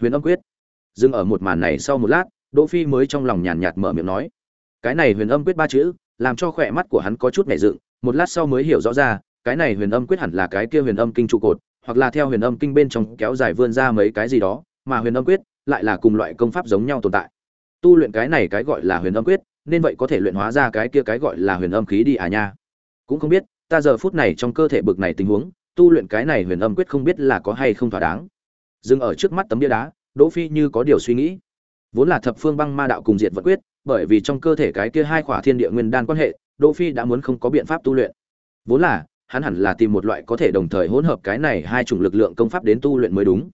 huyền âm quyết. Dừng ở một màn này sau một lát, đỗ phi mới trong lòng nhàn nhạt mở miệng nói. Cái này huyền âm quyết ba chữ, làm cho khỏe mắt của hắn có chút nhẹ dựng, một lát sau mới hiểu rõ ra, cái này huyền âm quyết hẳn là cái kia huyền âm kinh trụ cột, hoặc là theo huyền âm kinh bên trong kéo dài vươn ra mấy cái gì đó, mà huyền âm quyết lại là cùng loại công pháp giống nhau tồn tại. Tu luyện cái này cái gọi là huyền âm quyết, nên vậy có thể luyện hóa ra cái kia cái gọi là huyền âm khí đi à nha. Cũng không biết, ta giờ phút này trong cơ thể bực này tình huống, tu luyện cái này huyền âm quyết không biết là có hay không thỏa đáng dừng ở trước mắt tấm bia đá, đỗ phi như có điều suy nghĩ. Vốn là thập phương băng ma đạo cùng diệt vật quyết, bởi vì trong cơ thể cái kia hai khỏa thiên địa nguyên đan quan hệ, đỗ phi đã muốn không có biện pháp tu luyện. Vốn là, hắn hẳn là tìm một loại có thể đồng thời hỗn hợp cái này hai chủng lực lượng công pháp đến tu luyện mới đúng.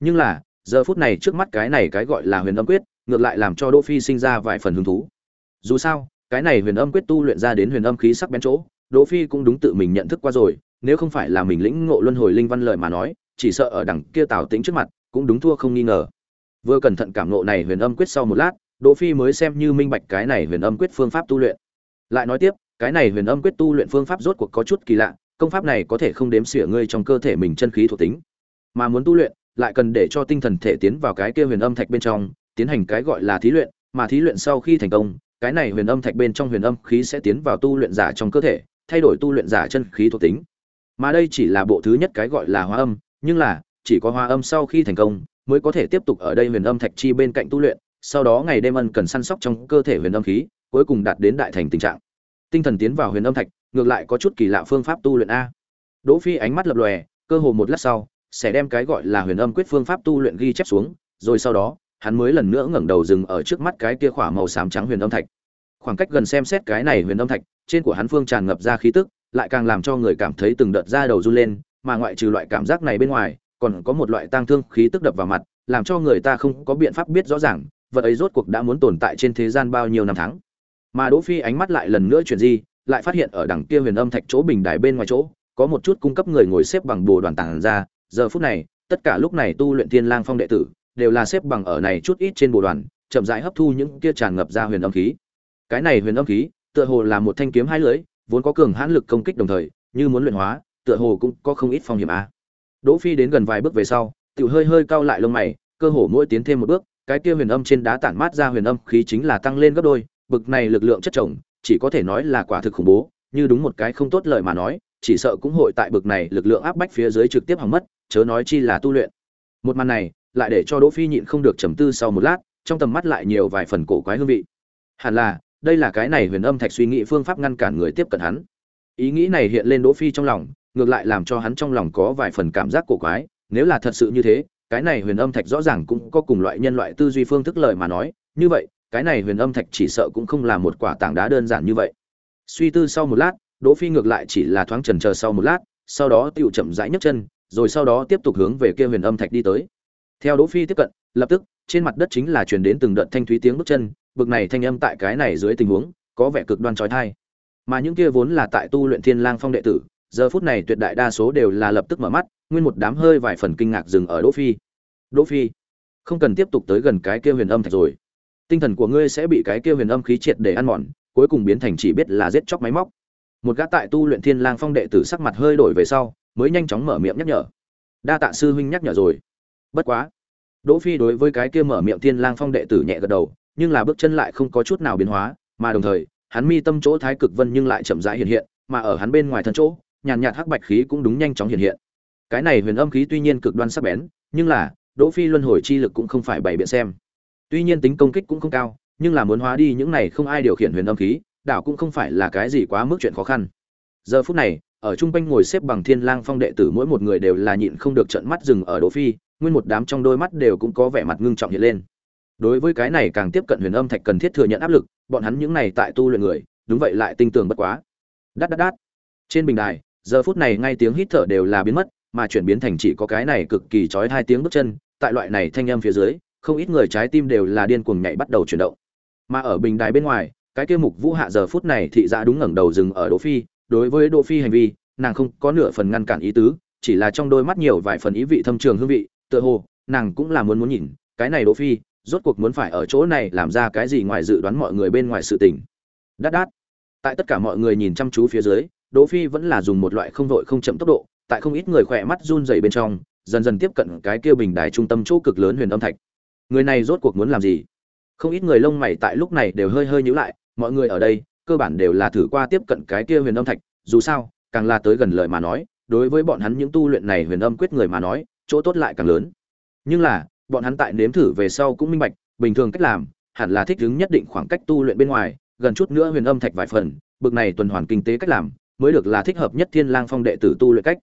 Nhưng là, giờ phút này trước mắt cái này cái gọi là huyền âm quyết, ngược lại làm cho đỗ phi sinh ra vài phần hứng thú. Dù sao, cái này huyền âm quyết tu luyện ra đến huyền âm khí sắc bén chỗ, đỗ phi cũng đúng tự mình nhận thức qua rồi, nếu không phải là mình lĩnh ngộ luân hồi linh văn lợi mà nói chỉ sợ ở đằng kia tào tĩnh trước mặt, cũng đúng thua không nghi ngờ. Vừa cẩn thận cảm ngộ này huyền âm quyết sau một lát, đỗ phi mới xem như minh bạch cái này huyền âm quyết phương pháp tu luyện. Lại nói tiếp, cái này huyền âm quyết tu luyện phương pháp rốt cuộc có chút kỳ lạ, công pháp này có thể không đếm xỉa ngươi trong cơ thể mình chân khí thuộc tính. Mà muốn tu luyện, lại cần để cho tinh thần thể tiến vào cái kia huyền âm thạch bên trong, tiến hành cái gọi là thí luyện, mà thí luyện sau khi thành công, cái này huyền âm thạch bên trong huyền âm khí sẽ tiến vào tu luyện giả trong cơ thể, thay đổi tu luyện giả chân khí thuộc tính. Mà đây chỉ là bộ thứ nhất cái gọi là hóa âm nhưng là, chỉ có hoa âm sau khi thành công, mới có thể tiếp tục ở đây huyền âm thạch chi bên cạnh tu luyện, sau đó ngày đêm ân cần săn sóc trong cơ thể huyền âm khí, cuối cùng đạt đến đại thành tình trạng. Tinh thần tiến vào huyền âm thạch, ngược lại có chút kỳ lạ phương pháp tu luyện a. Đỗ phi ánh mắt lập lòe, cơ hồ một lát sau, sẽ đem cái gọi là huyền âm quyết phương pháp tu luyện ghi chép xuống, rồi sau đó, hắn mới lần nữa ngẩng đầu dừng ở trước mắt cái kia khỏa màu xám trắng huyền âm thạch. Khoảng cách gần xem xét cái này huyền âm thạch, trên của hắn phương tràn ngập ra khí tức, lại càng làm cho người cảm thấy từng đợt da đầu run lên mà ngoại trừ loại cảm giác này bên ngoài, còn có một loại tang thương khí tức đập vào mặt, làm cho người ta không có biện pháp biết rõ ràng, vật ấy rốt cuộc đã muốn tồn tại trên thế gian bao nhiêu năm tháng. Mà đỗ phi ánh mắt lại lần nữa chuyển di, lại phát hiện ở đằng kia huyền âm thạch chỗ bình đài bên ngoài chỗ, có một chút cung cấp người ngồi xếp bằng bồ đoàn tàng ra. Giờ phút này, tất cả lúc này tu luyện thiên lang phong đệ tử, đều là xếp bằng ở này chút ít trên bồ đoàn, chậm rãi hấp thu những kia tràn ngập ra huyền âm khí. Cái này huyền âm khí, tựa hồ là một thanh kiếm hai lưỡi, vốn có cường hãn lực công kích đồng thời, như muốn luyện hóa tựa hồ cũng có không ít phong hiểm a đỗ phi đến gần vài bước về sau, tiểu hơi hơi cau lại lông mày, cơ hồ mỗi tiến thêm một bước, cái kia huyền âm trên đá tản mát ra huyền âm khí chính là tăng lên gấp đôi, bực này lực lượng chất chồng, chỉ có thể nói là quả thực khủng bố, như đúng một cái không tốt lời mà nói, chỉ sợ cũng hội tại bực này lực lượng áp bách phía dưới trực tiếp hỏng mất, chớ nói chi là tu luyện. Một màn này, lại để cho đỗ phi nhịn không được trầm tư sau một lát, trong tầm mắt lại nhiều vài phần cổ quái hương vị. Hẳn là, đây là cái này huyền âm thạch suy nghĩ phương pháp ngăn cản người tiếp cận hắn. Ý nghĩ này hiện lên đỗ phi trong lòng ngược lại làm cho hắn trong lòng có vài phần cảm giác cổ quái, nếu là thật sự như thế, cái này huyền âm thạch rõ ràng cũng có cùng loại nhân loại tư duy phương thức lời mà nói, như vậy, cái này huyền âm thạch chỉ sợ cũng không là một quả tảng đá đơn giản như vậy. Suy tư sau một lát, đỗ phi ngược lại chỉ là thoáng chần chờ sau một lát, sau đó tựu chậm rãi nhấc chân, rồi sau đó tiếp tục hướng về kia huyền âm thạch đi tới. Theo đỗ phi tiếp cận, lập tức, trên mặt đất chính là truyền đến từng đợt thanh thúy tiếng bước chân, bực này thanh âm tại cái này dưới tình huống, có vẻ cực đoan chói tai mà những kia vốn là tại tu luyện thiên lang phong đệ tử giờ phút này tuyệt đại đa số đều là lập tức mở mắt, nguyên một đám hơi vài phần kinh ngạc dừng ở đỗ phi. Đỗ phi, không cần tiếp tục tới gần cái kia huyền âm thạch rồi. Tinh thần của ngươi sẽ bị cái kia huyền âm khí triệt để ăn mòn, cuối cùng biến thành chỉ biết là giết chóc máy móc. Một gã tại tu luyện thiên lang phong đệ tử sắc mặt hơi đổi về sau, mới nhanh chóng mở miệng nhắc nhở. Đa tạ sư huynh nhắc nhở rồi. Bất quá, đỗ phi đối với cái kia mở miệng thiên lang phong đệ tử nhẹ gật đầu, nhưng là bước chân lại không có chút nào biến hóa, mà đồng thời, hắn mi tâm chỗ thái cực vân nhưng lại chậm rãi hiện hiện, mà ở hắn bên ngoài thân chỗ nhàn nhạt hắc bạch khí cũng đúng nhanh chóng hiện hiện. Cái này huyền âm khí tuy nhiên cực đoan sắc bén, nhưng là, đỗ phi luân hồi chi lực cũng không phải bảy biện xem. Tuy nhiên tính công kích cũng không cao, nhưng là muốn hóa đi những này không ai điều khiển huyền âm khí, đảo cũng không phải là cái gì quá mức chuyện khó khăn. Giờ phút này, ở trung quanh ngồi xếp bằng thiên lang phong đệ tử mỗi một người đều là nhịn không được trợn mắt dừng ở đỗ phi, nguyên một đám trong đôi mắt đều cũng có vẻ mặt ngưng trọng hiện lên. Đối với cái này càng tiếp cận huyền âm thạch cần thiết thừa nhận áp lực, bọn hắn những này tại tu luyện người, đúng vậy lại tinh tường bất quá. Đát đát đát. Trên bình đài giờ phút này ngay tiếng hít thở đều là biến mất, mà chuyển biến thành chỉ có cái này cực kỳ chói hai tiếng bước chân, tại loại này thanh âm phía dưới, không ít người trái tim đều là điên cuồng nhảy bắt đầu chuyển động. Mà ở bình đài bên ngoài, cái kia mục vũ hạ giờ phút này thị ra đúng ngẩng đầu dừng ở đỗ phi, đối với đỗ phi hành vi, nàng không có nửa phần ngăn cản ý tứ, chỉ là trong đôi mắt nhiều vài phần ý vị thâm trường hương vị, tựa hồ, nàng cũng là muốn muốn nhìn, cái này đỗ phi, rốt cuộc muốn phải ở chỗ này làm ra cái gì ngoài dự đoán mọi người bên ngoài sự tình. Đát đát. Tại tất cả mọi người nhìn chăm chú phía dưới đỗ phi vẫn là dùng một loại không vội không chậm tốc độ, tại không ít người khỏe mắt run rẩy bên trong, dần dần tiếp cận cái kia bình đài trung tâm chỗ cực lớn huyền âm thạch. Người này rốt cuộc muốn làm gì? Không ít người lông mày tại lúc này đều hơi hơi nhíu lại, mọi người ở đây, cơ bản đều là thử qua tiếp cận cái kia huyền âm thạch, dù sao, càng là tới gần lời mà nói, đối với bọn hắn những tu luyện này huyền âm quyết người mà nói, chỗ tốt lại càng lớn. Nhưng là, bọn hắn tại nếm thử về sau cũng minh bạch, bình thường cách làm, hẳn là thích ứng nhất định khoảng cách tu luyện bên ngoài, gần chút nữa huyền âm thạch vài phần, bực này tuần hoàn kinh tế cách làm mới được là thích hợp nhất thiên lang phong đệ tử tu luyện cách.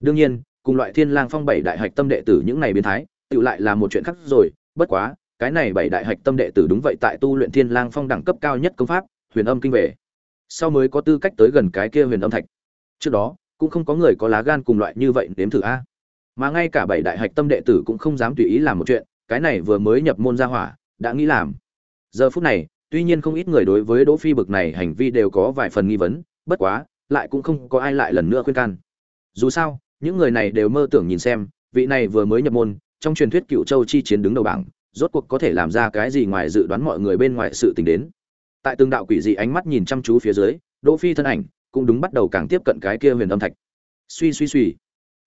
Đương nhiên, cùng loại thiên lang phong bảy đại hạch tâm đệ tử những này biến thái, tự lại là một chuyện khác rồi, bất quá, cái này bảy đại hạch tâm đệ tử đúng vậy tại tu luyện thiên lang phong đẳng cấp cao nhất công pháp, huyền âm kinh về. Sau mới có tư cách tới gần cái kia huyền âm thạch. Trước đó, cũng không có người có lá gan cùng loại như vậy nếm thử a. Mà ngay cả bảy đại hạch tâm đệ tử cũng không dám tùy ý làm một chuyện, cái này vừa mới nhập môn ra hỏa, đã nghĩ làm. Giờ phút này, tuy nhiên không ít người đối với đỗ phi bực này hành vi đều có vài phần nghi vấn, bất quá lại cũng không có ai lại lần nữa khuyên can. Dù sao, những người này đều mơ tưởng nhìn xem, vị này vừa mới nhập môn, trong truyền thuyết cựu châu chi chiến đứng đầu bảng, rốt cuộc có thể làm ra cái gì ngoài dự đoán mọi người bên ngoài sự tình đến. Tại từng đạo quỷ dị ánh mắt nhìn chăm chú phía dưới, đỗ phi thân ảnh cũng đúng bắt đầu càng tiếp cận cái kia huyền âm thạch. Suy suy suy.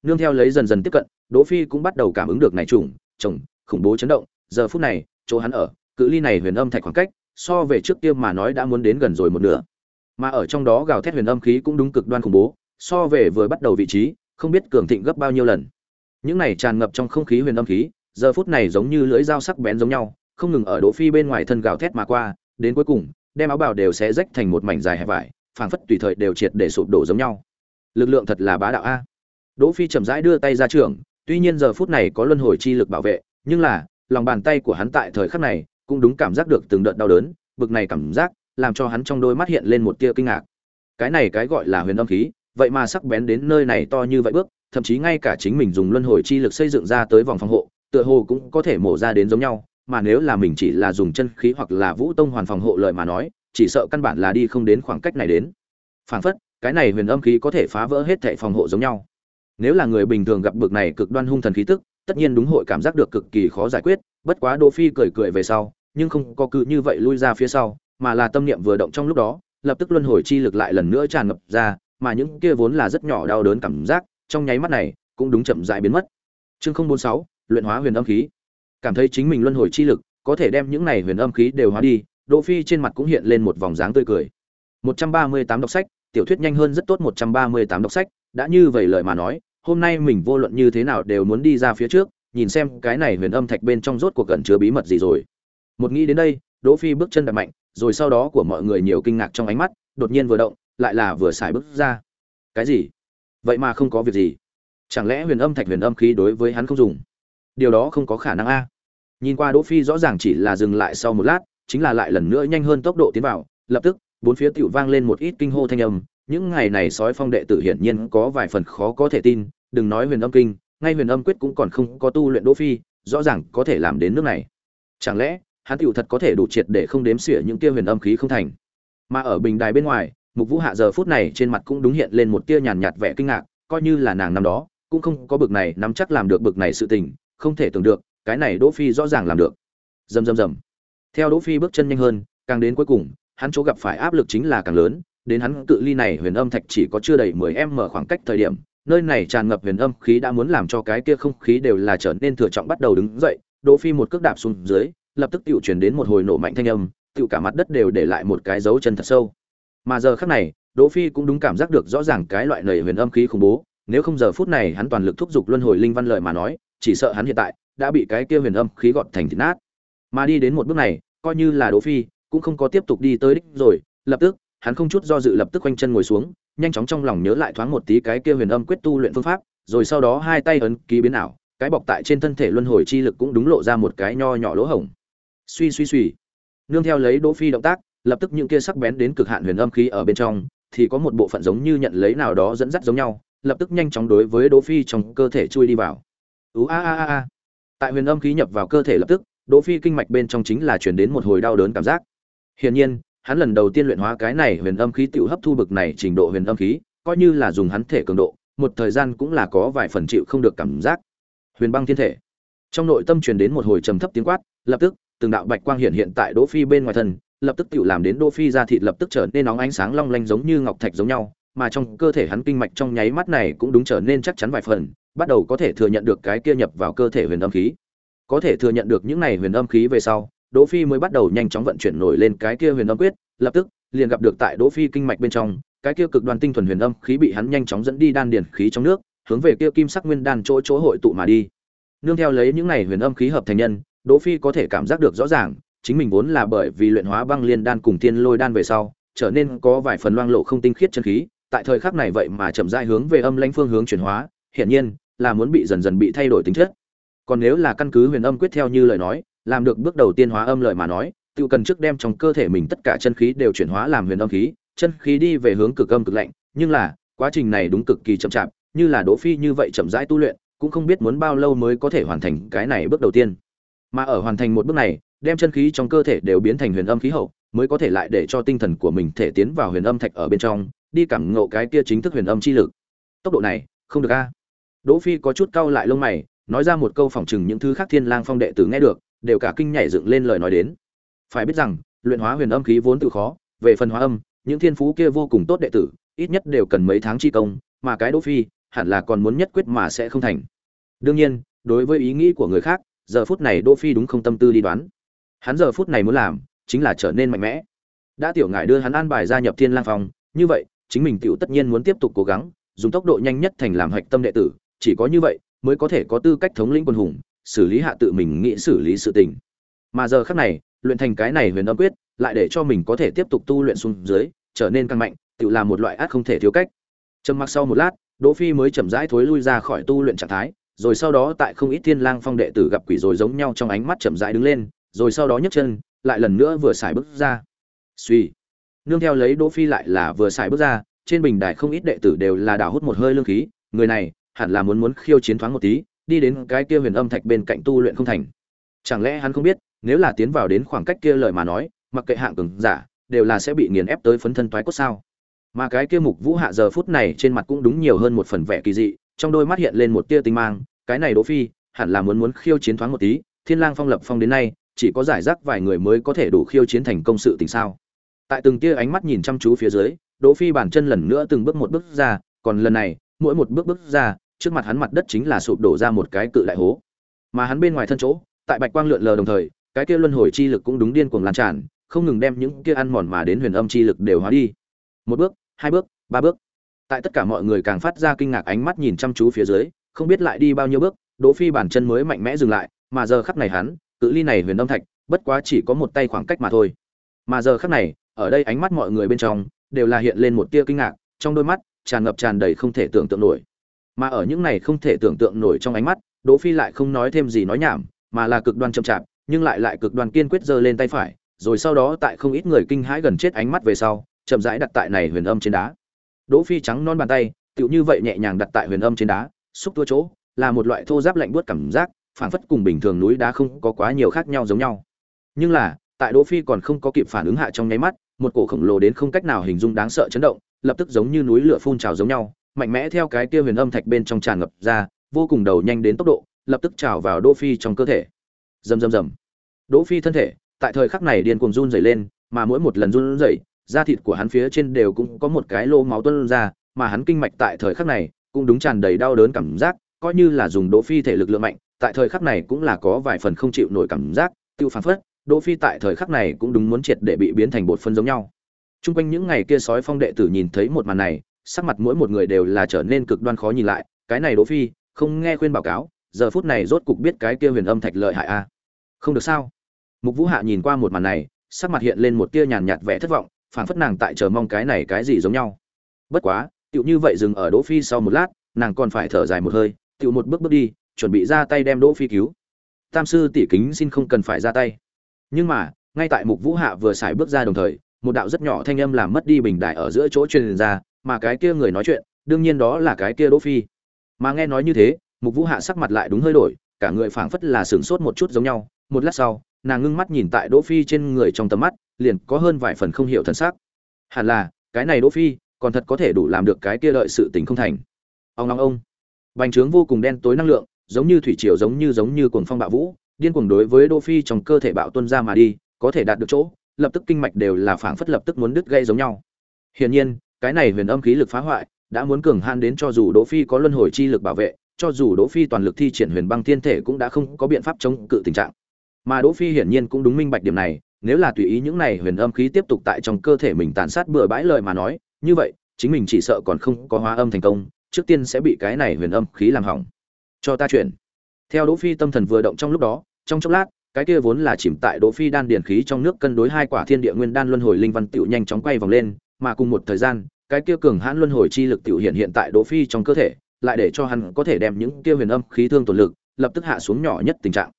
Nương theo lấy dần dần tiếp cận, đỗ phi cũng bắt đầu cảm ứng được này trùng trùng, khủng bố chấn động. Giờ phút này, chỗ hắn ở, cự ly này huyền âm thạch khoảng cách, so về trước kia mà nói đã muốn đến gần rồi một nửa mà ở trong đó gào thét huyền âm khí cũng đúng cực đoan khủng bố, so về vừa bắt đầu vị trí, không biết cường thịnh gấp bao nhiêu lần. Những này tràn ngập trong không khí huyền âm khí, giờ phút này giống như lưỡi dao sắc bén giống nhau, không ngừng ở đỗ phi bên ngoài thân gào thét mà qua, đến cuối cùng, đem áo bào đều sẽ rách thành một mảnh dài hẹp vải, phảng phất tùy thời đều triệt để sụp đổ giống nhau. Lực lượng thật là bá đạo a. Đỗ phi chậm rãi đưa tay ra trường tuy nhiên giờ phút này có luân hồi chi lực bảo vệ, nhưng là, lòng bàn tay của hắn tại thời khắc này cũng đúng cảm giác được từng đợt đau đớn, bực này cảm giác làm cho hắn trong đôi mắt hiện lên một tia kinh ngạc. Cái này cái gọi là huyền âm khí, vậy mà sắc bén đến nơi này to như vậy bước, thậm chí ngay cả chính mình dùng luân hồi chi lực xây dựng ra tới vòng phòng hộ, tựa hồ cũng có thể mổ ra đến giống nhau, mà nếu là mình chỉ là dùng chân khí hoặc là vũ tông hoàn phòng hộ lợi mà nói, chỉ sợ căn bản là đi không đến khoảng cách này đến. Phảng phất, cái này huyền âm khí có thể phá vỡ hết thảy phòng hộ giống nhau. Nếu là người bình thường gặp bực này cực đoan hung thần khí tức, tất nhiên đúng hội cảm giác được cực kỳ khó giải quyết, bất quá đỗ phi cười cười về sau, nhưng không có cứ như vậy lui ra phía sau mà là tâm niệm vừa động trong lúc đó, lập tức luân hồi chi lực lại lần nữa tràn ngập ra, mà những kia vốn là rất nhỏ đau đớn cảm giác, trong nháy mắt này, cũng đúng chậm rãi biến mất. Chương không bốn sáu, luyện hóa huyền âm khí. Cảm thấy chính mình luân hồi chi lực, có thể đem những này huyền âm khí đều hóa đi, đỗ phi trên mặt cũng hiện lên một vòng dáng tươi cười. 138 đọc sách, tiểu thuyết nhanh hơn rất tốt 138 đọc sách, đã như vậy lời mà nói, hôm nay mình vô luận như thế nào đều muốn đi ra phía trước, nhìn xem cái này huyền âm thạch bên trong rốt cuộc gần chứa bí mật gì rồi. Một nghĩ đến đây, đỗ phi bước chân đập mạnh rồi sau đó của mọi người nhiều kinh ngạc trong ánh mắt, đột nhiên vừa động, lại là vừa xài bước ra. Cái gì? Vậy mà không có việc gì. Chẳng lẽ huyền âm thạch huyền âm khí đối với hắn không dùng? Điều đó không có khả năng a. Nhìn qua đỗ phi rõ ràng chỉ là dừng lại sau một lát, chính là lại lần nữa nhanh hơn tốc độ tiến vào, lập tức, bốn phía tiểu vang lên một ít kinh hô thanh âm. Những ngày này sói phong đệ tử hiển nhiên có vài phần khó có thể tin, đừng nói huyền âm kinh, ngay huyền âm quyết cũng còn không có tu luyện đỗ phi, rõ ràng có thể làm đến nước này. Chẳng lẽ hắn tiểu thật có thể đủ triệt để không đếm xỉa những tia huyền âm khí không thành. Mà ở bình đài bên ngoài, mục vũ hạ giờ phút này trên mặt cũng đúng hiện lên một tia nhàn nhạt vẻ kinh ngạc, coi như là nàng năm đó, cũng không có bực này nắm chắc làm được bực này sự tình, không thể tưởng được, cái này đỗ phi rõ ràng làm được. Rầm rầm rầm. Theo đỗ phi bước chân nhanh hơn, càng đến cuối cùng, hắn chỗ gặp phải áp lực chính là càng lớn, đến hắn tự ly này huyền âm thạch chỉ có chưa đầy 10 m khoảng cách thời điểm, nơi này tràn ngập huyền âm khí đã muốn làm cho cái kia không khí đều là trở nên thừa trọng bắt đầu đứng dậy, đỗ phi một cước đạp xuống dưới lập tức tiểu truyền đến một hồi nổ mạnh thanh âm, tiểu cả mặt đất đều để lại một cái dấu chân thật sâu. Mà giờ khắc này, đỗ phi cũng đúng cảm giác được rõ ràng cái loại nảy huyền âm khí khủng bố, nếu không giờ phút này hắn toàn lực thúc giục luân hồi linh văn lợi mà nói, chỉ sợ hắn hiện tại đã bị cái kia huyền âm khí gọt thành thịt nát. Mà đi đến một bước này, coi như là đỗ phi cũng không có tiếp tục đi tới đích rồi, lập tức, hắn không chút do dự lập tức quanh chân ngồi xuống, nhanh chóng trong lòng nhớ lại thoáng một tí cái kia huyền âm quyết tu luyện phương pháp, rồi sau đó hai tay ấn ký biến ảo, cái bọc tại trên thân thể luân hồi chi lực cũng đúng lộ ra một cái nho nhỏ lỗ hổng suy suy suy. Nương theo lấy đỗ phi động tác, lập tức những kia sắc bén đến cực hạn huyền âm khí ở bên trong, thì có một bộ phận giống như nhận lấy nào đó dẫn dắt giống nhau, lập tức nhanh chóng đối với đỗ phi trong cơ thể chui đi vào. Ú a a a tại huyền âm khí nhập vào cơ thể lập tức, đỗ phi kinh mạch bên trong chính là truyền đến một hồi đau đớn cảm giác. Hiển nhiên, hắn lần đầu tiên luyện hóa cái này huyền âm khí tiểu hấp thu bực này trình độ huyền âm khí, coi như là dùng hắn thể cường độ, một thời gian cũng là có vài phần chịu không được cảm giác. Huyền băng thiên thể. Trong nội tâm truyền đến một hồi trầm thấp tiếng quát, lập tức từng đạo bạch quang hiện hiện tại đỗ phi bên ngoài thân, lập tức tiểu làm đến đỗ phi ra thịt lập tức trở nên nóng ánh sáng long lanh giống như ngọc thạch giống nhau, mà trong cơ thể hắn kinh mạch trong nháy mắt này cũng đúng trở nên chắc chắn vài phần, bắt đầu có thể thừa nhận được cái kia nhập vào cơ thể huyền âm khí. Có thể thừa nhận được những này huyền âm khí về sau, đỗ phi mới bắt đầu nhanh chóng vận chuyển nổi lên cái kia huyền âm quyết, lập tức liền gặp được tại đỗ phi kinh mạch bên trong, cái kia cực đoan tinh thuần huyền âm khí bị hắn nhanh chóng dẫn đi đan điển khí trong nước, hướng về kia kim sắc nguyên đan chỗ chỗ hội tụ mà đi. Nương theo lấy những này huyền âm khí hợp thành nhân đỗ phi có thể cảm giác được rõ ràng, chính mình vốn là bởi vì luyện hóa băng liên đan cùng tiên lôi đan về sau, trở nên có vài phần loang lộ không tinh khiết chân khí, tại thời khắc này vậy mà chậm rãi hướng về âm lãnh phương hướng chuyển hóa, hiển nhiên là muốn bị dần dần bị thay đổi tính chất. Còn nếu là căn cứ huyền âm quyết theo như lời nói, làm được bước đầu tiên hóa âm lợi mà nói, tự cần trước đem trong cơ thể mình tất cả chân khí đều chuyển hóa làm huyền âm khí, chân khí đi về hướng cực âm cực lạnh, nhưng là, quá trình này đúng cực kỳ chậm chạp, như là đỗ phi như vậy chậm rãi tu luyện, cũng không biết muốn bao lâu mới có thể hoàn thành cái này bước đầu tiên mà ở hoàn thành một bước này, đem chân khí trong cơ thể đều biến thành huyền âm khí hậu, mới có thể lại để cho tinh thần của mình thể tiến vào huyền âm thạch ở bên trong, đi cảm ngộ cái kia chính thức huyền âm chi lực. Tốc độ này, không được a. Đỗ phi có chút cau lại lông mày, nói ra một câu phỏng chừng những thứ khác thiên lang phong đệ tử nghe được, đều cả kinh nhảy dựng lên lời nói đến. Phải biết rằng, luyện hóa huyền âm khí vốn tự khó, về phần hóa âm, những thiên phú kia vô cùng tốt đệ tử, ít nhất đều cần mấy tháng chi công, mà cái đỗ phi, hẳn là còn muốn nhất quyết mà sẽ không thành. Đương nhiên, đối với ý nghĩ của người khác giờ phút này đỗ phi đúng không tâm tư đi đoán. Hắn giờ phút này muốn làm chính là trở nên mạnh mẽ. Đã tiểu ngải đưa hắn an bài gia nhập thiên lang Phòng như vậy, chính mình tiểu tất nhiên muốn tiếp tục cố gắng, dùng tốc độ nhanh nhất thành làm hạch tâm đệ tử, chỉ có như vậy mới có thể có tư cách thống lĩnh quân hùng, xử lý hạ tự mình nghĩ xử lý sự tình. Mà giờ khắc này, luyện thành cái này huyền âm quyết, lại để cho mình có thể tiếp tục tu luyện xuống dưới, trở nên căng mạnh tự là một loại át không thể thiếu cách. Trầm mặc sau một lát, đỗ phi mới chậm rãi thối lui ra khỏi tu luyện trạng thái rồi sau đó tại không ít thiên lang phong đệ tử gặp quỷ rồi giống nhau trong ánh mắt chậm rãi đứng lên, rồi sau đó nhấc chân, lại lần nữa vừa xài bước ra. Suy nương theo lấy đỗ phi lại là vừa xài bước ra, trên bình đài không ít đệ tử đều là đào hút một hơi lương khí, người này hẳn là muốn muốn khiêu chiến thoáng một tí, đi đến cái kia huyền âm thạch bên cạnh tu luyện không thành. Chẳng lẽ hắn không biết, nếu là tiến vào đến khoảng cách kia lời mà nói, mặc kệ hạng cường giả, đều là sẽ bị nghiền ép tới phấn thân toái cốt sao? Mà cái kia mục vũ hạ giờ phút này trên mặt cũng đúng nhiều hơn một phần vẻ kỳ dị, trong đôi mắt hiện lên một tia tinh mang cái này đỗ phi, hẳn là muốn muốn khiêu chiến thoáng một tí, thiên lang phong lập phong đến nay, chỉ có giải rác vài người mới có thể đủ khiêu chiến thành công sự tình sao? Tại từng tia ánh mắt nhìn chăm chú phía dưới, đỗ phi bàn chân lần nữa từng bước một bước ra, còn lần này, mỗi một bước bước ra, trước mặt hắn mặt đất chính là sụp đổ ra một cái cự đại hố. Mà hắn bên ngoài thân chỗ, tại bạch quang lượn lờ đồng thời, cái kia luân hồi chi lực cũng đúng điên cuồng lan tràn, không ngừng đem những kia ăn mòn mà đến huyền âm chi lực đều hóa đi. Một bước, hai bước, ba bước. Tại tất cả mọi người càng phát ra kinh ngạc ánh mắt nhìn chăm chú phía dưới không biết lại đi bao nhiêu bước, đỗ phi bản chân mới mạnh mẽ dừng lại, mà giờ khắc này hắn, cự ly này huyền âm thạch, bất quá chỉ có một tay khoảng cách mà thôi. Mà giờ khắc này, ở đây ánh mắt mọi người bên trong, đều là hiện lên một tia kinh ngạc, trong đôi mắt, tràn ngập tràn đầy không thể tưởng tượng nổi. Mà ở những này không thể tưởng tượng nổi trong ánh mắt, đỗ phi lại không nói thêm gì nói nhảm, mà là cực đoan chậm chạp, nhưng lại lại cực đoan kiên quyết giơ lên tay phải, rồi sau đó tại không ít người kinh hãi gần chết ánh mắt về sau, chậm rãi đặt tại này huyền âm trên đá. Đỗ phi trắng non bàn tay, tựu như vậy nhẹ nhàng đặt tại huyền âm trên đá xúc tua chỗ, là một loại thô giáp lạnh buốt cảm giác phản phất cùng bình thường núi đá không có quá nhiều khác nhau giống nhau. Nhưng là, tại đỗ phi còn không có kịp phản ứng hạ trong nháy mắt, một cổ khổng lồ đến không cách nào hình dung đáng sợ chấn động, lập tức giống như núi lửa phun trào giống nhau, mạnh mẽ theo cái kia huyền âm thạch bên trong tràn ngập ra, vô cùng đầu nhanh đến tốc độ, lập tức trào vào đỗ phi trong cơ thể. Rầm rầm rầm. Đỗ phi thân thể, tại thời khắc này điên cuồng run rẩy lên, mà mỗi một lần run rẩy, da thịt của hắn phía trên đều cũng có một cái lỗ máu tuôn ra, mà hắn kinh mạch tại thời khắc này cũng đúng tràn đầy đau đớn cảm giác coi như là dùng đỗ phi thể lực lượng mạnh tại thời khắc này cũng là có vài phần không chịu nổi cảm giác tiêu phản phất đỗ phi tại thời khắc này cũng đúng muốn triệt để bị biến thành bột phân giống nhau Trung quanh những ngày kia sói phong đệ tử nhìn thấy một màn này, sắc mặt mỗi một người đều là trở nên cực đoan khó nhìn lại, cái này Đỗ Phi, không nghe khuyên báo cáo, giờ phút này rốt cục biết cái kia huyền âm thạch lợi hại a. Không được sao? Mục Vũ Hạ nhìn qua một màn này, sắc mặt hiện lên một tia nhàn nhạt vẻ thất vọng, phảng phất nàng tại chờ mong cái này cái gì giống nhau. Bất quá, tựu như vậy dừng ở Đỗ Phi sau một lát, nàng còn phải thở dài một hơi, tựu một bước bước đi, chuẩn bị ra tay đem Đỗ Phi cứu. Tam sư tỷ kính xin không cần phải ra tay. Nhưng mà, ngay tại Mục Vũ Hạ vừa xài bước ra đồng thời, một đạo rất nhỏ thanh âm làm mất đi bình đài ở giữa chỗ truyền ra, mà cái kia người nói chuyện, đương nhiên đó là cái kia Đỗ Phi. Mà nghe nói như thế, Mục Vũ Hạ sắc mặt lại đúng hơi đổi, cả người phảng phất là sửng sốt một chút giống nhau, một lát sau, nàng ngưng mắt nhìn tại Đỗ Phi trên người trong tầm mắt, liền có hơn vài phần không hiểu thần sắc. Hẳn là, cái này Đỗ Phi, còn thật có thể đủ làm được cái kia đợi sự tình không thành. Ông long ông. Bành trướng vô cùng đen tối năng lượng, giống như thủy triều giống như giống như cuồng phong bạo vũ, điên cuồng đối với Đỗ Phi trong cơ thể bạo Tuân ra mà đi, có thể đạt được chỗ, lập tức kinh mạch đều là phảng phất lập tức muốn đứt gây giống nhau. Hiển nhiên, cái này huyền âm khí lực phá hoại đã muốn cường han đến cho dù Đỗ Phi có luân hồi chi lực bảo vệ, cho dù Đỗ Phi toàn lực thi triển huyền băng thiên thể cũng đã không có biện pháp chống cự tình trạng. Mà Đỗ Phi hiển nhiên cũng đúng minh bạch điểm này, nếu là tùy ý những này huyền âm khí tiếp tục tại trong cơ thể mình tàn sát bừa bãi lời mà nói, như vậy, chính mình chỉ sợ còn không có hóa âm thành công, trước tiên sẽ bị cái này huyền âm khí làm hỏng. Cho ta chuyển. Theo Đỗ Phi tâm thần vừa động trong lúc đó, trong chốc lát, cái kia vốn là chìm tại Đỗ Phi đan điển khí trong nước cân đối hai quả thiên địa nguyên đan luân hồi linh văn tiểu nhanh chóng quay vòng lên, mà cùng một thời gian, cái kia cường hãn luân hồi chi lực tiểu hiện hiện tại Đỗ Phi trong cơ thể, lại để cho hắn có thể đem những kia huyền âm khí thương tổn lực lập tức hạ xuống nhỏ nhất tình trạng.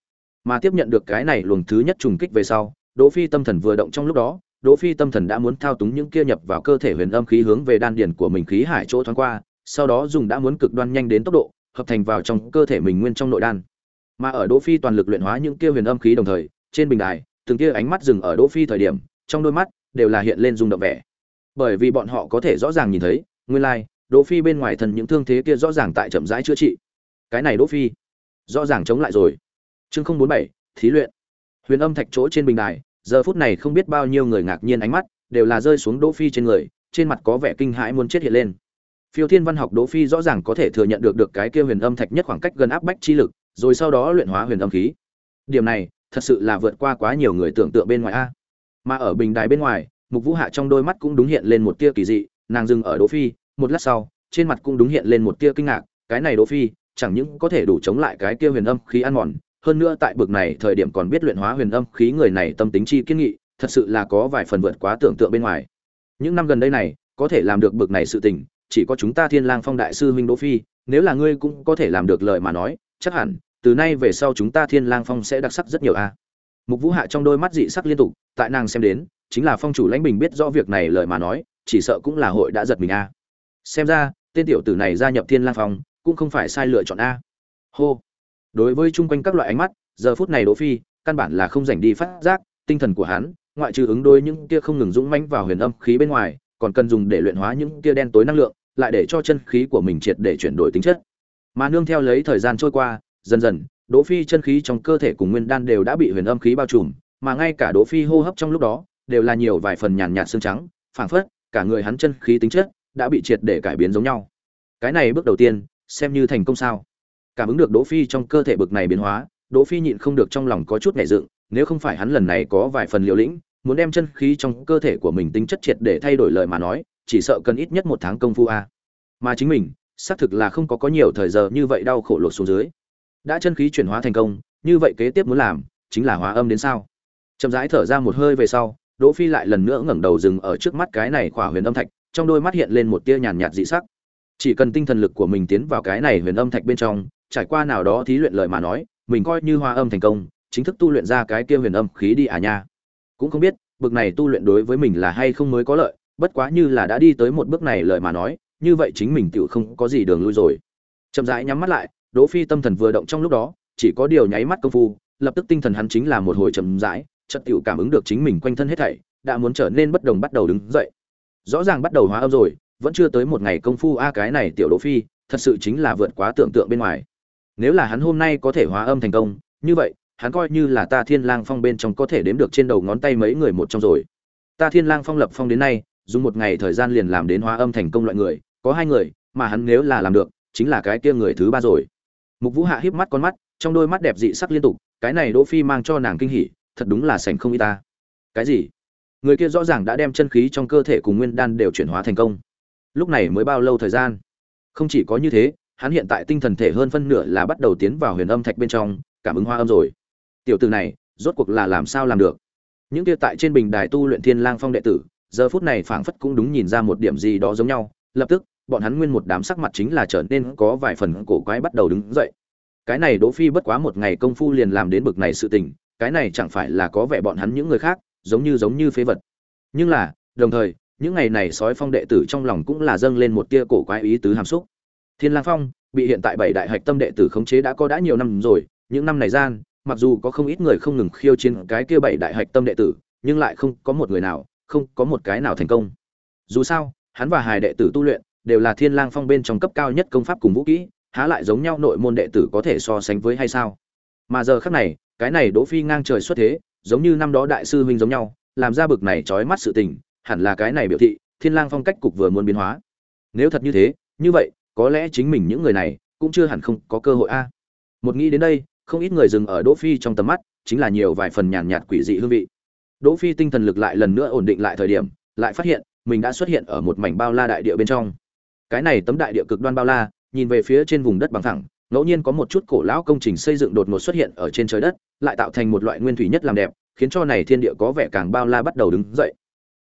Mà tiếp nhận được cái này luồng thứ nhất trùng kích về sau, Đỗ Phi tâm thần vừa động trong lúc đó, Đỗ Phi tâm thần đã muốn thao túng những kia nhập vào cơ thể huyền âm khí hướng về đan điền của mình khí hải chỗ thoáng qua, sau đó dùng đã muốn cực đoan nhanh đến tốc độ, hợp thành vào trong cơ thể mình nguyên trong nội đan. Mà ở Đỗ Phi toàn lực luyện hóa những kia huyền âm khí đồng thời, trên bình đài, từng kia ánh mắt dừng ở Đỗ Phi thời điểm, trong đôi mắt đều là hiện lên rung động vẻ. Bởi vì bọn họ có thể rõ ràng nhìn thấy, nguyên lai, like, Đỗ Phi bên ngoài thân những thương thế kia rõ ràng tại chậm rãi chữa trị. Cái này Đỗ Phi, rõ ràng chống lại rồi. Chương 047, thí luyện. Huyền âm thạch chỗ trên bình đài, giờ phút này không biết bao nhiêu người ngạc nhiên ánh mắt đều là rơi xuống Đỗ Phi trên người, trên mặt có vẻ kinh hãi muốn chết hiện lên. Phiêu Thiên Văn học Đỗ Phi rõ ràng có thể thừa nhận được được cái kia huyền âm thạch nhất khoảng cách gần áp bách chi lực, rồi sau đó luyện hóa huyền âm khí. Điểm này, thật sự là vượt qua quá nhiều người tưởng tượng bên ngoài a. Mà ở bình đài bên ngoài, Mục Vũ Hạ trong đôi mắt cũng đúng hiện lên một tia kỳ dị, nàng dừng ở Đỗ Phi, một lát sau, trên mặt cũng đúng hiện lên một tia kinh ngạc, cái này Đỗ Phi, chẳng những có thể đủ chống lại cái kia huyền âm khí ăn mòn, hơn nữa tại bực này thời điểm còn biết luyện hóa huyền âm khí người này tâm tính chi kiên nghị, thật sự là có vài phần vượt quá tưởng tượng bên ngoài. Những năm gần đây này, có thể làm được bực này sự tình, chỉ có chúng ta Thiên Lang Phong đại sư huynh Đỗ Phi, nếu là ngươi cũng có thể làm được lời mà nói, chắc hẳn từ nay về sau chúng ta Thiên Lang Phong sẽ đặc sắc rất nhiều a. Mục Vũ Hạ trong đôi mắt dị sắc liên tục, tại nàng xem đến, chính là phong chủ lãnh bình biết rõ việc này lời mà nói, chỉ sợ cũng là hội đã giật mình a. Xem ra, tên tiểu tử này gia nhập Thiên Lang Phong, cũng không phải sai lựa chọn a. Hô. Đối với chung quanh các loại ánh mắt, giờ phút này Đỗ Phi, căn bản là không rảnh đi phát giác, tinh thần của hắn, ngoại trừ ứng đối những kia không ngừng dũng mãnh vào huyền âm khí bên ngoài, còn cần dùng để luyện hóa những kia đen tối năng lượng, lại để cho chân khí của mình triệt để chuyển đổi tính chất. Mà nương theo lấy thời gian trôi qua, dần dần, Đỗ Phi chân khí trong cơ thể cùng nguyên đan đều đã bị huyền âm khí bao trùm, mà ngay cả Đỗ Phi hô hấp trong lúc đó, đều là nhiều vài phần nhàn nhạt xương trắng, phảng phất cả người hắn chân khí tính chất đã bị triệt để cải biến giống nhau. Cái này bước đầu tiên, xem như thành công sao? Cảm ứng được Đỗ Phi trong cơ thể bực này biến hóa, Đỗ Phi nhịn không được trong lòng có chút nhẹ dựng, nếu không phải hắn lần này có vài phần liều lĩnh, muốn đem chân khí trong cơ thể của mình tính chất triệt để thay đổi lời mà nói, chỉ sợ cần ít nhất một tháng công phu a. Mà chính mình, xác thực là không có có nhiều thời giờ như vậy đau khổ lột xuống dưới. Đã chân khí chuyển hóa thành công, như vậy kế tiếp muốn làm chính là hóa âm đến sao? Chậm rãi thở ra một hơi về sau, Đỗ Phi lại lần nữa ngẩng đầu dừng ở trước mắt cái này khỏa huyền âm thạch, trong đôi mắt hiện lên một tia nhàn nhạt dị sắc. Chỉ cần tinh thần lực của mình tiến vào cái này huyền âm thạch bên trong, trải qua nào đó thí luyện lời mà nói, mình coi như hòa âm thành công, chính thức tu luyện ra cái kia huyền âm khí đi à nha. Cũng không biết, bực này tu luyện đối với mình là hay không mới có lợi, bất quá như là đã đi tới một bước này lời mà nói, như vậy chính mình tựu không có gì đường lui rồi. Chậm rãi nhắm mắt lại, Đỗ Phi tâm thần vừa động trong lúc đó, chỉ có điều nháy mắt công phu, lập tức tinh thần hắn chính là một hồi chậm rãi, chợt tiểu cảm ứng được chính mình quanh thân hết thảy, đã muốn trở nên bất đồng bắt đầu đứng dậy. Rõ ràng bắt đầu hóa âm rồi, vẫn chưa tới một ngày công phu a cái này tiểu Đỗ Phi, thật sự chính là vượt quá tưởng tượng bên ngoài. Nếu là hắn hôm nay có thể hóa âm thành công, như vậy, hắn coi như là ta Thiên Lang Phong bên trong có thể đếm được trên đầu ngón tay mấy người một trong rồi. Ta Thiên Lang Phong lập phong đến nay, dùng một ngày thời gian liền làm đến hóa âm thành công loại người, có hai người, mà hắn nếu là làm được, chính là cái kia người thứ ba rồi. Mục Vũ Hạ híp mắt con mắt, trong đôi mắt đẹp dị sắc liên tục, cái này Đỗ Phi mang cho nàng kinh hỉ, thật đúng là sành không y ta. Cái gì? Người kia rõ ràng đã đem chân khí trong cơ thể cùng nguyên đan đều chuyển hóa thành công. Lúc này mới bao lâu thời gian? Không chỉ có như thế, hắn hiện tại tinh thần thể hơn phân nửa là bắt đầu tiến vào huyền âm thạch bên trong, cảm ứng hoa âm rồi. Tiểu tử này, rốt cuộc là làm sao làm được? Những kia tại trên bình đài tu luyện Thiên Lang Phong đệ tử, giờ phút này phảng phất cũng đúng nhìn ra một điểm gì đó giống nhau, lập tức, bọn hắn nguyên một đám sắc mặt chính là trở nên có vài phần cổ quái bắt đầu đứng dậy. Cái này Đỗ Phi bất quá một ngày công phu liền làm đến bực này sự tình, cái này chẳng phải là có vẻ bọn hắn những người khác, giống như giống như phế vật. Nhưng là, đồng thời, những ngày này sói phong đệ tử trong lòng cũng là dâng lên một tia cổ quái ý tứ hàm xúc. Thiên Lang Phong bị hiện tại bảy đại hạch tâm đệ tử khống chế đã có đã nhiều năm rồi, những năm này gian, mặc dù có không ít người không ngừng khiêu chiến cái kia bảy đại hạch tâm đệ tử, nhưng lại không có một người nào, không có một cái nào thành công. Dù sao, hắn và hài đệ tử tu luyện đều là Thiên Lang Phong bên trong cấp cao nhất công pháp cùng vũ kỹ, há lại giống nhau nội môn đệ tử có thể so sánh với hay sao? Mà giờ khắc này, cái này Đỗ Phi ngang trời xuất thế, giống như năm đó đại sư huynh giống nhau, làm ra bực này chói mắt sự tình, hẳn là cái này biểu thị, thiên lang phong cách cục vừa muốn biến hóa nếu thật như thế như vậy có lẽ chính mình những người này cũng chưa hẳn không có cơ hội a. Một nghĩ đến đây, không ít người dừng ở đỗ phi trong tầm mắt, chính là nhiều vài phần nhàn nhạt quỷ dị hương vị. Đỗ phi tinh thần lực lại lần nữa ổn định lại thời điểm, lại phát hiện, mình đã xuất hiện ở một mảnh bao la đại địa bên trong. Cái này tấm đại địa cực đoan bao la, nhìn về phía trên vùng đất bằng phẳng, ngẫu nhiên có một chút cổ lão công trình xây dựng đột ngột xuất hiện ở trên trời đất, lại tạo thành một loại nguyên thủy nhất làm đẹp, khiến cho này thiên địa có vẻ càng bao la bắt đầu đứng dậy.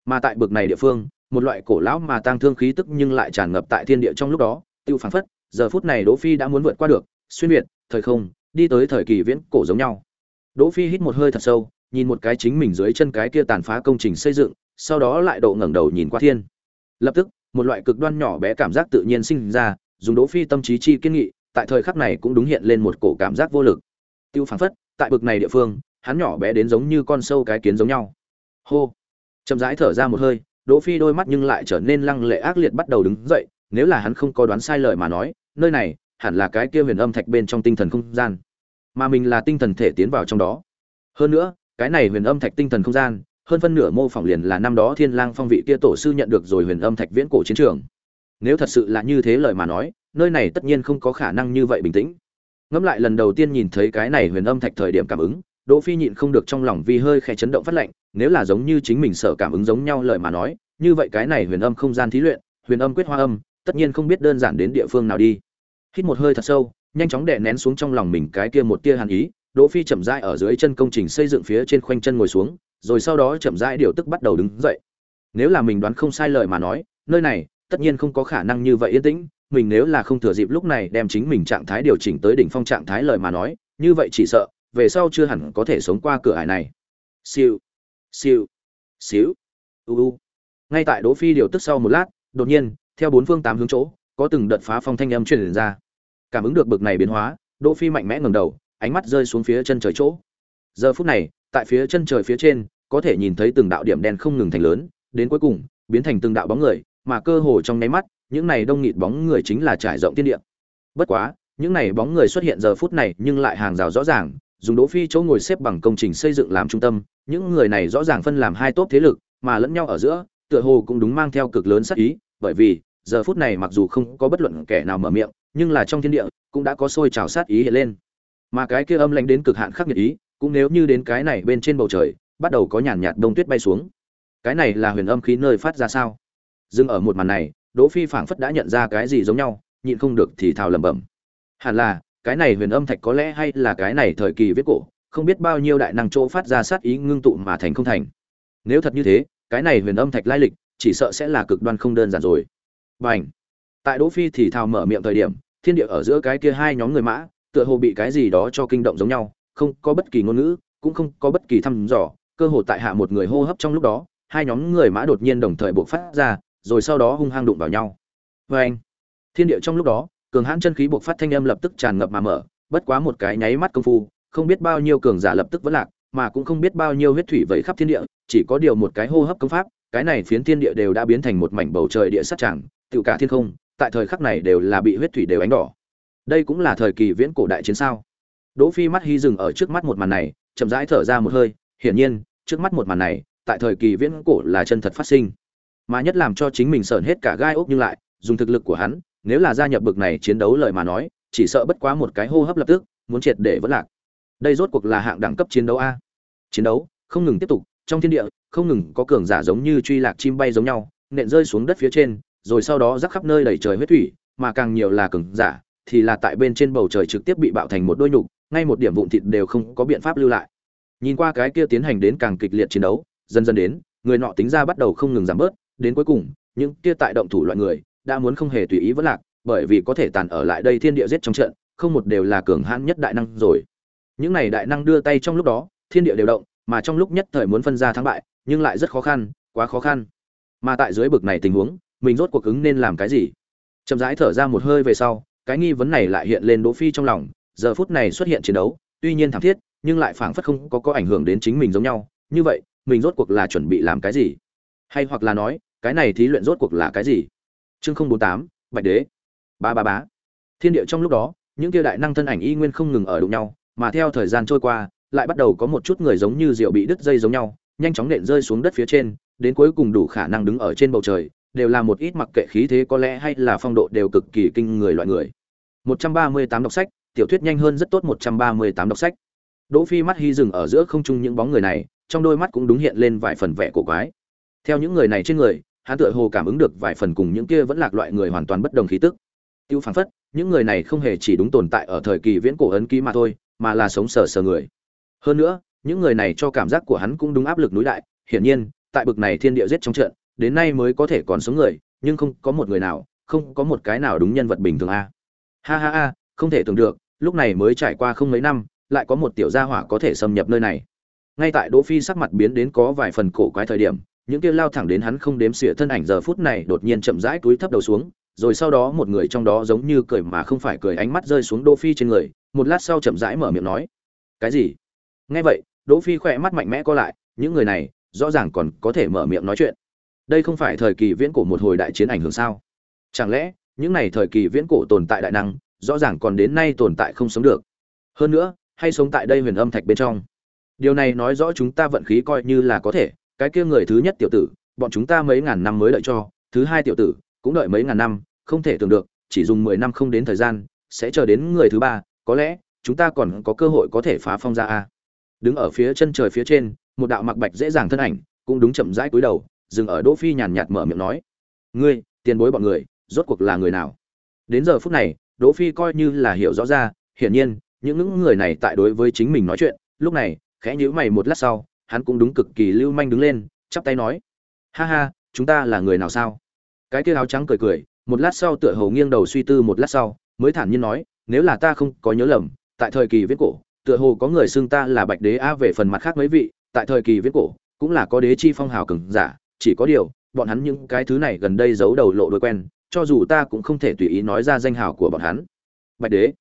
Mà tại bực này địa phương, một loại cổ lão mà tang thương khí tức nhưng lại tràn ngập tại thiên địa trong lúc đó tiêu phảng phất, giờ phút này đỗ phi đã muốn vượt qua được, xuyên việt, thời không, đi tới thời kỳ viễn cổ giống nhau. Đỗ phi hít một hơi thật sâu, nhìn một cái chính mình dưới chân cái kia tàn phá công trình xây dựng, sau đó lại độ ngẩng đầu nhìn qua thiên. Lập tức, một loại cực đoan nhỏ bé cảm giác tự nhiên sinh ra, dùng đỗ phi tâm trí chi kiên nghị, tại thời khắc này cũng đúng hiện lên một cổ cảm giác vô lực. Tiêu phảng phất, tại bực này địa phương, hắn nhỏ bé đến giống như con sâu cái kiến giống nhau. Hô! Chậm rãi thở ra một hơi, đỗ phi đôi mắt nhưng lại trở nên lăng lệ ác liệt bắt đầu đứng dậy nếu là hắn không có đoán sai lời mà nói, nơi này hẳn là cái kia huyền âm thạch bên trong tinh thần không gian, mà mình là tinh thần thể tiến vào trong đó. Hơn nữa, cái này huyền âm thạch tinh thần không gian, hơn phân nửa mô phỏng liền là năm đó thiên lang phong vị kia tổ sư nhận được rồi huyền âm thạch viễn cổ chiến trường. Nếu thật sự là như thế lời mà nói, nơi này tất nhiên không có khả năng như vậy bình tĩnh. Ngẫm lại lần đầu tiên nhìn thấy cái này huyền âm thạch thời điểm cảm ứng, đỗ phi nhịn không được trong lòng vì hơi khẽ chấn động phát lạnh nếu là giống như chính mình sợ cảm ứng giống nhau lời mà nói, như vậy cái này huyền âm không gian thí luyện, huyền âm quyết hoa âm tất nhiên không biết đơn giản đến địa phương nào đi. Hít một hơi thật sâu, nhanh chóng đè nén xuống trong lòng mình cái kia một tia hàn ý, đỗ phi chậm rãi ở dưới chân công trình xây dựng phía trên khoanh chân ngồi xuống, rồi sau đó chậm rãi điều tức bắt đầu đứng dậy. Nếu là mình đoán không sai lời mà nói, nơi này, tất nhiên không có khả năng như vậy yên tĩnh, mình nếu là không thừa dịp lúc này đem chính mình trạng thái điều chỉnh tới đỉnh phong trạng thái lời mà nói, như vậy chỉ sợ, về sau chưa hẳn có thể sống qua cửa ải này. Siêu siêu xíu u u. Ngay tại đỗ phi điều tức sau một lát, đột nhiên theo bốn phương tám hướng chỗ, có từng đợt phá phong thanh âm truyền ra. Cảm ứng được bực này biến hóa, đỗ phi mạnh mẽ ngẩng đầu, ánh mắt rơi xuống phía chân trời chỗ. Giờ phút này, tại phía chân trời phía trên, có thể nhìn thấy từng đạo điểm đen không ngừng thành lớn, đến cuối cùng, biến thành từng đạo bóng người, mà cơ hồ trong nháy mắt, những này đông nghịt bóng người chính là trải rộng thiên địa. Bất quá, những này bóng người xuất hiện giờ phút này nhưng lại hàng rào rõ ràng, dùng đỗ phi chỗ ngồi xếp bằng công trình xây dựng làm trung tâm, những người này rõ ràng phân làm hai tốp thế lực, mà lẫn nhau ở giữa, tựa hồ cũng đúng mang theo cực lớn sát ý, bởi vì giờ phút này mặc dù không có bất luận kẻ nào mở miệng, nhưng là trong thiên địa cũng đã có sôi trào sát ý hiện lên. Mà cái kia âm lãnh đến cực hạn khắc nghiệt ý, cũng nếu như đến cái này bên trên bầu trời, bắt đầu có nhàn nhạt đông tuyết bay xuống. Cái này là huyền âm khí nơi phát ra sao? Dừng ở một màn này, đỗ phi phảng phất đã nhận ra cái gì giống nhau, nhịn không được thì thào lẩm bẩm. Hẳn là, cái này huyền âm thạch có lẽ hay là cái này thời kỳ viết cổ, không biết bao nhiêu đại năng chỗ phát ra sát ý ngưng tụ mà thành không thành. Nếu thật như thế, cái này huyền âm thạch lai lịch, chỉ sợ sẽ là cực đoan không đơn giản rồi. Bành. Tại Đỗ Phi thì thào mở miệng thời điểm, thiên địa ở giữa cái kia hai nhóm người mã, tựa hồ bị cái gì đó cho kinh động giống nhau, không có bất kỳ ngôn ngữ, cũng không có bất kỳ thăm dò, cơ hồ tại hạ một người hô hấp trong lúc đó, hai nhóm người mã đột nhiên đồng thời bộc phát ra, rồi sau đó hung hăng đụng vào nhau. Bành. Thiên địa trong lúc đó, cường hãn chân khí bộc phát thanh âm lập tức tràn ngập mà mở, bất quá một cái nháy mắt công phu, không biết bao nhiêu cường giả lập tức vỡ lạc, mà cũng không biết bao nhiêu huyết thủy vẩy khắp thiên địa, chỉ có điều một cái hô hấp công pháp, cái này phiến thiên địa đều đã biến thành một mảnh bầu trời địa sát tràng, tự cả thiên không, tại thời khắc này đều là bị huyết thủy đều ánh đỏ. Đây cũng là thời kỳ viễn cổ đại chiến sao? Đỗ phi mắt hy dừng ở trước mắt một màn này, chậm rãi thở ra một hơi, hiển nhiên, trước mắt một màn này, tại thời kỳ viễn cổ là chân thật phát sinh. Mà nhất làm cho chính mình sởn hết cả gai ốc nhưng lại, dùng thực lực của hắn, nếu là gia nhập bực này chiến đấu lời mà nói, chỉ sợ bất quá một cái hô hấp lập tức, muốn triệt để vẫn lạc. Đây rốt cuộc là hạng đẳng cấp chiến đấu a. Chiến đấu, không ngừng tiếp tục, trong thiên địa, không ngừng có cường giả giống như truy lạc chim bay giống nhau, nện rơi xuống đất phía trên rồi sau đó rắc khắp nơi đầy trời huyết thủy, mà càng nhiều là cường giả, thì là tại bên trên bầu trời trực tiếp bị bạo thành một đôi nhục, ngay một điểm vụn thịt đều không có biện pháp lưu lại. Nhìn qua cái kia tiến hành đến càng kịch liệt chiến đấu, dần dần đến, người nọ tính ra bắt đầu không ngừng giảm bớt, đến cuối cùng, những kia tại động thủ loại người, đã muốn không hề tùy ý vẫn lạc, bởi vì có thể tàn ở lại đây thiên địa giết trong trận, không một đều là cường hãn nhất đại năng rồi. Những này đại năng đưa tay trong lúc đó, thiên địa đều động, mà trong lúc nhất thời muốn phân ra thắng bại, nhưng lại rất khó khăn, quá khó khăn. Mà tại dưới bực này tình huống, mình rốt cuộc ứng nên làm cái gì? Chậm rãi thở ra một hơi về sau, cái nghi vấn này lại hiện lên đỗ phi trong lòng. Giờ phút này xuất hiện chiến đấu, tuy nhiên thảm thiết, nhưng lại phảng phất không có có ảnh hưởng đến chính mình giống nhau. Như vậy, mình rốt cuộc là chuẩn bị làm cái gì? Hay hoặc là nói, cái này thí luyện rốt cuộc là cái gì? Chương không bốn tám, bạch đế. Ba ba bá thiên địa trong lúc đó, những kia đại năng thân ảnh y nguyên không ngừng ở đụng nhau, mà theo thời gian trôi qua, lại bắt đầu có một chút người giống như rượu bị đứt dây giống nhau, nhanh chóng nện rơi xuống đất phía trên, đến cuối cùng đủ khả năng đứng ở trên bầu trời đều là một ít mặc kệ khí thế có lẽ hay là phong độ đều cực kỳ kinh người loại người. 138 đọc sách, tiểu thuyết nhanh hơn rất tốt 138 đọc sách. Đỗ phi mắt hy dừng ở giữa không trung những bóng người này, trong đôi mắt cũng đúng hiện lên vài phần vẻ cổ quái. Theo những người này trên người, hắn tựa hồ cảm ứng được vài phần cùng những kia vẫn lạc loại người hoàn toàn bất đồng khí tức. Tiêu phản phất, những người này không hề chỉ đúng tồn tại ở thời kỳ viễn cổ ấn ký mà thôi, mà là sống sờ sờ người. Hơn nữa, những người này cho cảm giác của hắn cũng đúng áp lực núi đại. Hiển nhiên, tại bực này thiên địa giết trong trận đến nay mới có thể còn sống người, nhưng không có một người nào, không có một cái nào đúng nhân vật bình thường a. Ha ha ha, không thể tưởng được, lúc này mới trải qua không mấy năm, lại có một tiểu gia hỏa có thể xâm nhập nơi này. Ngay tại đỗ phi sắc mặt biến đến có vài phần cổ quái thời điểm, những kia lao thẳng đến hắn không đếm xỉa thân ảnh giờ phút này đột nhiên chậm rãi túi thấp đầu xuống, rồi sau đó một người trong đó giống như cười mà không phải cười ánh mắt rơi xuống đỗ phi trên người, một lát sau chậm rãi mở miệng nói, cái gì? Nghe vậy, đỗ phi khỏe mắt mạnh mẽ co lại, những người này rõ ràng còn có thể mở miệng nói chuyện đây không phải thời kỳ viễn cổ một hồi đại chiến ảnh hưởng sao? Chẳng lẽ, những này thời kỳ viễn cổ tồn tại đại năng, rõ ràng còn đến nay tồn tại không sống được? Hơn nữa, hay sống tại đây huyền âm thạch bên trong? Điều này nói rõ chúng ta vận khí coi như là có thể, cái kia người thứ nhất tiểu tử, bọn chúng ta mấy ngàn năm mới đợi cho, thứ hai tiểu tử, cũng đợi mấy ngàn năm, không thể tưởng được, chỉ dùng mười năm không đến thời gian, sẽ chờ đến người thứ ba, có lẽ, chúng ta còn có cơ hội có thể phá phong ra a. Đứng ở phía chân trời phía trên, một đạo mặc bạch dễ dàng thân ảnh, cũng đúng chậm rãi cúi đầu dừng ở đỗ phi nhàn nhạt mở miệng nói, ngươi, tiền bối bọn người, rốt cuộc là người nào? Đến giờ phút này, đỗ phi coi như là hiểu rõ ra, hiển nhiên, những những người này tại đối với chính mình nói chuyện, lúc này, khẽ nhíu mày một lát sau, hắn cũng đúng cực kỳ lưu manh đứng lên, chắp tay nói, ha ha, chúng ta là người nào sao? Cái kia áo trắng cười cười, một lát sau tựa hồ nghiêng đầu suy tư một lát sau, mới thản nhiên nói, nếu là ta không có nhớ lầm, tại thời kỳ viết cổ, tựa hồ có người xưng ta là bạch đế a về phần mặt khác mấy vị, tại thời kỳ viết cổ, cũng là có đế chi phong hào cường giả chỉ có điều, bọn hắn những cái thứ này gần đây giấu đầu lộ đôi quen, cho dù ta cũng không thể tùy ý nói ra danh hào của bọn hắn. Bạch đế,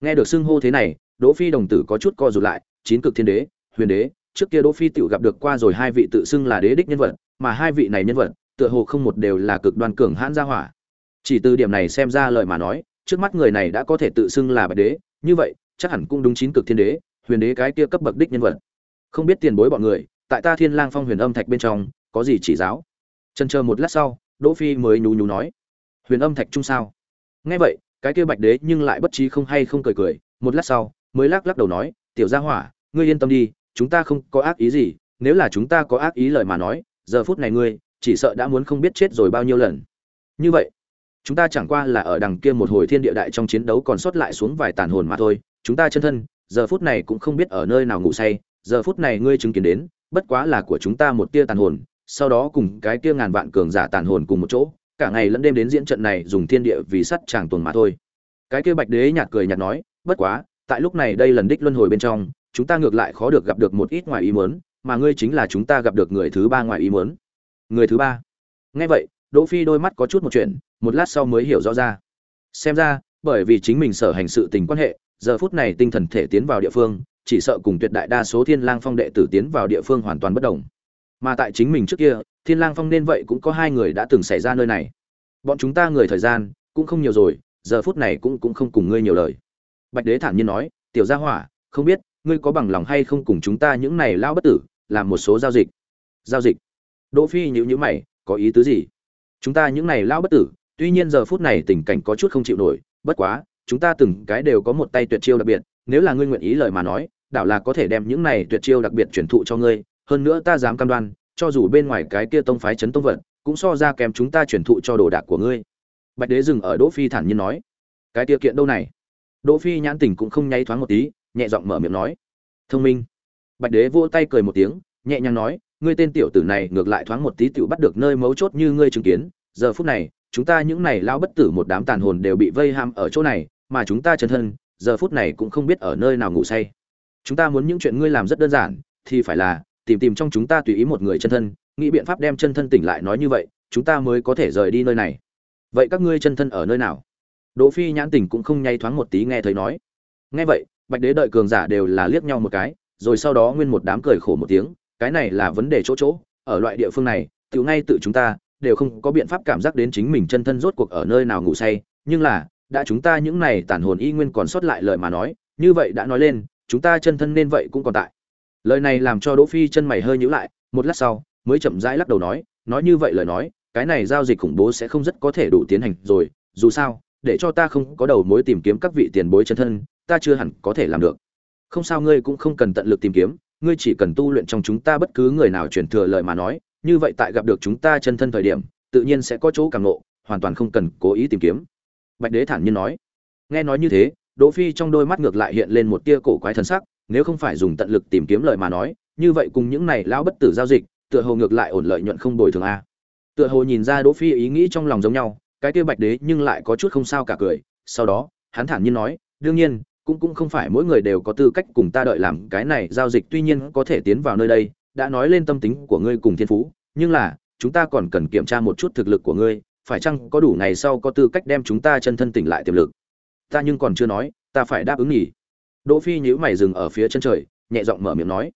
nghe được xưng hô thế này, đỗ phi đồng tử có chút co rụt lại, chín cực thiên đế, huyền đế, trước kia đỗ phi tiểu gặp được qua rồi hai vị tự xưng là đế đích nhân vật, mà hai vị này nhân vật, tựa hồ không một đều là cực đoan cường hãn gia hỏa. Chỉ từ điểm này xem ra lời mà nói, trước mắt người này đã có thể tự xưng là bạch đế, như vậy, chắc hẳn cũng đúng chín cực thiên đế, huyền đế cái kia cấp bậc đích nhân vật. Không biết tiền bối bọn người, tại ta thiên lang phong huyền âm thạch bên trong có gì chỉ giáo? Trần chờ một lát sau, đỗ phi mới nhú nhú nói. Huyền âm thạch Trung sao? Nghe vậy, cái kia bạch đế nhưng lại bất trí không hay không cười cười, một lát sau, mới lắc lắc đầu nói, tiểu gia hỏa, ngươi yên tâm đi, chúng ta không có ác ý gì, nếu là chúng ta có ác ý lời mà nói, giờ phút này ngươi, chỉ sợ đã muốn không biết chết rồi bao nhiêu lần. Như vậy, chúng ta chẳng qua là ở đằng kia một hồi thiên địa đại trong chiến đấu còn sót lại xuống vài tàn hồn mà thôi. Chúng ta chân thân, giờ phút này cũng không biết ở nơi nào ngủ say, giờ phút này ngươi chứng kiến đến, bất quá là của chúng ta một tia tàn hồn sau đó cùng cái kia ngàn vạn cường giả tàn hồn cùng một chỗ, cả ngày lẫn đêm đến diễn trận này dùng thiên địa vì sắt chàng tuần mà thôi. Cái kia bạch đế nhạt cười nhạt nói, bất quá, tại lúc này đây lần đích luân hồi bên trong, chúng ta ngược lại khó được gặp được một ít ngoài ý muốn, mà ngươi chính là chúng ta gặp được người thứ ba ngoài ý muốn. Người thứ ba. Nghe vậy, đỗ phi đôi mắt có chút một chuyện, một lát sau mới hiểu rõ ra. Xem ra, bởi vì chính mình sở hành sự tình quan hệ, giờ phút này tinh thần thể tiến vào địa phương, chỉ sợ cùng tuyệt đại đa số thiên lang phong đệ tử tiến vào địa phương hoàn toàn bất động mà tại chính mình trước kia, thiên lang phong nên vậy cũng có hai người đã từng xảy ra nơi này. Bọn chúng ta người thời gian, cũng không nhiều rồi, giờ phút này cũng cũng không cùng ngươi nhiều lời. Bạch đế thản nhiên nói, tiểu gia hỏa, không biết ngươi có bằng lòng hay không cùng chúng ta những này lao bất tử, làm một số giao dịch? Giao dịch? Đỗ phi nhíu nhíu mày, có ý tứ gì? Chúng ta những này lao bất tử, tuy nhiên giờ phút này tình cảnh có chút không chịu nổi, bất quá, chúng ta từng cái đều có một tay tuyệt chiêu đặc biệt, nếu là ngươi nguyện ý lời mà nói, đảo là có thể đem những này tuyệt chiêu đặc biệt truyền thụ cho ngươi hơn nữa ta dám cam đoan, cho dù bên ngoài cái kia tông phái chấn tông vận cũng so ra kèm chúng ta truyền thụ cho đồ đạc của ngươi. Bạch đế dừng ở đỗ phi thản nhiên nói. Cái kia kiện đâu này? Đỗ phi nhãn tình cũng không nháy thoáng một tí, nhẹ giọng mở miệng nói. Thông minh. Bạch đế vỗ tay cười một tiếng, nhẹ nhàng nói, ngươi tên tiểu tử này ngược lại thoáng một tí tiểu bắt được nơi mấu chốt như ngươi chứng kiến. Giờ phút này, chúng ta những này lao bất tử một đám tàn hồn đều bị vây ham ở chỗ này, mà chúng ta chân thân, giờ phút này cũng không biết ở nơi nào ngủ say. Chúng ta muốn những chuyện ngươi làm rất đơn giản, thì phải là tìm tìm trong chúng ta tùy ý một người chân thân, nghĩ biện pháp đem chân thân tỉnh lại nói như vậy, chúng ta mới có thể rời đi nơi này. Vậy các ngươi chân thân ở nơi nào? Đỗ phi nhãn tình cũng không nhay thoáng một tí nghe thấy nói. Nghe vậy, bạch đế đợi cường giả đều là liếc nhau một cái, rồi sau đó nguyên một đám cười khổ một tiếng, cái này là vấn đề chỗ chỗ, ở loại địa phương này tự ngay tự chúng ta, đều không có biện pháp cảm giác đến chính mình chân thân rốt cuộc ở nơi nào ngủ say, nhưng là, đã chúng ta những này tản hồn y nguyên còn sót lại lời mà nói, như vậy đã nói lên, chúng ta chân thân nên vậy cũng còn tại lời này làm cho đỗ phi chân mày hơi nhíu lại, một lát sau, mới chậm rãi lắc đầu nói nói như vậy lời nói, cái này giao dịch khủng bố sẽ không rất có thể đủ tiến hành rồi, dù sao, để cho ta không có đầu mối tìm kiếm các vị tiền bối chân thân, ta chưa hẳn có thể làm được. Không sao ngươi cũng không cần tận lực tìm kiếm, ngươi chỉ cần tu luyện trong chúng ta bất cứ người nào truyền thừa lời mà nói, như vậy tại gặp được chúng ta chân thân thời điểm, tự nhiên sẽ có chỗ càng ngộ, hoàn toàn không cần cố ý tìm kiếm. Bạch đế thản nhiên nói. Nghe nói như thế, đỗ phi trong đôi mắt ngược lại hiện lên một tia cổ quái thần sắc nếu không phải dùng tận lực tìm kiếm lợi mà nói, như vậy cùng những này lão bất tử giao dịch, tựa hồ ngược lại ổn lợi nhuận không bồi thường a. Tựa hồ nhìn ra đỗ phi ý nghĩ trong lòng giống nhau, cái kia bạch đế nhưng lại có chút không sao cả cười, sau đó, hắn thản nhiên nói, đương nhiên, cũng cũng không phải mỗi người đều có tư cách cùng ta đợi làm cái này giao dịch, tuy nhiên có thể tiến vào nơi đây, đã nói lên tâm tính của ngươi cùng thiên phú, nhưng là, chúng ta còn cần kiểm tra một chút thực lực của ngươi, phải chăng có đủ ngày sau có tư cách đem chúng ta chân thân tỉnh lại tiềm lực? Ta nhưng còn chưa nói, ta phải đáp ứng nghỉ đỗ phi nhíu mày dừng ở phía chân trời, nhẹ giọng mở miệng nói,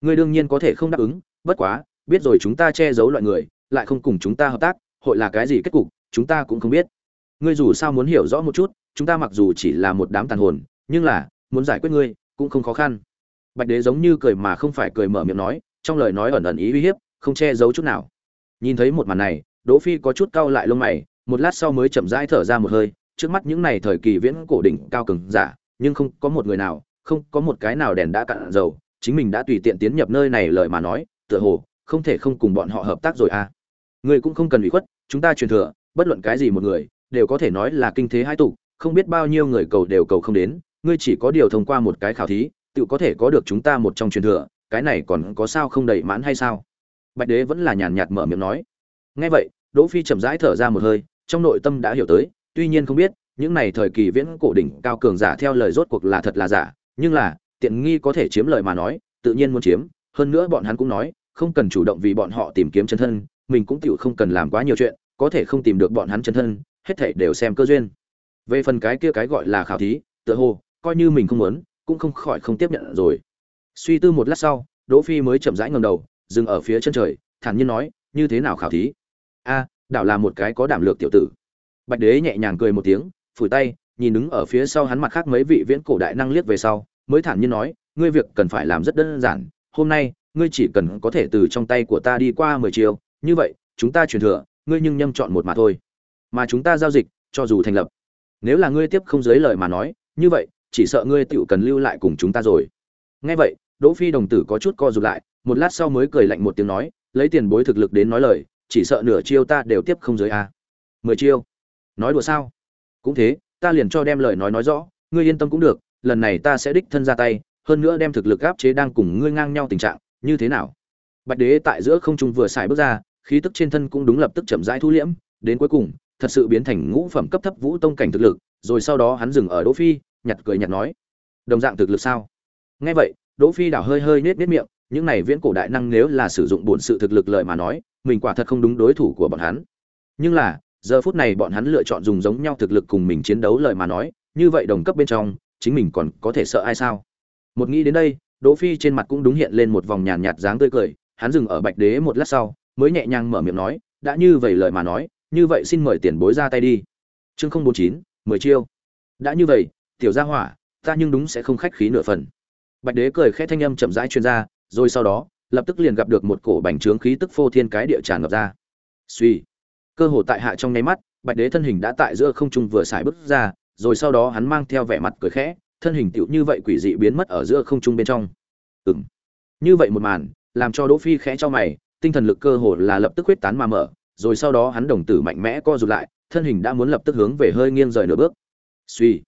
ngươi đương nhiên có thể không đáp ứng, bất quá, biết rồi chúng ta che giấu loại người, lại không cùng chúng ta hợp tác, hội là cái gì kết cục, chúng ta cũng không biết. Ngươi dù sao muốn hiểu rõ một chút, chúng ta mặc dù chỉ là một đám tàn hồn, nhưng là, muốn giải quyết ngươi, cũng không khó khăn. Bạch đế giống như cười mà không phải cười mở miệng nói, trong lời nói ẩn ẩn ý uy hiếp, không che giấu chút nào. Nhìn thấy một màn này, đỗ phi có chút cau lại lông mày, một lát sau mới chậm rãi thở ra một hơi, trước mắt những này thời kỳ viễn cổ đỉnh cao cường giả nhưng không có một người nào, không có một cái nào đèn đã cạn dầu, chính mình đã tùy tiện tiến nhập nơi này lời mà nói, tựa hồ, không thể không cùng bọn họ hợp tác rồi à. Người cũng không cần ủy khuất, chúng ta truyền thừa, bất luận cái gì một người, đều có thể nói là kinh thế hai tục không biết bao nhiêu người cầu đều cầu không đến, ngươi chỉ có điều thông qua một cái khảo thí, tự có thể có được chúng ta một trong truyền thừa, cái này còn có sao không đầy mãn hay sao? Bạch đế vẫn là nhàn nhạt mở miệng nói. Nghe vậy, đỗ phi chậm rãi thở ra một hơi, trong nội tâm đã hiểu tới, tuy nhiên không biết những này thời kỳ viễn cổ đỉnh cao cường giả theo lời rốt cuộc là thật là giả, nhưng là, tiện nghi có thể chiếm lời mà nói, tự nhiên muốn chiếm, hơn nữa bọn hắn cũng nói, không cần chủ động vì bọn họ tìm kiếm chân thân, mình cũng tựu không cần làm quá nhiều chuyện, có thể không tìm được bọn hắn chân thân, hết thảy đều xem cơ duyên. Về phần cái kia cái gọi là khảo thí, tựa hồ, coi như mình không muốn, cũng không khỏi không tiếp nhận rồi. Suy tư một lát sau, đỗ phi mới chậm rãi ngẩng đầu, dừng ở phía chân trời, thản nhiên nói, như thế nào khảo thí? A, đảo là một cái có đảm lược tiểu tử. Bạch đế nhẹ nhàng cười một tiếng phủi tay, nhìn đứng ở phía sau hắn mặt khác mấy vị viễn cổ đại năng liếc về sau, mới thản nhiên nói, ngươi việc cần phải làm rất đơn giản, hôm nay, ngươi chỉ cần có thể từ trong tay của ta đi qua mười chiều như vậy, chúng ta truyền thừa, ngươi nhưng nhâm chọn một mà thôi. Mà chúng ta giao dịch, cho dù thành lập. Nếu là ngươi tiếp không giới lời mà nói, như vậy, chỉ sợ ngươi tựu cần lưu lại cùng chúng ta rồi. Nghe vậy, đỗ phi đồng tử có chút co rụt lại, một lát sau mới cười lạnh một tiếng nói, lấy tiền bối thực lực đến nói lời, chỉ sợ nửa chiêu ta đều tiếp không giới a. À. mười chiêu? Nói đùa sao? Cũng thế, ta liền cho đem lời nói nói rõ, ngươi yên tâm cũng được, lần này ta sẽ đích thân ra tay, hơn nữa đem thực lực áp chế đang cùng ngươi ngang nhau tình trạng, như thế nào? Bạch đế tại giữa không trung vừa xài bước ra, khí tức trên thân cũng đúng lập tức chậm rãi thu liễm, đến cuối cùng, thật sự biến thành ngũ phẩm cấp thấp vũ tông cảnh thực lực, rồi sau đó hắn dừng ở đỗ phi, nhặt cười nhặt nói, đồng dạng thực lực sao? Nghe vậy, đỗ phi đảo hơi hơi nết nết miệng, những này viễn cổ đại năng nếu là sử dụng bổn sự thực lực lợi mà nói, mình quả thật không đúng đối thủ của bọn hắn. Nhưng là giờ phút này bọn hắn lựa chọn dùng giống nhau thực lực cùng mình chiến đấu lợi mà nói, như vậy đồng cấp bên trong, chính mình còn có thể sợ ai sao? Một nghĩ đến đây, đỗ phi trên mặt cũng đúng hiện lên một vòng nhàn nhạt dáng tươi cười, hắn dừng ở bạch đế một lát sau, mới nhẹ nhàng mở miệng nói, đã như vậy lời mà nói, như vậy xin mời tiền bối ra tay đi. Chương không bốn chín, mười chiêu. Đã như vậy, tiểu gia hỏa, ta nhưng đúng sẽ không khách khí nửa phần. Bạch đế cười khẽ thanh âm chậm rãi truyền ra, rồi sau đó, lập tức liền gặp được một cổ bành trướng khí tức phô thiên cái địa tràn ngập ra. Suy cơ hồ tại hạ trong nháy mắt, bạch đế thân hình đã tại giữa không trung vừa xài bước ra, rồi sau đó hắn mang theo vẻ mặt cười khẽ, thân hình tựu như vậy quỷ dị biến mất ở giữa không trung bên trong. Ừm. Như vậy một màn, làm cho đỗ phi khẽ cho mày, tinh thần lực cơ hồ là lập tức huyết tán mà mở, rồi sau đó hắn đồng tử mạnh mẽ co rụt lại, thân hình đã muốn lập tức hướng về hơi nghiêng rời nửa bước. Suy.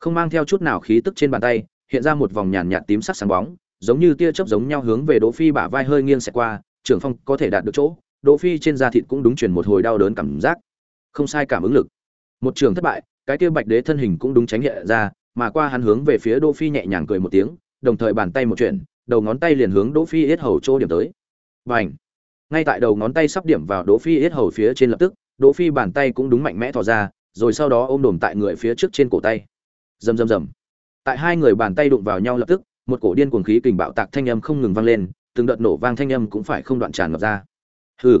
Không mang theo chút nào khí tức trên bàn tay, hiện ra một vòng nhàn nhạt tím sắc sáng bóng, giống như tia chớp giống nhau hướng về đỗ phi bả vai hơi nghiêng xẹt qua, trưởng phong có thể đạt được chỗ đỗ phi trên da thịt cũng đúng truyền một hồi đau đớn cảm giác. Không sai cảm ứng lực. Một trường thất bại, cái kia bạch đế thân hình cũng đúng tránh hiện ra, mà qua hắn hướng về phía đỗ phi nhẹ nhàng cười một tiếng, đồng thời bàn tay một chuyển, đầu ngón tay liền hướng đỗ phi yết hầu chỗ điểm tới. Bành! Ngay tại đầu ngón tay sắp điểm vào đỗ phi yết hầu phía trên lập tức, đỗ phi bàn tay cũng đúng mạnh mẽ thò ra, rồi sau đó ôm đùm tại người phía trước trên cổ tay. Rầm rầm rầm. Tại hai người bàn tay đụng vào nhau lập tức, một cổ điên cuồng khí kình bạo tạc thanh âm không ngừng vang lên, từng đợt nổ vang thanh âm cũng phải không đoạn tràn ngập ra hừ.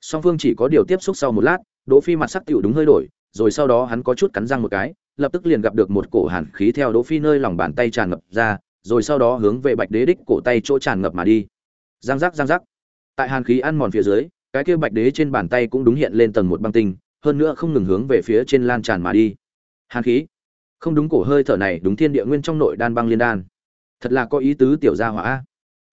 Song phương chỉ có điều tiếp xúc sau một lát, đỗ phi mặt sắc tiểu đúng hơi đổi, rồi sau đó hắn có chút cắn răng một cái, lập tức liền gặp được một cổ hàn khí theo đỗ phi nơi lòng bàn tay tràn ngập ra, rồi sau đó hướng về bạch đế đích cổ tay chỗ tràn ngập mà đi. Giang giác giang giác. Tại hàn khí ăn mòn phía dưới, cái kia bạch đế trên bàn tay cũng đúng hiện lên tầng một băng tinh, hơn nữa không ngừng hướng về phía trên lan tràn mà đi. Hàn khí. Không đúng cổ hơi thở này đúng thiên địa nguyên trong nội đan băng liên đan. Thật là có ý tứ tiểu gia hỏa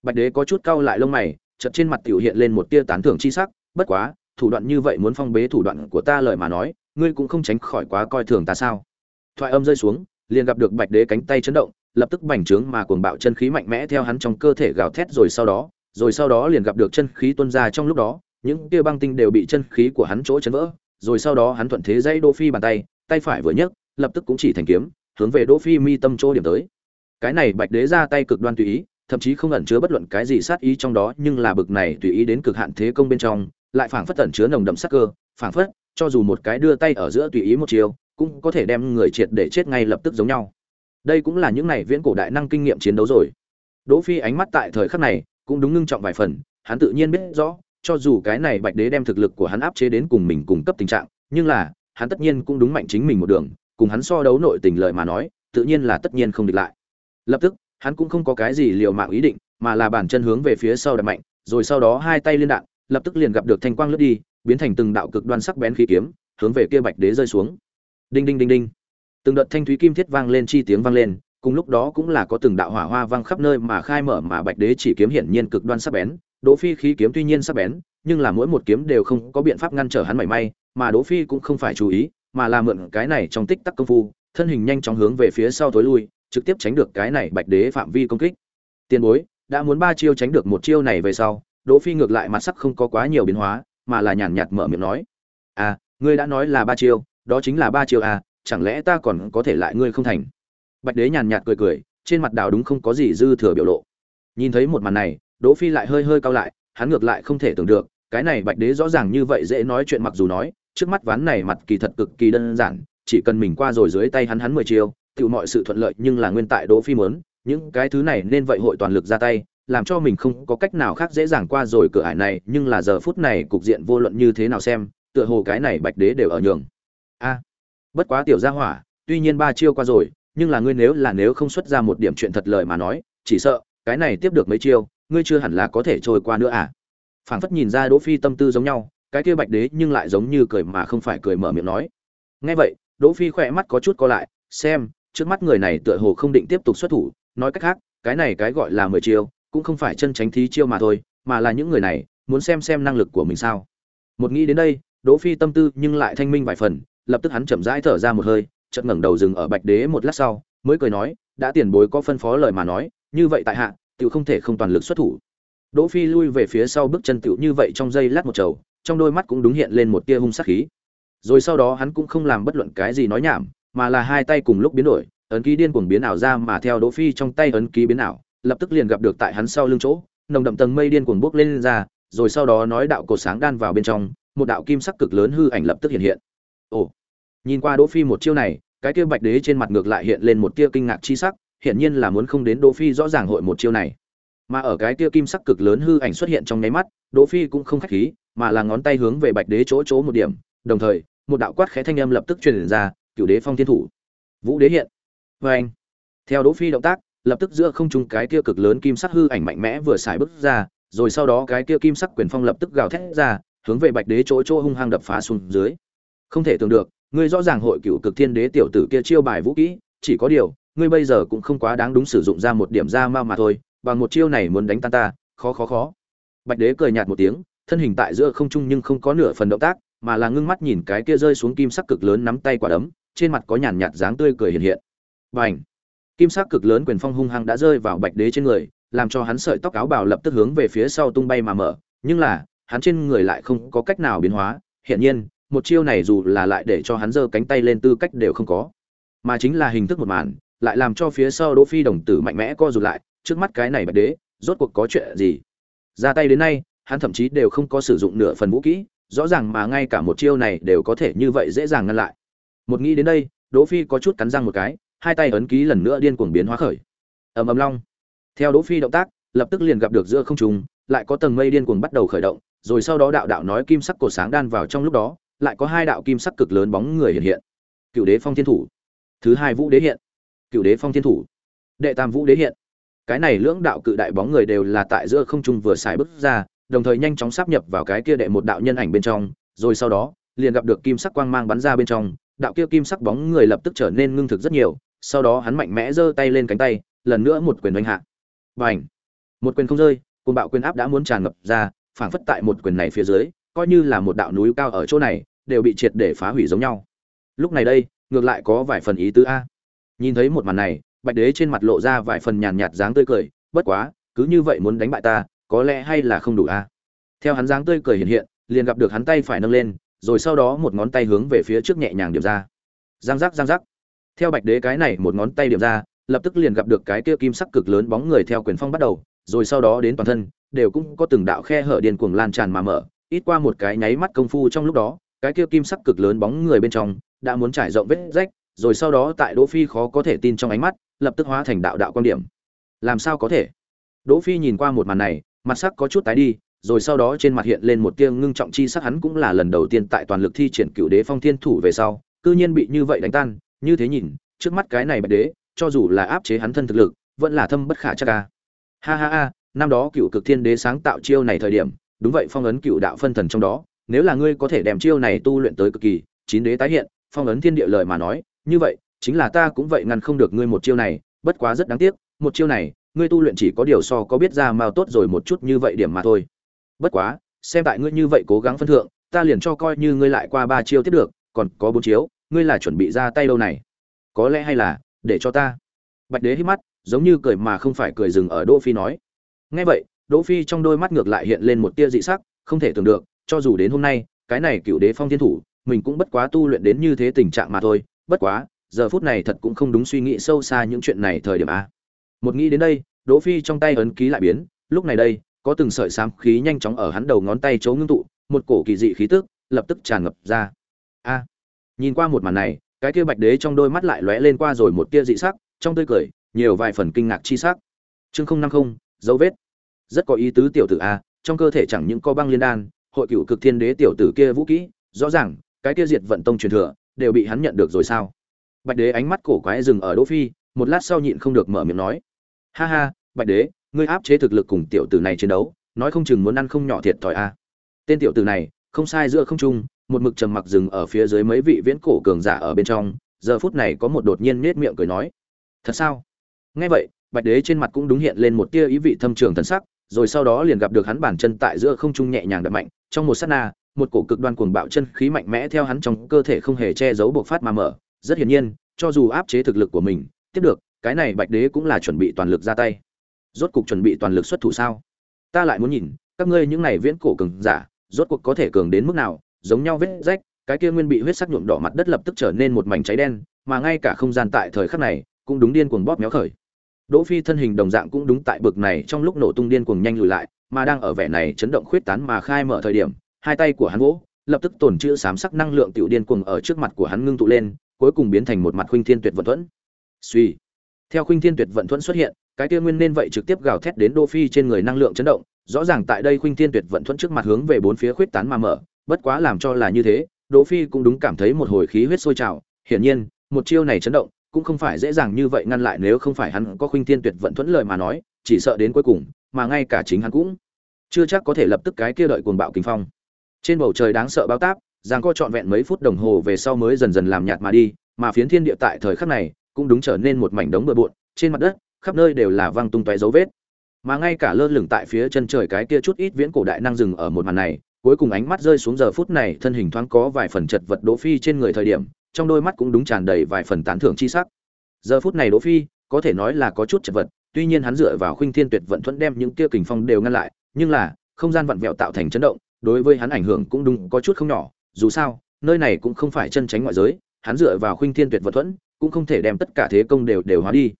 bạch đế có chút cau lại lông mày chợt trên mặt tiểu hiện lên một tia tán thưởng chi sắc, bất quá, thủ đoạn như vậy muốn phong bế thủ đoạn của ta lời mà nói, ngươi cũng không tránh khỏi quá coi thường ta sao? Thoại âm rơi xuống, liền gặp được bạch đế cánh tay chấn động, lập tức bành trướng mà cuồng bạo chân khí mạnh mẽ theo hắn trong cơ thể gào thét rồi sau đó, rồi sau đó liền gặp được chân khí tuôn ra trong lúc đó, những tia băng tinh đều bị chân khí của hắn chỗ chấn vỡ, rồi sau đó hắn thuận thế dãy đỗ phi bàn tay tay phải vừa nhấc, lập tức cũng chỉ thành kiếm, hướng về đỗ phi mi tâm chỗ điểm tới. Cái này bạch đế ra tay cực đoan tùy ý thậm chí không ẩn chứa bất luận cái gì sát ý trong đó, nhưng là bực này tùy ý đến cực hạn thế công bên trong, lại phảng phất ẩn chứa nồng đậm sát cơ, phảng phất, cho dù một cái đưa tay ở giữa tùy ý một chiều, cũng có thể đem người triệt để chết ngay lập tức giống nhau. Đây cũng là những này viễn cổ đại năng kinh nghiệm chiến đấu rồi. Đỗ phi ánh mắt tại thời khắc này cũng đúng ngưng trọng vài phần, hắn tự nhiên biết rõ, cho dù cái này bạch đế đem thực lực của hắn áp chế đến cùng mình cùng cấp tình trạng, nhưng là, hắn tất nhiên cũng đúng mạnh chính mình một đường, cùng hắn so đấu nội tình lời mà nói, tự nhiên là tất nhiên không địch lại. Lập tức hắn cũng không có cái gì liều mạng ý định, mà là bản chân hướng về phía sau đập mạnh, rồi sau đó hai tay liên đạn, lập tức liền gặp được thanh quang lướt đi, biến thành từng đạo cực đoan sắc bén khí kiếm, hướng về kia bạch đế rơi xuống. Đinh đinh đinh đinh. Từng đợt thanh thúy kim thiết vang lên, chi tiếng vang lên, cùng lúc đó cũng là có từng đạo hỏa hoa vang khắp nơi mà khai mở mà bạch đế chỉ kiếm hiển nhiên cực đoan sắc bén, đỗ phi khí kiếm tuy nhiên sắc bén, nhưng là mỗi một kiếm đều không có biện pháp ngăn trở hắn mảy may, mà đỗ phi cũng không phải chú ý, mà là mượn cái này trong tích tắc công phu, thân hình nhanh chóng hướng về phía sau tối lui trực tiếp tránh được cái này bạch đế phạm vi công kích. Tiền bối, đã muốn ba chiêu tránh được một chiêu này về sau, đỗ phi ngược lại mặt sắc không có quá nhiều biến hóa, mà là nhàn nhạt mở miệng nói à ngươi đã nói là ba chiêu, đó chính là ba chiêu à chẳng lẽ ta còn có thể lại ngươi không thành? Bạch đế nhàn nhạt cười cười, trên mặt đào đúng không có gì dư thừa biểu lộ. Nhìn thấy một màn này, đỗ phi lại hơi hơi cao lại, hắn ngược lại không thể tưởng được, cái này bạch đế rõ ràng như vậy dễ nói chuyện mặc dù nói, trước mắt ván này mặt kỳ thật cực kỳ đơn giản, chỉ cần mình qua rồi dưới tay hắn hắn mười chiêu tự mọi sự thuận lợi nhưng là nguyên tại đỗ phi muốn, những cái thứ này nên vậy hội toàn lực ra tay, làm cho mình không có cách nào khác dễ dàng qua rồi cửa ải này, nhưng là giờ phút này cục diện vô luận như thế nào xem, tựa hồ cái này bạch đế đều ở nhường. A, bất quá tiểu gia hỏa, tuy nhiên ba chiêu qua rồi, nhưng là ngươi nếu là nếu không xuất ra một điểm chuyện thật lời mà nói, chỉ sợ, cái này tiếp được mấy chiêu, ngươi chưa hẳn là có thể trôi qua nữa à? Phảng phất nhìn ra đỗ phi tâm tư giống nhau, cái kia bạch đế nhưng lại giống như cười mà không phải cười mở miệng nói. Nghe vậy, đỗ phi khỏe mắt có chút co lại, xem trước mắt người này tựa hồ không định tiếp tục xuất thủ, nói cách khác, cái này cái gọi là mười chiêu, cũng không phải chân tránh thí chiêu mà thôi, mà là những người này, muốn xem xem năng lực của mình sao. Một nghĩ đến đây, đỗ phi tâm tư nhưng lại thanh minh vài phần, lập tức hắn chậm rãi thở ra một hơi, chợt ngẩng đầu dừng ở bạch đế một lát sau, mới cười nói, đã tiền bối có phân phó lời mà nói, như vậy tại hạ, tiểu không thể không toàn lực xuất thủ. Đỗ phi lui về phía sau bước chân tựu như vậy trong giây lát một chầu trong đôi mắt cũng đúng hiện lên một tia hung sát khí. Rồi sau đó hắn cũng không làm bất luận cái gì nói nhảm mà là hai tay cùng lúc biến đổi ấn ký điên cuồng biến ảo ra mà theo đỗ phi trong tay ấn ký biến ảo lập tức liền gặp được tại hắn sau lưng chỗ nồng đậm tầng mây điên cuồng bốc lên, lên ra rồi sau đó nói đạo cột sáng đan vào bên trong một đạo kim sắc cực lớn hư ảnh lập tức hiện hiện. Ồ nhìn qua đỗ phi một chiêu này cái kia bạch đế trên mặt ngược lại hiện lên một tia kinh ngạc chi sắc hiện nhiên là muốn không đến đỗ phi rõ ràng hội một chiêu này. Mà ở cái kia kim sắc cực lớn hư ảnh xuất hiện trong nháy mắt đỗ phi cũng không khách khí mà là ngón tay hướng về bạch đế chỗ chỗ một điểm đồng thời một đạo quát khẽ thanh âm lập tức truyền ra cựu đế phong thiên thủ. Vũ đế hiện. Vê anh. Theo đỗ phi động tác, lập tức giữa không trung cái kia cực lớn kim sắc hư ảnh mạnh mẽ vừa xài bước ra, rồi sau đó cái kia kim sắc quyền phong lập tức gào thét ra, hướng về bạch đế chỗ chỗ hung hăng đập phá xuống dưới. Không thể tưởng được, ngươi rõ ràng hội cửu cực thiên đế tiểu tử kia chiêu bài vũ kỹ, chỉ có điều, ngươi bây giờ cũng không quá đáng đúng sử dụng ra một điểm ra ma mà thôi, bằng một chiêu này muốn đánh tan ta, khó khó khó. Bạch đế cười nhạt một tiếng, thân hình tại giữa không trung nhưng không có nửa phần động tác, mà là ngưng mắt nhìn cái kia rơi xuống kim sắc cực lớn nắm tay quả đấm trên mặt có nhàn nhạt dáng tươi cười hiện hiện. Bành! Kim sắc cực lớn quyền phong hung hăng đã rơi vào bạch đế trên người, làm cho hắn sợi tóc áo bào lập tức hướng về phía sau tung bay mà mở. Nhưng là, hắn trên người lại không có cách nào biến hóa. Hiển nhiên, một chiêu này dù là lại để cho hắn giơ cánh tay lên tư cách đều không có. Mà chính là hình thức một màn, lại làm cho phía sau đỗ phi đồng tử mạnh mẽ co rụt lại. Trước mắt cái này bạch đế, rốt cuộc có chuyện gì? Ra tay đến nay, hắn thậm chí đều không có sử dụng nửa phần vũ kỹ rõ ràng mà ngay cả một chiêu này đều có thể như vậy dễ dàng ngăn lại một nghĩ đến đây, đỗ phi có chút cắn răng một cái, hai tay ấn ký lần nữa điên cuồng biến hóa khởi. Ầm ầm long. Theo đỗ phi động tác, lập tức liền gặp được giữa không trung, lại có tầng mây điên cuồng bắt đầu khởi động, rồi sau đó đạo đạo nói kim sắc cổ sáng đan vào trong lúc đó, lại có hai đạo kim sắc cực lớn bóng người hiện hiện. Cựu đế phong thiên thủ. Thứ hai vũ đế hiện. Cựu đế phong thiên thủ. Đệ tam vũ đế hiện. Cái này lưỡng đạo cự đại bóng người đều là tại giữa không trung vừa xài bước ra, đồng thời nhanh chóng sắp nhập vào cái kia đệ một đạo nhân ảnh bên trong, rồi sau đó, liền gặp được kim sắc quang mang bắn ra bên trong đạo kia kim sắc bóng người lập tức trở nên ngưng thực rất nhiều, sau đó hắn mạnh mẽ giơ tay lên cánh tay, lần nữa một quyền đánh hạ. Và một quyền không rơi côn bạo quyền áp đã muốn tràn ngập ra, phảng phất tại một quyền này phía dưới, coi như là một đạo núi cao ở chỗ này, đều bị triệt để phá hủy giống nhau. Lúc này đây, ngược lại có vài phần ý tứ a. Nhìn thấy một màn này, bạch đế trên mặt lộ ra vài phần nhàn nhạt dáng tươi cười, bất quá, cứ như vậy muốn đánh bại ta, có lẽ hay là không đủ a. Theo hắn dáng tươi cười hiện hiện, liền gặp được hắn tay phải nâng lên rồi sau đó một ngón tay hướng về phía trước nhẹ nhàng điểm ra. Giang giác giang giác. Theo bạch đế cái này một ngón tay điểm ra, lập tức liền gặp được cái kia kim sắc cực lớn bóng người theo quyền phong bắt đầu, rồi sau đó đến toàn thân, đều cũng có từng đạo khe hở điên cuồng lan tràn mà mở. Ít qua một cái nháy mắt công phu trong lúc đó, cái kia kim sắc cực lớn bóng người bên trong đã muốn trải rộng vết rách, rồi sau đó tại đỗ phi khó có thể tin trong ánh mắt, lập tức hóa thành đạo đạo quan điểm. Làm sao có thể? Đỗ phi nhìn qua một màn này, mặt sắc có chút tái đi rồi sau đó trên mặt hiện lên một tia ngưng trọng chi sắc, hắn cũng là lần đầu tiên tại toàn lực thi triển cựu đế phong thiên thủ về sau, cư nhiên bị như vậy đánh tan. Như thế nhìn, trước mắt cái này bạch đế, cho dù là áp chế hắn thân thực lực, vẫn là thâm bất khả chắc ca ha ha ha, năm đó cựu cực thiên đế sáng tạo chiêu này thời điểm, đúng vậy, phong ấn cựu đạo phân thần trong đó, nếu là ngươi có thể đem chiêu này tu luyện tới cực kỳ, chín đế tái hiện, phong ấn thiên địa lời mà nói, như vậy, chính là ta cũng vậy ngăn không được ngươi một chiêu này, bất quá rất đáng tiếc, một chiêu này, ngươi tu luyện chỉ có điều so có biết ra mao tốt rồi một chút như vậy điểm mà thôi bất quá, xem tại ngươi như vậy cố gắng phân thượng, ta liền cho coi như ngươi lại qua ba chiêu tiếp được, còn có bốn chiếu, ngươi là chuẩn bị ra tay đâu này? Có lẽ hay là, để cho ta. Bạch đế hít mắt, giống như cười mà không phải cười dừng ở đỗ phi nói. Nghe vậy, đỗ phi trong đôi mắt ngược lại hiện lên một tia dị sắc, không thể tưởng được, cho dù đến hôm nay, cái này cựu đế phong thiên thủ, mình cũng bất quá tu luyện đến như thế tình trạng mà thôi. Bất quá, giờ phút này thật cũng không đúng suy nghĩ sâu xa những chuyện này thời điểm a. Một nghĩ đến đây, đỗ phi trong tay ấn ký lại biến, lúc này đây có từng sợi xám khí nhanh chóng ở hắn đầu ngón tay chấu ngưng tụ, một cổ kỳ dị khí tức lập tức tràn ngập ra. A, nhìn qua một màn này, cái kia bạch đế trong đôi mắt lại lóe lên qua rồi một tia dị sắc, trong tươi cười, nhiều vài phần kinh ngạc chi sắc. Chương không năm không, dấu vết. Rất có ý tứ tiểu tử a, trong cơ thể chẳng những có băng liên đan, hội cựu cực thiên đế tiểu tử kia vũ kỹ, rõ ràng, cái kia diệt vận tông truyền thừa, đều bị hắn nhận được rồi sao? Bạch đế ánh mắt cổ quái dừng ở đỗ phi, một lát sau nhịn không được mở miệng nói. Ha ha, bạch đế ngươi áp chế thực lực cùng tiểu tử này chiến đấu, nói không chừng muốn ăn không nhỏ thiệt thòi a. Tên tiểu tử này, không sai giữa không trung, một mực trầm mặc dừng ở phía dưới mấy vị viễn cổ cường giả ở bên trong, giờ phút này có một đột nhiên nết miệng cười nói, thật sao? Nghe vậy, bạch đế trên mặt cũng đúng hiện lên một tia ý vị thâm trường thần sắc, rồi sau đó liền gặp được hắn bản chân tại giữa không trung nhẹ nhàng đập mạnh, trong một sát na, một cổ cực đoan cuồng bạo chân khí mạnh mẽ theo hắn trong cơ thể không hề che giấu bộc phát mà mở. Rất hiển nhiên, cho dù áp chế thực lực của mình, tiếp được, cái này bạch đế cũng là chuẩn bị toàn lực ra tay rốt cục chuẩn bị toàn lực xuất thủ sao? Ta lại muốn nhìn, các ngươi những này viễn cổ cường giả, rốt cuộc có thể cường đến mức nào, giống nhau vết rách, cái kia nguyên bị huyết sắc nhuộm đỏ mặt đất lập tức trở nên một mảnh cháy đen, mà ngay cả không gian tại thời khắc này, cũng đúng điên cuồng bóp méo khởi. Đỗ phi thân hình đồng dạng cũng đúng tại bực này trong lúc nổ tung điên cuồng nhanh lùi lại, mà đang ở vẻ này chấn động khuyết tán mà khai mở thời điểm, hai tay của hắn vỗ, lập tức tổn chữ sám sắc năng lượng tiểu điên cuồng ở trước mặt của hắn ngưng tụ lên, cuối cùng biến thành một mặt khuynh thiên tuyệt vận thuẫn. Suy theo khuynh thiên tuyệt vận thuẫn xuất hiện cái kia nguyên nên vậy trực tiếp gào thét đến đô phi trên người năng lượng chấn động, rõ ràng tại đây khuynh thiên tuyệt vận thuẫn trước mặt hướng về bốn phía khuyết tán mà mở, bất quá làm cho là như thế đỗ phi cũng đúng cảm thấy một hồi khí huyết sôi trào, hiển nhiên, một chiêu này chấn động, cũng không phải dễ dàng như vậy ngăn lại nếu không phải hắn có khuynh thiên tuyệt vận thuẫn lời mà nói, chỉ sợ đến cuối cùng, mà ngay cả chính hắn cũng chưa chắc có thể lập tức cái kia đợi cuồng bạo kinh phong. Trên bầu trời đáng sợ bao táp giang co trọn vẹn mấy phút đồng hồ về sau mới dần dần làm nhạt mà đi, mà phiến thiên địa tại thời khắc này cũng đúng trở nên một mảnh đống bừa bộn, trên mặt đất khắp nơi đều là văng tung tóe dấu vết. Mà ngay cả lơ lửng tại phía chân trời cái kia chút ít viễn cổ đại năng dừng ở một màn này, cuối cùng ánh mắt rơi xuống giờ phút này, thân hình thoáng có vài phần chật vật đỗ phi trên người thời điểm, trong đôi mắt cũng đúng tràn đầy vài phần tán thưởng chi sắc. Giờ phút này đỗ phi, có thể nói là có chút chật vật, tuy nhiên hắn dựa vào khuynh thiên tuyệt vận thuẫn đem những kia kình phong đều ngăn lại, nhưng là, không gian vặn vẹo tạo thành chấn động, đối với hắn ảnh hưởng cũng đúng có chút không nhỏ, dù sao, nơi này cũng không phải chân tránh ngoại giới, hắn dựa vào khuynh thiên tuyệt vận thuẫn, cũng không thể đem tất cả thế công đều đều hóa đi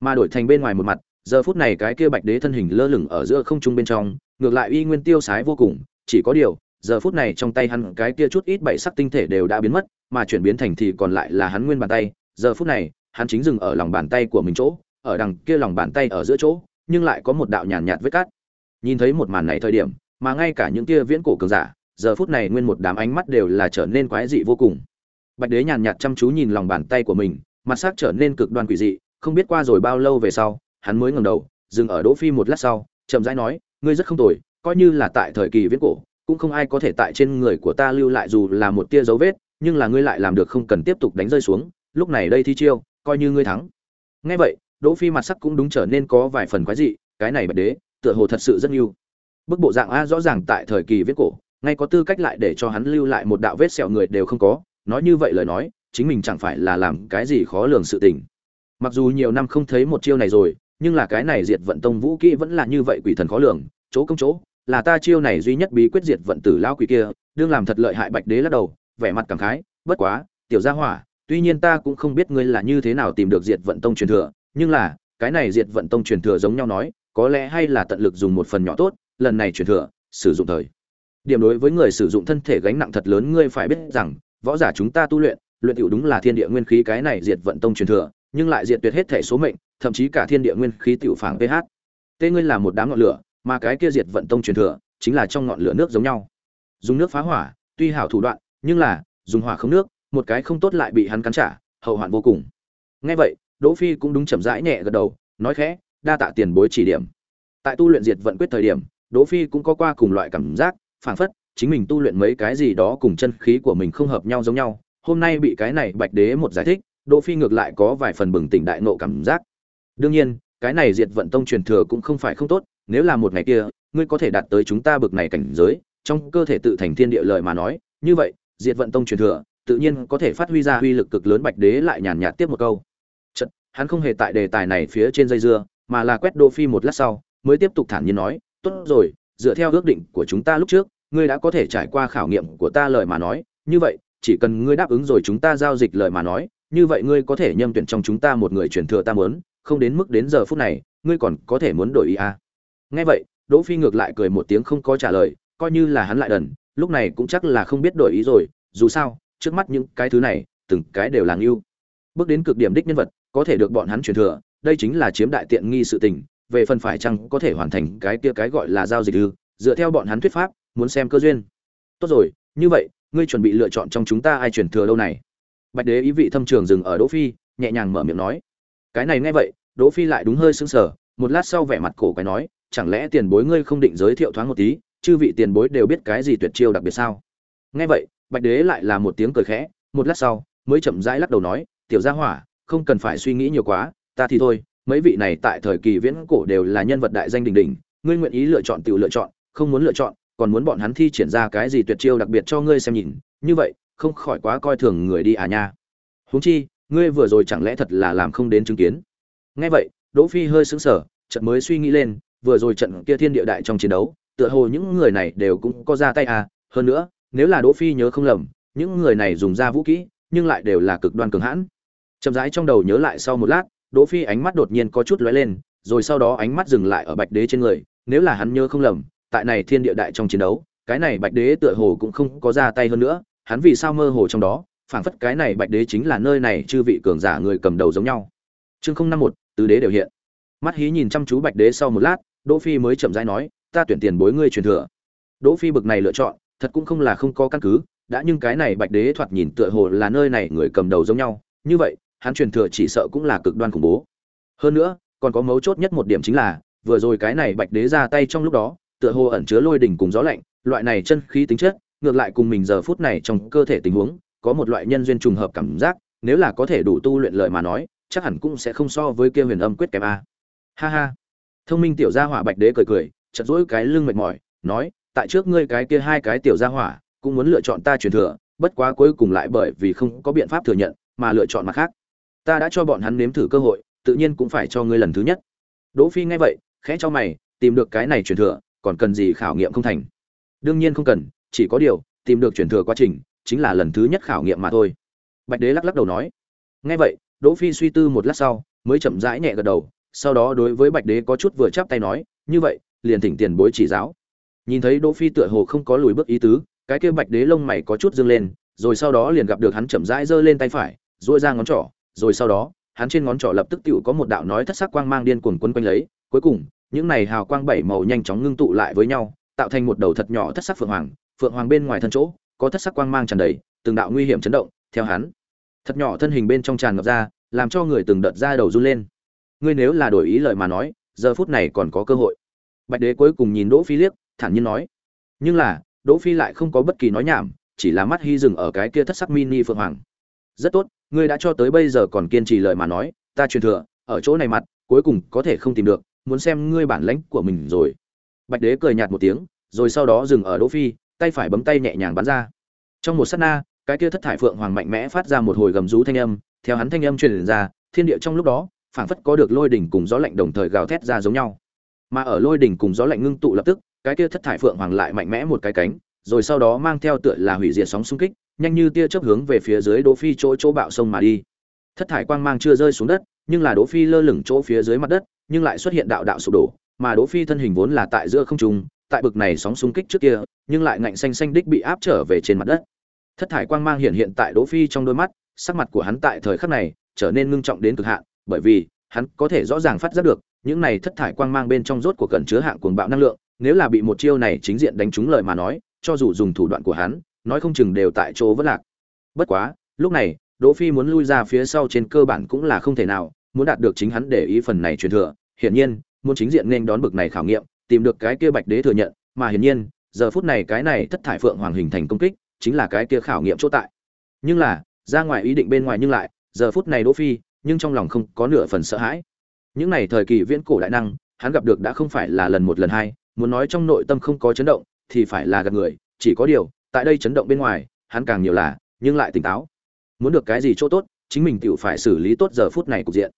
mà đổi thành bên ngoài một mặt giờ phút này cái kia bạch đế thân hình lơ lửng ở giữa không trung bên trong ngược lại uy nguyên tiêu sái vô cùng chỉ có điều giờ phút này trong tay hắn cái kia chút ít bảy sắc tinh thể đều đã biến mất mà chuyển biến thành thì còn lại là hắn nguyên bàn tay giờ phút này hắn chính dừng ở lòng bàn tay của mình chỗ ở đằng kia lòng bàn tay ở giữa chỗ nhưng lại có một đạo nhàn nhạt, nhạt vết cát. Nhìn thấy một màn này thời điểm mà ngay cả những kia viễn cổ cường giả giờ phút này nguyên một đám ánh mắt đều là trở nên quái dị vô cùng. Bạch đế nhàn nhạt chăm chú nhìn lòng bàn tay của mình mặt sắc trở nên cực đoan quỷ dị không biết qua rồi bao lâu về sau, hắn mới ngẩng đầu, dừng ở đỗ phi một lát sau, chậm rãi nói, ngươi rất không tồi, coi như là tại thời kỳ viễn cổ, cũng không ai có thể tại trên người của ta lưu lại dù là một tia dấu vết, nhưng là ngươi lại làm được không cần tiếp tục đánh rơi xuống, lúc này đây thi chiêu, coi như ngươi thắng. Nghe vậy, đỗ phi mặt sắc cũng đúng trở nên có vài phần quái dị, cái này bạch đế, tựa hồ thật sự rất yêu bức bộ dạng a rõ ràng tại thời kỳ viễn cổ, ngay có tư cách lại để cho hắn lưu lại một đạo vết sẹo người đều không có, nói như vậy lời nói, chính mình chẳng phải là làm cái gì khó lường sự tình mặc dù nhiều năm không thấy một chiêu này rồi, nhưng là cái này diệt vận tông vũ kỹ vẫn là như vậy quỷ thần khó lường, chỗ công chỗ, là ta chiêu này duy nhất bí quyết diệt vận tử lao quỷ kia, đương làm thật lợi hại bạch đế lắc đầu, vẻ mặt cảm khái, bất quá, tiểu gia hỏa, tuy nhiên ta cũng không biết ngươi là như thế nào tìm được diệt vận tông truyền thừa, nhưng là, cái này diệt vận tông truyền thừa giống nhau nói, có lẽ hay là tận lực dùng một phần nhỏ tốt, lần này truyền thừa, sử dụng thời. Điểm đối với người sử dụng thân thể gánh nặng thật lớn, ngươi phải biết rằng, võ giả chúng ta tu luyện luyện tiểu đúng là thiên địa nguyên khí cái này diệt vận tông truyền thừa nhưng lại diệt tuyệt hết thể số mệnh, thậm chí cả thiên địa nguyên khí tiểu phảng ph Tên ngươi là một đám ngọn lửa, mà cái kia diệt vận tông truyền thừa, chính là trong ngọn lửa nước giống nhau. Dùng nước phá hỏa, tuy hảo thủ đoạn, nhưng là, dùng hỏa không nước, một cái không tốt lại bị hắn cắn trả, hậu hoạn vô cùng. Nghe vậy, đỗ phi cũng đúng chậm rãi nhẹ gật đầu, nói khẽ, đa tạ tiền bối chỉ điểm. Tại tu luyện diệt vận quyết thời điểm, đỗ phi cũng có qua cùng loại cảm giác, phảng phất, chính mình tu luyện mấy cái gì đó cùng chân khí của mình không hợp nhau giống nhau. Hôm nay bị cái này bạch đế một giải thích đỗ phi ngược lại có vài phần bừng tỉnh đại nộ cảm giác. Đương nhiên cái này diệt vận tông truyền thừa cũng không phải không tốt nếu là một ngày kia ngươi có thể đạt tới chúng ta bực này cảnh giới trong cơ thể tự thành thiên địa lợi mà nói như vậy diệt vận tông truyền thừa tự nhiên có thể phát huy ra uy lực cực lớn bạch đế lại nhàn nhạt tiếp một câu. Chợt, hắn không hề tại đề tài này phía trên dây dưa mà là quét Đỗ phi một lát sau mới tiếp tục thản nhiên nói tốt rồi dựa theo ước định của chúng ta lúc trước ngươi đã có thể trải qua khảo nghiệm của ta lời mà nói như vậy chỉ cần ngươi đáp ứng rồi chúng ta giao dịch lời mà nói như vậy ngươi có thể nhâm tuyển trong chúng ta một người truyền thừa ta muốn, không đến mức đến giờ phút này, ngươi còn có thể muốn đổi ý à. nghe vậy, đỗ phi ngược lại cười một tiếng không có trả lời, coi như là hắn lại đần, lúc này cũng chắc là không biết đổi ý rồi, dù sao, trước mắt những cái thứ này, từng cái đều là ưu bước đến cực điểm đích nhân vật, có thể được bọn hắn truyền thừa, đây chính là chiếm đại tiện nghi sự tình, về phần phải chăng có thể hoàn thành cái kia cái gọi là giao dịch ư? Dựa theo bọn hắn thuyết pháp, muốn xem cơ duyên. Tốt rồi, như vậy, ngươi chuẩn bị lựa chọn trong chúng ta ai truyền thừa đâu này? Bạch đế ý vị thâm trường dừng ở đỗ phi, nhẹ nhàng mở miệng nói. Cái này nghe vậy, đỗ phi lại đúng hơi sững sờ, một lát sau vẻ mặt cổ quái nói, chẳng lẽ tiền bối ngươi không định giới thiệu thoáng một tí, chư vị tiền bối đều biết cái gì tuyệt chiêu đặc biệt sao? Nghe vậy, bạch đế lại là một tiếng cười khẽ, một lát sau, mới chậm rãi lắc đầu nói, tiểu gia hỏa, không cần phải suy nghĩ nhiều quá, ta thì thôi, mấy vị này tại thời kỳ viễn cổ đều là nhân vật đại danh đình đình ngươi nguyện ý lựa chọn tiểu lựa chọn, không muốn lựa chọn, còn muốn bọn hắn thi triển ra cái gì tuyệt chiêu đặc biệt cho ngươi xem nhìn, như vậy không khỏi quá coi thường người đi à nha. Huống chi, ngươi vừa rồi chẳng lẽ thật là làm không đến chứng kiến? Nghe vậy, đỗ phi hơi sững sờ trận mới suy nghĩ lên, vừa rồi trận kia thiên địa đại trong chiến đấu, tựa hồ những người này đều cũng có ra tay à. Hơn nữa, nếu là đỗ phi nhớ không lầm, những người này dùng ra vũ kỹ, nhưng lại đều là cực đoan cường hãn. Chậm rãi trong đầu nhớ lại sau một lát, đỗ phi ánh mắt đột nhiên có chút lóe lên, rồi sau đó ánh mắt dừng lại ở bạch đế trên người, nếu là hắn nhớ không lầm, tại này thiên địa đại trong chiến đấu, cái này bạch đế tựa hồ cũng không có ra tay hơn nữa hắn vì sao mơ hồ trong đó, phảng phất cái này bạch đế chính là nơi này chư vị cường giả người cầm đầu giống nhau. Chương không năm một, tứ đế đều hiện. Mắt hí nhìn chăm chú bạch đế sau một lát, đỗ phi mới chậm rãi nói, ta tuyển tiền bối ngươi truyền thừa. Đỗ phi bực này lựa chọn, thật cũng không là không có căn cứ, đã nhưng cái này bạch đế thoạt nhìn tựa hồ là nơi này người cầm đầu giống nhau, như vậy, hắn truyền thừa chỉ sợ cũng là cực đoan khủng bố. Hơn nữa, còn có mấu chốt nhất một điểm chính là, vừa rồi cái này bạch đế ra tay trong lúc đó, tựa hồ ẩn chứa lôi đỉnh cùng gió lạnh, loại này chân khí tính chất ngược lại cùng mình giờ phút này trong cơ thể tình huống, có một loại nhân duyên trùng hợp cảm giác, nếu là có thể đủ tu luyện lời mà nói, chắc hẳn cũng sẽ không so với kia huyền âm quyết kém a. Ha ha. Thông minh tiểu gia hỏa bạch đế cười cười, chợt rỗi cái lưng mệt mỏi, nói, tại trước ngươi cái kia hai cái tiểu gia hỏa, cũng muốn lựa chọn ta truyền thừa, bất quá cuối cùng lại bởi vì không có biện pháp thừa nhận, mà lựa chọn mặt khác. Ta đã cho bọn hắn nếm thử cơ hội, tự nhiên cũng phải cho ngươi lần thứ nhất. Đỗ phi nghe vậy, khẽ cho mày, tìm được cái này truyền thừa, còn cần gì khảo nghiệm không thành? Đương nhiên không cần chỉ có điều, tìm được truyền thừa quá trình, chính là lần thứ nhất khảo nghiệm mà thôi. Bạch đế lắc lắc đầu nói. Nghe vậy, đỗ phi suy tư một lát sau, mới chậm rãi nhẹ gật đầu, sau đó đối với bạch đế có chút vừa chắp tay nói, như vậy, liền thỉnh tiền bối chỉ giáo. Nhìn thấy đỗ phi tựa hồ không có lùi bước ý tứ, cái kia bạch đế lông mày có chút dương lên, rồi sau đó liền gặp được hắn chậm rãi giơ lên tay phải, duỗi ra ngón trỏ, rồi sau đó, hắn trên ngón trỏ lập tức tựu có một đạo nói thất sắc quang mang điên cuồng quấn quanh lấy, cuối cùng, những này hào quang bảy màu nhanh chóng ngưng tụ lại với nhau, tạo thành một đầu thật nhỏ thất sắc phượng hoàng phượng hoàng bên ngoài thân chỗ, có thất sắc quang mang tràn đầy, từng đạo nguy hiểm chấn động, theo hắn. Thật nhỏ thân hình bên trong tràn ngập ra, làm cho người từng đợt ra đầu run lên. Ngươi nếu là đổi ý lời mà nói, giờ phút này còn có cơ hội. Bạch đế cuối cùng nhìn đỗ phi liếc, thản nhiên nói. Nhưng là, đỗ phi lại không có bất kỳ nói nhảm, chỉ là mắt hy dừng ở cái kia thất sắc mini phượng hoàng. Rất tốt, ngươi đã cho tới bây giờ còn kiên trì lời mà nói, ta truyền thừa, ở chỗ này mặt, cuối cùng có thể không tìm được, muốn xem ngươi bản lãnh của mình rồi. Bạch đế cười nhạt một tiếng, rồi sau đó dừng ở đỗ phi tay phải bấm tay nhẹ nhàng bắn ra. Trong một sát na, cái kia thất thải phượng hoàng mạnh mẽ phát ra một hồi gầm rú thanh âm, theo hắn thanh âm truyền ra, thiên địa trong lúc đó, phảng phất có được lôi đỉnh cùng gió lạnh đồng thời gào thét ra giống nhau. Mà ở lôi đỉnh cùng gió lạnh ngưng tụ lập tức, cái kia thất thải phượng hoàng lại mạnh mẽ một cái cánh, rồi sau đó mang theo tựa là hủy diệt sóng xung kích, nhanh như tia chớp hướng về phía dưới đỗ phi chỗ chỗ bạo sông mà đi. Thất thải quang mang chưa rơi xuống đất, nhưng là đỗ phi lơ lửng chỗ phía dưới mặt đất, nhưng lại xuất hiện đạo đạo sụp đổ, mà đỗ phi thân hình vốn là tại giữa không trung tại bực này sóng xung kích trước kia, nhưng lại ngạnh xanh xanh đích bị áp trở về trên mặt đất. Thất thải quang mang hiện hiện tại đỗ phi trong đôi mắt, sắc mặt của hắn tại thời khắc này trở nên ngưng trọng đến cực hạn, bởi vì hắn có thể rõ ràng phát giác được, những này thất thải quang mang bên trong rốt của cần chứa hạng cuồng bạo năng lượng, nếu là bị một chiêu này chính diện đánh trúng lời mà nói, cho dù dùng thủ đoạn của hắn, nói không chừng đều tại chỗ vẫn lạc. Bất quá, lúc này, đỗ phi muốn lui ra phía sau trên cơ bản cũng là không thể nào, muốn đạt được chính hắn để ý phần này truyền thừa, hiển nhiên, muốn chính diện nên đón bực này khảo nghiệm tìm được cái kia bạch đế thừa nhận, mà hiển nhiên, giờ phút này cái này thất thải phượng hoàng hình thành công kích, chính là cái kia khảo nghiệm chỗ tại. Nhưng là, ra ngoài ý định bên ngoài nhưng lại, giờ phút này đỗ phi, nhưng trong lòng không có nửa phần sợ hãi. Những này thời kỳ viễn cổ đại năng, hắn gặp được đã không phải là lần một lần hai, muốn nói trong nội tâm không có chấn động, thì phải là gặp người, chỉ có điều, tại đây chấn động bên ngoài, hắn càng nhiều là, nhưng lại tỉnh táo. Muốn được cái gì chỗ tốt, chính mình tự phải xử lý tốt giờ phút này cục diện.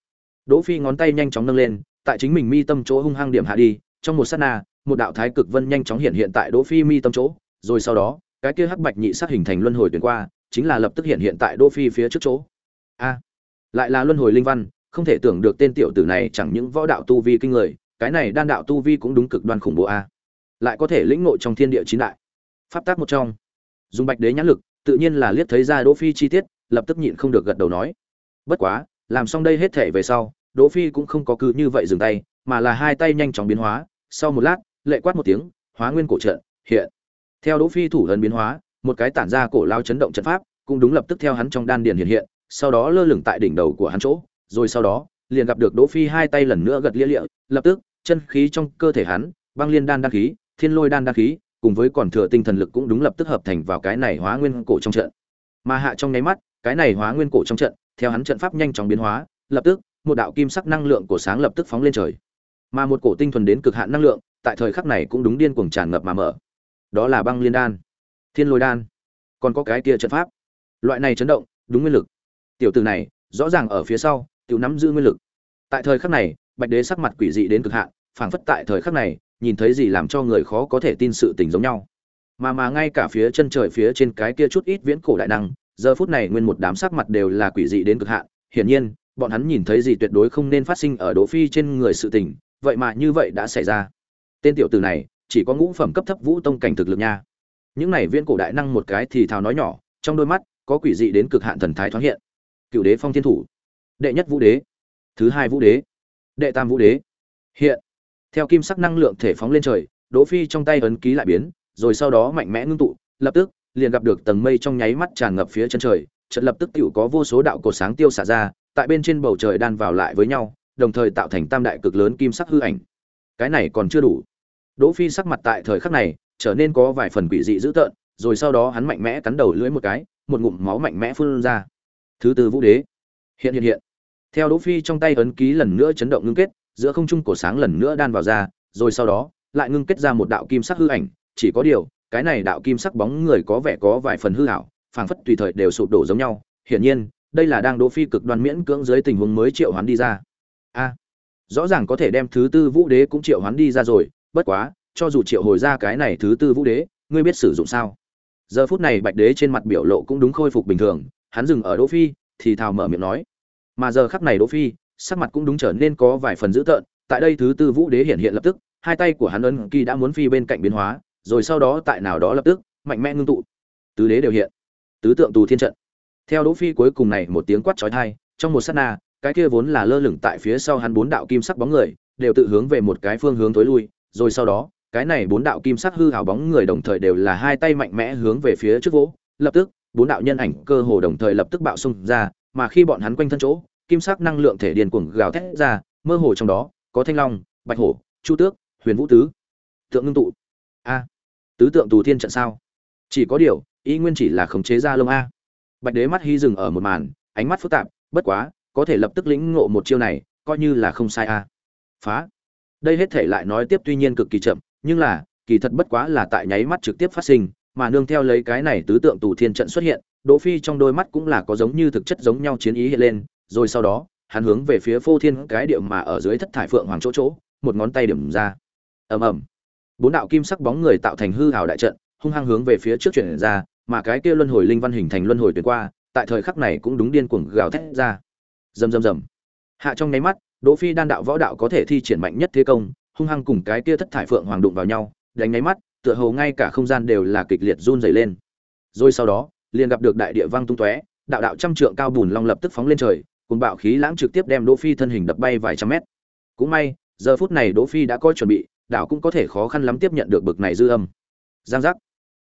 Đỗ phi ngón tay nhanh chóng nâng lên, tại chính mình mi tâm chỗ hung hăng điểm hạ đi trong một sát na, một đạo thái cực vân nhanh chóng hiện hiện tại đỗ phi mi tâm chỗ, rồi sau đó, cái kia hắc bạch nhị sắc hình thành luân hồi tuyển qua, chính là lập tức hiện hiện tại đỗ phi phía trước chỗ. A, lại là luân hồi linh văn, không thể tưởng được tên tiểu tử này chẳng những võ đạo tu vi kinh người, cái này đan đạo tu vi cũng đúng cực đoan khủng bố a. Lại có thể lĩnh ngộ trong thiên địa chín đại. Pháp tắc một trong. Dùng bạch đế nhãn lực, tự nhiên là liếc thấy ra đỗ phi chi tiết, lập tức nhịn không được gật đầu nói. Bất quá, làm xong đây hết thể về sau, đỗ phi cũng không có cứ như vậy dừng tay mà là hai tay nhanh chóng biến hóa, sau một lát, lệ quát một tiếng, hóa nguyên cổ trận, hiện. Theo đỗ phi thủ lần biến hóa, một cái tản ra cổ lao chấn động trận pháp cũng đúng lập tức theo hắn trong đan điền hiện hiện, sau đó lơ lửng tại đỉnh đầu của hắn chỗ, rồi sau đó, liền gặp được đỗ phi hai tay lần nữa gật lia lịa, lập tức, chân khí trong cơ thể hắn, băng liên đan đan khí, thiên lôi đan đan khí, cùng với còn thừa tinh thần lực cũng đúng lập tức hợp thành vào cái này hóa nguyên cổ trong trận. Mà hạ trong nháy mắt, cái này hóa nguyên cổ trong trận, theo hắn trận pháp nhanh chóng biến hóa, lập tức, một đạo kim sắc năng lượng của sáng lập tức phóng lên trời mà một cổ tinh thuần đến cực hạn năng lượng, tại thời khắc này cũng đúng điên cuồng tràn ngập mà mở. Đó là băng liên đan. Thiên lôi đan. Còn có cái kia trận pháp. Loại này chấn động, đúng nguyên lực. Tiểu tử này, rõ ràng ở phía sau, tiểu nắm giữ nguyên lực. Tại thời khắc này, bạch đế sắc mặt quỷ dị đến cực hạn, phảng phất tại thời khắc này, nhìn thấy gì làm cho người khó có thể tin sự tình giống nhau. Mà mà ngay cả phía chân trời phía trên cái kia chút ít viễn cổ đại năng, giờ phút này nguyên một đám sắc mặt đều là quỷ dị đến cực hạn. Hiển nhiên, bọn hắn nhìn thấy gì tuyệt đối không nên phát sinh ở đỗ phi trên người sự tình vậy mà như vậy đã xảy ra. Tên tiểu tử này, chỉ có ngũ phẩm cấp thấp vũ tông cảnh thực lực nha. Những này viễn cổ đại năng một cái thì thào nói nhỏ, trong đôi mắt, có quỷ dị đến cực hạn thần thái thoáng hiện. Cựu đế phong thiên thủ. Đệ nhất vũ đế. Thứ hai vũ đế. Đệ tam vũ đế. Hiện. Theo kim sắc năng lượng thể phóng lên trời, đỗ phi trong tay ấn ký lại biến, rồi sau đó mạnh mẽ ngưng tụ, lập tức, liền gặp được tầng mây trong nháy mắt tràn ngập phía chân trời, chợt lập tức tiểu có vô số đạo cột sáng tiêu xả ra, tại bên trên bầu trời đan vào lại với nhau đồng thời tạo thành tam đại cực lớn kim sắc hư ảnh. Cái này còn chưa đủ. Đỗ phi sắc mặt tại thời khắc này trở nên có vài phần quỷ dị dữ tợn, rồi sau đó hắn mạnh mẽ cắn đầu lưỡi một cái, một ngụm máu mạnh mẽ phun ra. Thứ tư vũ đế. Hiện hiện hiện. Theo đỗ phi trong tay ấn ký lần nữa chấn động ngưng kết, giữa không trung cổ sáng lần nữa đan vào ra, rồi sau đó lại ngưng kết ra một đạo kim sắc hư ảnh, chỉ có điều, cái này đạo kim sắc bóng người có vẻ có vài phần hư ảo phảng phất tùy thời đều sụp đổ giống nhau. Hiển nhiên, đây là đang đỗ phi cực đoan miễn cưỡng dưới tình huống mới triệu hoán đi ra a. Rõ ràng có thể đem thứ tư vũ đế cũng triệu hoán đi ra rồi, bất quá, cho dù triệu hồi ra cái này thứ tư vũ đế, ngươi biết sử dụng sao? Giờ phút này bạch đế trên mặt biểu lộ cũng đúng khôi phục bình thường, hắn dừng ở đỗ phi, thì thào mở miệng nói. Mà giờ khắc này đỗ phi, sắc mặt cũng đúng trở nên có vài phần dữ tợn, tại đây thứ tư vũ đế hiện hiện lập tức, hai tay của hắn ấn kỳ đã muốn phi bên cạnh biến hóa, rồi sau đó tại nào đó lập tức, mạnh mẽ ngưng tụ. Tứ đế đều hiện. Tứ tượng tù thiên trận. Theo đỗ phi cuối cùng này một tiếng quát chói tai, trong một sát na cái kia vốn là lơ lửng tại phía sau hắn bốn đạo kim sắc bóng người, đều tự hướng về một cái phương hướng tối lui, rồi sau đó, cái này bốn đạo kim sắc hư hào bóng người đồng thời đều là hai tay mạnh mẽ hướng về phía trước vỗ, lập tức, bốn đạo nhân ảnh cơ hồ đồng thời lập tức bạo xung ra, mà khi bọn hắn quanh thân chỗ, kim sắc năng lượng thể điền cuồng gào thét ra, mơ hồ trong đó, có thanh long, bạch hổ, chu tước, huyền vũ tứ, tượng ngưng tụ. A, tứ tượng tù thiên trận sao? Chỉ có điều, ý nguyên chỉ là khống chế ra lông a. Bạch đế mắt hy dừng ở một màn, ánh mắt phức tạp, bất quá có thể lập tức lĩnh ngộ một chiêu này, coi như là không sai a phá. Đây hết thể lại nói tiếp tuy nhiên cực kỳ chậm, nhưng là, kỳ thật bất quá là tại nháy mắt trực tiếp phát sinh, mà nương theo lấy cái này tứ tượng tù thiên trận xuất hiện, đỗ phi trong đôi mắt cũng là có giống như thực chất giống nhau chiến ý hiện lên, rồi sau đó, hắn hướng về phía phô thiên cái điệu mà ở dưới thất thải phượng hoàng chỗ chỗ, một ngón tay điểm ra. Ầm ầm. Bốn đạo kim sắc bóng người tạo thành hư hào đại trận, hung hăng hướng về phía trước chuyển ra, mà cái kia luân hồi linh văn hình thành luân hồi tuyệt qua, tại thời khắc này cũng đúng điên cuồng gào thét ra rầm rầm rầm. Hạ trong nháy mắt, đỗ phi đan đạo võ đạo có thể thi triển mạnh nhất thế công, hung hăng cùng cái kia thất thải phượng hoàng đụng vào nhau, đánh nháy mắt, tựa hồ ngay cả không gian đều là kịch liệt run rẩy lên. Rồi sau đó, liền gặp được đại địa vang tung tóe, đạo đạo trăm trượng cao bùn long lập tức phóng lên trời cùng bạo khí lãng trực tiếp đem đỗ phi thân hình đập bay vài trăm mét. Cũng may, giờ phút này đỗ phi đã có chuẩn bị, đạo cũng có thể khó khăn lắm tiếp nhận được bực này dư âm. Giang giác.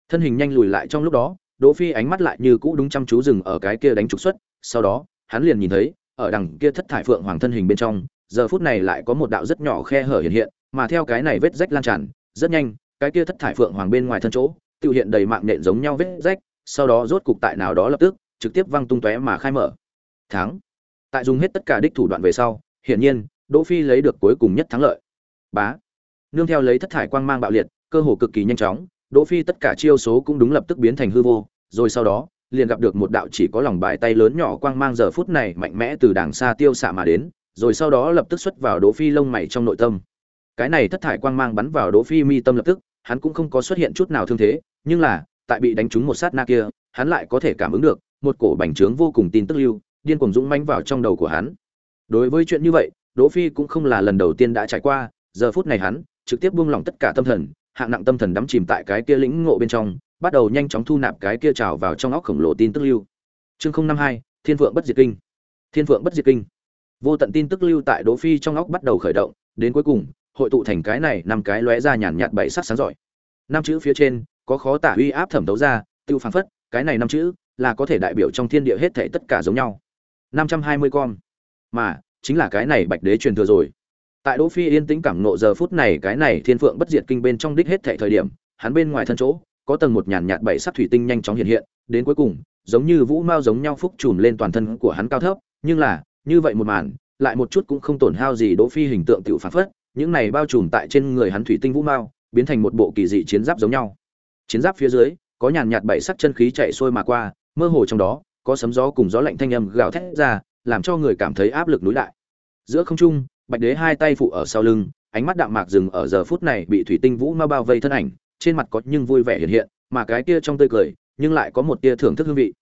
Thân hình nhanh lùi lại trong lúc đó, đỗ phi ánh mắt lại như cũ đúng chăm chú dừng ở cái kia đánh trục xuất, sau đó, hắn liền nhìn thấy ở đằng kia thất thải phượng hoàng thân hình bên trong, giờ phút này lại có một đạo rất nhỏ khe hở hiện hiện, mà theo cái này vết rách lan tràn, rất nhanh, cái kia thất thải phượng hoàng bên ngoài thân chỗ tự hiện đầy mạng nện giống nhau vết rách, sau đó rốt cục tại nào đó lập tức, trực tiếp văng tung tóe mà khai mở. Thắng. Tại dùng hết tất cả đích thủ đoạn về sau, hiển nhiên, đỗ phi lấy được cuối cùng nhất thắng lợi. Bá. Nương theo lấy thất thải quang mang bạo liệt, cơ hồ cực kỳ nhanh chóng, đỗ phi tất cả chiêu số cũng đúng lập tức biến thành hư vô, rồi sau đó liền gặp được một đạo chỉ có lòng bài tay lớn nhỏ quang mang giờ phút này mạnh mẽ từ đàng xa tiêu xạ mà đến, rồi sau đó lập tức xuất vào đỗ phi lông mày trong nội tâm. Cái này thất thải quang mang bắn vào đỗ phi mi tâm lập tức, hắn cũng không có xuất hiện chút nào thương thế, nhưng là, tại bị đánh trúng một sát na kia, hắn lại có thể cảm ứng được, một cổ bành trướng vô cùng tin tức lưu, điên cuồng dũng mãnh vào trong đầu của hắn. Đối với chuyện như vậy, đỗ phi cũng không là lần đầu tiên đã trải qua, giờ phút này hắn, trực tiếp buông lỏng tất cả tâm thần, hạng nặng tâm thần đắm chìm tại cái kia lĩnh ngộ bên trong bắt đầu nhanh chóng thu nạp cái kia trào vào trong óc khổng lồ tin tức lưu. Chương không năm hai, thiên vượng bất diệt kinh. Thiên vượng bất diệt kinh. Vô tận tin tức lưu tại đỗ phi trong óc bắt đầu khởi động, đến cuối cùng, hội tụ thành cái này năm cái lóe ra nhàn nhạt bảy sắc sáng giỏi. Năm chữ phía trên, có khó tả uy áp thẩm đấu ra, tiêu phán phất, cái này năm chữ là có thể đại biểu trong thiên địa hết thảy tất cả giống nhau. năm trăm hai mươi con mà, chính là cái này bạch đế truyền thừa rồi. Tại đỗ phi yên tĩnh cảm nộ giờ phút này, cái này thiên phượng bất diệt kinh bên trong đích hết thảy thời điểm, hắn bên ngoài thân chỗ có tầng một nhàn nhạt bảy sắc thủy tinh nhanh chóng hiện hiện, đến cuối cùng, giống như vũ mao giống nhau phúc trùm lên toàn thân của hắn cao thấp, nhưng là, như vậy một màn, lại một chút cũng không tổn hao gì đỗ phi hình tượng tiểu phản phất, những này bao trùm tại trên người hắn thủy tinh vũ mao, biến thành một bộ kỳ dị chiến giáp giống nhau. Chiến giáp phía dưới, có nhàn nhạt bảy sắc chân khí chạy xuôi mà qua, mơ hồ trong đó, có sấm gió cùng gió lạnh thanh âm gào thét ra, làm cho người cảm thấy áp lực núi đại giữa không trung, bạch đế hai tay phụ ở sau lưng, ánh mắt đạm mạc dừng ở giờ phút này bị thủy tinh vũ ma bao vây thân ảnh trên mặt có nhưng vui vẻ hiện hiện, mà cái kia trong tươi cười, nhưng lại có một tia thưởng thức hương vị.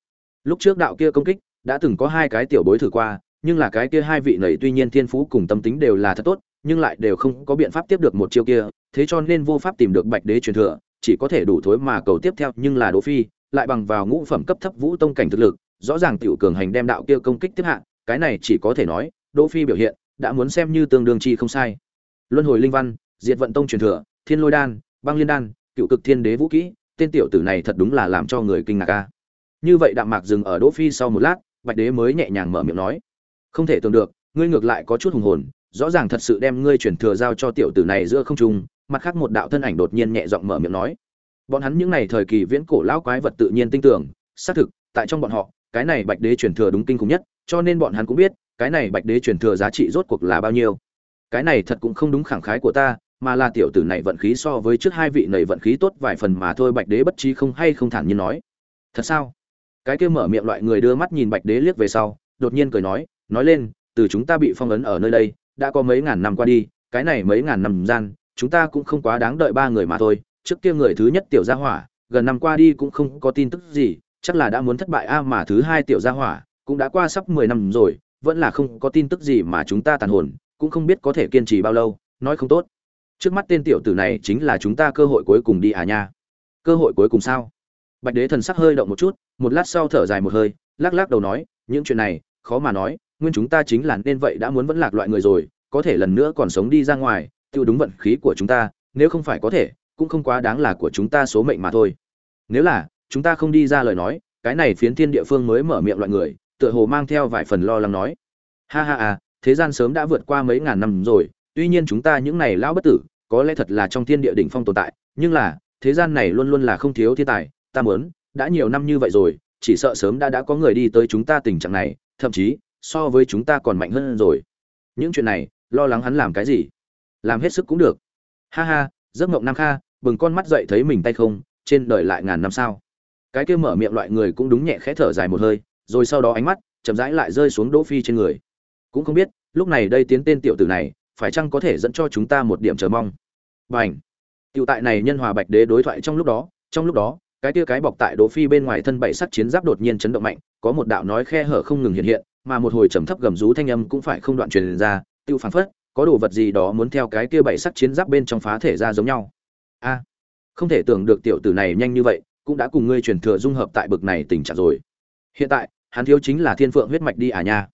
Lúc trước đạo kia công kích, đã từng có hai cái tiểu bối thử qua, nhưng là cái kia hai vị này tuy nhiên thiên phú cùng tâm tính đều là thật tốt, nhưng lại đều không có biện pháp tiếp được một chiêu kia, thế cho nên vô pháp tìm được bạch đế truyền thừa, chỉ có thể đủ thối mà cầu tiếp theo, nhưng là đỗ phi, lại bằng vào ngũ phẩm cấp thấp vũ tông cảnh thực lực, rõ ràng tiểu cường hành đem đạo kia công kích tiếp hạ, cái này chỉ có thể nói, đỗ phi biểu hiện, đã muốn xem như tương đương chi không sai. Luân hồi linh văn, diệt vận tông truyền thừa, thiên lôi đan, băng liên đan cựu cực thiên đế vũ kỹ, tên tiểu tử này thật đúng là làm cho người kinh ngạc ca như vậy đạm mạc dừng ở đỗ phi sau một lát, bạch đế mới nhẹ nhàng mở miệng nói, không thể tưởng được, ngươi ngược lại có chút hùng hồn, rõ ràng thật sự đem ngươi chuyển thừa giao cho tiểu tử này giữa không trung. Mặt khác một đạo thân ảnh đột nhiên nhẹ giọng mở miệng nói, bọn hắn những này thời kỳ viễn cổ lão quái vật tự nhiên tinh tưởng, xác thực, tại trong bọn họ, cái này bạch đế truyền thừa đúng kinh khủng nhất, cho nên bọn hắn cũng biết, cái này bạch đế truyền thừa giá trị rốt cuộc là bao nhiêu. Cái này thật cũng không đúng khẳng khái của ta mà là tiểu tử này vận khí so với trước hai vị này vận khí tốt vài phần mà thôi, bạch đế bất trí không hay không thản nhiên nói. Thật sao? Cái kia mở miệng loại người đưa mắt nhìn bạch đế liếc về sau, đột nhiên cười nói nói lên, từ chúng ta bị phong ấn ở nơi đây, đã có mấy ngàn năm qua đi, cái này mấy ngàn năm gian, chúng ta cũng không quá đáng đợi ba người mà thôi. Trước kia người thứ nhất tiểu gia hỏa, gần năm qua đi cũng không có tin tức gì, chắc là đã muốn thất bại a, mà thứ hai tiểu gia hỏa cũng đã qua sắp mười năm rồi, vẫn là không có tin tức gì mà chúng ta tàn hồn, cũng không biết có thể kiên trì bao lâu, nói không tốt trước mắt tên tiểu tử này chính là chúng ta cơ hội cuối cùng đi à nha. Cơ hội cuối cùng sao? Bạch đế thần sắc hơi động một chút, một lát sau thở dài một hơi, lắc lắc đầu nói, những chuyện này, khó mà nói, nguyên chúng ta chính là nên vậy đã muốn vẫn lạc loại người rồi, có thể lần nữa còn sống đi ra ngoài, tiêu đúng vận khí của chúng ta, nếu không phải có thể, cũng không quá đáng là của chúng ta số mệnh mà thôi. Nếu là, chúng ta không đi ra lời nói, cái này phiến thiên địa phương mới mở miệng loại người, tựa hồ mang theo vài phần lo lắng nói. Ha ha à thế gian sớm đã vượt qua mấy ngàn năm rồi tuy nhiên chúng ta những này lão bất tử, có lẽ thật là trong thiên địa đỉnh phong tồn tại, nhưng là, thế gian này luôn luôn là không thiếu thiên tài, ta muốn, đã nhiều năm như vậy rồi, chỉ sợ sớm đã đã có người đi tới chúng ta tình trạng này, thậm chí, so với chúng ta còn mạnh hơn rồi. Những chuyện này, lo lắng hắn làm cái gì? Làm hết sức cũng được. Ha ha, giấc mộng nam kha, bừng con mắt dậy thấy mình tay không, trên đời lại ngàn năm sao. Cái kia mở miệng loại người cũng đúng nhẹ khẽ thở dài một hơi, rồi sau đó ánh mắt chậm rãi lại rơi xuống đỗ phi trên người. Cũng không biết, lúc này đây tiến tên tiểu tử này phải chăng có thể dẫn cho chúng ta một điểm chờ mong? Bảnh tựu tại này nhân hòa bạch đế đối thoại trong lúc đó, trong lúc đó, cái tia cái bọc tại đỗ phi bên ngoài thân bảy sắt chiến giáp đột nhiên chấn động mạnh, có một đạo nói khe hở không ngừng hiện hiện, mà một hồi trầm thấp gầm rú thanh âm cũng phải không đoạn truyền ra, tiêu phản phất, có đồ vật gì đó muốn theo cái kia bảy sắt chiến giáp bên trong phá thể ra giống nhau. A! Không thể tưởng được tiểu tử này nhanh như vậy, cũng đã cùng ngươi truyền thừa dung hợp tại bực này tình trạng rồi. Hiện tại, hắn thiếu chính là thiên phượng huyết mạch đi à nha.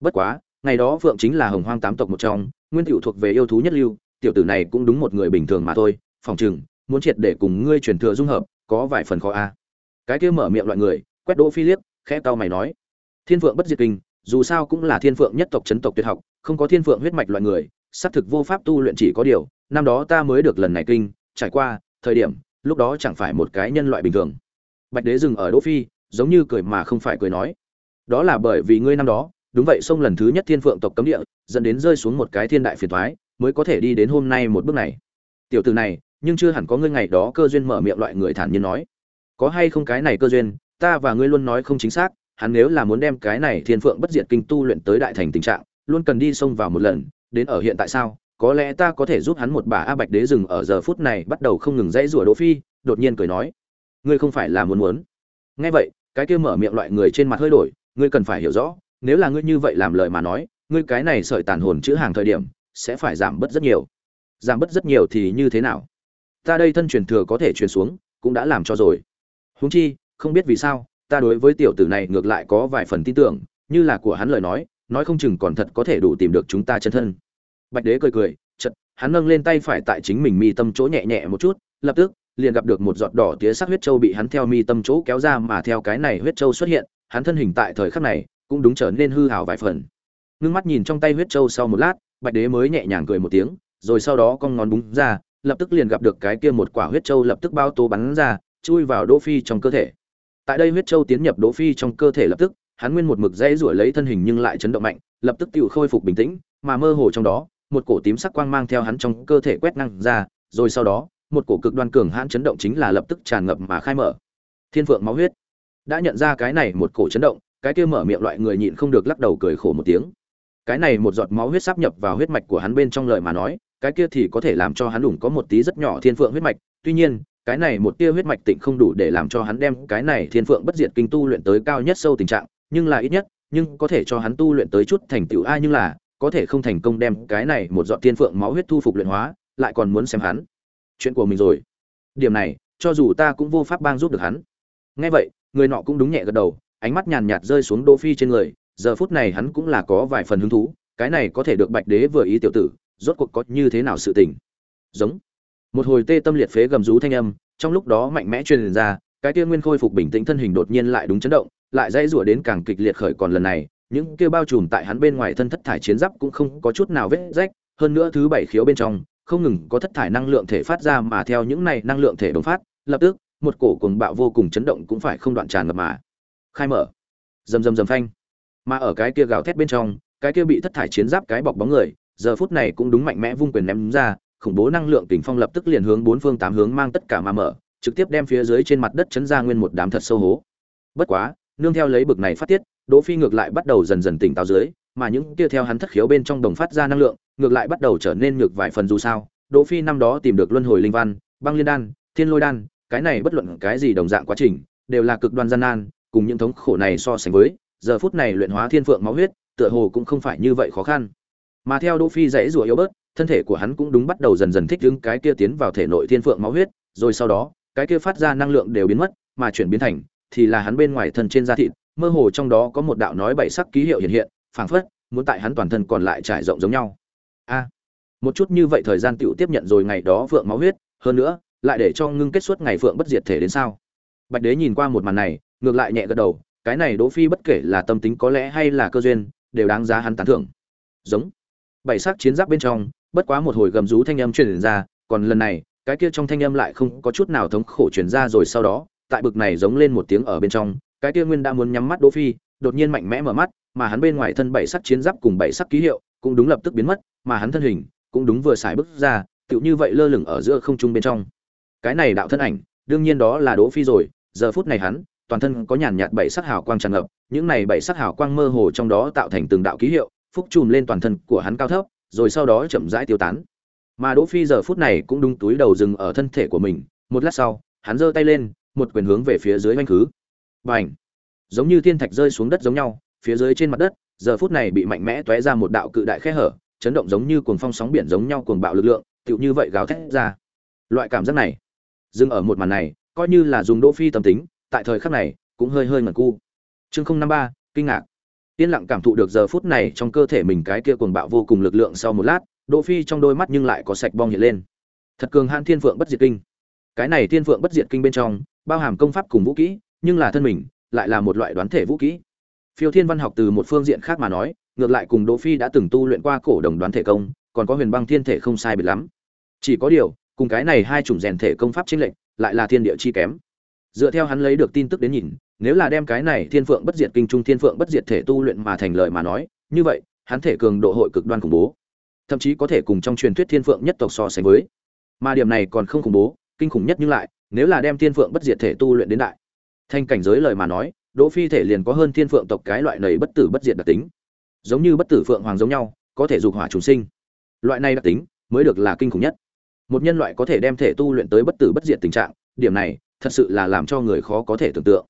Bất quá, ngày đó phượng chính là hồng hoang tám tộc một trong nguyên tiểu thuộc về yêu thú nhất lưu tiểu tử này cũng đúng một người bình thường mà thôi phòng trừng, muốn triệt để cùng ngươi truyền thừa dung hợp có vài phần khó a. Cái kia mở miệng loại người quét đỗ phi liếc khẽ tao mày nói thiên phượng bất diệt kinh dù sao cũng là thiên phượng nhất tộc chấn tộc tuyệt học không có thiên phượng huyết mạch loại người xác thực vô pháp tu luyện chỉ có điều năm đó ta mới được lần này kinh trải qua thời điểm lúc đó chẳng phải một cái nhân loại bình thường. Bạch đế dừng ở đỗ phi giống như cười mà không phải cười nói đó là bởi vì ngươi năm đó đúng vậy, sông lần thứ nhất thiên phượng tộc cấm địa, dẫn đến rơi xuống một cái thiên đại phiền toái, mới có thể đi đến hôm nay một bước này. Tiểu tử này, nhưng chưa hẳn có ngươi ngày đó cơ duyên mở miệng loại người thản nhiên nói. Có hay không cái này cơ duyên, ta và ngươi luôn nói không chính xác, hắn nếu là muốn đem cái này thiên phượng bất diệt kinh tu luyện tới đại thành tình trạng, luôn cần đi xông vào một lần, đến ở hiện tại sao? Có lẽ ta có thể giúp hắn một bà a bạch đế rừng ở giờ phút này bắt đầu không ngừng dãy rủa đỗ phi, đột nhiên cười nói. Ngươi không phải là muốn muốn. Nghe vậy, cái kia mở miệng loại người trên mặt hơi đổi, ngươi cần phải hiểu rõ nếu là ngươi như vậy làm lời mà nói, ngươi cái này sợi tàn hồn chữ hàng thời điểm, sẽ phải giảm bớt rất nhiều. Giảm bớt rất nhiều thì như thế nào? Ta đây thân truyền thừa có thể truyền xuống, cũng đã làm cho rồi. Huống chi, không biết vì sao, ta đối với tiểu tử này ngược lại có vài phần tin tưởng, như là của hắn lời nói nói không chừng còn thật có thể đủ tìm được chúng ta chân thân. Bạch đế cười cười chật hắn nâng lên tay phải tại chính mình mi tâm chỗ nhẹ nhẹ một chút, lập tức, liền gặp được một giọt đỏ tía sắc huyết châu bị hắn theo mi tâm chỗ kéo ra mà theo cái này huyết châu xuất hiện, hắn thân hình tại thời khắc này cũng đúng trở nên hư hào vài phần. Ngưng mắt nhìn trong tay huyết châu sau một lát, bạch đế mới nhẹ nhàng cười một tiếng, rồi sau đó con ngón búng ra, lập tức liền gặp được cái kia một quả huyết châu lập tức bao tố bắn ra, chui vào đỗ phi trong cơ thể. Tại đây huyết châu tiến nhập đỗ phi trong cơ thể lập tức, hắn nguyên một mực dây rủi lấy thân hình nhưng lại chấn động mạnh, lập tức tự khôi phục bình tĩnh, mà mơ hồ trong đó, một cổ tím sắc quang mang theo hắn trong cơ thể quét năng ra, rồi sau đó, một cổ cực đoan cường hãn chấn động chính là lập tức tràn ngập mà khai mở. Thiên phượng máu huyết. Đã nhận ra cái này một cổ chấn động cái kia mở miệng loại người nhịn không được lắc đầu cười khổ một tiếng. Cái này một giọt máu huyết sắp nhập vào huyết mạch của hắn bên trong lời mà nói, cái kia thì có thể làm cho hắn đủng có một tí rất nhỏ thiên phượng huyết mạch. Tuy nhiên, cái này một tia huyết mạch tịnh không đủ để làm cho hắn đem cái này thiên phượng bất diệt kinh tu luyện tới cao nhất sâu tình trạng, nhưng là ít nhất, nhưng có thể cho hắn tu luyện tới chút thành tựu ai nhưng là, có thể không thành công đem cái này một giọt thiên phượng máu huyết thu phục luyện hóa, lại còn muốn xem hắn. Chuyện của mình rồi. Điểm này, cho dù ta cũng vô pháp bang giúp được hắn. Nghe vậy, người nọ cũng đúng nhẹ gật đầu ánh mắt nhàn nhạt rơi xuống đỗ phi trên người, giờ phút này hắn cũng là có vài phần hứng thú, cái này có thể được bạch đế vừa ý tiểu tử, rốt cuộc có như thế nào sự tình. Giống. Một hồi tê tâm liệt phế gầm rú thanh âm, trong lúc đó mạnh mẽ truyền ra, cái kia nguyên khôi phục bình tĩnh thân hình đột nhiên lại đúng chấn động, lại dãy rủa đến càng kịch liệt khởi còn lần này, những kia bao trùm tại hắn bên ngoài thân thất thải chiến giáp cũng không có chút nào vết rách, hơn nữa thứ bảy khiếu bên trong, không ngừng có thất thải năng lượng thể phát ra mà theo những này năng lượng thể đồng phát, lập tức, một cổ cuồng bạo vô cùng chấn động cũng phải không đoạn tràn ngập mà khai mở. Rầm rầm rầm phanh. Mà ở cái kia gào thét bên trong, cái kia bị thất thải chiến giáp cái bọc bóng người, giờ phút này cũng đúng mạnh mẽ vung quyền ném ra, khủng bố năng lượng tỉnh phong lập tức liền hướng bốn phương tám hướng mang tất cả mà mở, trực tiếp đem phía dưới trên mặt đất chấn ra nguyên một đám thật sâu hố. Bất quá, nương theo lấy bực này phát tiết, đỗ phi ngược lại bắt đầu dần dần tỉnh táo dưới, mà những kia theo hắn thất khiếu bên trong đồng phát ra năng lượng, ngược lại bắt đầu trở nên ngược vài phần dù sao. Đỗ phi năm đó tìm được luân hồi linh văn, băng liên đan, thiên lôi đan, cái này bất luận cái gì đồng dạng quá trình, đều là cực đoan gian nan cùng những thống khổ này so sánh với, giờ phút này luyện hóa thiên phượng máu huyết, tựa hồ cũng không phải như vậy khó khăn. Mà theo đỗ phi dãy rủa yếu bớt, thân thể của hắn cũng đúng bắt đầu dần dần thích ứng cái kia tiến vào thể nội thiên phượng máu huyết, rồi sau đó, cái kia phát ra năng lượng đều biến mất, mà chuyển biến thành, thì là hắn bên ngoài thân trên da thịt, mơ hồ trong đó có một đạo nói bảy sắc ký hiệu hiện hiện, phảng phất, muốn tại hắn toàn thân còn lại trải rộng giống nhau. A! Một chút như vậy thời gian tựu tiếp nhận rồi ngày đó vượng máu huyết, hơn nữa, lại để cho ngưng kết suốt ngày phượng bất diệt thể đến sao? Bạch đế nhìn qua một màn này ngược lại nhẹ gật đầu, cái này đỗ phi bất kể là tâm tính có lẽ hay là cơ duyên, đều đáng giá hắn tán thưởng. Giống. Bảy sắc chiến giáp bên trong, bất quá một hồi gầm rú thanh âm truyền ra, còn lần này, cái kia trong thanh âm lại không có chút nào thống khổ truyền ra rồi sau đó, tại bực này giống lên một tiếng ở bên trong, cái kia nguyên đã muốn nhắm mắt đỗ phi, đột nhiên mạnh mẽ mở mắt, mà hắn bên ngoài thân bảy sắc chiến giáp cùng bảy sắc ký hiệu, cũng đúng lập tức biến mất, mà hắn thân hình, cũng đúng vừa xài bước ra, tựu như vậy lơ lửng ở giữa không trung bên trong. Cái này đạo thân ảnh, đương nhiên đó là đỗ phi rồi, giờ phút này hắn toàn thân có nhàn nhạt bảy sắc hào quang tràn ngập, những này bảy sắc hào quang mơ hồ trong đó tạo thành từng đạo ký hiệu, phúc trùm lên toàn thân của hắn cao thấp, rồi sau đó chậm rãi tiêu tán. Mà đỗ phi giờ phút này cũng đúng túi đầu dừng ở thân thể của mình, một lát sau, hắn giơ tay lên, một quyền hướng về phía dưới oanh khứ. Bành! Giống như thiên thạch rơi xuống đất giống nhau, phía dưới trên mặt đất, giờ phút này bị mạnh mẽ tóe ra một đạo cự đại khe hở, chấn động giống như cuồng phong sóng biển giống nhau cuồng bạo lực lượng, tựu như vậy gào thét ra. Loại cảm giác này, dừng ở một màn này, coi như là dùng đỗ phi tâm tính tại thời khắc này cũng hơi hơi ngẩn cu. Chương không năm ba, kinh ngạc. Yên lặng cảm thụ được giờ phút này trong cơ thể mình cái kia cuồng bạo vô cùng lực lượng sau một lát, đỗ phi trong đôi mắt nhưng lại có sạch bong hiện lên. Thật cường hãn thiên phượng bất diệt kinh. Cái này thiên phượng bất diệt kinh bên trong, bao hàm công pháp cùng vũ kỹ, nhưng là thân mình lại là một loại đoán thể vũ kỹ. Phiêu thiên văn học từ một phương diện khác mà nói, ngược lại cùng đỗ phi đã từng tu luyện qua cổ đồng đoán thể công, còn có huyền băng thiên thể không sai biệt lắm. Chỉ có điều, cùng cái này hai chủng rèn thể công pháp chính lệnh lại là thiên địa chi kém dựa theo hắn lấy được tin tức đến nhìn, nếu là đem cái này thiên phượng bất diệt kinh trung thiên phượng bất diệt thể tu luyện mà thành lợi mà nói, như vậy, hắn thể cường độ hội cực đoan khủng bố. Thậm chí có thể cùng trong truyền thuyết thiên phượng nhất tộc so sánh với. Mà điểm này còn không khủng bố, kinh khủng nhất nhưng lại, nếu là đem thiên phượng bất diệt thể tu luyện đến đại, thành cảnh giới lời mà nói, đỗ phi thể liền có hơn thiên phượng tộc cái loại này bất tử bất diệt đặc tính. Giống như bất tử phượng hoàng giống nhau, có thể dục hỏa trùng sinh. Loại này đặc tính mới được là kinh khủng nhất. Một nhân loại có thể đem thể tu luyện tới bất tử bất diệt tình trạng, điểm này thật sự là làm cho người khó có thể tưởng tượng.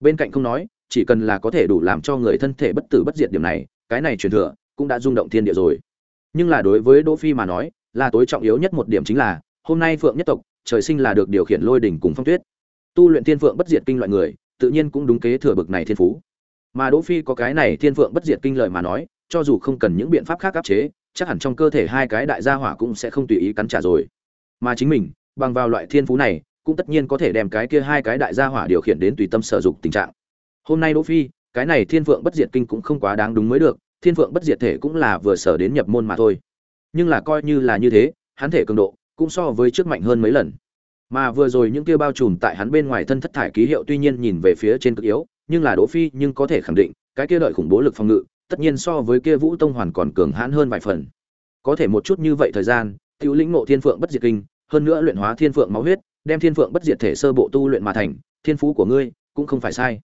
Bên cạnh không nói, chỉ cần là có thể đủ làm cho người thân thể bất tử bất diệt điểm này, cái này truyền thừa cũng đã rung động thiên địa rồi. Nhưng là đối với đỗ phi mà nói, là tối trọng yếu nhất một điểm chính là, hôm nay phượng nhất tộc, trời sinh là được điều khiển lôi đỉnh cùng phong tuyết. Tu luyện thiên phượng bất diệt kinh loại người, tự nhiên cũng đúng kế thừa bực này thiên phú. Mà đỗ phi có cái này thiên phượng bất diệt kinh lợi mà nói, cho dù không cần những biện pháp khác áp chế, chắc hẳn trong cơ thể hai cái đại gia hỏa cũng sẽ không tùy ý cắn trả rồi. Mà chính mình, bằng vào loại thiên phú này cũng tất nhiên có thể đem cái kia hai cái đại gia hỏa điều khiển đến tùy tâm sở dục tình trạng. Hôm nay đỗ phi, cái này thiên phượng bất diệt kinh cũng không quá đáng đúng mới được, thiên phượng bất diệt thể cũng là vừa sở đến nhập môn mà thôi. Nhưng là coi như là như thế, hắn thể cường độ cũng so với trước mạnh hơn mấy lần. Mà vừa rồi những kia bao trùm tại hắn bên ngoài thân thất thải ký hiệu tuy nhiên nhìn về phía trên cực yếu, nhưng là đỗ phi nhưng có thể khẳng định, cái kia đợi khủng bố lực phòng ngự, tất nhiên so với kia vũ tông hoàn còn cường hãn hơn vài phần. Có thể một chút như vậy thời gian tiêu lĩnh ngộ thiên phượng bất diệt kinh, hơn nữa luyện hóa thiên phượng máu huyết đem thiên phượng bất diệt thể sơ bộ tu luyện mà thành, thiên phú của ngươi cũng không phải sai.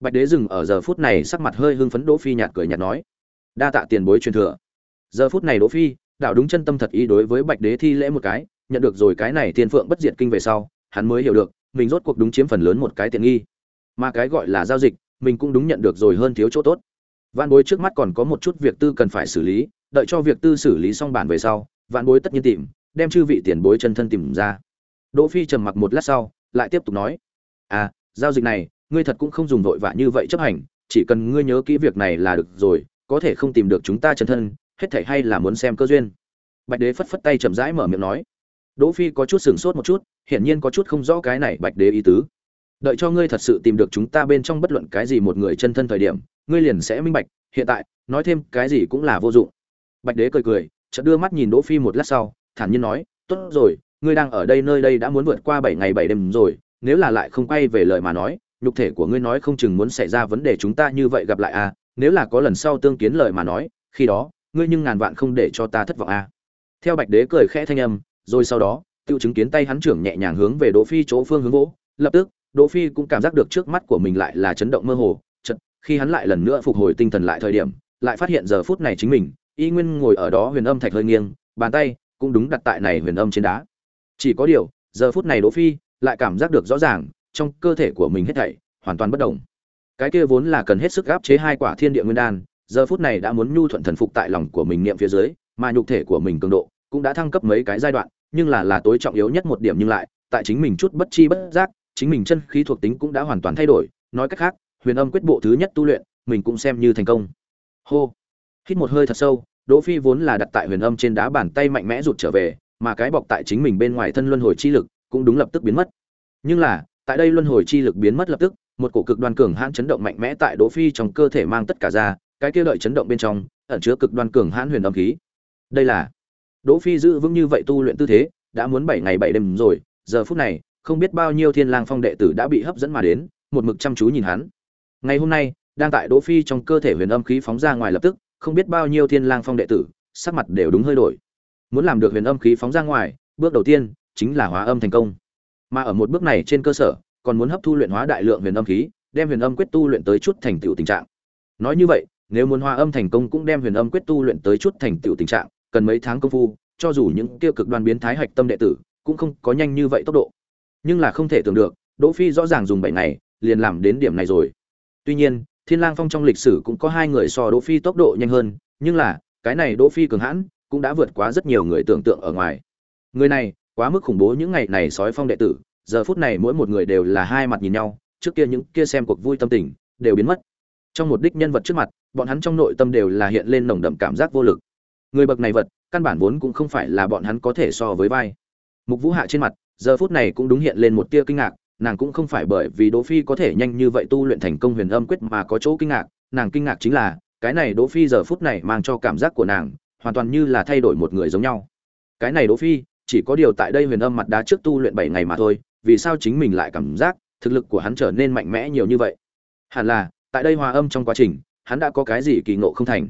Bạch đế dừng ở giờ phút này sắc mặt hơi hưng phấn đỗ phi nhạt cười nhạt nói, đa tạ tiền bối truyền thừa. Giờ phút này đỗ phi, đạo đúng chân tâm thật ý đối với bạch đế thi lễ một cái, nhận được rồi cái này thiên phượng bất diệt kinh về sau, hắn mới hiểu được, mình rốt cuộc đúng chiếm phần lớn một cái tiện nghi. Mà cái gọi là giao dịch, mình cũng đúng nhận được rồi hơn thiếu chỗ tốt. Vạn bối trước mắt còn có một chút việc tư cần phải xử lý, đợi cho việc tư xử lý xong bản về sau, vạn bối tất nhiên tìm, đem chư vị tiền bối chân thân tìm ra đỗ phi trầm mặc một lát sau, lại tiếp tục nói à giao dịch này, ngươi thật cũng không dùng vội vã như vậy chấp hành, chỉ cần ngươi nhớ kỹ việc này là được rồi, có thể không tìm được chúng ta chân thân, hết thảy hay là muốn xem cơ duyên. Bạch đế phất phất tay chậm rãi mở miệng nói. Đỗ phi có chút sừng sốt một chút, hiển nhiên có chút không rõ cái này bạch đế ý tứ. Đợi cho ngươi thật sự tìm được chúng ta bên trong bất luận cái gì một người chân thân thời điểm, ngươi liền sẽ minh bạch, hiện tại, nói thêm cái gì cũng là vô dụng. Bạch đế cười cười, chợt đưa mắt nhìn đỗ phi một lát sau, thản nhiên nói, tốt rồi ngươi đang ở đây nơi đây đã muốn vượt qua bảy ngày bảy đêm rồi, nếu là lại không quay về lời mà nói, nhục thể của ngươi nói không chừng muốn xảy ra vấn đề chúng ta như vậy gặp lại à nếu là có lần sau tương kiến lời mà nói, khi đó, ngươi nhưng ngàn vạn không để cho ta thất vọng à. Theo bạch đế cười khẽ thanh âm, rồi sau đó, tiêu chứng kiến tay hắn trưởng nhẹ nhàng hướng về đỗ phi chỗ phương hướng vỗ, lập tức, đỗ phi cũng cảm giác được trước mắt của mình lại là chấn động mơ hồ, chợt, khi hắn lại lần nữa phục hồi tinh thần lại thời điểm, lại phát hiện giờ phút này chính mình, y nguyên ngồi ở đó huyền âm thạch hơi nghiêng, bàn tay cũng đúng đặt tại này huyền âm trên đá chỉ có điều, giờ phút này đỗ phi lại cảm giác được rõ ràng, trong cơ thể của mình hết thảy hoàn toàn bất động. Cái kia vốn là cần hết sức áp chế hai quả thiên địa nguyên đan, giờ phút này đã muốn nhu thuận thần phục tại lòng của mình niệm phía dưới, mà nhục thể của mình cường độ cũng đã thăng cấp mấy cái giai đoạn, nhưng là là tối trọng yếu nhất một điểm nhưng lại, tại chính mình chút bất chi bất giác, chính mình chân khí thuộc tính cũng đã hoàn toàn thay đổi. Nói cách khác, huyền âm quyết bộ thứ nhất tu luyện, mình cũng xem như thành công. Hô. Hít một hơi thật sâu, đỗ phi vốn là đặt tại huyền âm trên đá bàn tay mạnh mẽ rụt trở về mà cái bọc tại chính mình bên ngoài thân luân hồi chi lực cũng đúng lập tức biến mất. Nhưng là, tại đây luân hồi chi lực biến mất lập tức, một cổ cực đoan cường hãn chấn động mạnh mẽ tại đỗ phi trong cơ thể mang tất cả ra, cái kia đợi chấn động bên trong, ẩn chứa cực đoan cường hãn huyền âm khí. Đây là, đỗ phi giữ vững như vậy tu luyện tư thế, đã muốn bảy ngày bảy đêm rồi, giờ phút này, không biết bao nhiêu thiên lang phong đệ tử đã bị hấp dẫn mà đến, một mực chăm chú nhìn hắn. Ngày hôm nay, đang tại đỗ phi trong cơ thể huyền âm khí phóng ra ngoài lập tức, không biết bao nhiêu thiên lang phong đệ tử, sắc mặt đều đúng hơi đổi muốn làm được huyền âm khí phóng ra ngoài, bước đầu tiên chính là hóa âm thành công. Mà ở một bước này trên cơ sở, còn muốn hấp thu luyện hóa đại lượng huyền âm khí, đem huyền âm quyết tu luyện tới chút thành tựu tình trạng. Nói như vậy, nếu muốn hóa âm thành công cũng đem huyền âm quyết tu luyện tới chút thành tựu tình trạng, cần mấy tháng công phu, cho dù những tiêu cực đoan biến thái hạch tâm đệ tử cũng không có nhanh như vậy tốc độ. Nhưng là không thể tưởng được, đỗ phi rõ ràng dùng bảy ngày, liền làm đến điểm này rồi. Tuy nhiên, thiên lang phong trong lịch sử cũng có hai người so đỗ phi tốc độ nhanh hơn, nhưng là, cái này đỗ phi cường hãn cũng đã vượt quá rất nhiều người tưởng tượng ở ngoài. Người này, quá mức khủng bố những ngày này sói phong đệ tử, giờ phút này mỗi một người đều là hai mặt nhìn nhau, trước kia những kia xem cuộc vui tâm tình, đều biến mất. Trong một đích nhân vật trước mặt, bọn hắn trong nội tâm đều là hiện lên nồng đậm cảm giác vô lực. Người bậc này vật, căn bản vốn cũng không phải là bọn hắn có thể so với vai. Mục vũ hạ trên mặt, giờ phút này cũng đúng hiện lên một tia kinh ngạc, nàng cũng không phải bởi vì đỗ phi có thể nhanh như vậy tu luyện thành công huyền âm quyết mà có chỗ kinh ngạc, nàng kinh ngạc chính là, cái này đỗ phi giờ phút này mang cho cảm giác của nàng hoàn toàn như là thay đổi một người giống nhau. Cái này đỗ phi, chỉ có điều tại đây huyền âm mặt đá trước tu luyện 7 ngày mà thôi, vì sao chính mình lại cảm giác thực lực của hắn trở nên mạnh mẽ nhiều như vậy? Hẳn là, tại đây hòa âm trong quá trình, hắn đã có cái gì kỳ ngộ không thành?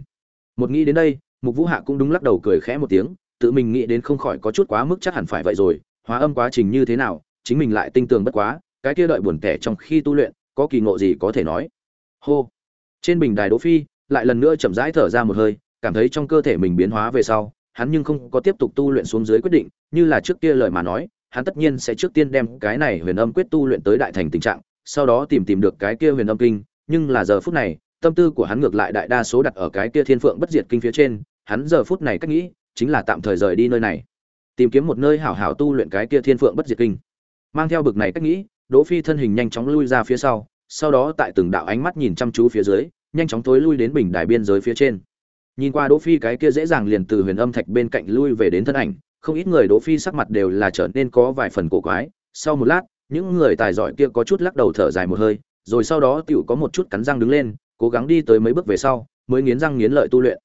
Một nghĩ đến đây, mục vũ hạ cũng đúng lắc đầu cười khẽ một tiếng, tự mình nghĩ đến không khỏi có chút quá mức chắc hẳn phải vậy rồi, Hòa âm quá trình như thế nào, chính mình lại tinh tường bất quá, cái kia đợi buồn tẻ trong khi tu luyện, có kỳ ngộ gì có thể nói? Hô. Trên bình đài đỗ phi, lại lần nữa chậm rãi thở ra một hơi cảm thấy trong cơ thể mình biến hóa về sau, hắn nhưng không có tiếp tục tu luyện xuống dưới quyết định, như là trước kia lời mà nói, hắn tất nhiên sẽ trước tiên đem cái này huyền âm quyết tu luyện tới đại thành tình trạng, sau đó tìm tìm được cái kia huyền âm kinh, nhưng là giờ phút này, tâm tư của hắn ngược lại đại đa số đặt ở cái kia thiên phượng bất diệt kinh phía trên, hắn giờ phút này cách nghĩ, chính là tạm thời rời đi nơi này, tìm kiếm một nơi hảo hảo tu luyện cái kia thiên phượng bất diệt kinh. Mang theo bực này cách nghĩ, đỗ phi thân hình nhanh chóng lui ra phía sau sau đó tại từng đạo ánh mắt nhìn chăm chú phía dưới, nhanh chóng tối lui đến bình đài biên giới phía trên nhìn qua đỗ phi cái kia dễ dàng liền từ huyền âm thạch bên cạnh lui về đến thân ảnh, không ít người đỗ phi sắc mặt đều là trở nên có vài phần cổ quái. Sau một lát, những người tài giỏi kia có chút lắc đầu thở dài một hơi, rồi sau đó tiểu có một chút cắn răng đứng lên, cố gắng đi tới mấy bước về sau, mới nghiến răng nghiến lợi tu luyện.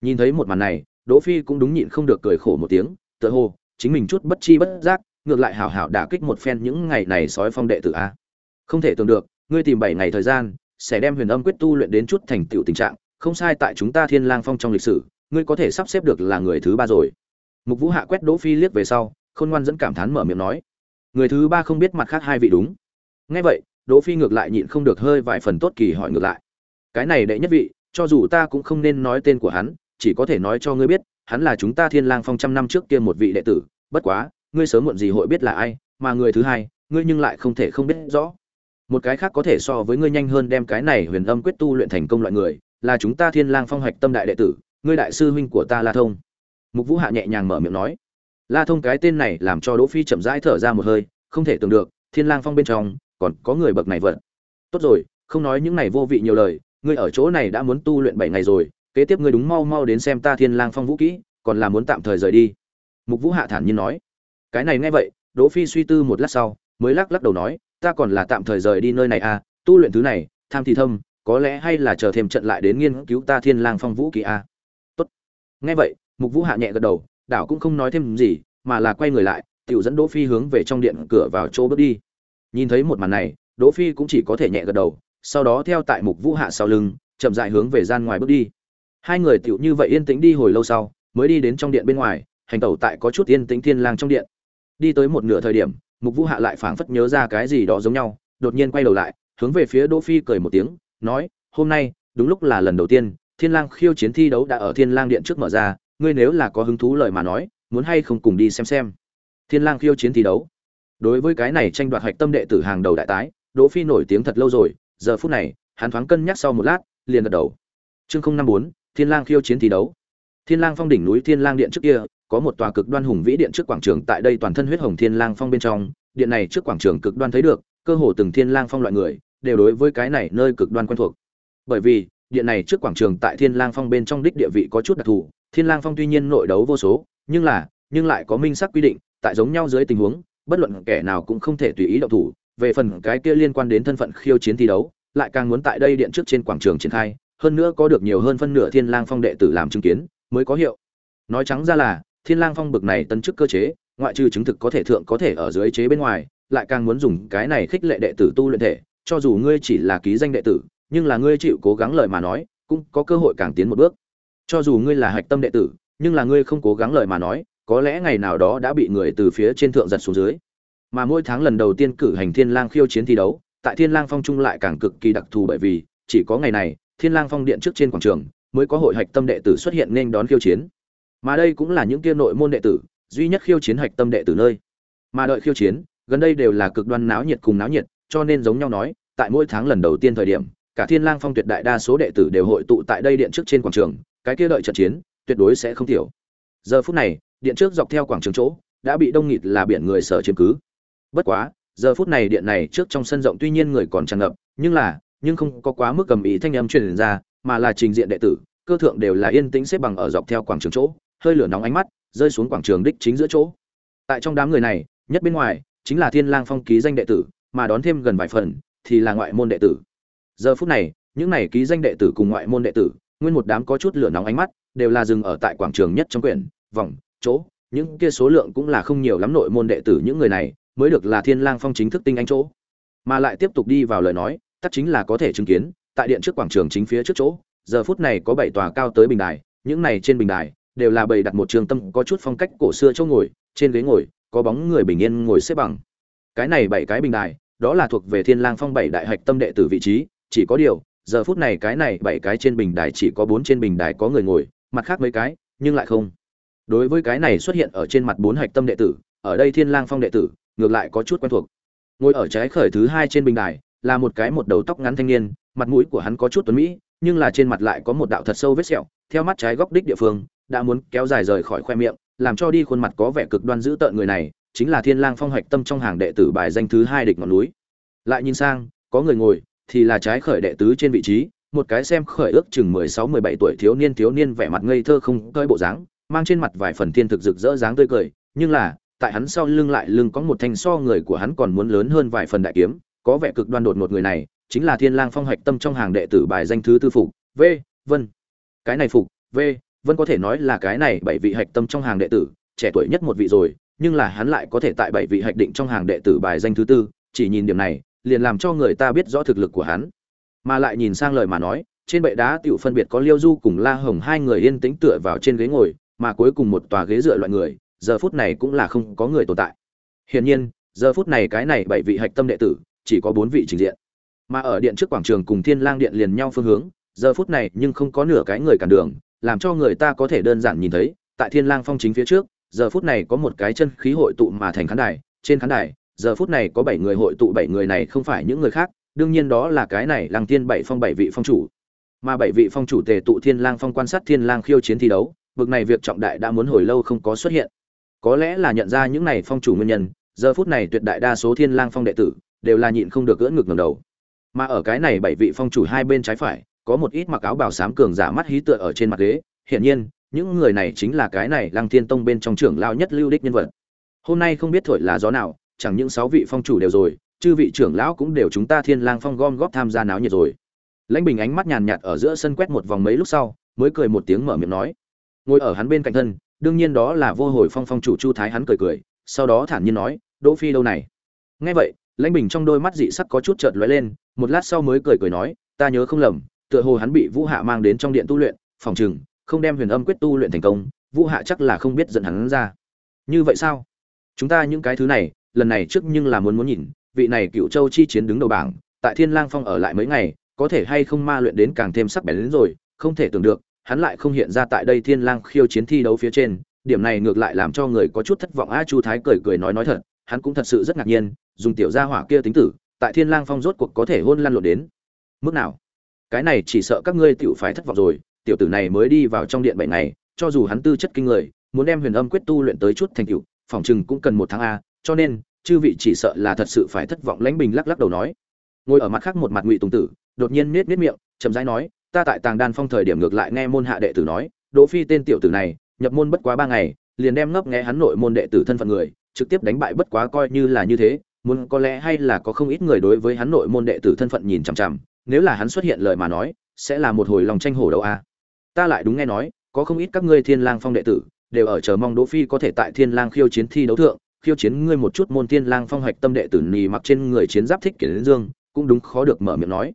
Nhìn thấy một màn này, đỗ phi cũng đúng nhịn không được cười khổ một tiếng, tựa hồ, chính mình chút bất chi bất giác, ngược lại hảo hảo đả kích một phen những ngày này sói phong đệ tử a. Không thể tưởng được, ngươi tìm bảy ngày thời gian, sẽ đem huyền âm quyết tu luyện đến chút thành tựu tình trạng không sai tại chúng ta thiên lang phong trong lịch sử, ngươi có thể sắp xếp được là người thứ ba rồi. Mục vũ hạ quét đỗ phi liếc về sau, khôn ngoan dẫn cảm thán mở miệng nói, người thứ ba không biết mặt khác hai vị đúng. Nghe vậy, đỗ phi ngược lại nhịn không được hơi vài phần tốt kỳ hỏi ngược lại, cái này đệ nhất vị, cho dù ta cũng không nên nói tên của hắn, chỉ có thể nói cho ngươi biết, hắn là chúng ta thiên lang phong trăm năm trước kia một vị đệ tử, bất quá, ngươi sớm muộn gì hội biết là ai, mà người thứ hai, ngươi nhưng lại không thể không biết rõ. Một cái khác có thể so với ngươi nhanh hơn đem cái này huyền âm quyết tu luyện thành công loại người là chúng ta thiên lang phong hoạch tâm đại đệ tử, ngươi đại sư huynh của ta la thông. Mục vũ hạ nhẹ nhàng mở miệng nói. La thông cái tên này làm cho đỗ phi chậm rãi thở ra một hơi, không thể tưởng được, thiên lang phong bên trong, còn có người bậc này vận. Tốt rồi, không nói những này vô vị nhiều lời, ngươi ở chỗ này đã muốn tu luyện bảy ngày rồi, kế tiếp ngươi đúng mau mau đến xem ta thiên lang phong vũ kỹ, còn là muốn tạm thời rời đi. Mục vũ hạ thản nhiên nói. Cái này nghe vậy, đỗ phi suy tư một lát sau, mới lắc lắc đầu nói, ta còn là tạm thời rời đi nơi này à tu luyện thứ này, tham thì thâm có lẽ hay là chờ thêm trận lại đến nghiên cứu ta thiên lang phong vũ kỳ a. Tốt. Nghe vậy, mục vũ hạ nhẹ gật đầu, đảo cũng không nói thêm gì, mà là quay người lại, tiểu dẫn đỗ phi hướng về trong điện cửa vào chỗ bước đi. Nhìn thấy một màn này, đỗ phi cũng chỉ có thể nhẹ gật đầu, sau đó theo tại mục vũ hạ sau lưng, chậm rãi hướng về gian ngoài bước đi. Hai người tiểu như vậy yên tĩnh đi hồi lâu sau, mới đi đến trong điện bên ngoài, hành tẩu tại có chút yên tĩnh thiên lang trong điện. Đi tới một nửa thời điểm, mục vũ hạ lại phảng phất nhớ ra cái gì đó giống nhau, đột nhiên quay đầu lại, hướng về phía đỗ phi cười một tiếng nói, hôm nay, đúng lúc là lần đầu tiên, thiên lang khiêu chiến thi đấu đã ở thiên lang điện trước mở ra, ngươi nếu là có hứng thú lời mà nói, muốn hay không cùng đi xem xem. Thiên lang khiêu chiến thi đấu. Đối với cái này tranh đoạt hạch tâm đệ tử hàng đầu đại tái, đỗ phi nổi tiếng thật lâu rồi, giờ phút này, hắn thoáng cân nhắc sau một lát, liền gật đầu. Chương không năm bốn, thiên lang khiêu chiến thi đấu. Thiên lang phong đỉnh núi thiên lang điện trước kia, có một tòa cực đoan hùng vĩ điện trước quảng trường tại đây toàn thân huyết hồng thiên lang phong bên trong. Điện này trước quảng trường cực đoan thấy được, cơ hồ từng thiên lang phong loại người đều đối với cái này nơi cực đoan quen thuộc. Bởi vì, điện này trước quảng trường tại thiên lang phong bên trong đích địa vị có chút đặc thù, thiên lang phong tuy nhiên nội đấu vô số, nhưng là, nhưng lại có minh xác quy định, tại giống nhau dưới tình huống, bất luận kẻ nào cũng không thể tùy ý động thủ, về phần cái kia liên quan đến thân phận khiêu chiến thi đấu, lại càng muốn tại đây điện trước trên quảng trường triển khai, hơn nữa có được nhiều hơn phân nửa thiên lang phong đệ tử làm chứng kiến, mới có hiệu. Nói trắng ra là, thiên lang phong bực này tân chức cơ chế, ngoại trừ chứng thực có thể thượng có thể ở dưới chế bên ngoài, lại càng muốn dùng cái này khích lệ đệ tử tu luyện thể cho dù ngươi chỉ là ký danh đệ tử, nhưng là ngươi chịu cố gắng lời mà nói, cũng có cơ hội càng tiến một bước. Cho dù ngươi là hạch tâm đệ tử, nhưng là ngươi không cố gắng lời mà nói, có lẽ ngày nào đó đã bị người từ phía trên thượng giật xuống dưới. Mà mỗi tháng lần đầu tiên cử hành thiên lang khiêu chiến thi đấu, tại thiên lang phong trung lại càng cực kỳ đặc thù bởi vì, chỉ có ngày này, thiên lang phong điện trước trên quảng trường, mới có hội hạch tâm đệ tử xuất hiện nên đón khiêu chiến. Mà đây cũng là những kia nội môn đệ tử, duy nhất khiêu chiến hạch tâm đệ tử nơi. Mà đợi khiêu chiến, gần đây đều là cực đoan náo nhiệt cùng náo nhiệt cho nên giống nhau nói, tại mỗi tháng lần đầu tiên thời điểm, cả thiên lang phong tuyệt đại đa số đệ tử đều hội tụ tại đây điện trước trên quảng trường, cái kia đợi trận chiến, tuyệt đối sẽ không thiểu giờ phút này, điện trước dọc theo quảng trường chỗ, đã bị đông nghịt là biển người sở chiếm cứ. Bất quá, giờ phút này điện này trước trong sân rộng tuy nhiên người còn tràn ngập, nhưng là, nhưng không có quá mức cầm ý thanh âm truyền ra, mà là trình diện đệ tử, cơ thượng đều là yên tĩnh xếp bằng ở dọc theo quảng trường chỗ, hơi lửa nóng ánh mắt, rơi xuống quảng trường đích chính giữa chỗ. Tại trong đám người này, nhất bên ngoài, chính là thiên lang phong ký danh đệ tử mà đón thêm gần vài phần, thì là ngoại môn đệ tử. Giờ phút này, những này ký danh đệ tử cùng ngoại môn đệ tử, nguyên một đám có chút lửa nóng ánh mắt, đều là dừng ở tại quảng trường nhất trong quyển, vòng, chỗ. Những kia số lượng cũng là không nhiều lắm nội môn đệ tử những người này, mới được là thiên lang phong chính thức tinh anh chỗ. Mà lại tiếp tục đi vào lời nói, tất chính là có thể chứng kiến, tại điện trước quảng trường chính phía trước chỗ, giờ phút này có bảy tòa cao tới bình đài, những này trên bình đài, đều là bày đặt một trường tâm, có chút phong cách cổ xưa chỗ ngồi, trên ghế ngồi, có bóng người bình yên ngồi xếp bằng. Cái này bảy cái bình đài đó là thuộc về thiên lang phong bảy đại hạch tâm đệ tử vị trí, chỉ có điều, giờ phút này cái này bảy cái trên bình đài chỉ có bốn trên bình đài có người ngồi, mặt khác mấy cái, nhưng lại không. Đối với cái này xuất hiện ở trên mặt bốn hạch tâm đệ tử, ở đây thiên lang phong đệ tử, ngược lại có chút quen thuộc. Ngồi ở trái khởi thứ hai trên bình đài, là một cái một đầu tóc ngắn thanh niên, mặt mũi của hắn có chút tuấn mỹ, nhưng là trên mặt lại có một đạo thật sâu vết sẹo, theo mắt trái góc đích địa phương, đã muốn kéo dài rời khỏi khoe miệng, làm cho đi khuôn mặt có vẻ cực đoan dữ tợn người này chính là thiên lang phong hoạch tâm trong hàng đệ tử bài danh thứ hai địch ngọn núi. Lại nhìn sang, có người ngồi, thì là trái khởi đệ tứ trên vị trí, một cái xem khởi ước chừng mười sáu, mười bảy tuổi thiếu niên thiếu niên vẻ mặt ngây thơ không cơi bộ dáng, mang trên mặt vài phần thiên thực rực rỡ dáng tươi cười, nhưng là, tại hắn sau lưng lại lưng có một thanh so người của hắn còn muốn lớn hơn vài phần đại kiếm, có vẻ cực đoan đột một người này, chính là thiên lang phong hoạch tâm trong hàng đệ tử bài danh thứ tư phục, v, vân. Cái này phục, v, vân có thể nói là cái này bảy vị hạch tâm trong hàng đệ tử, trẻ tuổi nhất một vị rồi nhưng là hắn lại có thể tại bảy vị hạch định trong hàng đệ tử bài danh thứ tư, chỉ nhìn điểm này, liền làm cho người ta biết rõ thực lực của hắn. Mà lại nhìn sang lời mà nói, trên bệ đá tiểu phân biệt có liêu du cùng la hồng hai người yên tĩnh tựa vào trên ghế ngồi, mà cuối cùng một tòa ghế dựa loại người, giờ phút này cũng là không có người tồn tại. Hiển nhiên, giờ phút này cái này bảy vị hạch tâm đệ tử, chỉ có bốn vị trình diện. Mà ở điện trước quảng trường cùng thiên lang điện liền nhau phương hướng, giờ phút này nhưng không có nửa cái người cản đường, làm cho người ta có thể đơn giản nhìn thấy, tại thiên lang phong chính phía trước giờ phút này có một cái chân khí hội tụ mà thành khán đài. Trên khán đài, giờ phút này có bảy người hội tụ, bảy người này không phải những người khác, đương nhiên đó là cái này lăng tiên bảy phong bảy vị phong chủ. Mà bảy vị phong chủ tề tụ thiên lang phong quan sát thiên lang khiêu chiến thi đấu vực này việc trọng đại đã muốn hồi lâu không có xuất hiện. Có lẽ là nhận ra những này phong chủ nguyên nhân, giờ phút này tuyệt đại đa số thiên lang phong đệ tử đều là nhịn không được gỡ ngực ngẩng đầu. Mà ở cái này bảy vị phong chủ hai bên trái phải, có một ít mặc áo bào xám cường giả mắt hí tựa ở trên mặt ghế. Hiển nhiên những người này chính là cái này lăng thiên tông bên trong trưởng lao nhất lưu đích nhân vật. Hôm nay không biết thổi là gió nào, chẳng những sáu vị phong chủ đều rồi, chư vị trưởng lão cũng đều chúng ta thiên lang phong gom góp tham gia náo nhiệt rồi. Lãnh bình ánh mắt nhàn nhạt ở giữa sân quét một vòng mấy lúc sau, mới cười một tiếng mở miệng nói. Ngồi ở hắn bên cạnh thân, đương nhiên đó là vô hồi phong phong chủ chu thái hắn cười cười, sau đó thản nhiên nói, đỗ phi đâu này? Nghe vậy, lãnh bình trong đôi mắt dị sắc có chút chợt lóe lên, một lát sau mới cười cười nói, ta nhớ không lầm, tựa hồ hắn bị vũ hạ mang đến trong điện tu luyện, phòng trừng không đem huyền âm quyết tu luyện thành công, vũ hạ chắc là không biết dẫn hắn ra. Như vậy sao? Chúng ta những cái thứ này, lần này trước nhưng là muốn muốn nhìn, vị này cựu châu chi chiến đứng đầu bảng, tại thiên lang phong ở lại mấy ngày, có thể hay không ma luyện đến càng thêm sắc bén đến rồi, không thể tưởng được, hắn lại không hiện ra tại đây thiên lang khiêu chiến thi đấu phía trên, điểm này ngược lại làm cho người có chút thất vọng. A chu thái cười cười nói nói thật, hắn cũng thật sự rất ngạc nhiên, dùng tiểu gia hỏa kia tính tử, tại thiên lang phong rốt cuộc có thể hôn lăn lộn đến. Mức nào? Cái này chỉ sợ các ngươi tiểu phải thất vọng rồi tiểu tử này mới đi vào trong điện bảy ngày, cho dù hắn tư chất kinh người, muốn đem huyền âm quyết tu luyện tới chút thành tựu, phòng chừng cũng cần một tháng a, cho nên, chư vị chỉ sợ là thật sự phải thất vọng lãnh bình lắc lắc đầu nói. Ngồi ở mặt khác một mặt ngụy tùng tử, đột nhiên nhếch nhếch miệng, chậm rãi nói, ta tại tàng đan phong thời điểm ngược lại nghe môn hạ đệ tử nói, đỗ phi tên tiểu tử này, nhập môn bất quá ba ngày, liền đem ngấp nghe hắn nội môn đệ tử thân phận người, trực tiếp đánh bại bất quá coi như là như thế, muốn có lẽ hay là có không ít người đối với hắn nội môn đệ tử thân phận nhìn chằm chằm, nếu là hắn xuất hiện lời mà nói, sẽ là một hồi lòng tranh hổ đâu a ta lại đúng nghe nói có không ít các ngươi thiên lang phong đệ tử đều ở chờ mong Đỗ Phi có thể tại Thiên Lang khiêu chiến thi đấu thượng, khiêu chiến ngươi một chút môn Thiên Lang phong hoạch tâm đệ tử nì mặc trên người chiến giáp thích kiến dương, cũng đúng khó được mở miệng nói.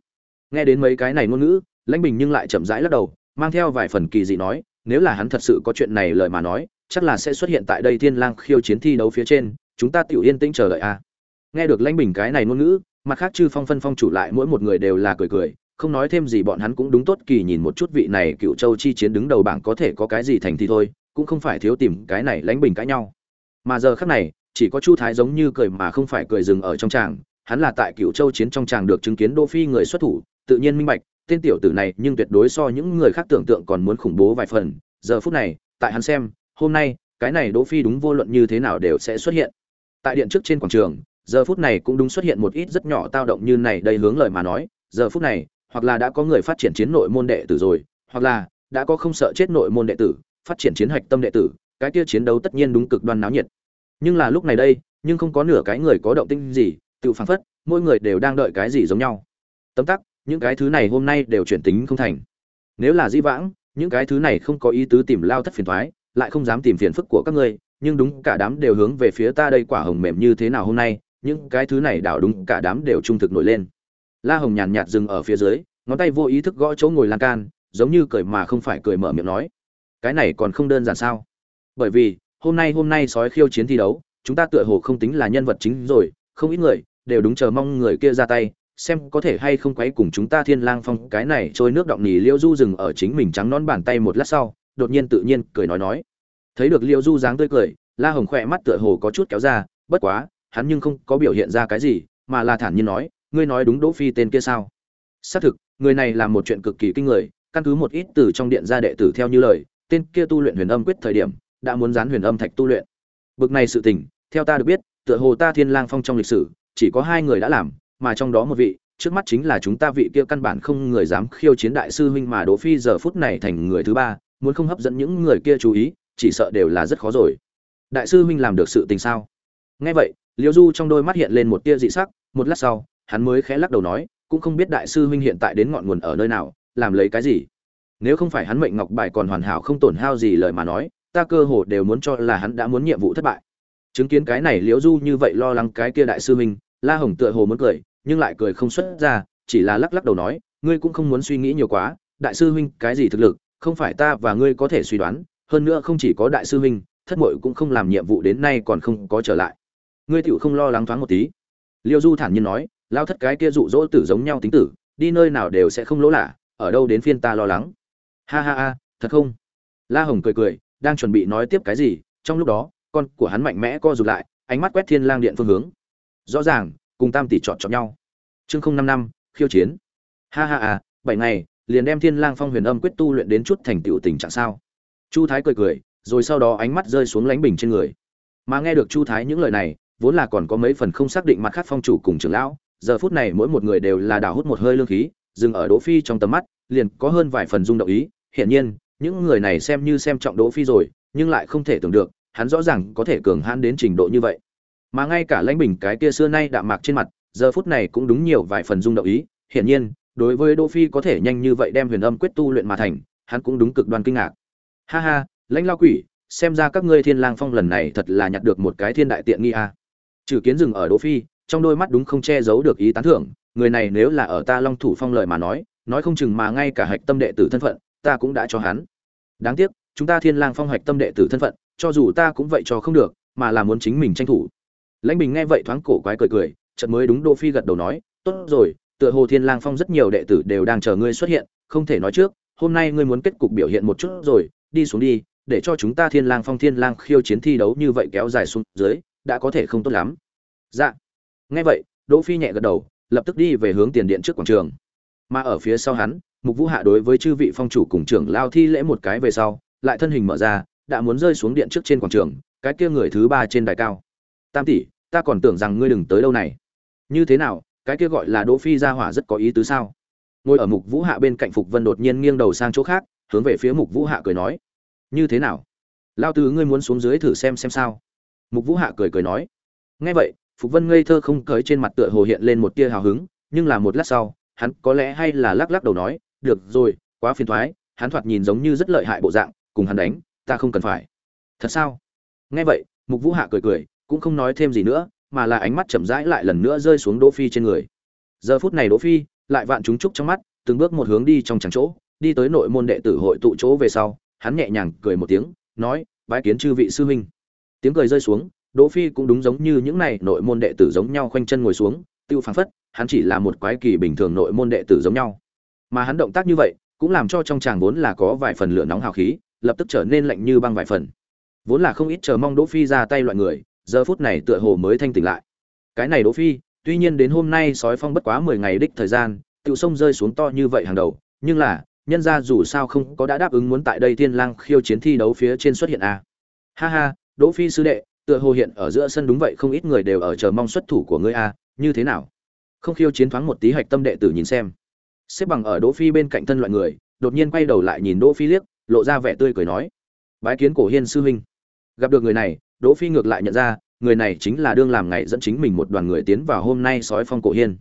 Nghe đến mấy cái này ngôn ngữ, Lãnh Bình nhưng lại chậm rãi lắc đầu, mang theo vài phần kỳ dị nói, nếu là hắn thật sự có chuyện này lời mà nói, chắc là sẽ xuất hiện tại đây Thiên Lang khiêu chiến thi đấu phía trên, chúng ta tiểu yên tĩnh chờ đợi a. Nghe được Lãnh Bình cái này ngôn ngữ, mặt khác chư phong phân phong chủ lại mỗi một người đều là cười cười, không nói thêm gì, bọn hắn cũng đúng tốt, kỳ nhìn một chút vị này cựu châu chi chiến đứng đầu bảng có thể có cái gì thành thì thôi, cũng không phải thiếu tìm cái này lánh bình cãi nhau. Mà giờ khác này, chỉ có chu thái giống như cười mà không phải cười dừng ở trong tràng, hắn là tại cựu châu chiến trong tràng được chứng kiến đỗ phi người xuất thủ, tự nhiên minh bạch, tên tiểu tử này nhưng tuyệt đối so những người khác tưởng tượng còn muốn khủng bố vài phần. Giờ phút này, tại hắn xem, hôm nay, cái này đỗ phi đúng vô luận như thế nào đều sẽ xuất hiện. Tại điện trước trên quảng trường, giờ phút này cũng đúng xuất hiện một ít rất nhỏ tao động như này đây hướng lời mà nói, giờ phút này hoặc là đã có người phát triển chiến nội môn đệ tử rồi, hoặc là đã có không sợ chết nội môn đệ tử, phát triển chiến hạch tâm đệ tử, cái kia chiến đấu tất nhiên đúng cực đoan náo nhiệt. Nhưng là lúc này đây, nhưng không có nửa cái người có động tĩnh gì, tự phản phất, mỗi người đều đang đợi cái gì giống nhau. Tấm tắc, những cái thứ này hôm nay đều chuyển tính không thành. Nếu là di vãng, những cái thứ này không có ý tứ tìm lao thất phiền toái, lại không dám tìm phiền phức của các ngươi, nhưng đúng cả đám đều hướng về phía ta đây quả hồng mềm như thế nào hôm nay, những cái thứ này đảo đúng cả đám đều trung thực nổi lên la hồng nhàn nhạt dừng ở phía dưới, ngón tay vô ý thức gõ chỗ ngồi lan can, giống như cười mà không phải cười mở miệng nói. Cái này còn không đơn giản sao? Bởi vì, hôm nay hôm nay sói khiêu chiến thi đấu, chúng ta tựa hồ không tính là nhân vật chính rồi, không ít người đều đúng chờ mong người kia ra tay, xem có thể hay không quấy cùng chúng ta thiên lang phong, cái này trôi nước động nỉ liêu du dừng ở chính mình trắng non bàn tay một lát sau, đột nhiên tự nhiên cười nói nói. Thấy được liêu du dáng tươi cười, la hồng khỏe mắt tựa hồ có chút kéo ra, bất quá, hắn nhưng không có biểu hiện ra cái gì, mà là thản nhiên nói ngươi nói đúng Đỗ Phi tên kia sao? Xác thực, người này làm một chuyện cực kỳ kinh người, căn cứ một ít từ trong điện gia đệ tử theo như lời, tên kia tu luyện huyền âm quyết thời điểm, đã muốn dán huyền âm thạch tu luyện. Bực này sự tình, theo ta được biết, tựa hồ ta Thiên Lang Phong trong lịch sử, chỉ có hai người đã làm, mà trong đó một vị, trước mắt chính là chúng ta vị kia căn bản không người dám khiêu chiến đại sư huynh mà Đỗ Phi giờ phút này thành người thứ ba, muốn không hấp dẫn những người kia chú ý, chỉ sợ đều là rất khó rồi. Đại sư huynh làm được sự tình sao? Nghe vậy, Liễu Du trong đôi mắt hiện lên một tia dị sắc, một lát sau, hắn mới khẽ lắc đầu nói, cũng không biết đại sư huynh hiện tại đến ngọn nguồn ở nơi nào, làm lấy cái gì. Nếu không phải hắn mệnh ngọc bài còn hoàn hảo không tổn hao gì lời mà nói, ta cơ hồ đều muốn cho là hắn đã muốn nhiệm vụ thất bại. Chứng kiến cái này Liễu Du như vậy lo lắng cái kia đại sư huynh, La Hồng tựa hồ muốn cười, nhưng lại cười không xuất ra, chỉ là lắc lắc đầu nói, ngươi cũng không muốn suy nghĩ nhiều quá, đại sư huynh cái gì thực lực, không phải ta và ngươi có thể suy đoán, hơn nữa không chỉ có đại sư huynh, thất muội cũng không làm nhiệm vụ đến nay còn không có trở lại. Ngươi tiểu không lo lắng thoáng một tí. Liêu Du thản nhiên nói, lao thất cái kia dụ dỗ tử giống nhau tính tử, đi nơi nào đều sẽ không lỗ lạ, ở đâu đến phiên ta lo lắng. Ha ha ha, thật không? La hồng cười cười, đang chuẩn bị nói tiếp cái gì, trong lúc đó, con của hắn mạnh mẽ co rụt lại, ánh mắt quét thiên lang điện phương hướng. Rõ ràng, cùng tam tỷ chọn chọn nhau. Chương không năm năm, khiêu chiến. Ha ha à bảy ngày, liền đem thiên lang phong huyền âm quyết tu luyện đến chút thành tựu tình trạng sao? Chu thái cười cười, rồi sau đó ánh mắt rơi xuống lánh bình trên người. Mà nghe được chu thái những lời này, vốn là còn có mấy phần không xác định mặt khác phong chủ cùng trưởng lão giờ phút này mỗi một người đều là đào hút một hơi lương khí, dừng ở đỗ phi trong tầm mắt, liền có hơn vài phần rung động ý. Hiển nhiên, những người này xem như xem trọng đỗ phi rồi, nhưng lại không thể tưởng được, hắn rõ ràng có thể cường hãn đến trình độ như vậy. Mà ngay cả lãnh bình cái kia xưa nay đạm mạc trên mặt, giờ phút này cũng đúng nhiều vài phần rung động ý. Hiển nhiên, đối với đỗ phi có thể nhanh như vậy đem huyền âm quyết tu luyện mà thành, hắn cũng đúng cực đoan kinh ngạc. Ha ha, lãnh lao quỷ, xem ra các ngươi thiên lang phong lần này thật là nhặt được một cái thiên đại tiện nghi a. À. trừ kiến dừng ở đỗ phi trong đôi mắt đúng không che giấu được ý tán thưởng, người này nếu là ở ta long thủ phong lời mà nói nói không chừng mà ngay cả hạch tâm đệ tử thân phận, ta cũng đã cho hắn. Đáng tiếc, chúng ta thiên lang phong hạch tâm đệ tử thân phận, cho dù ta cũng vậy cho không được, mà là muốn chính mình tranh thủ. Lãnh bình nghe vậy thoáng cổ quái cười cười, chợt mới đúng Đô phi gật đầu nói, tốt rồi, tựa hồ thiên lang phong rất nhiều đệ tử đều đang chờ ngươi xuất hiện, không thể nói trước, hôm nay ngươi muốn kết cục biểu hiện một chút rồi, đi xuống đi, để cho chúng ta thiên lang phong thiên lang khiêu chiến thi đấu như vậy kéo dài xuống dưới, đã có thể không tốt lắm. Dạ. Nghe vậy, Đỗ Phi nhẹ gật đầu, lập tức đi về hướng tiền điện trước quảng trường. Mà ở phía sau hắn, Mục Vũ Hạ đối với chư vị phong chủ cùng trưởng lao thi lễ một cái về sau, lại thân hình mở ra, đã muốn rơi xuống điện trước trên quảng trường, cái kia người thứ ba trên đài cao. Tam tỷ, ta còn tưởng rằng ngươi đừng tới đâu này. Như thế nào, cái kia gọi là Đỗ Phi gia hỏa rất có ý tứ sao? Ngồi ở Mục Vũ Hạ bên cạnh Phục Vân đột nhiên nghiêng đầu sang chỗ khác, hướng về phía Mục Vũ Hạ cười nói: "Như thế nào? Lao tứ ngươi muốn xuống dưới thử xem xem sao?" Mục Vũ Hạ cười cười nói: "Nghe vậy, Phục Vân ngây thơ không cởi trên mặt tựa hồ hiện lên một tia hào hứng, nhưng là một lát sau, hắn có lẽ hay là lắc lắc đầu nói, "Được rồi, quá phiền toái." Hắn thoạt nhìn giống như rất lợi hại bộ dạng, cùng hắn đánh, ta không cần phải. thật sao nghe vậy mục vũ hạ cười cười cũng không nói thêm gì nữa mà là ánh mắt chậm rãi lại lần nữa rơi xuống đỗ phi trên người giờ phút này đỗ phi lại vạn chúng trúc trong mắt từng bước một hướng đi trong chẳng chỗ đi tới nội môn đệ tử hội tụ chỗ về sau hắn nhẹ nhàng cười một tiếng nói bái kiến chư vị sư huynh tiếng cười rơi xuống đỗ phi cũng đúng giống như những này, nội môn đệ tử giống nhau khoanh chân ngồi xuống, tiêu phảng phất, hắn chỉ là một quái kỳ bình thường nội môn đệ tử giống nhau. Mà hắn động tác như vậy, cũng làm cho trong chàng vốn là có vài phần lửa nóng hào khí, lập tức trở nên lạnh như băng vài phần. Vốn là không ít chờ mong đỗ phi ra tay loại người, giờ phút này tựa hồ mới thanh tỉnh lại. Cái này đỗ phi, tuy nhiên đến hôm nay sói phong bất quá 10 ngày đích thời gian, tiểu sông rơi xuống to như vậy hàng đầu, nhưng là, nhân ra dù sao không có đã đáp ứng muốn tại đây thiên lang khiêu chiến thi đấu phía trên xuất hiện à. ha ha, đỗ phi sư đệ tựa hồ hiện ở giữa sân đúng vậy không ít người đều ở chờ mong xuất thủ của ngươi a à, như thế nào? Không khiêu chiến thoáng một tí hạch tâm đệ tử nhìn xem. Xếp bằng ở đỗ phi bên cạnh thân loại người đột nhiên quay đầu lại nhìn đỗ phi liếc lộ ra vẻ tươi cười nói bái kiến cổ hiên sư huynh. Gặp được người này đỗ phi ngược lại nhận ra người này chính là đương làm ngày dẫn chính mình một đoàn người tiến vào hôm nay sói phong cổ hiên.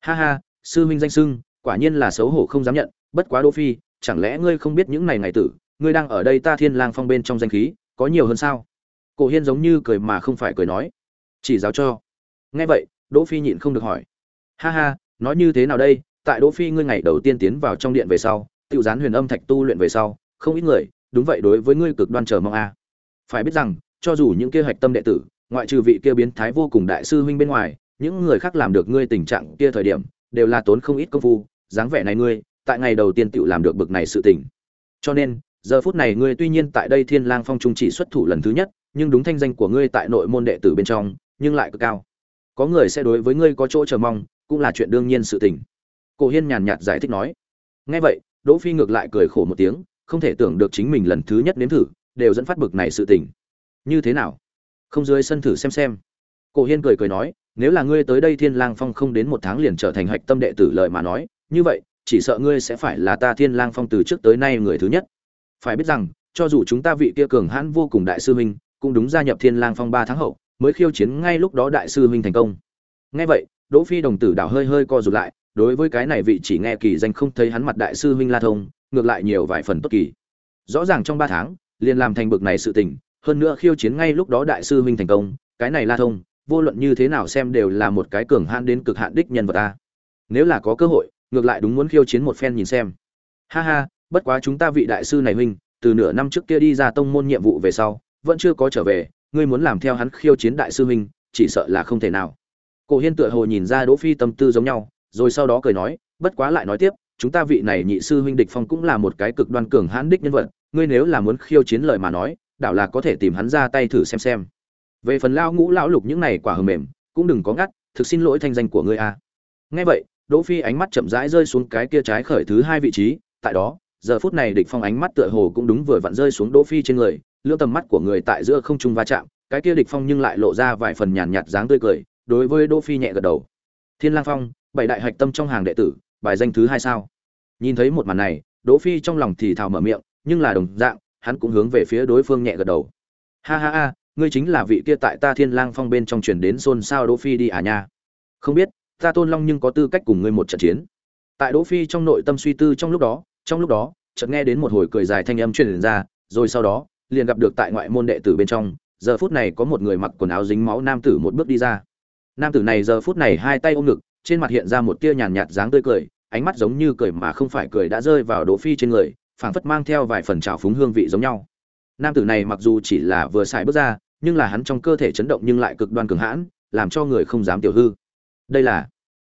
Ha ha sư huynh danh sưng quả nhiên là xấu hổ không dám nhận bất quá đỗ phi chẳng lẽ ngươi không biết những này ngày tử ngươi đang ở đây ta thiên lang phong bên trong danh khí có nhiều hơn sao? Cổ hiên giống như cười mà không phải cười nói. Chỉ giáo cho. Nghe vậy, đỗ phi nhịn không được hỏi. Ha ha, nói như thế nào đây? Tại đỗ phi ngươi ngày đầu tiên tiến vào trong điện về sau tự gián huyền âm thạch tu luyện về sau, không ít người, đúng vậy đối với ngươi cực đoan chờ mong a. Phải biết rằng, cho dù những kia hạch tâm đệ tử, ngoại trừ vị kia biến thái vô cùng đại sư huynh bên ngoài, những người khác làm được ngươi tình trạng kia thời điểm, đều là tốn không ít công phu, dáng vẻ này ngươi, tại ngày đầu tiên tự làm được bực này sự tình. Cho nên, giờ phút này ngươi tuy nhiên tại đây thiên lang phong trung chỉ xuất thủ lần thứ nhất nhưng đúng thanh danh của ngươi tại nội môn đệ tử bên trong, nhưng lại cực cao. Có người sẽ đối với ngươi có chỗ chờ mong, cũng là chuyện đương nhiên sự tình. Cổ hiên nhàn nhạt giải thích nói. Nghe vậy, đỗ phi ngược lại cười khổ một tiếng, không thể tưởng được chính mình lần thứ nhất nếm thử, đều dẫn phát bực này sự tình. Như thế nào? Không dưới sân thử xem xem. Cổ hiên cười cười nói, nếu là ngươi tới đây thiên lang phong không đến một tháng liền trở thành hạch tâm đệ tử lợi mà nói, như vậy, chỉ sợ ngươi sẽ phải là ta thiên lang phong từ trước tới nay người thứ nhất. Phải biết rằng, cho dù chúng ta vị kia cường hãn vô cùng đại sư huynh cũng đúng gia nhập thiên lang phong ba tháng hậu, mới khiêu chiến ngay lúc đó đại sư huynh thành công. Nghe vậy, đỗ phi đồng tử đảo hơi hơi co rụt lại, đối với cái này vị chỉ nghe kỳ danh không thấy hắn mặt đại sư huynh la thông, ngược lại nhiều vài phần tốt kỳ. Rõ ràng trong ba tháng, liền làm thành bực này sự tình, hơn nữa khiêu chiến ngay lúc đó đại sư huynh thành công, cái này la thông, vô luận như thế nào xem đều là một cái cường hãn đến cực hạn đích nhân vật ta nếu là có cơ hội, ngược lại đúng muốn khiêu chiến một phen nhìn xem. Ha ha, bất quá chúng ta vị đại sư này huynh, từ nửa năm trước kia đi ra tông môn nhiệm vụ về sau vẫn chưa có trở về, ngươi muốn làm theo hắn khiêu chiến đại sư huynh, chỉ sợ là không thể nào. Cổ hiên tựa hồ nhìn ra đỗ phi tâm tư giống nhau, rồi sau đó cười nói, bất quá lại nói tiếp, chúng ta vị này nhị sư huynh địch phong cũng là một cái cực đoan cường hãn đích nhân vật, ngươi nếu là muốn khiêu chiến lời mà nói, đảo là có thể tìm hắn ra tay thử xem xem. Về phần lao ngũ lão lục những này quả hờ mềm, cũng đừng có ngắt, thực xin lỗi thanh danh của ngươi a. Nghe vậy, đỗ phi ánh mắt chậm rãi rơi xuống cái kia trái khởi thứ hai vị trí, tại đó, giờ phút này địch phong ánh mắt tựa hồ cũng đúng vừa vặn rơi xuống đỗ phi trên người lưỡng tầm mắt của người tại giữa không trung va chạm, cái kia địch phong nhưng lại lộ ra vài phần nhàn nhạt dáng tươi cười, đối với đỗ phi nhẹ gật đầu. Thiên lang phong, bảy đại hạch tâm trong hàng đệ tử, bài danh thứ hai sao? Nhìn thấy một màn này, đỗ phi trong lòng thì thào mở miệng, nhưng là đồng dạng, hắn cũng hướng về phía đối phương nhẹ gật đầu. Ha ha ha, ngươi chính là vị kia tại ta thiên lang phong bên trong truyền đến xôn xao đỗ phi đi à nha. Không biết, ta tôn long nhưng có tư cách cùng ngươi một trận chiến. Tại đỗ phi trong nội tâm suy tư trong lúc đó, trong lúc đó, chợt nghe đến một hồi cười dài thanh âm truyền ra, rồi sau đó liền gặp được tại ngoại môn đệ tử bên trong, giờ phút này có một người mặc quần áo dính máu nam tử một bước đi ra. Nam tử này giờ phút này hai tay ôm ngực, trên mặt hiện ra một tia nhàn nhạt dáng tươi cười, ánh mắt giống như cười mà không phải cười đã rơi vào đỗ phi trên người, phảng phất mang theo vài phần trào phúng hương vị giống nhau. Nam tử này mặc dù chỉ là vừa xài bước ra, nhưng là hắn trong cơ thể chấn động nhưng lại cực đoan cường hãn, làm cho người không dám tiểu hư. Đây là,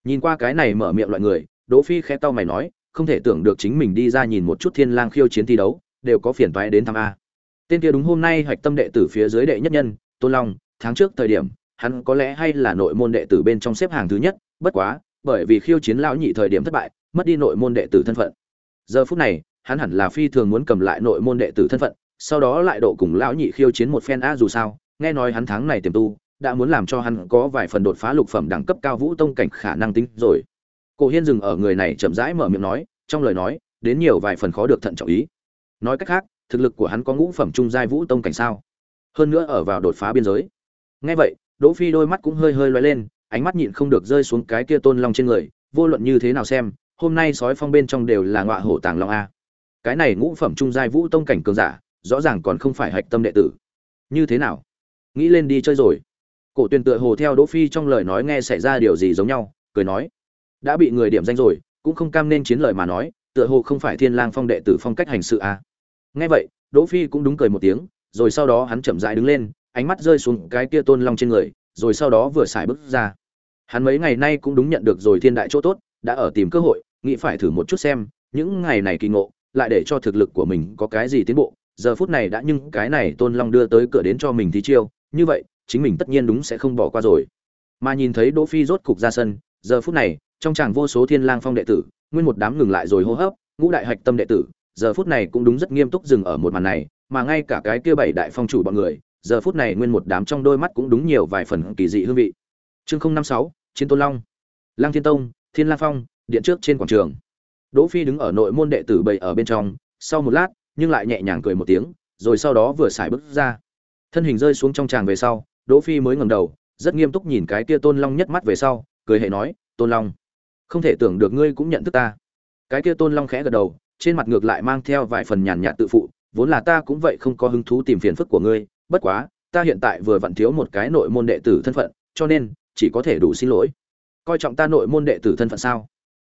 nhìn qua cái này mở miệng loại người, đỗ phi khẽ tao mày nói, không thể tưởng được chính mình đi ra nhìn một chút thiên lang khiêu chiến thi đấu, đều có phiền toái đến thăm a tên kia đúng hôm nay hoạch tâm đệ tử phía dưới đệ nhất nhân, tôn long, tháng trước thời điểm, hắn có lẽ hay là nội môn đệ tử bên trong xếp hàng thứ nhất, bất quá, bởi vì khiêu chiến lão nhị thời điểm thất bại, mất đi nội môn đệ tử thân phận. Giờ phút này, hắn hẳn là phi thường muốn cầm lại nội môn đệ tử thân phận, sau đó lại độ cùng lão nhị khiêu chiến một phen a dù sao, nghe nói hắn tháng này tiềm tu, đã muốn làm cho hắn có vài phần đột phá lục phẩm đẳng cấp cao vũ tông cảnh khả năng tính rồi. Cổ hiên dừng ở người này chậm rãi mở miệng nói, trong lời nói, đến nhiều vài phần khó được thận trọng ý. Nói cách khác thực lực của hắn có ngũ phẩm trung giai vũ tông cảnh sao? Hơn nữa ở vào đột phá biên giới. Nghe vậy, đỗ phi đôi mắt cũng hơi hơi lóe lên, ánh mắt nhịn không được rơi xuống cái kia tôn long trên người, vô luận như thế nào xem, hôm nay sói phong bên trong đều là ngọa hổ tàng long a. Cái này ngũ phẩm trung giai vũ tông cảnh cường giả, rõ ràng còn không phải hạch tâm đệ tử. Như thế nào? Nghĩ lên đi chơi rồi. Cổ tuyền tựa hồ theo đỗ phi trong lời nói nghe xảy ra điều gì giống nhau, cười nói, đã bị người điểm danh rồi, cũng không cam nên chiến lời mà nói, tựa hồ không phải thiên lang phong đệ tử phong cách hành sự à nghe vậy, đỗ phi cũng đúng cười một tiếng, rồi sau đó hắn chậm rãi đứng lên, ánh mắt rơi xuống cái kia tôn long trên người, rồi sau đó vừa xài bước ra. Hắn mấy ngày nay cũng đúng nhận được rồi thiên đại chỗ tốt, đã ở tìm cơ hội, nghĩ phải thử một chút xem, những ngày này kỳ ngộ, lại để cho thực lực của mình có cái gì tiến bộ. Giờ phút này đã nhưng cái này tôn long đưa tới cửa đến cho mình thí chiêu, như vậy, chính mình tất nhiên đúng sẽ không bỏ qua rồi. Mà nhìn thấy đỗ phi rốt cục ra sân, giờ phút này, trong chàng vô số thiên lang phong đệ tử, nguyên một đám ngừng lại rồi hô hấp, ngũ đại hạch tâm đệ tử giờ phút này cũng đúng rất nghiêm túc dừng ở một màn này, mà ngay cả cái kia bảy đại phong chủ bọn người, giờ phút này nguyên một đám trong đôi mắt cũng đúng nhiều vài phần kỳ dị hương vị. Chương không năm sáu, chiến tôn long. Lang thiên tông, thiên la phong, điện trước trên quảng trường. Đỗ phi đứng ở nội môn đệ tử bảy ở bên trong, sau một lát, nhưng lại nhẹ nhàng cười một tiếng, rồi sau đó vừa xài bước ra. Thân hình rơi xuống trong tràng về sau, đỗ phi mới ngẩng đầu, rất nghiêm túc nhìn cái kia tôn long nhất mắt về sau, cười hề nói, tôn long, không thể tưởng được ngươi cũng nhận thức ta. Cái kia tôn long khẽ gật đầu trên mặt ngược lại mang theo vài phần nhàn nhạt tự phụ, vốn là ta cũng vậy không có hứng thú tìm phiền phức của ngươi, bất quá, ta hiện tại vừa vặn thiếu một cái nội môn đệ tử thân phận, cho nên, chỉ có thể đủ xin lỗi. Coi trọng ta nội môn đệ tử thân phận sao?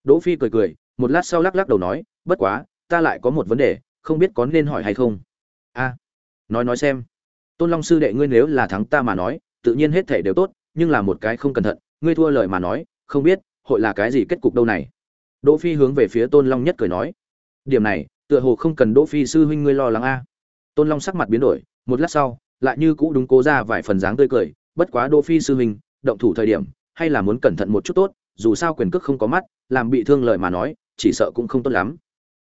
Đỗ phi cười cười, một lát sau lắc lắc đầu nói, bất quá, ta lại có một vấn đề, không biết có nên hỏi hay không. A, nói nói xem. Tôn long sư đệ ngươi nếu là thắng ta mà nói, tự nhiên hết thể đều tốt, nhưng là một cái không cẩn thận, ngươi thua lời mà nói, không biết, hội là cái gì kết cục đâu này. Đỗ phi hướng về phía tôn long nhất cười nói điểm này, tựa hồ không cần đỗ phi sư huynh ngươi lo lắng a. Tôn long sắc mặt biến đổi, một lát sau, lại như cũ đúng cố ra vài phần dáng tươi cười, bất quá đỗ phi sư huynh, động thủ thời điểm, hay là muốn cẩn thận một chút tốt, dù sao quyền cước không có mắt, làm bị thương lời mà nói, chỉ sợ cũng không tốt lắm.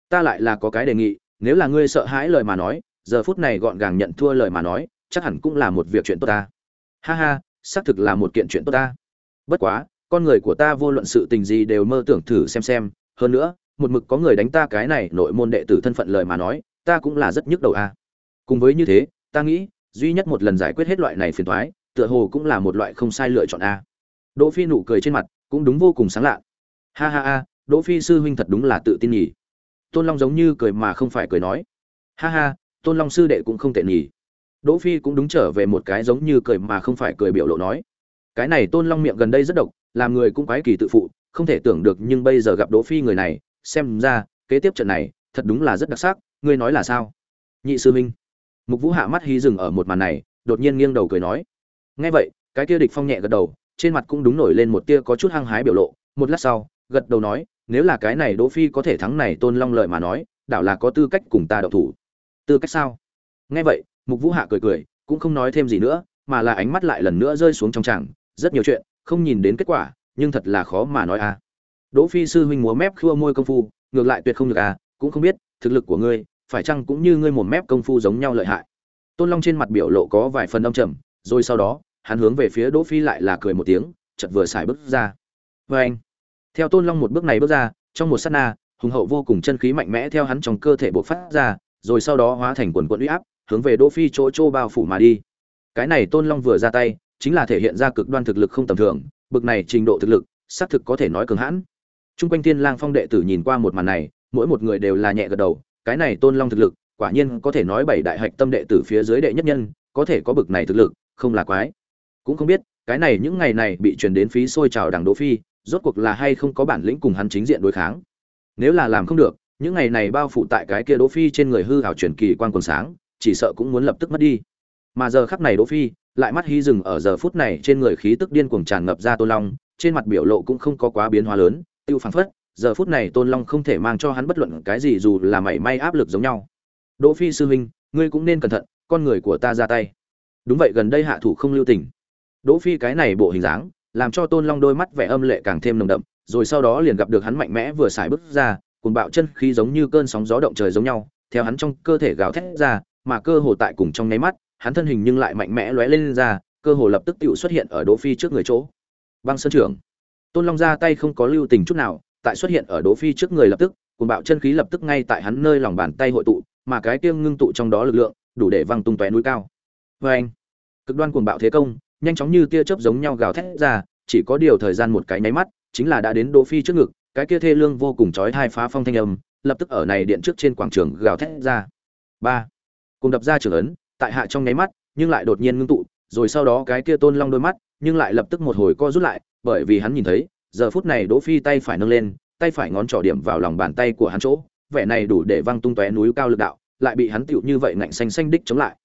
Ta lại là có cái đề nghị, nếu là ngươi sợ hãi lời mà nói, giờ phút này gọn gàng nhận thua lời mà nói, chắc hẳn cũng là một việc chuyện tốt ta. Ha ha, xác thực là một kiện chuyện tốt ta. Bất quá, con người của ta vô luận sự tình gì đều mơ tưởng thử xem xem, hơn nữa một mực có người đánh ta cái này nội môn đệ tử thân phận lời mà nói, ta cũng là rất nhức đầu a cùng với như thế, ta nghĩ, duy nhất một lần giải quyết hết loại này phiền thoái tựa hồ cũng là một loại không sai lựa chọn a đỗ phi nụ cười trên mặt, cũng đúng vô cùng sáng lạ. Ha ha ha, đỗ phi sư huynh thật đúng là tự tin nhỉ. Tôn long giống như cười mà không phải cười nói. Ha ha, tôn long sư đệ cũng không tệ nhỉ. Đỗ phi cũng đúng trở về một cái giống như cười mà không phải cười biểu lộ nói. Cái này tôn long miệng gần đây rất độc, làm người cũng quái kỳ tự phụ, không thể tưởng được nhưng bây giờ gặp đỗ phi người này xem ra, kế tiếp trận này, thật đúng là rất đặc sắc, ngươi nói là sao? Nhị sư minh mục vũ hạ mắt hy dừng ở một màn này, đột nhiên nghiêng đầu cười nói. Nghe vậy, cái kia địch phong nhẹ gật đầu, trên mặt cũng đúng nổi lên một tia có chút hăng hái biểu lộ. Một lát sau, gật đầu nói, nếu là cái này đỗ phi có thể thắng này tôn long lợi mà nói, đảo là có tư cách cùng ta đậu thủ. Tư cách sao? Nghe vậy, mục vũ hạ cười cười, cũng không nói thêm gì nữa, mà là ánh mắt lại lần nữa rơi xuống trong tràng. Rất nhiều chuyện, không nhìn đến kết quả, nhưng thật là khó mà nói a đỗ phi sư huynh múa mép khua môi công phu, ngược lại tuyệt không được à cũng không biết, thực lực của ngươi, phải chăng cũng như ngươi một mép công phu giống nhau lợi hại? Tôn long trên mặt biểu lộ có vài phần âm trầm, rồi sau đó, hắn hướng về phía đỗ phi lại là cười một tiếng, chợt vừa xài bước ra. Với anh, theo tôn long một bước này bước ra, trong một sát na, hùng hậu vô cùng chân khí mạnh mẽ theo hắn trong cơ thể bộc phát ra, rồi sau đó hóa thành quần quần uy áp, hướng về đỗ phi chỗ chô bao phủ mà đi. Cái này tôn long vừa ra tay, chính là thể hiện ra cực đoan thực lực không tầm thường, bực này trình độ thực lực, xác thực có thể nói cường hãn. Trung quanh Thiên Lang Phong đệ tử nhìn qua một màn này, mỗi một người đều là nhẹ gật đầu, cái này Tôn Long thực lực, quả nhiên có thể nói bảy đại hạch tâm đệ tử phía dưới đệ nhất nhân, có thể có bực này thực lực, không là quái. Cũng không biết, cái này những ngày này bị truyền đến phí sôi trào đằng Đỗ Phi, rốt cuộc là hay không có bản lĩnh cùng hắn chính diện đối kháng. Nếu là làm không được, những ngày này bao phủ tại cái kia Đỗ Phi trên người hư ảo truyền kỳ quan quần sáng, chỉ sợ cũng muốn lập tức mất đi. Mà giờ khắc này Đỗ Phi, lại mắt hí dừng ở giờ phút này trên người khí tức điên cuồng tràn ngập ra Tôn Long, trên mặt biểu lộ cũng không có quá biến hóa lớn, tiêu phảng phất, giờ phút này Tôn Long không thể mang cho hắn bất luận cái gì dù là mảy may áp lực giống nhau. Đỗ Phi sư huynh, ngươi cũng nên cẩn thận, con người của ta ra tay. Đúng vậy, gần đây hạ thủ không lưu tình. Đỗ Phi cái này bộ hình dáng, làm cho Tôn Long đôi mắt vẻ âm lệ càng thêm nồng đậm, rồi sau đó liền gặp được hắn mạnh mẽ vừa xài bước ra, cuồng bạo chân khí giống như cơn sóng gió động trời giống nhau, theo hắn trong cơ thể gào thét ra, mà cơ hồ tại cùng trong nháy mắt, hắn thân hình nhưng lại mạnh mẽ lóe lên ra, cơ hồ lập tức tựu xuất hiện ở Đỗ Phi trước người chỗ. Băng Sơn trưởng tôn long ra tay không có lưu tình chút nào, tại xuất hiện ở đỗ phi trước người lập tức, cuồng bạo chân khí lập tức ngay tại hắn nơi lòng bàn tay hội tụ, mà cái kia ngưng tụ trong đó lực lượng, đủ để văng tung tóe núi cao. Vê anh, cực đoan cuồng bạo thế công, nhanh chóng như tia chớp giống nhau gào thét ra, chỉ có điều thời gian một cái nháy mắt, chính là đã đến đỗ phi trước ngực, cái kia thê lương vô cùng chói tai phá phong thanh âm, lập tức ở này điện trước trên quảng trường gào thét ra. Ba cùng đập ra trường ấn, tại hạ trong nháy mắt, nhưng lại đột nhiên ngưng tụ, rồi sau đó cái kia tôn long đôi mắt, nhưng lại lập tức một hồi co rút lại bởi vì hắn nhìn thấy, giờ phút này đỗ phi tay phải nâng lên, tay phải ngón trỏ điểm vào lòng bàn tay của hắn chỗ, vẻ này đủ để văng tung tóe núi cao lực đạo, lại bị hắn tiểu như vậy ngạnh xanh xanh đích chống lại.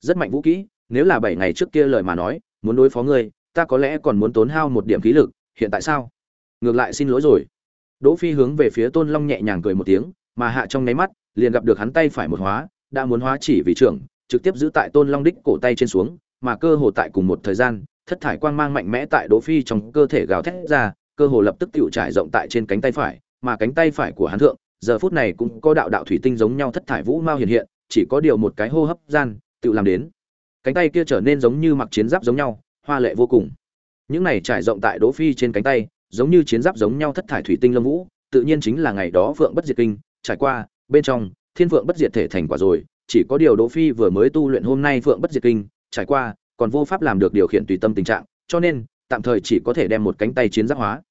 Rất mạnh vũ kỹ, nếu là bảy ngày trước kia lời mà nói, muốn đối phó ngươi, ta có lẽ còn muốn tốn hao một điểm khí lực, hiện tại sao? Ngược lại xin lỗi rồi. Đỗ phi hướng về phía tôn long nhẹ nhàng cười một tiếng, mà hạ trong nháy mắt, liền gặp được hắn tay phải một hóa, đã muốn hóa chỉ vì trưởng, trực tiếp giữ tại tôn long đích cổ tay trên xuống, mà cơ hồ tại cùng một thời gian thất thải quang mang mạnh mẽ tại đỗ phi trong cơ thể gào thét ra, cơ hồ lập tức tiểu trải rộng tại trên cánh tay phải, mà cánh tay phải của hắn thượng, giờ phút này cũng có đạo đạo thủy tinh giống nhau thất thải vũ mau hiện hiện, chỉ có điều một cái hô hấp gian, tự làm đến. Cánh tay kia trở nên giống như mặc chiến giáp giống nhau, hoa lệ vô cùng. Những này trải rộng tại đỗ phi trên cánh tay, giống như chiến giáp giống nhau thất thải thủy tinh lâm vũ, tự nhiên chính là ngày đó vượng bất diệt kinh, trải qua, bên trong, thiên vượng bất diệt thể thành quả rồi, chỉ có điều đỗ phi vừa mới tu luyện hôm nay vượng bất diệt kinh, trải qua còn vô pháp làm được điều khiển tùy tâm tình trạng, cho nên, tạm thời chỉ có thể đem một cánh tay chiến giáp hóa.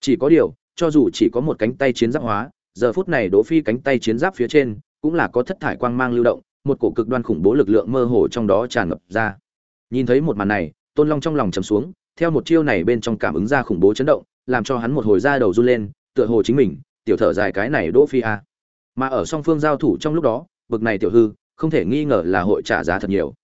Chỉ có điều, cho dù chỉ có một cánh tay chiến giáp hóa, giờ phút này đỗ phi cánh tay chiến giáp phía trên cũng là có thất thải quang mang lưu động, một cổ cực đoan khủng bố lực lượng mơ hồ trong đó tràn ngập ra. Nhìn thấy một màn này, tôn long trong lòng trầm xuống, theo một chiêu này bên trong cảm ứng ra khủng bố chấn động, làm cho hắn một hồi ra đầu run lên, tựa hồ chính mình, tiểu thở dài cái này đỗ phi a. Mà ở song phương giao thủ trong lúc đó, bực này tiểu hư, không thể nghi ngờ là hội trả giá thật nhiều.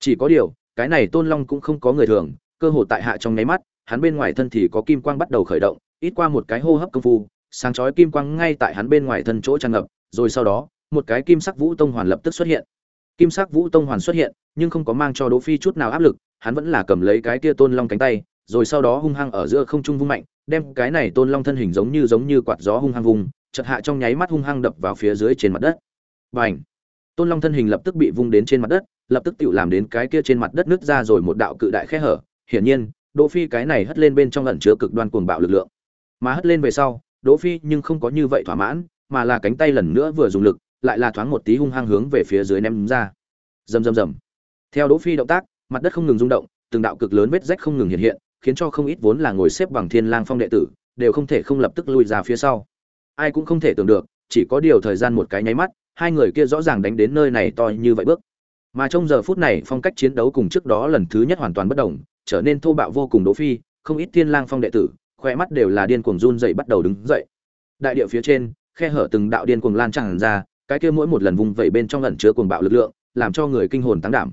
Chỉ có điều cái này tôn long cũng không có người thường, cơ hồ tại hạ trong nháy mắt, hắn bên ngoài thân thì có kim quang bắt đầu khởi động, ít qua một cái hô hấp công phu, sáng chói kim quang ngay tại hắn bên ngoài thân chỗ tràn ngập, rồi sau đó, một cái kim sắc vũ tông hoàn lập tức xuất hiện. Kim sắc vũ tông hoàn xuất hiện, nhưng không có mang cho đỗ phi chút nào áp lực, hắn vẫn là cầm lấy cái kia tôn long cánh tay, rồi sau đó hung hăng ở giữa không trung vung mạnh, đem cái này tôn long thân hình giống như giống như quạt gió hung hăng vùng, chợt hạ trong nháy mắt hung hăng đập vào phía dưới trên mặt đất. Bành! Tôn long thân hình lập tức bị vung đến trên mặt đất lập tức tựu làm đến cái kia trên mặt đất nứt ra rồi một đạo cự đại khe hở. Hiển nhiên, đỗ phi cái này hất lên bên trong ẩn chứa cực đoan cuồng bạo lực lượng. Mà hất lên về sau, đỗ phi nhưng không có như vậy thỏa mãn, mà là cánh tay lần nữa vừa dùng lực, lại là thoáng một tí hung hăng hướng về phía dưới ném ra. Rầm rầm rầm. Theo đỗ phi động tác, mặt đất không ngừng rung động, từng đạo cực lớn vết rách không ngừng hiện hiện, khiến cho không ít vốn là ngồi xếp bằng thiên lang phong đệ tử, đều không thể không lập tức lui ra phía sau. Ai cũng không thể tưởng được, chỉ có điều thời gian một cái nháy mắt, hai người kia rõ ràng đánh đến nơi này to như vậy bước mà trong giờ phút này phong cách chiến đấu cùng trước đó lần thứ nhất hoàn toàn bất đồng, trở nên thô bạo vô cùng đỗ phi, không ít thiên lang phong đệ tử, khoe mắt đều là điên cuồng run dậy bắt đầu đứng dậy. Đại địa phía trên, khe hở từng đạo điên cuồng lan tràn ra, cái kia mỗi một lần vùng vẩy bên trong lần chứa cuồng bạo lực lượng, làm cho người kinh hồn tăng đảm.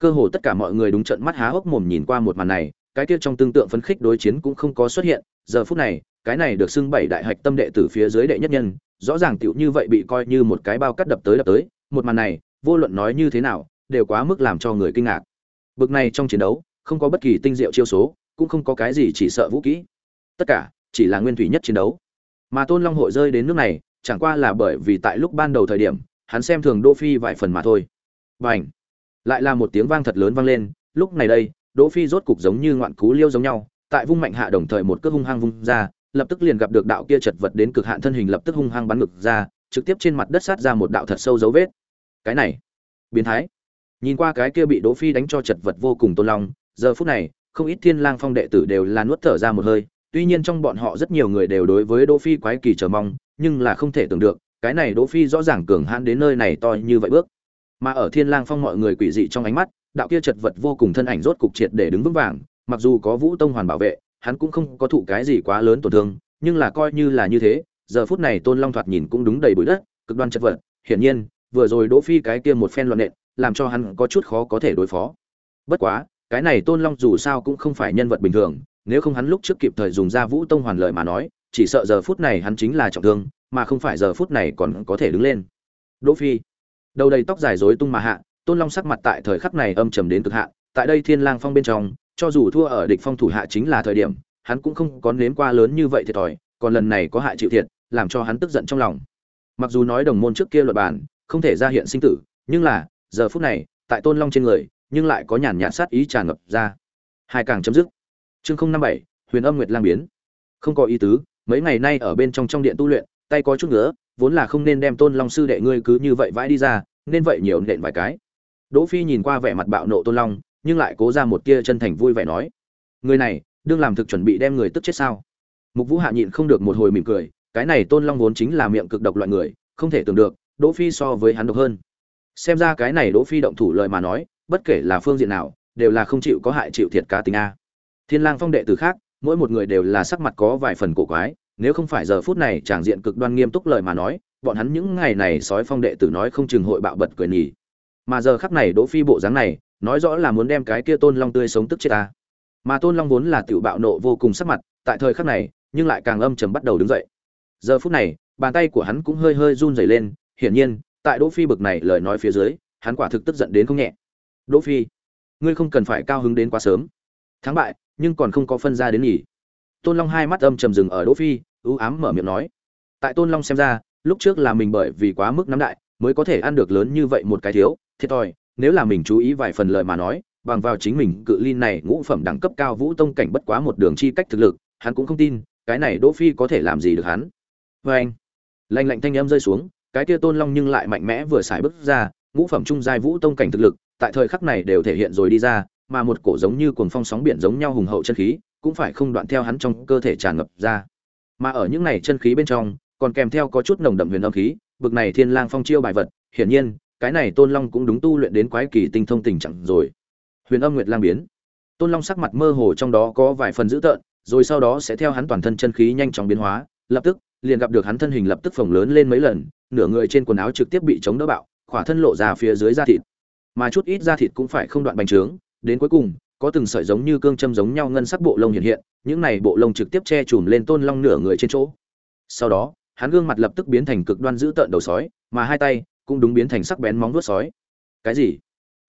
Cơ hồ tất cả mọi người đúng trận mắt há hốc mồm nhìn qua một màn này, cái kia trong tương tượng phấn khích đối chiến cũng không có xuất hiện, giờ phút này, cái này được xưng bảy đại hạch tâm đệ tử phía dưới đệ nhất nhân, rõ ràng tiểu như vậy bị coi như một cái bao cắt đập tới đập tới, một màn này, vô luận nói như thế nào đều quá mức làm cho người kinh ngạc. Bực này trong chiến đấu, không có bất kỳ tinh diệu chiêu số, cũng không có cái gì chỉ sợ vũ kỹ. Tất cả, chỉ là nguyên thủy nhất chiến đấu. Mà tôn long hội rơi đến nước này, chẳng qua là bởi vì tại lúc ban đầu thời điểm, hắn xem thường đỗ phi vài phần mà thôi. Và ảnh lại là một tiếng vang thật lớn vang lên, lúc này đây, đỗ phi rốt cục giống như ngoạn cú liêu giống nhau, tại vung mạnh hạ đồng thời một cước hung hăng vung ra, lập tức liền gặp được đạo kia chật vật đến cực hạn thân hình lập tức hung hăng bắn ngực ra, trực tiếp trên mặt đất sát ra một đạo thật sâu dấu vết. Cái này, biến thái nhìn qua cái kia bị đỗ phi đánh cho chật vật vô cùng tôn long, giờ phút này, không ít thiên lang phong đệ tử đều là nuốt thở ra một hơi, tuy nhiên trong bọn họ rất nhiều người đều đối với đỗ phi quái kỳ chờ mong, nhưng là không thể tưởng được, cái này đỗ phi rõ ràng cường hãn đến nơi này to như vậy bước. Mà ở thiên lang phong mọi người quỷ dị trong ánh mắt, đạo kia chật vật vô cùng thân ảnh rốt cục triệt để đứng vững vàng, mặc dù có vũ tông hoàn bảo vệ, hắn cũng không có thụ cái gì quá lớn tổn thương, nhưng là coi như là như thế, giờ phút này tôn long thoạt nhìn cũng đúng đầy bụi đất, cực đoan chật vật, hiển nhiên, vừa rồi đỗ phi cái kia một phen loạn nện làm cho hắn có chút khó có thể đối phó. Bất quá, cái này tôn long dù sao cũng không phải nhân vật bình thường, nếu không hắn lúc trước kịp thời dùng ra vũ tông hoàn lợi mà nói, chỉ sợ giờ phút này hắn chính là trọng thương, mà không phải giờ phút này còn có thể đứng lên. Đỗ phi, đầu đầy tóc dài rối tung mà hạ, tôn long sắc mặt tại thời khắc này âm trầm đến cực hạn tại đây thiên lang phong bên trong, cho dù thua ở địch phong thủ hạ chính là thời điểm, hắn cũng không có nếm qua lớn như vậy thiệt thòi, còn lần này có hại chịu thiệt, làm cho hắn tức giận trong lòng. Mặc dù nói đồng môn trước kia luật bản, không thể ra hiện sinh tử, nhưng là giờ phút này, tại tôn long trên người, nhưng lại có nhàn nhạt sát ý tràn ngập ra. Hai càng chấm dứt. Chương không năm bảy, huyền âm nguyệt lang biến. Không có ý tứ, mấy ngày nay ở bên trong trong điện tu luyện, tay có chút nữa vốn là không nên đem tôn long sư đệ ngươi cứ như vậy vãi đi ra, nên vậy nhiều nện vài cái. Đỗ phi nhìn qua vẻ mặt bạo nộ tôn long, nhưng lại cố ra một tia chân thành vui vẻ nói người này, đương làm thực chuẩn bị đem người tức chết sao? Mục vũ hạ nhịn không được một hồi mỉm cười, cái này tôn long vốn chính là miệng cực độc loại người, không thể tưởng được, đỗ phi so với hắn độc hơn xem ra cái này đỗ phi động thủ lời mà nói, bất kể là phương diện nào, đều là không chịu có hại chịu thiệt cá tính a. Thiên lang phong đệ tử khác, mỗi một người đều là sắc mặt có vài phần cổ quái, nếu không phải giờ phút này tràng diện cực đoan nghiêm túc lời mà nói, bọn hắn những ngày này sói phong đệ tử nói không chừng hội bạo bật cười nhỉ mà giờ khắc này đỗ phi bộ dáng này, nói rõ là muốn đem cái kia tôn long tươi sống tức chết ta mà tôn long vốn là tiểu bạo nộ vô cùng sắc mặt, tại thời khắc này, nhưng lại càng âm trầm bắt đầu đứng dậy. Giờ phút này, bàn tay của hắn cũng hơi hơi run rẩy lên, hiển nhiên tại đỗ phi bực này lời nói phía dưới, hắn quả thực tức giận đến không nhẹ. Đỗ phi, ngươi không cần phải cao hứng đến quá sớm. Thắng bại, nhưng còn không có phân ra đến nhỉ. Tôn long hai mắt âm trầm dừng ở đỗ phi u ám mở miệng nói. Tại tôn long xem ra, lúc trước là mình bởi vì quá mức nắm đại, mới có thể ăn được lớn như vậy một cái thiếu, thiệt thòi, nếu là mình chú ý vài phần lời mà nói, bằng vào chính mình, cự ly này ngũ phẩm đẳng cấp cao vũ tông cảnh bất quá một đường chi cách thực lực, hắn cũng không tin, cái này đỗ phi có thể làm gì được hắn. Với anh lạnh lạnh thanh âm rơi xuống cái kia tôn long nhưng lại mạnh mẽ vừa xài bước ra, ngũ phẩm trung giai vũ tông cảnh thực lực, tại thời khắc này đều thể hiện rồi đi ra, mà một cổ giống như cuồng phong sóng biển giống nhau hùng hậu chân khí, cũng phải không đoạn theo hắn trong cơ thể tràn ngập ra. Mà ở những này chân khí bên trong, còn kèm theo có chút nồng đậm huyền âm khí, bực này thiên lang phong chiêu bài vật, hiển nhiên, cái này tôn long cũng đúng tu luyện đến quái kỳ tinh thông tình trạng rồi. Huyền âm nguyệt lang biến. Tôn long sắc mặt mơ hồ trong đó có vài phần dữ tợn, rồi sau đó sẽ theo hắn toàn thân chân khí nhanh chóng biến hóa, lập tức liền gặp được hắn thân hình lập tức phồng lớn lên mấy lần, nửa người trên quần áo trực tiếp bị chống đỡ bạo, khỏa thân lộ ra phía dưới da thịt. Mà chút ít da thịt cũng phải không đoạn bành trướng, đến cuối cùng, có từng sợi giống như cương châm giống nhau ngân sắc bộ lông hiện hiện, những này bộ lông trực tiếp che chùm lên tôn long nửa người trên chỗ. Sau đó, hắn gương mặt lập tức biến thành cực đoan dữ tợn đầu sói, mà hai tay cũng đúng biến thành sắc bén móng vuốt sói. Cái gì?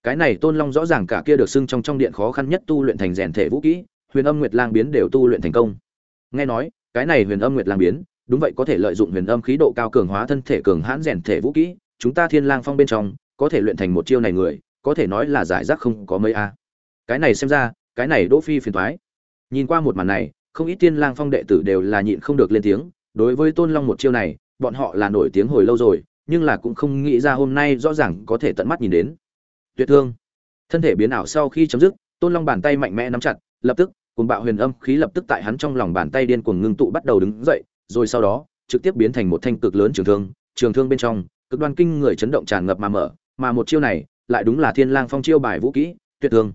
Cái này tôn long rõ ràng cả kia được xưng trong trong điện khó khăn nhất tu luyện thành rèn thể vũ kỹ, huyền âm nguyệt lang biến đều tu luyện thành công. Nghe nói, cái này huyền âm nguyệt lang biến đúng vậy, có thể lợi dụng huyền âm khí độ cao cường hóa thân thể cường hãn rèn thể vũ kỹ, chúng ta thiên lang phong bên trong, có thể luyện thành một chiêu này người, có thể nói là giải rác không có mấy a. Cái này xem ra, cái này đỗ phi phiền toái. Nhìn qua một màn này, không ít thiên lang phong đệ tử đều là nhịn không được lên tiếng, đối với tôn long một chiêu này, bọn họ là nổi tiếng hồi lâu rồi, nhưng là cũng không nghĩ ra hôm nay rõ ràng có thể tận mắt nhìn đến. Tuyệt thương. Thân thể biến ảo sau khi chấm dứt, tôn long bàn tay mạnh mẽ nắm chặt, lập tức cùng bạo huyền âm khí lập tức tại hắn trong lòng bàn tay điên cuồng ngưng tụ bắt đầu đứng dậy rồi sau đó, trực tiếp biến thành một thanh cực lớn trường thương trường thương bên trong, cực đoan kinh người chấn động tràn ngập mà mở, mà một chiêu này, lại đúng là thiên lang phong chiêu bài vũ kỹ, tuyệt thương.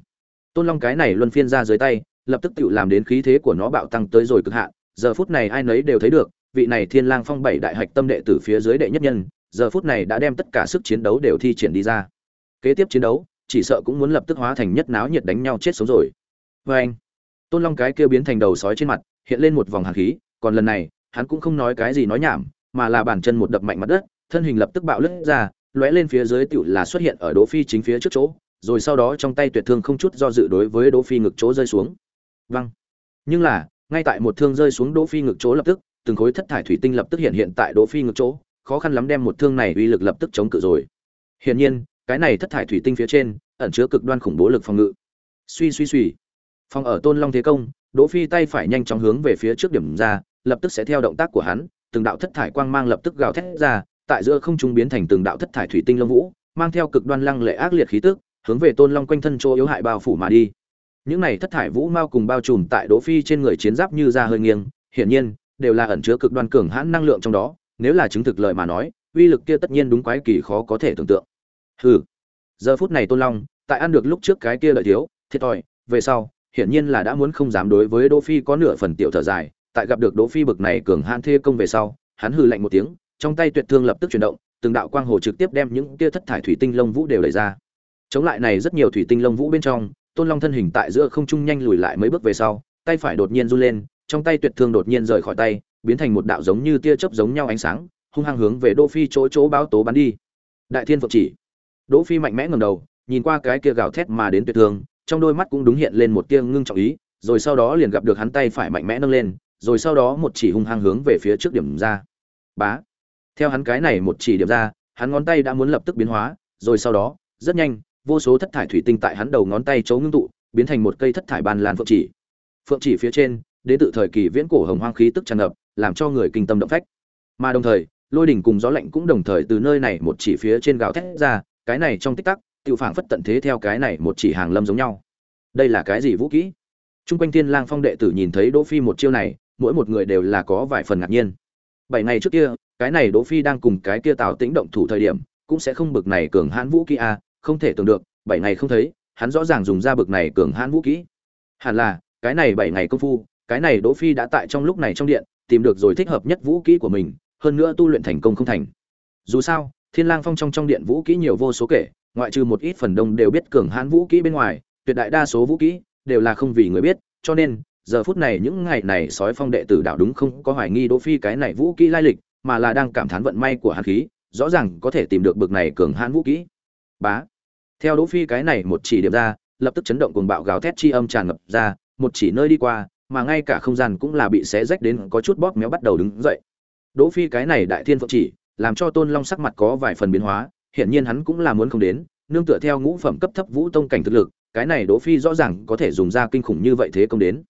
Tôn long cái này luân phiên ra dưới tay, lập tức tự làm đến khí thế của nó bạo tăng tới rồi cực hạn, giờ phút này ai nấy đều thấy được, vị này thiên lang phong bảy đại hạch tâm đệ tử phía dưới đệ nhất nhân, giờ phút này đã đem tất cả sức chiến đấu đều thi triển đi ra. Kế tiếp chiến đấu, chỉ sợ cũng muốn lập tức hóa thành nhất náo nhiệt đánh nhau chết sống rồi. Với anh tôn long cái kia biến thành đầu sói trên mặt, hiện lên một vòng hàn khí, còn lần này hắn cũng không nói cái gì nói nhảm, mà là bàn chân một đập mạnh mặt đất, thân hình lập tức bạo lướt ra, lóe lên phía dưới tiểu là xuất hiện ở đỗ phi chính phía trước chỗ, rồi sau đó trong tay tuyệt thương không chút do dự đối với đỗ phi ngực chỗ rơi xuống. Văng nhưng là, ngay tại một thương rơi xuống đỗ phi ngực chỗ lập tức, từng khối thất thải thủy tinh lập tức hiện hiện tại đỗ phi ngực chỗ, khó khăn lắm đem một thương này uy lực lập tức chống cự rồi. Hiển nhiên, cái này thất thải thủy tinh phía trên, ẩn chứa cực đoan khủng bố lực phòng ngự. Suy suy suy. Phòng ở tôn long thế công, đỗ phi tay phải nhanh chóng hướng về phía trước điểm ra lập tức sẽ theo động tác của hắn, từng đạo thất thải quang mang lập tức gào thét ra, tại giữa không trung biến thành từng đạo thất thải thủy tinh long vũ, mang theo cực đoan lăng lệ ác liệt khí tức, hướng về tôn long quanh thân chỗ yếu hại bao phủ mà đi. Những này thất thải vũ mau cùng bao trùm tại đỗ phi trên người chiến giáp như ra hơi nghiêng, hiển nhiên, đều là ẩn chứa cực đoan cường hãn năng lượng trong đó, nếu là chứng thực lời mà nói, uy lực kia tất nhiên đúng quái kỳ khó có thể tưởng tượng. Hừ. Giờ phút này tôn long, tại ăn được lúc trước cái kia lợi thiếu, thiệt thòi, về sau, hiển nhiên là đã muốn không dám đối với đỗ phi có nửa phần tiểu thở dài tại gặp được đỗ phi bực này cường hãn thê công về sau, hắn hừ lạnh một tiếng, trong tay tuyệt thương lập tức chuyển động, từng đạo quang hồ trực tiếp đem những kia thất thải thủy tinh lông vũ đều đẩy ra. Chống lại này rất nhiều thủy tinh lông vũ bên trong, tôn long thân hình tại giữa không trung nhanh lùi lại mấy bước về sau, tay phải đột nhiên run lên, trong tay tuyệt thương đột nhiên rời khỏi tay, biến thành một đạo giống như tia chớp giống nhau ánh sáng, hung hăng hướng về đỗ phi chỗ chỗ báo tố bắn đi. Đại thiên phượng chỉ. Đỗ phi mạnh mẽ ngẩng đầu, nhìn qua cái kia gào thét mà đến tuyệt thương, trong đôi mắt cũng đúng hiện lên một tia ngưng trọng ý, rồi sau đó liền gặp được hắn tay phải mạnh mẽ nâng lên rồi sau đó một chỉ hung hăng hướng về phía trước điểm ra. Bá. Theo hắn cái này một chỉ điểm ra hắn ngón tay đã muốn lập tức biến hóa rồi sau đó rất nhanh vô số thất thải thủy tinh tại hắn đầu ngón tay chấu ngưng tụ biến thành một cây thất thải bàn lan phượng chỉ. Phượng chỉ phía trên đến tự thời kỳ viễn cổ hồng hoang khí tức tràn ngập làm cho người kinh tâm động phách. Mà đồng thời lôi đỉnh cùng gió lạnh cũng đồng thời từ nơi này một chỉ phía trên gào thét ra cái này trong tích tắc tiểu phảng phất tận thế theo cái này một chỉ hàng lâm giống nhau. Đây là cái gì vũ khí? Trung quanh thiên Lang Phong đệ tử nhìn thấy Đỗ Phi một chiêu này, mỗi một người đều là có vài phần ngạc nhiên. Bảy ngày trước kia, cái này Đỗ Phi đang cùng cái kia Tào Tĩnh động thủ thời điểm, cũng sẽ không bực này cường hãn vũ kỹ a, à, không thể tưởng được, bảy ngày không thấy hắn rõ ràng dùng ra bực này cường hãn vũ kỹ hẳn là cái này bảy ngày công phu cái này đỗ phi đã tại trong lúc này trong điện tìm được rồi thích hợp nhất vũ kỹ của mình hơn nữa tu luyện thành công không thành dù sao thiên lang phong trong trong điện vũ kỹ nhiều vô số kể ngoại trừ một ít phần đông đều biết cường hãn vũ kỹ bên ngoài tuyệt đại đa số vũ kỹ đều là không vì người biết cho nên giờ phút này những ngày này sói phong đệ tử đạo đúng không có hoài nghi đỗ phi cái này vũ kỹ lai lịch, mà là đang cảm thán vận may của hắn khí, rõ ràng có thể tìm được bực này cường hãn vũ kỹ. Bá. Theo đỗ phi cái này một chỉ điểm ra, lập tức chấn động cuồng bạo gào thét chi âm tràn ngập ra, một chỉ nơi đi qua, mà ngay cả không gian cũng là bị xé rách đến có chút bóp méo bắt đầu đứng dậy. Đỗ phi cái này đại thiên phượng chỉ, làm cho tôn long sắc mặt có vài phần biến hóa, hiển nhiên hắn cũng là muốn không đến, nương tựa theo ngũ phẩm cấp thấp vũ tông cảnh thực lực, cái này đỗ phi rõ ràng có thể dùng ra kinh khủng như vậy thế công đến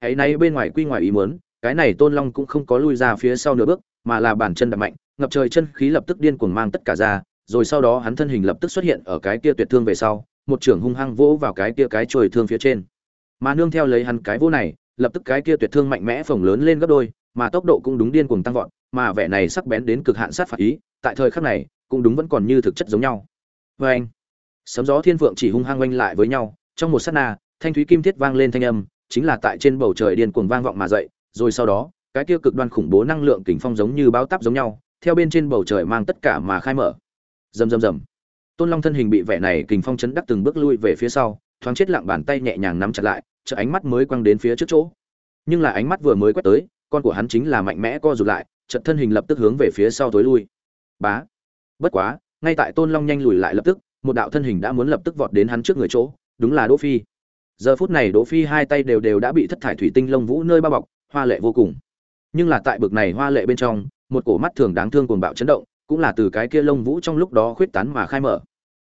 ấy nay bên ngoài quy ngoài ý muốn, cái này tôn long cũng không có lui ra phía sau nửa bước, mà là bàn chân đạp mạnh, ngập trời chân khí lập tức điên cuồng mang tất cả ra, rồi sau đó hắn thân hình lập tức xuất hiện ở cái kia tuyệt thương về sau, một trưởng hung hăng vỗ vào cái kia cái chồi thương phía trên. Mà nương theo lấy hắn cái vỗ này, lập tức cái kia tuyệt thương mạnh mẽ phồng lớn lên gấp đôi, mà tốc độ cũng đúng điên cuồng tăng vọt, mà vẻ này sắc bén đến cực hạn sát phạt ý, tại thời khắc này, cũng đúng vẫn còn như thực chất giống nhau. Vê anh sấm gió thiên vượng chỉ hung hăng quanh lại với nhau, trong một sát na, thanh thúy kim thiết vang lên thanh âm chính là tại trên bầu trời điên cuồng vang vọng mà dậy, rồi sau đó, cái kia cực đoan khủng bố năng lượng kình phong giống như báo táp giống nhau, theo bên trên bầu trời mang tất cả mà khai mở. Rầm rầm rầm. Tôn long thân hình bị vẻ này kình phong chấn đắc từng bước lui về phía sau, thoáng chết lặng bàn tay nhẹ nhàng nắm chặt lại chợ ánh mắt mới quăng đến phía trước chỗ. Nhưng là ánh mắt vừa mới quét tới, con của hắn chính là mạnh mẽ co rụt lại, chợt thân hình lập tức hướng về phía sau tối lui. Bá. Bất quá, ngay tại tôn long nhanh lùi lại lập tức, một đạo thân hình đã muốn lập tức vọt đến hắn trước người chỗ, đúng là đỗ phi giờ phút này đỗ phi hai tay đều đều đã bị thất thải thủy tinh lông vũ nơi bao bọc, hoa lệ vô cùng. Nhưng là tại bực này hoa lệ bên trong, một cổ mắt thường đáng thương cuồng bạo chấn động, cũng là từ cái kia lông vũ trong lúc đó khuyết tán mà khai mở.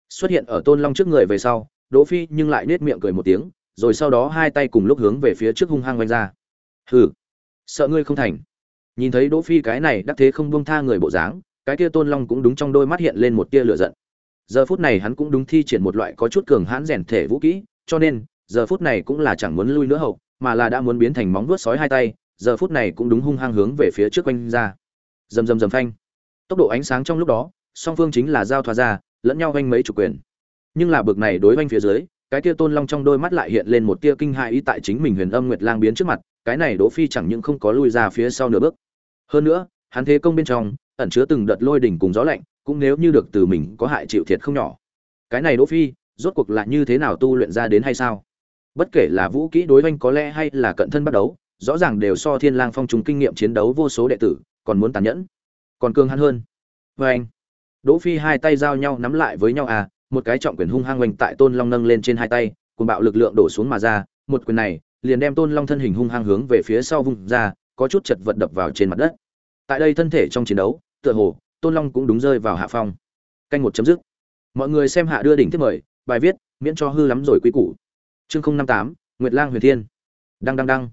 Xuất hiện ở tôn long trước người về sau, đỗ phi nhưng lại nết miệng cười một tiếng, rồi sau đó hai tay cùng lúc hướng về phía trước hung hăng vung ra. Hừ, sợ ngươi không thành. Nhìn thấy đỗ phi cái này đắc thế không buông tha người bộ dáng, cái kia tôn long cũng đúng trong đôi mắt hiện lên một tia lửa giận. Giờ phút này hắn cũng đúng thi triển một loại có chút cường hãn rèn thể vũ kỹ, cho nên giờ phút này cũng là chẳng muốn lui nữa hậu, mà là đã muốn biến thành móng vuốt sói hai tay, giờ phút này cũng đúng hung hăng hướng về phía trước quanh ra. Rầm rầm rầm phanh. Tốc độ ánh sáng trong lúc đó, song phương chính là giao thoa ra, lẫn nhau vanh mấy chủ quyền. Nhưng là bực này đối vanh phía dưới, cái kia tôn long trong đôi mắt lại hiện lên một tia kinh hại ý tại chính mình huyền âm nguyệt lang biến trước mặt, cái này đỗ phi chẳng những không có lui ra phía sau nửa bước. Hơn nữa, hắn thế công bên trong, ẩn chứa từng đợt lôi đỉnh cùng gió lạnh, cũng nếu như được từ mình có hại chịu thiệt không nhỏ. Cái này đỗ phi, rốt cuộc là như thế nào tu luyện ra đến hay sao? Bất kể là vũ kỹ đối oanh có lẽ hay là cận thân bắt đấu, rõ ràng đều so thiên lang phong trùng kinh nghiệm chiến đấu vô số đệ tử, còn muốn tàn nhẫn, còn cương hắn hơn. Với anh, đỗ phi hai tay giao nhau nắm lại với nhau à một cái trọng quyền hung hăng oanh tại tôn long nâng lên trên hai tay cùng bạo lực lượng đổ xuống mà ra, một quyền này liền đem tôn long thân hình hung hăng hướng về phía sau vung ra, có chút chật vật đập vào trên mặt đất. Tại đây thân thể trong chiến đấu, tựa hồ, tôn long cũng đúng rơi vào hạ phong. Canh một chấm dứt. Mọi người xem hạ đưa đỉnh tiếp mời, bài viết, miễn cho hư lắm rồi quý củ chương không năm tám, nguyệt lang huyền thiên. Đăng đăng đăng.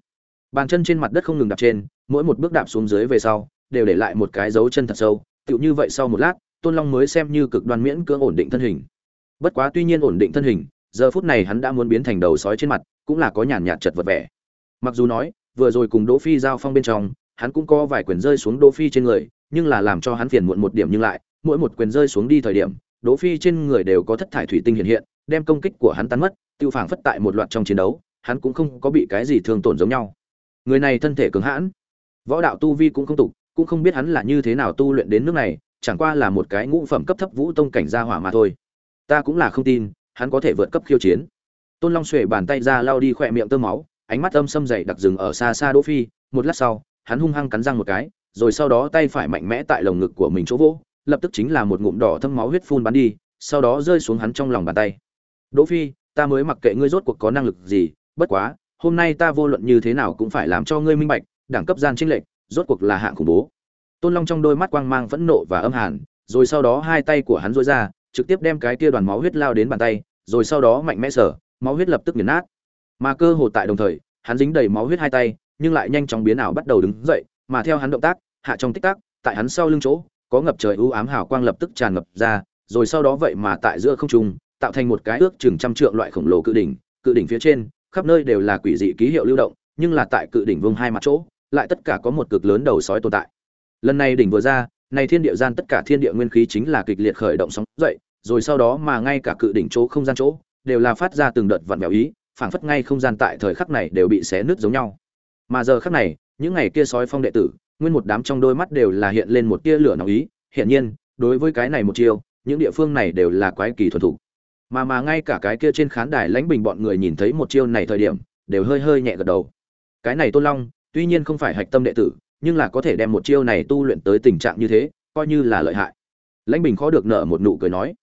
Bàn chân trên mặt đất không ngừng đạp trên, mỗi một bước đạp xuống dưới về sau, đều để lại một cái dấu chân thật sâu, tựu như vậy sau một lát, tôn long mới xem như cực đoan miễn cưỡng ổn định thân hình. Bất quá tuy nhiên ổn định thân hình, giờ phút này hắn đã muốn biến thành đầu sói trên mặt, cũng là có nhàn nhạt chật vật vẻ. Mặc dù nói, vừa rồi cùng đỗ phi giao phong bên trong, hắn cũng có vài quyền rơi xuống đỗ phi trên người, nhưng là làm cho hắn phiền muộn một điểm nhưng lại, mỗi một quyền rơi xuống đi thời điểm, đỗ phi trên người đều có thất thải thủy tinh hiện hiện, đem công kích của hắn tan mất tiêu phảng phất tại một loạt trong chiến đấu, hắn cũng không có bị cái gì thương tổn giống nhau. Người này thân thể cứng hãn, võ đạo tu vi cũng không tục, cũng không biết hắn là như thế nào tu luyện đến nước này, chẳng qua là một cái ngũ phẩm cấp thấp vũ tông cảnh gia hỏa mà thôi. Ta cũng là không tin, hắn có thể vượt cấp khiêu chiến. Tôn long xuề bàn tay ra lao đi khỏe miệng tơ máu, ánh mắt âm xâm dày đặc rừng ở xa xa đỗ phi, một lát sau, hắn hung hăng cắn răng một cái, rồi sau đó tay phải mạnh mẽ tại lồng ngực của mình chỗ vỗ, lập tức chính là một ngụm đỏ thâm máu huyết phun bắn đi, sau đó rơi xuống hắn trong lòng bàn tay. Đỗ phi ta mới mặc kệ ngươi rốt cuộc có năng lực gì, bất quá, hôm nay ta vô luận như thế nào cũng phải làm cho ngươi minh bạch, đẳng cấp gian trinh lệnh rốt cuộc là hạng khủng bố. Tôn long trong đôi mắt quang mang phẫn nộ và âm hàn, rồi sau đó hai tay của hắn duỗi ra, trực tiếp đem cái kia đoàn máu huyết lao đến bàn tay, rồi sau đó mạnh mẽ sở máu huyết lập tức nghiền nát. Mà cơ hồ tại đồng thời, hắn dính đầy máu huyết hai tay, nhưng lại nhanh chóng biến ảo bắt đầu đứng dậy, mà theo hắn động tác, hạ trong tích tắc, tại hắn sau lưng chỗ, có ngập trời u ám hào quang lập tức tràn ngập ra, rồi sau đó vậy mà tại giữa không trung tạo thành một cái ước chừng trăm trượng loại khổng lồ cự đỉnh cự đỉnh phía trên, khắp nơi đều là quỷ dị ký hiệu lưu động, nhưng là tại cự đỉnh vương hai mặt chỗ, lại tất cả có một cực lớn đầu sói tồn tại. Lần này đỉnh vừa ra, này thiên địa gian tất cả thiên địa nguyên khí chính là kịch liệt khởi động sóng dậy, rồi sau đó mà ngay cả cự đỉnh chỗ không gian chỗ, đều là phát ra từng đợt vặn vẹo ý, phảng phất ngay không gian tại thời khắc này đều bị xé nứt giống nhau. Mà giờ khắc này, những ngày kia sói phong đệ tử, nguyên một đám trong đôi mắt đều là hiện lên một tia lửa nóng ý hiện nhiên, đối với cái này một chiêu, những địa phương này đều là quái kỳ thuần thủ mà mà ngay cả cái kia trên khán đài lãnh bình bọn người nhìn thấy một chiêu này thời điểm, đều hơi hơi nhẹ gật đầu. Cái này tôn long, tuy nhiên không phải hạch tâm đệ tử, nhưng là có thể đem một chiêu này tu luyện tới tình trạng như thế, coi như là lợi hại. Lãnh bình khó được nợ một nụ cười nói,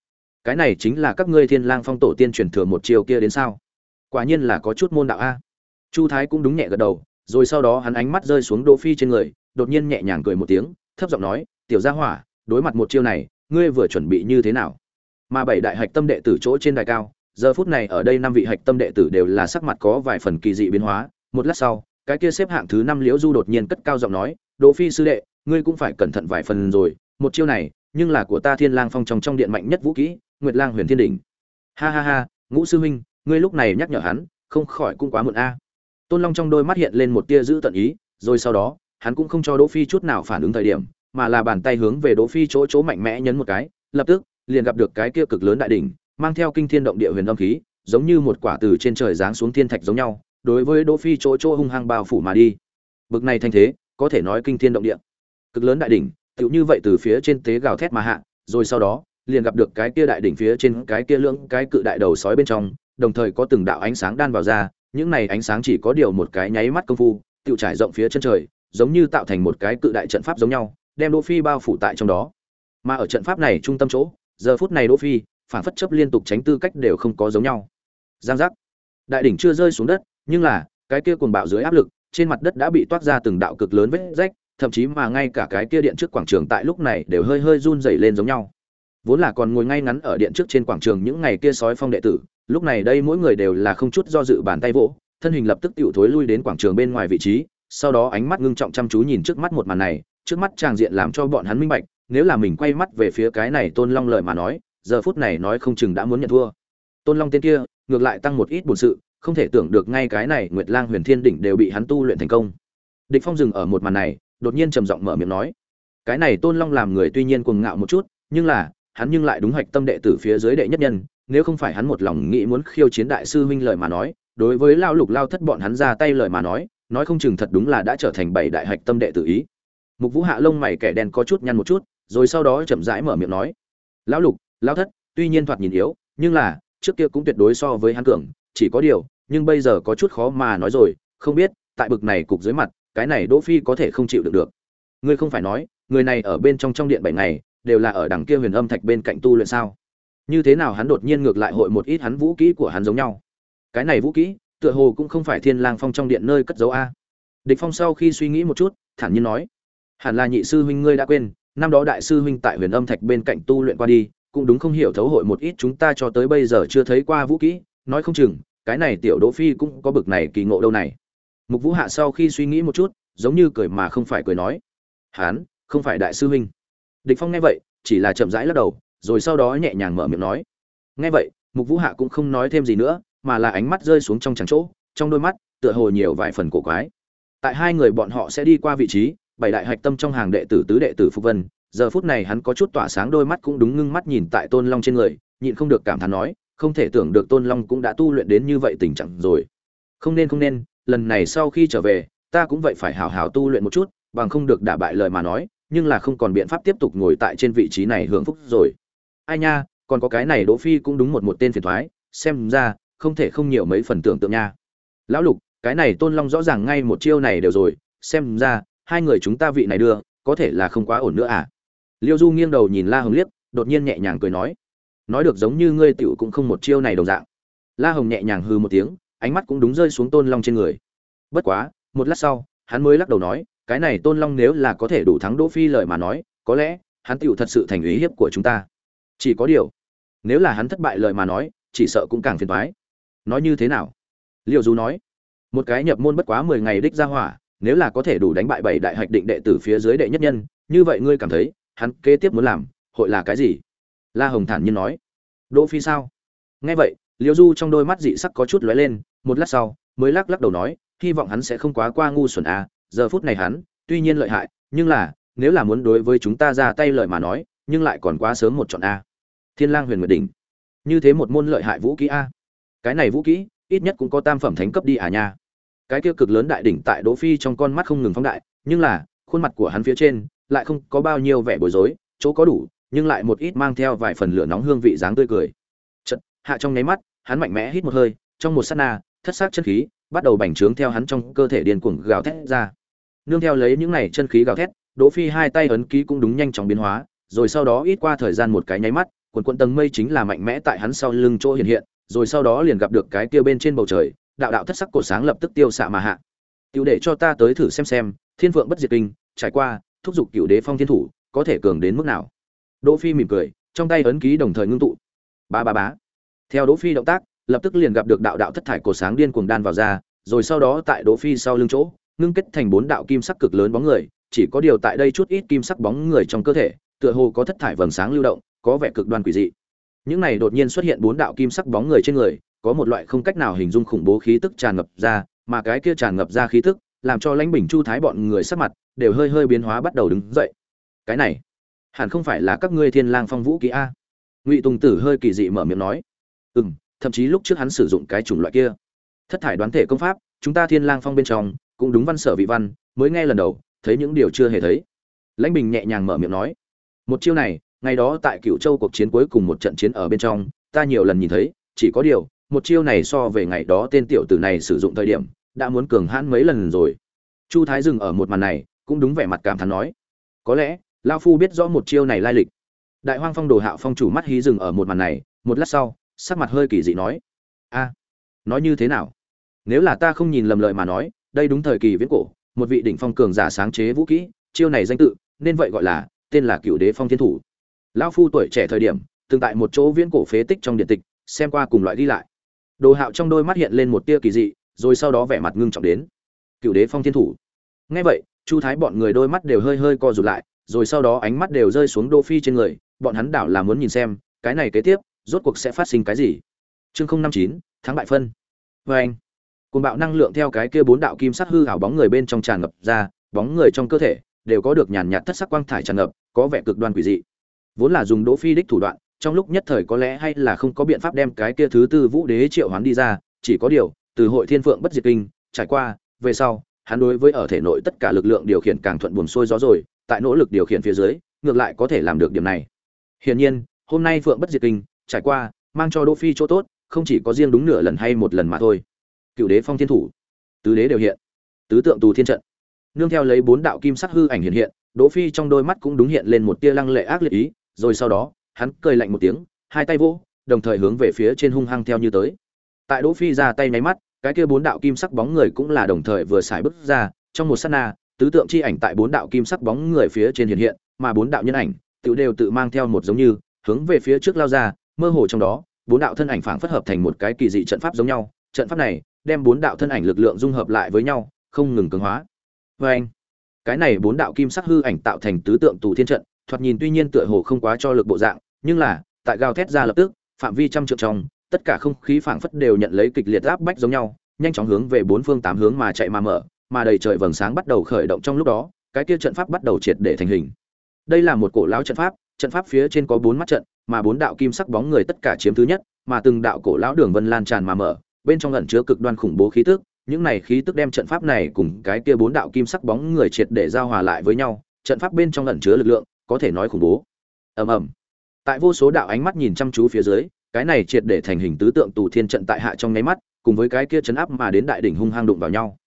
cái này chính là các ngươi thiên lang phong tổ tiên truyền thừa một chiêu kia đến sao? Quả nhiên là có chút môn đạo a. Chu thái cũng đúng nhẹ gật đầu, rồi sau đó hắn ánh mắt rơi xuống đỗ phi trên người, đột nhiên nhẹ nhàng cười một tiếng, thấp giọng nói, tiểu gia hỏa, đối mặt một chiêu này, ngươi vừa chuẩn bị như thế nào? Mà bảy đại hạch tâm đệ tử chỗ trên đài cao, giờ phút này ở đây năm vị hạch tâm đệ tử đều là sắc mặt có vài phần kỳ dị biến hóa. Một lát sau, cái kia xếp hạng thứ năm liễu du đột nhiên cất cao giọng nói, đỗ phi sư đệ, ngươi cũng phải cẩn thận vài phần rồi. Một chiêu này, nhưng là của ta thiên lang phong trong trong điện mạnh nhất vũ kỹ, nguyệt lang huyền thiên đỉnh. Ha ha ha, ngũ sư huynh, ngươi lúc này nhắc nhở hắn, không khỏi cũng quá muộn a. Tôn long trong đôi mắt hiện lên một tia giữ tận ý, rồi sau đó, hắn cũng không cho đỗ phi chút nào phản ứng thời điểm, mà là bàn tay hướng về đỗ phi chỗ chỗ mạnh mẽ nhấn một cái, lập tức liền gặp được cái kia cực lớn đại đỉnh, mang theo kinh thiên động địa huyền âm khí, giống như một quả từ trên trời giáng xuống thiên thạch giống nhau, đối với đỗ phi chỗ chỗ hung hăng bao phủ mà đi. Bực này thanh thế, có thể nói kinh thiên động địa. Cực lớn đại đỉnh, tựu như vậy từ phía trên tế gào thét mà hạ, rồi sau đó, liền gặp được cái kia đại đỉnh phía trên cái kia lưỡng cái cự đại đầu sói bên trong, đồng thời có từng đạo ánh sáng đan vào ra, những này ánh sáng chỉ có điều một cái nháy mắt công phu, tựu trải rộng phía chân trời, giống như tạo thành một cái cự đại trận pháp giống nhau, đem đỗ phi bao phủ tại trong đó. Mà ở trận pháp này trung tâm chỗ giờ phút này đỗ phi, phản phất chấp liên tục tránh tư cách đều không có giống nhau. Giang giác. Đại đỉnh chưa rơi xuống đất, nhưng là, cái kia cuồng bạo dưới áp lực, trên mặt đất đã bị toát ra từng đạo cực lớn vết rách, thậm chí mà ngay cả cái kia điện trước quảng trường tại lúc này đều hơi hơi run rẩy lên giống nhau. Vốn là còn ngồi ngay ngắn ở điện trước trên quảng trường những ngày kia sói phong đệ tử, lúc này đây mỗi người đều là không chút do dự bàn tay vỗ, thân hình lập tức tiểu thối lui đến quảng trường bên ngoài vị trí, sau đó ánh mắt ngưng trọng chăm chú nhìn trước mắt một màn này, trước mắt tràng diện làm cho bọn hắn minh bạch nếu là mình quay mắt về phía cái này tôn long lợi mà nói, giờ phút này nói không chừng đã muốn nhận thua. Tôn long tên kia, ngược lại tăng một ít bổn sự, không thể tưởng được ngay cái này nguyệt lang huyền thiên đỉnh đều bị hắn tu luyện thành công. Địch phong dừng ở một màn này, đột nhiên trầm giọng mở miệng nói, cái này tôn long làm người tuy nhiên cuồng ngạo một chút, nhưng là, hắn nhưng lại đúng hoạch tâm đệ tử phía dưới đệ nhất nhân, nếu không phải hắn một lòng nghĩ muốn khiêu chiến đại sư huynh lời mà nói, đối với lao lục lao thất bọn hắn ra tay lời mà nói nói không chừng thật đúng là đã trở thành bảy đại hạch tâm đệ tử ý. Mục vũ hạ lông mày kẻ đen có chút nhăn một chút rồi sau đó chậm rãi mở miệng nói, lão lục, lão thất, tuy nhiên thoạt nhìn yếu, nhưng là, trước kia cũng tuyệt đối so với hắn cường, chỉ có điều, nhưng bây giờ có chút khó mà nói rồi, không biết, tại bực này cục dưới mặt, cái này đỗ phi có thể không chịu được được. Ngươi không phải nói, người này ở bên trong trong điện bảy ngày, đều là ở đằng kia huyền âm thạch bên cạnh tu luyện sao? Như thế nào hắn đột nhiên ngược lại hội một ít hắn vũ kỹ của hắn giống nhau? Cái này vũ kỹ, tựa hồ cũng không phải thiên lang phong trong điện nơi cất giấu a. Địch phong sau khi suy nghĩ một chút, thản nhiên nói, hẳn là nhị sư huynh ngươi đã quên năm đó đại sư huynh tại huyền âm thạch bên cạnh tu luyện qua đi, cũng đúng không hiểu thấu hội một ít chúng ta cho tới bây giờ chưa thấy qua vũ kỹ, nói không chừng, cái này tiểu đỗ phi cũng có bực này kỳ ngộ đâu này. Mục vũ hạ sau khi suy nghĩ một chút, giống như cười mà không phải cười nói, hán, không phải đại sư huynh. Địch phong nghe vậy, chỉ là chậm rãi lắc đầu, rồi sau đó nhẹ nhàng mở miệng nói, nghe vậy, mục vũ hạ cũng không nói thêm gì nữa, mà là ánh mắt rơi xuống trong trắng chỗ, trong đôi mắt, tựa hồ nhiều vài phần cổ quái. Tại hai người bọn họ sẽ đi qua vị trí bảy đại hạch tâm trong hàng đệ tử tứ đệ tử phục vân, giờ phút này hắn có chút tỏa sáng đôi mắt cũng đúng ngưng mắt nhìn tại tôn long trên người, nhịn không được cảm thán nói, không thể tưởng được tôn long cũng đã tu luyện đến như vậy tình trạng rồi. Không nên không nên, lần này sau khi trở về, ta cũng vậy phải hào hào tu luyện một chút, bằng không được đả bại lời mà nói, nhưng là không còn biện pháp tiếp tục ngồi tại trên vị trí này hưởng phúc rồi. Ai nha, còn có cái này đỗ phi cũng đúng một một tên phiền thoái, xem ra, không thể không nhiều mấy phần tưởng tượng nha. Lão lục, cái này tôn long rõ ràng ngay một chiêu này đều rồi, xem ra hai người chúng ta vị này đưa, có thể là không quá ổn nữa à? Liêu du nghiêng đầu nhìn la hồng liếc, đột nhiên nhẹ nhàng cười nói. Nói được giống như ngươi tựu cũng không một chiêu này đồng dạng. La hồng nhẹ nhàng hư một tiếng, ánh mắt cũng đúng rơi xuống tôn long trên người. Bất quá, một lát sau, hắn mới lắc đầu nói, cái này tôn long nếu là có thể đủ thắng đỗ phi lời mà nói, có lẽ, hắn tựu thật sự thành ý hiếp của chúng ta. Chỉ có điều, nếu là hắn thất bại lời mà nói, chỉ sợ cũng càng phiền toái. Nói như thế nào? Liệu du nói. Một cái nhập môn bất quá mười ngày đích ra hỏa nếu là có thể đủ đánh bại bảy đại hạch định đệ tử phía dưới đệ nhất nhân, như vậy ngươi cảm thấy, hắn kế tiếp muốn làm, hội là cái gì? La hồng thản nhiên nói. Đỗ phi sao? Nghe vậy, liễu du trong đôi mắt dị sắc có chút lóe lên, một lát sau, mới lắc lắc đầu nói, hy vọng hắn sẽ không quá qua ngu xuẩn à giờ phút này hắn, tuy nhiên lợi hại, nhưng là, nếu là muốn đối với chúng ta ra tay lợi mà nói, nhưng lại còn quá sớm một chọn a. Thiên lang huyền nguyệt đỉnh. Như thế một môn lợi hại vũ kỹ a. Cái này vũ kỹ, ít nhất cũng có tam phẩm thánh cấp đi à nha cái kia cực lớn đại đỉnh tại đỗ phi trong con mắt không ngừng phóng đại nhưng là khuôn mặt của hắn phía trên lại không có bao nhiêu vẻ bối rối chỗ có đủ nhưng lại một ít mang theo vài phần lửa nóng hương vị dáng tươi cười. Chợt, hạ trong nháy mắt hắn mạnh mẽ hít một hơi trong một sát na thất sắc chân khí bắt đầu bành trướng theo hắn trong cơ thể điên cuồng gào thét ra. Nương theo lấy những này chân khí gào thét đỗ phi hai tay ấn ký cũng đúng nhanh chóng biến hóa rồi sau đó ít qua thời gian một cái nháy mắt quần quần tầng mây chính là mạnh mẽ tại hắn sau lưng chỗ hiện hiện rồi sau đó liền gặp được cái kia bên trên bầu trời đạo đạo thất sắc cổ sáng lập tức tiêu xạ mà hạ. Tiểu để cho ta tới thử xem xem, thiên vượng bất diệt kinh, trải qua, thúc giục cựu đế phong thiên thủ, có thể cường đến mức nào? Đỗ phi mỉm cười, trong tay ấn ký đồng thời ngưng tụ. Ba ba bá theo đỗ phi động tác, lập tức liền gặp được đạo đạo thất thải cổ sáng điên cuồng đan vào ra, rồi sau đó tại đỗ phi sau lưng chỗ, ngưng kết thành bốn đạo kim sắc cực lớn bóng người, chỉ có điều tại đây chút ít kim sắc bóng người trong cơ thể, tựa hồ có thất thải vầng sáng lưu động, có vẻ cực đoan quỷ dị. Những này đột nhiên xuất hiện bốn đạo kim sắc bóng người trên người có một loại không cách nào hình dung khủng bố khí tức tràn ngập ra, mà cái kia tràn ngập ra khí tức làm cho lãnh bình chu thái bọn người sắc mặt đều hơi hơi biến hóa bắt đầu đứng dậy. Cái này, hẳn không phải là các ngươi thiên lang phong vũ kỹ a? Ngụy tùng tử hơi kỳ dị mở miệng nói. Ừ thậm chí lúc trước hắn sử dụng cái chủng loại kia. Thất thải đoán thể công pháp, chúng ta thiên lang phong bên trong cũng đúng văn sở vị văn, mới nghe lần đầu, thấy những điều chưa hề thấy. Lãnh bình nhẹ nhàng mở miệng nói. Một chiêu này, ngày đó tại cựu châu cuộc chiến cuối cùng một trận chiến ở bên trong, ta nhiều lần nhìn thấy, chỉ có điều một chiêu này so về ngày đó tên tiểu tử này sử dụng thời điểm, đã muốn cường hãn mấy lần rồi. Chu thái dừng ở một màn này, cũng đúng vẻ mặt cảm thán nói, có lẽ lao phu biết rõ một chiêu này lai lịch. Đại hoang phong đồ hạo phong chủ mắt hí dừng ở một màn này, một lát sau, sắc mặt hơi kỳ dị nói, a, nói như thế nào? Nếu là ta không nhìn lầm lời mà nói, đây đúng thời kỳ viễn cổ, một vị đỉnh phong cường giả sáng chế vũ kỹ, chiêu này danh tự, nên vậy gọi là, tên là cựu đế phong thiên thủ. Lão phu tuổi trẻ thời điểm, từng tại một chỗ viễn cổ phế tích trong điện tịch, xem qua cùng loại đi lại đồ hạo trong đôi mắt hiện lên một tia kỳ dị, rồi sau đó vẻ mặt ngưng trọng đến. Cựu đế phong thiên thủ. Ngay vậy, chu thái bọn người đôi mắt đều hơi hơi co rụt lại, rồi sau đó ánh mắt đều rơi xuống đô phi trên người, bọn hắn đảo là muốn nhìn xem, cái này kế tiếp, rốt cuộc sẽ phát sinh cái gì. Chương không năm chín tháng bại phân. Vê anh cùng bạo năng lượng theo cái kia bốn đạo kim sắc hư ảo bóng người bên trong tràn ngập ra, bóng người trong cơ thể đều có được nhàn nhạt thất sắc quang thải tràn ngập, có vẻ cực đoan quỷ dị. Vốn là dùng đỗ phi đích thủ đoạn trong lúc nhất thời có lẽ hay là không có biện pháp đem cái kia thứ tư vũ đế triệu hoán đi ra, chỉ có điều, từ hội thiên phượng bất diệt kinh, trải qua, về sau, hắn đối với ở thể nội tất cả lực lượng điều khiển càng thuận buồm xuôi gió rồi, tại nỗ lực điều khiển phía dưới, ngược lại có thể làm được điểm này. Hiển nhiên, hôm nay phượng bất diệt kinh, trải qua, mang cho đỗ phi chỗ tốt, không chỉ có riêng đúng nửa lần hay một lần mà thôi. Cựu đế phong thiên thủ, tứ đế đều hiện, tứ tượng tù thiên trận. Nương theo lấy bốn đạo kim sắc hư ảnh hiện hiện, đỗ phi trong đôi mắt cũng đúng hiện lên một tia lăng lệ ác liệt ý, rồi sau đó hắn cười lạnh một tiếng, hai tay vỗ, đồng thời hướng về phía trên hung hăng theo như tới. Tại đỗ phi ra tay nháy mắt, cái kia bốn đạo kim sắc bóng người cũng là đồng thời vừa xài bước ra, trong một sát na, tứ tượng chi ảnh tại bốn đạo kim sắc bóng người phía trên hiện hiện, mà bốn đạo nhân ảnh tự đều tự mang theo một giống như, hướng về phía trước lao ra, mơ hồ trong đó, bốn đạo thân ảnh phảng phất hợp thành một cái kỳ dị trận pháp giống nhau. Trận pháp này, đem bốn đạo thân ảnh lực lượng dung hợp lại với nhau, không ngừng cường hóa. Vê anh cái này bốn đạo kim sắc hư ảnh tạo thành tứ tượng tù thiên trận, thoạt nhìn tuy nhiên tựa hồ không quá cho lực bộ dạng nhưng là, tại gào thét ra lập tức, phạm vi trăm trượng trong, tất cả không khí phảng phất đều nhận lấy kịch liệt áp bách giống nhau, nhanh chóng hướng về bốn phương tám hướng mà chạy mà mở, mà đầy trời vầng sáng bắt đầu khởi động trong lúc đó, cái kia trận pháp bắt đầu triệt để thành hình. Đây là một cổ lão trận pháp trận pháp phía trên có bốn mắt trận, mà bốn đạo kim sắc bóng người tất cả chiếm thứ nhất, mà từng đạo cổ lão đường vân lan tràn mà mở, bên trong ẩn chứa cực đoan khủng bố khí tức, những này khí tức đem trận pháp này cùng cái kia bốn đạo kim sắc bóng người triệt để giao hòa lại với nhau, trận pháp bên trong ẩn chứa lực lượng, có thể nói khủng bố. Ầm ầm tại vô số đạo ánh mắt nhìn chăm chú phía dưới, cái này triệt để thành hình tứ tượng tù thiên trận tại hạ trong nháy mắt, cùng với cái kia chấn áp mà đến đại đỉnh hung hăng đụng vào nhau.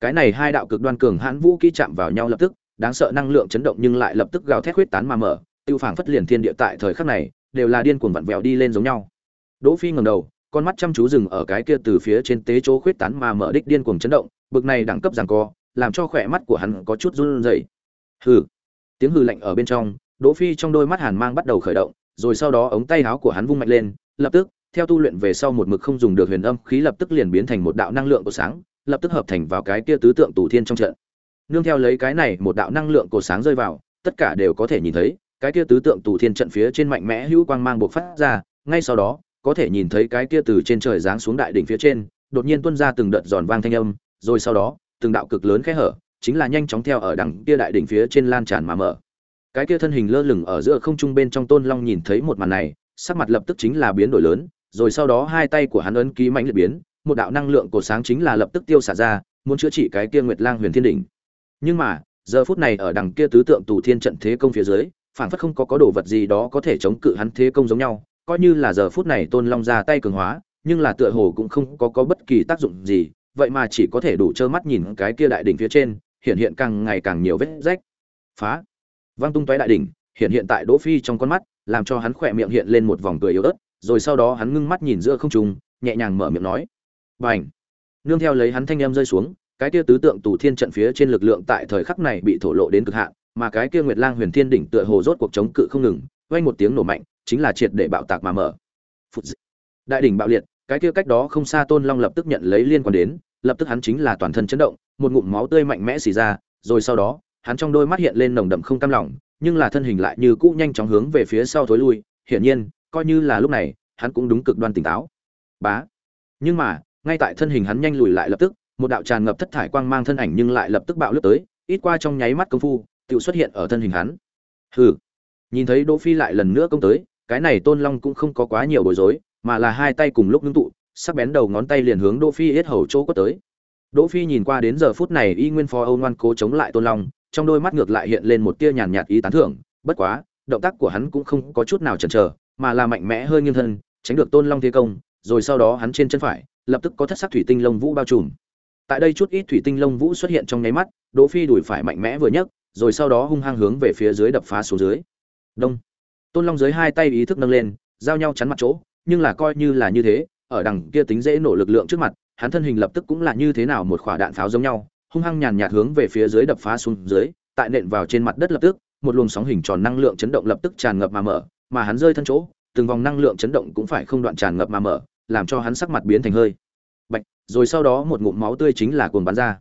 Cái này hai đạo cực đoan cường hãn vũ kỹ chạm vào nhau lập tức, đáng sợ năng lượng chấn động nhưng lại lập tức gào thét huyết tán mà mở, tiêu phảng phất liền thiên địa tại thời khắc này, đều là điên cuồng vặn vẹo đi lên giống nhau. Đỗ phi ngẩng đầu, con mắt chăm chú dừng ở cái kia từ phía trên tế chỗ khuyết tán mà mở đích điên cuồng chấn động, bực này đẳng cấp giằng co, làm cho khỏe mắt của hắn có chút run rẩy. Hừ. Tiếng hừ lạnh ở bên trong, đỗ phi trong đôi mắt hàn mang bắt đầu khởi động rồi sau đó ống tay áo của hắn vung mạnh lên, lập tức, theo tu luyện về sau một mực không dùng được huyền âm, khí lập tức liền biến thành một đạo năng lượng của sáng, lập tức hợp thành vào cái kia tứ tượng tù thiên trong trận. Nương theo lấy cái này một đạo năng lượng cổ sáng rơi vào, tất cả đều có thể nhìn thấy, cái kia tứ tượng tù thiên trận phía trên mạnh mẽ hữu quang mang bộc phát ra, ngay sau đó, có thể nhìn thấy cái kia từ trên trời giáng xuống đại đỉnh phía trên, đột nhiên tuôn ra từng đợt giòn vang thanh âm, rồi sau đó, từng đạo cực lớn khe hở, chính là nhanh chóng theo ở đằng kia đại đỉnh phía trên lan tràn mà mở cái kia thân hình lơ lửng ở giữa không trung bên trong tôn long nhìn thấy một màn này, sắc mặt lập tức chính là biến đổi lớn, rồi sau đó hai tay của hắn ấn ký mạnh liệt biến, một đạo năng lượng cổ sáng chính là lập tức tiêu xả ra, muốn chữa trị cái kia nguyệt lang huyền thiên đỉnh. Nhưng mà, giờ phút này ở đằng kia tứ tượng tù thiên trận thế công phía dưới phản phất không có có đồ vật gì đó có thể chống cự hắn thế công giống nhau, coi như là giờ phút này tôn long ra tay cường hóa, nhưng là tựa hồ cũng không có có bất kỳ tác dụng gì, vậy mà chỉ có thể đủ trơ mắt nhìn cái kia đại đỉnh phía trên, hiện hiện càng ngày càng nhiều vết rách. Phá! Vang tung tóe đại đỉnh, hiện hiện tại đỗ phi trong con mắt, làm cho hắn khỏe miệng hiện lên một vòng cười yếu ớt, rồi sau đó hắn ngưng mắt nhìn giữa không trung, nhẹ nhàng mở miệng nói. Bành! Nương theo lấy hắn thanh em rơi xuống, cái kia tứ tượng tù thiên trận phía trên lực lượng tại thời khắc này bị thổ lộ đến cực hạn, mà cái kia nguyệt lang huyền thiên đỉnh tựa hồ rốt cuộc chống cự không ngừng, vang một tiếng nổ mạnh, chính là triệt để bạo tạc mà mở. Đại đỉnh bạo liệt, cái kia cách đó không xa tôn long lập tức nhận lấy liên quan đến, lập tức hắn chính là toàn thân chấn động, một ngụm máu tươi mạnh mẽ xì ra, rồi sau đó hắn trong đôi mắt hiện lên nồng đậm không cam lòng, nhưng là thân hình lại như cũ nhanh chóng hướng về phía sau thối lui, hiển nhiên, coi như là lúc này, hắn cũng đúng cực đoan tỉnh táo. Bá. Nhưng mà, ngay tại thân hình hắn nhanh lùi lại lập tức, một đạo tràn ngập thất thải quang mang thân ảnh nhưng lại lập tức bạo lướt tới, ít qua trong nháy mắt công phu tự xuất hiện ở thân hình hắn. Hừ. Nhìn thấy đỗ phi lại lần nữa công tới, cái này tôn long cũng không có quá nhiều bối rối, mà là hai tay cùng lúc ngưng tụ, sắc bén đầu ngón tay liền hướng đỗ phi hết hầu chỗ có tới. Đỗ phi nhìn qua đến giờ phút này y nguyên phó âu ngoan cố chống lại tôn long trong đôi mắt ngược lại hiện lên một tia nhàn nhạt ý tán thưởng, bất quá, động tác của hắn cũng không có chút nào chần chờ, mà là mạnh mẽ hơi nghiêng thân, tránh được tôn long thế công, rồi sau đó hắn trên chân phải, lập tức có thất sắc thủy tinh lông vũ bao trùm. Tại đây chút ít thủy tinh lông vũ xuất hiện trong nháy mắt, đỗ phi đuổi phải mạnh mẽ vừa nhấc, rồi sau đó hung hăng hướng về phía dưới đập phá xuống dưới. Đông. Tôn long dưới hai tay ý thức nâng lên, giao nhau chắn mặt chỗ, nhưng là coi như là như thế, ở đằng kia tính dễ nổ lực lượng trước mặt, hắn thân hình lập tức cũng là như thế nào một quả đạn pháo giống nhau hung hăng nhàn nhạt hướng về phía dưới đập phá xuống dưới, tại nện vào trên mặt đất lập tức, một luồng sóng hình tròn năng lượng chấn động lập tức tràn ngập mà mở, mà hắn rơi thân chỗ, từng vòng năng lượng chấn động cũng phải không đoạn tràn ngập mà mở, làm cho hắn sắc mặt biến thành hơi. Bạch, rồi sau đó một ngụm máu tươi chính là cuồng bắn ra.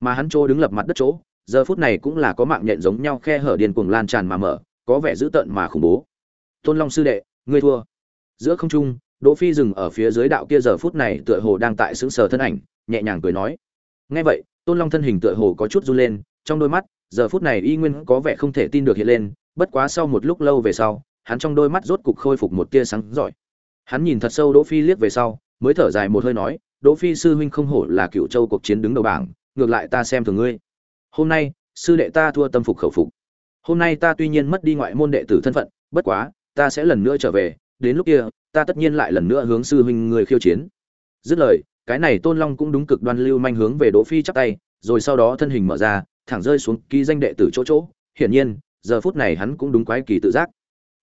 Mà hắn chỗ đứng lập mặt đất chỗ, giờ phút này cũng là có mạng nhện giống nhau khe hở điên cuồng lan tràn mà mở, có vẻ dữ tợn mà khủng bố. Tôn long sư đệ, ngươi thua. Giữa không trung, đỗ phi dừng ở phía dưới đạo kia giờ phút này tựa hồ đang tại sững sờ thân ảnh, nhẹ nhàng cười nói. Nghe vậy tôn long thân hình tựa hồ có chút run lên, trong đôi mắt, giờ phút này y nguyên có vẻ không thể tin được hiện lên, bất quá sau một lúc lâu về sau, hắn trong đôi mắt rốt cục khôi phục một tia sáng rọi hắn nhìn thật sâu đỗ phi liếc về sau, mới thở dài một hơi nói, đỗ phi sư huynh không hổ là cựu châu cuộc chiến đứng đầu bảng, ngược lại ta xem thường ngươi. Hôm nay, sư đệ ta thua tâm phục khẩu phục. Hôm nay ta tuy nhiên mất đi ngoại môn đệ tử thân phận, bất quá, ta sẽ lần nữa trở về, đến lúc kia, ta tất nhiên lại lần nữa hướng sư huynh người khiêu chiến. Dứt lời cái này tôn long cũng đúng cực đoan lưu manh hướng về đỗ phi chắp tay, rồi sau đó thân hình mở ra, thẳng rơi xuống ký danh đệ tử chỗ chỗ. Hiển nhiên, giờ phút này hắn cũng đúng quái kỳ tự giác.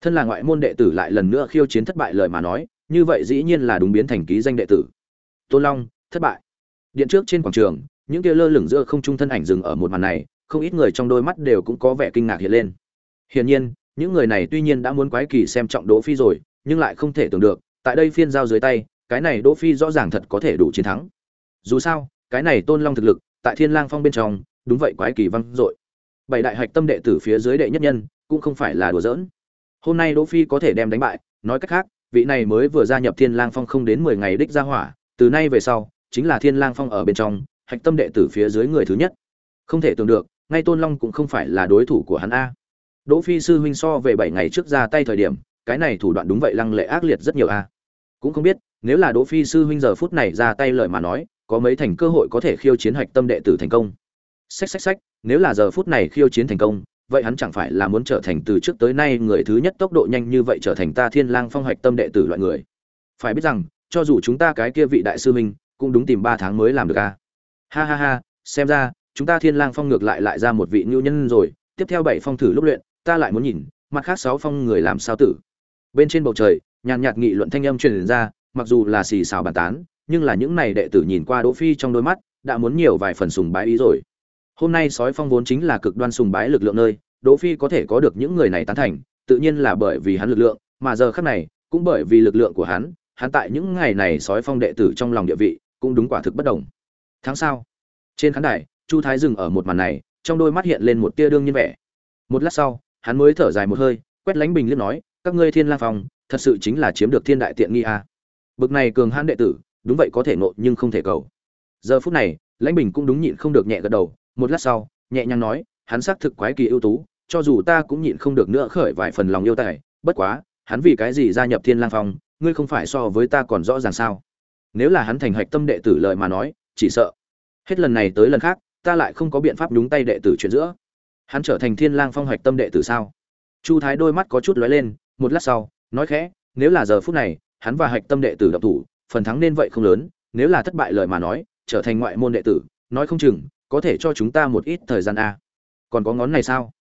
Thân là ngoại môn đệ tử lại lần nữa khiêu chiến thất bại lời mà nói, như vậy dĩ nhiên là đúng biến thành ký danh đệ tử. Tôn long, thất bại. Điện trước trên quảng trường, những kia lơ lửng giữa không trung thân ảnh dừng ở một màn này, không ít người trong đôi mắt đều cũng có vẻ kinh ngạc hiện lên. Hiển nhiên, những người này tuy nhiên đã muốn quái kỳ xem trọng đỗ phi rồi, nhưng lại không thể tưởng được, tại đây phiên giao dưới tay cái này đỗ phi rõ ràng thật có thể đủ chiến thắng. Dù sao, cái này tôn long thực lực, tại thiên lang phong bên trong, đúng vậy quái kỳ văng dội. Bảy đại hạch tâm đệ tử phía dưới đệ nhất nhân, cũng không phải là đùa giỡn. Hôm nay đỗ phi có thể đem đánh bại, nói cách khác, vị này mới vừa gia nhập thiên lang phong không đến 10 ngày đích ra hỏa, từ nay về sau, chính là thiên lang phong ở bên trong, hạch tâm đệ tử phía dưới người thứ nhất. Không thể tưởng được, ngay tôn long cũng không phải là đối thủ của hắn a. Đỗ phi sư huynh so về 7 ngày trước ra tay thời điểm, cái này thủ đoạn đúng vậy lăng lệ ác liệt rất nhiều a. Cũng không biết nếu là đỗ phi sư huynh giờ phút này ra tay lời mà nói, có mấy thành cơ hội có thể khiêu chiến hạch tâm đệ tử thành công. Xách xách xách, nếu là giờ phút này khiêu chiến thành công, vậy hắn chẳng phải là muốn trở thành từ trước tới nay người thứ nhất tốc độ nhanh như vậy trở thành ta thiên lang phong hạch tâm đệ tử loại người? Phải biết rằng, cho dù chúng ta cái kia vị đại sư huynh, cũng đúng tìm ba tháng mới làm được a ha ha ha, xem ra, chúng ta thiên lang phong ngược lại lại ra một vị nhu nhân rồi. Tiếp theo bảy phong thử lúc luyện, ta lại muốn nhìn, mặt khác sáu phong người làm sao tử? Bên trên bầu trời, nhàn nhạt nghị luận thanh âm truyền ra mặc dù là xì xào bàn tán, nhưng là những này đệ tử nhìn qua đỗ phi trong đôi mắt, đã muốn nhiều vài phần sùng bái ý rồi. Hôm nay sói phong vốn chính là cực đoan sùng bái lực lượng nơi, đỗ phi có thể có được những người này tán thành, tự nhiên là bởi vì hắn lực lượng, mà giờ khắc này, cũng bởi vì lực lượng của hắn hắn tại những ngày này sói phong đệ tử trong lòng địa vị, cũng đúng quả thực bất đồng. Tháng sau, trên khán đài, chu thái dừng ở một màn này, trong đôi mắt hiện lên một tia đương nhiên vẻ. Một lát sau, hắn mới thở dài một hơi, quét lánh bình liếc nói, các ngươi thiên lang phong, thật sự chính là chiếm được thiên đại tiện nghi à bực này cường hãn đệ tử, đúng vậy có thể nộ nhưng không thể cầu. Giờ phút này, lãnh bình cũng đúng nhịn không được nhẹ gật đầu, một lát sau, nhẹ nhàng nói, hắn xác thực quái kỳ ưu tú, cho dù ta cũng nhịn không được nữa khởi vài phần lòng yêu tài, bất quá, hắn vì cái gì gia nhập thiên lang phong, ngươi không phải so với ta còn rõ ràng sao? Nếu là hắn thành hạch tâm đệ tử lời mà nói, chỉ sợ. Hết lần này tới lần khác, ta lại không có biện pháp nhúng tay đệ tử chuyện giữa. Hắn trở thành thiên lang phong hạch tâm đệ tử sao? Chu thái đôi mắt có chút lóe lên, một lát sau, nói khẽ, nếu là giờ phút này hắn và hạch tâm đệ tử độc thủ phần thắng nên vậy không lớn nếu là thất bại lời mà nói trở thành ngoại môn đệ tử nói không chừng có thể cho chúng ta một ít thời gian a. Còn có ngón này sao?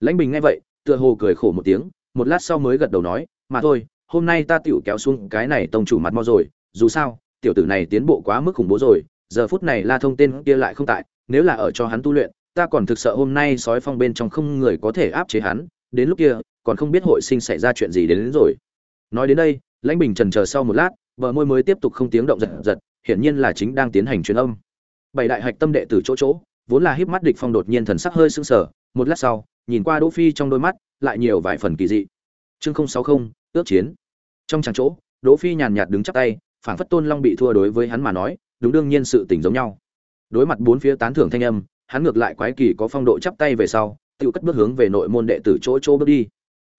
Lãnh bình nghe vậy tựa hồ cười khổ một tiếng một lát sau mới gật đầu nói mà thôi hôm nay ta tiểu kéo xuống cái này tông chủ mặt mo rồi dù sao tiểu tử này tiến bộ quá mức khủng bố rồi giờ phút này la thông tên kia lại không tại nếu là ở cho hắn tu luyện ta còn thực sợ hôm nay sói phong bên trong không người có thể áp chế hắn đến lúc kia còn không biết hội sinh xảy ra chuyện gì đến, đến rồi. Nói đến đây lãnh bình trần chờ sau một lát vợ môi mới tiếp tục không tiếng động giật giật, hiển nhiên là chính đang tiến hành truyền âm. Bảy đại hạch tâm đệ từ chỗ chỗ, vốn là híp mắt địch phong đột nhiên thần sắc hơi sưng sờ, một lát sau, nhìn qua đỗ phi trong đôi mắt, lại nhiều vài phần kỳ dị. Chương không sáu không, ước chiến. Trong tràng chỗ, đỗ phi nhàn nhạt đứng chắp tay, phảng phất tôn long bị thua đối với hắn mà nói, đúng đương nhiên sự tình giống nhau. Đối mặt bốn phía tán thưởng thanh âm, hắn ngược lại quái kỳ có phong độ chắp tay về sau, tự cất bước hướng về nội môn đệ tử chỗ chỗ bước đi.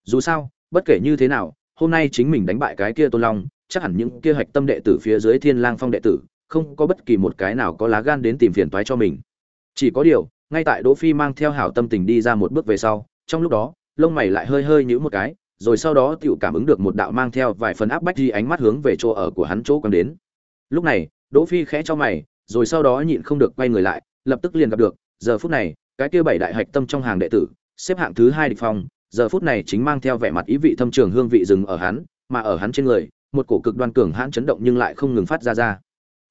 Dù sao, bất kể như thế nào hôm nay chính mình đánh bại cái kia tôn long, chắc hẳn những kia hạch tâm đệ tử phía dưới thiên lang phong đệ tử, không có bất kỳ một cái nào có lá gan đến tìm phiền toái cho mình. Chỉ có điều, ngay tại đỗ phi mang theo hảo tâm tình đi ra một bước về sau, trong lúc đó, lông mày lại hơi hơi nhíu một cái, rồi sau đó tiểu cảm ứng được một đạo mang theo vài phần áp bách di ánh mắt hướng về chỗ ở của hắn chỗ quan đến. Lúc này, đỗ phi khẽ cho mày, rồi sau đó nhịn không được quay người lại, lập tức liền gặp được, giờ phút này, cái kia bảy đại hạch tâm trong hàng đệ tử, xếp hạng thứ hai địch phong giờ phút này chính mang theo vẻ mặt ý vị thâm trường hương vị dừng ở hắn, mà ở hắn trên người, một cổ cực đoan cường hãn chấn động nhưng lại không ngừng phát ra ra.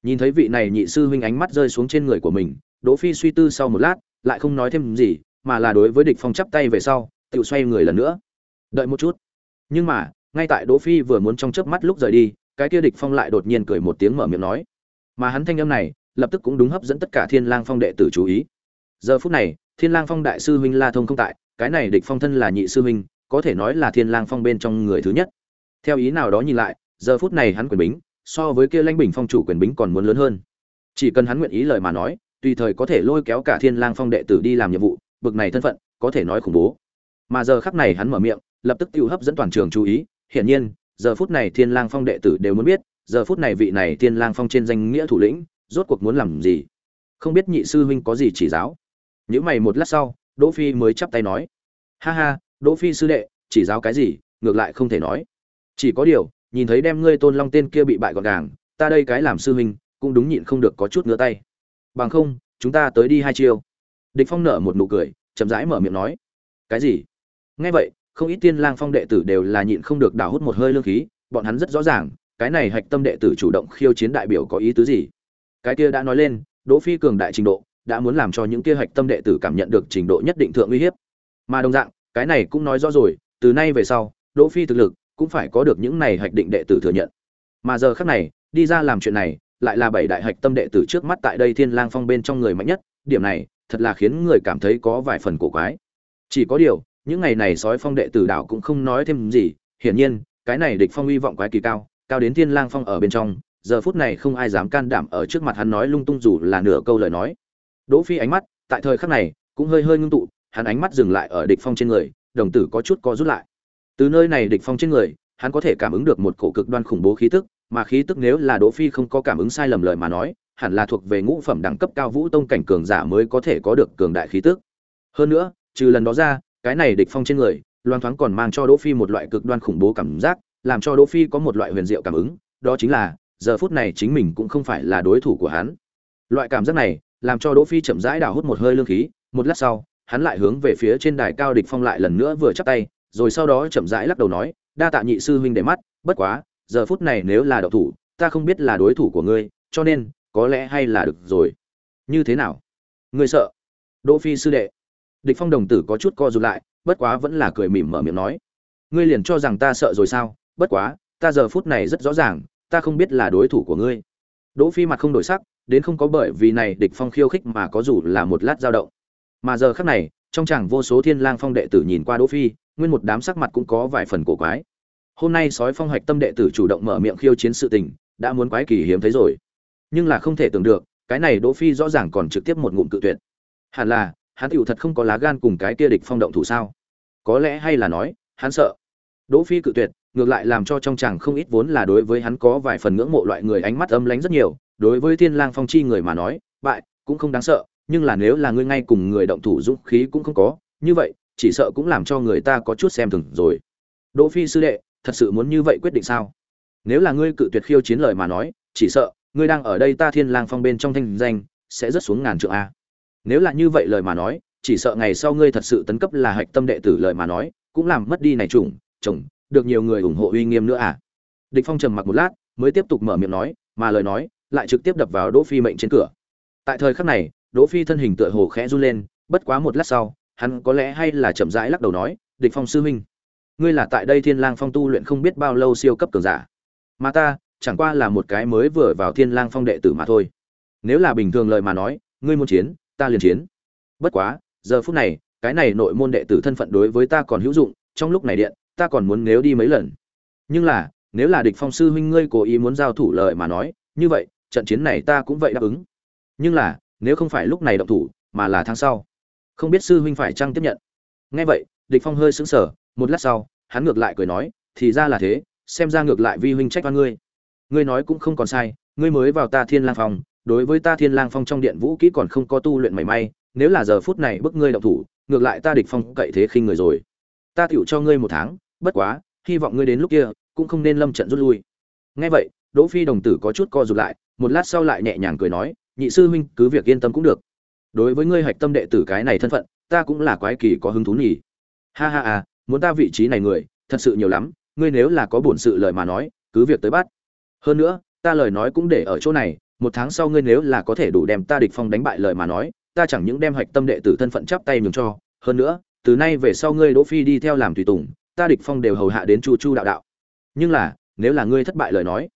Nhìn thấy vị này nhị sư huynh ánh mắt rơi xuống trên người của mình, đỗ phi suy tư sau một lát, lại không nói thêm gì, mà là đối với địch phong chắp tay về sau, tự xoay người lần nữa. Đợi một chút. Nhưng mà, ngay tại đỗ phi vừa muốn trong chớp mắt lúc rời đi, cái kia địch phong lại đột nhiên cười một tiếng mở miệng nói. Mà hắn thanh âm này, lập tức cũng đúng hấp dẫn tất cả thiên lang phong đệ tử chú ý. Giờ phút này, thiên lang phong đại sư huynh la thông không tại cái này địch phong thân là nhị sư huynh, có thể nói là thiên lang phong bên trong người thứ nhất. Theo ý nào đó nhìn lại, giờ phút này hắn quyền bính, so với kia lãnh bình phong chủ quyền bính còn muốn lớn hơn. Chỉ cần hắn nguyện ý lời mà nói, tùy thời có thể lôi kéo cả thiên lang phong đệ tử đi làm nhiệm vụ, bực này thân phận, có thể nói khủng bố. Mà giờ khắc này hắn mở miệng, lập tức tiêu hấp dẫn toàn trường chú ý, hiển nhiên, giờ phút này thiên lang phong đệ tử đều muốn biết, giờ phút này vị này thiên lang phong trên danh nghĩa thủ lĩnh, rốt cuộc muốn làm gì? Không biết nhị sư huynh có gì chỉ giáo? Nếu mày một lát sau đỗ phi mới chắp tay nói. Ha ha, đỗ phi sư đệ, chỉ giáo cái gì, ngược lại không thể nói. Chỉ có điều, nhìn thấy đem ngươi tôn long tên kia bị bại gọn gàng, ta đây cái làm sư huynh, cũng đúng nhịn không được có chút ngửa tay. Bằng không, chúng ta tới đi hai chiều. địch phong nở một nụ cười, chậm rãi mở miệng nói. Cái gì? Nghe vậy, không ít tiên lang phong đệ tử đều là nhịn không được đào hút một hơi lương khí, bọn hắn rất rõ ràng, cái này hạch tâm đệ tử chủ động khiêu chiến đại biểu có ý tứ gì. Cái kia đã nói lên, đỗ phi cường đại trình độ đã muốn làm cho những kia hạch tâm đệ tử cảm nhận được trình độ nhất định thượng uy hiếp. Mà đồng dạng, cái này cũng nói rõ rồi, từ nay về sau, đỗ phi thực lực cũng phải có được những này hạch định đệ tử thừa nhận. Mà giờ khắc này, đi ra làm chuyện này, lại là bảy đại hạch tâm đệ tử trước mắt tại đây thiên lang phong bên trong người mạnh nhất, điểm này, thật là khiến người cảm thấy có vài phần cổ quái. Chỉ có điều, những ngày này sói phong đệ tử đảo cũng không nói thêm gì, hiển nhiên, cái này địch phong uy vọng quái kỳ cao cao đến thiên lang phong ở bên trong, giờ phút này không ai dám can đảm ở trước mặt hắn nói lung tung dù là nửa câu lời nói đỗ phi ánh mắt, tại thời khắc này, cũng hơi hơi ngưng tụ, hắn ánh mắt dừng lại ở địch phong trên người, đồng tử có chút co rút lại. Từ nơi này địch phong trên người, hắn có thể cảm ứng được một cổ cực đoan khủng bố khí tức, mà khí tức nếu là đỗ phi không có cảm ứng sai lầm lời mà nói, hẳn là thuộc về ngũ phẩm đẳng cấp cao vũ tông cảnh cường giả mới có thể có được cường đại khí tức. Hơn nữa, trừ lần đó ra, cái này địch phong trên người loan thoáng còn mang cho đỗ phi một loại cực đoan khủng bố cảm giác, làm cho đỗ phi có một loại huyền diệu cảm ứng, đó chính là, giờ phút này chính mình cũng không phải là đối thủ của hắn. Loại cảm giác này làm cho đỗ phi chậm rãi đào hút một hơi lương khí, một lát sau, hắn lại hướng về phía trên đài cao địch phong lại lần nữa vừa chắp tay, rồi sau đó chậm rãi lắc đầu nói, đa tạ nhị sư huynh để mắt, bất quá, giờ phút này nếu là đạo thủ, ta không biết là đối thủ của ngươi, cho nên, có lẽ hay là được rồi. Như thế nào? Ngươi sợ? Đỗ phi sư đệ. Địch phong đồng tử có chút co rụt lại, bất quá vẫn là cười mỉm mở miệng nói, ngươi liền cho rằng ta sợ rồi sao? Bất quá, ta giờ phút này rất rõ ràng, ta không biết là đối thủ của ngươi. Đỗ phi mặt không đổi sắc đến không có bởi vì này địch phong khiêu khích mà có dù là một lát dao động. Mà giờ khắc này, trong chảng vô số thiên lang phong đệ tử nhìn qua đỗ phi, nguyên một đám sắc mặt cũng có vài phần cổ quái. Hôm nay sói phong hoạch tâm đệ tử chủ động mở miệng khiêu chiến sự tình, đã muốn quái kỳ hiếm thấy rồi. Nhưng là không thể tưởng được, cái này đỗ phi rõ ràng còn trực tiếp một ngụm cự tuyệt. Hẳn là, hắn tựu thật không có lá gan cùng cái kia địch phong động thủ sao? Có lẽ hay là nói, hắn sợ. Đỗ phi cự tuyệt, ngược lại làm cho trong chàng không ít vốn là đối với hắn có vài phần ngưỡng mộ loại người ánh mắt âm lánh rất nhiều đối với thiên lang phong chi người mà nói, bại cũng không đáng sợ, nhưng là nếu là ngươi ngay cùng người động thủ dũng khí cũng không có, như vậy, chỉ sợ cũng làm cho người ta có chút xem thường rồi. Đỗ phi sư đệ, thật sự muốn như vậy quyết định sao? Nếu là ngươi cự tuyệt khiêu chiến lời mà nói, chỉ sợ, ngươi đang ở đây ta thiên lang phong bên trong thanh danh, sẽ rất xuống ngàn trượng a. Nếu là như vậy lời mà nói, chỉ sợ ngày sau ngươi thật sự tấn cấp là hạch tâm đệ tử lời mà nói, cũng làm mất đi này chủng, chồng, được nhiều người ủng hộ uy nghiêm nữa à. Địch phong trầm mặc một lát, mới tiếp tục mở miệng nói, mà lời nói lại trực tiếp đập vào đỗ phi mệnh trên cửa. Tại thời khắc này, đỗ phi thân hình tựa hồ khẽ run lên, bất quá một lát sau, hắn có lẽ hay là chậm rãi lắc đầu nói, địch phong sư huynh, ngươi là tại đây thiên lang phong tu luyện không biết bao lâu siêu cấp cường giả. Mà ta, chẳng qua là một cái mới vừa vào thiên lang phong đệ tử mà thôi. Nếu là bình thường lời mà nói, ngươi muốn chiến, ta liền chiến. Bất quá, giờ phút này, cái này nội môn đệ tử thân phận đối với ta còn hữu dụng, trong lúc này điện, ta còn muốn nếu đi mấy lần. Nhưng là, nếu là địch phong sư huynh ngươi cố ý muốn giao thủ lời mà nói, như vậy trận chiến này ta cũng vậy đáp ứng. Nhưng là, nếu không phải lúc này động thủ, mà là tháng sau. Không biết sư huynh phải chăng tiếp nhận. Nghe vậy, địch phong hơi sững sờ, một lát sau, hắn ngược lại cười nói, thì ra là thế, xem ra ngược lại vi huynh trách oan ngươi. Ngươi nói cũng không còn sai, ngươi mới vào ta thiên lang phong, đối với ta thiên lang phong trong điện vũ kỹ còn không có tu luyện mảy may, nếu là giờ phút này bức ngươi động thủ, ngược lại ta địch phong cậy thế khinh người rồi. Ta tiểu cho ngươi một tháng, bất quá, hy vọng ngươi đến lúc kia, cũng không nên lâm trận rút lui. Nghe vậy, đỗ phi đồng tử có chút co rụt lại một lát sau lại nhẹ nhàng cười nói, nhị sư huynh, cứ việc yên tâm cũng được. Đối với ngươi hạch tâm đệ tử cái này thân phận, ta cũng là quái kỳ có hứng thú nhỉ. Ha ha à muốn ta vị trí này người, thật sự nhiều lắm, ngươi nếu là có bổn sự lời mà nói, cứ việc tới bắt. Hơn nữa, ta lời nói cũng để ở chỗ này, một tháng sau ngươi nếu là có thể đủ đem ta địch phong đánh bại lời mà nói, ta chẳng những đem hạch tâm đệ tử thân phận chắp tay nhường cho. Hơn nữa, từ nay về sau ngươi đỗ phi đi theo làm tùy tùng, ta địch phong đều hầu hạ đến chu chu đạo đạo. Nhưng là, nếu là ngươi thất bại lời nói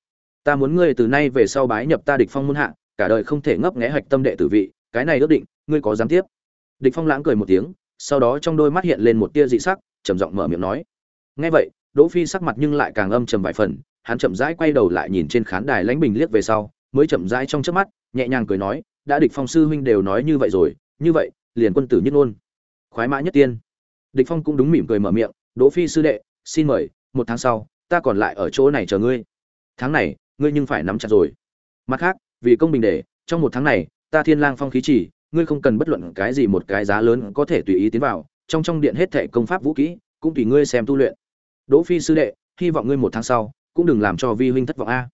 ta muốn ngươi từ nay về sau bái nhập ta địch phong muôn hạ, cả đời không thể ngấp nghé hạch tâm đệ tử vị, cái này ước định, ngươi có dám tiếp? Địch phong lãng cười một tiếng, sau đó trong đôi mắt hiện lên một tia dị sắc, trầm giọng mở miệng nói. Nghe vậy, đỗ phi sắc mặt nhưng lại càng âm trầm vài phần, hắn chậm rãi quay đầu lại nhìn trên khán đài lãnh bình liếc về sau, mới chậm rãi trong chớp mắt, nhẹ nhàng cười nói, đã địch phong sư huynh đều nói như vậy rồi, như vậy, liền quân tử nhất luôn khoái mã nhất tiên. Địch phong cũng đúng mỉm cười mở miệng, đỗ phi sư đệ, xin mời, một tháng sau, ta còn lại ở chỗ này chờ ngươi. Tháng này ngươi nhưng phải nắm chặt rồi. Mặt khác, vì công bình để, trong một tháng này, ta thiên lang phong khí chỉ ngươi không cần bất luận cái gì một cái giá lớn có thể tùy ý tiến vào, trong trong điện hết thệ công pháp vũ kỹ, cũng tùy ngươi xem tu luyện. Đỗ phi sư đệ, hy vọng ngươi một tháng sau, cũng đừng làm cho vi huynh thất vọng a.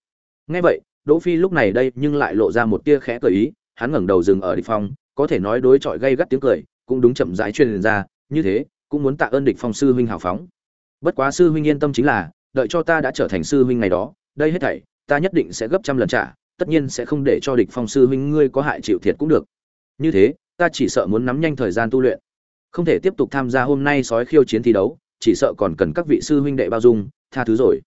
Nghe vậy, đỗ phi lúc này đây nhưng lại lộ ra một tia khẽ cười ý, hắn ngẩng đầu dừng ở địch phong, có thể nói đối chọi gây gắt tiếng cười, cũng đúng chậm rãi truyền ra, như thế, cũng muốn tạ ơn địch phong sư huynh hào phóng. Bất quá sư huynh yên tâm chính là, đợi cho ta đã trở thành sư huynh ngày đó, đây hết thảy ta nhất định sẽ gấp trăm lần trả, tất nhiên sẽ không để cho địch phong sư huynh ngươi có hại chịu thiệt cũng được. Như thế, ta chỉ sợ muốn nắm nhanh thời gian tu luyện. Không thể tiếp tục tham gia hôm nay sói khiêu chiến thi đấu, chỉ sợ còn cần các vị sư huynh đệ bao dung, tha thứ rồi.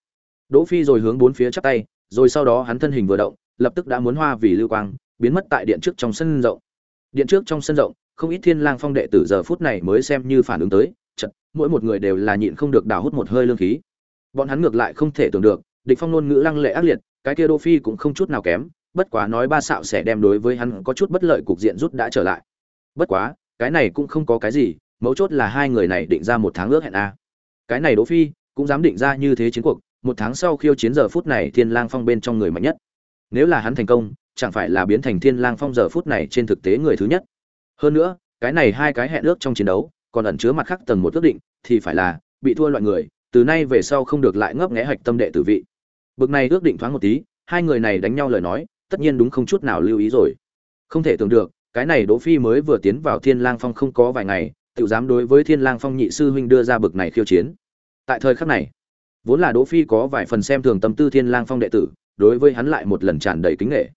Đỗ phi rồi hướng bốn phía chắp tay, rồi sau đó hắn thân hình vừa động, lập tức đã muốn hoa vì lưu quang, biến mất tại điện trước trong sân rộng. Điện trước trong sân rộng, không ít thiên lang phong đệ tử giờ phút này mới xem như phản ứng tới, chật, mỗi một người đều là nhịn không được đào hút một hơi lương khí. Bọn hắn ngược lại không thể tưởng được địch phong ngôn ngữ lăng lệ ác liệt, cái kia đô phi cũng không chút nào kém, bất quá nói ba xạo sẽ đem đối với hắn có chút bất lợi cục diện rút đã trở lại. Bất quá, cái này cũng không có cái gì, mấu chốt là hai người này định ra một tháng ước hẹn a. Cái này đỗ phi cũng dám định ra như thế chiến cuộc, một tháng sau khiêu chiến giờ phút này thiên lang phong bên trong người mạnh nhất. Nếu là hắn thành công, chẳng phải là biến thành thiên lang phong giờ phút này trên thực tế người thứ nhất. Hơn nữa, cái này hai cái hẹn ước trong chiến đấu, còn ẩn chứa mặt khác tầng một ước định, thì phải là, bị thua loại người từ nay về sau không được lại ngấp nghé hạch tâm đệ tử vị. Bực này ước định thoáng một tí, hai người này đánh nhau lời nói, tất nhiên đúng không chút nào lưu ý rồi. Không thể tưởng được, cái này đỗ phi mới vừa tiến vào thiên lang phong không có vài ngày tự dám đối với thiên lang phong nhị sư huynh đưa ra bực này khiêu chiến. Tại thời khắc này, vốn là đỗ phi có vài phần xem thường tâm tư thiên lang phong đệ tử, đối với hắn lại một lần tràn đầy kính nghệ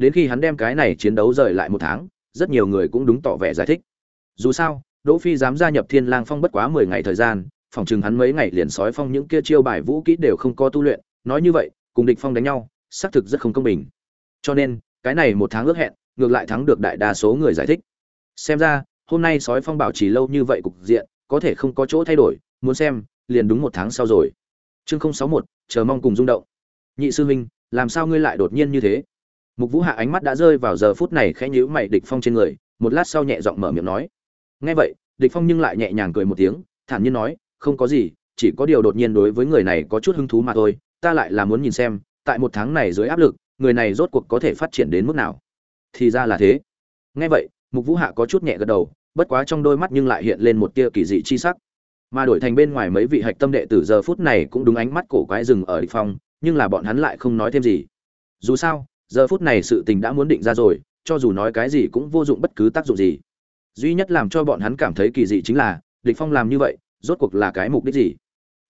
đến khi hắn đem cái này chiến đấu rời lại một tháng, rất nhiều người cũng đúng tỏ vẻ giải thích. Dù sao, đỗ phi dám gia nhập thiên lang phong bất quá mười ngày thời gian phòng chừng hắn mấy ngày liền sói phong những kia chiêu bài vũ kỹ đều không có tu luyện, nói như vậy, cùng địch phong đánh nhau, xác thực rất không công bình. Cho nên, cái này một tháng ước hẹn, ngược lại thắng được đại đa số người giải thích. Xem ra, hôm nay sói phong bảo trì lâu như vậy cục diện, có thể không có chỗ thay đổi, muốn xem, liền đúng một tháng sau rồi. Chương không sáu một chờ mong cùng rung động. Nhị sư huynh, làm sao ngươi lại đột nhiên như thế? Mục vũ hạ ánh mắt đã rơi vào giờ phút này khẽ nhíu mày địch phong trên người, một lát sau nhẹ giọng mở miệng nói. Nghe vậy, địch phong nhưng lại nhẹ nhàng cười một tiếng, thản nhiên nói không có gì, chỉ có điều đột nhiên đối với người này có chút hứng thú mà thôi, ta lại là muốn nhìn xem, tại một tháng này dưới áp lực, người này rốt cuộc có thể phát triển đến mức nào. Thì ra là thế. Nghe vậy, mục vũ hạ có chút nhẹ gật đầu, bất quá trong đôi mắt nhưng lại hiện lên một tia kỳ dị chi sắc. Mà đổi thành bên ngoài mấy vị hạch tâm đệ tử giờ phút này cũng đúng ánh mắt cổ quái rừng ở địch phong, nhưng là bọn hắn lại không nói thêm gì. Dù sao, giờ phút này sự tình đã muốn định ra rồi, cho dù nói cái gì cũng vô dụng bất cứ tác dụng gì. Duy nhất làm cho bọn hắn cảm thấy kỳ dị chính là, địch phong làm như vậy rốt cuộc là cái mục đích gì?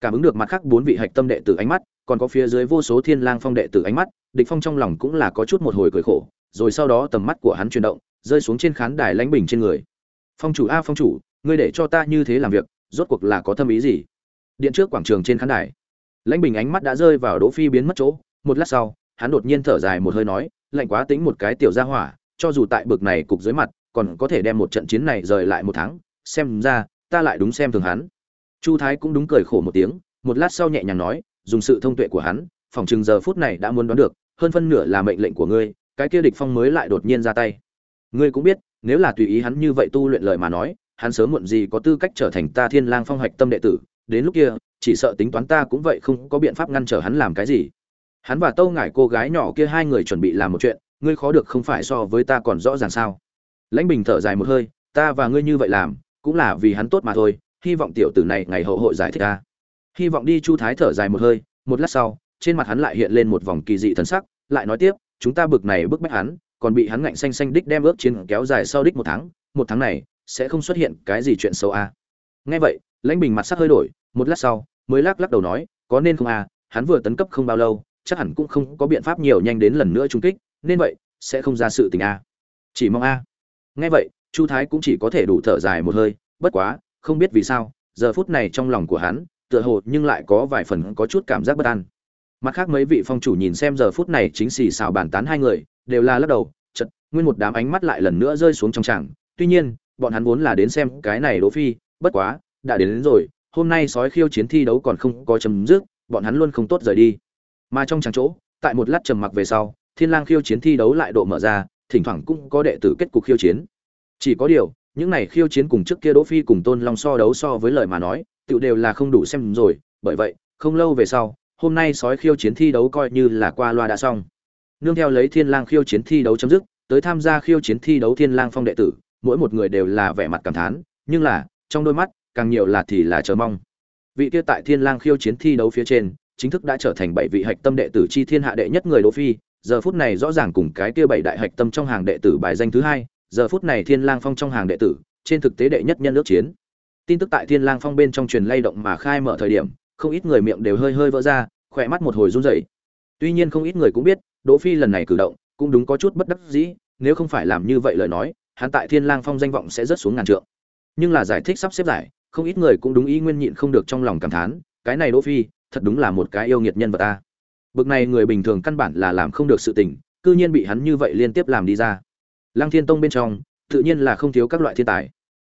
Cảm ứng được mặt khác bốn vị hạch tâm đệ tử ánh mắt, còn có phía dưới vô số thiên lang phong đệ tử ánh mắt, địch phong trong lòng cũng là có chút một hồi cười khổ, rồi sau đó tầm mắt của hắn chuyển động, rơi xuống trên khán đài lãnh bình trên người. Phong chủ a, phong chủ, ngươi để cho ta như thế làm việc, rốt cuộc là có thâm ý gì? Điện trước quảng trường trên khán đài, lãnh bình ánh mắt đã rơi vào đỗ phi biến mất chỗ, một lát sau, hắn đột nhiên thở dài một hơi nói, lạnh quá tính một cái tiểu gia hỏa, cho dù tại bực này cục dưới mặt, còn có thể đem một trận chiến này rời lại một tháng, xem ra, ta lại đúng xem thường hắn chu thái cũng đúng cười khổ một tiếng, một lát sau nhẹ nhàng nói, dùng sự thông tuệ của hắn, phòng chừng giờ phút này đã muốn đoán được, hơn phân nửa là mệnh lệnh của ngươi, cái kia địch phong mới lại đột nhiên ra tay. Ngươi cũng biết, nếu là tùy ý hắn như vậy tu luyện lời mà nói, hắn sớm muộn gì có tư cách trở thành ta thiên lang phong hoạch tâm đệ tử, đến lúc kia, chỉ sợ tính toán ta cũng vậy không có biện pháp ngăn trở hắn làm cái gì. Hắn và tâu ngải cô gái nhỏ kia hai người chuẩn bị làm một chuyện, ngươi khó được không phải so với ta còn rõ ràng sao? Lãnh bình thở dài một hơi, ta và ngươi như vậy làm, cũng là vì hắn tốt mà thôi hy vọng tiểu tử này ngày hậu hội giải thích ta hy vọng đi chu thái thở dài một hơi một lát sau trên mặt hắn lại hiện lên một vòng kỳ dị thần sắc lại nói tiếp chúng ta bực này bức bách hắn còn bị hắn ngạnh xanh xanh đích đem ước chiến kéo dài sau đích một tháng một tháng này sẽ không xuất hiện cái gì chuyện xấu a à. nghe vậy lãnh bình mặt sắc hơi đổi một lát sau mới lắc lắc đầu nói có nên không a à, hắn vừa tấn cấp không bao lâu chắc hẳn cũng không có biện pháp nhiều nhanh đến lần nữa trung kích nên vậy sẽ không ra sự tình a à. chỉ mong a nghe vậy chu thái cũng chỉ có thể đủ thở dài một hơi bất quá không biết vì sao giờ phút này trong lòng của hắn tựa hồ nhưng lại có vài phần có chút cảm giác bất an. Mặt khác mấy vị phong chủ nhìn xem giờ phút này chính xì xào bàn tán hai người đều là lắc đầu chật nguyên một đám ánh mắt lại lần nữa rơi xuống trong tràng. Tuy nhiên bọn hắn vốn là đến xem cái này đỗ phi bất quá đã đến, đến rồi hôm nay sói khiêu chiến thi đấu còn không có chấm dứt bọn hắn luôn không tốt rời đi. Mà trong tràng chỗ tại một lát trầm mặc về sau thiên lang khiêu chiến thi đấu lại độ mở ra thỉnh thoảng cũng có đệ tử kết cục khiêu chiến. Chỉ có điều những này khiêu chiến cùng trước kia đỗ phi cùng tôn long so đấu so với lời mà nói tự đều là không đủ xem rồi. Bởi vậy, không lâu về sau, hôm nay sói khiêu chiến thi đấu coi như là qua loa đã xong. Nương theo lấy thiên lang khiêu chiến thi đấu chấm dứt, tới tham gia khiêu chiến thi đấu thiên lang phong đệ tử, mỗi một người đều là vẻ mặt cảm thán, nhưng là, trong đôi mắt, càng nhiều là thì là chờ mong. Vị kia tại thiên lang khiêu chiến thi đấu phía trên, chính thức đã trở thành bảy vị hạch tâm đệ tử chi thiên hạ đệ nhất người đỗ phi, giờ phút này rõ ràng cùng cái kia bảy đại hạch tâm trong hàng đệ tử bài danh thứ hai giờ phút này thiên lang phong trong hàng đệ tử, trên thực tế đệ nhất nhân nước chiến. Tin tức tại thiên lang phong bên trong truyền lay động mà khai mở thời điểm, không ít người miệng đều hơi hơi vỡ ra, khỏe mắt một hồi run rẩy. Tuy nhiên không ít người cũng biết, đỗ phi lần này cử động, cũng đúng có chút bất đắc dĩ, nếu không phải làm như vậy lời nói, hắn tại thiên lang phong danh vọng sẽ rất xuống ngàn trượng. Nhưng là giải thích sắp xếp giải, không ít người cũng đúng ý nguyên nhịn không được trong lòng cảm thán, cái này đỗ phi, thật đúng là một cái yêu nghiệt nhân vật ta. Bực này người bình thường căn bản là làm không được sự tình, cư nhiên bị hắn như vậy liên tiếp làm đi ra lăng thiên tông bên trong, tự nhiên là không thiếu các loại thiên tài.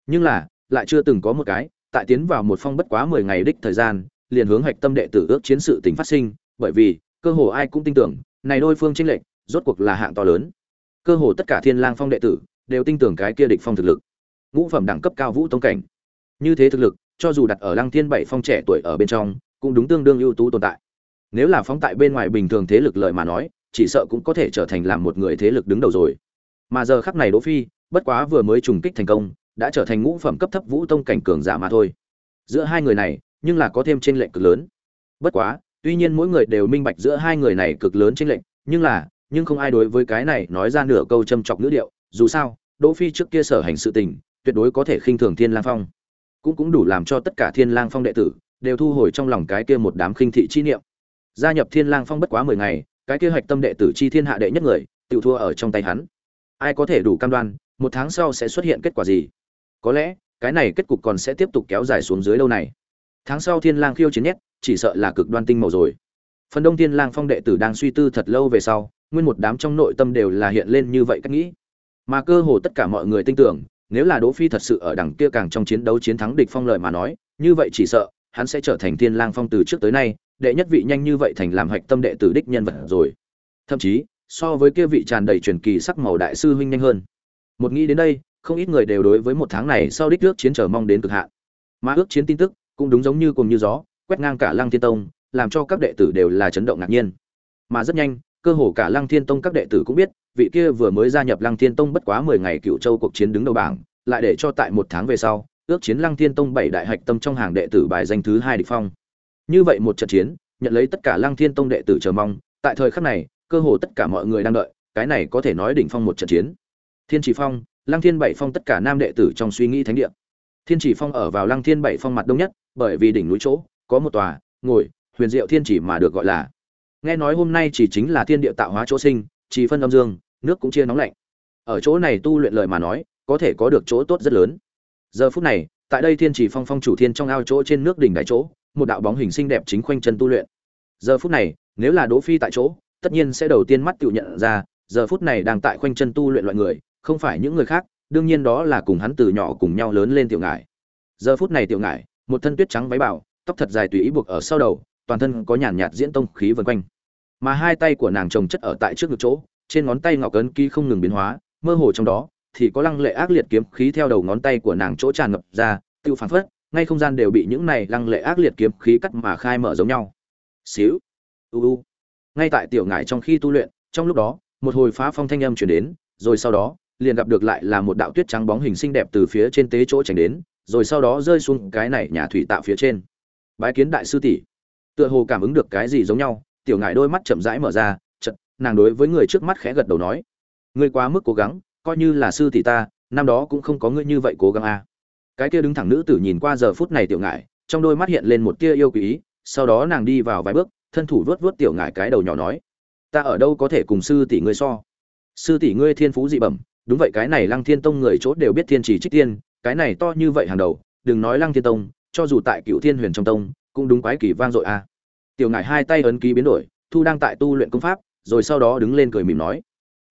Nhưng là, lại chưa từng có một cái, tại tiến vào một phong bất quá mười ngày đích thời gian, liền hướng hạch tâm đệ tử ước chiến sự tình phát sinh, bởi vì, cơ hồ ai cũng tin tưởng, này đôi phương tranh lệch, rốt cuộc là hạng to lớn. Cơ hồ tất cả thiên lang phong đệ tử, đều tin tưởng cái kia địch phong thực lực. Ngũ phẩm đẳng cấp cao vũ tông cảnh. Như thế thực lực, cho dù đặt ở lăng thiên bảy phong trẻ tuổi ở bên trong, cũng đúng tương đương ưu tú tồn tại. Nếu là phóng tại bên ngoài bình thường thế lực lợi mà nói, chỉ sợ cũng có thể trở thành làm một người thế lực đứng đầu rồi mà giờ khắc này đỗ phi, bất quá vừa mới trùng kích thành công, đã trở thành ngũ phẩm cấp thấp vũ tông cảnh cường giả mà thôi. Giữa hai người này, nhưng là có thêm trên lệnh cực lớn. Bất quá, tuy nhiên mỗi người đều minh bạch giữa hai người này cực lớn trên lệnh nhưng là, nhưng không ai đối với cái này nói ra nửa câu châm chọc ngữ điệu. Dù sao, đỗ phi trước kia sở hành sự tình, tuyệt đối có thể khinh thường thiên lang phong. Cũng cũng đủ làm cho tất cả thiên lang phong đệ tử, đều thu hồi trong lòng cái kia một đám khinh thị chi niệm. Gia nhập thiên lang phong bất quá mười ngày, cái kia hạch tâm đệ tử chi thiên hạ đệ nhất người, tiểu thua ở trong tay hắn ai có thể đủ cam đoan, một tháng sau sẽ xuất hiện kết quả gì? Có lẽ, cái này kết cục còn sẽ tiếp tục kéo dài xuống dưới lâu này. Tháng sau thiên lang khiêu chiến nhét chỉ sợ là cực đoan tinh màu rồi. Phần đông thiên lang phong đệ tử đang suy tư thật lâu về sau, nguyên một đám trong nội tâm đều là hiện lên như vậy cách nghĩ. Mà cơ hồ tất cả mọi người tin tưởng, nếu là đỗ phi thật sự ở đằng kia càng trong chiến đấu chiến thắng địch phong lợi mà nói, như vậy chỉ sợ, hắn sẽ trở thành thiên lang phong từ trước tới nay, đệ nhất vị nhanh như vậy thành làm hạch tâm đệ tử đích nhân vật rồi. Thậm chí so với kia vị tràn đầy truyền kỳ sắc màu đại sư huynh nhanh hơn. Một nghĩ đến đây, không ít người đều đối với một tháng này sau đích ước chiến chờ mong đến cực hạn. Mà ước chiến tin tức cũng đúng giống như cùng như gió, quét ngang cả lăng thiên tông, làm cho các đệ tử đều là chấn động ngạc nhiên. Mà rất nhanh, cơ hồ cả lăng thiên tông các đệ tử cũng biết, vị kia vừa mới gia nhập lăng thiên tông bất quá mười ngày cựu châu cuộc chiến đứng đầu bảng, lại để cho tại một tháng về sau, ước chiến lăng thiên tông bảy đại hạch tâm trong hàng đệ tử bài danh thứ hai địch phong. Như vậy một trận chiến, nhận lấy tất cả lăng thiên tông đệ tử chờ mong, tại thời khắc này cơ hồ tất cả mọi người đang đợi, cái này có thể nói đỉnh phong một trận chiến. Thiên chỉ phong, lăng thiên bảy phong tất cả nam đệ tử trong suy nghĩ thánh địa. Thiên chỉ phong ở vào lăng thiên bảy phong mặt đông nhất, bởi vì đỉnh núi chỗ, có một tòa, ngồi, huyền diệu thiên chỉ mà được gọi là. Nghe nói hôm nay chỉ chính là thiên địa tạo hóa chỗ sinh, chỉ phân âm dương, nước cũng chia nóng lạnh. Ở chỗ này tu luyện lời mà nói, có thể có được chỗ tốt rất lớn. Giờ phút này, tại đây thiên chỉ phong phong chủ thiên trong ao chỗ trên nước đỉnh đại chỗ, một đạo bóng hình xinh đẹp chính khoanh chân tu luyện. Giờ phút này, nếu là đỗ phi tại chỗ tất nhiên sẽ đầu tiên mắt tự nhận ra, giờ phút này đang tại khoanh chân tu luyện loại người, không phải những người khác, đương nhiên đó là cùng hắn từ nhỏ cùng nhau lớn lên tiểu ngải. Giờ phút này tiểu ngải, một thân tuyết trắng váy bảo, tóc thật dài tùy ý buộc ở sau đầu, toàn thân có nhàn nhạt diễn tông khí vần quanh. Mà hai tay của nàng chồng chất ở tại trước ngực chỗ, trên ngón tay ngọc ấn ký không ngừng biến hóa, mơ hồ trong đó thì có lăng lệ ác liệt kiếm khí theo đầu ngón tay của nàng chỗ tràn ngập ra tiêu phản phất, ngay không gian đều bị những này lăng lệ ác liệt kiếm khí cắt mà khai mở giống nhau. Xíu. U u ngay tại tiểu ngải trong khi tu luyện, trong lúc đó, một hồi phá phong thanh âm chuyển đến, rồi sau đó, liền gặp được lại là một đạo tuyết trắng bóng hình xinh đẹp từ phía trên tế chỗ tránh đến, rồi sau đó rơi xuống cái này nhà thủy tạo phía trên bái kiến đại sư tỷ tựa hồ cảm ứng được cái gì giống nhau, tiểu ngải đôi mắt chậm rãi mở ra chật nàng đối với người trước mắt khẽ gật đầu nói, ngươi quá mức cố gắng, coi như là sư tỷ ta, năm đó cũng không có ngươi như vậy cố gắng à. cái kia đứng thẳng nữ tử nhìn qua giờ phút này tiểu ngải, trong đôi mắt hiện lên một tia yêu quý, sau đó nàng đi vào vài bước thân thủ vớt vớt tiểu ngải cái đầu nhỏ nói, ta ở đâu có thể cùng sư tỷ ngươi so? Sư tỷ ngươi thiên phú dị bẩm, đúng vậy, cái này lăng thiên tông người chốt đều biết thiên trì trích tiên, cái này to như vậy hàng đầu, đừng nói lăng thiên tông, cho dù tại cựu thiên huyền trong tông, cũng đúng quái kỳ vang dội a. À. tiểu ngải hai tay ấn ký biến đổi, thu đang tại tu luyện công pháp, rồi sau đó đứng lên cười mỉm nói,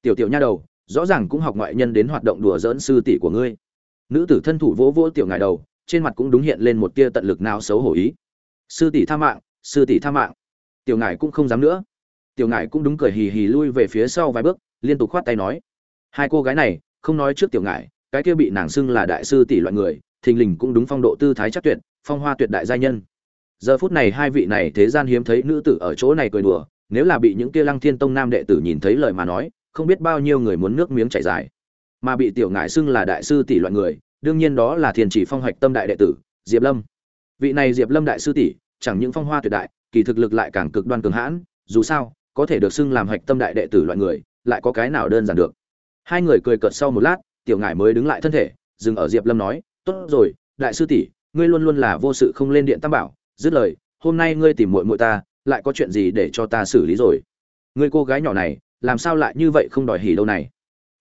tiểu tiểu nha đầu, rõ ràng cũng học ngoại nhân đến hoạt động đùa dỡn sư tỷ của ngươi. Nữ tử thân thủ vỗ vỗ tiểu ngải đầu, trên mặt cũng đúng hiện lên một tia tận lực nào xấu hổ ý. Sư tỷ tha mạng, sư tỷ tha mạng tiểu ngải cũng không dám nữa. Tiểu ngải cũng đúng cười hì hì lui về phía sau vài bước, liên tục khoát tay nói. Hai cô gái này, không nói trước tiểu ngải, cái kia bị nàng xưng là đại sư tỷ loại người, thình lình cũng đúng phong độ tư thái chắc tuyệt, phong hoa tuyệt đại gia nhân. Giờ phút này hai vị này thế gian hiếm thấy nữ tử ở chỗ này cười đùa, nếu là bị những kia lăng thiên tông nam đệ tử nhìn thấy lời mà nói, không biết bao nhiêu người muốn nước miếng chảy dài. Mà bị tiểu ngải xưng là đại sư tỷ loại người, đương nhiên đó là thiền chỉ phong hoạch tâm đại đệ tử, diệp lâm. Vị này diệp lâm đại sư tỷ, chẳng những phong hoa tuyệt đại kỳ thực lực lại càng cực đoan cường hãn, dù sao, có thể được xưng làm hạch tâm đại đệ tử loại người, lại có cái nào đơn giản được. Hai người cười cợt sau một lát, tiểu ngải mới đứng lại thân thể, dừng ở diệp lâm nói, tốt rồi, đại sư tỷ, ngươi luôn luôn là vô sự không lên điện tam bảo, dứt lời, hôm nay ngươi tìm muội muội ta, lại có chuyện gì để cho ta xử lý rồi? Ngươi cô gái nhỏ này, làm sao lại như vậy không đòi hỉ đâu này?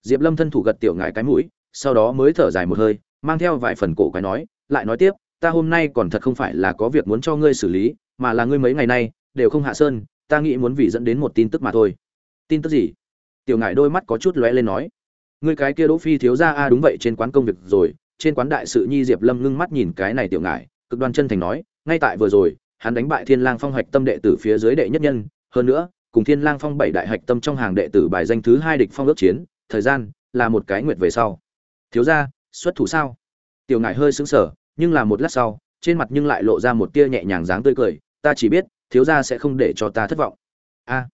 Diệp lâm thân thủ gật tiểu ngải cái mũi, sau đó mới thở dài một hơi, mang theo vài phần cổ quái nói, lại nói tiếp, ta hôm nay còn thật không phải là có việc muốn cho ngươi xử lý mà là ngươi mấy ngày nay, đều không hạ sơn, ta nghĩ muốn vì dẫn đến một tin tức mà thôi. Tin tức gì? Tiểu ngải đôi mắt có chút lóe lên nói. Ngươi cái kia đỗ phi thiếu gia a đúng vậy, trên quán công việc rồi, trên quán đại sự nhi diệp lâm ngưng mắt nhìn cái này tiểu ngải, cực đoan chân thành nói, ngay tại vừa rồi, hắn đánh bại thiên lang phong Hạch tâm đệ tử phía dưới đệ nhất nhân, hơn nữa, cùng thiên lang phong bảy đại hạch tâm trong hàng đệ tử bài danh thứ hai địch phong ước chiến, thời gian là một cái nguyệt về sau. Thiếu gia, xuất thủ sao? Tiểu ngải hơi sững sờ, nhưng là một lát sau, trên mặt nhưng lại lộ ra một tia nhẹ nhàng dáng tươi cười ta chỉ biết, thiếu gia sẽ không để cho ta thất vọng. A,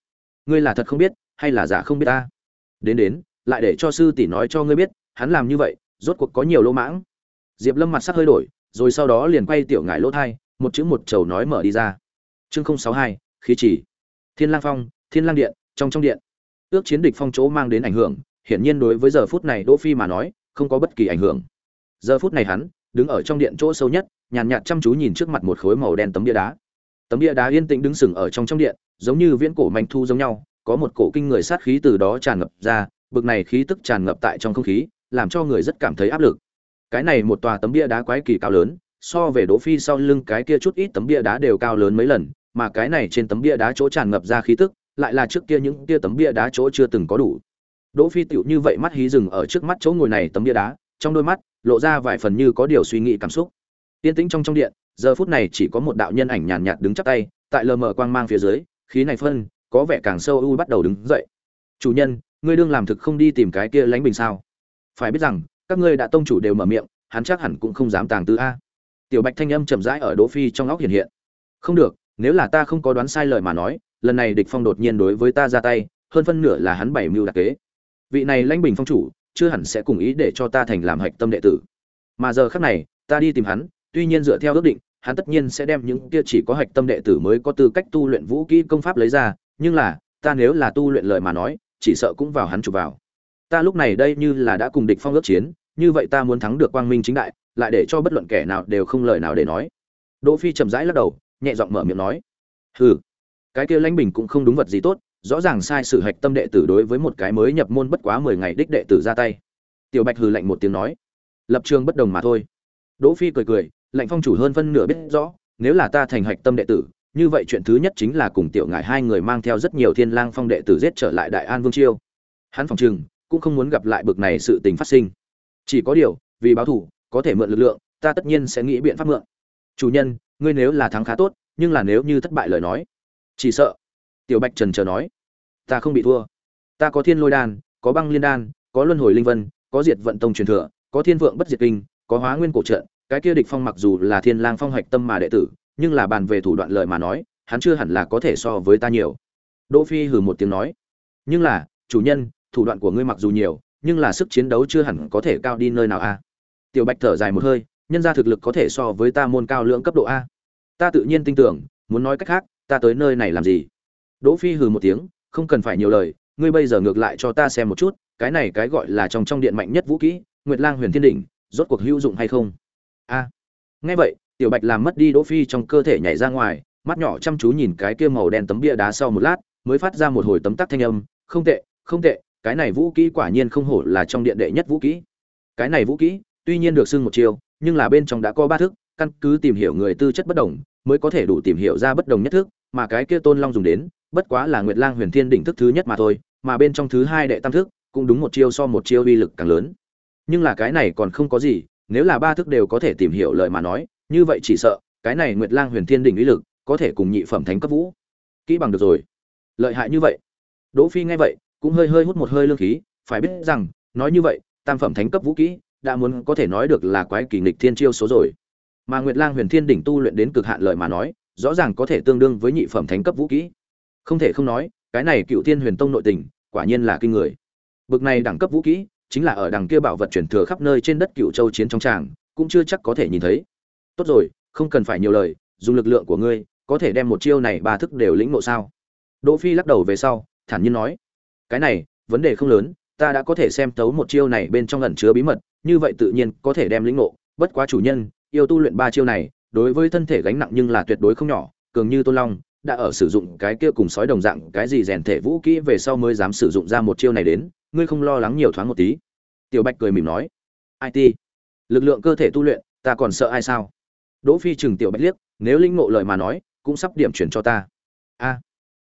ngươi là thật không biết, hay là giả không biết ta? Đến đến, lại để cho sư tỷ nói cho ngươi biết, hắn làm như vậy, rốt cuộc có nhiều lỗ mãng. Diệp lâm mặt sắc hơi đổi, rồi sau đó liền quay tiểu ngải lỗ thai, một chữ một chầu nói mở đi ra. Chương không sáu hai, khí chỉ thiên lang phong, thiên lang điện, trong trong điện. Ước chiến địch phong chỗ mang đến ảnh hưởng, hiển nhiên đối với giờ phút này đỗ phi mà nói, không có bất kỳ ảnh hưởng. Giờ phút này hắn, đứng ở trong điện chỗ sâu nhất, nhàn nhạt chăm chú nhìn trước mặt một khối màu đen tấm bia đá tấm bia đá yên tĩnh đứng sừng ở trong trong điện, giống như viễn cổ manh thu giống nhau, có một cổ kinh người sát khí từ đó tràn ngập ra, bực này khí tức tràn ngập tại trong không khí, làm cho người rất cảm thấy áp lực. Cái này một tòa tấm bia đá quái kỳ cao lớn, so về đỗ phi sau lưng cái kia chút ít tấm bia đá đều cao lớn mấy lần, mà cái này trên tấm bia đá chỗ tràn ngập ra khí tức, lại là trước kia những kia tấm bia đá chỗ chưa từng có đủ. Đỗ phi tựu như vậy mắt hí dừng ở trước mắt chỗ ngồi này tấm bia đá, trong đôi mắt, lộ ra vài phần như có điều suy nghĩ cảm xúc. Tiên tĩnh trong trong điện giờ phút này chỉ có một đạo nhân ảnh nhàn nhạt đứng chắp tay, tại lờ mờ quang mang phía dưới, khí này phân, có vẻ càng sâu u bắt đầu đứng dậy. Chủ nhân, ngươi đương làm thực không đi tìm cái kia lánh bình sao? Phải biết rằng, các ngươi đã tông chủ đều mở miệng, hắn chắc hẳn cũng không dám tàng tư a. Tiểu bạch thanh âm chậm rãi ở đỗ phi trong óc hiện hiện. Không được, nếu là ta không có đoán sai lời mà nói, lần này địch phong đột nhiên đối với ta ra tay, hơn phân nửa là hắn bảy mưu đặc kế. Vị này lãnh bình phong chủ, chưa hẳn sẽ cùng ý để cho ta thành làm hạch tâm đệ tử. Mà giờ khắc này, ta đi tìm hắn, tuy nhiên dựa theo ước định hắn tất nhiên sẽ đem những kia chỉ có hạch tâm đệ tử mới có tư cách tu luyện vũ kỹ công pháp lấy ra, nhưng là, ta nếu là tu luyện lời mà nói, chỉ sợ cũng vào hắn chụp vào. Ta lúc này đây như là đã cùng địch phong ước chiến, như vậy ta muốn thắng được quang minh chính đại, lại để cho bất luận kẻ nào đều không lời nào để nói. Đỗ phi chậm rãi lắc đầu, nhẹ giọng mở miệng nói, hừ, cái kia lãnh bình cũng không đúng vật gì tốt, rõ ràng sai sự hạch tâm đệ tử đối với một cái mới nhập môn bất quá mười ngày đích đệ tử ra tay. Tiểu bạch hừ lạnh một tiếng nói, lập trường bất đồng mà thôi. Đỗ phi cười cười lạnh phong chủ hơn phân nửa biết rõ, nếu là ta thành hạch tâm đệ tử, như vậy chuyện thứ nhất chính là cùng tiểu ngải hai người mang theo rất nhiều thiên lang phong đệ tử giết trở lại đại an vương chiêu. Hắn phòng trừng, cũng không muốn gặp lại bực này sự tình phát sinh. Chỉ có điều, vì báo thù, có thể mượn lực lượng, ta tất nhiên sẽ nghĩ biện pháp mượn. Chủ nhân, ngươi nếu là thắng khá tốt, nhưng là nếu như thất bại lời nói, chỉ sợ. Tiểu bạch trần chờ nói, ta không bị thua. Ta có thiên lôi đan, có băng liên đan, có luân hồi linh vân, có diệt vận tông truyền thừa, có thiên vượng bất diệt kinh, có hóa nguyên cổ trận cái kia địch phong mặc dù là thiên lang phong hoạch tâm mà đệ tử, nhưng là bàn về thủ đoạn lợi mà nói, hắn chưa hẳn là có thể so với ta nhiều. Đỗ phi hừ một tiếng nói, nhưng là, chủ nhân, thủ đoạn của ngươi mặc dù nhiều, nhưng là sức chiến đấu chưa hẳn có thể cao đi nơi nào a? Tiểu bạch thở dài một hơi, nhân ra thực lực có thể so với ta môn cao lượng cấp độ a? Ta tự nhiên tin tưởng, muốn nói cách khác, ta tới nơi này làm gì? Đỗ phi hừ một tiếng, không cần phải nhiều lời, ngươi bây giờ ngược lại cho ta xem một chút, cái này cái gọi là trong trong điện mạnh nhất vũ kỹ, nguyệt lang huyền thiên đỉnh, rốt cuộc hữu dụng hay không? A nghe vậy tiểu bạch làm mất đi đỗ phi trong cơ thể nhảy ra ngoài mắt nhỏ chăm chú nhìn cái kia màu đen tấm bia đá sau một lát mới phát ra một hồi tấm tắc thanh âm không tệ không tệ cái này vũ kỹ quả nhiên không hổ là trong điện đệ nhất vũ kỹ cái này vũ kỹ tuy nhiên được xưng một chiều, nhưng là bên trong đã có ba thức căn cứ tìm hiểu người tư chất bất đồng mới có thể đủ tìm hiểu ra bất đồng nhất thức mà cái kia tôn long dùng đến bất quá là nguyệt lang huyền thiên đỉnh thức thứ nhất mà thôi mà bên trong thứ hai đệ tam thức cũng đúng một chiêu so một chiêu uy lực càng lớn. Nhưng là cái này còn không có gì nếu là ba thức đều có thể tìm hiểu lời mà nói, như vậy chỉ sợ, cái này nguyệt lang huyền thiên đỉnh uy lực có thể cùng nhị phẩm thánh cấp vũ. Kỹ bằng được rồi. Lợi hại như vậy. Đỗ phi nghe vậy, cũng hơi hơi hút một hơi lương khí, phải biết rằng, nói như vậy, tam phẩm thánh cấp vũ kỹ, đã muốn có thể nói được là quái kỳ nghịch thiên chiêu số rồi. Mà nguyệt lang huyền thiên đỉnh tu luyện đến cực hạn lợi mà nói, rõ ràng có thể tương đương với nhị phẩm thánh cấp vũ kỹ. Không thể không nói, cái này cựu thiên huyền tông nội tình, quả nhiên là kinh người. Bực này đẳng cấp vũ kỹ chính là ở đằng kia bảo vật chuyển thừa khắp nơi trên đất cựu châu chiến trong tràng, cũng chưa chắc có thể nhìn thấy. Tốt rồi, không cần phải nhiều lời, dùng lực lượng của ngươi, có thể đem một chiêu này ba thức đều lĩnh ngộ sao? Đỗ phi lắc đầu về sau, thản nhiên nói. Cái này, vấn đề không lớn, ta đã có thể xem tấu một chiêu này bên trong ẩn chứa bí mật, như vậy tự nhiên có thể đem lĩnh ngộ. Bất quá chủ nhân, yêu tu luyện ba chiêu này, đối với thân thể gánh nặng nhưng là tuyệt đối không nhỏ, cường như tôn long, đã ở sử dụng cái kia cùng sói đồng dạng cái gì rèn thể vũ kỹ về sau mới dám sử dụng ra một chiêu này đến ngươi không lo lắng nhiều thoáng một tí. Tiểu bạch cười mỉm nói it lực lượng cơ thể tu luyện, ta còn sợ ai sao? Đỗ phi chừng tiểu bạch liếc, nếu linh ngộ lời mà nói, cũng sắp điểm chuyển cho ta. A.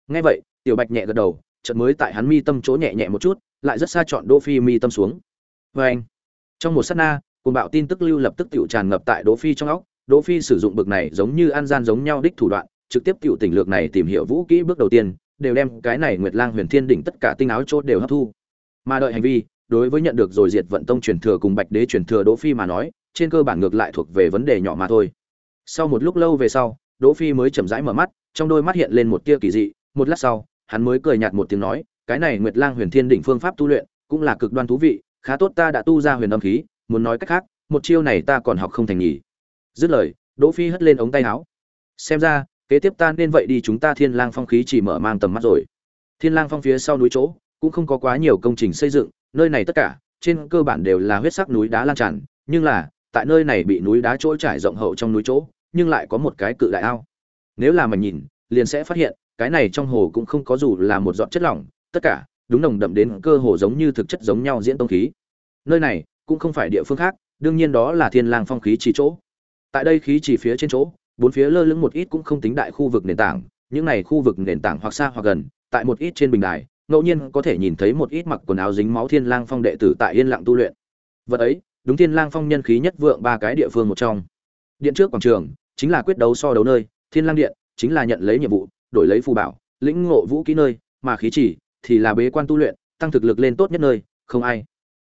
Nghe vậy, tiểu bạch nhẹ gật đầu, chợt mới tại hắn mi tâm chỗ nhẹ nhẹ một chút, lại rất xa chọn đỗ phi mi tâm xuống. Với anh. Trong một sát na, cuồng bạo tin tức lưu lập tức tiểu tràn ngập tại đỗ phi trong óc. Đỗ phi sử dụng bực này giống như an gian giống nhau đích thủ đoạn, trực tiếp tiểu tỉnh lược này tìm hiểu vũ kỹ bước đầu tiên, đều đem cái này nguyệt lang huyền thiên đỉnh tất cả tinh áo chốt đều hấp thu mà đợi hành vi, đối với nhận được rồi diệt vận tông truyền thừa cùng bạch đế truyền thừa đỗ phi mà nói, trên cơ bản ngược lại thuộc về vấn đề nhỏ mà thôi. Sau một lúc lâu về sau, đỗ phi mới chậm rãi mở mắt, trong đôi mắt hiện lên một tia kỳ dị. Một lát sau, hắn mới cười nhạt một tiếng nói, cái này nguyệt lang huyền thiên đỉnh phương pháp tu luyện cũng là cực đoan thú vị, khá tốt ta đã tu ra huyền âm khí, muốn nói cách khác, một chiêu này ta còn học không thành nhỉ. Dứt lời, đỗ phi hất lên ống tay áo. Xem ra, kế tiếp ta nên vậy đi, chúng ta thiên lang phong khí chỉ mở mang tầm mắt rồi. Thiên lang phong phía sau núi chỗ cũng không có quá nhiều công trình xây dựng, nơi này tất cả, trên cơ bản đều là huyết sắc núi đá lan tràn, nhưng là, tại nơi này bị núi đá trôi trải rộng hậu trong núi chỗ, nhưng lại có một cái cự đại ao. Nếu là mà nhìn, liền sẽ phát hiện, cái này trong hồ cũng không có dù là một giọt chất lỏng, tất cả, đúng nồng đậm đến cơ hồ giống như thực chất giống nhau diễn tông khí. Nơi này, cũng không phải địa phương khác, đương nhiên đó là thiên lang phong khí chỉ chỗ. Tại đây khí chỉ phía trên chỗ, bốn phía lơ lửng một ít cũng không tính đại khu vực nền tảng, những này khu vực nền tảng hoặc xa hoặc gần, tại một ít trên bình đài ngẫu nhiên có thể nhìn thấy một ít mặc quần áo dính máu thiên lang phong đệ tử tại yên lặng tu luyện. Vật ấy, đúng thiên lang phong nhân khí nhất vượng ba cái địa phương một trong. Điện trước quảng trường, chính là quyết đấu so đấu nơi, thiên lang điện, chính là nhận lấy nhiệm vụ, đổi lấy phù bảo, lĩnh ngộ vũ kỹ nơi, mà khí chỉ, thì là bế quan tu luyện, tăng thực lực lên tốt nhất nơi, không ai.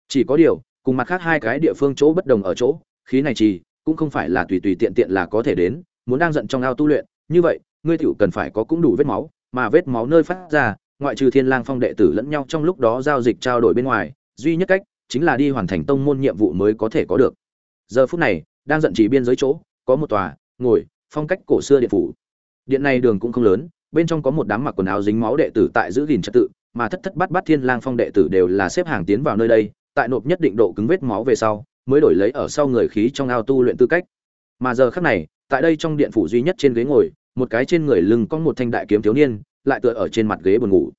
Chỉ có điều, cùng mặt khác hai cái địa phương chỗ bất đồng ở chỗ, khí này chỉ, cũng không phải là tùy tùy tiện tiện là có thể đến, muốn đang giận trong ao tu luyện, như vậy, ngươi tiểu cần phải có cũng đủ vết máu, mà vết máu nơi phát ra ngoại trừ thiên lang phong đệ tử lẫn nhau trong lúc đó giao dịch trao đổi bên ngoài, duy nhất cách chính là đi hoàn thành tông môn nhiệm vụ mới có thể có được. Giờ phút này, đang giận chỉ biên giới chỗ, có một tòa, ngồi, phong cách cổ xưa điện phủ. Điện này đường cũng không lớn, bên trong có một đám mặc quần áo dính máu đệ tử tại giữ gìn trật tự, mà thất thất bát bát thiên lang phong đệ tử đều là xếp hàng tiến vào nơi đây, tại nộp nhất định độ cứng vết máu về sau, mới đổi lấy ở sau người khí trong ao tu luyện tư cách. Mà giờ khắc này, tại đây trong điện phủ duy nhất trên ghế ngồi, một cái trên người lưng có một thanh đại kiếm thiếu niên lại tựa ở trên mặt ghế buồn ngủ.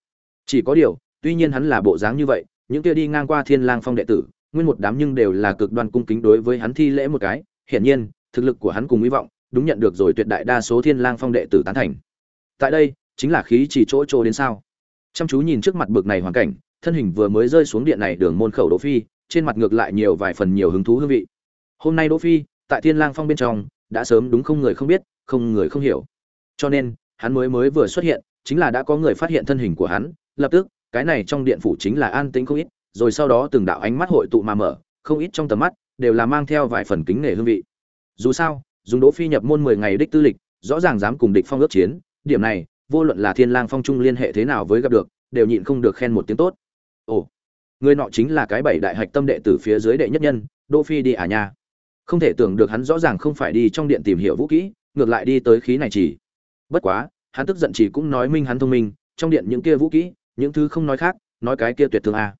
Chỉ có điều, tuy nhiên hắn là bộ dáng như vậy, những kia đi ngang qua thiên lang phong đệ tử, nguyên một đám nhưng đều là cực đoan cung kính đối với hắn thi lễ một cái. Hiển nhiên, thực lực của hắn cùng hy vọng, đúng nhận được rồi tuyệt đại đa số thiên lang phong đệ tử tán thành. Tại đây, chính là khí chỉ chỗ chỗ đến sao? Chăm chú nhìn trước mặt bực này hoàn cảnh, thân hình vừa mới rơi xuống điện này đường môn khẩu đỗ phi, trên mặt ngược lại nhiều vài phần nhiều hứng thú hương vị. Hôm nay đỗ phi, tại thiên lang phong bên trong, đã sớm đúng không người không biết, không người không hiểu. Cho nên, hắn mới mới vừa xuất hiện chính là đã có người phát hiện thân hình của hắn, lập tức, cái này trong điện phủ chính là an tĩnh không ít, rồi sau đó từng đạo ánh mắt hội tụ mà mở, không ít trong tầm mắt đều là mang theo vài phần kính nể hương vị. Dù sao, dùng đỗ phi nhập môn 10 ngày đích tư lịch, rõ ràng dám cùng địch phong ước chiến, điểm này, vô luận là thiên lang phong trung liên hệ thế nào với gặp được, đều nhịn không được khen một tiếng tốt. Ồ, người nọ chính là cái bảy đại hạch tâm đệ tử phía dưới đệ nhất nhân, đỗ phi đi à nha. Không thể tưởng được hắn rõ ràng không phải đi trong điện tìm hiểu vũ kỹ, ngược lại đi tới khí này chỉ. Bất quá hắn tức giận chỉ cũng nói minh hắn thông minh, trong điện những kia vũ kỹ, những thứ không nói khác, nói cái kia tuyệt thương a.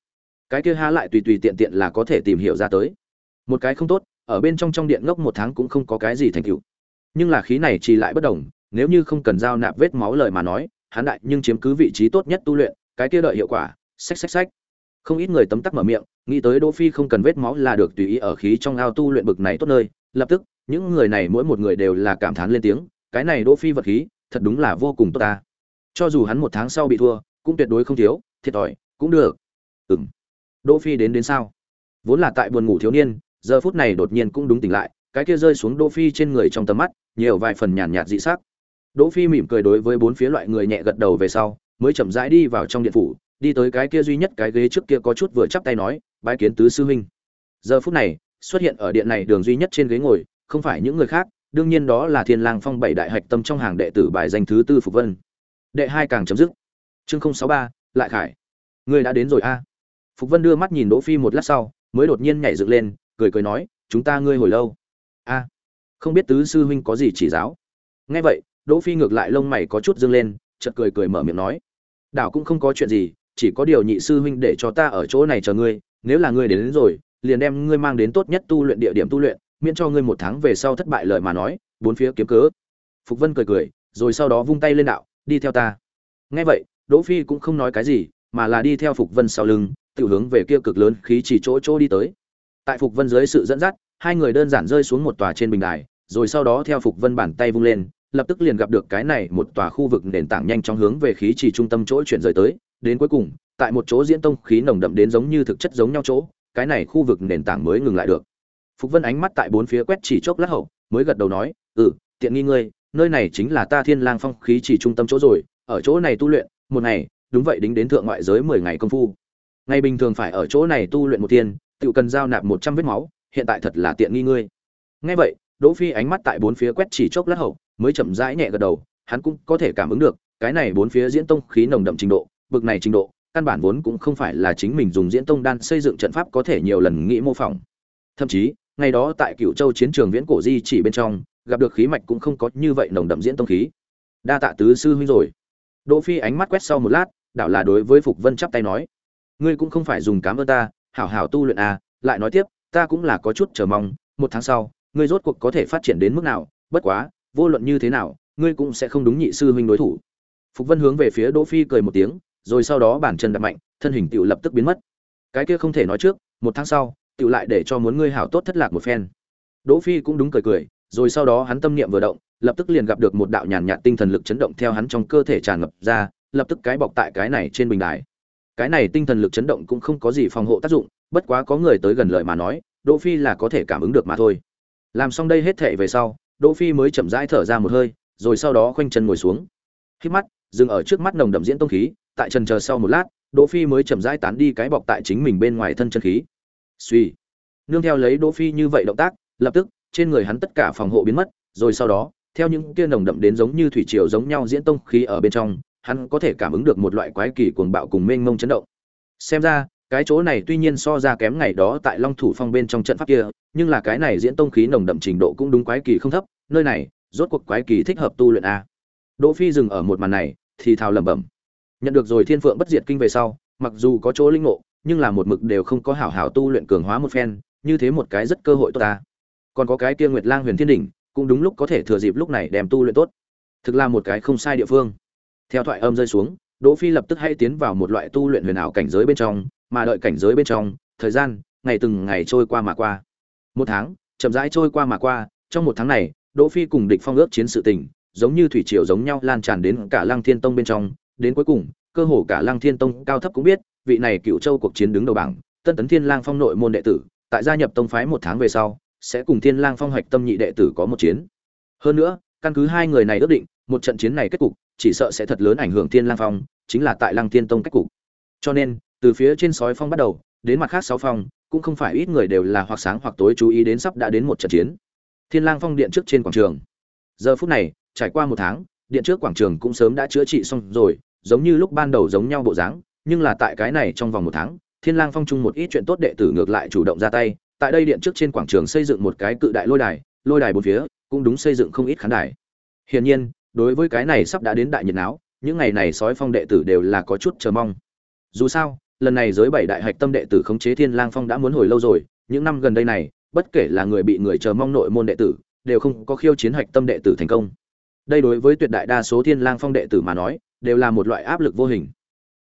Cái kia há lại tùy tùy tiện tiện là có thể tìm hiểu ra tới. Một cái không tốt, ở bên trong trong điện ngốc một tháng cũng không có cái gì thành tựu. Nhưng là khí này chỉ lại bất đồng, nếu như không cần giao nạp vết máu lời mà nói, hắn đại nhưng chiếm cứ vị trí tốt nhất tu luyện, cái kia đợi hiệu quả, xách xách xách. Không ít người tấm tắc mở miệng, nghĩ tới đỗ phi không cần vết máu là được tùy ý ở khí trong ao tu luyện bực này tốt nơi, lập tức, những người này mỗi một người đều là cảm thán lên tiếng, cái này đỗ phi vật khí thật đúng là vô cùng tốt ta. Cho dù hắn một tháng sau bị thua, cũng tuyệt đối không thiếu, thiệt thòi, cũng được. Ừm. Đỗ phi đến đến sao? Vốn là tại buồn ngủ thiếu niên, giờ phút này đột nhiên cũng đúng tỉnh lại, cái kia rơi xuống đỗ phi trên người trong tầm mắt, nhiều vài phần nhàn nhạt dị sắc. Đỗ phi mỉm cười đối với bốn phía loại người nhẹ gật đầu về sau, mới chậm rãi đi vào trong điện phủ, đi tới cái kia duy nhất cái ghế trước kia có chút vừa chắp tay nói, bái kiến tứ sư huynh. Giờ phút này, xuất hiện ở điện này đường duy nhất trên ghế ngồi, không phải những người khác đương nhiên đó là thiên lang phong bảy đại hạch tâm trong hàng đệ tử bài danh thứ tư phục vân. Đệ hai càng chấm dứt. Chương không sáu ba lại khải. Ngươi đã đến rồi a. Phục vân đưa mắt nhìn đỗ phi một lát sau mới đột nhiên nhảy dựng lên cười cười nói chúng ta ngươi hồi lâu. A không biết tứ sư huynh có gì chỉ giáo? Nghe vậy đỗ phi ngược lại lông mày có chút dương lên chợt cười cười mở miệng nói đảo cũng không có chuyện gì chỉ có điều nhị sư huynh để cho ta ở chỗ này chờ ngươi nếu là ngươi đến, đến rồi liền đem ngươi mang đến tốt nhất tu luyện địa điểm tu luyện miễn cho ngươi một tháng về sau thất bại lời mà nói, bốn phía kiếm cớ. Phục vân cười cười, rồi sau đó vung tay lên đạo, đi theo ta. Nghe vậy, đỗ phi cũng không nói cái gì, mà là đi theo phục vân sau lưng, tự hướng về kia cực lớn khí chỉ chỗ chỗ đi tới. Tại phục vân dưới sự dẫn dắt, hai người đơn giản rơi xuống một tòa trên bình đài, rồi sau đó theo phục vân bàn tay vung lên, lập tức liền gặp được cái này một tòa khu vực nền tảng nhanh chóng hướng về khí chỉ trung tâm chỗ chuyển rời tới. Đến cuối cùng, tại một chỗ diễn tông khí nồng đậm đến giống như thực chất giống nhau chỗ, cái này khu vực nền tảng mới ngừng lại được phục vân ánh mắt tại bốn phía quét chỉ chốc lát hậu, mới gật đầu nói ừ tiện nghi ngươi, nơi này chính là ta thiên lang phong khí chỉ trung tâm chỗ rồi, ở chỗ này tu luyện, một ngày, đúng vậy đính đến thượng ngoại giới mười ngày công phu. Ngày bình thường phải ở chỗ này tu luyện một tiên tự cần giao nạp một trăm vết máu, hiện tại thật là tiện nghi ngươi. Nghe vậy, đỗ phi ánh mắt tại bốn phía quét chỉ chốc lát hậu, mới chậm rãi nhẹ gật đầu, hắn cũng có thể cảm ứng được, cái này bốn phía diễn tông khí nồng đậm trình độ, bực này trình độ, căn bản vốn cũng không phải là chính mình dùng diễn tông đan xây dựng trận pháp có thể nhiều lần nghĩ mô phỏng. Thậm chí ngày đó tại cựu châu chiến trường viễn cổ di chỉ bên trong, gặp được khí mạch cũng không có như vậy nồng đậm diễn tông khí. Đa tạ tứ sư huynh rồi. Đỗ phi ánh mắt quét sau một lát, đảo là đối với phục vân chắp tay nói. Ngươi cũng không phải dùng cám ơn ta, hảo hảo tu luyện à lại nói tiếp, ta cũng là có chút chờ mong, một tháng sau, ngươi rốt cuộc có thể phát triển đến mức nào, bất quá, vô luận như thế nào, ngươi cũng sẽ không đúng nhị sư huynh đối thủ. Phục vân hướng về phía đỗ phi cười một tiếng, rồi sau đó bản chân đập mạnh, thân hình tiểu lập tức biến mất. Cái kia không thể nói trước, một tháng sau tiểu lại để cho muốn ngươi hảo tốt thất lạc một phen. Đỗ phi cũng đúng cười cười, rồi sau đó hắn tâm niệm vừa động, lập tức liền gặp được một đạo nhàn nhạt tinh thần lực chấn động theo hắn trong cơ thể tràn ngập ra, lập tức cái bọc tại cái này trên bình đài. Cái này tinh thần lực chấn động cũng không có gì phòng hộ tác dụng, bất quá có người tới gần lợi mà nói, đỗ phi là có thể cảm ứng được mà thôi. Làm xong đây hết thệ về sau, đỗ phi mới chậm rãi thở ra một hơi, rồi sau đó khoanh chân ngồi xuống. Khi mắt, dừng ở trước mắt nồng đậm diễn tông khí, tại trần chờ sau một lát, đỗ phi mới chậm rãi tán đi cái bọc tại chính mình bên ngoài thân chân khí suy. Nương theo lấy đỗ phi như vậy động tác, lập tức, trên người hắn tất cả phòng hộ biến mất, rồi sau đó, theo những kia nồng đậm đến giống như thủy triều giống nhau diễn tông khí ở bên trong, hắn có thể cảm ứng được một loại quái kỳ cuồng bạo cùng mênh mông chấn động. Xem ra, cái chỗ này tuy nhiên so ra kém ngày đó tại long thủ phong bên trong trận pháp kia, nhưng là cái này diễn tông khí nồng đậm trình độ cũng đúng quái kỳ không thấp, nơi này, rốt cuộc quái kỳ thích hợp tu luyện a. Đỗ phi dừng ở một màn này, thì thào lẩm bẩm. Nhận được rồi thiên phượng bất diệt kinh về sau, mặc dù có chỗ linh ngộ nhưng là một mực đều không có hảo hảo tu luyện cường hóa một phen, như thế một cái rất cơ hội tốt ta. Còn có cái kia nguyệt lang huyền thiên đỉnh, cũng đúng lúc có thể thừa dịp lúc này đem tu luyện tốt. Thực là một cái không sai địa phương. Theo thoại âm rơi xuống, đỗ phi lập tức hay tiến vào một loại tu luyện huyền ảo cảnh giới bên trong, mà đợi cảnh giới bên trong, thời gian, ngày từng ngày trôi qua mà qua. Một tháng, chậm rãi trôi qua mà qua, trong một tháng này, đỗ phi cùng địch phong ước chiến sự tình, giống như thủy triều giống nhau lan tràn đến cả lăng thiên tông bên trong. Đến cuối cùng, cơ hồ cả lăng thiên tông cao thấp cũng biết vị này cựu châu cuộc chiến đứng đầu bảng, tân tấn thiên lang phong nội môn đệ tử, tại gia nhập tông phái một tháng về sau, sẽ cùng thiên lang phong hoạch tâm nhị đệ tử có một chiến. Hơn nữa, căn cứ hai người này ước định, một trận chiến này kết cục, chỉ sợ sẽ thật lớn ảnh hưởng thiên lang phong, chính là tại lăng thiên tông cách cục. Cho nên, từ phía trên sói phong bắt đầu, đến mặt khác sáu phong, cũng không phải ít người đều là hoặc sáng hoặc tối chú ý đến sắp đã đến một trận chiến. Thiên lang phong điện trước trên quảng trường. Giờ phút này, trải qua một tháng, điện trước quảng trường cũng sớm đã chữa trị xong rồi, giống như lúc ban đầu giống nhau bộ dáng nhưng là tại cái này trong vòng một tháng thiên lang phong trung một ít chuyện tốt đệ tử ngược lại chủ động ra tay tại đây điện trước trên quảng trường xây dựng một cái cự đại lôi đài lôi đài bốn phía cũng đúng xây dựng không ít khán đài. Hiển nhiên đối với cái này sắp đã đến đại nhiệt não, những ngày này sói phong đệ tử đều là có chút chờ mong. Dù sao lần này giới bảy đại hạch tâm đệ tử khống chế thiên lang phong đã muốn hồi lâu rồi những năm gần đây này bất kể là người bị người chờ mong nội môn đệ tử đều không có khiêu chiến hạch tâm đệ tử thành công. Đây đối với tuyệt đại đa số thiên lang phong đệ tử mà nói đều là một loại áp lực vô hình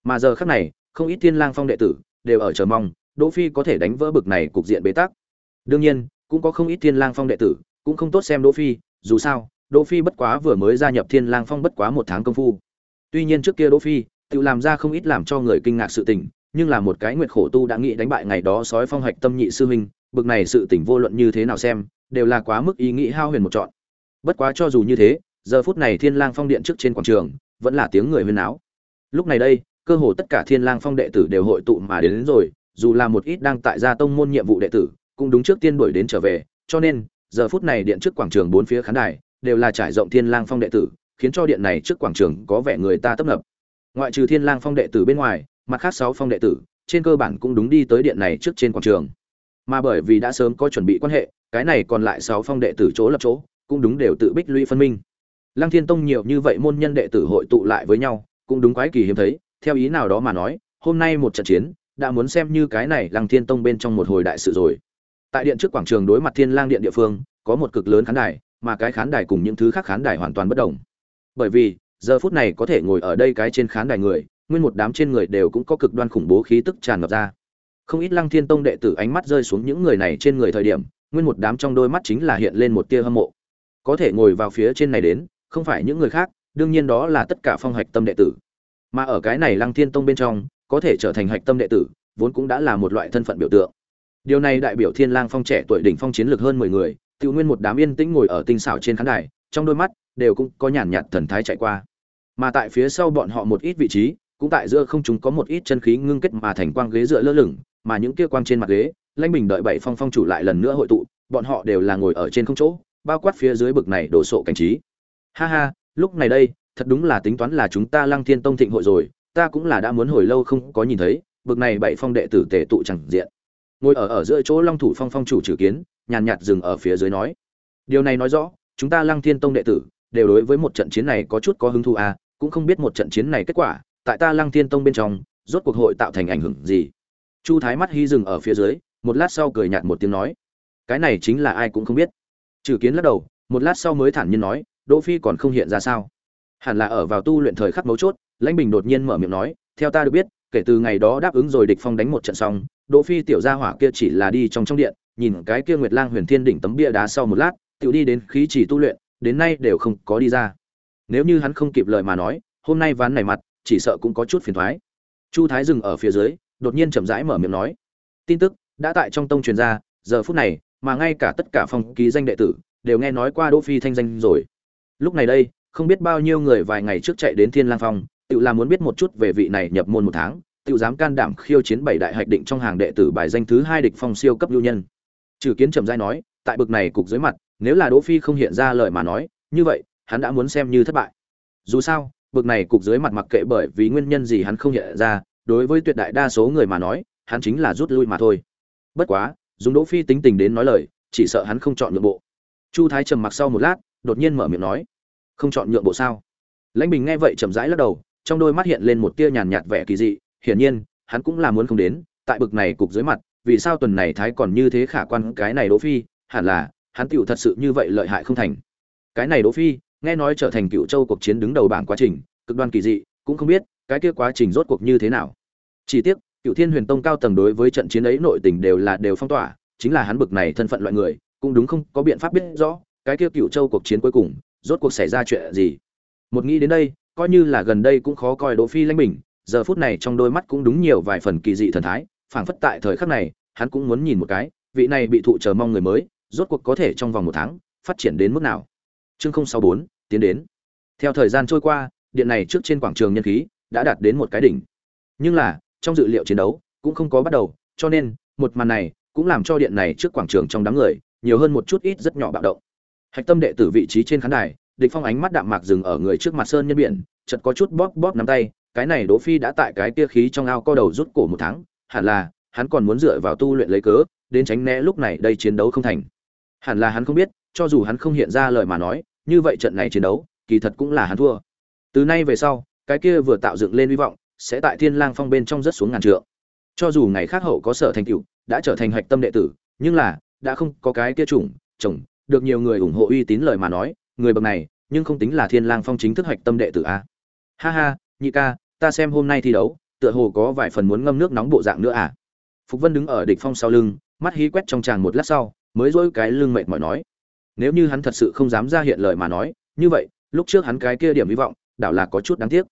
mà giờ khắc này, không ít thiên lang phong đệ tử đều ở chờ mong, đỗ phi có thể đánh vỡ bực này cục diện bế tắc. Đương nhiên, cũng có không ít thiên lang phong đệ tử cũng không tốt xem đỗ phi, dù sao, đỗ phi bất quá vừa mới gia nhập thiên lang phong bất quá một tháng công phu. Tuy nhiên trước kia đỗ phi tự làm ra không ít làm cho người kinh ngạc sự tình, nhưng là một cái nguyệt khổ tu đã nghĩ đánh bại ngày đó sói phong hạch tâm nhị sư huynh, bực này sự tình vô luận như thế nào xem, đều là quá mức ý nghĩ hao huyền một chọn bất quá cho dù như thế, giờ phút này thiên lang phong điện trước trên quảng trường, vẫn là tiếng người huyên áo lúc này đây cơ hồ tất cả thiên lang phong đệ tử đều hội tụ mà đến, đến rồi dù là một ít đang tại gia tông môn nhiệm vụ đệ tử cũng đúng trước tiên đuổi đến trở về cho nên giờ phút này điện trước quảng trường bốn phía khán đài đều là trải rộng thiên lang phong đệ tử khiến cho điện này trước quảng trường có vẻ người ta tấp nập. Ngoại trừ thiên lang phong đệ tử bên ngoài mặt khác sáu phong đệ tử trên cơ bản cũng đúng đi tới điện này trước trên quảng trường. Mà bởi vì đã sớm có chuẩn bị quan hệ cái này còn lại sáu phong đệ tử chỗ lập chỗ cũng đúng đều tự bích lũy phân minh. Lăng thiên tông nhiều như vậy môn nhân đệ tử hội tụ lại với nhau cũng đúng quái kỳ hiếm thấy theo ý nào đó mà nói, hôm nay một trận chiến, đã muốn xem như cái này lăng thiên tông bên trong một hồi đại sự rồi. Tại điện trước quảng trường đối mặt thiên lang điện địa phương, có một cực lớn khán đài, mà cái khán đài cùng những thứ khác khán đài hoàn toàn bất đồng. Bởi vì, giờ phút này có thể ngồi ở đây cái trên khán đài người, nguyên một đám trên người đều cũng có cực đoan khủng bố khí tức tràn ngập ra. Không ít lăng thiên tông đệ tử ánh mắt rơi xuống những người này trên người thời điểm, nguyên một đám trong đôi mắt chính là hiện lên một tia hâm mộ. Có thể ngồi vào phía trên này đến, không phải những người khác, đương nhiên đó là tất cả phong hạch tâm đệ tử mà ở cái này lăng thiên tông bên trong, có thể trở thành hạch tâm đệ tử, vốn cũng đã là một loại thân phận biểu tượng. Điều này đại biểu thiên lang phong trẻ tuổi đỉnh phong chiến lược hơn mười người tự nguyên một đám yên tĩnh ngồi ở tinh xảo trên khán đài, trong đôi mắt đều cũng có nhàn nhạt thần thái chạy qua. Mà tại phía sau bọn họ một ít vị trí, cũng tại giữa không chúng có một ít chân khí ngưng kết mà thành quang ghế dựa lơ lửng, mà những kia quang trên mặt ghế, lãnh bình đợi bảy phong phong chủ lại lần nữa hội tụ, bọn họ đều là ngồi ở trên không chỗ, bao quát phía dưới bực này đổ sộ cảnh trí. Ha ha, lúc này đây thật đúng là tính toán là chúng ta lăng thiên tông thịnh hội rồi, ta cũng là đã muốn hồi lâu không có nhìn thấy, bực này bảy phong đệ tử tề tụ chẳng diện. Ngồi ở ở giữa chỗ long thủ phong phong chủ trừ kiến, nhàn nhạt dừng ở phía dưới nói. Điều này nói rõ, chúng ta lăng thiên tông đệ tử, đều đối với một trận chiến này có chút có hứng thú à cũng không biết một trận chiến này kết quả, tại ta lăng thiên tông bên trong, rốt cuộc hội tạo thành ảnh hưởng gì. Chu thái mắt hi dừng ở phía dưới, một lát sau cười nhạt một tiếng nói. Cái này chính là ai cũng không biết. Trừ kiến lắc đầu, một lát sau mới thản nhiên nói, đỗ phi còn không hiện ra sao? Hẳn là ở vào tu luyện thời khắc mấu chốt, lãnh bình đột nhiên mở miệng nói, theo ta được biết, kể từ ngày đó đáp ứng rồi địch phong đánh một trận xong, đỗ phi tiểu gia hỏa kia chỉ là đi trong trong điện, nhìn cái kia nguyệt lang huyền thiên đỉnh tấm bia đá sau một lát, tiểu đi đến khí chỉ tu luyện, đến nay đều không có đi ra. Nếu như hắn không kịp lời mà nói, hôm nay ván này mặt, chỉ sợ cũng có chút phiền toái chu thái dừng ở phía dưới, đột nhiên chậm rãi mở miệng nói, tin tức đã tại trong tông truyền ra, giờ phút này, mà ngay cả tất cả phong ký danh đệ tử, đều nghe nói qua đỗ phi thanh danh rồi. Lúc này đây không biết bao nhiêu người vài ngày trước chạy đến thiên lang phong, tự là muốn biết một chút về vị này nhập môn một tháng, tự dám can đảm khiêu chiến bảy đại hạch định trong hàng đệ tử bài danh thứ hai địch phong siêu cấp lưu nhân. Trừ kiến trầm giai nói, tại bực này cục dưới mặt, nếu là đỗ phi không hiện ra lời mà nói, như vậy, hắn đã muốn xem như thất bại. Dù sao, bực này cục dưới mặt mặc kệ bởi vì nguyên nhân gì hắn không hiện ra, đối với tuyệt đại đa số người mà nói, hắn chính là rút lui mà thôi. Bất quá, dùng đỗ phi tính tình đến nói lời, chỉ sợ hắn không chọn nhượng bộ. Chu thái trầm mặc sau một lát, đột nhiên mở miệng nói không chọn nhượng bộ sao? Lãnh bình nghe vậy chậm rãi lắc đầu, trong đôi mắt hiện lên một tia nhàn nhạt vẻ kỳ dị, hiển nhiên, hắn cũng là muốn không đến, tại bực này cục dưới mặt, vì sao tuần này thái còn như thế khả quan, cái này đỗ phi, hẳn là, hắn tựu thật sự như vậy lợi hại không thành. Cái này đỗ phi, nghe nói trở thành cựu châu cuộc chiến đứng đầu bảng quá trình, cực đoan kỳ dị, cũng không biết, cái kia quá trình rốt cuộc như thế nào. Chỉ tiếc, cựu thiên huyền tông cao tầng đối với trận chiến ấy nội tình đều là đều phong tỏa, chính là hắn bực này thân phận loại người, cũng đúng không có biện pháp biết rõ, cái kia cựu châu cuộc chiến cuối cùng rốt cuộc xảy ra chuyện gì? Một nghĩ đến đây, coi như là gần đây cũng khó coi đỗ phi lãnh bình, giờ phút này trong đôi mắt cũng đúng nhiều vài phần kỳ dị thần thái, phảng phất tại thời khắc này, hắn cũng muốn nhìn một cái, vị này bị thụ chờ mong người mới, rốt cuộc có thể trong vòng một tháng, phát triển đến mức nào? Chương không sáu bốn, tiến đến. Theo thời gian trôi qua, điện này trước trên quảng trường nhân khí đã đạt đến một cái đỉnh. Nhưng là, trong dự liệu chiến đấu cũng không có bắt đầu, cho nên, một màn này cũng làm cho điện này trước quảng trường trong đám người nhiều hơn một chút ít rất nhỏ bạo động hạch tâm đệ tử vị trí trên khán đài, địch phong ánh mắt đạm mạc dừng ở người trước mặt sơn nhân biển, chợt có chút bóp bóp nắm tay, cái này đỗ phi đã tại cái kia khí trong ao co đầu rút cổ một tháng, hẳn là hắn còn muốn dựa vào tu luyện lấy cớ, đến tránh né lúc này đây chiến đấu không thành. Hẳn là hắn không biết, cho dù hắn không hiện ra lời mà nói, như vậy trận này chiến đấu, kỳ thật cũng là hắn thua. Từ nay về sau, cái kia vừa tạo dựng lên hy vọng, sẽ tại thiên lang phong bên trong rất xuống ngàn trượng. Cho dù ngày khác hậu có sở thành tựu, đã trở thành hạch tâm đệ tử, nhưng là, đã không có cái kia chủng, chồng được nhiều người ủng hộ uy tín lời mà nói, người bậc này, nhưng không tính là thiên lang phong chính thức hoạch tâm đệ tử a. Ha ha, nhị ca, ta xem hôm nay thi đấu, tựa hồ có vài phần muốn ngâm nước nóng bộ dạng nữa à. Phục vân đứng ở địch phong sau lưng, mắt hí quét trong tràng một lát sau, mới dỗi cái lưng mệt mỏi nói. Nếu như hắn thật sự không dám ra hiện lời mà nói, như vậy, lúc trước hắn cái kia điểm hy vọng, đảo là có chút đáng tiếc.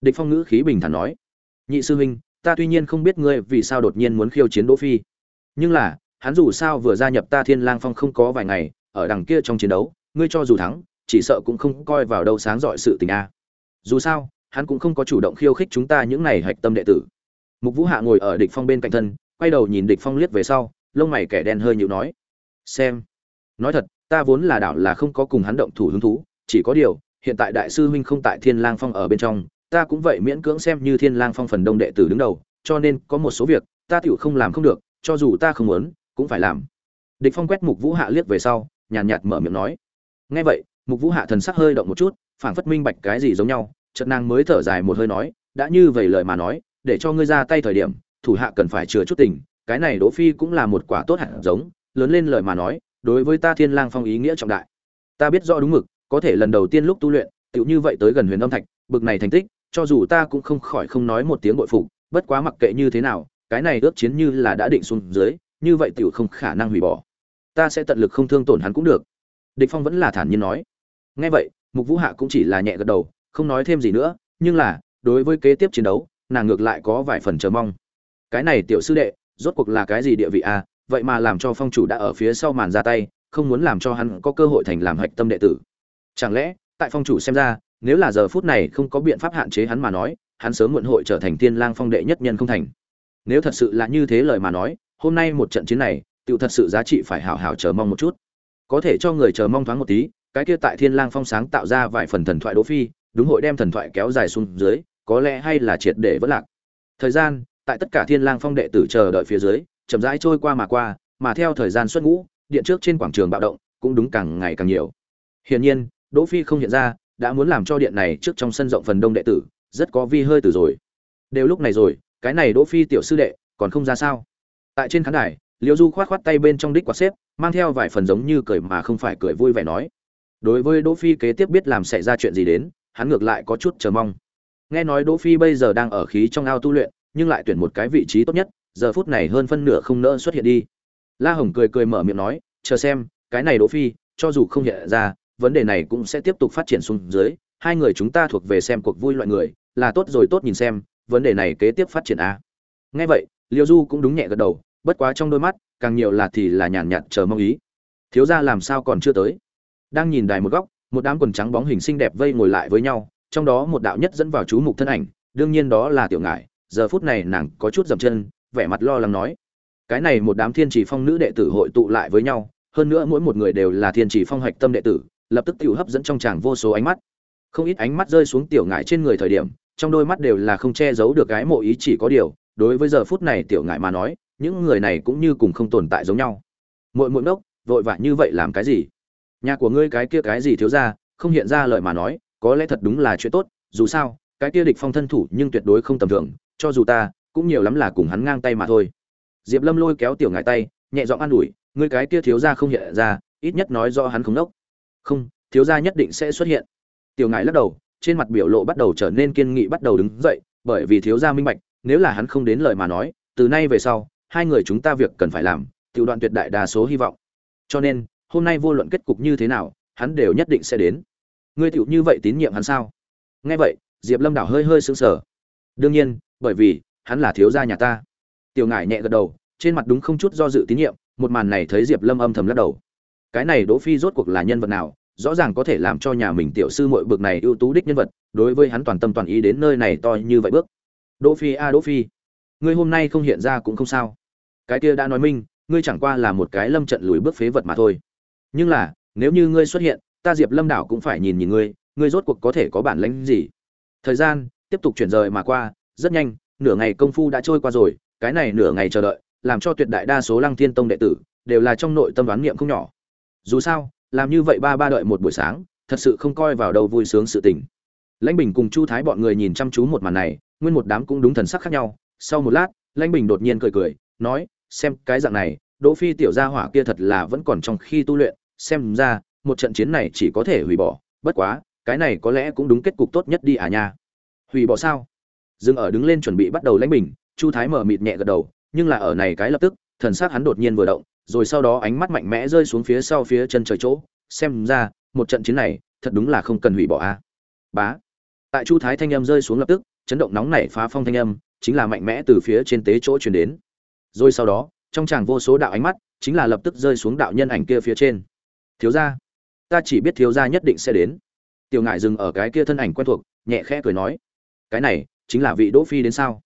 Địch phong ngữ khí bình thản nói. Nhị sư huynh, ta tuy nhiên không biết ngươi vì sao đột nhiên muốn khiêu chiến đỗ phi. Nhưng là, hắn dù sao vừa gia nhập ta thiên lang phong không có vài ngày ở đằng kia trong chiến đấu, ngươi cho dù thắng, chỉ sợ cũng không coi vào đâu sáng dọi sự tình a. Dù sao, hắn cũng không có chủ động khiêu khích chúng ta những này hạch tâm đệ tử. Mục vũ hạ ngồi ở địch phong bên cạnh thân, quay đầu nhìn địch phong liếc về sau, lông mày kẻ đen hơi nhíu nói. Xem. Nói thật, ta vốn là đảo là không có cùng hắn động thủ hứng thú, chỉ có điều, hiện tại đại sư huynh không tại thiên lang phong ở bên trong, ta cũng vậy miễn cưỡng xem như thiên lang phong phần đông đệ tử đứng đầu, cho nên có một số việc, ta tiểu không làm không được, cho dù ta không muốn, cũng phải làm. Địch phong quét mục vũ hạ liếc về sau nhàn nhạt mở miệng nói. Nghe vậy, mục vũ hạ thần sắc hơi động một chút, phảng phất minh bạch cái gì giống nhau, chợt nàng mới thở dài một hơi nói, đã như vậy lời mà nói, để cho ngươi ra tay thời điểm, thủ hạ cần phải chừa chút tình, cái này đỗ phi cũng là một quả tốt hạt giống, lớn lên lời mà nói, đối với ta thiên lang phong ý nghĩa trọng đại. Ta biết rõ đúng mực, có thể lần đầu tiên lúc tu luyện, tựu như vậy tới gần huyền âm thạch, bực này thành tích, cho dù ta cũng không khỏi không nói một tiếng bội phục, bất quá mặc kệ như thế nào, cái này ước chiến như là đã định xuống dưới, như vậy tiểu không khả năng hủy bỏ ta sẽ tận lực không thương tổn hắn cũng được. Địch phong vẫn là thản nhiên nói. Nghe vậy, mục vũ hạ cũng chỉ là nhẹ gật đầu, không nói thêm gì nữa, nhưng là, đối với kế tiếp chiến đấu, nàng ngược lại có vài phần chờ mong. Cái này tiểu sư đệ, rốt cuộc là cái gì địa vị a à? vậy mà làm cho phong chủ đã ở phía sau màn ra tay, không muốn làm cho hắn có cơ hội thành làm hạch tâm đệ tử. Chẳng lẽ, tại phong chủ xem ra, nếu là giờ phút này không có biện pháp hạn chế hắn mà nói, hắn sớm muộn hội trở thành tiên lang phong đệ nhất nhân không thành. Nếu thật sự là như thế lời mà nói, hôm nay một trận chiến này tiểu thật sự giá trị phải hào hào chờ mong một chút. Có thể cho người chờ mong thoáng một tí, cái kia tại thiên lang phong sáng tạo ra vài phần thần thoại đỗ phi, đúng hội đem thần thoại kéo dài xuống dưới, có lẽ hay là triệt để vỡ lạc. Thời gian, tại tất cả thiên lang phong đệ tử chờ đợi phía dưới, chậm rãi trôi qua mà qua, mà theo thời gian xuất ngũ, điện trước trên quảng trường bạo động cũng đúng càng ngày càng nhiều. Hiển nhiên, đỗ phi không hiện ra, đã muốn làm cho điện này trước trong sân rộng phần đông đệ tử, rất có vi hơi từ rồi. Đều lúc này rồi, cái này đỗ phi tiểu sư đệ còn không ra sao? Tại trên khán đài liễu du khoát khoát tay bên trong đích quạt xếp, mang theo vài phần giống như cười mà không phải cười vui vẻ nói. Đối với đỗ phi kế tiếp biết làm xảy ra chuyện gì đến, hắn ngược lại có chút chờ mong. Nghe nói đỗ phi bây giờ đang ở khí trong ao tu luyện, nhưng lại tuyển một cái vị trí tốt nhất, giờ phút này hơn phân nửa không nỡ xuất hiện đi. La hồng cười cười mở miệng nói, chờ xem, cái này đỗ phi, cho dù không hiện ra, vấn đề này cũng sẽ tiếp tục phát triển xuống dưới, hai người chúng ta thuộc về xem cuộc vui loại người, là tốt rồi tốt nhìn xem, vấn đề này kế tiếp phát triển a nghe vậy liêu du cũng đúng nhẹ gật đầu bất quá trong đôi mắt, càng nhiều là thì là nhàn nhạt chờ mong ý. Thiếu gia làm sao còn chưa tới? Đang nhìn đài một góc, một đám quần trắng bóng hình xinh đẹp vây ngồi lại với nhau, trong đó một đạo nhất dẫn vào chú mục thân ảnh, đương nhiên đó là tiểu ngải. Giờ phút này nàng có chút dậm chân, vẻ mặt lo lắng nói, cái này một đám thiên chỉ phong nữ đệ tử hội tụ lại với nhau, hơn nữa mỗi một người đều là thiên chỉ phong hạch tâm đệ tử, lập tức tiểu hấp dẫn trong chàng vô số ánh mắt. Không ít ánh mắt rơi xuống tiểu ngải trên người thời điểm, trong đôi mắt đều là không che giấu được cái mộ ý chỉ có điều, đối với giờ phút này tiểu ngải mà nói những người này cũng như cùng không tồn tại giống nhau. Muội muội nốc, vội vã như vậy làm cái gì? Nhà của ngươi cái kia cái gì thiếu ra không hiện ra lời mà nói có lẽ thật đúng là chuyện tốt dù sao cái kia địch phong thân thủ nhưng tuyệt đối không tầm thường cho dù ta cũng nhiều lắm là cùng hắn ngang tay mà thôi. Diệp lâm lôi kéo tiểu ngải tay nhẹ giọng an ủi ngươi cái kia thiếu ra không hiện ra ít nhất nói do hắn không đốc không thiếu gia nhất định sẽ xuất hiện. Tiểu ngải lắc đầu trên mặt biểu lộ bắt đầu trở nên kiên nghị bắt đầu đứng dậy bởi vì thiếu gia minh bạch nếu là hắn không đến lời mà nói từ nay về sau hai người chúng ta việc cần phải làm, tiểu đoạn tuyệt đại đa số hy vọng. Cho nên, hôm nay vô luận kết cục như thế nào, hắn đều nhất định sẽ đến. Ngươi tiểu như vậy tín nhiệm hắn sao? Nghe vậy, diệp lâm đảo hơi hơi sững sờ. Đương nhiên, bởi vì, hắn là thiếu gia nhà ta. Tiểu ngải nhẹ gật đầu, trên mặt đúng không chút do dự tín nhiệm, một màn này thấy diệp lâm âm thầm lắc đầu. Cái này đỗ phi rốt cuộc là nhân vật nào, rõ ràng có thể làm cho nhà mình tiểu sư muội bực này ưu tú đích nhân vật, đối với hắn toàn tâm toàn ý đến nơi này to như vậy bước. Đỗ phi a, đỗ phi ngươi hôm nay không hiện ra cũng không sao. Cái kia đã nói minh, ngươi chẳng qua là một cái lâm trận lùi bước phế vật mà thôi. Nhưng là, nếu như ngươi xuất hiện, ta diệp lâm đảo cũng phải nhìn nhìn ngươi ngươi rốt cuộc có thể có bản lĩnh gì? Thời gian, tiếp tục chuyển rời mà qua, rất nhanh, nửa ngày công phu đã trôi qua rồi, cái này nửa ngày chờ đợi, làm cho tuyệt đại đa số lăng thiên tông đệ tử, đều là trong nội tâm đoán niệm không nhỏ. Dù sao, làm như vậy ba ba đợi một buổi sáng, thật sự không coi vào đâu vui sướng sự tình. Lãnh bình cùng chu thái bọn người nhìn chăm chú một màn này, nguyên một đám cũng đúng thần sắc khác nhau sau một lát, lãnh bình đột nhiên cười cười, nói, xem, cái dạng này, đỗ phi tiểu gia hỏa kia thật là vẫn còn trong khi tu luyện, xem ra, một trận chiến này chỉ có thể hủy bỏ. Bất quá, cái này có lẽ cũng đúng kết cục tốt nhất đi à nha. Hủy bỏ sao? Dừng ở đứng lên chuẩn bị bắt đầu lãnh bình, chu thái mở mịt nhẹ gật đầu, nhưng là ở này cái lập tức, thần sắc hắn đột nhiên vừa động, rồi sau đó ánh mắt mạnh mẽ rơi xuống phía sau phía chân trời chỗ, xem ra, một trận chiến này, thật đúng là không cần hủy bỏ a bá. Tại chu thái thanh âm rơi xuống lập tức, chấn động nóng nảy phá phong thanh âm chính là mạnh mẽ từ phía trên tế chỗ truyền đến. Rồi sau đó, trong chàng vô số đạo ánh mắt, chính là lập tức rơi xuống đạo nhân ảnh kia phía trên. Thiếu gia, ta chỉ biết thiếu gia nhất định sẽ đến. Tiểu ngải dừng ở cái kia thân ảnh quen thuộc, nhẹ khẽ cười nói, cái này chính là vị đỗ phi đến sao?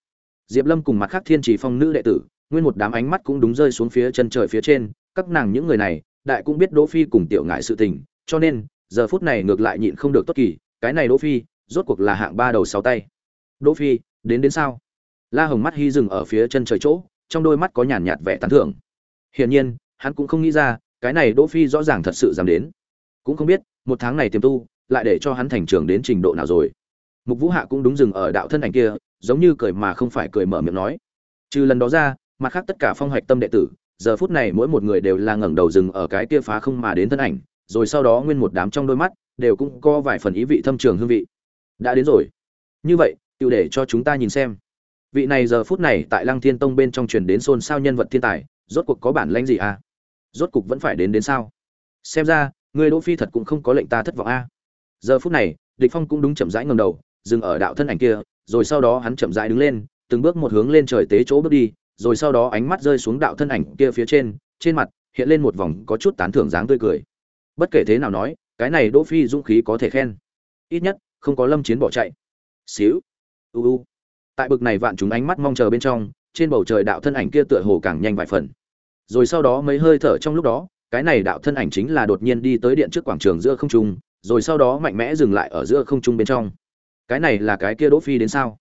Diệp lâm cùng mặt khác thiên Chỉ phong nữ đệ tử, nguyên một đám ánh mắt cũng đúng rơi xuống phía chân trời phía trên, các nàng những người này, đại cũng biết đỗ phi cùng tiểu Ngải sự tình, cho nên, giờ phút này ngược lại nhịn không được tốt kỳ, cái này đỗ phi, rốt cuộc là hạng ba đầu sáu tay. Đỗ phi, đến đến sao? La hồng mắt hy dừng ở phía chân trời chỗ, trong đôi mắt có nhàn nhạt vẻ tán thưởng. Hiển nhiên, hắn cũng không nghĩ ra, cái này đỗ phi rõ ràng thật sự dám đến. Cũng không biết, một tháng này tiềm tu, lại để cho hắn thành trưởng đến trình độ nào rồi. Mục vũ hạ cũng đúng dừng ở đạo thân ảnh kia, giống như cười mà không phải cười mở miệng nói. Trừ lần đó ra, mặt khác tất cả phong hoạch tâm đệ tử, giờ phút này mỗi một người đều là ngẩng đầu dừng ở cái kia phá không mà đến thân ảnh, rồi sau đó nguyên một đám trong đôi mắt đều cũng có vài phần ý vị thâm trường hương vị. Đã đến rồi. Như vậy, tiêu để cho chúng ta nhìn xem vị này giờ phút này tại lăng thiên tông bên trong truyền đến xôn xao nhân vật thiên tài rốt cuộc có bản lãnh gì à rốt cuộc vẫn phải đến đến sao xem ra người đỗ phi thật cũng không có lệnh ta thất vọng a à? giờ phút này địch phong cũng đúng chậm rãi ngẩng đầu dừng ở đạo thân ảnh kia rồi sau đó hắn chậm rãi đứng lên từng bước một hướng lên trời tế chỗ bước đi rồi sau đó ánh mắt rơi xuống đạo thân ảnh kia phía trên, trên mặt hiện lên một vòng có chút tán thưởng dáng tươi cười. Bất kể thế nào nói, cái này Đỗ Phi dũng khí có thể khen. Ít nhất, không có Lâm Chiến bỏ chạy. Xíu. U u. Tại bực này vạn chúng ánh mắt mong chờ bên trong, trên bầu trời đạo thân ảnh kia tựa hồ càng nhanh vài phần. Rồi sau đó mấy hơi thở trong lúc đó, cái này đạo thân ảnh chính là đột nhiên đi tới điện trước quảng trường giữa không trung, rồi sau đó mạnh mẽ dừng lại ở giữa không trung bên trong. Cái này là cái kia Đỗ Phi đến sao?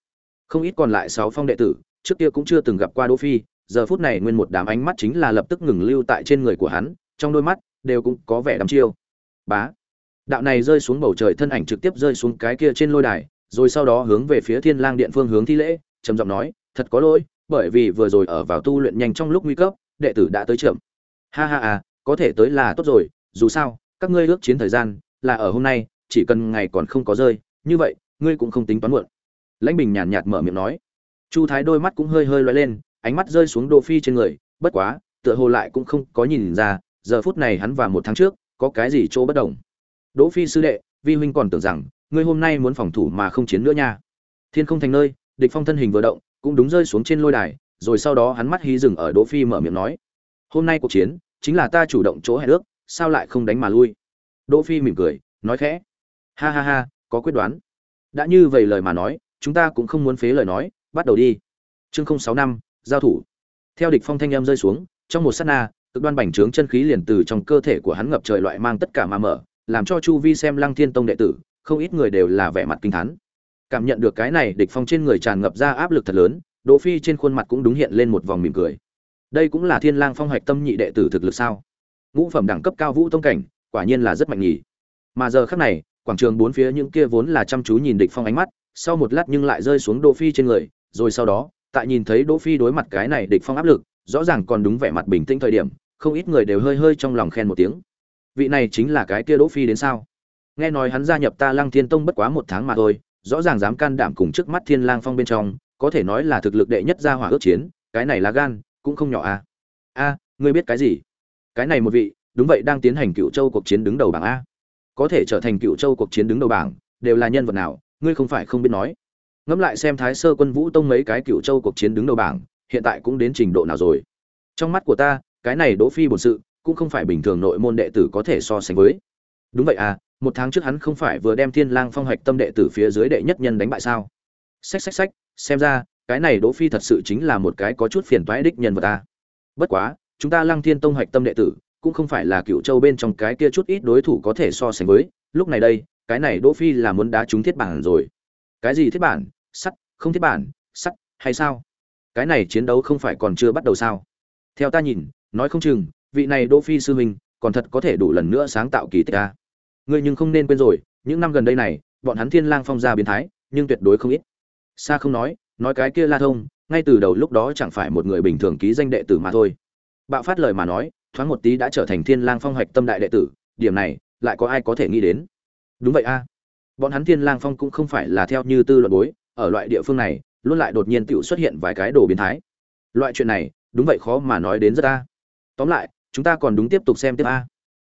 Không ít còn lại sáu phong đệ tử, trước kia cũng chưa từng gặp qua Đỗ Phi, giờ phút này nguyên một đám ánh mắt chính là lập tức ngừng lưu tại trên người của hắn, trong đôi mắt đều cũng có vẻ đăm chiêu. Bá. Đạo này rơi xuống bầu trời thân ảnh trực tiếp rơi xuống cái kia trên lôi đài, rồi sau đó hướng về phía Thiên Lang Điện phương hướng thi lễ, trầm giọng nói, thật có lỗi, bởi vì vừa rồi ở vào tu luyện nhanh trong lúc nguy cấp, đệ tử đã tới chậm. Ha ha à, có thể tới là tốt rồi, dù sao, các ngươi ước chiến thời gian là ở hôm nay, chỉ cần ngày còn không có rơi, như vậy, ngươi cũng không tính toán muộn. Lãnh Bình nhàn nhạt mở miệng nói chu thái đôi mắt cũng hơi hơi lóe lên ánh mắt rơi xuống đỗ phi trên người bất quá tựa hồ lại cũng không có nhìn ra giờ phút này hắn và một tháng trước có cái gì chỗ bất đồng đỗ phi sư đệ vi huynh còn tưởng rằng ngươi hôm nay muốn phòng thủ mà không chiến nữa nha. Thiên không thành nơi, địch phong thân hình vừa động, cũng đúng rơi xuống trên lôi đài, rồi sau đó hắn mắt hí dừng ở đỗ phi mở miệng nói, hôm nay cuộc chiến chính là ta chủ động chỗ hẹn ước, sao lại không đánh mà lui? Đỗ phi mỉm cười, nói khẽ, ha ha ha, có quyết đoán. Đã như vậy lời mà nói, chúng ta cũng không muốn phế lời nói, bắt đầu đi. Chương sáu năm, giao thủ. Theo địch phong thanh âm rơi xuống, trong một sát na, cực đoan bành trướng chân khí liền từ trong cơ thể của hắn ngập trời loại mang tất cả mà mở, làm cho chu vi xem lăng thiên tông đệ tử không ít người đều là vẻ mặt kinh thán. Cảm nhận được cái này, địch phong trên người tràn ngập ra áp lực thật lớn, đỗ phi trên khuôn mặt cũng đúng hiện lên một vòng mỉm cười. Đây cũng là thiên lang phong hoạch tâm nhị đệ tử thực lực sao? Ngũ phẩm đẳng cấp cao vũ tông cảnh, quả nhiên là rất mạnh nhỉ. Mà giờ khắc này, quảng trường bốn phía những kia vốn là chăm chú nhìn địch phong ánh mắt, sau một lát nhưng lại rơi xuống đỗ phi trên người, rồi sau đó, tại nhìn thấy đỗ phi đối mặt cái này địch phong áp lực, rõ ràng còn đúng vẻ mặt bình tĩnh thời điểm, không ít người đều hơi hơi trong lòng khen một tiếng. Vị này chính là cái kia đỗ phi đến sao? Nghe nói hắn gia nhập ta lăng thiên tông bất quá một tháng mà thôi, rõ ràng dám can đảm cùng trước mắt thiên lang phong bên trong, có thể nói là thực lực đệ nhất gia hỏa ước chiến, cái này là gan, cũng không nhỏ à. A, ngươi biết cái gì? Cái này một vị, đúng vậy đang tiến hành cựu châu cuộc chiến đứng đầu bảng a. Có thể trở thành cựu châu cuộc chiến đứng đầu bảng, đều là nhân vật nào, ngươi không phải không biết nói. Ngẫm lại xem thái sơ quân vũ tông mấy cái cựu châu cuộc chiến đứng đầu bảng, hiện tại cũng đến trình độ nào rồi? Trong mắt của ta, cái này đỗ phi bổn sự, cũng không phải bình thường nội môn đệ tử có thể so sánh với. Đúng vậy à một tháng trước hắn không phải vừa đem thiên lang phong Hạch tâm đệ tử phía dưới đệ nhất nhân đánh bại sao? Xách xách xách, xem ra, cái này đỗ phi thật sự chính là một cái có chút phiền toái đích nhân vật ta bất quá, chúng ta lăng thiên tông Hạch tâm đệ tử, cũng không phải là cựu châu bên trong cái kia chút ít đối thủ có thể so sánh với. Lúc này đây, cái này đỗ phi là muốn đá trúng thiết bản rồi. Cái gì thiết bản? Sắt, không thiết bản, sắt, hay sao? Cái này chiến đấu không phải còn chưa bắt đầu sao? Theo ta nhìn, nói không chừng, vị này đỗ phi sư huynh, còn thật có thể đủ lần nữa sáng tạo kỳ tích a ngươi nhưng không nên quên rồi, những năm gần đây này, bọn hắn thiên lang phong ra biến thái, nhưng tuyệt đối không ít. Xa không nói nói cái kia la thông, ngay từ đầu lúc đó chẳng phải một người bình thường ký danh đệ tử mà thôi. Bạo phát lời mà nói, thoáng một tí đã trở thành thiên lang phong hoạch tâm đại đệ tử, điểm này, lại có ai có thể nghĩ đến? Đúng vậy a. Bọn hắn thiên lang phong cũng không phải là theo như tư luận bối, ở loại địa phương này, luôn lại đột nhiên tự xuất hiện vài cái đồ biến thái. Loại chuyện này, đúng vậy khó mà nói đến rất a. Tóm lại, chúng ta còn đúng tiếp tục xem tiếp a.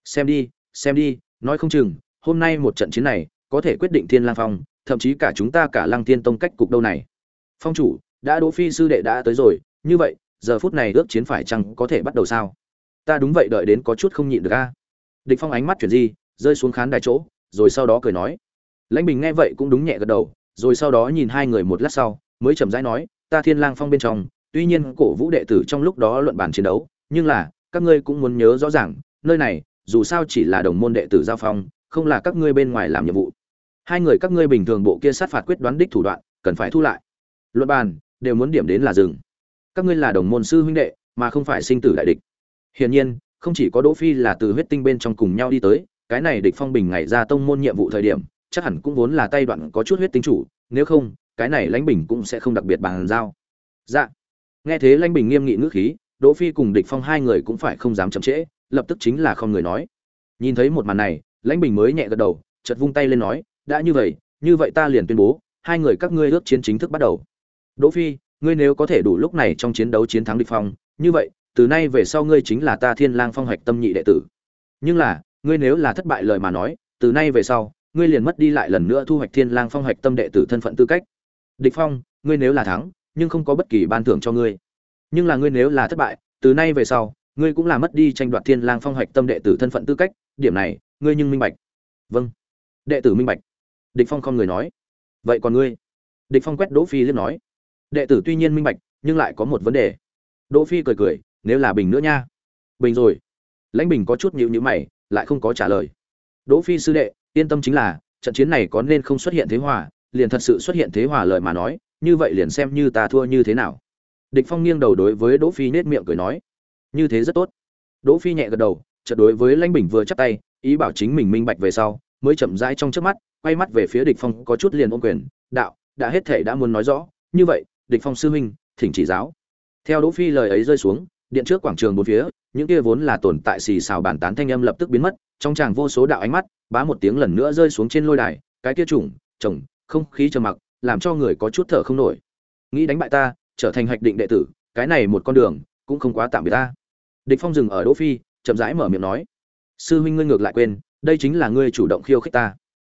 Xem đi xem đi nói không chừng, hôm nay một trận chiến này, có thể quyết định thiên lang phong, thậm chí cả chúng ta cả lăng thiên tông cách cục đâu này. Phong chủ, đã đỗ phi sư đệ đã tới rồi, như vậy, giờ phút này ước chiến phải chăng có thể bắt đầu sao? Ta đúng vậy đợi đến có chút không nhịn được a. Địch phong ánh mắt chuyển di, rơi xuống khán đài chỗ, rồi sau đó cười nói. Lãnh bình nghe vậy cũng đúng nhẹ gật đầu, rồi sau đó nhìn hai người một lát sau, mới chậm rãi nói, ta thiên lang phong bên trong, tuy nhiên cổ vũ đệ tử trong lúc đó luận bàn chiến đấu, nhưng là, các ngươi cũng muốn nhớ rõ ràng, nơi này dù sao chỉ là đồng môn đệ tử giao phong, không là các ngươi bên ngoài làm nhiệm vụ. Hai người các ngươi bình thường bộ kia sát phạt quyết đoán đích thủ đoạn, cần phải thu lại. Luận bàn, đều muốn điểm đến là rừng các ngươi là đồng môn sư huynh đệ, mà không phải sinh tử đại địch. Hiển nhiên, không chỉ có đỗ phi là từ huyết tinh bên trong cùng nhau đi tới, cái này địch phong bình ngày ra tông môn nhiệm vụ thời điểm, chắc hẳn cũng vốn là tay đoạn có chút huyết tinh chủ, nếu không, cái này lãnh bình cũng sẽ không đặc biệt bàn giao. Dạ. Nghe thế lãnh bình nghiêm nghị ngữ khí, đỗ phi cùng địch phong hai người cũng phải không dám chậm trễ lập tức chính là không người nói. Nhìn thấy một màn này, lãnh bình mới nhẹ gật đầu, chợt vung tay lên nói, đã như vậy như vậy ta liền tuyên bố, hai người các ngươi ước chiến chính thức bắt đầu. Đỗ phi, ngươi nếu có thể đủ lúc này trong chiến đấu chiến thắng địch phong, như vậy, từ nay về sau ngươi chính là ta thiên lang phong hoạch tâm nhị đệ tử. Nhưng là, ngươi nếu là thất bại lời mà nói, từ nay về sau, ngươi liền mất đi lại lần nữa thu hoạch thiên lang phong hoạch tâm đệ tử thân phận tư cách. Địch phong, ngươi nếu là thắng, nhưng không có bất kỳ ban thưởng cho ngươi. Nhưng là ngươi nếu là thất bại, từ nay về sau ngươi cũng là mất đi tranh đoạt thiên lang phong hoạch tâm đệ tử thân phận tư cách, điểm này, ngươi nhưng minh bạch. Vâng. Đệ tử minh bạch. Địch phong không người nói. Vậy còn ngươi? Địch phong quét đỗ phi liếc nói. Đệ tử tuy nhiên minh bạch, nhưng lại có một vấn đề. Đỗ phi cười cười, nếu là bình nữa nha. Bình rồi. Lãnh bình có chút nhíu nhíu mày, lại không có trả lời. Đỗ phi sư đệ, yên tâm chính là, trận chiến này có nên không xuất hiện thế hòa, liền thật sự xuất hiện thế hòa lời mà nói, như vậy liền xem như ta thua như thế nào. Địch phong nghiêng đầu đối với đỗ phi nét miệng cười nói như thế rất tốt. Đỗ phi nhẹ gật đầu, chợt đối với lãnh bình vừa chắp tay, ý bảo chính mình minh bạch về sau, mới chậm rãi trong trước mắt, quay mắt về phía địch phong có chút liền ôm quyền, đạo, đã hết thể đã muốn nói rõ. Như vậy, địch phong sư huynh, thỉnh chỉ giáo. Theo đỗ phi lời ấy rơi xuống, điện trước quảng trường bốn phía, những kia vốn là tồn tại xì xào bàn tán thanh âm lập tức biến mất, trong tràng vô số đạo ánh mắt, bá một tiếng lần nữa rơi xuống trên lôi đài, cái kia trùng chồng, không khí trầm mặc, làm cho người có chút thở không nổi. Nghĩ đánh bại ta, trở thành hạch định đệ tử, cái này một con đường cũng không quá tạm biệt ta địch phong dừng ở đỗ phi, chậm rãi mở miệng nói, sư huynh ngươi ngược lại quên, đây chính là ngươi chủ động khiêu khích ta.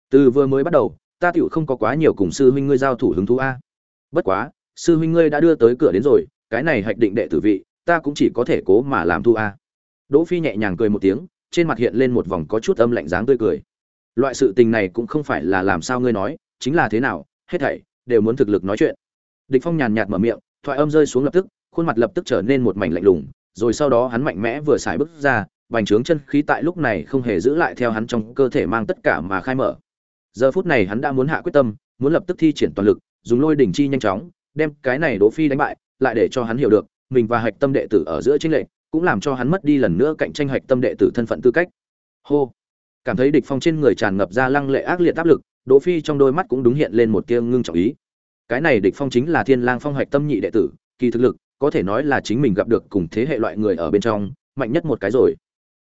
Từ vừa mới bắt đầu, ta tựu không có quá nhiều cùng sư huynh ngươi giao thủ hứng thú a. Bất quá, sư huynh ngươi đã đưa tới cửa đến rồi, cái này hạch định đệ tử vị, ta cũng chỉ có thể cố mà làm thu a. Đỗ phi nhẹ nhàng cười một tiếng, trên mặt hiện lên một vòng có chút âm lạnh dáng tươi cười. Loại sự tình này cũng không phải là làm sao ngươi nói, chính là thế nào, hết thảy đều muốn thực lực nói chuyện. Địch phong nhàn nhạt mở miệng, thoại âm rơi xuống lập tức, khuôn mặt lập tức trở nên một mảnh lạnh lùng rồi sau đó hắn mạnh mẽ vừa xài bước ra bành trướng chân khí tại lúc này không hề giữ lại theo hắn trong cơ thể mang tất cả mà khai mở. Giờ phút này hắn đã muốn hạ quyết tâm, muốn lập tức thi triển toàn lực, dùng lôi đỉnh chi nhanh chóng, đem cái này đỗ phi đánh bại, lại để cho hắn hiểu được, mình và hạch tâm đệ tử ở giữa chính lệnh cũng làm cho hắn mất đi lần nữa cạnh tranh hạch tâm đệ tử thân phận tư cách. Hô! Cảm thấy địch phong trên người tràn ngập ra lăng lệ ác liệt áp lực, đỗ phi trong đôi mắt cũng đúng hiện lên một tia ngưng trọng ý. Cái này địch phong chính là thiên lang phong hạch tâm nhị đệ tử, kỳ thực lực có thể nói là chính mình gặp được cùng thế hệ loại người ở bên trong, mạnh nhất một cái rồi.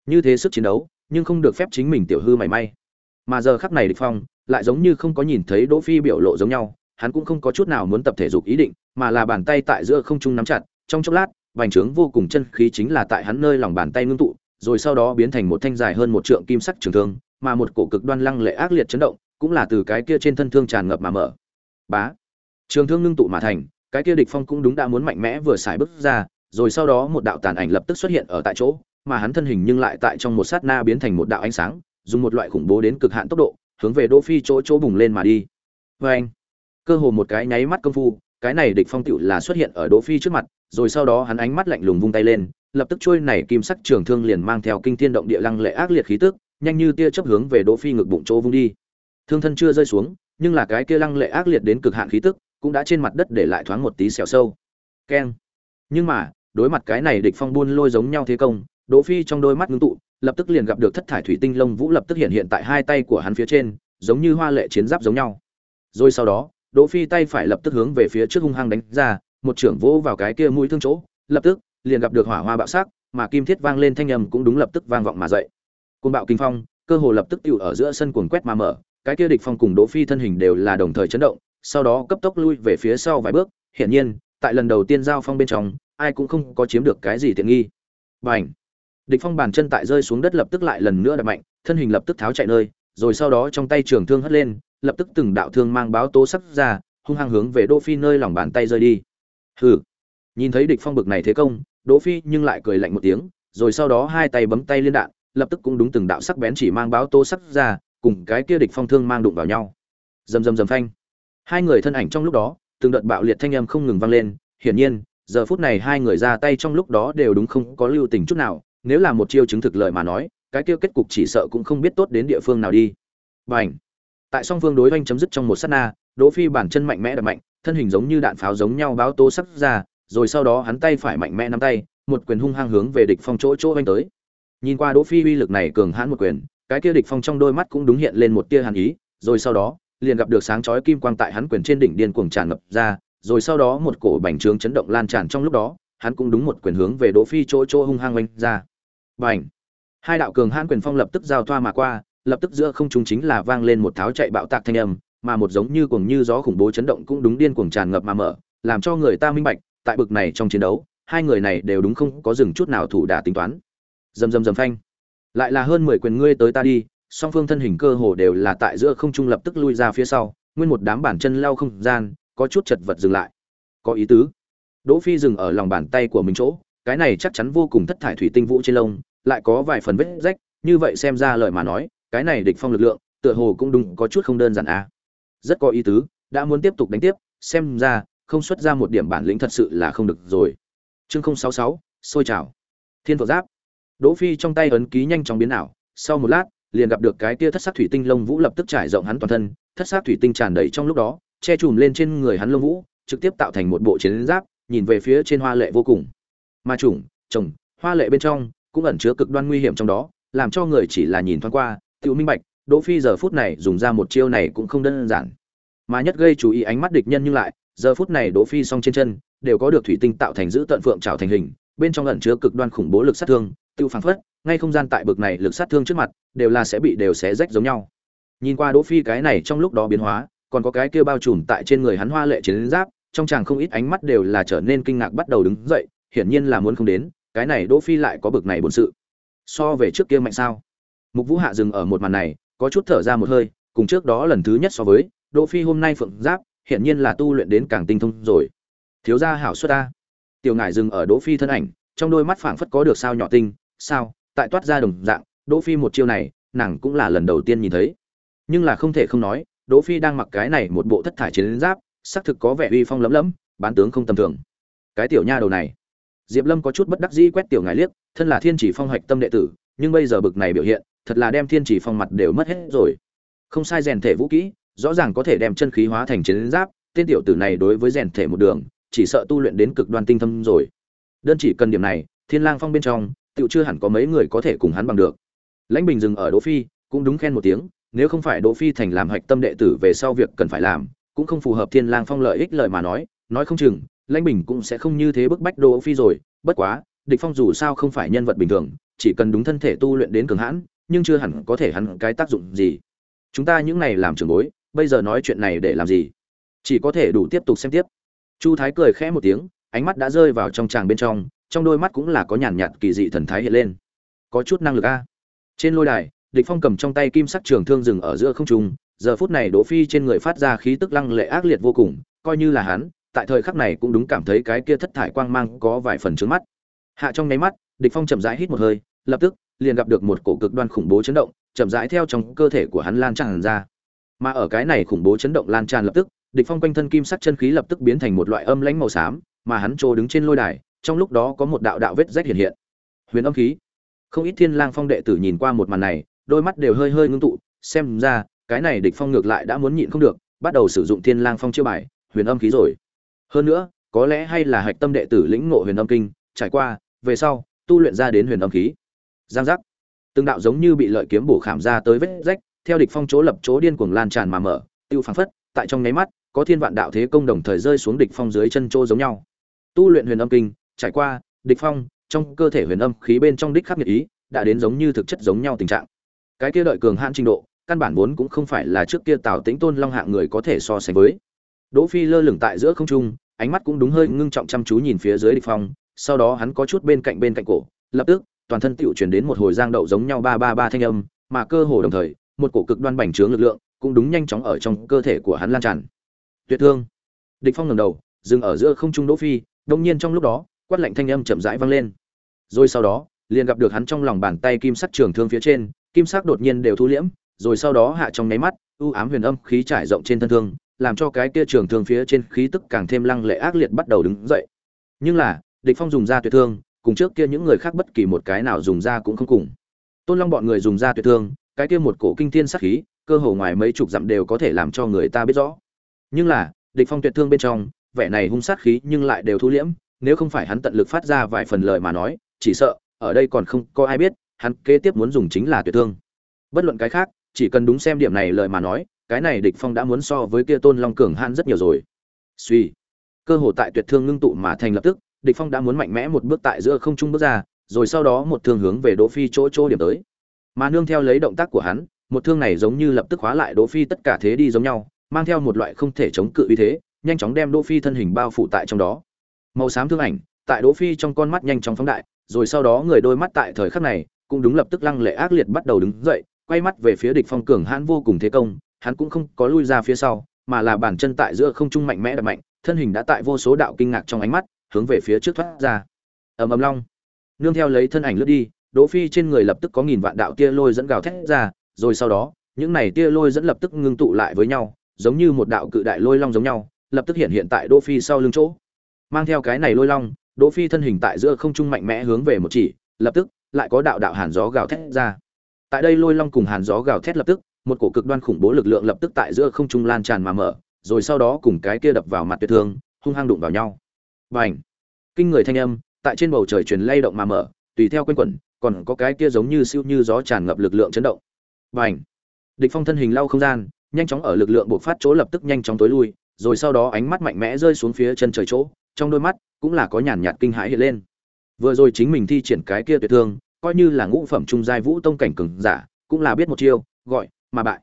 Như thế sức chiến đấu, nhưng không được phép chính mình tiểu hư mảy may. Mà giờ khắc này địch phong, lại giống như không có nhìn thấy đỗ phi biểu lộ giống nhau, hắn cũng không có chút nào muốn tập thể dục ý định, mà là bàn tay tại giữa không trung nắm chặt, trong chốc lát, vành trướng vô cùng chân khí chính là tại hắn nơi lòng bàn tay ngưng tụ, rồi sau đó biến thành một thanh dài hơn một trượng kim sắc trường thương, mà một cổ cực đoan lăng lệ ác liệt chấn động, cũng là từ cái kia trên thân thương tràn ngập mà mở. Bá! Trường thương ngưng tụ mà thành cái kia địch phong cũng đúng đã muốn mạnh mẽ vừa xài bước ra, rồi sau đó một đạo tàn ảnh lập tức xuất hiện ở tại chỗ, mà hắn thân hình nhưng lại tại trong một sát na biến thành một đạo ánh sáng, dùng một loại khủng bố đến cực hạn tốc độ, hướng về đỗ phi chỗ chỗ bùng lên mà đi. Với anh cơ hồ một cái nháy mắt công phu, cái này địch phong tựu là xuất hiện ở đỗ phi trước mặt, rồi sau đó hắn ánh mắt lạnh lùng vung tay lên, lập tức trôi này kim sắc trường thương liền mang theo kinh thiên động địa lăng lệ ác liệt khí tức, nhanh như tia chớp hướng về đỗ phi ngực bụng chỗ vung đi. Thương thân chưa rơi xuống, nhưng là cái kia lăng lệ ác liệt đến cực hạn khí tức cũng đã trên mặt đất để lại thoáng một tí sẹo sâu. Keng. Nhưng mà, đối mặt cái này địch phong buôn lôi giống nhau thế công, đỗ phi trong đôi mắt ngưng tụ, lập tức liền gặp được thất thải thủy tinh lông vũ lập tức hiện hiện tại hai tay của hắn phía trên, giống như hoa lệ chiến giáp giống nhau. Rồi sau đó, đỗ phi tay phải lập tức hướng về phía trước hung hăng đánh ra, một trưởng vỗ vào cái kia mũi thương chỗ, lập tức liền gặp được hỏa hoa bạo sắc, mà kim thiết vang lên thanh âm cũng đúng lập tức vang vọng mà dậy. Côn bạo kinh phong, cơ hồ lập tức tiêu ở giữa sân cuồng quét mà mở, cái kia địch phong cùng đỗ phi thân hình đều là đồng thời chấn động sau đó cấp tốc lui về phía sau vài bước. Hiển nhiên, tại lần đầu tiên giao phong bên trong, ai cũng không có chiếm được cái gì tiện nghi. Bành! Địch phong bàn chân tại rơi xuống đất lập tức lại lần nữa đập mạnh, thân hình lập tức tháo chạy nơi, rồi sau đó trong tay trường thương hất lên, lập tức từng đạo thương mang báo tố sắc ra, hung hăng hướng về đỗ phi nơi lòng bàn tay rơi đi. Hừ! Nhìn thấy địch phong bực này thế công, đỗ phi nhưng lại cười lạnh một tiếng, rồi sau đó hai tay bấm tay liên đạn, lập tức cũng đúng từng đạo sắc bén chỉ mang báo tố sắc ra, cùng cái kia địch phong thương mang đụng vào nhau. Rầm rầm rầm phanh hai người thân ảnh trong lúc đó, từng đợt bạo liệt thanh âm không ngừng vang lên, hiển nhiên, giờ phút này hai người ra tay trong lúc đó đều đúng không có lưu tình chút nào, nếu là một chiêu chứng thực lời mà nói, cái kia kết cục chỉ sợ cũng không biết tốt đến địa phương nào đi. Bảnh tại song phương đối oanh chấm dứt trong một sát na, đỗ phi bản chân mạnh mẽ đập mạnh, thân hình giống như đạn pháo giống nhau báo tố sắc ra, rồi sau đó hắn tay phải mạnh mẽ nắm tay, một quyền hung hăng hướng về địch phong chỗ chỗ oanh tới. Nhìn qua đỗ phi uy lực này cường hãn một quyền, cái kia địch phong trong đôi mắt cũng đúng hiện lên một tia hàn ý, rồi sau đó liền gặp được sáng chói kim quang tại hắn quyền trên đỉnh điên cuồng tràn ngập ra, rồi sau đó một cổ bành trướng chấn động lan tràn trong lúc đó, hắn cũng đúng một quyền hướng về đỗ phi chỗ chỗ hung hăng oanh ra. Bành! Hai đạo cường hãn quyền phong lập tức giao thoa mà qua, lập tức giữa không trung chính là vang lên một tháo chạy bạo tạc thanh âm, mà một giống như cuồng như gió khủng bố chấn động cũng đúng điên cuồng tràn ngập mà mở, làm cho người ta minh bạch, tại bực này trong chiến đấu, hai người này đều đúng không có dừng chút nào thủ đả tính toán. Dầm dầm dầm phanh. Lại là hơn mười quyền ngươi tới ta đi song phương thân hình cơ hồ đều là tại giữa không trung lập tức lui ra phía sau nguyên một đám bản chân lao không gian có chút chật vật dừng lại. Có ý tứ. Đỗ phi dừng ở lòng bàn tay của mình chỗ cái này chắc chắn vô cùng thất thải thủy tinh vũ trên lông lại có vài phần vết rách như vậy xem ra lời mà nói cái này địch phong lực lượng tựa hồ cũng đúng có chút không đơn giản à. Rất có ý tứ đã muốn tiếp tục đánh tiếp xem ra không xuất ra một điểm bản lĩnh thật sự là không được rồi. Chương 066, sôi trào. Thiên phượng giáp. Đỗ phi trong tay ấn ký nhanh chóng biến ảo sau một lát liền gặp được cái kia thất sắc thủy tinh lông vũ lập tức trải rộng hắn toàn thân, thất sắc thủy tinh tràn đầy trong lúc đó, che chùm lên trên người hắn lông vũ, trực tiếp tạo thành một bộ chiến giáp, nhìn về phía trên hoa lệ vô cùng. Ma trùng trồng hoa lệ bên trong cũng ẩn chứa cực đoan nguy hiểm trong đó, làm cho người chỉ là nhìn thoáng qua, tiểu minh bạch, đỗ phi giờ phút này dùng ra một chiêu này cũng không đơn giản. Mà nhất gây chú ý ánh mắt địch nhân nhưng lại, giờ phút này đỗ phi song trên chân đều có được thủy tinh tạo thành giữ tận phượng trảo thành hình, bên trong ẩn chứa cực đoan khủng bố lực sát thương, tiêu phảng phất ngay không gian tại bực này lực sát thương trước mặt, đều là sẽ bị đều xé rách giống nhau. Nhìn qua đỗ phi cái này trong lúc đó biến hóa, còn có cái kia bao trùm tại trên người hắn hoa lệ chiến giáp, trong chàng không ít ánh mắt đều là trở nên kinh ngạc bắt đầu đứng dậy, hiển nhiên là muốn không đến, cái này đỗ phi lại có bực này bổn sự. So về trước kia mạnh sao? Mục vũ hạ dừng ở một màn này, có chút thở ra một hơi, cùng trước đó lần thứ nhất so với, đỗ phi hôm nay phượng giáp, hiển nhiên là tu luyện đến càng tinh thông rồi. Thiếu gia hảo xuất ta. Tiểu ngải dừng ở đỗ phi thân ảnh, trong đôi mắt phảng phất có được sao nhỏ tinh, sao? Tại toát ra đồng dạng, đỗ phi một chiêu này, nàng cũng là lần đầu tiên nhìn thấy. Nhưng là không thể không nói, đỗ phi đang mặc cái này một bộ thất thải chiến giáp, xác thực có vẻ uy phong lấm lấm bán tướng không tầm thường. Cái tiểu nha đầu này, diệp lâm có chút bất đắc dĩ quét tiểu ngài liếc, thân là thiên chỉ phong hoạch tâm đệ tử, nhưng bây giờ bực này biểu hiện, thật là đem thiên chỉ phong mặt đều mất hết rồi. Không sai rèn thể vũ kỹ, rõ ràng có thể đem chân khí hóa thành chiến giáp, tên tiểu tử này đối với rèn thể một đường, chỉ sợ tu luyện đến cực đoan tinh thâm rồi. Đơn chỉ cần điểm này, thiên lang phong bên trong tự chưa hẳn có mấy người có thể cùng hắn bằng được. Lãnh bình dừng ở đỗ phi, cũng đúng khen một tiếng, nếu không phải đỗ phi thành làm hạch tâm đệ tử về sau việc cần phải làm, cũng không phù hợp thiên lang phong lợi ích lợi mà nói nói không chừng, lãnh bình cũng sẽ không như thế bức bách đỗ phi rồi, bất quá, địch phong dù sao không phải nhân vật bình thường, chỉ cần đúng thân thể tu luyện đến cường hãn, nhưng chưa hẳn có thể hắn cái tác dụng gì. Chúng ta những này làm trưởng bối, bây giờ nói chuyện này để làm gì? Chỉ có thể đủ tiếp tục xem tiếp. Chu thái cười khẽ một tiếng, ánh mắt đã rơi vào trong tràng bên trong trong đôi mắt cũng là có nhàn nhạt kỳ dị thần thái hiện lên. Có chút năng lực a. Trên lôi đài, địch phong cầm trong tay kim sắc trường thương dừng ở giữa không trung, giờ phút này đỗ phi trên người phát ra khí tức lăng lệ ác liệt vô cùng, coi như là hắn, tại thời khắc này cũng đúng cảm thấy cái kia thất thải quang mang có vài phần trướng mắt. Hạ trong nháy mắt, địch phong chậm rãi hít một hơi, lập tức, liền gặp được một cổ cực đoan khủng bố chấn động, chậm rãi theo trong cơ thể của hắn lan tràn ra. Mà ở cái này khủng bố chấn động lan tràn lập tức, địch phong quanh thân kim sắc chân khí lập tức biến thành một loại âm lãnh màu xám, mà hắn trô đứng trên lôi đài trong lúc đó có một đạo đạo vết rách hiện hiện. Huyền âm khí. Không ít thiên lang phong đệ tử nhìn qua một màn này, đôi mắt đều hơi hơi ngưng tụ, xem ra, cái này địch phong ngược lại đã muốn nhịn không được, bắt đầu sử dụng thiên lang phong chiêu bài, huyền âm khí rồi. Hơn nữa, có lẽ hay là hạch tâm đệ tử lĩnh ngộ huyền âm kinh, trải qua, về sau, tu luyện ra đến huyền âm khí. Giang giác. Từng đạo giống như bị lợi kiếm bổ khảm ra tới vết rách, theo địch phong chỗ lập chỗ điên cuồng lan tràn mà mở, tiêu phảng phất, tại trong nháy mắt, có thiên vạn đạo thế công đồng thời rơi xuống địch phong dưới chân chỗ giống nhau. Tu luyện huyền âm kinh trải qua, địch phong, trong cơ thể huyền âm khí bên trong đích khắc nghiệt ý, đã đến giống như thực chất giống nhau tình trạng. Cái kia đợi cường hãn trình độ, căn bản vốn cũng không phải là trước kia tào tĩnh tôn long hạng người có thể so sánh với. Đỗ phi lơ lửng tại giữa không trung, ánh mắt cũng đúng hơi ngưng trọng chăm chú nhìn phía dưới địch phong, sau đó hắn có chút bên cạnh bên cạnh cổ, lập tức, toàn thân tựu chuyển đến một hồi giang đậu giống nhau ba ba ba thanh âm, mà cơ hồ đồng thời, một cổ cực đoan bành trướng lực lượng cũng đúng nhanh chóng ở trong cơ thể của hắn lan tràn. Tuyệt thương. Địch phong ngẩng đầu, dừng ở giữa không trung đỗ phi, đông nhiên trong lúc đó quát lạnh thanh âm chậm rãi vang lên. Rồi sau đó, liền gặp được hắn trong lòng bàn tay kim sắc trường thương phía trên, kim sắc đột nhiên đều thu liễm, rồi sau đó hạ trong nháy mắt, u ám huyền âm khí trải rộng trên thân thương, làm cho cái kia trường thương phía trên khí tức càng thêm lăng lệ ác liệt bắt đầu đứng dậy. Nhưng là, địch phong dùng ra tuyệt thương, cùng trước kia những người khác bất kỳ một cái nào dùng ra cũng không cùng. Tôn long bọn người dùng ra tuyệt thương, cái kia một cổ kinh thiên sát khí, cơ hồ ngoài mấy chục dặm đều có thể làm cho người ta biết rõ. Nhưng là, địch phong tuyệt thương bên trong, vẻ này hung sát khí nhưng lại đều thu liễm nếu không phải hắn tận lực phát ra vài phần lời mà nói, chỉ sợ, ở đây còn không có ai biết, hắn kế tiếp muốn dùng chính là tuyệt thương. Bất luận cái khác, chỉ cần đúng xem điểm này lời mà nói, cái này địch phong đã muốn so với kia tôn long cường hãn rất nhiều rồi. Suy. Cơ hồ tại tuyệt thương ngưng tụ mà thành lập tức, địch phong đã muốn mạnh mẽ một bước tại giữa không trung bước ra, rồi sau đó một thương hướng về đỗ phi chỗ chỗ điểm tới. Mà nương theo lấy động tác của hắn, một thương này giống như lập tức hóa lại đỗ phi tất cả thế đi giống nhau, mang theo một loại không thể chống cự uy thế, nhanh chóng đem đỗ phi thân hình bao phủ tại trong đó màu xám thương ảnh, tại đỗ phi trong con mắt nhanh chóng phóng đại, rồi sau đó người đôi mắt tại thời khắc này cũng đúng lập tức lăng lệ ác liệt bắt đầu đứng dậy, quay mắt về phía địch phong cường hãn vô cùng thế công, hắn cũng không có lui ra phía sau, mà là bàn chân tại giữa không trung mạnh mẽ đập mạnh, thân hình đã tại vô số đạo kinh ngạc trong ánh mắt, hướng về phía trước thoát ra. Ầm ầm long. Nương theo lấy thân ảnh lướt đi, đỗ phi trên người lập tức có nghìn vạn đạo tia lôi dẫn gào thét ra, rồi sau đó, những này tia lôi dẫn lập tức ngưng tụ lại với nhau, giống như một đạo cự đại lôi long giống nhau, lập tức hiện hiện tại đỗ phi sau lưng chỗ mang theo cái này lôi long đỗ phi thân hình tại giữa không trung mạnh mẽ hướng về một chỉ lập tức lại có đạo đạo hàn gió gào thét ra tại đây lôi long cùng hàn gió gào thét lập tức một cổ cực đoan khủng bố lực lượng lập tức tại giữa không trung lan tràn mà mở rồi sau đó cùng cái kia đập vào mặt tuyệt thương hung hăng đụng vào nhau Bành! Kinh người thanh âm, tại trên bầu trời truyền lay động mà mở, tùy theo quanh quẩn, còn có cái kia giống như siêu như gió tràn ngập lực lượng chấn động. Bành! Địch Phong thân hình lao không gian, nhanh chóng ở lực lượng bộc phát chỗ lập tức nhanh chóng tối lui, rồi sau đó ánh mắt mạnh mẽ rơi xuống phía chân trời chỗ, trong đôi mắt cũng là có nhàn nhạt kinh hãi hiện lên. Vừa rồi chính mình thi triển cái kia tuyệt thương, coi như là ngũ phẩm trung giai vũ tông cảnh cường giả, cũng là biết một chiêu, gọi mà bại.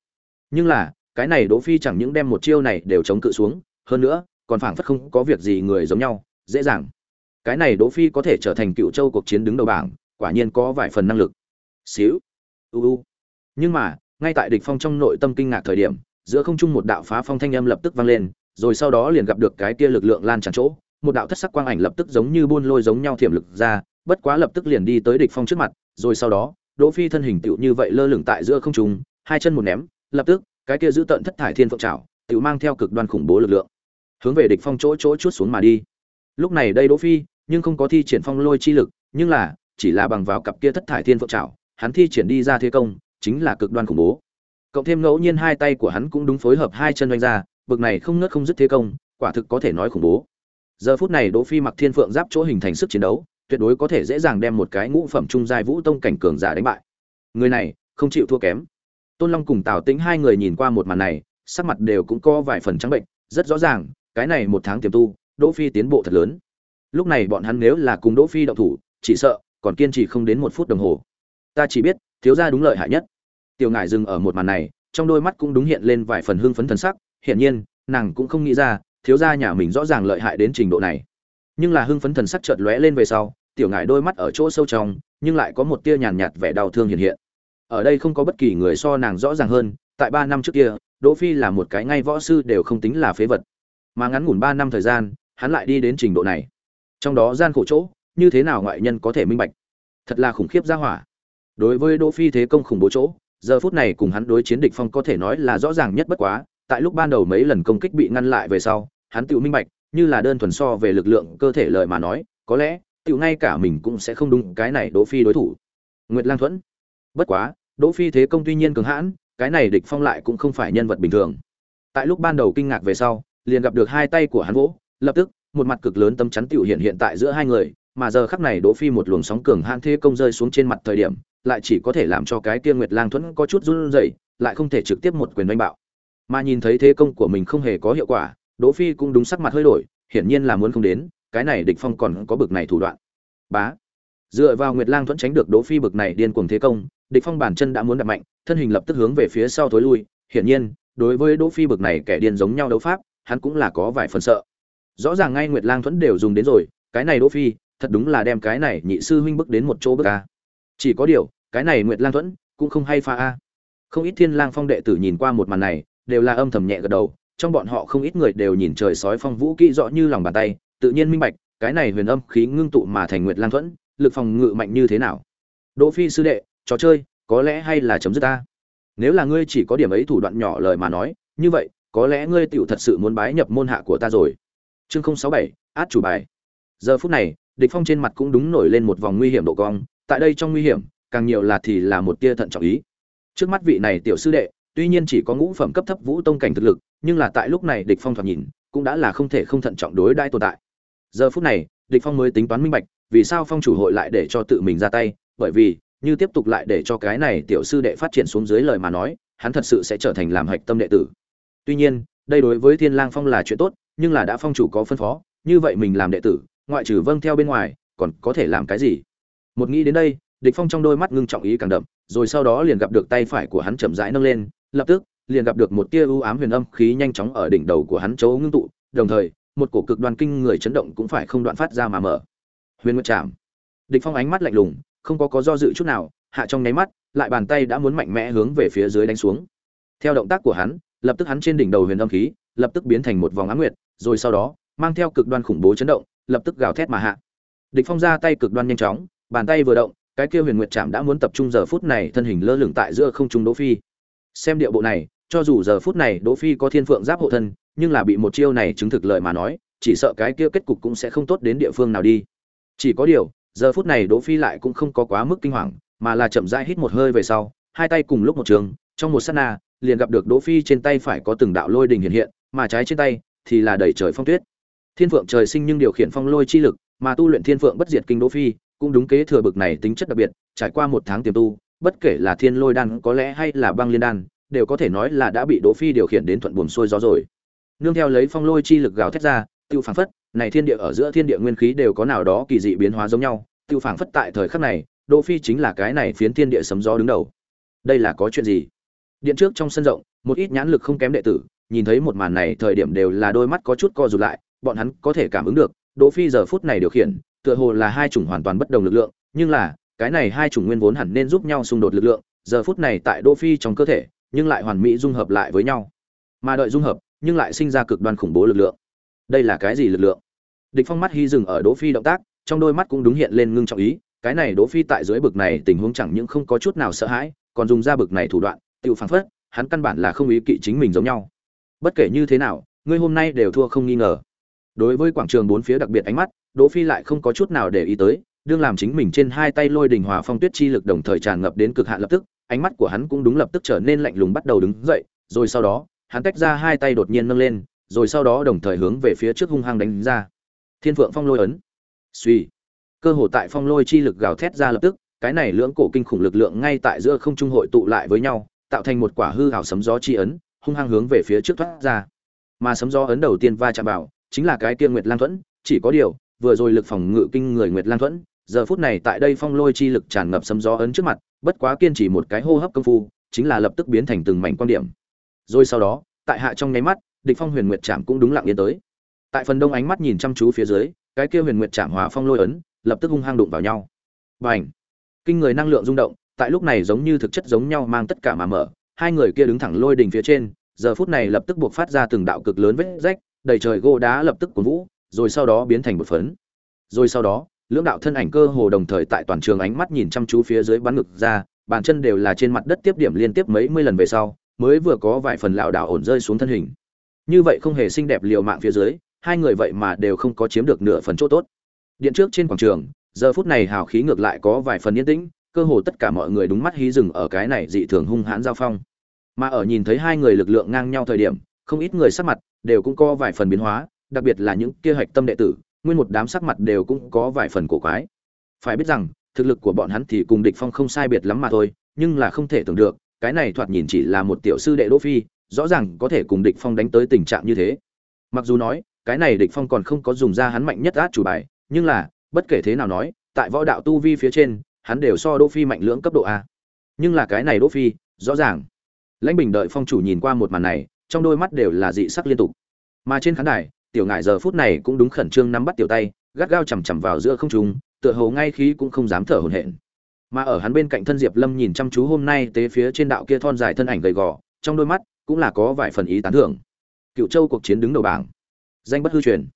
Nhưng là, cái này Đỗ Phi chẳng những đem một chiêu này đều chống cự xuống, hơn nữa, còn phảng phất không có việc gì người giống nhau, dễ dàng cái này đỗ phi có thể trở thành cựu châu cuộc chiến đứng đầu bảng quả nhiên có vài phần năng lực xíu u u nhưng mà ngay tại địch phong trong nội tâm kinh ngạc thời điểm giữa không trung một đạo phá phong thanh âm lập tức vang lên rồi sau đó liền gặp được cái kia lực lượng lan tràn chỗ một đạo thất sắc quang ảnh lập tức giống như buôn lôi giống nhau thiểm lực ra, bất quá lập tức liền đi tới địch phong trước mặt, rồi sau đó, đỗ phi thân hình tựu như vậy lơ lửng tại giữa không trung, hai chân một ném, lập tức, cái kia giữ tận thất thải thiên phượng trảo, tựu mang theo cực đoan khủng bố lực lượng, hướng về địch phong chỗ chỗ chuốt xuống mà đi. Lúc này đây đỗ phi, nhưng không có thi triển phong lôi chi lực, nhưng là, chỉ là bằng vào cặp kia thất thải thiên phượng trảo, hắn thi triển đi ra thế công, chính là cực đoan khủng bố. Cộng thêm ngẫu nhiên hai tay của hắn cũng đúng phối hợp hai chân doanh ra, bực này không ngớt không dứt thế công, quả thực có thể nói khủng bố giờ phút này đỗ phi mặc thiên phượng giáp chỗ hình thành sức chiến đấu, tuyệt đối có thể dễ dàng đem một cái ngũ phẩm trung giai vũ tông cảnh cường giả đánh bại. Người này, không chịu thua kém. Tôn long cùng tào tĩnh hai người nhìn qua một màn này, sắc mặt đều cũng có vài phần trắng bệnh, rất rõ ràng, cái này một tháng tiềm tu, đỗ phi tiến bộ thật lớn. Lúc này bọn hắn nếu là cùng đỗ phi động thủ, chỉ sợ, còn kiên trì không đến một phút đồng hồ. Ta chỉ biết, thiếu gia đúng lợi hại nhất. Tiểu ngải dừng ở một màn này, trong đôi mắt cũng đúng hiện lên vài phần hưng phấn thần sắc, hiển nhiên, nàng cũng không nghĩ ra thiếu gia nhà mình rõ ràng lợi hại đến trình độ này. Nhưng là hưng phấn thần sắc chợt lóe lên về sau, tiểu ngải đôi mắt ở chỗ sâu trong, nhưng lại có một tia nhàn nhạt vẻ đau thương hiện hiện. Ở đây không có bất kỳ người so nàng rõ ràng hơn, tại ba năm trước kia, đỗ phi là một cái ngay võ sư đều không tính là phế vật. Mà ngắn ngủn ba năm thời gian, hắn lại đi đến trình độ này. Trong đó gian khổ chỗ, như thế nào ngoại nhân có thể minh bạch? Thật là khủng khiếp ra hỏa. Đối với đỗ phi thế công khủng bố chỗ, giờ phút này cùng hắn đối chiến địch phong có thể nói là rõ ràng nhất bất quá tại lúc ban đầu mấy lần công kích bị ngăn lại về sau, hắn tự minh bạch, như là đơn thuần so về lực lượng cơ thể lợi mà nói, có lẽ tự ngay cả mình cũng sẽ không đúng, cái này đỗ phi đối thủ. Nguyệt lang thuẫn. Bất quá, đỗ phi thế công tuy nhiên cường hãn, cái này địch phong lại cũng không phải nhân vật bình thường. Tại lúc ban đầu kinh ngạc về sau, liền gặp được hai tay của hắn vỗ, lập tức, một mặt cực lớn tâm chắn tiểu hiện hiện tại giữa hai người, mà giờ khắc này đỗ phi một luồng sóng cường hãn thế công rơi xuống trên mặt thời điểm, lại chỉ có thể làm cho cái kia nguyệt lang thuẫn có chút run rẩy, lại không thể trực tiếp một quyền đánh bạo mà nhìn thấy thế công của mình không hề có hiệu quả, đỗ phi cũng đúng sắc mặt hơi đổi, hiển nhiên là muốn không đến, cái này địch phong còn có bực này thủ đoạn. Bá. Dựa vào nguyệt lang thuẫn tránh được đỗ phi bực này điên cuồng thế công, địch phong bản chân đã muốn đặt mạnh, thân hình lập tức hướng về phía sau thối lui, hiển nhiên, đối với đỗ phi bực này kẻ điên giống nhau đấu pháp, hắn cũng là có vài phần sợ. Rõ ràng ngay nguyệt lang thuẫn đều dùng đến rồi, cái này đỗ phi, thật đúng là đem cái này nhị sư huynh bước đến một chỗ bước a. Chỉ có điều, cái này nguyệt lang thuẫn cũng không hay pha a. Không ít thiên lang phong đệ tử nhìn qua một màn này đều là âm thầm nhẹ gật đầu, trong bọn họ không ít người đều nhìn trời sói phong vũ kỹ rõ như lòng bàn tay, tự nhiên minh bạch, cái này huyền âm khí ngưng tụ mà thành nguyệt lang thuẫn, lực phòng ngự mạnh như thế nào. Đỗ phi sư đệ, trò chơi, có lẽ hay là chấm dứt ta? Nếu là ngươi chỉ có điểm ấy thủ đoạn nhỏ lời mà nói, như vậy, có lẽ ngươi tiểu thật sự muốn bái nhập môn hạ của ta rồi. Chương không sáu bảy, át chủ bài. Giờ phút này, địch phong trên mặt cũng đúng nổi lên một vòng nguy hiểm độ cong, tại đây trong nguy hiểm, càng nhiều là thì là một tia thận trọng ý. Trước mắt vị này tiểu sư đệ tuy nhiên chỉ có ngũ phẩm cấp thấp vũ tông cảnh thực lực, nhưng là tại lúc này địch phong thoạt nhìn cũng đã là không thể không thận trọng đối đãi tồn tại. Giờ phút này, địch phong mới tính toán minh bạch, vì sao phong chủ hội lại để cho tự mình ra tay, bởi vì, như tiếp tục lại để cho cái này tiểu sư đệ phát triển xuống dưới lời mà nói, hắn thật sự sẽ trở thành làm hạch tâm đệ tử. Tuy nhiên, đây đối với thiên lang phong là chuyện tốt, nhưng là đã phong chủ có phân phó, như vậy mình làm đệ tử, ngoại trừ vâng theo bên ngoài, còn có thể làm cái gì? Một nghĩ đến đây, địch phong trong đôi mắt ngưng trọng ý càng đậm, rồi sau đó liền gặp được tay phải của hắn chậm rãi nâng lên lập tức, liền gặp được một tia u ám huyền âm khí nhanh chóng ở đỉnh đầu của hắn chỗ ngưng tụ, đồng thời, một cổ cực đoan kinh người chấn động cũng phải không đoạn phát ra mà mở. Huyền nguyệt chạm. Địch phong ánh mắt lạnh lùng, không có có do dự chút nào, hạ trong nháy mắt, lại bàn tay đã muốn mạnh mẽ hướng về phía dưới đánh xuống. Theo động tác của hắn, lập tức hắn trên đỉnh đầu huyền âm khí, lập tức biến thành một vòng ám nguyệt, rồi sau đó, mang theo cực đoan khủng bố chấn động, lập tức gào thét mà hạ. Địch phong ra tay cực đoan nhanh chóng, bàn tay vừa động, cái kia huyền nguyệt chạm đã muốn tập trung giờ phút này thân hình lơ lửng tại giữa không trung đỗ phi xem điệu bộ này, cho dù giờ phút này đỗ phi có thiên phượng giáp hộ thân, nhưng là bị một chiêu này chứng thực lợi mà nói, chỉ sợ cái kia kết cục cũng sẽ không tốt đến địa phương nào đi. Chỉ có điều, giờ phút này đỗ phi lại cũng không có quá mức kinh hoàng, mà là chậm rãi hít một hơi về sau, hai tay cùng lúc một trường, trong một sát na, liền gặp được đỗ phi trên tay phải có từng đạo lôi đình hiện hiện, mà trái trên tay thì là đầy trời phong tuyết. Thiên phượng trời sinh nhưng điều khiển phong lôi chi lực, mà tu luyện thiên phượng bất diệt kinh đỗ phi, cũng đúng kế thừa bực này tính chất đặc biệt, trải qua một tháng tiềm tu bất kể là thiên lôi đan có lẽ hay là băng liên đan, đều có thể nói là đã bị đỗ phi điều khiển đến thuận buồm xuôi gió rồi. Nương theo lấy phong lôi chi lực gào thét ra, tiêu phảng phất, này thiên địa ở giữa thiên địa nguyên khí đều có nào đó kỳ dị biến hóa giống nhau, tiêu phảng phất tại thời khắc này, đỗ phi chính là cái này phiến thiên địa sấm gió đứng đầu. Đây là có chuyện gì? Điện trước trong sân rộng, một ít nhãn lực không kém đệ tử, nhìn thấy một màn này thời điểm đều là đôi mắt có chút co rụt lại, bọn hắn có thể cảm ứng được, đỗ phi giờ phút này điều khiển, tựa hồ là hai chủng hoàn toàn bất đồng lực lượng, nhưng là cái này hai chủng nguyên vốn hẳn nên giúp nhau xung đột lực lượng, giờ phút này tại đỗ phi trong cơ thể, nhưng lại hoàn mỹ dung hợp lại với nhau. Mà đợi dung hợp, nhưng lại sinh ra cực đoan khủng bố lực lượng. Đây là cái gì lực lượng? Địch phong mắt hy dừng ở đỗ phi động tác, trong đôi mắt cũng đúng hiện lên ngưng trọng ý, cái này đỗ phi tại dưới bực này tình huống chẳng những không có chút nào sợ hãi, còn dùng ra bực này thủ đoạn tiêu phản phất, hắn căn bản là không ý kỵ chính mình giống nhau. Bất kể như thế nào, ngươi hôm nay đều thua không nghi ngờ. Đối với quảng trường bốn phía đặc biệt ánh mắt, đỗ phi lại không có chút nào để ý tới đương làm chính mình trên hai tay lôi đình hòa phong tuyết chi lực đồng thời tràn ngập đến cực hạn lập tức, ánh mắt của hắn cũng đúng lập tức trở nên lạnh lùng bắt đầu đứng dậy, rồi sau đó, hắn tách ra hai tay đột nhiên nâng lên, rồi sau đó đồng thời hướng về phía trước hung hăng đánh ra. Thiên phượng phong lôi ấn. Suy cơ hồ tại phong lôi chi lực gào thét ra lập tức, cái này lưỡng cổ kinh khủng lực lượng ngay tại giữa không trung hội tụ lại với nhau, tạo thành một quả hư ảo sấm gió chi ấn, hung hăng hướng về phía trước thoát ra. Mà sấm gió ấn đầu tiên va chạm vào, chính là cái tiên nguyệt lang thuẫn, chỉ có điều vừa rồi lực phòng ngự kinh người nguyệt lang thuẫn, giờ phút này tại đây phong lôi chi lực tràn ngập sấm gió ấn trước mặt, bất quá kiên trì một cái hô hấp công phu, chính là lập tức biến thành từng mảnh quan điểm. Rồi sau đó, tại hạ trong nháy mắt, địch phong huyền nguyệt chạm cũng đúng lặng yên tới. Tại phần đông ánh mắt nhìn chăm chú phía dưới, cái kia huyền nguyệt chạm hòa phong lôi ấn, lập tức hung hăng đụng vào nhau. Bành! Kinh người năng lượng rung động, tại lúc này giống như thực chất giống nhau mang tất cả mà mở, hai người kia đứng thẳng lôi đỉnh phía trên, giờ phút này lập tức buộc phát ra từng đạo cực lớn vết rách, đầy trời gỗ đá lập tức cuồn vũ rồi sau đó biến thành một phấn. Rồi sau đó, lưỡng đạo thân ảnh cơ hồ đồng thời tại toàn trường ánh mắt nhìn chăm chú phía dưới bắn ngực ra, bàn chân đều là trên mặt đất tiếp điểm liên tiếp mấy mươi lần về sau, mới vừa có vài phần lão đảo ổn rơi xuống thân hình. Như vậy không hề xinh đẹp liều mạng phía dưới, hai người vậy mà đều không có chiếm được nửa phần chỗ tốt. Điện trước trên quảng trường, giờ phút này hào khí ngược lại có vài phần yên tĩnh, cơ hồ tất cả mọi người đúng mắt hí dừng ở cái này dị thường hung hãn giao phong. Mà ở nhìn thấy hai người lực lượng ngang nhau thời điểm, không ít người sắc mặt đều cũng có vài phần biến hóa đặc biệt là những kia hạch tâm đệ tử, nguyên một đám sắc mặt đều cũng có vài phần cổ quái. Phải biết rằng, thực lực của bọn hắn thì cùng địch phong không sai biệt lắm mà thôi, nhưng là không thể tưởng được, cái này thoạt nhìn chỉ là một tiểu sư đệ đỗ phi, rõ ràng có thể cùng địch phong đánh tới tình trạng như thế. Mặc dù nói, cái này địch phong còn không có dùng ra hắn mạnh nhất át chủ bài, nhưng là, bất kể thế nào nói, tại võ đạo tu vi phía trên, hắn đều so đỗ phi mạnh lưỡng cấp độ a. Nhưng là cái này đỗ phi, rõ ràng. Lãnh bình đợi phong chủ nhìn qua một màn này, trong đôi mắt đều là dị sắc liên tục. Mà trên khán đài tiểu ngải giờ phút này cũng đúng khẩn trương nắm bắt tiểu tay, gắt gao chầm chầm vào giữa không trung, tựa hồ ngay khí cũng không dám thở hổn hển. Mà ở hắn bên cạnh thân diệp lâm nhìn chăm chú hôm nay tế phía trên đạo kia thon dài thân ảnh gầy gò, trong đôi mắt cũng là có vài phần ý tán thưởng. Cựu châu cuộc chiến đứng đầu bảng. Danh bất hư truyền.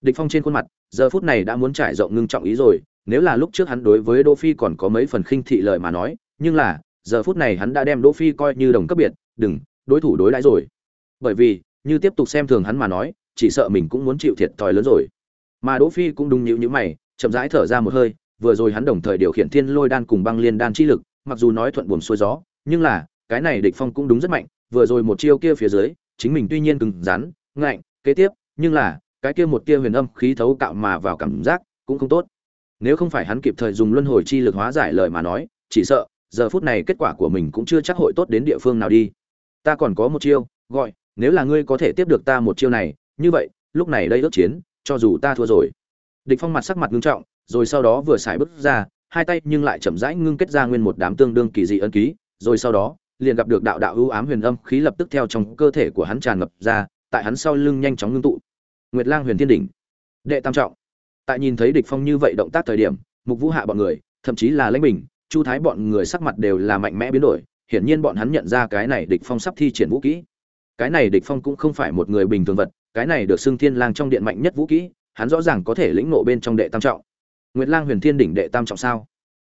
Địch phong trên khuôn mặt, giờ phút này đã muốn trải rộng ngưng trọng ý rồi, nếu là lúc trước hắn đối với đỗ phi còn có mấy phần khinh thị lời mà nói, nhưng là, giờ phút này hắn đã đem đỗ phi coi như đồng cấp biệt, đừng, đối thủ đối đãi rồi. Bởi vì, như tiếp tục xem thường hắn mà nói chỉ sợ mình cũng muốn chịu thiệt thòi lớn rồi. Mà đỗ phi cũng đúng nhíu nhíu mày, chậm rãi thở ra một hơi, vừa rồi hắn đồng thời điều khiển thiên lôi đan cùng băng liên đan chi lực, mặc dù nói thuận buồm xuôi gió, nhưng là, cái này địch phong cũng đúng rất mạnh, vừa rồi một chiêu kia phía dưới, chính mình tuy nhiên cứng rắn, ngạnh, kế tiếp, nhưng là, cái kia một tia huyền âm khí thấu cạo mà vào cảm giác, cũng không tốt. Nếu không phải hắn kịp thời dùng luân hồi chi lực hóa giải lời mà nói, chỉ sợ, giờ phút này kết quả của mình cũng chưa chắc hội tốt đến địa phương nào đi. Ta còn có một chiêu, gọi, nếu là ngươi có thể tiếp được ta một chiêu này như vậy, lúc này đây ước chiến, cho dù ta thua rồi. Địch phong mặt sắc mặt ngưng trọng, rồi sau đó vừa xài bước ra, hai tay nhưng lại chậm rãi ngưng kết ra nguyên một đám tương đương kỳ dị ân ký, rồi sau đó, liền gặp được đạo đạo ưu ám huyền âm khí lập tức theo trong cơ thể của hắn tràn ngập ra, tại hắn sau lưng nhanh chóng ngưng tụ. Nguyệt lang huyền thiên đỉnh. Đệ tam trọng. Tại nhìn thấy địch phong như vậy động tác thời điểm, mục vũ hạ bọn người, thậm chí là lãnh bình, chu thái bọn người sắc mặt đều là mạnh mẽ biến đổi, hiển nhiên bọn hắn nhận ra cái này địch phong sắp thi triển vũ kỹ. Cái này địch phong cũng không phải một người bình thường vật cái này được xưng thiên lang trong điện mạnh nhất vũ kỹ, hắn rõ ràng có thể lĩnh ngộ bên trong đệ tam trọng. Nguyệt lang huyền thiên đỉnh đệ tam trọng sao?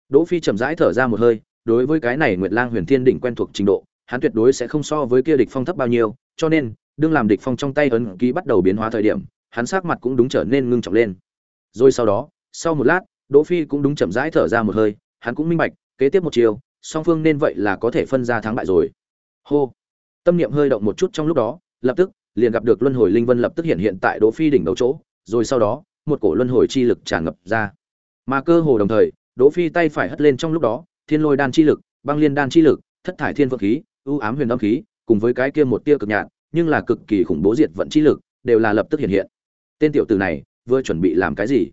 Đỗ phi chậm rãi thở ra một hơi, đối với cái này nguyệt lang huyền thiên đỉnh quen thuộc trình độ, hắn tuyệt đối sẽ không so với kia địch phong thấp bao nhiêu, cho nên, đương làm địch phong trong tay ấn ký bắt đầu biến hóa thời điểm, hắn sắc mặt cũng đúng trở nên ngưng trọng lên. Rồi sau đó, sau một lát, đỗ phi cũng đúng chậm rãi thở ra một hơi, hắn cũng minh bạch, kế tiếp một chiều, song phương nên vậy là có thể phân ra thắng bại rồi. Hô! Tâm niệm hơi động một chút trong lúc đó, lập tức liền gặp được luân hồi linh vân lập tức hiện hiện tại đỗ phi đỉnh đầu chỗ, rồi sau đó, một cổ luân hồi chi lực tràn ngập ra. Mà cơ hồ đồng thời, đỗ phi tay phải hất lên trong lúc đó, thiên lôi đan chi lực, băng liên đan chi lực, thất thải thiên vương khí, ưu ám huyền âm khí, cùng với cái kia một tia cực nhạt, nhưng là cực kỳ khủng bố diệt vận chi lực, đều là lập tức hiện hiện. Tên tiểu tử này, vừa chuẩn bị làm cái gì?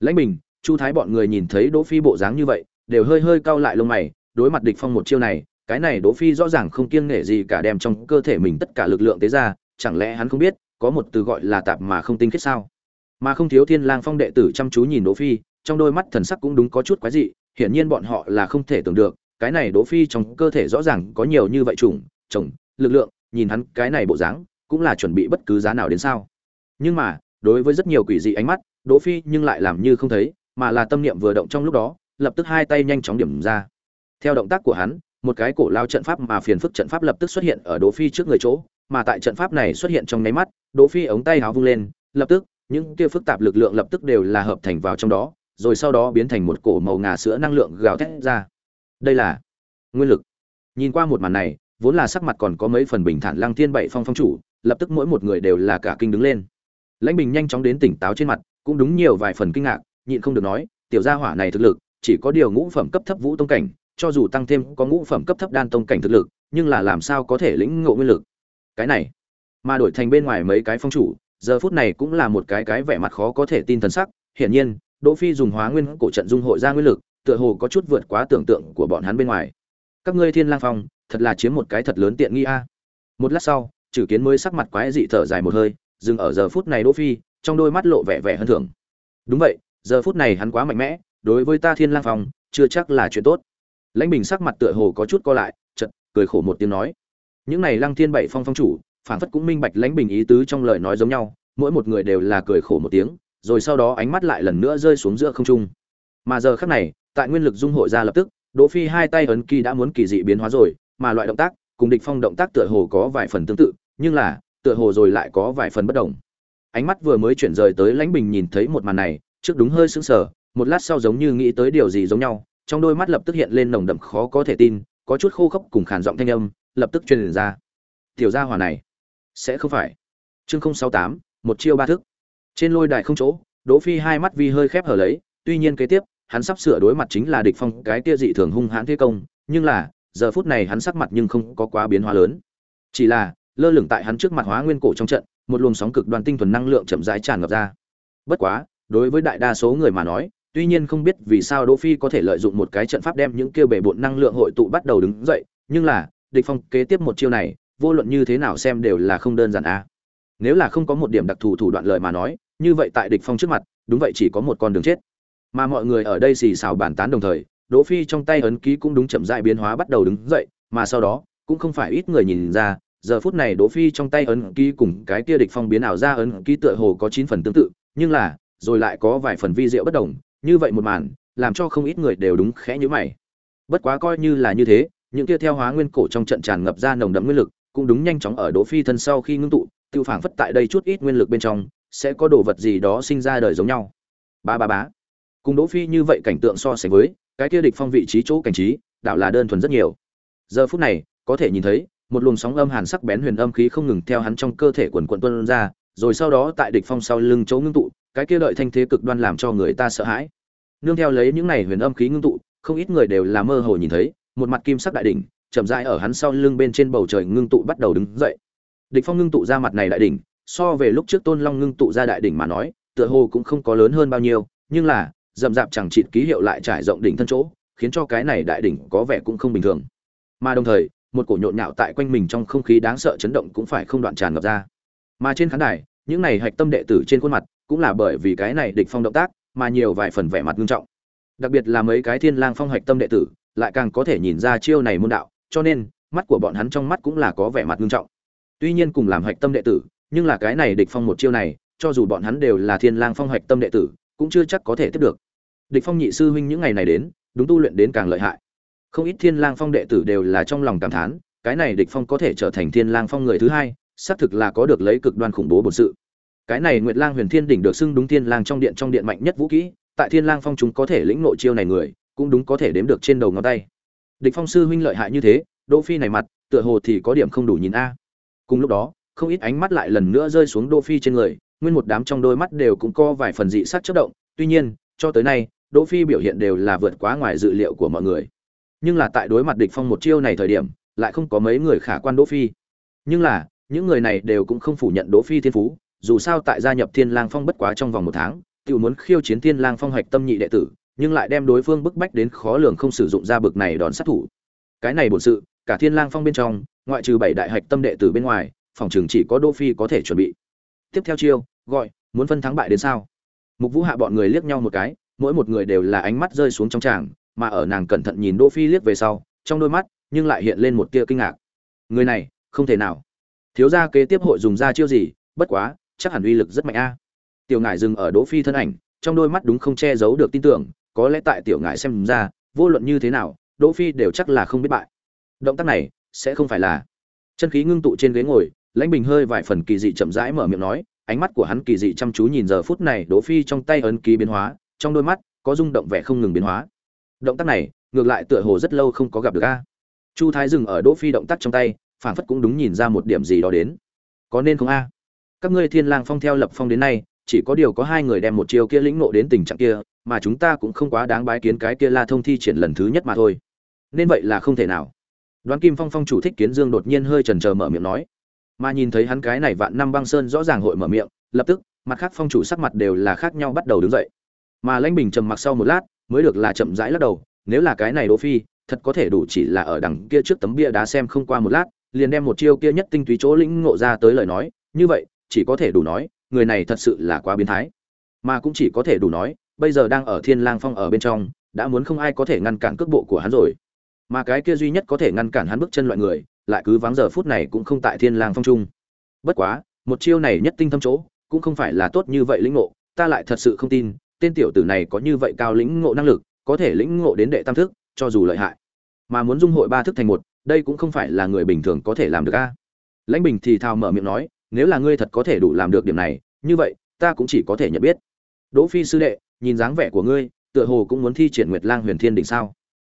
Lãnh bình, chu thái bọn người nhìn thấy đỗ phi bộ dáng như vậy, đều hơi hơi cau lại lông mày, đối mặt địch phong một chiêu này, cái này đỗ phi rõ ràng không kiêng nể gì cả đem trong cơ thể mình tất cả lực lượng tế ra chẳng lẽ hắn không biết, có một từ gọi là tạp mà không tinh khiết sao? Mà không thiếu thiên lang phong đệ tử chăm chú nhìn đỗ phi, trong đôi mắt thần sắc cũng đúng có chút quái dị, hiển nhiên bọn họ là không thể tưởng được, cái này đỗ phi trong cơ thể rõ ràng có nhiều như vậy trùng trùng lực lượng, nhìn hắn cái này bộ dáng, cũng là chuẩn bị bất cứ giá nào đến sao? Nhưng mà, đối với rất nhiều quỷ dị ánh mắt, đỗ phi nhưng lại làm như không thấy, mà là tâm niệm vừa động trong lúc đó, lập tức hai tay nhanh chóng điểm ra. Theo động tác của hắn một cái cổ lao trận pháp mà phiền phức trận pháp lập tức xuất hiện ở đỗ phi trước người chỗ, mà tại trận pháp này xuất hiện trong nháy mắt, đỗ phi ống tay háo vung lên, lập tức, những kia phức tạp lực lượng lập tức đều là hợp thành vào trong đó, rồi sau đó biến thành một cổ màu ngà sữa năng lượng gào thét ra. Đây là nguyên lực. Nhìn qua một màn này, vốn là sắc mặt còn có mấy phần bình thản lăng thiên bảy phong phong chủ, lập tức mỗi một người đều là cả kinh đứng lên. Lãnh bình nhanh chóng đến tỉnh táo trên mặt, cũng đúng nhiều vài phần kinh ngạc, nhịn không được nói, tiểu gia hỏa này thực lực, chỉ có điều ngũ phẩm cấp thấp vũ tông cảnh cho dù tăng thêm có ngũ phẩm cấp thấp đan tông cảnh thực lực, nhưng là làm sao có thể lĩnh ngộ nguyên lực? Cái này, mà đổi thành bên ngoài mấy cái phong chủ, giờ phút này cũng là một cái cái vẻ mặt khó có thể tin thần sắc. Hiển nhiên, đỗ phi dùng hóa nguyên cổ trận dung hội ra nguyên lực, tựa hồ có chút vượt quá tưởng tượng của bọn hắn bên ngoài. Các ngươi thiên lang phong, thật là chiếm một cái thật lớn tiện nghi a. Một lát sau trừ kiến mới sắc mặt quái dị thở dài một hơi, dừng ở giờ phút này đỗ phi, trong đôi mắt lộ vẻ vẻ hơn thường. Đúng vậy, giờ phút này hắn quá mạnh mẽ, đối với ta thiên lang phong, chưa chắc là chuyện tốt lãnh bình sắc mặt tựa hồ có chút co lại, chợt cười khổ một tiếng nói. Những này lăng thiên bảy phong phong chủ, phản phất cũng minh bạch lãnh bình ý tứ trong lời nói giống nhau, mỗi một người đều là cười khổ một tiếng, rồi sau đó ánh mắt lại lần nữa rơi xuống giữa không trung. Mà giờ khắc này, tại nguyên lực dung hội ra lập tức, đỗ phi hai tay ấn kỳ đã muốn kỳ dị biến hóa rồi, mà loại động tác cùng địch phong động tác tựa hồ có vài phần tương tự, nhưng là, tựa hồ rồi lại có vài phần bất đồng. Ánh mắt vừa mới chuyển rời tới lãnh bình nhìn thấy một màn này, trước đúng hơi sững sờ, một lát sau giống như nghĩ tới điều gì giống nhau trong đôi mắt lập tức hiện lên nồng đậm khó có thể tin, có chút khô khốc cùng khàn giọng thanh âm, lập tức truyền ra. Tiểu gia hỏa này, sẽ không phải. Chương không sáu tám, một chiêu ba thức. Trên lôi đài không chỗ, đỗ phi hai mắt vi hơi khép hở lấy, tuy nhiên kế tiếp, hắn sắp sửa đối mặt chính là địch phong, cái kia dị thường hung hãn thế công, nhưng là, giờ phút này hắn sắc mặt nhưng không có quá biến hóa lớn. Chỉ là, lơ lửng tại hắn trước mặt hóa nguyên cổ trong trận, một luồng sóng cực đoan tinh thuần năng lượng chậm rãi tràn ngập ra. Bất quá, đối với đại đa số người mà nói tuy nhiên không biết vì sao Đỗ Phi có thể lợi dụng một cái trận pháp đem những kia bể bộn năng lượng hội tụ bắt đầu đứng dậy, nhưng là, địch phong kế tiếp một chiêu này, vô luận như thế nào xem đều là không đơn giản a. Nếu là không có một điểm đặc thù thủ đoạn lợi mà nói, như vậy tại địch phong trước mặt, đúng vậy chỉ có một con đường chết. Mà mọi người ở đây xì xào bàn tán đồng thời, Đỗ Phi trong tay ấn ký cũng đúng chậm rãi biến hóa bắt đầu đứng dậy, mà sau đó, cũng không phải ít người nhìn ra, giờ phút này Đỗ Phi trong tay ấn ký cùng cái kia địch phong biến ảo ra ấn ký tựa hồ có 9 phần tương tự, nhưng là, rồi lại có vài phần vi diệu bất đồng, như vậy một màn, làm cho không ít người đều đúng khẽ nhíu mày. Bất quá coi như là như thế, những kia theo hóa nguyên cổ trong trận tràn ngập ra nồng đậm nguyên lực, cũng đúng nhanh chóng ở Đỗ Phi thân sau khi ngưng tụ, tiêu phảng phất tại đây chút ít nguyên lực bên trong, sẽ có đồ vật gì đó sinh ra đời giống nhau. Ba ba bá. Cùng Đỗ Phi như vậy cảnh tượng so sánh với, cái kia địch phong vị trí chỗ cảnh trí, đạo là đơn thuần rất nhiều. Giờ phút này, có thể nhìn thấy, một luồng sóng âm hàn sắc bén huyền âm khí không ngừng theo hắn trong cơ thể quần quần tuôn ra, rồi sau đó tại địch phong sau lưng chỗ ngưng tụ, cái kia đợi thanh thế cực đoan làm cho người ta sợ hãi. Nương theo lấy những này huyền âm khí ngưng tụ, không ít người đều là mơ hồ nhìn thấy, một mặt kim sắc đại đỉnh, chậm rãi ở hắn sau lưng bên trên bầu trời ngưng tụ bắt đầu đứng dậy. Địch phong ngưng tụ ra mặt này đại đỉnh, so về lúc trước tôn long ngưng tụ ra đại đỉnh mà nói, tựa hồ cũng không có lớn hơn bao nhiêu, nhưng là dậm dạp chẳng chịt ký hiệu lại trải rộng đỉnh thân chỗ, khiến cho cái này đại đỉnh có vẻ cũng không bình thường. Mà đồng thời, một cổ nhộn nhạo tại quanh mình trong không khí đáng sợ chấn động cũng phải không đoạn tràn ngập ra. Mà trên khán đài những này hạch tâm đệ tử trên khuôn mặt cũng là bởi vì cái này địch phong động tác mà nhiều vài phần vẻ mặt nghiêm trọng. Đặc biệt là mấy cái thiên lang phong hạch tâm đệ tử, lại càng có thể nhìn ra chiêu này môn đạo, cho nên, mắt của bọn hắn trong mắt cũng là có vẻ mặt nghiêm trọng. Tuy nhiên cùng làm hạch tâm đệ tử, nhưng là cái này địch phong một chiêu này, cho dù bọn hắn đều là thiên lang phong hạch tâm đệ tử, cũng chưa chắc có thể tiếp được. Địch phong nhị sư huynh những ngày này đến, đúng tu luyện đến càng lợi hại. Không ít thiên lang phong đệ tử đều là trong lòng cảm thán, cái này địch phong có thể trở thành thiên lang phong người thứ hai xác thực là có được lấy cực đoan khủng bố bổn sự. Cái này nguyệt lang huyền thiên đỉnh được xưng đúng thiên lang trong điện trong điện mạnh nhất vũ kỹ, tại thiên lang phong chúng có thể lĩnh nội chiêu này người, cũng đúng có thể đếm được trên đầu ngón tay. Địch phong sư huynh lợi hại như thế, đỗ phi này mặt, tựa hồ thì có điểm không đủ nhìn a. Cùng lúc đó, không ít ánh mắt lại lần nữa rơi xuống đỗ phi trên người, nguyên một đám trong đôi mắt đều cũng có vài phần dị sắc chớp động. Tuy nhiên, cho tới nay, đỗ phi biểu hiện đều là vượt quá ngoài dự liệu của mọi người. Nhưng là tại đối mặt địch phong một chiêu này thời điểm, lại không có mấy người khả quan đỗ phi. Nhưng là những người này đều cũng không phủ nhận đỗ phi thiên phú dù sao tại gia nhập Thiên Lang Phong bất quá trong vòng một tháng, tiểu muốn khiêu chiến Thiên Lang Phong hoạch tâm nhị đệ tử, nhưng lại đem đối phương bức bách đến khó lường không sử dụng ra bực này đón sát thủ. Cái này bổn sự, cả Thiên Lang Phong bên trong, ngoại trừ bảy đại hạch tâm đệ tử bên ngoài, phòng trường chỉ có Đỗ Phi có thể chuẩn bị. Tiếp theo chiêu, gọi, muốn phân thắng bại đến sao? Mục Vũ Hạ bọn người liếc nhau một cái, mỗi một người đều là ánh mắt rơi xuống trong tràng, mà ở nàng cẩn thận nhìn Đỗ Phi liếc về sau, trong đôi mắt, nhưng lại hiện lên một tia kinh ngạc. Người này, không thể nào. Thiếu gia kế tiếp hội dùng ra chiêu gì, bất quá, chắc hẳn uy lực rất mạnh a. Tiểu ngải dừng ở đỗ phi thân ảnh trong đôi mắt đúng không che giấu được tin tưởng có lẽ tại tiểu ngải xem ra vô luận như thế nào đỗ phi đều chắc là không biết bại. Động tác này sẽ không phải là. Chân khí ngưng tụ trên ghế ngồi lãnh bình hơi vài phần kỳ dị chậm rãi mở miệng nói ánh mắt của hắn kỳ dị chăm chú nhìn giờ phút này đỗ phi trong tay ấn ký biến hóa trong đôi mắt có rung động vẻ không ngừng biến hóa. Động tác này ngược lại tựa hồ rất lâu không có gặp được a. Chu thái dừng ở đỗ phi động tác trong tay phảng phất cũng đúng nhìn ra một điểm gì đó đến. Có nên không a? Các ngươi thiên lang phong theo lập phong đến nay, chỉ có điều có hai người đem một chiêu kia lĩnh ngộ đến tình trạng kia, mà chúng ta cũng không quá đáng bái kiến cái kia la thông thi triển lần thứ nhất mà thôi. Nên vậy là không thể nào. Đoán kim phong phong chủ thích kiến dương đột nhiên hơi chần chờ mở miệng nói. Mà nhìn thấy hắn cái này vạn năm băng sơn rõ ràng hội mở miệng, lập tức, mặt khác phong chủ sắc mặt đều là khác nhau bắt đầu đứng dậy. Mà lãnh bình trầm mặc sau một lát, mới được là chậm rãi lắc đầu, nếu là cái này đỗ phi, thật có thể đủ chỉ là ở đằng kia trước tấm bia đá xem không qua một lát liền đem một chiêu kia nhất tinh túy chỗ lĩnh ngộ ra tới lời nói, như vậy, chỉ có thể đủ nói, người này thật sự là quá biến thái. Mà cũng chỉ có thể đủ nói, bây giờ đang ở thiên lang phong ở bên trong, đã muốn không ai có thể ngăn cản cước bộ của hắn rồi. Mà cái kia duy nhất có thể ngăn cản hắn bước chân loại người, lại cứ vắng giờ phút này cũng không tại thiên lang phong trung bất quá, một chiêu này nhất tinh thâm chỗ, cũng không phải là tốt như vậy lĩnh ngộ, ta lại thật sự không tin, tên tiểu tử này có như vậy cao lĩnh ngộ năng lực, có thể lĩnh ngộ đến đệ tam thức, cho dù lợi hại. Mà muốn dung hội ba thức thành một đây cũng không phải là người bình thường có thể làm được a. Lãnh bình thì thào mở miệng nói, nếu là ngươi thật có thể đủ làm được điểm này, như vậy, ta cũng chỉ có thể nhận biết. Đỗ phi sư đệ, nhìn dáng vẻ của ngươi, tựa hồ cũng muốn thi triển nguyệt lang huyền thiên đỉnh sao?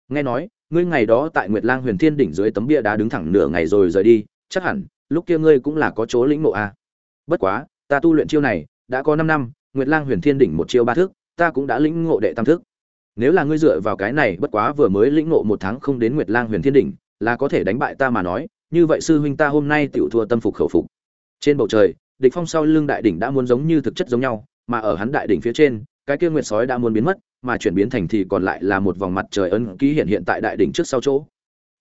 Nghe nói, ngươi ngày đó tại nguyệt lang huyền thiên đỉnh dưới tấm bia đá đứng thẳng nửa ngày rồi rời đi, chắc hẳn, lúc kia ngươi cũng là có chỗ lĩnh ngộ a. Bất quá, ta tu luyện chiêu này, đã có 5 năm, nguyệt lang huyền thiên đỉnh một chiêu ba thức, ta cũng đã lĩnh ngộ đệ tam thức. Nếu là ngươi dựa vào cái này, bất quá vừa mới lĩnh ngộ một tháng không đến nguyệt lang huyền thiên đỉnh là có thể đánh bại ta mà nói, như vậy sư huynh ta hôm nay tiểu thua tâm phục khẩu phục. Trên bầu trời, địch phong sau lưng đại đỉnh đã muốn giống như thực chất giống nhau, mà ở hắn đại đỉnh phía trên, cái kia nguyệt sói đã muốn biến mất, mà chuyển biến thành thì còn lại là một vòng mặt trời ấn ký hiện hiện tại đại đỉnh trước sau chỗ.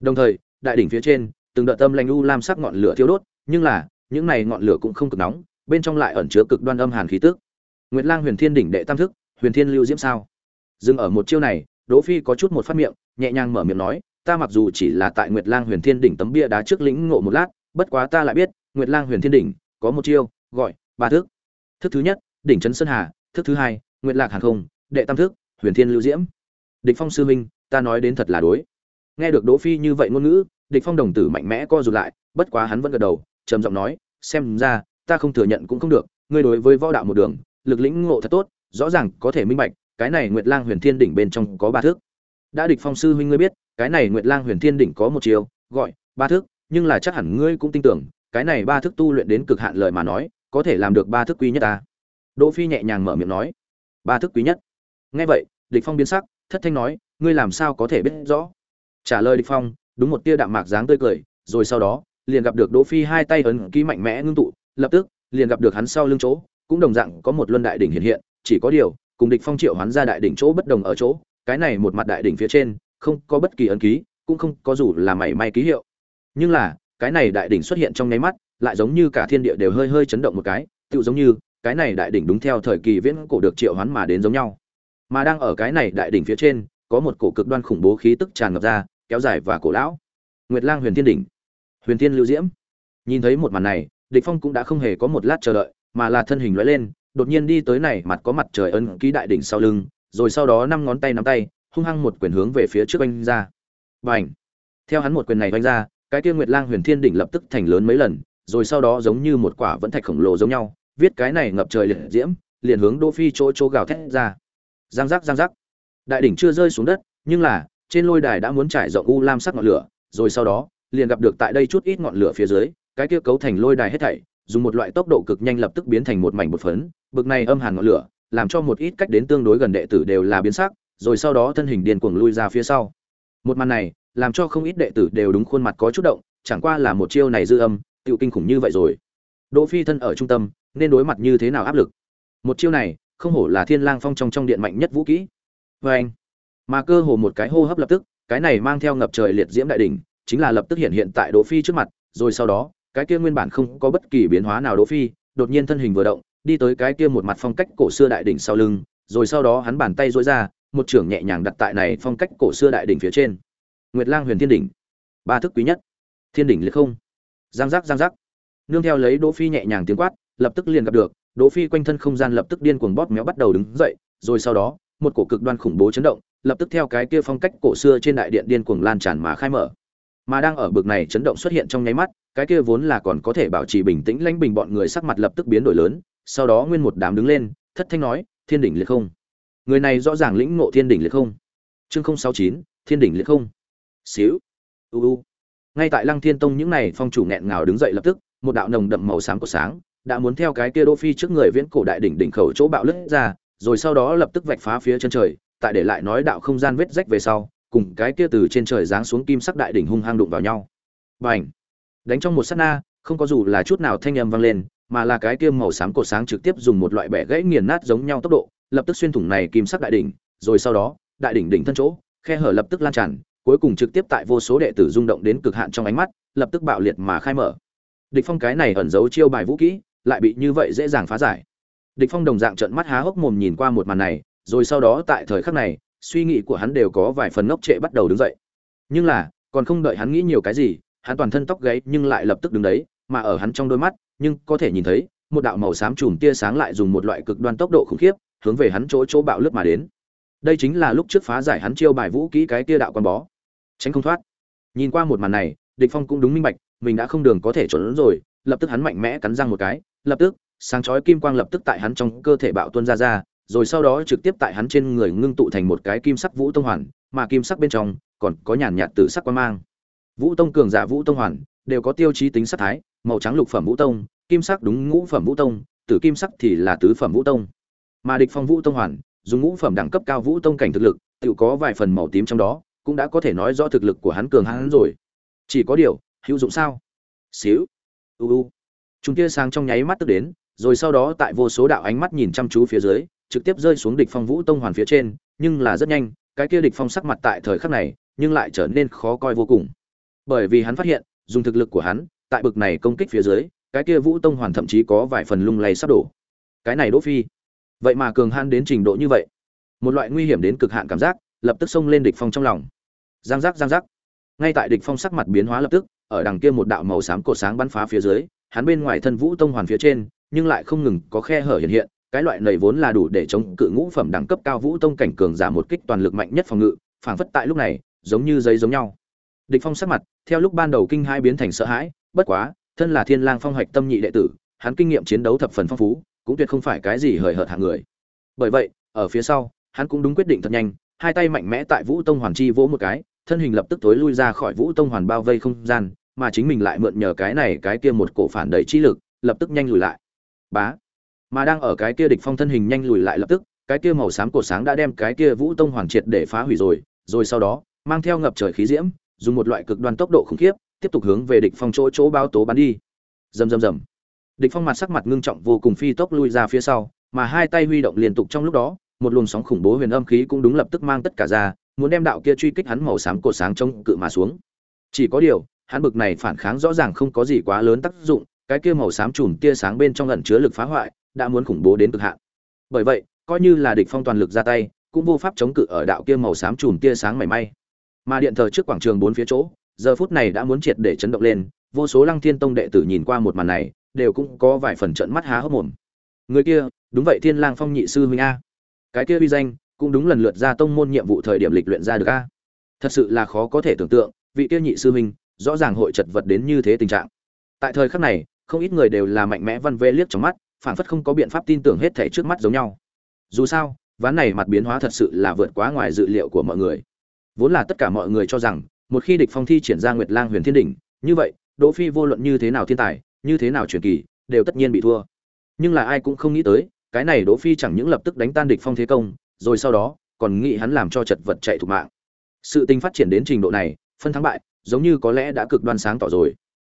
Đồng thời, đại đỉnh phía trên, từng đợt tâm lanh u lam sắc ngọn lửa thiêu đốt, nhưng là, những này ngọn lửa cũng không cực nóng, bên trong lại ẩn chứa cực đoan âm hàn khí tức. Nguyệt lang huyền thiên đỉnh đệ tam thức, huyền thiên lưu diễm sao? Dừng ở một chiêu này, đỗ phi có chút một phát miệng, nhẹ nhàng mở miệng nói ta mặc dù chỉ là tại nguyệt lang huyền thiên đỉnh tấm bia đá trước lĩnh ngộ một lát bất quá ta lại biết nguyệt lang huyền thiên đỉnh có một chiêu gọi ba thức thức thứ nhất đỉnh trấn sơn hà thức thứ hai nguyệt lạc hàng không đệ tam thức huyền thiên lưu diễm. Địch phong sư huynh, ta nói đến thật là đối. Nghe được đỗ phi như vậy ngôn ngữ địch phong đồng tử mạnh mẽ co rụt lại bất quá hắn vẫn gật đầu trầm giọng nói xem ra ta không thừa nhận cũng không được ngươi đối với võ đạo một đường lực lĩnh ngộ thật tốt rõ ràng có thể minh bạch cái này nguyệt lang huyền thiên đỉnh bên trong có ba thước đã địch phong sư huynh ngươi biết, cái này nguyệt lang huyền thiên đỉnh có một chiều gọi, ba thức, nhưng là chắc hẳn ngươi cũng tin tưởng, cái này ba thức tu luyện đến cực hạn lời mà nói, có thể làm được ba thức quý nhất ta. Đỗ phi nhẹ nhàng mở miệng nói, ba thức quý nhất. Nghe vậy, địch phong biến sắc, thất thanh nói, ngươi làm sao có thể biết rõ? Trả lời địch phong, đúng một tia đạm mạc dáng tươi cười, rồi sau đó, liền gặp được đỗ phi hai tay ấn ký mạnh mẽ ngưng tụ, lập tức, liền gặp được hắn sau lưng chỗ, cũng đồng dạng có một luân đại đỉnh hiện hiện, chỉ có điều, cùng địch phong triệu hoán ra đại đỉnh chỗ bất đồng ở chỗ cái này một mặt đại đỉnh phía trên, không có bất kỳ ấn ký, cũng không có dù là mảy may ký hiệu. Nhưng là, cái này đại đỉnh xuất hiện trong nháy mắt, lại giống như cả thiên địa đều hơi hơi chấn động một cái tự giống như, cái này đại đỉnh đúng theo thời kỳ viễn cổ được triệu hoán mà đến giống nhau. Mà đang ở cái này đại đỉnh phía trên, có một cổ cực đoan khủng bố khí tức tràn ngập ra, kéo dài và cổ lão. Nguyệt lang huyền thiên đỉnh, huyền thiên lưu diễm. Nhìn thấy một màn này, địch phong cũng đã không hề có một lát chờ đợi, mà là thân hình lóe lên, đột nhiên đi tới này, mặt có mặt trời ấn ký đại đỉnh sau lưng rồi sau đó năm ngón tay nắm tay, hung hăng một quyền hướng về phía trước anh ra. Bành! Theo hắn một quyền này anh ra, cái kia nguyệt lang huyền thiên đỉnh lập tức thành lớn mấy lần, rồi sau đó giống như một quả vẫn thạch khổng lồ giống nhau, viết cái này ngập trời liệt diễm, liền hướng đỗ phi chỗ chỗ gào thét ra. Giang giác giang giác. Đại đỉnh chưa rơi xuống đất, nhưng là, trên lôi đài đã muốn trải rộng u lam sắc ngọn lửa, rồi sau đó, liền gặp được tại đây chút ít ngọn lửa phía dưới, cái kia cấu thành lôi đài hết thảy, dùng một loại tốc độ cực nhanh lập tức biến thành một mảnh bột phấn, bực này âm hàn ngọn lửa làm cho một ít cách đến tương đối gần đệ tử đều là biến sắc, rồi sau đó thân hình điên cuồng lui ra phía sau. Một màn này, làm cho không ít đệ tử đều đúng khuôn mặt có chút động, chẳng qua là một chiêu này dư âm tiêu kinh khủng như vậy rồi. Đỗ phi thân ở trung tâm, nên đối mặt như thế nào áp lực? Một chiêu này, không hổ là thiên lang phong trong trong điện mạnh nhất vũ kỹ. Với anh, mà cơ hồ một cái hô hấp lập tức, cái này mang theo ngập trời liệt diễm đại đỉnh, chính là lập tức hiện hiện tại đỗ phi trước mặt, rồi sau đó, cái kia nguyên bản không có bất kỳ biến hóa nào đỗ phi, đột nhiên thân hình vừa động đi tới cái kia một mặt phong cách cổ xưa đại đỉnh sau lưng, rồi sau đó hắn bàn tay duỗi ra, một trưởng nhẹ nhàng đặt tại này phong cách cổ xưa đại đỉnh phía trên. Nguyệt lang huyền thiên đỉnh, ba thức quý nhất. Thiên đỉnh liệt không. Giang giác giang giác. Nương theo lấy đỗ phi nhẹ nhàng tiếng quát, lập tức liền gặp được, đỗ phi quanh thân không gian lập tức điên cuồng bóp méo bắt đầu đứng dậy, rồi sau đó, một cổ cực đoan khủng bố chấn động, lập tức theo cái kia phong cách cổ xưa trên đại điện điên cuồng lan tràn mà khai mở. Mà đang ở bực này chấn động xuất hiện trong nháy mắt, cái kia vốn là còn có thể bảo trì bình tĩnh lãnh bình bọn người sắc mặt lập tức biến đổi lớn sau đó nguyên một đám đứng lên, thất thanh nói, thiên đỉnh liệt không? Người này rõ ràng lĩnh ngộ thiên đỉnh liệt không? Chương không sáu chín, thiên đỉnh liệt không? Xíu. U u. Ngay tại lăng thiên tông những này phong chủ nghẹn ngào đứng dậy lập tức, một đạo nồng đậm màu xám của sáng đã muốn theo cái kia đô phi trước người viễn cổ đại đỉnh đỉnh khẩu chỗ bạo lướt ra, rồi sau đó lập tức vạch phá phía chân trời, tại để lại nói đạo không gian vết rách về sau, cùng cái kia từ trên trời giáng xuống kim sắc đại đỉnh hung hăng đụng vào nhau. Bành! Đánh trong một sát na, không có dù là chút nào thanh âm vang lên mà là cái kia màu xám cột sáng trực tiếp dùng một loại bẻ gãy nghiền nát giống nhau tốc độ, lập tức xuyên thủng này kim sắc đại đỉnh, rồi sau đó, đại đỉnh đỉnh thân chỗ, khe hở lập tức lan tràn, cuối cùng trực tiếp tại vô số đệ tử rung động đến cực hạn trong ánh mắt, lập tức bạo liệt mà khai mở. Địch phong cái này ẩn giấu chiêu bài vũ kỹ, lại bị như vậy dễ dàng phá giải. Địch phong đồng dạng trợn mắt há hốc mồm nhìn qua một màn này, rồi sau đó tại thời khắc này, suy nghĩ của hắn đều có vài phần ngốc trệ bắt đầu đứng dậy. Nhưng là, còn không đợi hắn nghĩ nhiều cái gì, hắn toàn thân tóc gáy nhưng lại lập tức đứng đấy, mà ở hắn trong đôi mắt nhưng có thể nhìn thấy, một đạo màu xám chùm tia sáng lại dùng một loại cực đoan tốc độ khủng khiếp, hướng về hắn chỗ chỗ bạo lướt mà đến. Đây chính là lúc trước phá giải hắn chiêu bài vũ kỹ cái tia đạo quan bó. Tránh không thoát. Nhìn qua một màn này, địch phong cũng đúng minh bạch, mình đã không đường có thể trốn rồi, lập tức hắn mạnh mẽ cắn răng một cái, lập tức, sáng chói kim quang lập tức tại hắn trong cơ thể bạo tuôn ra ra, rồi sau đó trực tiếp tại hắn trên người ngưng tụ thành một cái kim sắc vũ tông hoàn, mà kim sắc bên trong còn có nhàn nhạt tử sắc quang mang. Vũ tông cường giả vũ tông hoàn đều có tiêu chí tính sắc thái, màu trắng lục phẩm vũ tông, kim sắc đúng ngũ phẩm vũ tông, tử kim sắc thì là tứ phẩm vũ tông. Mà địch phong vũ tông hoàn, dùng ngũ phẩm đẳng cấp cao vũ tông cảnh thực lực, tự có vài phần màu tím trong đó, cũng đã có thể nói rõ thực lực của hắn cường hắn rồi. Chỉ có điều, hữu dụng sao? Xíu. U u. Chúng kia sáng trong nháy mắt tức đến, rồi sau đó tại vô số đạo ánh mắt nhìn chăm chú phía dưới, trực tiếp rơi xuống địch phong vũ tông hoàn phía trên, nhưng là rất nhanh, cái kia địch phong sắc mặt tại thời khắc này, nhưng lại trở nên khó coi vô cùng. Bởi vì hắn phát hiện dùng thực lực của hắn, tại bực này công kích phía dưới, cái kia vũ tông hoàn thậm chí có vài phần lung lay sắp đổ. Cái này đỗ phi. Vậy mà cường han đến trình độ như vậy. Một loại nguy hiểm đến cực hạn cảm giác, lập tức xông lên địch phong trong lòng. Giang giác giang giác. Ngay tại địch phong sắc mặt biến hóa lập tức, ở đằng kia một đạo màu xám cột sáng bắn phá phía dưới, hắn bên ngoài thân vũ tông hoàn phía trên, nhưng lại không ngừng có khe hở hiện hiện, cái loại này vốn là đủ để chống cự ngũ phẩm đẳng cấp cao vũ tông cảnh cường giả một kích toàn lực mạnh nhất phòng ngự, phảng phất tại lúc này, giống như giấy giống nhau địch phong sắc mặt, theo lúc ban đầu kinh hai biến thành sợ hãi, bất quá, thân là thiên lang phong hoạch tâm nhị đệ tử, hắn kinh nghiệm chiến đấu thập phần phong phú, cũng tuyệt không phải cái gì hời hợt hạng người. Bởi vậy, ở phía sau, hắn cũng đúng quyết định thật nhanh, hai tay mạnh mẽ tại vũ tông hoàn chi vỗ một cái, thân hình lập tức tối lui ra khỏi vũ tông hoàn bao vây không gian, mà chính mình lại mượn nhờ cái này cái kia một cổ phản đẩy chi lực, lập tức nhanh lùi lại. Bá! Mà đang ở cái kia địch phong thân hình nhanh lùi lại lập tức, cái kia màu xám cổ sáng đã đem cái kia vũ tông hoàn triệt để phá hủy rồi rồi sau đó, mang theo ngập trời khí diễm dùng một loại cực đoan tốc độ khủng khiếp, tiếp tục hướng về địch phong chỗ chỗ báo tố bắn đi. Rầm rầm rầm. Địch phong mặt sắc mặt ngưng trọng vô cùng phi tốc lui ra phía sau, mà hai tay huy động liên tục trong lúc đó, một luồng sóng khủng bố huyền âm khí cũng đúng lập tức mang tất cả ra, muốn đem đạo kia truy kích hắn màu xám cột sáng trông cự mà xuống. Chỉ có điều, hắn bực này phản kháng rõ ràng không có gì quá lớn tác dụng, cái kia màu xám chùm tia sáng bên trong ẩn chứa lực phá hoại, đã muốn khủng bố đến cực hạn. Bởi vậy, coi như là địch phong toàn lực ra tay, cũng vô pháp chống cự ở đạo kia màu xám chùm tia sáng mảy may mà điện thờ trước quảng trường bốn phía chỗ, giờ phút này đã muốn triệt để chấn động lên, vô số lăng thiên tông đệ tử nhìn qua một màn này, đều cũng có vài phần trận mắt há hốc mồm. Người kia, đúng vậy thiên lang phong nhị sư huynh a. Cái kia uy danh, cũng đúng lần lượt ra tông môn nhiệm vụ thời điểm lịch luyện ra được a. Thật sự là khó có thể tưởng tượng, vị kia nhị sư huynh, rõ ràng hội chật vật đến như thế tình trạng. Tại thời khắc này, không ít người đều là mạnh mẽ văn vê liếc trong mắt phản phất không có biện pháp tin tưởng hết thảy trước mắt giống nhau. Dù sao, ván này mặt biến hóa thật sự là vượt quá ngoài dự liệu của mọi người vốn là tất cả mọi người cho rằng, một khi địch phong thi triển ra nguyệt lang huyền thiên đỉnh, như vậy, đỗ phi vô luận như thế nào thiên tài, như thế nào truyền kỳ, đều tất nhiên bị thua. Nhưng là ai cũng không nghĩ tới, cái này đỗ phi chẳng những lập tức đánh tan địch phong thế công, rồi sau đó, còn nghĩ hắn làm cho chật vật chạy thủ mạng. Sự tình phát triển đến trình độ này, phân thắng bại, giống như có lẽ đã cực đoan sáng tỏ rồi.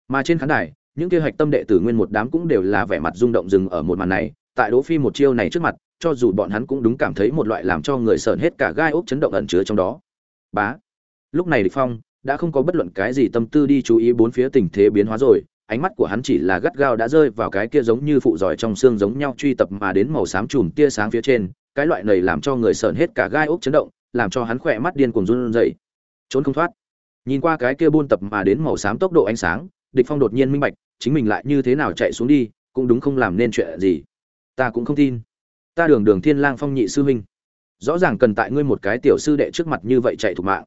Mà trên khán đài, những kia hạch tâm đệ tử nguyên một đám cũng đều là vẻ mặt rung động dừng ở một màn này, tại đỗ phi một chiêu này trước mặt, cho dù bọn hắn cũng đúng cảm thấy một loại làm cho người sờn hết cả gai ốc chấn động ẩn chứa trong đó bá. Lúc này địch phong đã không có bất luận cái gì tâm tư đi chú ý bốn phía tình thế biến hóa rồi, ánh mắt của hắn chỉ là gắt gao đã rơi vào cái kia giống như phụ giỏi trong xương giống nhau truy tập mà đến màu xám chùm tia sáng phía trên, cái loại này làm cho người sợn hết cả gai ốc chấn động, làm cho hắn khỏe mắt điên cuồng run rẩy. Trốn không thoát. Nhìn qua cái kia buôn tập mà đến màu xám tốc độ ánh sáng, địch phong đột nhiên minh bạch, chính mình lại như thế nào chạy xuống đi, cũng đúng không làm nên chuyện gì. Ta cũng không tin. Ta đường đường thiên lang phong nhị sư huynh rõ ràng cần tại ngươi một cái tiểu sư đệ trước mặt như vậy chạy thủ mạng.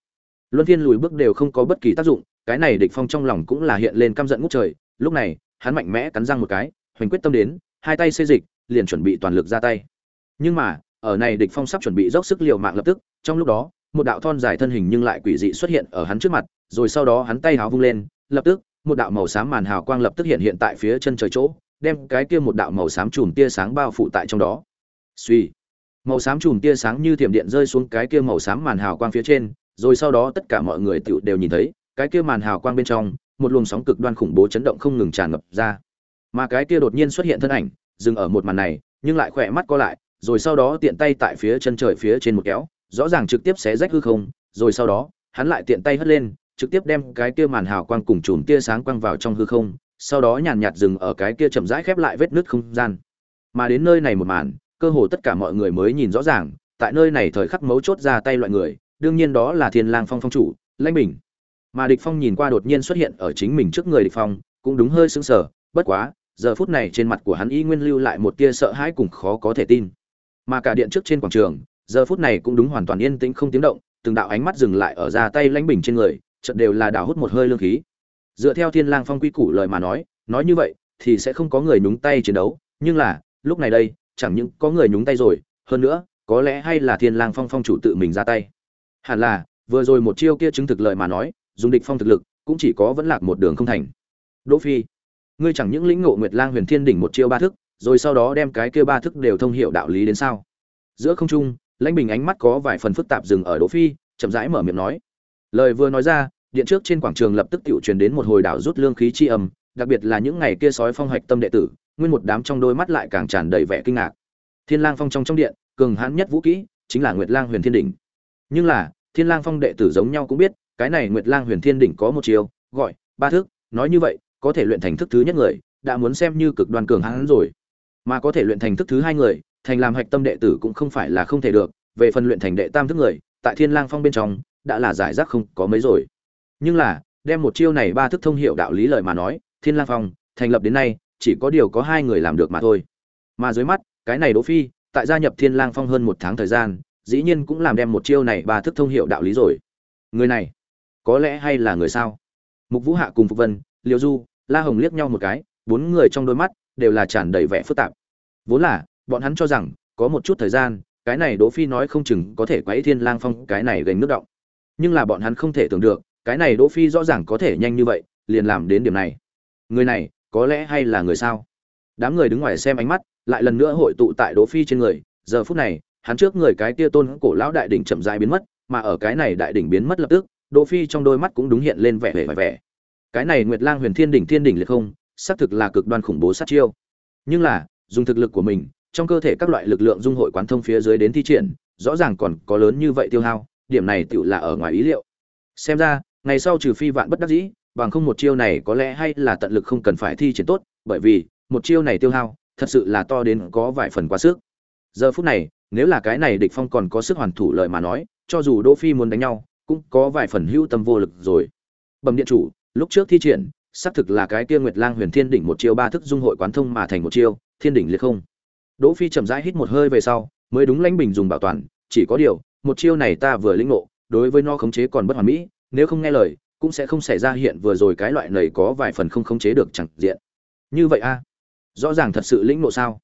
Luân phiên lùi bước đều không có bất kỳ tác dụng, cái này địch phong trong lòng cũng là hiện lên căm giận ngút trời, lúc này, hắn mạnh mẽ cắn răng một cái, hoành quyết tâm đến, hai tay xây dịch, liền chuẩn bị toàn lực ra tay. Nhưng mà, ở này địch phong sắp chuẩn bị dốc sức liều mạng lập tức, trong lúc đó, một đạo thon dài thân hình nhưng lại quỷ dị xuất hiện ở hắn trước mặt, rồi sau đó hắn tay háo vung lên, lập tức, một đạo màu xám màn hào quang lập tức hiện hiện tại phía chân trời chỗ, đem cái kia một đạo màu xám chùm tia sáng bao phủ tại trong đó. Suy màu xám chùm tia sáng như thiểm điện rơi xuống cái kia màu xám màn hào quang phía trên, rồi sau đó tất cả mọi người tựu đều nhìn thấy, cái kia màn hào quang bên trong, một luồng sóng cực đoan khủng bố chấn động không ngừng tràn ngập ra. Mà cái kia đột nhiên xuất hiện thân ảnh, dừng ở một màn này, nhưng lại khỏe mắt co lại, rồi sau đó tiện tay tại phía chân trời phía trên một kéo, rõ ràng trực tiếp xé rách hư không, rồi sau đó, hắn lại tiện tay hất lên, trực tiếp đem cái kia màn hào quang cùng chùm tia sáng quang vào trong hư không, sau đó nhàn nhạt dừng ở cái kia chậm rãi khép lại vết nứt không gian. Mà đến nơi này một màn cơ hồ tất cả mọi người mới nhìn rõ ràng, tại nơi này thời khắc mấu chốt ra tay loại người, đương nhiên đó là thiên lang phong phong chủ, lãnh bình. Mà địch phong nhìn qua đột nhiên xuất hiện ở chính mình trước người địch phong, cũng đúng hơi sững sờ, bất quá, giờ phút này trên mặt của hắn y nguyên lưu lại một tia sợ hãi cùng khó có thể tin. Mà cả điện trước trên quảng trường, giờ phút này cũng đúng hoàn toàn yên tĩnh không tiếng động, từng đạo ánh mắt dừng lại ở ra tay lãnh bình trên người, chợt đều là đảo hút một hơi lương khí. Dựa theo thiên lang phong quy củ lời mà nói nói như vậy thì sẽ không có người nhúng tay chiến đấu, nhưng là, lúc này đây chẳng những có người nhúng tay rồi, hơn nữa, có lẽ hay là thiên lang phong phong chủ tự mình ra tay. Hẳn là, vừa rồi một chiêu kia chứng thực lời mà nói, dùng địch phong thực lực, cũng chỉ có vẫn lạc một đường không thành. Đỗ phi, ngươi chẳng những lĩnh ngộ nguyệt lang huyền thiên đỉnh một chiêu ba thức, rồi sau đó đem cái kia ba thức đều thông hiểu đạo lý đến sao? Giữa không trung, lãnh bình ánh mắt có vài phần phức tạp dừng ở đỗ phi, chậm rãi mở miệng nói. Lời vừa nói ra, điện trước trên quảng trường lập tức tiểu truyền đến một hồi đảo rút lương khí chi âm, đặc biệt là những ngày kia sói phong hoạch tâm đệ tử nguyên một đám trong đôi mắt lại càng tràn đầy vẻ kinh ngạc. Thiên lang phong trong trong điện, cường hãn nhất vũ kỹ chính là nguyệt lang huyền thiên đỉnh. Nhưng là, thiên lang phong đệ tử giống nhau cũng biết, cái này nguyệt lang huyền thiên đỉnh có một chiều gọi, ba thức, nói như vậy, có thể luyện thành thức thứ nhất người, đã muốn xem như cực đoan cường hãn rồi. Mà có thể luyện thành thức thứ hai người, thành làm hạch tâm đệ tử cũng không phải là không thể được, về phần luyện thành đệ tam thức người, tại thiên lang phong bên trong, đã là giải rác không có mấy rồi. Nhưng là, đem một chiêu này ba thức thông hiểu đạo lý lời mà nói, thiên lang phong, thành lập đến nay chỉ có điều có hai người làm được mà thôi. Mà dưới mắt, cái này đỗ phi, tại gia nhập thiên lang phong hơn một tháng thời gian, dĩ nhiên cũng làm đem một chiêu này ba thức thông hiệu đạo lý rồi. Người này, có lẽ hay là người sao? Mục vũ hạ cùng phục vân, liêu du, la hồng liếc nhau một cái, bốn người trong đôi mắt đều là tràn đầy vẻ phức tạp. Vốn là, bọn hắn cho rằng, có một chút thời gian, cái này đỗ phi nói không chừng có thể quấy thiên lang phong cái này gánh nước động. Nhưng là bọn hắn không thể tưởng được, cái này đỗ phi rõ ràng có thể nhanh như vậy, liền làm đến điểm này. Người này có lẽ hay là người sao? Đám người đứng ngoài xem ánh mắt, lại lần nữa hội tụ tại đỗ phi trên người. Giờ phút này, hắn trước người cái kia tôn cổ lão đại đỉnh chậm rãi biến mất, mà ở cái này đại đỉnh biến mất lập tức, đỗ phi trong đôi mắt cũng đúng hiện lên vẻ vẻ vẻ vẻ. Cái này nguyệt lang huyền thiên đỉnh thiên đỉnh liệt không, xác thực là cực đoan khủng bố sát chiêu. Nhưng là, dùng thực lực của mình, trong cơ thể các loại lực lượng dung hội quán thông phía dưới đến thi triển, rõ ràng còn có lớn như vậy tiêu hao, điểm này tựu là ở ngoài ý liệu. Xem ra, ngày sau trừ phi vạn bất đắc dĩ bằng không một chiêu này có lẽ hay là tận lực không cần phải thi triển tốt, bởi vì, một chiêu này tiêu hao, thật sự là to đến có vài phần quá sức. Giờ phút này, nếu là cái này địch phong còn có sức hoàn thủ lợi mà nói, cho dù đỗ phi muốn đánh nhau, cũng có vài phần hữu tâm vô lực rồi. Bẩm điện chủ, lúc trước thi triển, xác thực là cái kia nguyệt lang huyền thiên đỉnh một chiêu ba thức dung hội quán thông mà thành một chiêu, thiên đỉnh liệt không. Đỗ phi chậm rãi hít một hơi về sau, mới đúng lãnh bình dùng bảo toàn, chỉ có điều, một chiêu này ta vừa lĩnh ngộ, đối với nó khống chế còn bất hoàn mỹ, nếu không nghe lời cũng sẽ không xảy ra hiện vừa rồi cái loại này có vài phần không khống chế được chẳng diện. Như vậy a, rõ ràng thật sự lĩnh ngộ sao?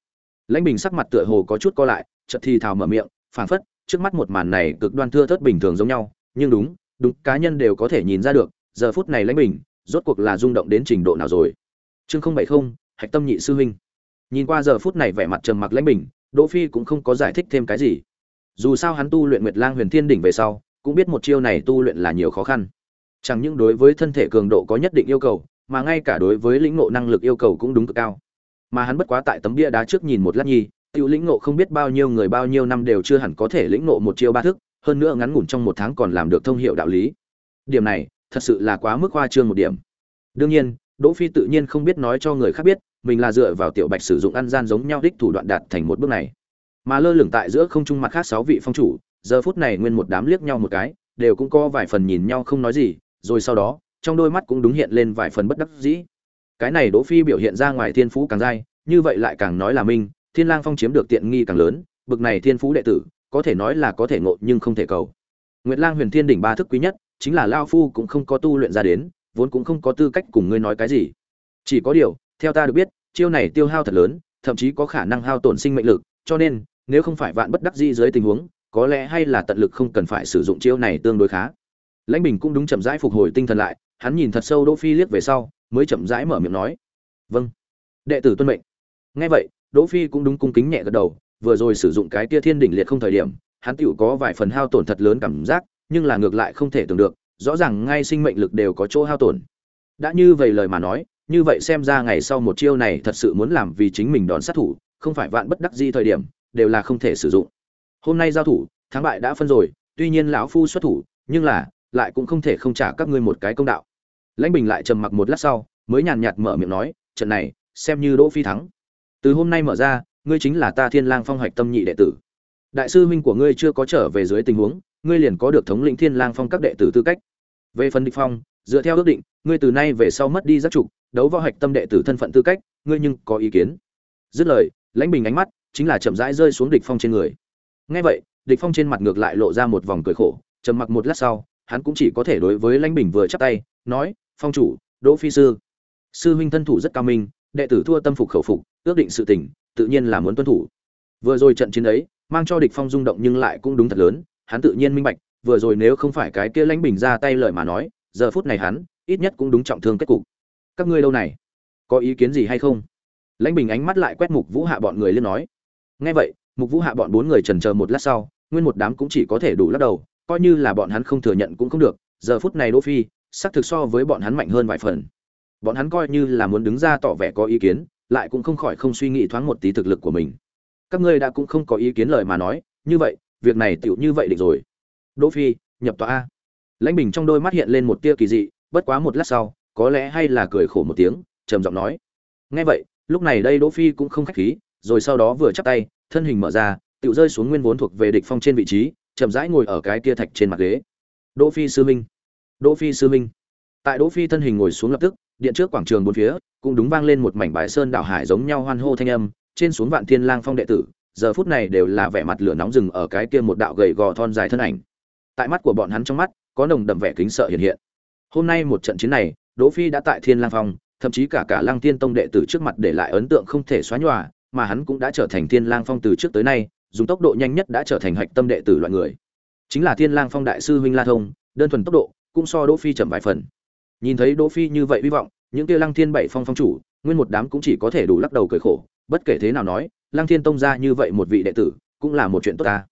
Lãnh bình sắc mặt tựa hồ có chút co lại, chợt thì thào mở miệng, phảng phất, trước mắt một màn này cực đoan thưa thớt bình thường giống nhau, nhưng đúng đúng, cá nhân đều có thể nhìn ra được, giờ phút này lãnh bình, rốt cuộc là rung động đến trình độ nào rồi? Chương không bảy không, hạch tâm nhị sư huynh. Nhìn qua giờ phút này vẻ mặt trầm mặc lãnh bình, đỗ phi cũng không có giải thích thêm cái gì. Dù sao hắn tu luyện nguyệt lang huyền thiên đỉnh về sau, cũng biết một chiêu này tu luyện là nhiều khó khăn chẳng những đối với thân thể cường độ có nhất định yêu cầu, mà ngay cả đối với lĩnh ngộ năng lực yêu cầu cũng đúng cực cao. Mà hắn bất quá tại tấm bia đá trước nhìn một lát nhi tiêu lĩnh ngộ không biết bao nhiêu người bao nhiêu năm đều chưa hẳn có thể lĩnh ngộ một chiêu ba thức, hơn nữa ngắn ngủn trong một tháng còn làm được thông hiệu đạo lý. Điểm này, thật sự là quá mức khoa trương một điểm. Đương nhiên, đỗ phi tự nhiên không biết nói cho người khác biết, mình là dựa vào tiểu bạch sử dụng ăn gian giống nhau đích thủ đoạn đạt thành một bước này. Mà lơ lửng tại giữa không trung mặt khác sáu vị phong chủ, giờ phút này nguyên một đám liếc nhau một cái, đều cũng có vài phần nhìn nhau không nói gì rồi sau đó, trong đôi mắt cũng đúng hiện lên vài phần bất đắc dĩ. Cái này đỗ phi biểu hiện ra ngoài thiên phú càng dai, như vậy lại càng nói là minh thiên lang phong chiếm được tiện nghi càng lớn, bực này thiên phú đệ tử, có thể nói là có thể ngộ nhưng không thể cầu. Nguyệt lang huyền thiên đỉnh ba thức quý nhất, chính là lao phu cũng không có tu luyện ra đến, vốn cũng không có tư cách cùng ngươi nói cái gì. Chỉ có điều, theo ta được biết, chiêu này tiêu hao thật lớn, thậm chí có khả năng hao tổn sinh mệnh lực, cho nên, nếu không phải vạn bất đắc dĩ dưới tình huống, có lẽ hay là tận lực không cần phải sử dụng chiêu này tương đối khá lãnh bình cũng đúng chậm rãi phục hồi tinh thần lại, hắn nhìn thật sâu đỗ phi liếc về sau, mới chậm rãi mở miệng nói. Vâng đệ tử tuân mệnh. Nghe vậy, đỗ phi cũng đúng cung kính nhẹ gật đầu, vừa rồi sử dụng cái tia thiên đỉnh liệt không thời điểm, hắn tựu có vài phần hao tổn thật lớn cảm giác, nhưng là ngược lại không thể tưởng được, rõ ràng ngay sinh mệnh lực đều có chỗ hao tổn. Đã như vậy lời mà nói, như vậy xem ra ngày sau một chiêu này thật sự muốn làm vì chính mình đòn sát thủ, không phải vạn bất đắc di thời điểm, đều là không thể sử dụng. Hôm nay giao thủ, thắng bại đã phân rồi, tuy nhiên lão phu xuất thủ, nhưng là lại cũng không thể không trả các ngươi một cái công đạo. Lãnh bình lại trầm mặc một lát sau, mới nhàn nhạt mở miệng nói, trận này, xem như đỗ phi thắng. Từ hôm nay mở ra, ngươi chính là ta thiên lang phong hoạch tâm nhị đệ tử. Đại sư huynh của ngươi chưa có trở về dưới tình huống, ngươi liền có được thống lĩnh thiên lang phong các đệ tử tư cách. Về phần địch phong, dựa theo ước định, ngươi từ nay về sau mất đi giác trục, đấu võ hoạch tâm đệ tử thân phận tư cách, ngươi nhưng có ý kiến. Dứt lời, lãnh bình ánh mắt chính là chậm rãi rơi xuống địch phong trên người. Nghe vậy, địch phong trên mặt ngược lại lộ ra một vòng cười khổ, trầm mặc một lát sau hắn cũng chỉ có thể đối với lãnh bình vừa chắp tay, nói, phong chủ, đỗ phi sư. Sư huynh thân thủ rất cao minh, đệ tử thua tâm phục khẩu phục, ước định sự tình, tự nhiên là muốn tuân thủ. Vừa rồi trận chiến ấy, mang cho địch phong rung động nhưng lại cũng đúng thật lớn, hắn tự nhiên minh bạch, vừa rồi nếu không phải cái kia lãnh bình ra tay lời mà nói, giờ phút này hắn, ít nhất cũng đúng trọng thương kết cục. Các ngươi lâu này, có ý kiến gì hay không? Lãnh bình ánh mắt lại quét mục vũ hạ bọn người lên nói. Nghe vậy, mục vũ hạ bọn bốn người trần chờ một lát sau, nguyên một đám cũng chỉ có thể đủ lắc đầu coi như là bọn hắn không thừa nhận cũng không được, giờ phút này đỗ phi sắc thực so với bọn hắn mạnh hơn vài phần. Bọn hắn coi như là muốn đứng ra tỏ vẻ có ý kiến, lại cũng không khỏi không suy nghĩ thoáng một tí thực lực của mình. Các ngươi đã cũng không có ý kiến lời mà nói, như vậy, việc này tiểu như vậy định rồi. Đỗ phi, nhập tòa a. Lãnh bình trong đôi mắt hiện lên một tia kỳ dị, bất quá một lát sau, có lẽ hay là cười khổ một tiếng, trầm giọng nói. Nghe vậy, lúc này đây đỗ phi cũng không khách khí, rồi sau đó vừa chắp tay, thân hình mở ra, tiểu rơi xuống nguyên vốn thuộc về địch phong trên vị trí chậm rãi ngồi ở cái kia thạch trên mặt ghế. Đỗ phi sư minh. Đỗ phi sư minh. Tại đỗ phi thân hình ngồi xuống lập tức, điện trước quảng trường bốn phía, cũng đúng vang lên một mảnh bãi sơn đảo hải giống nhau hoan hô thanh âm, trên xuống vạn thiên lang phong đệ tử, giờ phút này đều là vẻ mặt lửa nóng rừng ở cái kia một đạo gầy gò thon dài thân ảnh. Tại mắt của bọn hắn trong mắt, có nồng đậm vẻ kính sợ hiện hiện. Hôm nay một trận chiến này, đỗ phi đã tại thiên lang phong, thậm chí cả cả lang tiên tông đệ tử trước mặt để lại ấn tượng không thể xóa nhòa, mà hắn cũng đã trở thành thiên lang phong từ trước tới nay dùng tốc độ nhanh nhất đã trở thành hạch tâm đệ tử loại người. Chính là thiên lang phong đại sư huynh la thông, đơn thuần tốc độ, cũng so đỗ phi chậm vài phần. Nhìn thấy đỗ phi như vậy hy vọng, những kia lăng thiên bảy phong phong chủ, nguyên một đám cũng chỉ có thể đủ lắc đầu cười khổ, bất kể thế nào nói, lăng thiên tông ra như vậy một vị đệ tử, cũng là một chuyện tốt ta.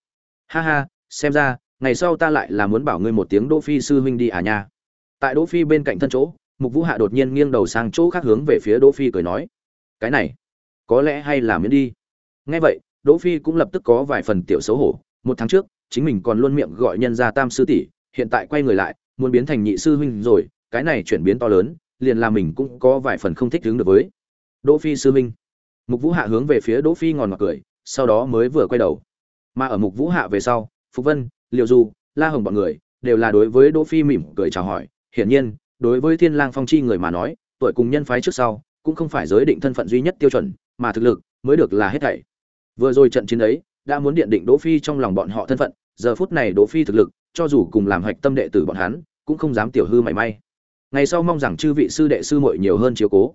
Ha ha, xem ra, ngày sau ta lại là muốn bảo ngươi một tiếng đỗ phi sư huynh đi à nha. Tại đỗ phi bên cạnh thân chỗ, mục vũ hạ đột nhiên nghiêng đầu sang chỗ khác hướng về phía đỗ phi cười nói, cái này, có lẽ hay là miễn đi. Nghe vậy đỗ phi cũng lập tức có vài phần tiểu xấu hổ. Một tháng trước, chính mình còn luôn miệng gọi nhân gia tam sư tỷ, hiện tại quay người lại, muốn biến thành nhị sư huynh rồi, cái này chuyển biến to lớn, liền làm mình cũng có vài phần không thích ứng được với. Đỗ phi sư huynh. Mục vũ hạ hướng về phía đỗ phi ngòn ngọt cười, sau đó mới vừa quay đầu. Mà ở mục vũ hạ về sau phúc vân Liễu du, la hồng bọn người, đều là đối với đỗ phi mỉm cười chào hỏi. Hiển nhiên, đối với thiên lang phong chi người mà nói, tuổi cùng nhân phái trước sau, cũng không phải giới định thân phận duy nhất tiêu chuẩn, mà thực lực mới được là hết thảy vừa rồi trận chiến ấy, đã muốn điện định đỗ phi trong lòng bọn họ thân phận, giờ phút này đỗ phi thực lực, cho dù cùng làm hạch tâm đệ tử bọn hắn, cũng không dám tiểu hư mảy may. Ngày sau mong rằng chư vị sư đệ sư muội nhiều hơn chiếu cố.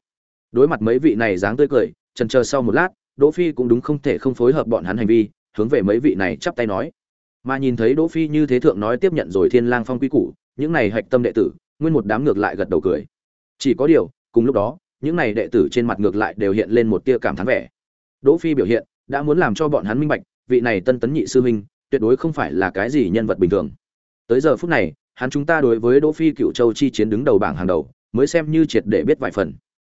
Đối mặt mấy vị này dáng tươi cười chần chờ sau một lát, đỗ phi cũng đúng không thể không phối hợp bọn hắn hành vi, hướng về mấy vị này chắp tay nói. Mà nhìn thấy đỗ phi như thế thượng nói tiếp nhận rồi thiên lang phong quy củ, những này hạch tâm đệ tử, nguyên một đám ngược lại gật đầu cười. Chỉ có điều, cùng lúc đó, những này đệ tử trên mặt ngược lại đều hiện lên một tia cảm thán vẻ. Đỗ phi biểu hiện đã muốn làm cho bọn hắn minh bạch, vị này tân tấn nhị sư huynh, tuyệt đối không phải là cái gì nhân vật bình thường. Tới giờ phút này, hắn chúng ta đối với đỗ phi cựu châu chi chiến đứng đầu bảng hàng đầu, mới xem như triệt để biết vài phần.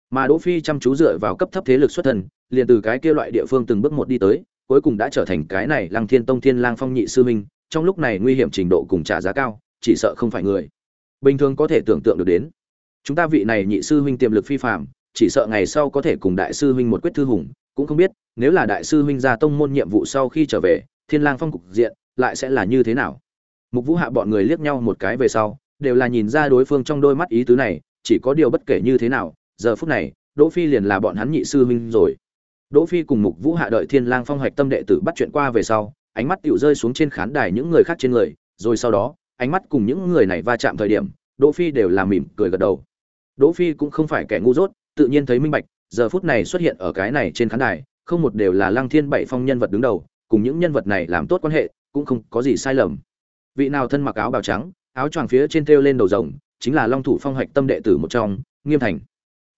Mà đỗ phi chăm chú dựa vào cấp thấp thế lực xuất thân, liền từ cái kia loại địa phương từng bước một đi tới, cuối cùng đã trở thành cái này lăng thiên tông thiên lang phong nhị sư huynh, trong lúc này nguy hiểm trình độ cùng trả giá cao, chỉ sợ không phải người bình thường có thể tưởng tượng được đến. Chúng ta vị này nhị sư huynh tiềm lực phi phàm, chỉ sợ ngày sau có thể cùng đại sư huynh một quyết thư hùng cũng không biết, nếu là đại sư huynh gia tông môn nhiệm vụ sau khi trở về, thiên lang phong cục diện lại sẽ là như thế nào? Mục vũ hạ bọn người liếc nhau một cái về sau, đều là nhìn ra đối phương trong đôi mắt ý tứ này, chỉ có điều bất kể như thế nào, giờ phút này, đỗ phi liền là bọn hắn nhị sư huynh rồi. Đỗ phi cùng mục vũ hạ đợi thiên lang phong hoạch tâm đệ tử bắt chuyện qua về sau, ánh mắt tiểu rơi xuống trên khán đài những người khác trên người, rồi sau đó, ánh mắt cùng những người này va chạm thời điểm, đỗ phi đều là mỉm cười gật đầu. Đỗ phi cũng không phải kẻ ngu dốt, tự nhiên thấy minh bạch giờ phút này xuất hiện ở cái này trên khán đài, không một đều là lăng thiên bảy phong nhân vật đứng đầu, cùng những nhân vật này làm tốt quan hệ, cũng không có gì sai lầm. Vị nào thân mặc áo bào trắng, áo choàng phía trên thêu lên đầu rồng, chính là long thủ phong hạch tâm đệ tử một trong, nghiêm thành.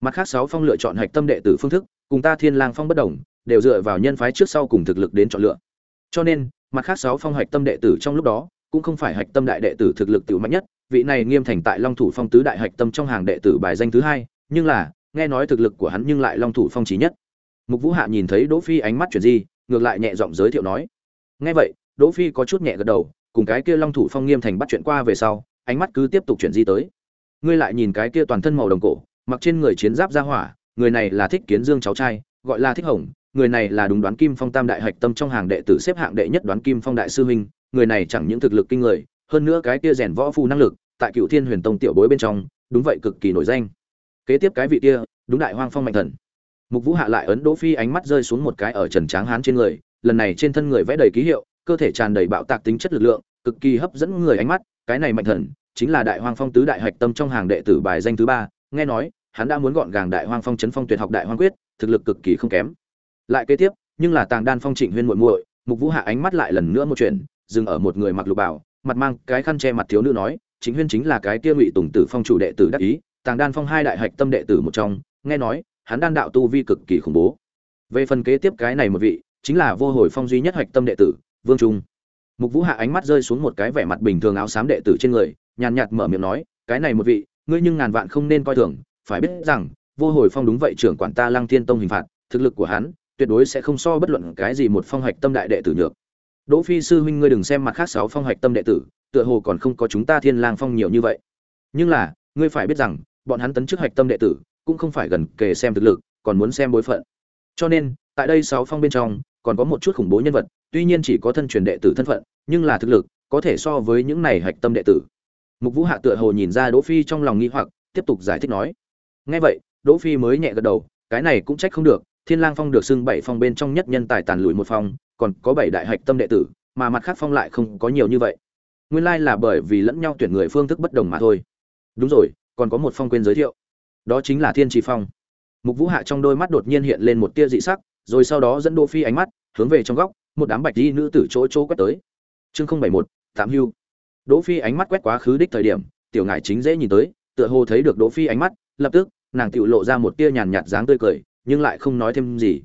Mặt khác sáu phong lựa chọn hạch tâm đệ tử phương thức, cùng ta thiên lang phong bất đồng, đều dựa vào nhân phái trước sau cùng thực lực đến chọn lựa. Cho nên, mặt khác sáu phong hạch tâm đệ tử trong lúc đó, cũng không phải hạch tâm đại đệ tử thực lực tiểu mạnh nhất, vị này nghiêm thành tại long thủ phong tứ đại hạch tâm trong hàng đệ tử bài danh thứ hai, nhưng là nghe nói thực lực của hắn nhưng lại long thủ phong trí nhất. Mục vũ hạ nhìn thấy đỗ phi ánh mắt chuyển di, ngược lại nhẹ giọng giới thiệu nói, nghe vậy, đỗ phi có chút nhẹ gật đầu, cùng cái kia long thủ phong nghiêm thành bắt chuyện qua về sau, ánh mắt cứ tiếp tục chuyển di tới. Ngươi lại nhìn cái kia toàn thân màu đồng cổ, mặc trên người chiến giáp ra hỏa, người này là thích kiến dương cháu trai, gọi là thích hồng, người này là đúng đoán kim phong tam đại hạch tâm trong hàng đệ tử xếp hạng đệ nhất đoán kim phong đại sư huynh, người này chẳng những thực lực kinh người, hơn nữa cái kia rèn võ phu năng lực, tại cựu thiên huyền tông tiểu bối bên trong, đúng vậy cực kỳ nổi danh kế tiếp cái vị kia, đúng đại hoang phong mạnh thần. Mục vũ hạ lại ấn đỗ phi ánh mắt rơi xuống một cái ở trần tráng hán trên người, lần này trên thân người vẽ đầy ký hiệu, cơ thể tràn đầy bạo tạc tính chất lực lượng, cực kỳ hấp dẫn người ánh mắt, cái này mạnh thần, chính là đại hoang phong tứ đại hạch tâm trong hàng đệ tử bài danh thứ ba, nghe nói, hắn đã muốn gọn gàng đại hoang phong chấn phong tuyệt học đại hoang quyết, thực lực cực kỳ không kém. Lại kế tiếp, nhưng là tàng đan phong trịnh huyên muội muội, mục vũ hạ ánh mắt lại lần nữa một chuyện dừng ở một người mặc lục bảo mặt mang cái khăn che mặt thiếu nữ nói, chính huyên chính là cái kia ngụy tùng tử phong chủ đệ tử đắc ý tàng đan phong hai đại hạch tâm đệ tử một trong, nghe nói, hắn đan đạo tu vi cực kỳ khủng bố. Về phần kế tiếp cái này một vị, chính là vô hồi phong duy nhất hạch tâm đệ tử, vương trung. Mục vũ hạ ánh mắt rơi xuống một cái vẻ mặt bình thường áo xám đệ tử trên người, nhàn nhạt mở miệng nói, cái này một vị, ngươi nhưng ngàn vạn không nên coi thường, phải biết rằng, vô hồi phong đúng vậy trưởng quản ta lăng thiên tông hình phạt, thực lực của hắn, tuyệt đối sẽ không so bất luận cái gì một phong hạch tâm đại đệ tử nhược. Đỗ phi sư huynh ngươi đừng xem mặt khác sáu phong hạch tâm đệ tử, tựa hồ còn không có chúng ta thiên lang phong nhiều như vậy. Nhưng là, ngươi phải biết rằng bọn hắn tấn chức hạch tâm đệ tử, cũng không phải gần kề xem thực lực, còn muốn xem bối phận. Cho nên, tại đây sáu phong bên trong, còn có một chút khủng bố nhân vật, tuy nhiên chỉ có thân truyền đệ tử thân phận, nhưng là thực lực, có thể so với những này hạch tâm đệ tử. Mục vũ hạ tựa hồ nhìn ra đỗ phi trong lòng nghi hoặc, tiếp tục giải thích nói, nghe vậy, đỗ phi mới nhẹ gật đầu, cái này cũng trách không được, thiên lang phong được xưng bảy phong bên trong nhất nhân tài tàn lùi một phong, còn có bảy đại hạch tâm đệ tử, mà mặt khác phong lại không có nhiều như vậy. Nguyên lai là bởi vì lẫn nhau tuyển người phương thức bất đồng mà thôi. Đúng rồi còn có một phong quên giới thiệu. Đó chính là thiên trì phong. Mục vũ hạ trong đôi mắt đột nhiên hiện lên một tia dị sắc, rồi sau đó dẫn đỗ phi ánh mắt hướng về trong góc, một đám bạch y nữ tử chỗ chỗ quét tới. Chương không bảy một tám hưu. Đỗ phi ánh mắt quét quá khứ đích thời điểm, tiểu ngải chính dễ nhìn tới, tựa hồ thấy được đỗ phi ánh mắt, lập tức, nàng tự lộ ra một tia nhàn nhạt dáng tươi cười, nhưng lại không nói thêm gì.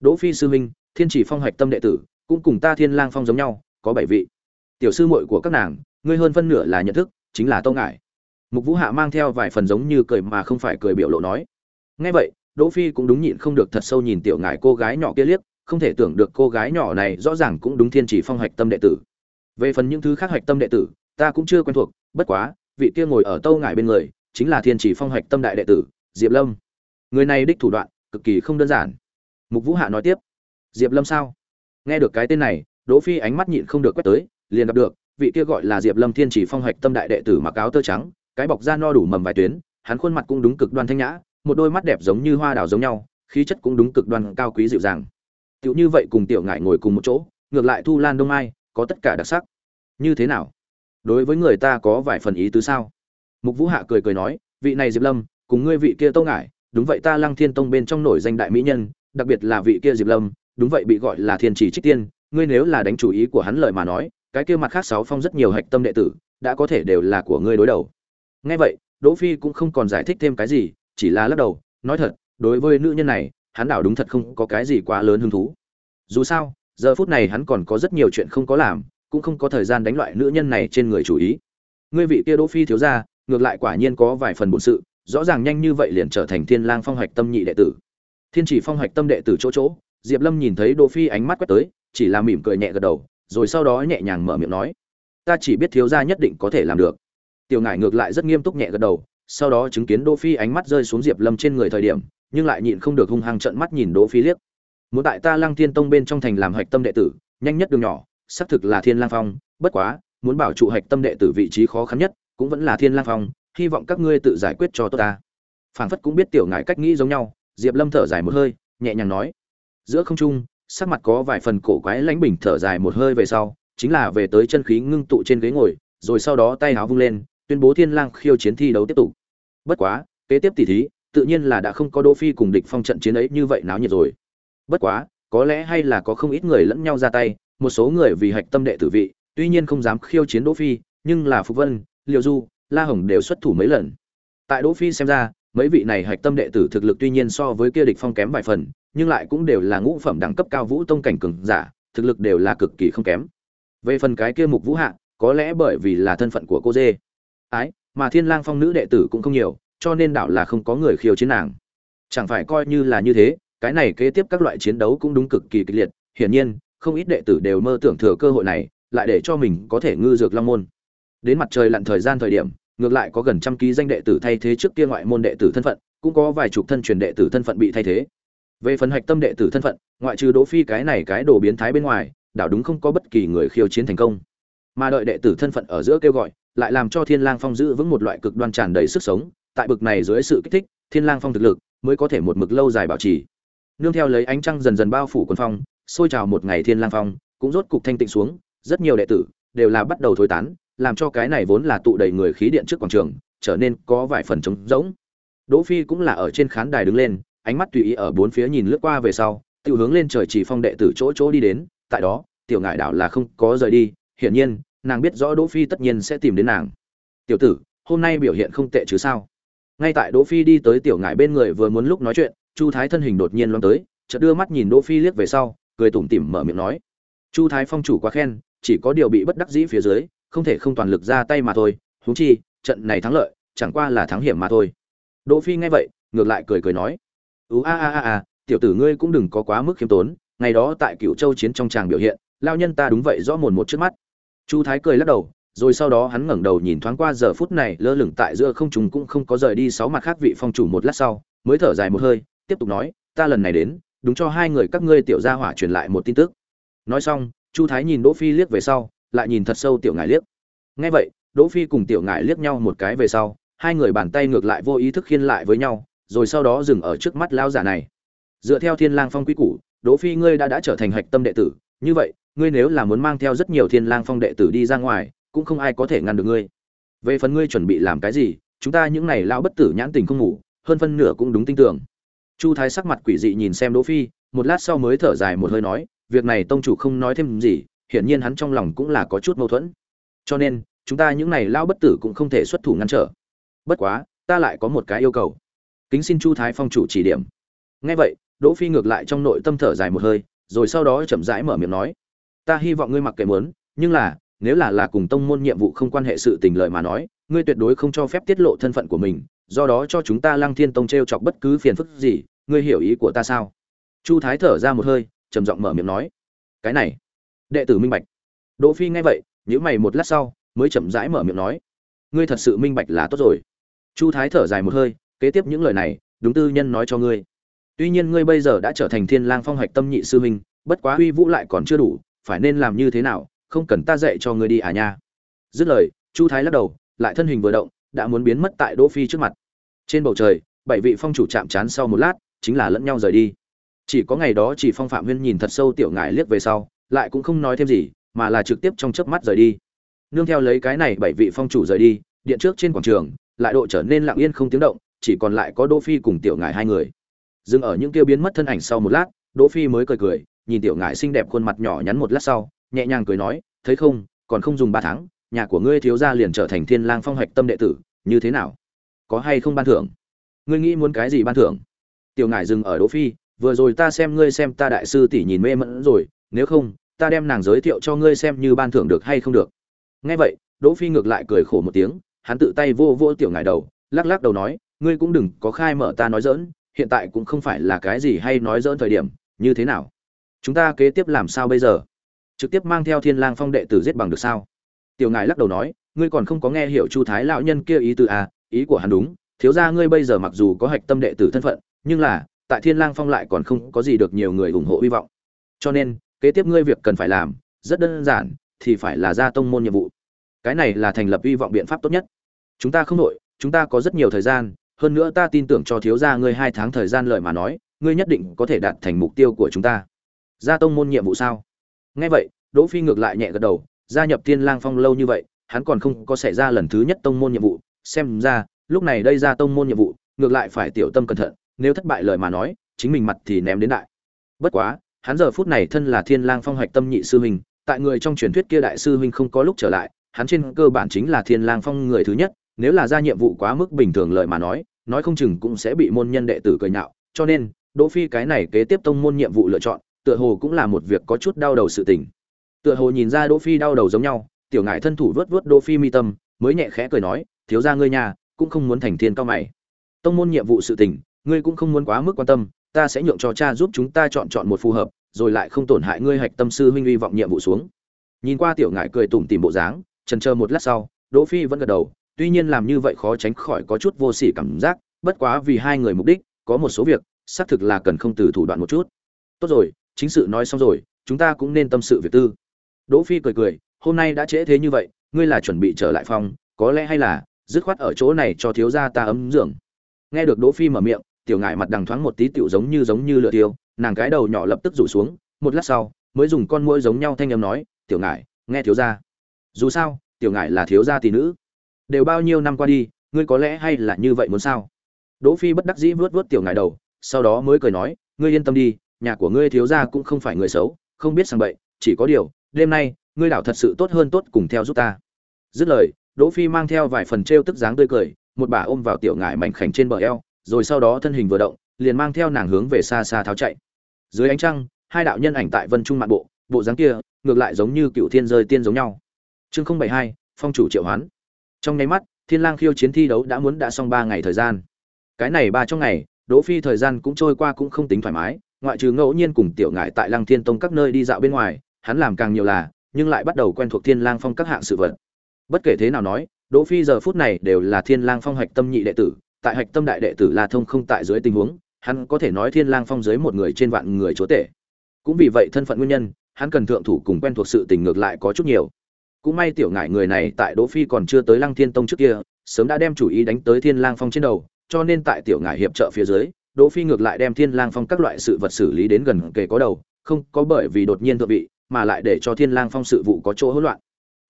Đỗ phi sư minh thiên chỉ phong hạch tâm đệ tử, cũng cùng ta thiên lang phong giống nhau, có bảy vị. Tiểu sư muội của các nàng, ngươi hơn phân nửa là nhận thức, chính là tâu ngải mục vũ hạ mang theo vài phần giống như cười mà không phải cười biểu lộ nói. Nghe vậy, đỗ phi cũng đúng nhịn không được thật sâu nhìn tiểu ngải cô gái nhỏ kia liếc, không thể tưởng được cô gái nhỏ này rõ ràng cũng đúng thiên chỉ phong Hạch tâm đệ tử. Về phần những thứ khác Hạch tâm đệ tử, ta cũng chưa quen thuộc, bất quá, vị kia ngồi ở tâu ngải bên người, chính là thiên chỉ phong Hạch tâm đại đệ tử, diệp lâm. Người này đích thủ đoạn, cực kỳ không đơn giản. Mục vũ hạ nói tiếp. Diệp lâm sao? Nghe được cái tên này, đỗ phi ánh mắt nhịn không được quét tới, liền gặp được, vị kia gọi là diệp lâm thiên chỉ phong Hạch tâm đại đệ tử mặc áo tơ trắng cái bọc da no đủ mầm vài tuyến, hắn khuôn mặt cũng đúng cực đoan thanh nhã, một đôi mắt đẹp giống như hoa đào giống nhau, khí chất cũng đúng cực đoan cao quý dịu dàng. Tiểu như vậy cùng tiểu ngải ngồi cùng một chỗ, ngược lại thu lan đông ai có tất cả đặc sắc. Như thế nào? Đối với người ta có vài phần ý tứ sao? Mục vũ hạ cười cười nói, vị này diệp lâm, cùng ngươi vị kia tâu ngải, đúng vậy ta lăng thiên tông bên trong nổi danh đại mỹ nhân, đặc biệt là vị kia diệp lâm, đúng vậy bị gọi là thiên chỉ trích tiên, ngươi nếu là đánh chủ ý của hắn lời mà nói, cái kia mặt khác sáu phong rất nhiều hạch tâm đệ tử, đã có thể đều là của ngươi đối đầu nghe vậy, đỗ phi cũng không còn giải thích thêm cái gì, chỉ là lắc đầu, nói thật, đối với nữ nhân này, hắn đảo đúng thật không có cái gì quá lớn hứng thú. Dù sao, giờ phút này hắn còn có rất nhiều chuyện không có làm, cũng không có thời gian đánh loại nữ nhân này trên người chủ ý. Ngươi vị kia đỗ phi thiếu gia, ngược lại quả nhiên có vài phần bổn sự, rõ ràng nhanh như vậy liền trở thành thiên lang phong hoạch tâm nhị đệ tử. Thiên chỉ phong hoạch tâm đệ tử chỗ chỗ, diệp lâm nhìn thấy đỗ phi ánh mắt quét tới, chỉ là mỉm cười nhẹ gật đầu, rồi sau đó nhẹ nhàng mở miệng nói, ta chỉ biết thiếu gia nhất định có thể làm được tiểu ngải ngược lại rất nghiêm túc nhẹ gật đầu, sau đó chứng kiến đỗ phi ánh mắt rơi xuống diệp lâm trên người thời điểm, nhưng lại nhịn không được hung hăng trợn mắt nhìn đỗ phi liếc. Muốn tại ta lăng thiên tông bên trong thành làm hạch tâm đệ tử, nhanh nhất đường nhỏ, xác thực là thiên lang phong, bất quá, muốn bảo trụ hạch tâm đệ tử vị trí khó khăn nhất, cũng vẫn là thiên lang phong, hy vọng các ngươi tự giải quyết cho tốt ta. Phảng phất cũng biết tiểu ngải cách nghĩ giống nhau, diệp lâm thở dài một hơi, nhẹ nhàng nói. Giữa không trung, sắc mặt có vài phần cổ quái lãnh bình thở dài một hơi về sau, chính là về tới chân khí ngưng tụ trên ghế ngồi, rồi sau đó tay áo vung lên tuyên bố thiên lang khiêu chiến thi đấu tiếp tục. Bất quá, kế tiếp tỷ thí, tự nhiên là đã không có đỗ phi cùng địch phong trận chiến ấy như vậy náo nhiệt rồi. Bất quá, có lẽ hay là có không ít người lẫn nhau ra tay, một số người vì hạch tâm đệ tử vị, tuy nhiên không dám khiêu chiến đỗ phi, nhưng là phục vân Liêu du, la hồng đều xuất thủ mấy lần. Tại đỗ phi xem ra, mấy vị này hạch tâm đệ tử thực lực tuy nhiên so với kia địch phong kém vài phần, nhưng lại cũng đều là ngũ phẩm đẳng cấp cao vũ tông cảnh cường giả, thực lực đều là cực kỳ không kém. Về phần cái kia mục vũ hạ, có lẽ bởi vì là thân phận của cô dê ái, mà thiên lang phong nữ đệ tử cũng không nhiều, cho nên đảo là không có người khiêu chiến nàng. Chẳng phải coi như là như thế, cái này kế tiếp các loại chiến đấu cũng đúng cực kỳ kịch liệt, hiển nhiên, không ít đệ tử đều mơ tưởng thừa cơ hội này, lại để cho mình có thể ngư dược long môn. Đến mặt trời lặn thời gian thời điểm, ngược lại có gần trăm ký danh đệ tử thay thế trước kia ngoại môn đệ tử thân phận, cũng có vài chục thân truyền đệ tử thân phận bị thay thế. Về phần hạch tâm đệ tử thân phận, ngoại trừ đỗ phi cái này cái đồ biến thái bên ngoài, đảo đúng không có bất kỳ người khiêu chiến thành công. Mà đợi đệ tử thân phận ở giữa kêu gọi lại làm cho thiên lang phong giữ vững một loại cực đoan tràn đầy sức sống, tại bực này dưới sự kích thích, thiên lang phong thực lực mới có thể một mực lâu dài bảo trì. Nương theo lấy ánh trăng dần dần bao phủ quần phong, sôi trào một ngày thiên lang phong cũng rốt cục thanh tịnh xuống, rất nhiều đệ tử đều là bắt đầu thối tán, làm cho cái này vốn là tụ đầy người khí điện trước quảng trường, trở nên có vài phần trống rỗng. Đỗ phi cũng là ở trên khán đài đứng lên, ánh mắt tùy ý ở bốn phía nhìn lướt qua về sau tiểu hướng lên trời chỉ phong đệ tử chỗ chỗ đi đến, tại đó, tiểu ngải đảo là không có rời đi, hiển nhiên nàng biết rõ đỗ phi tất nhiên sẽ tìm đến nàng. Tiểu tử, hôm nay biểu hiện không tệ chứ sao? Ngay tại đỗ phi đi tới tiểu ngải bên người vừa muốn lúc nói chuyện, chu thái thân hình đột nhiên loáng tới, chợt đưa mắt nhìn đỗ phi liếc về sau, cười tủm tỉm mở miệng nói, chu thái phong chủ quá khen, chỉ có điều bị bất đắc dĩ phía dưới, không thể không toàn lực ra tay mà thôi, huống chi, trận này thắng lợi, chẳng qua là thắng hiểm mà thôi. Đỗ phi nghe vậy, ngược lại cười cười nói, ú a a a a, tiểu tử ngươi cũng đừng có quá mức khiêm tốn, ngày đó tại cựu châu chiến trong tràng biểu hiện, lao nhân ta đúng vậy rõ mồn một trước mắt chu thái cười lắc đầu, rồi sau đó hắn ngẩng đầu nhìn thoáng qua giờ phút này, lơ lửng tại giữa không trùng cũng không có rời đi sáu mặt khác vị phong chủ một lát sau, mới thở dài một hơi, tiếp tục nói, ta lần này đến, đúng cho hai người các ngươi tiểu gia hỏa truyền lại một tin tức. Nói xong, chu thái nhìn đỗ phi liếc về sau, lại nhìn thật sâu tiểu ngải liếc. Nghe vậy, đỗ phi cùng tiểu ngải liếc nhau một cái về sau, hai người bàn tay ngược lại vô ý thức khiên lại với nhau, rồi sau đó dừng ở trước mắt lão giả này. Dựa theo thiên lang phong quy củ, đỗ phi ngươi đã đã trở thành hạch tâm đệ tử, như vậy ngươi nếu là muốn mang theo rất nhiều thiên lang phong đệ tử đi ra ngoài, cũng không ai có thể ngăn được ngươi. Về phần ngươi chuẩn bị làm cái gì, chúng ta những này lão bất tử nhãn tình không ngủ, hơn phân nửa cũng đúng tin tưởng. Chu thái sắc mặt quỷ dị nhìn xem đỗ phi, một lát sau mới thở dài một hơi nói, việc này tông chủ không nói thêm gì, hiển nhiên hắn trong lòng cũng là có chút mâu thuẫn. Cho nên, chúng ta những này lão bất tử cũng không thể xuất thủ ngăn trở. Bất quá, ta lại có một cái yêu cầu. Kính xin chu thái phong chủ chỉ điểm. Nghe vậy, đỗ phi ngược lại trong nội tâm thở dài một hơi, rồi sau đó chậm rãi mở miệng nói ta hy vọng ngươi mặc kệ muốn, nhưng là, nếu là là cùng tông môn nhiệm vụ không quan hệ sự tình lợi mà nói, ngươi tuyệt đối không cho phép tiết lộ thân phận của mình, do đó cho chúng ta lăng thiên tông t r e o chọc bất cứ phiền phức gì, ngươi hiểu ý của ta sao? Chu thái thở ra một hơi, trầm giọng mở miệng nói, cái này, đệ tử minh bạch. Đỗ phi nghe vậy, nhíu mày một lát sau, mới chậm rãi mở miệng nói, ngươi thật sự minh bạch là tốt rồi. Chu thái thở dài một hơi, kế tiếp những lời này, đúng tư nhân nói cho ngươi. Tuy nhiên ngươi bây giờ đã trở thành thiên lang phong Hạch tâm nhị sư huynh, bất quá uy vũ lại còn chưa đủ phải nên làm như thế nào, không cần ta dạy cho ngươi đi à nha. Dứt lời, chu thái lắc đầu, lại thân hình vừa động, đã muốn biến mất tại đỗ phi trước mặt. Trên bầu trời, bảy vị phong chủ chạm chán sau một lát, chính là lẫn nhau rời đi. Chỉ có ngày đó chỉ phong phạm huyên nhìn thật sâu tiểu ngải liếc về sau, lại cũng không nói thêm gì, mà là trực tiếp trong chớp mắt rời đi. Nương theo lấy cái này bảy vị phong chủ rời đi, điện trước trên quảng trường, lại độ trở nên lặng yên không tiếng động, chỉ còn lại có đỗ phi cùng tiểu ngải hai người. Dừng ở những kia biến mất thân ảnh sau một lát, đỗ phi mới cười cười nhìn tiểu ngải xinh đẹp khuôn mặt nhỏ nhắn một lát sau, nhẹ nhàng cười nói, thấy không, còn không dùng ba tháng, nhà của ngươi thiếu gia liền trở thành thiên lang phong hoạch tâm đệ tử, như thế nào? Có hay không ban thưởng? Ngươi nghĩ muốn cái gì ban thưởng? Tiểu ngải dừng ở đỗ phi, vừa rồi ta xem ngươi xem ta đại sư tỷ nhìn mê mẫn rồi, nếu không, ta đem nàng giới thiệu cho ngươi xem như ban thưởng được hay không được. Nghe vậy, đỗ phi ngược lại cười khổ một tiếng, hắn tự tay vô vô tiểu ngải đầu, lắc lắc đầu nói, ngươi cũng đừng có khai mở ta nói dỡn hiện tại cũng không phải là cái gì hay nói dỡn thời điểm, như thế nào? Chúng ta kế tiếp làm sao bây giờ? Trực tiếp mang theo thiên lang phong đệ tử giết bằng được sao? Tiểu ngài lắc đầu nói, ngươi còn không có nghe hiểu chu thái lão nhân kia ý từ à ý của hắn đúng. Thiếu gia ngươi bây giờ mặc dù có hạch tâm đệ tử thân phận, nhưng là, tại thiên lang phong lại còn không có gì được nhiều người ủng hộ hy vọng. Cho nên, kế tiếp ngươi việc cần phải làm, rất đơn giản, thì phải là ra tông môn nhiệm vụ. Cái này là thành lập hy vọng biện pháp tốt nhất. Chúng ta không nội chúng ta có rất nhiều thời gian, hơn nữa ta tin tưởng cho thiếu gia ngươi hai tháng thời gian lợi mà nói, ngươi nhất định có thể đạt thành mục tiêu của chúng ta gia tông môn nhiệm vụ sao? Nghe vậy, đỗ phi ngược lại nhẹ gật đầu, gia nhập thiên lang phong lâu như vậy, hắn còn không có xảy ra lần thứ nhất tông môn nhiệm vụ. Xem ra, lúc này đây ra tông môn nhiệm vụ, ngược lại phải tiểu tâm cẩn thận, nếu thất bại lời mà nói, chính mình mặt thì ném đến đại. Bất quá, hắn giờ phút này thân là thiên lang phong hoạch tâm nhị sư huynh, tại người trong truyền thuyết kia đại sư huynh không có lúc trở lại, hắn trên cơ bản chính là thiên lang phong người thứ nhất, nếu là ra nhiệm vụ quá mức bình thường lợi mà nói nói không chừng cũng sẽ bị môn nhân đệ tử cười nhạo. Cho nên, đỗ phi cái này kế tiếp tông môn nhiệm vụ lựa chọn tựa hồ cũng là một việc có chút đau đầu sự tình. Tựa hồ nhìn ra đỗ phi đau đầu giống nhau, tiểu ngải thân thủ vớt vớt đỗ phi mi tâm, mới nhẹ khẽ cười nói, thiếu gia ngươi nhà, cũng không muốn thành thiên cao mày. Tông môn nhiệm vụ sự tình, ngươi cũng không muốn quá mức quan tâm, ta sẽ nhượng cho cha giúp chúng ta chọn chọn một phù hợp, rồi lại không tổn hại ngươi hạch tâm sư huynh uy vọng nhiệm vụ xuống. Nhìn qua tiểu ngải cười tủm tỉm bộ dáng chần chờ một lát sau, đỗ phi vẫn gật đầu, tuy nhiên làm như vậy khó tránh khỏi có chút vô sỉ cảm giác, bất quá vì hai người mục đích, có một số việc, xác thực là cần không từ thủ đoạn một chút. Tốt rồi chính sự nói xong rồi, chúng ta cũng nên tâm sự việc tư. Đỗ phi cười cười, hôm nay đã trễ thế như vậy, ngươi là chuẩn bị trở lại phòng, có lẽ hay là, dứt khoát ở chỗ này cho thiếu gia ta ấm dưỡng. Nghe được đỗ phi mở miệng, tiểu ngải mặt đằng thoáng một tí tiểu giống như giống như lửa tiêu, nàng cái đầu nhỏ lập tức rủ xuống, một lát sau, mới dùng con mũi giống nhau thanh âm nói, tiểu ngải, nghe thiếu gia. Dù sao, tiểu ngải là thiếu gia tỷ nữ. Đều bao nhiêu năm qua đi, ngươi có lẽ hay là như vậy muốn sao? Đỗ phi bất đắc dĩ vuốt vuốt tiểu ngải đầu, sau đó mới cười nói, ngươi yên tâm đi nhà của ngươi thiếu gia cũng không phải người xấu, không biết sang bậy, chỉ có điều, đêm nay, ngươi đảo thật sự tốt hơn tốt cùng theo giúp ta. Dứt lời, đỗ phi mang theo vài phần treo tức dáng tươi cười, một bà ôm vào tiểu ngải mảnh khảnh trên bờ eo, rồi sau đó thân hình vừa động, liền mang theo nàng hướng về xa xa tháo chạy. Dưới ánh trăng, hai đạo nhân ảnh tại vân trung mạn bộ bộ dáng kia, ngược lại giống như cựu thiên rơi tiên giống nhau. Chương không bảy hai, phong chủ triệu hoán. Trong nháy mắt, thiên lang khiêu chiến thi đấu đã muốn đã xong ba ngày thời gian. Cái này ba trong ngày, đỗ phi thời gian cũng trôi qua cũng không tính thoải mái ngoại trừ ngẫu nhiên cùng tiểu ngải tại lăng thiên tông các nơi đi dạo bên ngoài, hắn làm càng nhiều là, nhưng lại bắt đầu quen thuộc thiên lang phong các hạng sự vật. Bất kể thế nào nói, đỗ phi giờ phút này đều là thiên lang phong hạch tâm nhị đệ tử, tại hạch tâm đại đệ tử la thông không tại dưới tình huống, hắn có thể nói thiên lang phong dưới một người trên vạn người chúa tể. Cũng vì vậy thân phận nguyên nhân, hắn cần thượng thủ cùng quen thuộc sự tình ngược lại có chút nhiều. Cũng may tiểu ngải người này tại đỗ phi còn chưa tới lăng thiên tông trước kia, sớm đã đem chủ ý đánh tới thiên lang phong trên đầu, cho nên tại tiểu ngải hiệp trợ phía dưới đỗ phi ngược lại đem thiên lang phong các loại sự vật xử lý đến gần kề có đầu, không có bởi vì đột nhiên thượng vị, mà lại để cho thiên lang phong sự vụ có chỗ hỗn loạn.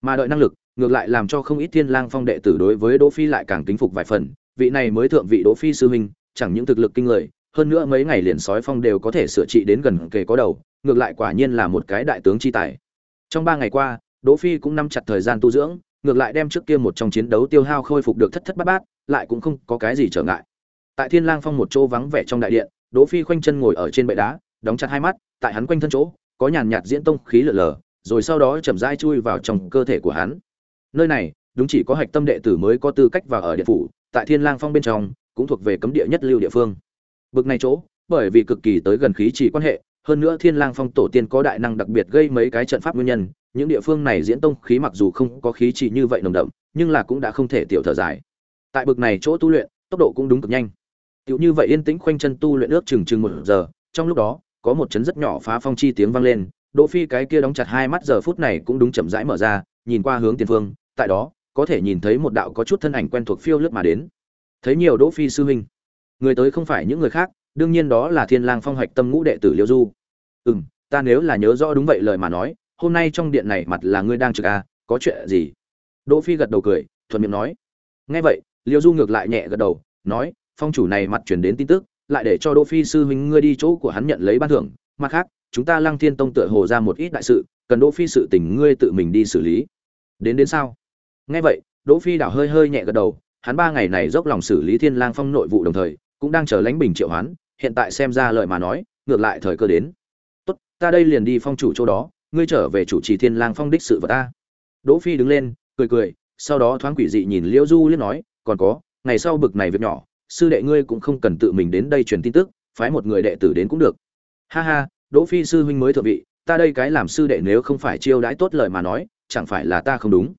Mà đợi năng lực, ngược lại làm cho không ít thiên lang phong đệ tử đối với đỗ phi lại càng kính phục vài phần. Vị này mới thượng vị đỗ phi sư huynh, chẳng những thực lực kinh người, hơn nữa mấy ngày liền sói phong đều có thể sửa trị đến gần kề có đầu, ngược lại quả nhiên là một cái đại tướng chi tài. Trong ba ngày qua, đỗ phi cũng nắm chặt thời gian tu dưỡng, ngược lại đem trước kia một trong chiến đấu tiêu hao khôi phục được thất thất bát bát, lại cũng không có cái gì trở ngại tại thiên lang phong một chỗ vắng vẻ trong đại điện, đỗ phi khoanh chân ngồi ở trên bệ đá, đóng chặt hai mắt, tại hắn quanh thân chỗ, có nhàn nhạt diễn tông khí lở lờ rồi sau đó chậm rãi chui vào trong cơ thể của hắn. Nơi này, đúng chỉ có hạch tâm đệ tử mới có tư cách vào ở điện phủ, tại thiên lang phong bên trong, cũng thuộc về cấm địa nhất lưu địa phương. Bực này chỗ, bởi vì cực kỳ tới gần khí chỉ quan hệ, hơn nữa thiên lang phong tổ tiên có đại năng đặc biệt gây mấy cái trận pháp nguyên nhân, những địa phương này diễn tông khí mặc dù không có khí chỉ như vậy nồng đậm, nhưng là cũng đã không thể tiểu thở dài. Tại bực này chỗ tu luyện, tốc độ cũng đúng cực nhanh tiểu như vậy yên tĩnh khoanh chân tu luyện ước chừng chừng một giờ, trong lúc đó, có một chấn rất nhỏ phá phong chi tiếng vang lên, đỗ phi cái kia đóng chặt hai mắt giờ phút này cũng đúng chậm rãi mở ra, nhìn qua hướng tiền phương, tại đó, có thể nhìn thấy một đạo có chút thân ảnh quen thuộc phiêu lướt mà đến. Thấy nhiều đỗ phi sư huynh. Người tới không phải những người khác, đương nhiên đó là thiên lang phong Hạch tâm ngũ đệ tử liêu du. Ừm, ta nếu là nhớ rõ đúng vậy lời mà nói, hôm nay trong điện này mặt là ngươi đang trực à có chuyện gì? Đỗ phi gật đầu cười, thuận miệng nói. Nghe vậy, liêu du ngược lại nhẹ gật đầu, nói phong chủ này mặt truyền đến tin tức, lại để cho đỗ phi sư huynh ngươi đi chỗ của hắn nhận lấy ban thưởng. Mặt khác, chúng ta lăng thiên tông tựa hồ ra một ít đại sự, cần đỗ phi sự tình ngươi tự mình đi xử lý. Đến đến sao? Nghe vậy, đỗ phi đảo hơi hơi nhẹ gật đầu, hắn ba ngày này dốc lòng xử lý thiên lang phong nội vụ đồng thời, cũng đang chờ lãnh bình triệu hoán, hiện tại xem ra lời mà nói, ngược lại thời cơ đến. Tốt, ta đây liền đi phong chủ chỗ đó, ngươi trở về chủ trì thiên lang phong đích sự vật ta. Đỗ phi đứng lên, cười cười, sau đó thoáng quỷ dị nhìn liễu du liếc nói, còn có, ngày sau bực này việc nhỏ sư đệ ngươi cũng không cần tự mình đến đây truyền tin tức, phái một người đệ tử đến cũng được. Ha ha, đỗ phi sư huynh mới thượng vị, ta đây cái làm sư đệ nếu không phải chiêu đãi tốt lời mà nói, chẳng phải là ta không đúng.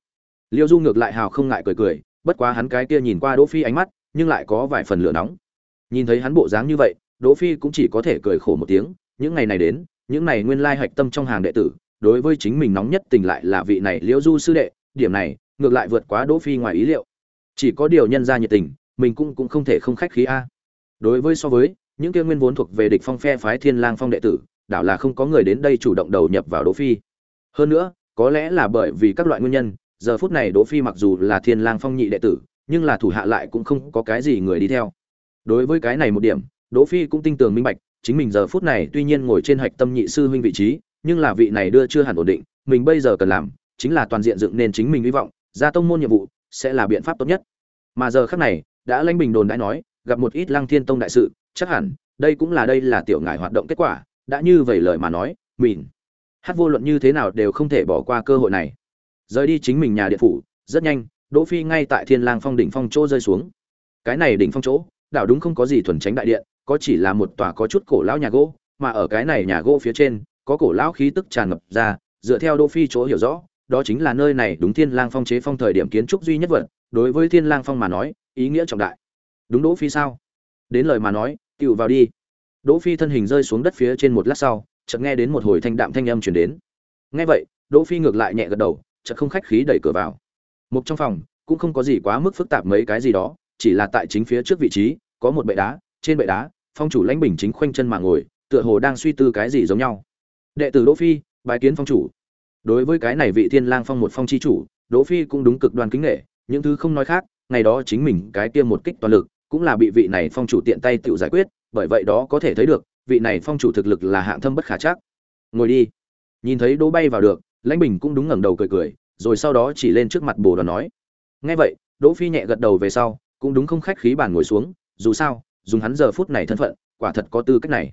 Liêu du ngược lại hào không ngại cười cười, bất quá hắn cái kia nhìn qua đỗ phi ánh mắt, nhưng lại có vài phần lửa nóng. Nhìn thấy hắn bộ dáng như vậy, đỗ phi cũng chỉ có thể cười khổ một tiếng, những ngày này đến, những này nguyên lai hạch tâm trong hàng đệ tử, đối với chính mình nóng nhất tình lại là vị này liễu du sư đệ, điểm này, ngược lại vượt quá đỗ phi ngoài ý liệu. Chỉ có điều nhân ra nhiệt tình mình cũng cũng không thể không khách khí a. Đối với so với, những kia nguyên vốn thuộc về địch phong phe phái thiên lang phong đệ tử, đảo là không có người đến đây chủ động đầu nhập vào đỗ phi. Hơn nữa, có lẽ là bởi vì các loại nguyên nhân, giờ phút này đỗ phi mặc dù là thiên lang phong nhị đệ tử, nhưng là thủ hạ lại cũng không có cái gì người đi theo. Đối với cái này một điểm, đỗ phi cũng tin tưởng minh bạch, chính mình giờ phút này tuy nhiên ngồi trên hạch tâm nhị sư huynh vị trí, nhưng là vị này đưa chưa hẳn ổn định, mình bây giờ cần làm chính là toàn diện dựng nên chính mình hy vọng ra tông môn nhiệm vụ sẽ là biện pháp tốt nhất. Mà giờ khắc này đã lãnh bình đồn đã nói, gặp một ít lăng thiên tông đại sự, chắc hẳn đây cũng là đây là tiểu ngài hoạt động kết quả. Đã như vậy lời mà nói mìn hát vô luận như thế nào đều không thể bỏ qua cơ hội này. Rời đi chính mình nhà điện phủ, rất nhanh, đỗ phi ngay tại thiên lang phong đỉnh phong chỗ rơi xuống. Cái này đỉnh phong chỗ, đảo đúng không có gì thuần tránh đại điện, có chỉ là một tòa có chút cổ lão nhà gỗ, mà ở cái này nhà gỗ phía trên, có cổ lão khí tức tràn ngập ra, dựa theo đỗ phi chỗ hiểu rõ, đó chính là nơi này đúng thiên lang phong chế phong thời điểm kiến trúc duy nhất vật. Đối với thiên lang phong mà nói ý nghĩa trọng đại. Đúng đỗ phi sao? Đến lời mà nói tựu vào đi. Đỗ phi thân hình rơi xuống đất phía trên một lát sau, chợt nghe đến một hồi thanh đạm thanh âm truyền đến. Nghe vậy, đỗ phi ngược lại nhẹ gật đầu, chợt không khách khí đẩy cửa vào. Một trong phòng, cũng không có gì quá mức phức tạp mấy cái gì đó, chỉ là tại chính phía trước vị trí, có một bệ đá, trên bệ đá, phong chủ lãnh bình chính khoanh chân mà ngồi, tựa hồ đang suy tư cái gì giống nhau. Đệ tử đỗ phi bài kiến phong chủ. Đối với cái này vị thiên lang phong một phong chi chủ, đỗ phi cũng đúng cực đoan kính nghệ những thứ không nói khác ngày đó chính mình cái kia một kích toàn lực, cũng là bị vị này phong chủ tiện tay tự giải quyết, bởi vậy đó có thể thấy được, vị này phong chủ thực lực là hạng thâm bất khả chắc. Ngồi đi. Nhìn thấy đỗ bay vào được, lãnh bình cũng đúng ngẩng đầu cười cười, rồi sau đó chỉ lên trước mặt bồ đoàn nói. Nghe vậy, đỗ phi nhẹ gật đầu về sau, cũng đúng không khách khí bàn ngồi xuống, dù sao, dùng hắn giờ phút này thân phận, quả thật có tư cách này.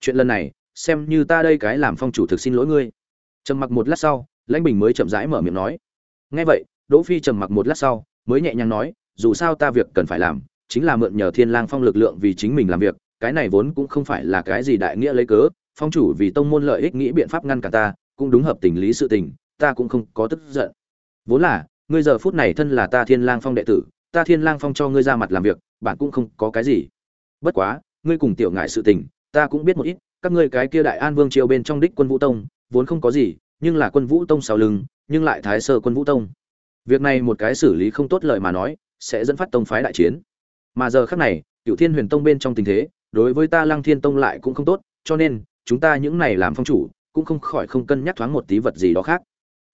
Chuyện lần này, xem như ta đây cái làm phong chủ thực xin lỗi ngươi. Trầm mặc một lát sau, lãnh bình mới chậm rãi mở miệng nói. Nghe vậy, đỗ phi trầm mặc một lát sau mới nhẹ nhàng nói, dù sao ta việc cần phải làm, chính là mượn nhờ thiên lang phong lực lượng vì chính mình làm việc, cái này vốn cũng không phải là cái gì đại nghĩa lấy cớ, phong chủ vì tông môn lợi ích nghĩ biện pháp ngăn cả ta, cũng đúng hợp tình lý sự tình, ta cũng không có tức giận. Vốn là, ngươi giờ phút này thân là ta thiên lang phong đệ tử, ta thiên lang phong cho ngươi ra mặt làm việc, bạn cũng không có cái gì. Bất quá, ngươi cùng tiểu ngại sự tình, ta cũng biết một ít, các ngươi cái kia đại an vương triều bên trong đích quân vũ tông, vốn không có gì, nhưng là quân vũ tông sau lưng, nhưng lại thái sơ quân vũ tông việc này một cái xử lý không tốt lợi mà nói, sẽ dẫn phát tông phái đại chiến. Mà giờ khắc này cựu thiên huyền tông bên trong tình thế, đối với ta lăng thiên tông lại cũng không tốt, cho nên, chúng ta những này làm phong chủ, cũng không khỏi không cân nhắc thoáng một tí vật gì đó khác.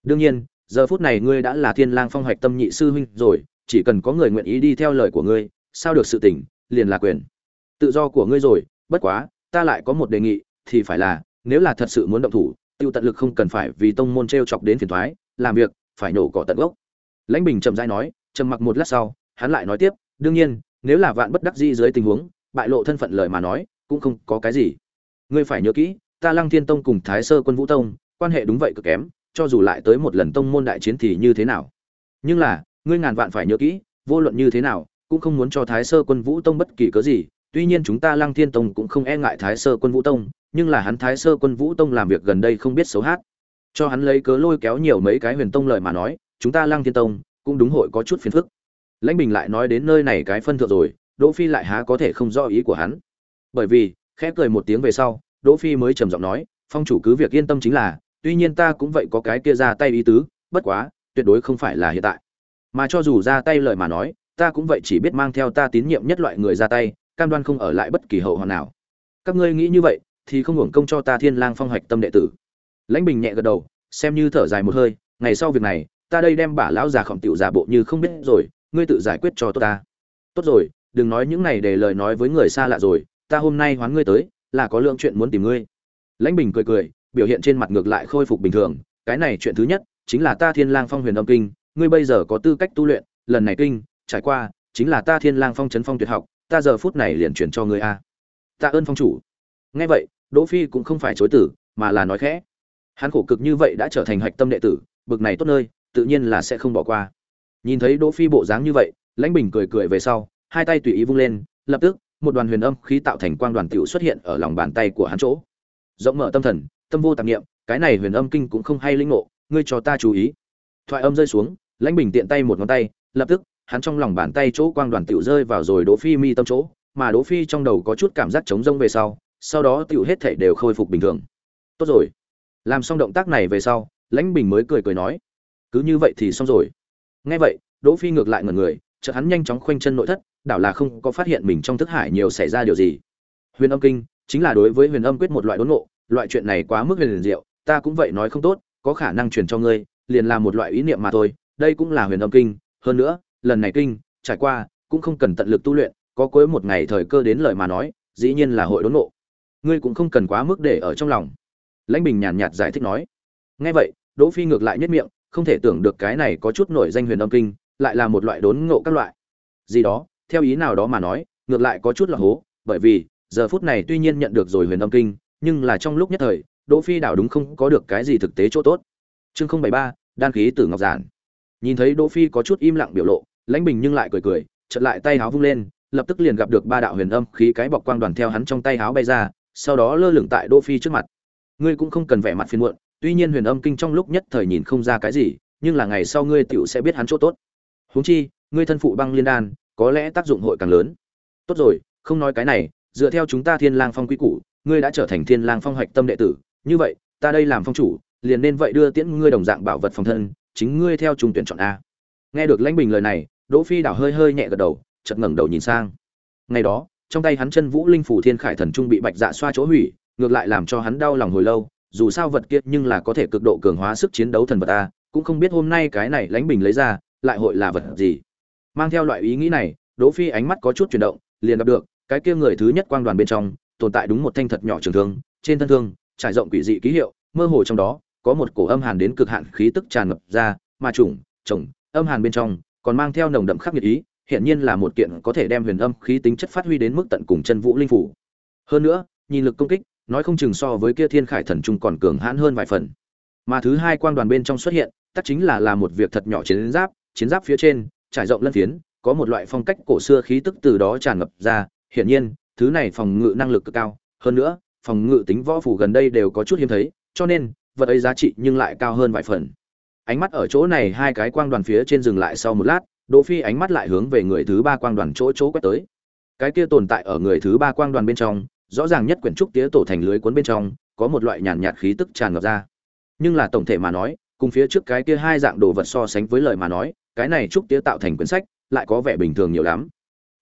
Đương nhiên, giờ phút này ngươi đã là thiên lang phong hoạch tâm nhị sư huynh rồi, chỉ cần có người nguyện ý đi theo lời của ngươi, sao được sự tỉnh liền là quyền. Tự do của ngươi rồi, bất quá, ta lại có một đề nghị, thì phải là, nếu là thật sự muốn động thủ, tiêu tận lực không cần phải vì tông môn t chọc đến phiền thoái, làm việc, phải nổ cỏ tận gốc lãnh bình chậm rãi nói, trầm mặc một lát sau, hắn lại nói tiếp, đương nhiên, nếu là vạn bất đắc dĩ dưới tình huống, bại lộ thân phận lời mà nói, cũng không có cái gì. Ngươi phải nhớ kỹ, ta lăng thiên tông cùng thái sơ quân vũ tông, quan hệ đúng vậy cực kém, cho dù lại tới một lần tông môn đại chiến thì như thế nào? Nhưng là, ngươi ngàn vạn phải nhớ kỹ, vô luận như thế nào, cũng không muốn cho thái sơ quân vũ tông bất kỳ cớ gì. Tuy nhiên chúng ta lăng thiên tông cũng không e ngại thái sơ quân vũ tông, nhưng là hắn thái sơ quân vũ tông làm việc gần đây không biết xấu hát. Cho hắn lấy cớ lôi kéo nhiều mấy cái huyền tông lời mà nói chúng ta lăng thiên tông cũng đúng hội có chút phiền phức. Lãnh bình lại nói đến nơi này cái phân thượng rồi, đỗ phi lại há có thể không rõ ý của hắn. Bởi vì, khẽ cười một tiếng về sau, đỗ phi mới trầm giọng nói, phong chủ cứ việc yên tâm chính là, tuy nhiên ta cũng vậy có cái kia ra tay ý tứ, bất quá, tuyệt đối không phải là hiện tại. Mà cho dù ra tay lời mà nói, ta cũng vậy chỉ biết mang theo ta tín nhiệm nhất loại người ra tay, cam đoan không ở lại bất kỳ hậu hoàn nào. Các ngươi nghĩ như vậy, thì không hưởng công cho ta thiên lang phong hoạch tâm đệ tử. Lãnh bình nhẹ gật đầu, xem như thở dài một hơi, ngày sau việc này ta đây đem bả lão già khổng tiểu giả bộ như không biết rồi, ngươi tự giải quyết cho tốt ta. Tốt rồi, đừng nói những này để lời nói với người xa lạ rồi, ta hôm nay hoán ngươi tới, là có lượng chuyện muốn tìm ngươi. Lãnh bình cười cười, biểu hiện trên mặt ngược lại khôi phục bình thường, cái này chuyện thứ nhất, chính là ta thiên lang phong huyền âm kinh, ngươi bây giờ có tư cách tu luyện, lần này kinh, trải qua, chính là ta thiên lang phong chấn phong tuyệt học, ta giờ phút này liền chuyển cho ngươi a. Tạ ơn phong chủ. Nghe vậy, đỗ phi cũng không phải chối từ, mà là nói khẽ. Hắn khổ cực như vậy đã trở thành hạch tâm đệ tử, bực này tốt nơi tự nhiên là sẽ không bỏ qua. Nhìn thấy đỗ phi bộ dáng như vậy, lãnh bình cười cười về sau, hai tay tùy ý vung lên, lập tức, một đoàn huyền âm khí tạo thành quang đoàn tiểu xuất hiện ở lòng bàn tay của hắn chỗ. Rộng mở tâm thần, tâm vô tạp niệm, cái này huyền âm kinh cũng không hay linh ngộ, ngươi cho ta chú ý. Thoại âm rơi xuống, lãnh bình tiện tay một ngón tay, lập tức, hắn trong lòng bàn tay chỗ quang đoàn tiểu rơi vào rồi đỗ phi mi tâm chỗ, mà đỗ phi trong đầu có chút cảm giác trống rông về sau sau đó tiểu hết thảy đều khôi phục bình thường. Tốt rồi. Làm xong động tác này về sau, lãnh bình mới cười cười nói cứ như vậy thì xong rồi. Nghe vậy, đỗ phi ngược lại ngẩn người, chợt hắn nhanh chóng khoanh chân nội thất, đảo là không có phát hiện mình trong thức hải nhiều xảy ra điều gì. Huyền âm kinh, chính là đối với huyền âm quyết một loại đốn ngộ, loại chuyện này quá mức huyền diệu, ta cũng vậy nói không tốt, có khả năng truyền cho ngươi, liền là một loại ý niệm mà thôi, đây cũng là huyền âm kinh. Hơn nữa, lần này kinh, trải qua, cũng không cần tận lực tu luyện, có cuối một ngày thời cơ đến lời mà nói, dĩ nhiên là hội đốn ngộ. Ngươi cũng không cần quá mức để ở trong lòng. Lãnh bình nhàn nhạt giải thích nói. Nghe vậy, đỗ phi ngược lại nhất miệng không thể tưởng được cái này có chút nổi danh huyền âm kinh, lại là một loại đốn ngộ các loại. Gì đó, theo ý nào đó mà nói, ngược lại có chút là hố, bởi vì, giờ phút này tuy nhiên nhận được rồi huyền âm kinh, nhưng là trong lúc nhất thời, đỗ phi đảo đúng không có được cái gì thực tế chỗ tốt. Chương không bảy ba, đan khí tử ngọc giản. Nhìn thấy đỗ phi có chút im lặng biểu lộ, lãnh bình nhưng lại cười cười, chợt lại tay háo vung lên, lập tức liền gặp được ba đạo huyền âm khí cái bọc quang đoàn theo hắn trong tay háo bay ra, sau đó lơ lửng tại đỗ phi trước mặt. Ngươi cũng không cần vẻ mặt phiền muộn tuy nhiên huyền âm kinh trong lúc nhất thời nhìn không ra cái gì, nhưng là ngày sau ngươi tựu sẽ biết hắn chỗ tốt. Huống chi, ngươi thân phụ băng liên đan, có lẽ tác dụng hội càng lớn. Tốt rồi, không nói cái này, dựa theo chúng ta thiên lang phong quy củ, ngươi đã trở thành thiên lang phong hoạch tâm đệ tử. Như vậy, ta đây làm phong chủ, liền nên vậy đưa tiễn ngươi đồng dạng bảo vật phòng thân, chính ngươi theo trung tuyển chọn a. Nghe được lãnh bình lời này, đỗ phi đảo hơi hơi nhẹ gật đầu, chợt ngẩng đầu nhìn sang. Ngày đó, trong tay hắn chân vũ linh phủ thiên khải thần trung bị bạch dạ xoa chỗ hủy, ngược lại làm cho hắn đau lòng hồi lâu dù sao vật kia nhưng là có thể cực độ cường hóa sức chiến đấu thần vật a, cũng không biết hôm nay cái này lãnh bình lấy ra, lại hội là vật gì. Mang theo loại ý nghĩ này, đỗ phi ánh mắt có chút chuyển động, liền gặp được, cái kia người thứ nhất quang đoàn bên trong, tồn tại đúng một thanh thật nhỏ trường thương, trên thân thương, trải rộng quỷ dị ký hiệu, mơ hồ trong đó, có một cổ âm hàn đến cực hạn khí tức tràn ngập ra, mà trùng trồng âm hàn bên trong, còn mang theo nồng đậm khắc nghiệt ý hiện nhiên là một kiện có thể đem huyền âm khí tính chất phát huy đến mức tận cùng chân vũ linh phủ. Hơn nữa, nhìn lực công kích nói không chừng so với kia thiên khải thần trung còn cường hãn hơn vài phần. Mà thứ hai quang đoàn bên trong xuất hiện tất chính là là một việc thật nhỏ chiến giáp chiến giáp phía trên, trải rộng lân phiến, có một loại phong cách cổ xưa khí tức từ đó tràn ngập ra. Hiển nhiên, thứ này phòng ngự năng lực cực cao. Hơn nữa, phòng ngự tính võ phủ gần đây đều có chút hiếm thấy, cho nên, vật ấy giá trị nhưng lại cao hơn vài phần. Ánh mắt ở chỗ này hai cái quang đoàn phía trên dừng lại sau một lát, đỗ phi ánh mắt lại hướng về người thứ ba quang đoàn chỗ chỗ quét tới. Cái kia tồn tại ở người thứ ba quang đoàn bên trong rõ ràng nhất quyển trúc tía tổ thành lưới cuốn bên trong, có một loại nhàn nhạt khí tức tràn ngập ra. Nhưng là tổng thể mà nói, cùng phía trước cái kia hai dạng đồ vật so sánh với lời mà nói, cái này trúc tía tạo thành quyển sách lại có vẻ bình thường nhiều lắm.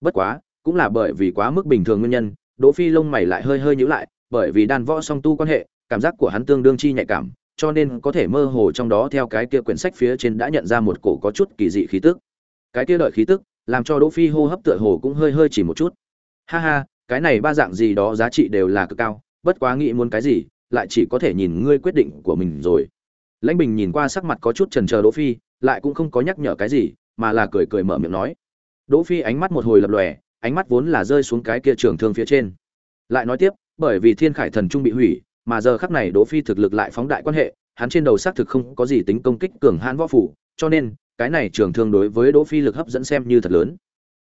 Bất quá, cũng là bởi vì quá mức bình thường nguyên nhân, đỗ phi lông mày lại hơi hơi nhíu lại, bởi vì đan võ song tu quan hệ, cảm giác của hắn tương đương chi nhạy cảm, cho nên có thể mơ hồ trong đó theo cái kia quyển sách phía trên đã nhận ra một cổ có chút kỳ dị khí tức. Cái kia đợi khí tức, làm cho đỗ phi hô hấp tựa hồ cũng hơi hơi chỉ một chút. Ha ha cái này ba dạng gì đó giá trị đều là cực cao, bất quá nghĩ muốn cái gì, lại chỉ có thể nhìn ngươi quyết định của mình rồi. Lãnh bình nhìn qua sắc mặt có chút chần chờ đỗ phi, lại cũng không có nhắc nhở cái gì, mà là cười cười mở miệng nói. Đỗ phi ánh mắt một hồi lập lòe, ánh mắt vốn là rơi xuống cái kia trường thương phía trên. Lại nói tiếp, bởi vì thiên khải thần trung bị hủy, mà giờ khắc này đỗ phi thực lực lại phóng đại quan hệ, hắn trên đầu xác thực không có gì tính công kích cường hãn võ phủ, cho nên, cái này trường thương đối với đỗ phi lực hấp dẫn xem như thật lớn.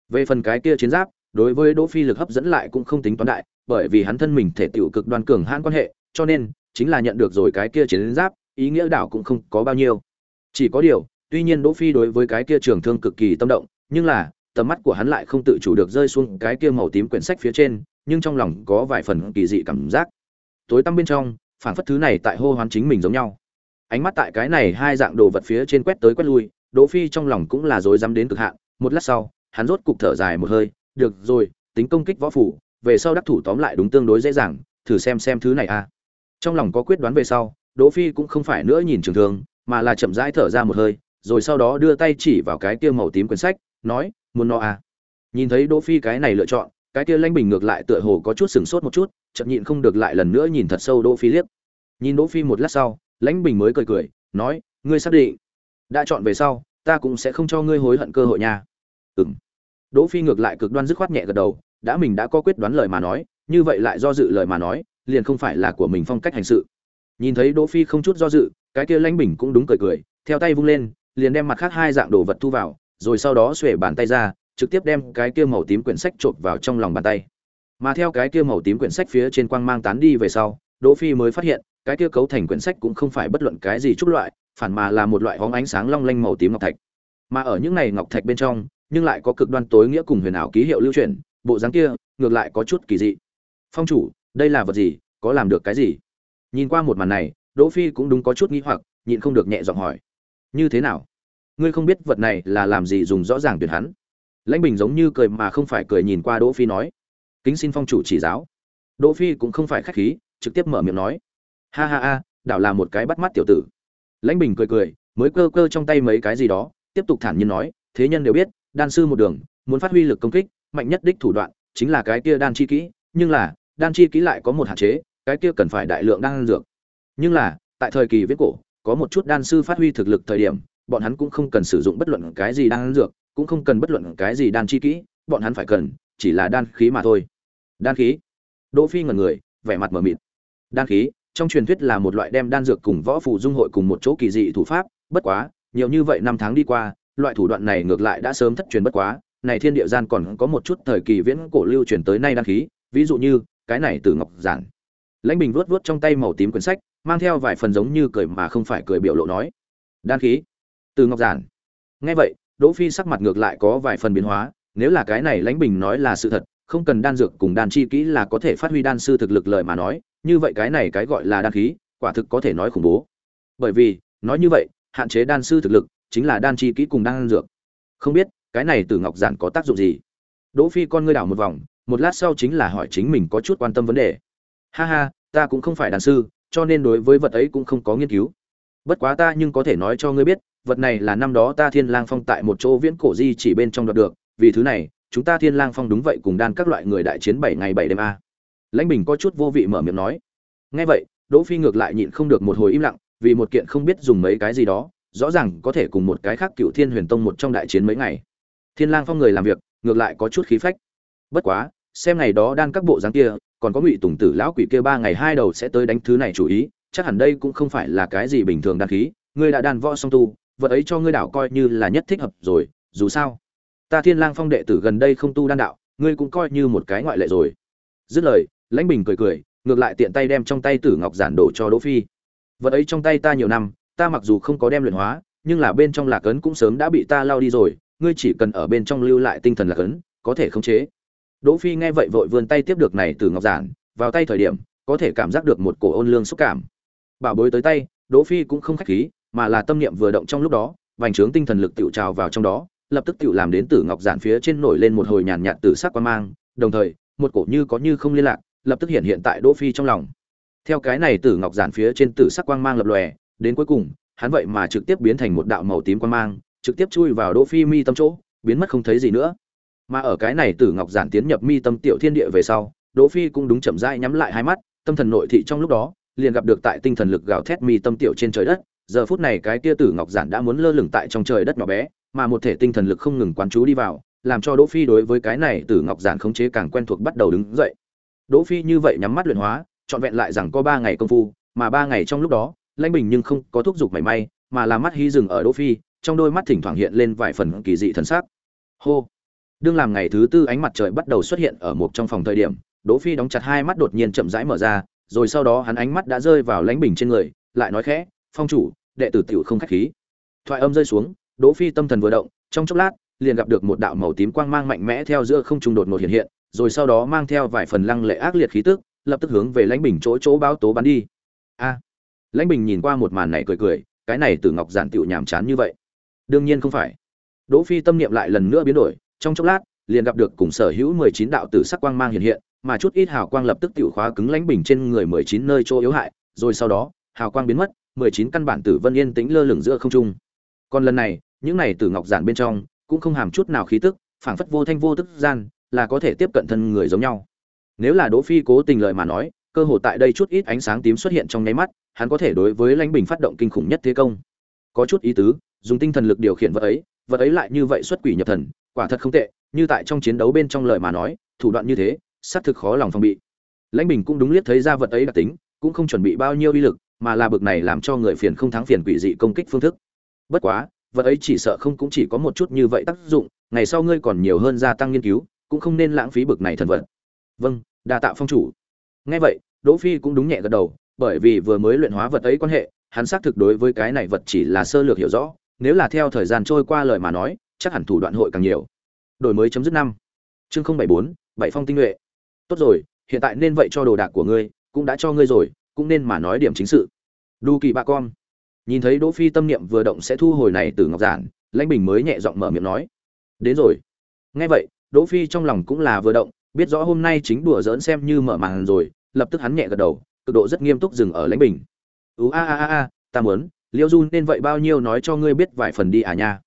Về phần cái kia chiến giáp đối với đỗ phi lực hấp dẫn lại cũng không tính toán đại, bởi vì hắn thân mình thể tiểu cực đoan cường hãn quan hệ, cho nên chính là nhận được rồi cái kia chiến giáp, ý nghĩa đảo cũng không có bao nhiêu. Chỉ có điều, tuy nhiên đỗ phi đối với cái kia trường thương cực kỳ tâm động, nhưng là, tầm mắt của hắn lại không tự chủ được rơi xuống cái kia màu tím quyển sách phía trên, nhưng trong lòng có vài phần kỳ dị cảm giác. Tối tăm bên trong phản phất thứ này tại hô hoán chính mình giống nhau. Ánh mắt tại cái này hai dạng đồ vật phía trên quét tới quét lui, đỗ phi trong lòng cũng là rối rắm đến cực hạn, một lát sau, hắn rốt cục thở dài một hơi được rồi, tính công kích võ phủ, về sau đắc thủ tóm lại đúng tương đối dễ dàng, thử xem xem thứ này a à. trong lòng có quyết đoán về sau, đỗ phi cũng không phải nữa nhìn trường thương, mà là chậm rãi thở ra một hơi, rồi sau đó đưa tay chỉ vào cái kia màu tím quyển sách, nói, muốn nó à? Nhìn thấy đỗ phi cái này lựa chọn, cái kia lãnh bình ngược lại tựa hồ có chút sừng sốt một chút, chậm nhịn không được lại lần nữa nhìn thật sâu đỗ phi liếc. Nhìn đỗ phi một lát sau lãnh bình mới cười cười, nói, ngươi xác định, đã chọn về sau, ta cũng sẽ không cho ngươi hối hận cơ hội nha. Ừm đỗ phi ngược lại cực đoan dứt khoát nhẹ gật đầu, đã mình đã có quyết đoán lời mà nói, như vậy lại do dự lời mà nói, liền không phải là của mình phong cách hành sự. Nhìn thấy đỗ phi không chút do dự, cái kia lãnh bình cũng đúng cười cười, theo tay vung lên, liền đem mặt khác hai dạng đồ vật thu vào, rồi sau đó xuề bàn tay ra, trực tiếp đem cái kia màu tím quyển sách trộn vào trong lòng bàn tay. Mà theo cái kia màu tím quyển sách phía trên quang mang tán đi về sau, đỗ phi mới phát hiện, cái kia cấu thành quyển sách cũng không phải bất luận cái gì chút loại, phản mà là một loại hóng ánh sáng long lanh màu tím ngọc thạch. Mà ở những này ngọc thạch bên trong nhưng lại có cực đoan tối nghĩa cùng huyền ảo ký hiệu lưu truyền, bộ dáng kia ngược lại có chút kỳ dị. Phong chủ, đây là vật gì, có làm được cái gì? Nhìn qua một màn này, đỗ phi cũng đúng có chút nghi hoặc, nhịn không được nhẹ giọng hỏi. Như thế nào? Ngươi không biết vật này là làm gì dùng rõ ràng tuyệt hắn? Lãnh bình giống như cười mà không phải cười nhìn qua đỗ phi nói. Kính xin phong chủ chỉ giáo. Đỗ phi cũng không phải khách khí, trực tiếp mở miệng nói. Ha ha ha, đảo là một cái bắt mắt tiểu tử. Lãnh bình cười cười, mới cơ cơ trong tay mấy cái gì đó, tiếp tục thản nhiên nói, thế nhân đều biết đan sư một đường, muốn phát huy lực công kích, mạnh nhất đích thủ đoạn chính là cái kia đan chi kỹ, nhưng là, đan chi kỹ lại có một hạn chế, cái kia cần phải đại lượng đan dược. Nhưng là, tại thời kỳ viết cổ, có một chút đan sư phát huy thực lực thời điểm, bọn hắn cũng không cần sử dụng bất luận cái gì đan dược, cũng không cần bất luận cái gì đan chi kỹ, bọn hắn phải cần, chỉ là đan khí mà thôi. Đan khí? Đỗ phi ngẩn người, vẻ mặt mở mịt. Đan khí, trong truyền thuyết là một loại đem đan dược cùng võ phù dung hội cùng một chỗ kỳ dị thủ pháp, bất quá, nhiều như vậy năm tháng đi qua loại thủ đoạn này ngược lại đã sớm thất truyền bất quá, này thiên địa gian còn có một chút thời kỳ viễn cổ lưu truyền tới nay đan khí ví dụ như, cái này từ ngọc giản. Lãnh bình vuốt vuốt trong tay màu tím quyển sách, mang theo vài phần giống như cười mà không phải cười biểu lộ nói đan khí từ ngọc giản. Nghe vậy, đỗ phi sắc mặt ngược lại có vài phần biến hóa, nếu là cái này lãnh bình nói là sự thật, không cần đan dược cùng đan chi kỹ là có thể phát huy đan sư thực lực lời mà nói, như vậy cái này cái gọi là đan khí quả thực có thể nói khủng bố. Bởi vì, nói như vậy, hạn chế đan sư thực lực chính là đan chi kỹ cùng đan dược. Không biết, cái này từ ngọc giản có tác dụng gì? Đỗ phi con ngươi đảo một vòng, một lát sau chính là hỏi chính mình có chút quan tâm vấn đề. Ha ha, ta cũng không phải đàn sư, cho nên đối với vật ấy cũng không có nghiên cứu. Bất quá ta nhưng có thể nói cho ngươi biết, vật này là năm đó ta thiên lang phong tại một chỗ viễn cổ di chỉ bên trong đoạt được. Vì thứ này, chúng ta thiên lang phong đúng vậy cùng đan các loại người đại chiến bảy ngày bảy đêm a. Lãnh bình có chút vô vị mở miệng nói. Nghe vậy, đỗ phi ngược lại nhịn không được một hồi im lặng, vì một kiện không biết dùng mấy cái gì đó rõ ràng có thể cùng một cái khác cựu thiên huyền tông một trong đại chiến mấy ngày. Thiên lang phong người làm việc, ngược lại có chút khí phách. Bất quá, xem ngày đó đan các bộ dáng kia, còn có ngụy tùng tử lão quỷ kia ba ngày hai đầu sẽ tới đánh thứ này chủ ý, chắc hẳn đây cũng không phải là cái gì bình thường đan khí, ngươi đã đan võ song tu, vật ấy cho ngươi đảo coi như là nhất thích hợp rồi, dù sao, ta thiên lang phong đệ tử gần đây không tu đan đạo, ngươi cũng coi như một cái ngoại lệ rồi. Dứt lời, lãnh bình cười cười, ngược lại tiện tay đem trong tay tử ngọc giản đổ cho đỗ phi. Vật ấy trong tay ta nhiều năm ta mặc dù không có đem luyện hóa, nhưng là bên trong lạc ấn cũng sớm đã bị ta lao đi rồi, ngươi chỉ cần ở bên trong lưu lại tinh thần lạc ấn, có thể khống chế. Đỗ phi nghe vậy vội vươn tay tiếp được này từ ngọc giản, vào tay thời điểm, có thể cảm giác được một cổ ôn lương xúc cảm. Bảo bối tới tay, đỗ phi cũng không khách khí, mà là tâm niệm vừa động trong lúc đó, vành trướng tinh thần lực tiểu trào vào trong đó, lập tức tiểu làm đến tử ngọc giản phía trên nổi lên một hồi nhàn nhạt tử sắc quan mang, đồng thời, một cổ như có như không liên lạc, lập tức hiện hiện tại đỗ phi trong lòng. Theo cái này tử ngọc giản phía trên tử sắc quang mang lập lòe đến cuối cùng, hắn vậy mà trực tiếp biến thành một đạo màu tím quang mang, trực tiếp chui vào đỗ phi mi tâm chỗ, biến mất không thấy gì nữa. Mà ở cái này tử ngọc giản tiến nhập mi tâm tiểu thiên địa về sau, đỗ phi cũng đúng chậm rãi nhắm lại hai mắt, tâm thần nội thị trong lúc đó, liền gặp được tại tinh thần lực gào thét mi tâm tiểu trên trời đất, giờ phút này cái kia tử ngọc giản đã muốn lơ lửng tại trong trời đất nhỏ bé, mà một thể tinh thần lực không ngừng quán chú đi vào, làm cho đỗ phi đối với cái này tử ngọc giản khống chế càng quen thuộc bắt đầu đứng dậy. Đỗ phi như vậy nhắm mắt luyện hóa, trọn vẹn lại rằng có ba ngày công phu, mà ba ngày trong lúc đó lãnh bình nhưng không có thúc giục mảy may, mà là mắt hy dừng ở đỗ phi, trong đôi mắt thỉnh thoảng hiện lên vài phần kỳ dị thần sắc. Hô! Đương làm ngày thứ tư ánh mặt trời bắt đầu xuất hiện ở một trong phòng thời điểm, đỗ phi đóng chặt hai mắt đột nhiên chậm rãi mở ra, rồi sau đó hắn ánh mắt đã rơi vào lãnh bình trên người, lại nói khẽ, phong chủ, đệ tử tiểu không khách khí. Thoại âm rơi xuống, đỗ phi tâm thần vừa động, trong chốc lát, liền gặp được một đạo màu tím quang mang mạnh mẽ theo giữa không trung đột ngột hiện hiện, rồi sau đó mang theo vài phần lăng lệ ác liệt khí tức, lập tức hướng về lãnh bình chỗ chỗ báo tố bắn đi. A! Lãnh bình nhìn qua một màn này cười cười, cái này từ ngọc giản tiểu nhàm chán như vậy. Đương nhiên không phải. Đỗ phi tâm niệm lại lần nữa biến đổi, trong chốc lát, liền gặp được cùng sở hữu mười chín đạo tử sắc quang mang hiện hiện, mà chút ít hào quang lập tức tiểu khóa cứng lãnh bình trên người mười chín nơi chỗ yếu hại, rồi sau đó, hào quang biến mất, mười chín căn bản tử vân yên tĩnh lơ lửng giữa không trung. Còn lần này, những này từ ngọc giản bên trong, cũng không hàm chút nào khí tức, phảng phất vô thanh vô tức gian, là có thể tiếp cận thân người giống nhau. Nếu là đỗ phi cố tình lợi mà nói, cơ hồ tại đây chút ít ánh sáng tím xuất hiện trong nháy mắt hắn có thể đối với lãnh bình phát động kinh khủng nhất thế công. Có chút ý tứ, dùng tinh thần lực điều khiển vật ấy vật ấy lại như vậy xuất quỷ nhập thần, quả thật không tệ, như tại trong chiến đấu bên trong lời mà nói, thủ đoạn như thế, xác thực khó lòng phòng bị. Lãnh bình cũng đúng liếc thấy ra vật ấy đặc tính, cũng không chuẩn bị bao nhiêu uy lực, mà là bực này làm cho người phiền không thắng phiền quỷ dị công kích phương thức. Bất quá, vật ấy chỉ sợ không cũng chỉ có một chút như vậy tác dụng, ngày sau ngươi còn nhiều hơn gia tăng nghiên cứu, cũng không nên lãng phí bực này thần vật. Vâng đa tạ phong chủ. Nghe vậy, đỗ phi cũng đúng nhẹ gật đầu bởi vì vừa mới luyện hóa vật ấy quan hệ, hắn xác thực đối với cái này vật chỉ là sơ lược hiểu rõ, nếu là theo thời gian trôi qua lời mà nói, chắc hẳn thủ đoạn hội càng nhiều. Đổi mới chấm dứt năm. Chương không bảy bốn, bảy phong tinh luyện tốt rồi, hiện tại nên vậy cho đồ đạc của ngươi, cũng đã cho ngươi rồi, cũng nên mà nói điểm chính sự. Đu kỳ bà con. Nhìn thấy đỗ phi tâm niệm vừa động sẽ thu hồi này từ ngọc giản, lãnh bình mới nhẹ giọng mở miệng nói. Đến rồi. Nghe vậy, đỗ phi trong lòng cũng là vừa động, biết rõ hôm nay chính đùa giỡn xem như mở màn rồi, lập tức hắn nhẹ gật đầu cực độ rất nghiêm túc dừng ở lãnh bình. Ú, a a a a, ta muốn. Liêu du, nên vậy bao nhiêu nói cho ngươi biết vài phần đi à nha.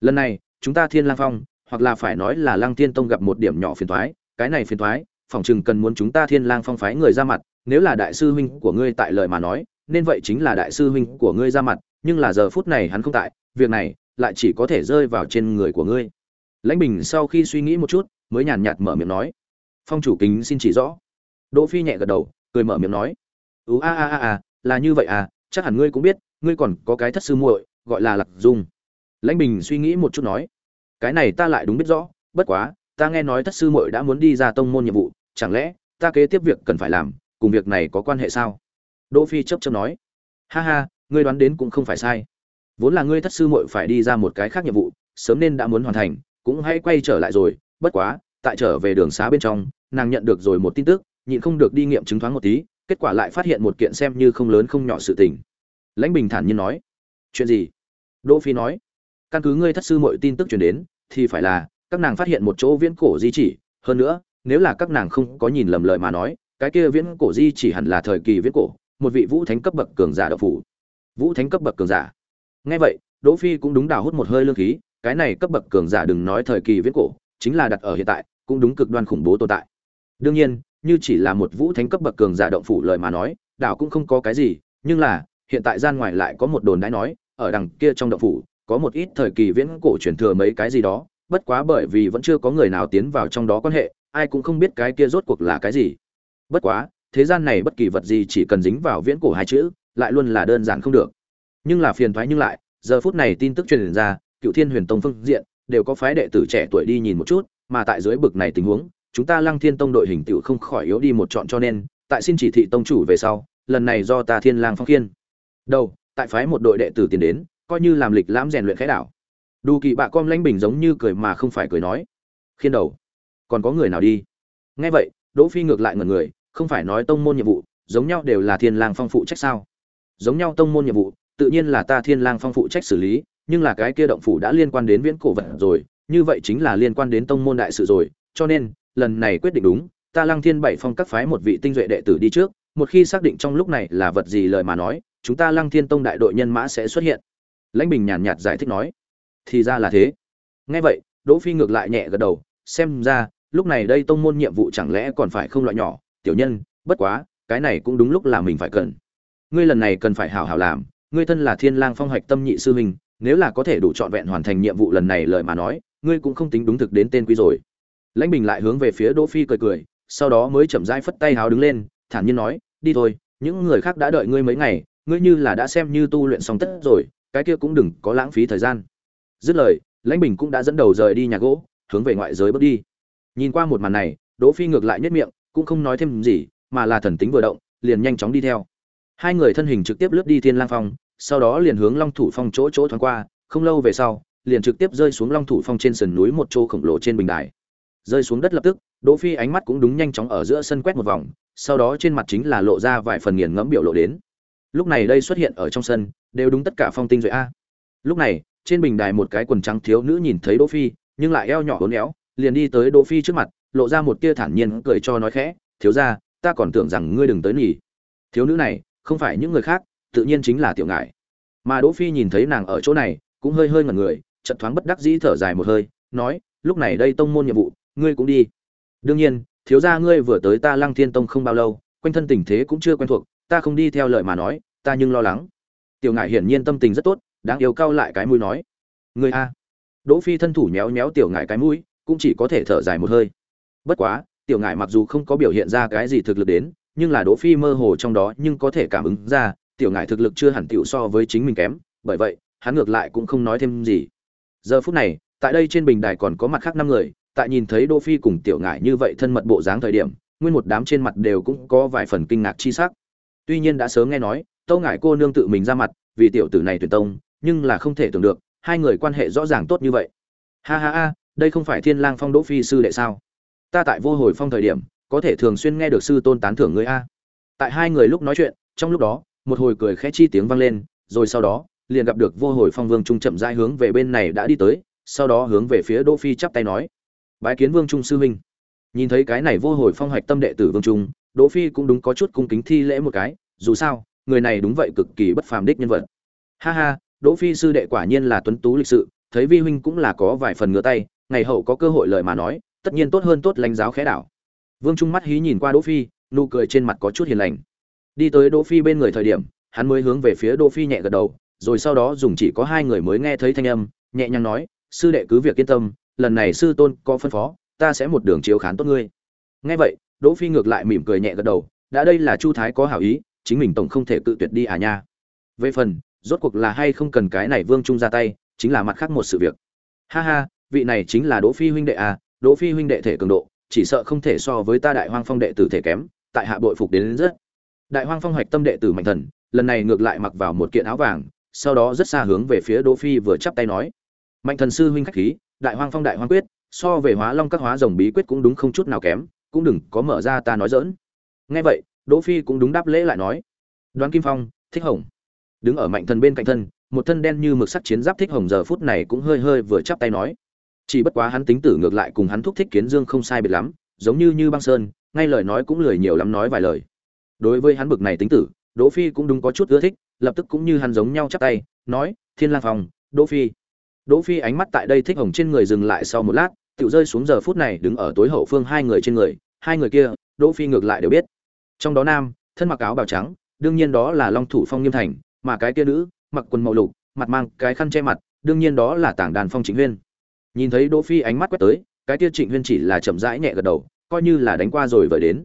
Lần này, chúng ta thiên lang phong, hoặc là phải nói là lang thiên tông gặp một điểm nhỏ phiền toái. Cái này phiền toái phỏng chừng cần muốn chúng ta thiên lang phong phái người ra mặt. Nếu là đại sư huynh của ngươi tại lời mà nói, nên vậy chính là đại sư huynh của ngươi ra mặt. Nhưng là giờ phút này hắn không tại, việc này lại chỉ có thể rơi vào trên người của ngươi. Lãnh bình sau khi suy nghĩ một chút, mới nhàn nhạt mở miệng nói. Phong chủ kính xin chỉ rõ. Đỗ phi nhẹ gật đầu, cười mở miệng nói ú, a a a a, là như vậy à chắc hẳn ngươi cũng biết, ngươi còn có cái thất sư muội, gọi là lạc dung. Lãnh bình suy nghĩ một chút nói, cái này ta lại đúng biết rõ, bất quá, ta nghe nói thất sư muội đã muốn đi ra tông môn nhiệm vụ, chẳng lẽ, ta kế tiếp việc cần phải làm, cùng việc này có quan hệ sao? Đỗ phi chớp chớp nói, ha ha, ngươi đoán đến cũng không phải sai. Vốn là ngươi thất sư muội phải đi ra một cái khác nhiệm vụ, sớm nên đã muốn hoàn thành, cũng hãy quay trở lại rồi, bất quá, tại trở về đường xá bên trong, nàng nhận được rồi một tin tức, nhịn không được đi nghiệm chứng thoáng một tí kết quả lại phát hiện một kiện xem như không lớn không nhỏ sự tình. Lãnh bình thản nhiên nói, chuyện gì? Đỗ phi nói, căn cứ ngươi thất sư muội tin tức truyền đến, thì phải là, các nàng phát hiện một chỗ viễn cổ di chỉ. Hơn nữa, nếu là các nàng không có nhìn lầm lời mà nói, cái kia viễn cổ di chỉ hẳn là thời kỳ viễn cổ, một vị vũ thánh cấp bậc cường giả đạo phủ. Vũ thánh cấp bậc cường giả. Nghe vậy, đỗ phi cũng đúng đào hút một hơi lương khí, cái này cấp bậc cường giả đừng nói thời kỳ viễn cổ, chính là đặt ở hiện tại, cũng đúng cực đoan khủng bố tồn tại. Đương nhiên như chỉ là một vũ thánh cấp bậc cường giả động phủ lời mà nói, đảo cũng không có cái gì, nhưng là, hiện tại gian ngoài lại có một đồn đãi nói, ở đằng kia trong động phủ, có một ít thời kỳ viễn cổ truyền thừa mấy cái gì đó, bất quá bởi vì vẫn chưa có người nào tiến vào trong đó quan hệ, ai cũng không biết cái kia rốt cuộc là cái gì. Bất quá, thế gian này bất kỳ vật gì chỉ cần dính vào viễn cổ hai chữ, lại luôn là đơn giản không được. Nhưng là phiền thoái nhưng lại, giờ phút này tin tức truyền ra, cựu thiên huyền tông phương diện, đều có phái đệ tử trẻ tuổi đi nhìn một chút, mà tại dưới bực này tình huống chúng ta lăng thiên tông đội hình tựu không khỏi yếu đi một chọn cho nên, tại xin chỉ thị tông chủ về sau, lần này do ta thiên lang phong khiên. Đầu, tại phái một đội đệ tử tiến đến, coi như làm lịch lãm rèn luyện khế đảo. Đủ kỳ bạ com lãnh bình giống như cười mà không phải cười nói. Khiên đầu, còn có người nào đi? Nghe vậy, đỗ phi ngược lại ngẩn người, không phải nói tông môn nhiệm vụ, giống nhau đều là thiên lang phong phụ trách sao? Giống nhau tông môn nhiệm vụ, tự nhiên là ta thiên lang phong phụ trách xử lý, nhưng là cái kia động phủ đã liên quan đến viễn cổ vật rồi, như vậy chính là liên quan đến tông môn đại sự rồi, cho nên lần này quyết định đúng, ta lăng thiên bảy phong các phái một vị tinh duệ đệ tử đi trước, một khi xác định trong lúc này là vật gì lời mà nói, chúng ta lăng thiên tông đại đội nhân mã sẽ xuất hiện. Lãnh bình nhàn nhạt giải thích nói. Thì ra là thế. Nghe vậy, đỗ phi ngược lại nhẹ gật đầu, xem ra, lúc này đây tông môn nhiệm vụ chẳng lẽ còn phải không loại nhỏ, tiểu nhân, bất quá, cái này cũng đúng lúc là mình phải cần. Ngươi lần này cần phải hảo hảo làm, ngươi thân là thiên lang phong hoạch tâm nhị sư huynh, nếu là có thể đủ trọn vẹn hoàn thành nhiệm vụ lần này lời mà nói, ngươi cũng không tính đúng thực đến tên quý rồi lãnh bình lại hướng về phía đỗ phi cười cười, sau đó mới chậm rãi phất tay háo đứng lên, thản nhiên nói, đi thôi, những người khác đã đợi ngươi mấy ngày, ngươi như là đã xem như tu luyện xong tất rồi, cái kia cũng đừng có lãng phí thời gian. Dứt lời, lãnh bình cũng đã dẫn đầu rời đi nhà gỗ, hướng về ngoại giới bước đi. Nhìn qua một màn này, đỗ phi ngược lại nhất miệng, cũng không nói thêm gì, mà là thần tính vừa động, liền nhanh chóng đi theo. Hai người thân hình trực tiếp lướt đi thiên lang phong, sau đó liền hướng long thủ phong chỗ chỗ thoáng qua, không lâu về sau, liền trực tiếp rơi xuống long thủ phong trên sườn núi một chỗ khổng lồ trên bình đài rơi xuống đất lập tức, đỗ phi ánh mắt cũng đúng nhanh chóng ở giữa sân quét một vòng, sau đó trên mặt chính là lộ ra vài phần nghiền ngẫm biểu lộ đến. Lúc này đây xuất hiện ở trong sân, đều đúng tất cả phong tinh rồi a. Lúc này, trên bình đài một cái quần trắng thiếu nữ nhìn thấy đỗ phi, nhưng lại eo nhỏ uốn éo, liền đi tới đỗ phi trước mặt, lộ ra một tia thản nhiên cười cho nói khẽ, thiếu gia, ta còn tưởng rằng ngươi đừng tới nhỉ. Thiếu nữ này, không phải những người khác, tự nhiên chính là tiểu ngải. Mà đỗ phi nhìn thấy nàng ở chỗ này, cũng hơi hơi ngẩn người, chợt thoáng bất đắc dĩ thở dài một hơi, nói, lúc này đây tông môn nhiệm vụ ngươi cũng đi. Đương nhiên, thiếu gia ngươi vừa tới ta lăng thiên tông không bao lâu, quanh thân tình thế cũng chưa quen thuộc, ta không đi theo lời mà nói, ta nhưng lo lắng. Tiểu ngải hiển nhiên tâm tình rất tốt, đáng yêu cao lại cái mũi nói. Ngươi a. Đỗ phi thân thủ nhéo nhéo tiểu ngải cái mũi, cũng chỉ có thể thở dài một hơi. Bất quá, tiểu ngải mặc dù không có biểu hiện ra cái gì thực lực đến, nhưng là đỗ phi mơ hồ trong đó nhưng có thể cảm ứng ra, tiểu ngải thực lực chưa hẳn tiểu so với chính mình kém, bởi vậy, hắn ngược lại cũng không nói thêm gì. Giờ phút này, tại đây trên bình đài còn có mặt khác năm người tại nhìn thấy đỗ phi cùng tiểu ngải như vậy thân mật bộ dáng thời điểm, nguyên một đám trên mặt đều cũng có vài phần kinh ngạc chi sắc. Tuy nhiên đã sớm nghe nói, tâu ngải cô nương tự mình ra mặt, vì tiểu tử này tuyển tông, nhưng là không thể tưởng được, hai người quan hệ rõ ràng tốt như vậy. Ha ha ha, đây không phải thiên lang phong đỗ phi sư đệ sao? Ta tại vô hồi phong thời điểm, có thể thường xuyên nghe được sư tôn tán thưởng ngươi a. Tại hai người lúc nói chuyện, trong lúc đó, một hồi cười khẽ chi tiếng vang lên, rồi sau đó, liền gặp được vô hồi phong vương trung chậm rãi hướng về bên này đã đi tới, sau đó hướng về phía đỗ phi chắp tay nói bái kiến vương trung sư huynh nhìn thấy cái này vô hồi phong hoạch tâm đệ tử vương trung, đỗ phi cũng đúng có chút cung kính thi lễ một cái, dù sao, người này đúng vậy cực kỳ bất phàm đích nhân vật. Ha ha, đỗ phi sư đệ quả nhiên là tuấn tú lịch sự, thấy vi huynh cũng là có vài phần ngửa tay, ngày hậu có cơ hội lời mà nói, tất nhiên tốt hơn tốt lãnh giáo khẽ đảo. Vương trung mắt hí nhìn qua đỗ phi, nụ cười trên mặt có chút hiền lành. Đi tới đỗ phi bên người thời điểm, hắn mới hướng về phía đỗ phi nhẹ gật đầu, rồi sau đó dùng chỉ có hai người mới nghe thấy thanh âm, nhẹ nhàng nói, sư đệ cứ việc yên tâm lần này sư tôn có phân phó ta sẽ một đường chiếu khán tốt ngươi. Nghe vậy đỗ phi ngược lại mỉm cười nhẹ gật đầu đã đây là chu thái có hảo ý chính mình tổng không thể tự tuyệt đi à nha. Về phần rốt cuộc là hay không cần cái này vương trung ra tay chính là mặt khác một sự việc. Ha ha vị này chính là đỗ phi huynh đệ à đỗ phi huynh đệ thể cường độ chỉ sợ không thể so với ta đại hoang phong đệ tử thể kém tại hạ bội phục đến, đến rất. Đại hoang phong hoạch tâm đệ tử mạnh thần lần này ngược lại mặc vào một kiện áo vàng sau đó rất xa hướng về phía đỗ phi vừa chắp tay nói. Mạnh thần sư huynh khách khí đại hoang phong đại hoang quyết, so về hóa long các hóa rồng bí quyết cũng đúng không chút nào kém, cũng đừng có mở ra ta nói dỡn nghe vậy, đỗ phi cũng đúng đáp lễ lại nói. Đoán kim phong, thích hồng. Đứng ở mạnh thần bên cạnh thân, một thân đen như mực sắt chiến giáp thích hồng giờ phút này cũng hơi hơi vừa chắp tay nói. Chỉ bất quá hắn tính tử ngược lại cùng hắn thúc thích kiến dương không sai biệt lắm, giống như như băng sơn, ngay lời nói cũng lười nhiều lắm nói vài lời. Đối với hắn bực này tính tử, đỗ phi cũng đúng có chút ưa thích, lập tức cũng như hắn giống nhau chắp tay, nói, thiên lang phòng đỗ phi đỗ phi ánh mắt tại đây thích hồng trên người dừng lại sau một lát, tiểu rơi xuống giờ phút này đứng ở tối hậu phương hai người trên người, hai người kia, đỗ phi ngược lại đều biết. Trong đó nam, thân mặc áo bào trắng, đương nhiên đó là long thủ phong nghiêm thành, mà cái kia nữ, mặc quần màu lục, mặt mang cái khăn che mặt, đương nhiên đó là tảng đàn phong trịnh huyên. Nhìn thấy đỗ phi ánh mắt quét tới, cái kia trịnh huyên chỉ là chậm rãi nhẹ gật đầu, coi như là đánh qua rồi vời đến.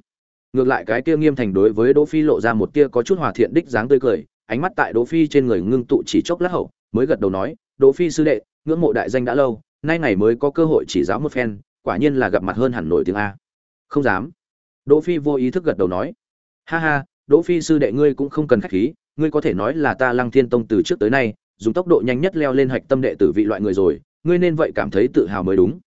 Ngược lại cái kia nghiêm thành đối với đỗ phi lộ ra một tia có chút hòa thiện đích dáng tươi cười, ánh mắt tại đỗ phi trên người ngưng tụ chỉ chốc lát hậu mới gật đầu nói, đỗ phi sư đệ, ngưỡng mộ đại danh đã lâu, nay ngày mới có cơ hội chỉ giáo một phen, quả nhiên là gặp mặt hơn hẳn nổi tiếng a. Không dám. Đỗ phi vô ý thức gật đầu nói, ha ha, đỗ phi sư đệ ngươi cũng không cần khách khí, ngươi có thể nói là ta lăng thiên tông từ trước tới nay, dùng tốc độ nhanh nhất leo lên hạch tâm đệ tử vị loại người rồi, ngươi nên vậy cảm thấy tự hào mới đúng.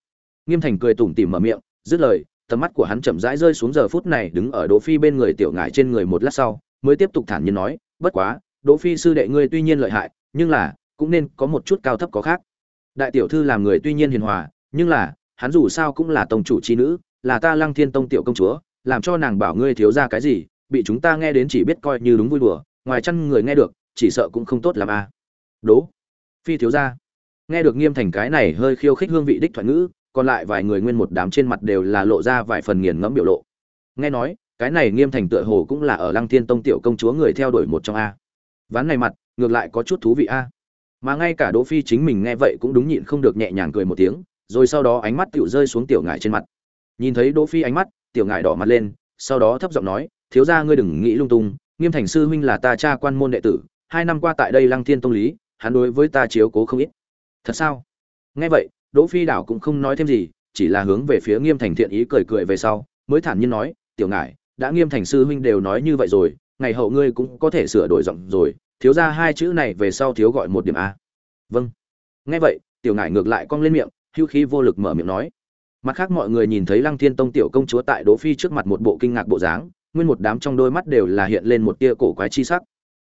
Nghiêm thành cười tủm tỉm mở miệng, dứt lời, tầm mắt của hắn chậm rãi rơi xuống giờ phút này đứng ở đỗ phi bên người tiểu ngải trên người một lát sau, mới tiếp tục thản nhiên nói, bất quá, đỗ phi sư đệ ngươi tuy nhiên lợi hại, nhưng là cũng nên có một chút cao thấp có khác. Đại tiểu thư làm người tuy nhiên hiền hòa, nhưng là, hắn dù sao cũng là tông chủ chi nữ, là ta lăng thiên tông tiểu công chúa, làm cho nàng bảo ngươi thiếu ra cái gì, bị chúng ta nghe đến chỉ biết coi như đúng vui đùa, ngoài chăn người nghe được, chỉ sợ cũng không tốt làm a à. đố. Phi thiếu ra. Nghe được nghiêm thành cái này hơi khiêu khích hương vị đích thoại ngữ, còn lại vài người nguyên một đám trên mặt đều là lộ ra vài phần nghiền ngẫm biểu lộ. Nghe nói, cái này nghiêm thành tựa hồ cũng là ở lăng thiên tông tiểu công chúa người theo đuổi một trong a. Ván này mặt, ngược lại có chút thú vị a mà ngay cả đỗ phi chính mình nghe vậy cũng đúng nhịn không được nhẹ nhàng cười một tiếng, rồi sau đó ánh mắt tiểu rơi xuống tiểu ngải trên mặt. Nhìn thấy đỗ phi ánh mắt, tiểu ngải đỏ mặt lên, sau đó thấp giọng nói, thiếu gia ngươi đừng nghĩ lung tung, nghiêm thành sư huynh là ta cha quan môn đệ tử, hai năm qua tại đây lăng thiên tông lý, hắn đối với ta chiếu cố không ít. Thật sao? Nghe vậy, đỗ phi đảo cũng không nói thêm gì, chỉ là hướng về phía nghiêm thành thiện ý cười cười về sau, mới thản nhiên nói, tiểu ngải, đã nghiêm thành sư huynh đều nói như vậy rồi ngày hậu ngươi cũng có thể sửa đổi giọng rồi, thiếu ra hai chữ này về sau thiếu gọi một điểm a. Vâng. Nghe vậy, tiểu ngải ngược lại cong lên miệng, hưu khí vô lực mở miệng nói. Mặt khác mọi người nhìn thấy lăng thiên tông tiểu công chúa tại đỗ phi trước mặt một bộ kinh ngạc bộ dáng, nguyên một đám trong đôi mắt đều là hiện lên một tia cổ quái chi sắc.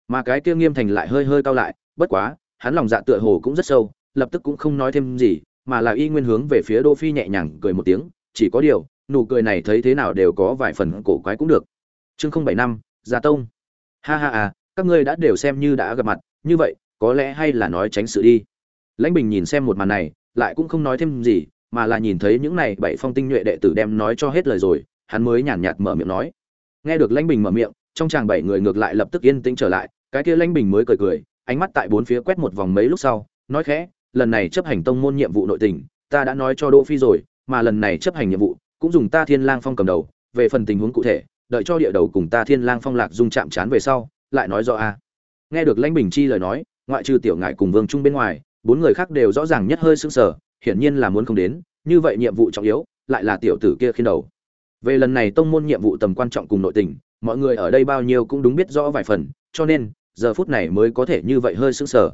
Mà cái kia nghiêm thành lại hơi hơi cao lại, bất quá, hắn lòng dạ tựa hồ cũng rất sâu, lập tức cũng không nói thêm gì, mà là y nguyên hướng về phía đỗ phi nhẹ nhàng cười một tiếng, chỉ có điều, nụ cười này thấy thế nào đều có vài phần cổ quái cũng được. Chương không bảy năm gia tông. Ha ha à các ngươi đã đều xem như đã gặp mặt, như vậy, có lẽ hay là nói tránh sự đi. Lãnh bình nhìn xem một màn này, lại cũng không nói thêm gì, mà là nhìn thấy những này bảy phong tinh nhuệ đệ tử đem nói cho hết lời rồi, hắn mới nhàn nhạt mở miệng nói. Nghe được lãnh bình mở miệng, trong chàng bảy người ngược lại lập tức yên tĩnh trở lại, cái kia lãnh bình mới cười cười, ánh mắt tại bốn phía quét một vòng mấy lúc sau, nói khẽ, lần này chấp hành tông môn nhiệm vụ nội tình, ta đã nói cho đỗ phi rồi, mà lần này chấp hành nhiệm vụ, cũng dùng ta thiên lang phong cầm đầu, về phần tình huống cụ thể đợi cho địa đầu cùng ta thiên lang phong lạc dung chạm chán về sau, lại nói rõ a. Nghe được lãnh bình chi lời nói, ngoại trừ tiểu ngải cùng vương trung bên ngoài, bốn người khác đều rõ ràng nhất hơi sững sờ, hiển nhiên là muốn không đến, như vậy nhiệm vụ trọng yếu, lại là tiểu tử kia khiến đầu. Về lần này tông môn nhiệm vụ tầm quan trọng cùng nội tình, mọi người ở đây bao nhiêu cũng đúng biết rõ vài phần, cho nên, giờ phút này mới có thể như vậy hơi sững sờ.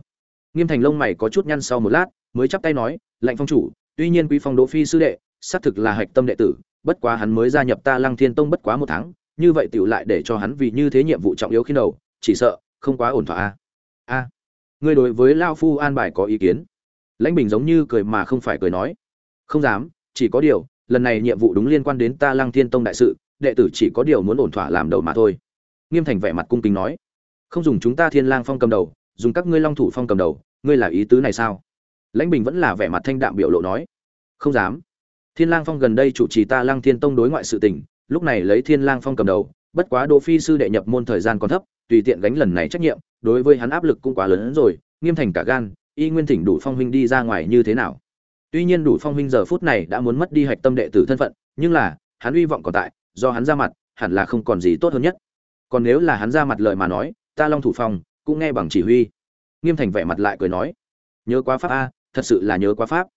Nghiêm thành lông mày có chút nhăn sau một lát, mới chắp tay nói, lạnh phong chủ, tuy nhiên quý phong đỗ phi sư đệ, xác thực là hạch tâm đệ tử, bất quá hắn mới gia nhập ta lăng thiên tông bất quá một tháng như vậy tiểu lại để cho hắn vì như thế nhiệm vụ trọng yếu khi đầu, chỉ sợ, không quá ổn thỏa a. A, ngươi đối với lao phu an bài có ý kiến? Lãnh bình giống như cười mà không phải cười nói. Không dám, chỉ có điều, lần này nhiệm vụ đúng liên quan đến ta lăng thiên tông đại sự, đệ tử chỉ có điều muốn ổn thỏa làm đầu mà thôi. Nghiêm thành vẻ mặt cung kính nói. Không dùng chúng ta thiên lang phong cầm đầu, dùng các ngươi long thủ phong cầm đầu, ngươi là ý tứ này sao? Lãnh bình vẫn là vẻ mặt thanh đạm biểu lộ nói. Không dám. Thiên lang phong gần đây chủ trì ta lăng thiên tông đối ngoại sự tình lúc này lấy thiên lang phong cầm đầu, bất quá đỗ phi sư đệ nhập môn thời gian còn thấp, tùy tiện gánh lần này trách nhiệm, đối với hắn áp lực cũng quá lớn hơn rồi, nghiêm thành cả gan, y nguyên thỉnh đủ phong huynh đi ra ngoài như thế nào. Tuy nhiên đủ phong huynh giờ phút này đã muốn mất đi hạch tâm đệ tử thân phận, nhưng là, hắn uy vọng còn tại, do hắn ra mặt, hẳn là không còn gì tốt hơn nhất. Còn nếu là hắn ra mặt lời mà nói, ta long thủ phòng cũng nghe bằng chỉ huy. Nghiêm thành vẻ mặt lại cười nói, nhớ quá pháp a, thật sự là nhớ quá pháp.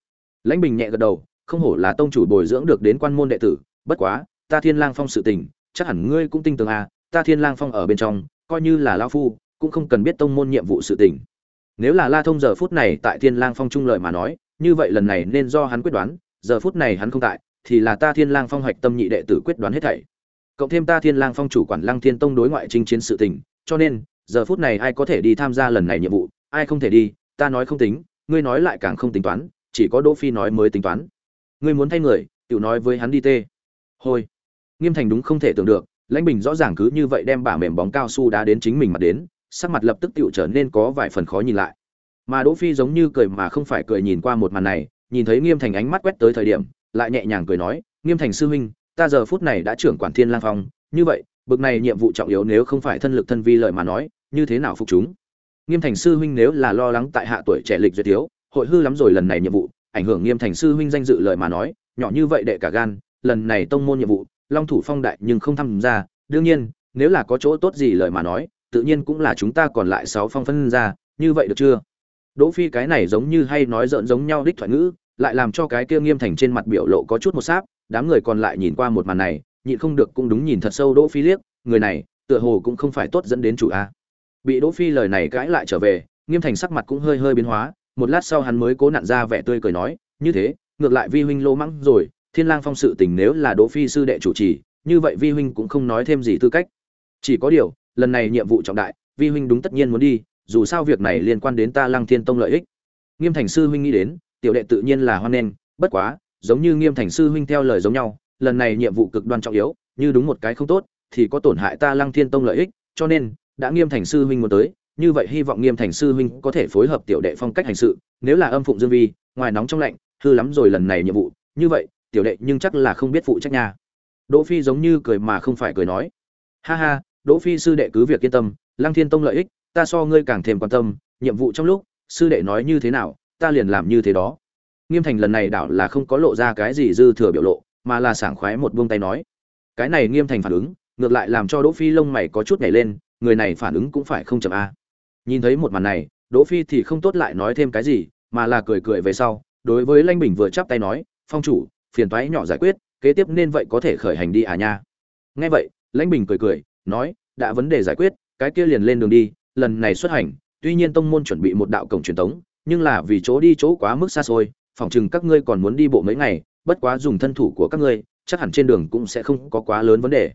Lãnh bình nhẹ gật đầu, không hổ là tông chủ bồi dưỡng được đến quan môn đệ tử, bất quá ta thiên lang phong sự tình chắc hẳn ngươi cũng tinh tường à, ta thiên lang phong ở bên trong coi như là lão phu cũng không cần biết tông môn nhiệm vụ sự tình. Nếu là la thông giờ phút này tại thiên lang phong trung lợi mà nói như vậy lần này nên do hắn quyết đoán giờ phút này hắn không tại thì là ta thiên lang phong hoạch tâm nhị đệ tử quyết đoán hết thảy. Cộng thêm ta thiên lang phong chủ quản lăng thiên tông đối ngoại chinh chiến sự tình cho nên giờ phút này ai có thể đi tham gia lần này nhiệm vụ ai không thể đi ta nói không tính ngươi nói lại càng không tính toán chỉ có đỗ phi nói mới tính toán. Ngươi muốn thay người tiểu nói với hắn đi tê. Hôi nghiêm thành đúng không thể tưởng được, lãnh bình rõ ràng cứ như vậy đem bả mềm bóng cao su đá đến chính mình mặt đến, sắc mặt lập tức tựu trở nên có vài phần khó nhìn lại. Mà đỗ phi giống như cười mà không phải cười nhìn qua một màn này, nhìn thấy nghiêm thành ánh mắt quét tới thời điểm, lại nhẹ nhàng cười nói, nghiêm thành sư huynh, ta giờ phút này đã trưởng quản thiên lang phong, như vậy, bực này nhiệm vụ trọng yếu nếu không phải thân lực thân vi lợi mà nói, như thế nào phục chúng? Nghiêm thành sư huynh nếu là lo lắng tại hạ tuổi trẻ lịch duyệt thiếu, hội hư lắm rồi lần này nhiệm vụ, ảnh hưởng nghiêm thành sư huynh danh dự lợi mà nói, nhỏ như vậy đệ cả gan, lần này tông môn nhiệm vụ long thủ phong đại nhưng không tham gia. Đương nhiên, nếu là có chỗ tốt gì lời mà nói, tự nhiên cũng là chúng ta còn lại sáu phong phân ra. Như vậy được chưa? Đỗ phi cái này giống như hay nói giỡn giống nhau đích thoại ngữ, lại làm cho cái kia nghiêm thành trên mặt biểu lộ có chút một sáp. Đám người còn lại nhìn qua một màn này, nhịn không được cũng đúng nhìn thật sâu đỗ phi liếc. Người này, tựa hồ cũng không phải tốt dẫn đến chủ a. Bị đỗ phi lời này cãi lại trở về, nghiêm thành sắc mặt cũng hơi hơi biến hóa. Một lát sau hắn mới cố nặn ra vẻ tươi cười nói, như thế, ngược lại vi huynh lô mắng rồi thiên lang phong sự tình nếu là đỗ phi sư đệ chủ trì, như vậy vi huynh cũng không nói thêm gì tư cách. Chỉ có điều, lần này nhiệm vụ trọng đại, vi huynh đúng tất nhiên muốn đi, dù sao việc này liên quan đến ta lăng thiên tông lợi ích. Nghiêm thành sư huynh nghĩ đến, tiểu đệ tự nhiên là hoan nghênh, bất quá, giống như nghiêm thành sư huynh theo lời giống nhau, lần này nhiệm vụ cực đoan trọng yếu, như đúng một cái không tốt, thì có tổn hại ta lăng thiên tông lợi ích, cho nên, đã nghiêm thành sư huynh muốn tới, như vậy hy vọng nghiêm thành sư huynh có thể phối hợp tiểu đệ phong cách hành sự, nếu là âm phụng dương vi, ngoài nóng trong lạnh, hư lắm rồi lần này nhiệm vụ, như vậy tiểu đệ nhưng chắc là không biết phụ trách nha. Đỗ phi giống như cười mà không phải cười nói. Ha ha, đỗ phi sư đệ cứ việc yên tâm, lăng thiên tông lợi ích, ta so ngươi càng thêm quan tâm, nhiệm vụ trong lúc, sư đệ nói như thế nào, ta liền làm như thế đó. Nghiêm thành lần này đảo là không có lộ ra cái gì dư thừa biểu lộ, mà là sảng khoái một buông tay nói. Cái này nghiêm thành phản ứng, ngược lại làm cho đỗ phi lông mày có chút nhảy lên, người này phản ứng cũng phải không chậm a. À. Nhìn thấy một màn này, đỗ phi thì không tốt lại nói thêm cái gì, mà là cười cười về sau, đối với lanh bình vừa chắp tay nói, phong chủ phiền toái nhỏ giải quyết, kế tiếp nên vậy có thể khởi hành đi à nha. Nghe vậy, lãnh bình cười cười, nói, đã vấn đề giải quyết, cái kia liền lên đường đi, lần này xuất hành, tuy nhiên tông môn chuẩn bị một đạo cổng truyền tống, nhưng là vì chỗ đi chỗ quá mức xa xôi phỏng chừng các ngươi còn muốn đi bộ mấy ngày, bất quá dùng thân thủ của các ngươi, chắc hẳn trên đường cũng sẽ không có quá lớn vấn đề.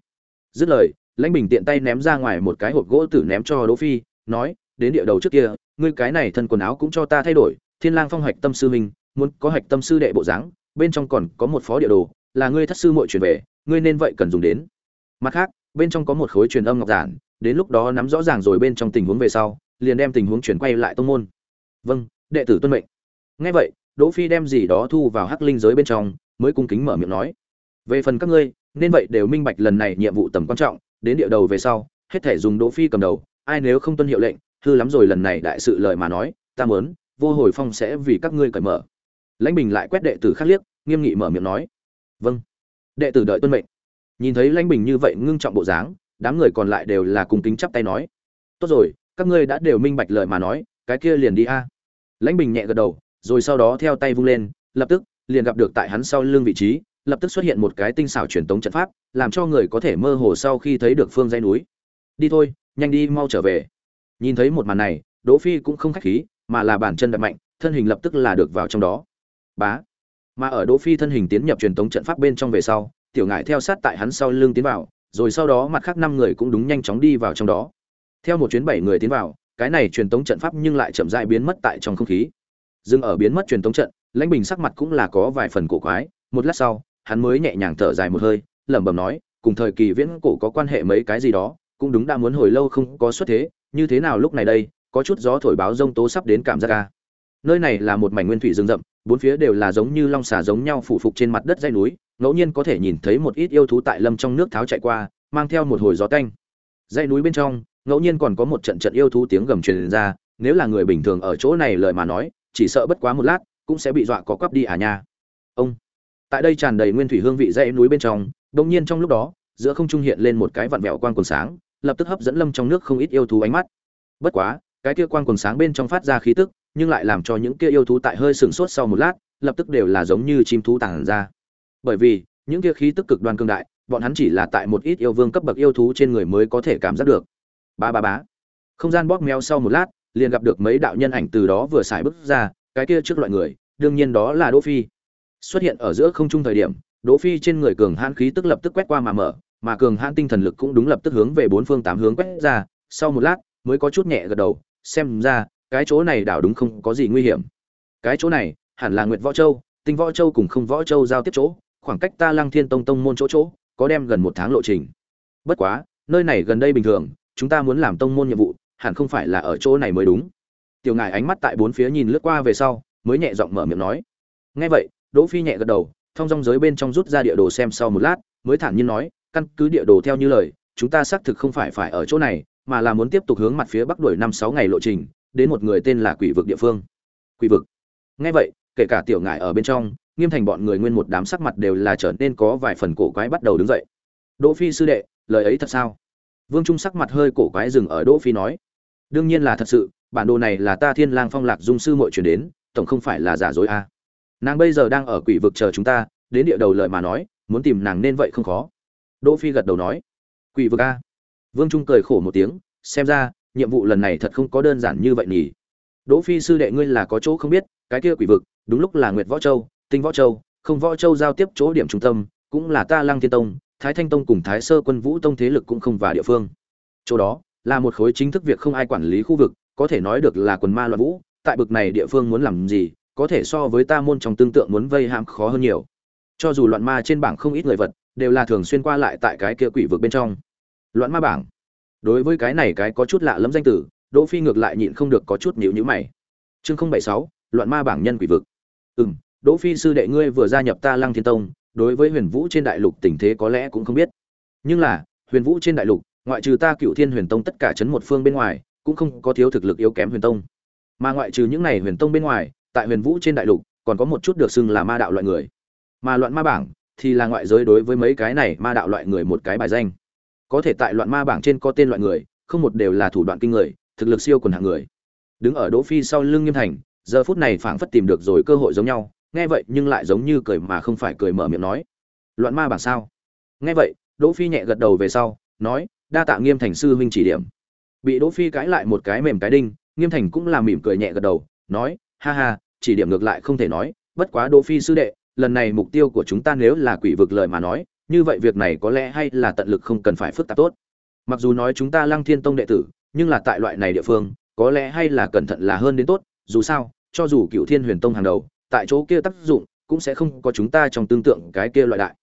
Dứt lời, lãnh bình tiện tay ném ra ngoài một cái hộp gỗ tử ném cho đỗ phi, nói, đến địa đầu trước kia, ngươi cái này thân quần áo cũng cho ta thay đổi, thiên lang phong hoạch tâm sư mình muốn có hoạch tâm sư đệ bộ dáng bên trong còn có một phó địa đồ, là ngươi thất sư muội truyền về, ngươi nên vậy cần dùng đến. Mặt khác, bên trong có một khối truyền âm ngọc giản, đến lúc đó nắm rõ ràng rồi bên trong tình huống về sau, liền đem tình huống chuyển quay lại tông môn. Vâng đệ tử tuân mệnh. Nghe vậy, đỗ phi đem gì đó thu vào hắc linh giới bên trong, mới cung kính mở miệng nói. Về phần các ngươi, nên vậy đều minh bạch lần này nhiệm vụ tầm quan trọng, đến địa đầu về sau, hết thể dùng đỗ phi cầm đầu, ai nếu không tuân hiệu lệnh, hư lắm rồi lần này đại sự lời mà nói, ta muốn, vô hồi phong sẽ vì các ngươi cởi mở lãnh bình lại quét đệ tử khác liếc, nghiêm nghị mở miệng nói. Vâng. Đệ tử đợi tuân mệnh. Nhìn thấy lãnh bình như vậy ngưng trọng bộ dáng, đám người còn lại đều là cùng kính chắp tay nói. Tốt rồi, các ngươi đã đều minh bạch lời mà nói, cái kia liền đi a. Lãnh bình nhẹ gật đầu, rồi sau đó theo tay vung lên, lập tức, liền gặp được tại hắn sau lưng vị trí, lập tức xuất hiện một cái tinh xảo truyền tống trận pháp, làm cho người có thể mơ hồ sau khi thấy được phương dây núi. Đi thôi, nhanh đi mau trở về. Nhìn thấy một màn này, đỗ phi cũng không khách khí, mà là bản chân đập mạnh, thân hình lập tức là được vào trong đó bá. Mà ở đỗ phi thân hình tiến nhập truyền tống trận pháp bên trong về sau, tiểu ngải theo sát tại hắn sau lưng tiến vào, rồi sau đó mặt khác năm người cũng đúng nhanh chóng đi vào trong đó. Theo một chuyến bảy người tiến vào, cái này truyền tống trận pháp nhưng lại chậm rãi biến mất tại trong không khí. Dừng ở biến mất truyền tống trận, lãnh bình sắc mặt cũng là có vài phần cổ quái, một lát sau, hắn mới nhẹ nhàng thở dài một hơi, lẩm bẩm nói, cùng thời kỳ viễn cổ có quan hệ mấy cái gì đó, cũng đúng đã muốn hồi lâu không có xuất thế, như thế nào lúc này đây, có chút gió thổi báo rông tố sắp đến cảm giác ca nơi này là một mảnh nguyên thủy rừng rậm bốn phía đều là giống như long xà giống nhau phủ phục trên mặt đất dây núi, ngẫu nhiên có thể nhìn thấy một ít yêu thú tại lâm trong nước tháo chạy qua, mang theo một hồi gió canh Dây núi bên trong, ngẫu nhiên còn có một trận trận yêu thú tiếng gầm truyền ra, nếu là người bình thường ở chỗ này lời mà nói, chỉ sợ bất quá một lát, cũng sẽ bị dọa có quắp đi à nha. Ông. Tại đây tràn đầy nguyên thủy hương vị dãy núi bên trong đông nhiên trong lúc đó, giữa không trung hiện lên một cái vặn vẹo quang quần sáng, lập tức hấp dẫn lâm trong nước không ít yêu thú ánh mắt. Bất quá, cái kia quang quần sáng bên trong phát ra khí tức nhưng lại làm cho những kia yêu thú tại hơi sừng sốt sau một lát, lập tức đều là giống như chim thú tàng ra. Bởi vì, những kia khí tức cực đoan cương đại, bọn hắn chỉ là tại một ít yêu vương cấp bậc yêu thú trên người mới có thể cảm giác được. Ba ba bá không gian bóp méo sau một lát, liền gặp được mấy đạo nhân ảnh từ đó vừa xài bước ra, cái kia trước loại người, đương nhiên đó là đỗ phi. Xuất hiện ở giữa không trung thời điểm, đỗ phi trên người cường hãn khí tức lập tức quét qua mà mở, mà cường hãn tinh thần lực cũng đúng lập tức hướng về bốn phương tám hướng quét ra, sau một lát, mới có chút nhẹ gật đầu, xem ra cái chỗ này đảo đúng không có gì nguy hiểm. Cái chỗ này, hẳn là nguyệt võ châu, tinh võ châu cùng không võ châu giao tiếp chỗ, khoảng cách ta lăng thiên tông tông môn chỗ chỗ, có đem gần một tháng lộ trình. Bất quá, nơi này gần đây bình thường, chúng ta muốn làm tông môn nhiệm vụ, hẳn không phải là ở chỗ này mới đúng. Tiểu ngài ánh mắt tại bốn phía nhìn lướt qua về sau, mới nhẹ giọng mở miệng nói. Nghe vậy, đỗ phi nhẹ gật đầu, thông dong giới bên trong rút ra địa đồ xem sau một lát, mới thản nhiên nói, căn cứ địa đồ theo như lời, chúng ta xác thực không phải phải ở chỗ này, mà là muốn tiếp tục hướng mặt phía bắc đuổi năm sáu ngày lộ trình đến một người tên là quỷ vực địa phương. Quỷ vực? Nghe vậy, kể cả tiểu ngại ở bên trong, nghiêm thành bọn người nguyên một đám sắc mặt đều là trở nên có vài phần cổ quái bắt đầu đứng dậy. Đỗ phi sư đệ, lời ấy thật sao? Vương trung sắc mặt hơi cổ quái dừng ở đỗ phi nói. Đương nhiên là thật sự, bản đồ này là ta thiên lang phong lạc dung sư muội truyền đến, tổng không phải là giả dối a à. nàng bây giờ đang ở quỷ vực chờ chúng ta, đến địa đầu lời mà nói, muốn tìm nàng nên vậy không khó. Đỗ phi gật đầu nói. Quỷ vực a? Vương trung cười khổ một tiếng, xem ra nhiệm vụ lần này thật không có đơn giản như vậy nhỉ. Đỗ phi sư đệ ngươi là có chỗ không biết, cái kia quỷ vực, đúng lúc là nguyệt võ châu, tinh võ châu, không võ châu giao tiếp chỗ điểm trung tâm, cũng là ta lăng thiên tông, thái thanh tông cùng thái sơ quân vũ tông thế lực cũng không vào địa phương. Chỗ đó, là một khối chính thức việc không ai quản lý khu vực, có thể nói được là quần ma loạn vũ, tại bực này địa phương muốn làm gì, có thể so với ta môn trong tương tượng muốn vây hãm khó hơn nhiều. Cho dù loạn ma trên bảng không ít người vật, đều là thường xuyên qua lại tại cái kia quỷ vực bên trong. Loạn ma bảng đối với cái này cái có chút lạ lẫm danh tử đỗ phi ngược lại nhịn không được có chút nhíu nhíu mày. Chương không bảy sáu, loạn ma bảng nhân quỷ vực. Ừm, đỗ phi sư đệ ngươi vừa gia nhập ta lăng thiên tông, đối với huyền vũ trên đại lục tình thế có lẽ cũng không biết. Nhưng là, huyền vũ trên đại lục, ngoại trừ ta cựu thiên huyền tông tất cả chấn một phương bên ngoài, cũng không có thiếu thực lực yếu kém huyền tông. Mà ngoại trừ những này huyền tông bên ngoài, tại huyền vũ trên đại lục, còn có một chút được xưng là ma đạo loại người. Mà loạn ma bảng thì là ngoại giới đối với mấy cái này ma đạo loại người một cái bài danh có thể tại loạn ma bảng trên có tên loại người, không một đều là thủ đoạn kinh người, thực lực siêu quần hạng người. Đứng ở đỗ phi sau lưng nghiêm thành, giờ phút này phảng phất tìm được rồi cơ hội giống nhau, nghe vậy nhưng lại giống như cười mà không phải cười mở miệng nói. Loạn ma bảng sao? Nghe vậy, đỗ phi nhẹ gật đầu về sau, nói, đa tạ nghiêm thành sư huynh chỉ điểm. Bị đỗ phi cãi lại một cái mềm cái đinh, nghiêm thành cũng là mỉm cười nhẹ gật đầu, nói, ha ha, chỉ điểm ngược lại không thể nói, bất quá đỗ phi sư đệ, lần này mục tiêu của chúng ta nếu là quỷ vực lời mà nói như vậy việc này có lẽ hay là tận lực không cần phải phức tạp tốt. Mặc dù nói chúng ta lăng thiên tông đệ tử, nhưng là tại loại này địa phương, có lẽ hay là cẩn thận là hơn đến tốt, dù sao, cho dù cựu thiên huyền tông hàng đầu, tại chỗ kia tác dụng, cũng sẽ không có chúng ta trong tương tượng cái kia loại đại.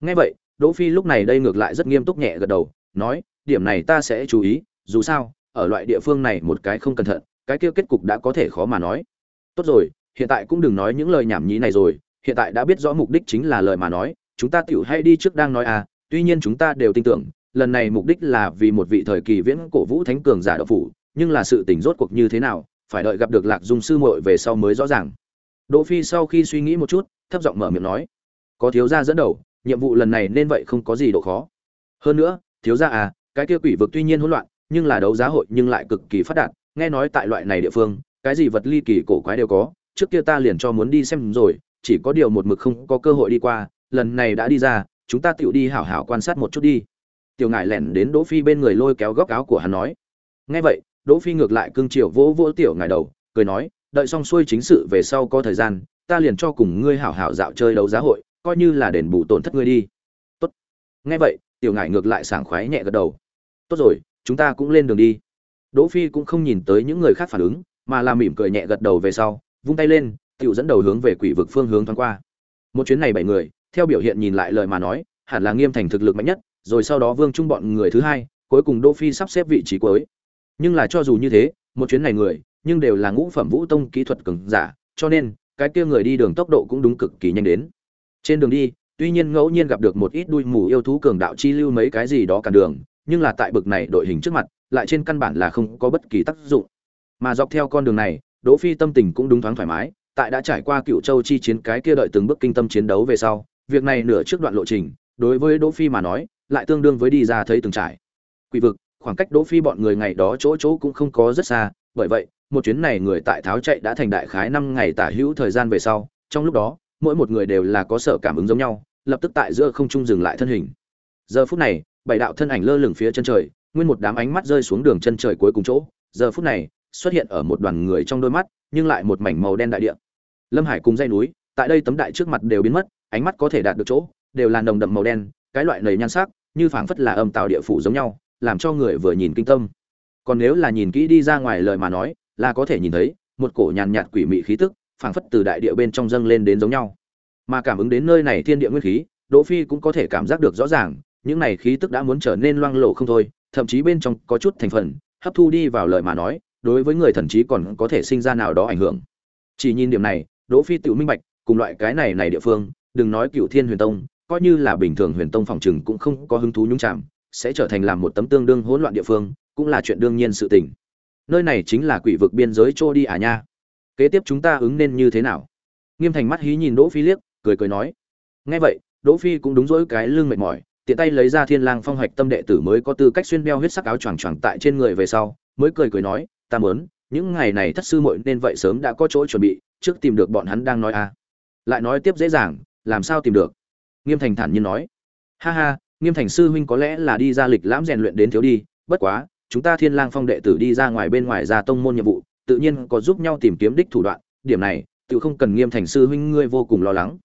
Ngay vậy, đỗ phi lúc này đây ngược lại rất nghiêm túc nhẹ gật đầu, nói, điểm này ta sẽ chú ý, dù sao, ở loại địa phương này một cái không cẩn thận, cái kia kết cục đã có thể khó mà nói. Tốt rồi, hiện tại cũng đừng nói những lời nhảm nhí này rồi, hiện tại đã biết rõ mục đích chính là lời mà nói chúng ta tiểu hay đi trước đang nói à tuy nhiên chúng ta đều tin tưởng, lần này mục đích là vì một vị thời kỳ viễn cổ vũ thánh cường giả đạo phủ, nhưng là sự tình rốt cuộc như thế nào, phải đợi gặp được lạc dung sư muội về sau mới rõ ràng. Đỗ phi sau khi suy nghĩ một chút, thấp giọng mở miệng nói, có thiếu gia dẫn đầu, nhiệm vụ lần này nên vậy không có gì độ khó. Hơn nữa, thiếu gia à cái kia quỷ vực tuy nhiên hỗn loạn, nhưng là đấu giá hội nhưng lại cực kỳ phát đạt, nghe nói tại loại này địa phương, cái gì vật ly kỳ cổ quái đều có, trước kia ta liền cho muốn đi xem rồi, chỉ có điều một mực không có cơ hội đi qua lần này đã đi ra, chúng ta tựu đi hảo hảo quan sát một chút đi. Tiểu ngải lẻn đến đỗ phi bên người lôi kéo góc áo của hắn nói. Nghe vậy, đỗ phi ngược lại cương triều vỗ vỗ tiểu ngải đầu, cười nói, đợi xong xuôi chính sự về sau có thời gian, ta liền cho cùng ngươi hảo hảo dạo chơi đấu giá hội, coi như là đền bù tổn thất ngươi đi. Tốt. Nghe vậy, tiểu ngải ngược lại sảng khoái nhẹ gật đầu. Tốt rồi, chúng ta cũng lên đường đi. Đỗ phi cũng không nhìn tới những người khác phản ứng, mà là mỉm cười nhẹ gật đầu về sau, vung tay lên, tiểu dẫn đầu hướng về quỷ vực phương hướng thoáng qua. Một chuyến này bảy người theo biểu hiện nhìn lại lời mà nói, hẳn là nghiêm thành thực lực mạnh nhất, rồi sau đó vương trung bọn người thứ hai, cuối cùng đỗ phi sắp xếp vị trí cuối. Nhưng là cho dù như thế, một chuyến này người, nhưng đều là ngũ phẩm vũ tông kỹ thuật cường giả, cho nên, cái kia người đi đường tốc độ cũng đúng cực kỳ nhanh đến. Trên đường đi, tuy nhiên ngẫu nhiên gặp được một ít đuôi mù yêu thú cường đạo chi lưu mấy cái gì đó cản đường, nhưng là tại bực này đội hình trước mặt, lại trên căn bản là không có bất kỳ tác dụng. Mà dọc theo con đường này, đỗ phi tâm tình cũng đúng thoáng thoải mái, tại đã trải qua cựu châu chi chiến cái kia đợi từng bước kinh tâm chiến đấu về sau việc này nửa trước đoạn lộ trình, đối với đỗ phi mà nói, lại tương đương với đi ra thấy từng trải. Quỷ vực, khoảng cách đỗ phi bọn người ngày đó chỗ chỗ cũng không có rất xa, bởi vậy, một chuyến này người tại tháo chạy đã thành đại khái năm ngày tả hữu thời gian về sau, trong lúc đó, mỗi một người đều là có sở cảm ứng giống nhau, lập tức tại giữa không trung dừng lại thân hình. Giờ phút này, bảy đạo thân ảnh lơ lửng phía chân trời, nguyên một đám ánh mắt rơi xuống đường chân trời cuối cùng chỗ. Giờ phút này, xuất hiện ở một đoàn người trong đôi mắt, nhưng lại một mảnh màu đen đại địa. Lâm hải cùng dây núi, tại đây tấm đại trước mặt đều biến mất ánh mắt có thể đạt được chỗ, đều là nồng đậm màu đen, cái loại nầy nhan sắc, như phảng phất là âm tạo địa phủ giống nhau, làm cho người vừa nhìn kinh tâm. Còn nếu là nhìn kỹ đi ra ngoài lời mà nói, là có thể nhìn thấy một cổ nhàn nhạt quỷ mị khí tức, phảng phất từ đại địa bên trong dâng lên đến giống nhau. Mà cảm ứng đến nơi này thiên địa nguyên khí, đỗ phi cũng có thể cảm giác được rõ ràng, những này khí tức đã muốn trở nên loang lổ không thôi, thậm chí bên trong có chút thành phần, hấp thu đi vào lời mà nói, đối với người thần trí còn có thể sinh ra nào đó ảnh hưởng. Chỉ nhìn điểm này, đỗ phi tự minh bạch, cùng loại cái này này địa phương đừng nói cựu thiên huyền tông, coi như là bình thường huyền tông phòng chừng cũng không có hứng thú nhúng chạm sẽ trở thành làm một tấm tương đương hỗn loạn địa phương, cũng là chuyện đương nhiên sự tình. Nơi này chính là quỷ vực biên giới trô đi à nha. Kế tiếp chúng ta ứng nên như thế nào? Nghiêm thành mắt hí nhìn đỗ phi liếc, cười cười nói. Nghe vậy, đỗ phi cũng đúng dỗi cái lưng mệt mỏi, tiện tay lấy ra thiên lang phong hoạch tâm đệ tử mới có tư cách xuyên đeo huyết sắc áo choàng choàng tại trên người về sau, mới cười cười nói, ta muốn, những ngày này thất sư muội nên vậy sớm đã có chỗ chuẩn bị, trước tìm được bọn hắn đang nói a à. lại nói tiếp dễ dàng làm sao tìm được? Nghiêm thành thản nhiên nói. Ha ha, nghiêm thành sư huynh có lẽ là đi ra lịch lãm rèn luyện đến thiếu đi, bất quá, chúng ta thiên lang phong đệ tử đi ra ngoài bên ngoài ra tông môn nhiệm vụ, tự nhiên có giúp nhau tìm kiếm đích thủ đoạn, điểm này tự không cần nghiêm thành sư huynh ngươi vô cùng lo lắng.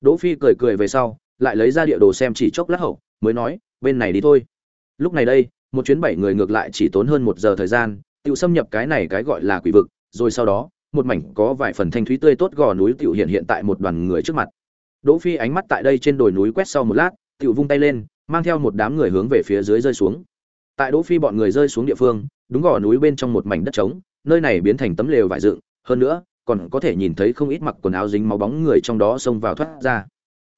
Đỗ phi cười cười về sau, lại lấy ra địa đồ xem chỉ chốc lát hậu, mới nói, bên này đi thôi. Lúc này đây, một chuyến bảy người ngược lại chỉ tốn hơn một giờ thời gian tự xâm nhập cái này cái gọi là quỷ vực, rồi sau đó, một mảnh có vài phần thanh thúy tươi tốt gò núi tiểu hiện hiện tại một đoàn người trước mặt đỗ phi ánh mắt tại đây trên đồi núi quét sau một lát, tiểu vung tay lên, mang theo một đám người hướng về phía dưới rơi xuống. Tại đỗ phi bọn người rơi xuống địa phương, đúng gò núi bên trong một mảnh đất trống, nơi này biến thành tấm lều vải dựng, hơn nữa, còn có thể nhìn thấy không ít mặc quần áo dính máu bóng người trong đó xông vào thoát ra.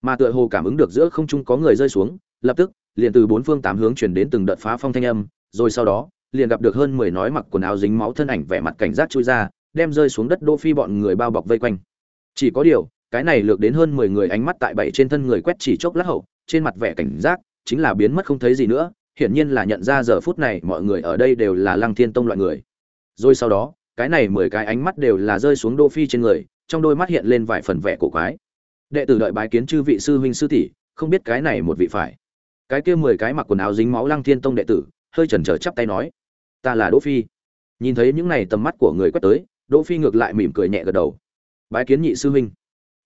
Mà tựa hồ cảm ứng được giữa không trung có người rơi xuống, lập tức, liền từ bốn phương tám hướng truyền đến từng đợt phá phong thanh âm, rồi sau đó, liền gặp được hơn mười nói mặc quần áo dính máu thân ảnh vẻ mặt cảnh giác chui ra, đem rơi xuống đất đỗ phi bọn người bao bọc vây quanh. Chỉ có điều cái này lược đến hơn mười người ánh mắt tại bảy trên thân người quét chỉ chốc lát hậu, trên mặt vẻ cảnh giác, chính là biến mất không thấy gì nữa, hiển nhiên là nhận ra giờ phút này mọi người ở đây đều là lăng thiên tông loại người. Rồi sau đó, cái này mười cái ánh mắt đều là rơi xuống đô phi trên người, trong đôi mắt hiện lên vài phần vẻ cổ quái. Đệ tử đợi bái kiến chư vị sư huynh sư tỷ, không biết cái này một vị phải. Cái kia mười cái mặc quần áo dính máu lăng thiên tông đệ tử, hơi chần chờ chắp tay nói, ta là đỗ phi. Nhìn thấy những này tầm mắt của người quét tới, đỗ phi ngược lại mỉm cười nhẹ gật đầu. Bái kiến nhị sư huynh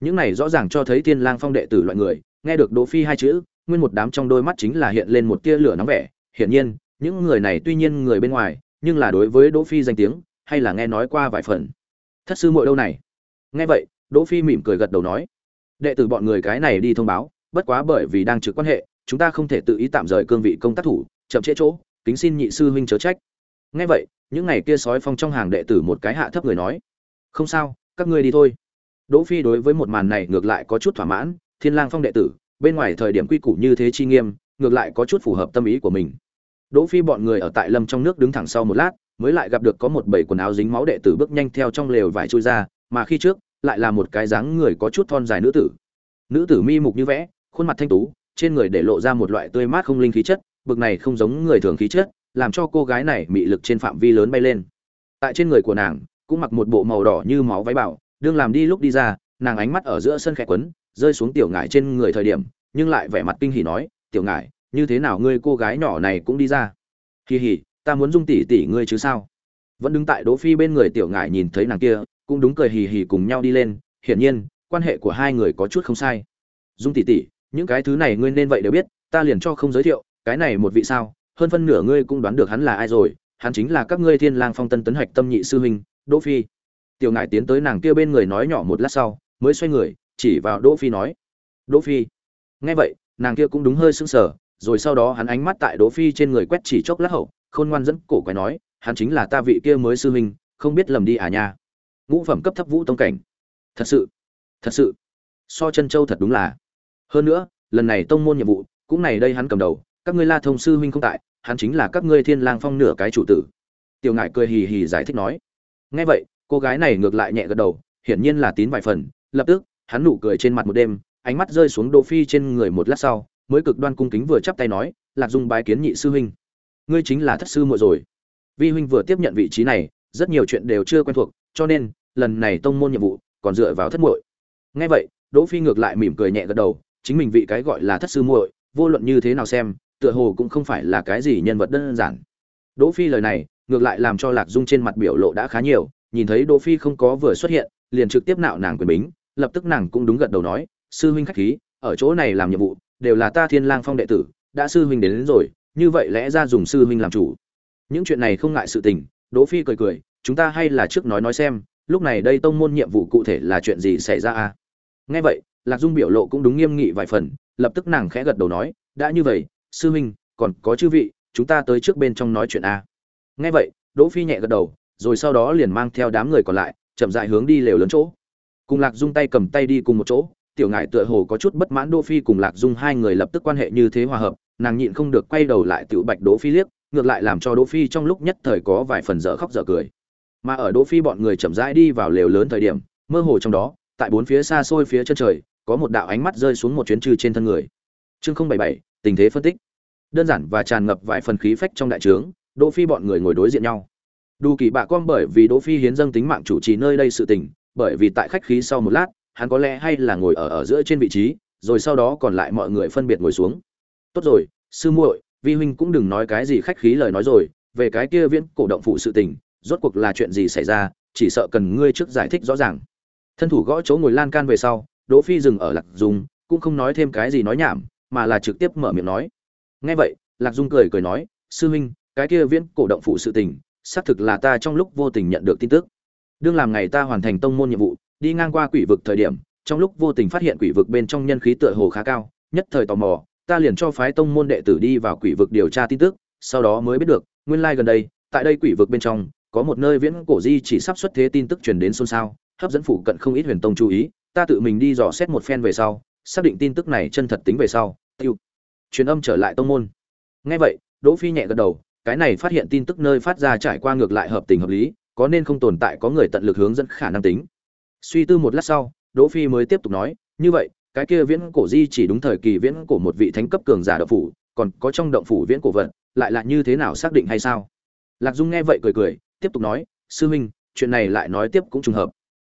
những này rõ ràng cho thấy thiên lang phong đệ tử loại người, nghe được đỗ phi hai chữ, nguyên một đám trong đôi mắt chính là hiện lên một tia lửa nóng vẻ. Hiển nhiên, những người này tuy nhiên người bên ngoài, nhưng là đối với đỗ phi danh tiếng, hay là nghe nói qua vài phần. Thất sư muội đâu này? Nghe vậy, đỗ phi mỉm cười gật đầu nói, đệ tử bọn người cái này đi thông báo, bất quá bởi vì đang trực quan hệ, chúng ta không thể tự ý tạm rời cương vị công tác thủ, chậm trễ chỗ, kính xin nhị sư huynh chớ trách. Nghe vậy, những ngày kia sói phong trong hàng đệ tử một cái hạ thấp người nói, không sao, các ngươi đi thôi đỗ phi đối với một màn này ngược lại có chút thỏa mãn, thiên lang phong đệ tử, bên ngoài thời điểm quy củ như thế chi nghiêm, ngược lại có chút phù hợp tâm ý của mình. Đỗ phi bọn người ở tại lâm trong nước đứng thẳng sau một lát, mới lại gặp được có một bầy quần áo dính máu đệ tử bước nhanh theo trong lều vải chui ra, mà khi trước, lại là một cái dáng người có chút thon dài nữ tử. Nữ tử mi mục như vẽ, khuôn mặt thanh tú, trên người để lộ ra một loại tươi mát không linh khí chất, bực này không giống người thường khí chất, làm cho cô gái này mị lực trên phạm vi lớn bay lên. Tại trên người của nàng, cũng mặc một bộ màu đỏ như máu váy bảo đương làm đi lúc đi ra, nàng ánh mắt ở giữa sân khẽ quấn, rơi xuống tiểu ngải trên người thời điểm, nhưng lại vẻ mặt kinh hỉ nói, tiểu ngải, như thế nào ngươi cô gái nhỏ này cũng đi ra? Kỳ hỉ, ta muốn dung tỷ tỷ ngươi chứ sao? Vẫn đứng tại đỗ phi bên người tiểu ngải nhìn thấy nàng kia, cũng đúng cười hì hì cùng nhau đi lên, hiển nhiên, quan hệ của hai người có chút không sai. Dung tỷ tỷ, những cái thứ này ngươi nên vậy đều biết, ta liền cho không giới thiệu, cái này một vị sao, hơn phân nửa ngươi cũng đoán được hắn là ai rồi, hắn chính là các ngươi thiên lang phong tân tấn hạch tâm nhị sư huynh, đỗ phi tiểu ngải tiến tới nàng kia bên người nói nhỏ một lát sau, mới xoay người, chỉ vào đỗ phi nói, đỗ phi. Nghe vậy, nàng kia cũng đúng hơi sững sờ, rồi sau đó hắn ánh mắt tại đỗ phi trên người quét chỉ chốc lát hậu, khôn ngoan dẫn cổ quái nói, hắn chính là ta vị kia mới sư huynh, không biết lầm đi à nha. Ngũ phẩm cấp thấp vũ tông cảnh. Thật sự thật sự, so chân châu thật đúng là. Hơn nữa, lần này tông môn nhiệm vụ, cũng này đây hắn cầm đầu, các ngươi la thông sư huynh không tại, hắn chính là các ngươi thiên lang phong nửa cái chủ tử. Tiểu ngải cười hì hì giải thích nói. Nghe vậy cô gái này ngược lại nhẹ gật đầu, hiển nhiên là tín vài phần, lập tức, hắn nụ cười trên mặt một đêm, ánh mắt rơi xuống đỗ phi trên người một lát sau, mới cực đoan cung kính vừa chắp tay nói, lạc dung bái kiến nhị sư huynh. Ngươi chính là thất sư muội rồi. Vi huynh vừa tiếp nhận vị trí này, rất nhiều chuyện đều chưa quen thuộc, cho nên, lần này tông môn nhiệm vụ còn dựa vào thất muội. Nghe vậy, đỗ phi ngược lại mỉm cười nhẹ gật đầu, chính mình vị cái gọi là thất sư muội, vô luận như thế nào xem, tựa hồ cũng không phải là cái gì nhân vật đơn giản. Đỗ phi lời này, ngược lại làm cho lạc dung trên mặt biểu lộ đã khá nhiều nhìn thấy đỗ phi không có vừa xuất hiện liền trực tiếp nạo nàng quyền bính lập tức nàng cũng đúng gật đầu nói sư huynh khách khí ở chỗ này làm nhiệm vụ đều là ta thiên lang phong đệ tử đã sư huynh đến, đến rồi như vậy lẽ ra dùng sư huynh làm chủ những chuyện này không ngại sự tình đỗ phi cười cười chúng ta hay là trước nói nói xem lúc này đây tông môn nhiệm vụ cụ thể là chuyện gì xảy ra à nghe vậy lạc dung biểu lộ cũng đúng nghiêm nghị vài phần lập tức nàng khẽ gật đầu nói đã như vậy sư huynh còn có chư vị chúng ta tới trước bên trong nói chuyện a à. nghe vậy đỗ phi nhẹ gật đầu rồi sau đó liền mang theo đám người còn lại, chậm rãi hướng đi lều lớn chỗ. Cùng lạc dung tay cầm tay đi cùng một chỗ, tiểu ngải tựa hồ có chút bất mãn đỗ phi cùng lạc dung hai người lập tức quan hệ như thế hòa hợp, nàng nhịn không được quay đầu lại tiểu bạch đỗ phi liếc, ngược lại làm cho đỗ phi trong lúc nhất thời có vài phần dở khóc dở cười. Mà ở đỗ phi bọn người chậm rãi đi vào lều lớn thời điểm, mơ hồ trong đó, tại bốn phía xa xôi phía chân trời, có một đạo ánh mắt rơi xuống một chuyến trừ trên thân người. Chương không bảy bảy, tình thế phân tích. Đơn giản và tràn ngập vài phần khí phách trong đại trướng, đỗ phi bọn người ngồi đối diện nhau đủ kỳ bạ con bởi vì đỗ phi hiến dâng tính mạng chủ trì nơi đây sự tình, bởi vì tại khách khí sau một lát, hắn có lẽ hay là ngồi ở ở giữa trên vị trí, rồi sau đó còn lại mọi người phân biệt ngồi xuống. Tốt rồi, sư muội, vi huynh cũng đừng nói cái gì khách khí lời nói rồi, về cái kia viễn cổ động phụ sự tình, rốt cuộc là chuyện gì xảy ra, chỉ sợ cần ngươi trước giải thích rõ ràng. Thân thủ gõ chỗ ngồi lan can về sau, đỗ phi dừng ở lạc dung, cũng không nói thêm cái gì nói nhảm, mà là trực tiếp mở miệng nói. Nghe vậy, lạc dung cười cười nói, sư huynh, cái kia viễn cổ động phụ sự tình xác thực là ta trong lúc vô tình nhận được tin tức. Đương làm ngày ta hoàn thành tông môn nhiệm vụ, đi ngang qua quỷ vực thời điểm, trong lúc vô tình phát hiện quỷ vực bên trong nhân khí tựa hồ khá cao, nhất thời tò mò, ta liền cho phái tông môn đệ tử đi vào quỷ vực điều tra tin tức, sau đó mới biết được, nguyên lai gần đây, tại đây quỷ vực bên trong, có một nơi viễn cổ di chỉ sắp xuất thế tin tức truyền đến xôn xao, hấp dẫn phụ cận không ít huyền tông chú ý, ta tự mình đi dò xét một phen về sau, xác định tin tức này chân thật tính về sau. Tiêu. Truyền âm trở lại tông môn. Ngay vậy, đỗ phi nhẹ gật đầu cái này phát hiện tin tức nơi phát ra trải qua ngược lại hợp tình hợp lý, có nên không tồn tại có người tận lực hướng dẫn khả năng tính. Suy tư một lát sau, đỗ phi mới tiếp tục nói, như vậy, cái kia viễn cổ di chỉ đúng thời kỳ viễn cổ một vị thánh cấp cường giả động phủ, còn có trong động phủ viễn cổ vật, lại là như thế nào xác định hay sao? Lạc dung nghe vậy cười cười, tiếp tục nói, sư huynh chuyện này lại nói tiếp cũng trùng hợp.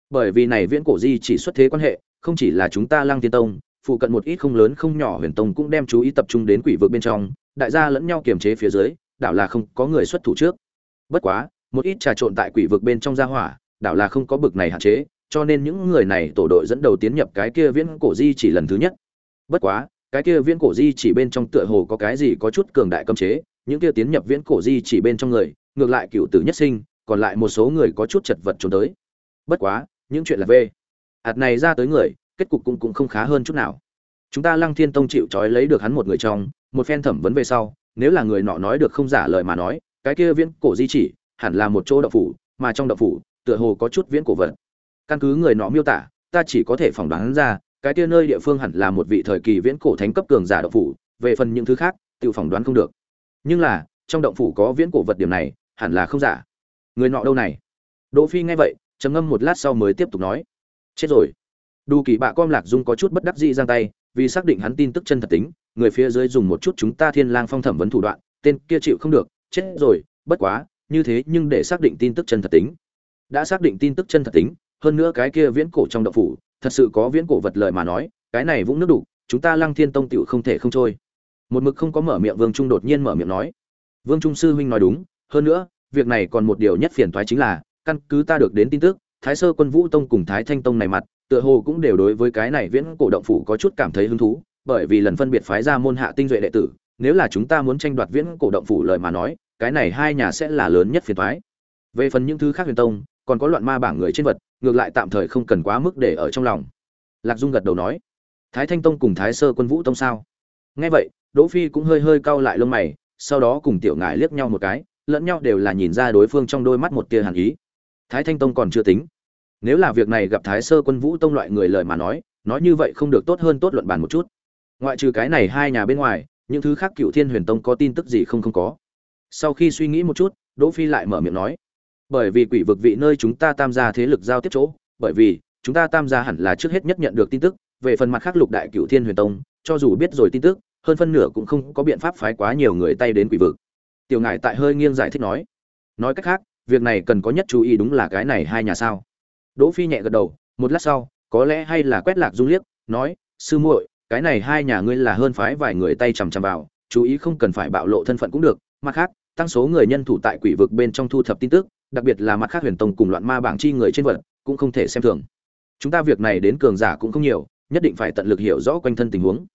Bởi vì này viễn cổ di chỉ xuất thế quan hệ, không chỉ là chúng ta lăng tiên tông, phụ cận một ít không lớn không nhỏ huyền tông cũng đem chú ý tập trung đến quỷ vực bên trong, đại gia lẫn nhau kiềm chế phía dưới đảo là không có người xuất thủ trước. Bất quá, một ít trà trộn tại quỷ vực bên trong gia hỏa, đảo là không có bực này hạn chế, cho nên những người này tổ đội dẫn đầu tiến nhập cái kia viễn cổ di chỉ lần thứ nhất. Bất quá, cái kia viễn cổ di chỉ bên trong tựa hồ có cái gì có chút cường đại cấm chế, những kia tiến nhập viễn cổ di chỉ bên trong người, ngược lại cựu tử nhất sinh, còn lại một số người có chút chật vật trốn tới. Bất quá, những chuyện là về. Hạt này ra tới người, kết cục cũng cũng không khá hơn chút nào. Chúng ta lăng thiên tông chịu trói lấy được hắn một người trong, một phen thẩm vấn về sau nếu là người nọ nói được không giả lời mà nói, cái kia viễn cổ di chỉ hẳn là một chỗ đậu phủ, mà trong đậu phủ, tựa hồ có chút viễn cổ vật. Căn cứ người nọ miêu tả, ta chỉ có thể phỏng đoán ra, cái kia nơi địa phương hẳn là một vị thời kỳ viễn cổ thánh cấp cường giả đậu phủ, về phần những thứ khác tự phỏng đoán không được. Nhưng là, trong động phủ có viễn cổ vật điểm này, hẳn là không giả. Người nọ đâu này? Đỗ phi nghe vậy, trầm ngâm một lát sau mới tiếp tục nói. Chết rồi. Đu kỳ bạ com lạc dung có chút bất đắc dĩ giang tay, vì xác định hắn tin tức chân thật tính người phía dưới dùng một chút chúng ta thiên lang phong thẩm vấn thủ đoạn, tên kia chịu không được, chết rồi, bất quá, như thế nhưng để xác định tin tức chân thật tính. Đã xác định tin tức chân thật tính, hơn nữa cái kia viễn cổ trong động phủ, thật sự có viễn cổ vật lợi mà nói, cái này vũng nước đủ, chúng ta lăng thiên tông tiểu không thể không trôi. Một mực không có mở miệng, vương trung đột nhiên mở miệng nói. Vương trung sư huynh nói đúng, hơn nữa, việc này còn một điều nhất phiền toái chính là, căn cứ ta được đến tin tức, thái sơ quân vũ tông cùng thái thanh tông này mặt, tựa hồ cũng đều đối với cái này viễn cổ động phủ có chút cảm thấy hứng thú bởi vì lần phân biệt phái ra môn hạ tinh duệ đệ tử, nếu là chúng ta muốn tranh đoạt viễn cổ động phủ lời mà nói, cái này hai nhà sẽ là lớn nhất phiền toái. Về phần những thứ khác huyền tông, còn có loạn ma bảng người trên vật, ngược lại tạm thời không cần quá mức để ở trong lòng. Lạc dung gật đầu nói, thái thanh tông cùng thái sơ quân vũ tông sao? Nghe vậy, đỗ phi cũng hơi hơi cau lại lông mày, sau đó cùng tiểu ngải liếc nhau một cái, lẫn nhau đều là nhìn ra đối phương trong đôi mắt một tia hàn ý. Thái thanh tông còn chưa tính. Nếu là việc này gặp thái sơ quân vũ tông loại người lời mà nói nói như vậy không được tốt hơn tốt luận bàn một chút ngoại trừ cái này hai nhà bên ngoài, những thứ khác cựu thiên huyền tông có tin tức gì không không có. Sau khi suy nghĩ một chút, đỗ phi lại mở miệng nói. Bởi vì quỷ vực vị nơi chúng ta tam gia thế lực giao tiếp chỗ, bởi vì chúng ta tam gia hẳn là trước hết nhất nhận được tin tức, về phần mặt khác lục đại cựu thiên huyền tông, cho dù biết rồi tin tức, hơn phân nửa cũng không có biện pháp phái quá nhiều người tay đến quỷ vực. Tiểu ngải tại hơi nghiêng giải thích nói. Nói cách khác, việc này cần có nhất chú ý đúng là cái này hai nhà sao? Đỗ phi nhẹ gật đầu, một lát sau, có lẽ hay là quét lạc dung liếc, nói, sư muội cái này hai nhà ngươi là hơn phái vài người tay chằm chằm vào, chú ý không cần phải bạo lộ thân phận cũng được. Mặt khác, tăng số người nhân thủ tại quỷ vực bên trong thu thập tin tức, đặc biệt là mặt khác huyền tông cùng loạn ma bảng chi người trên vật, cũng không thể xem thường. Chúng ta việc này đến cường giả cũng không nhiều, nhất định phải tận lực hiểu rõ quanh thân tình huống.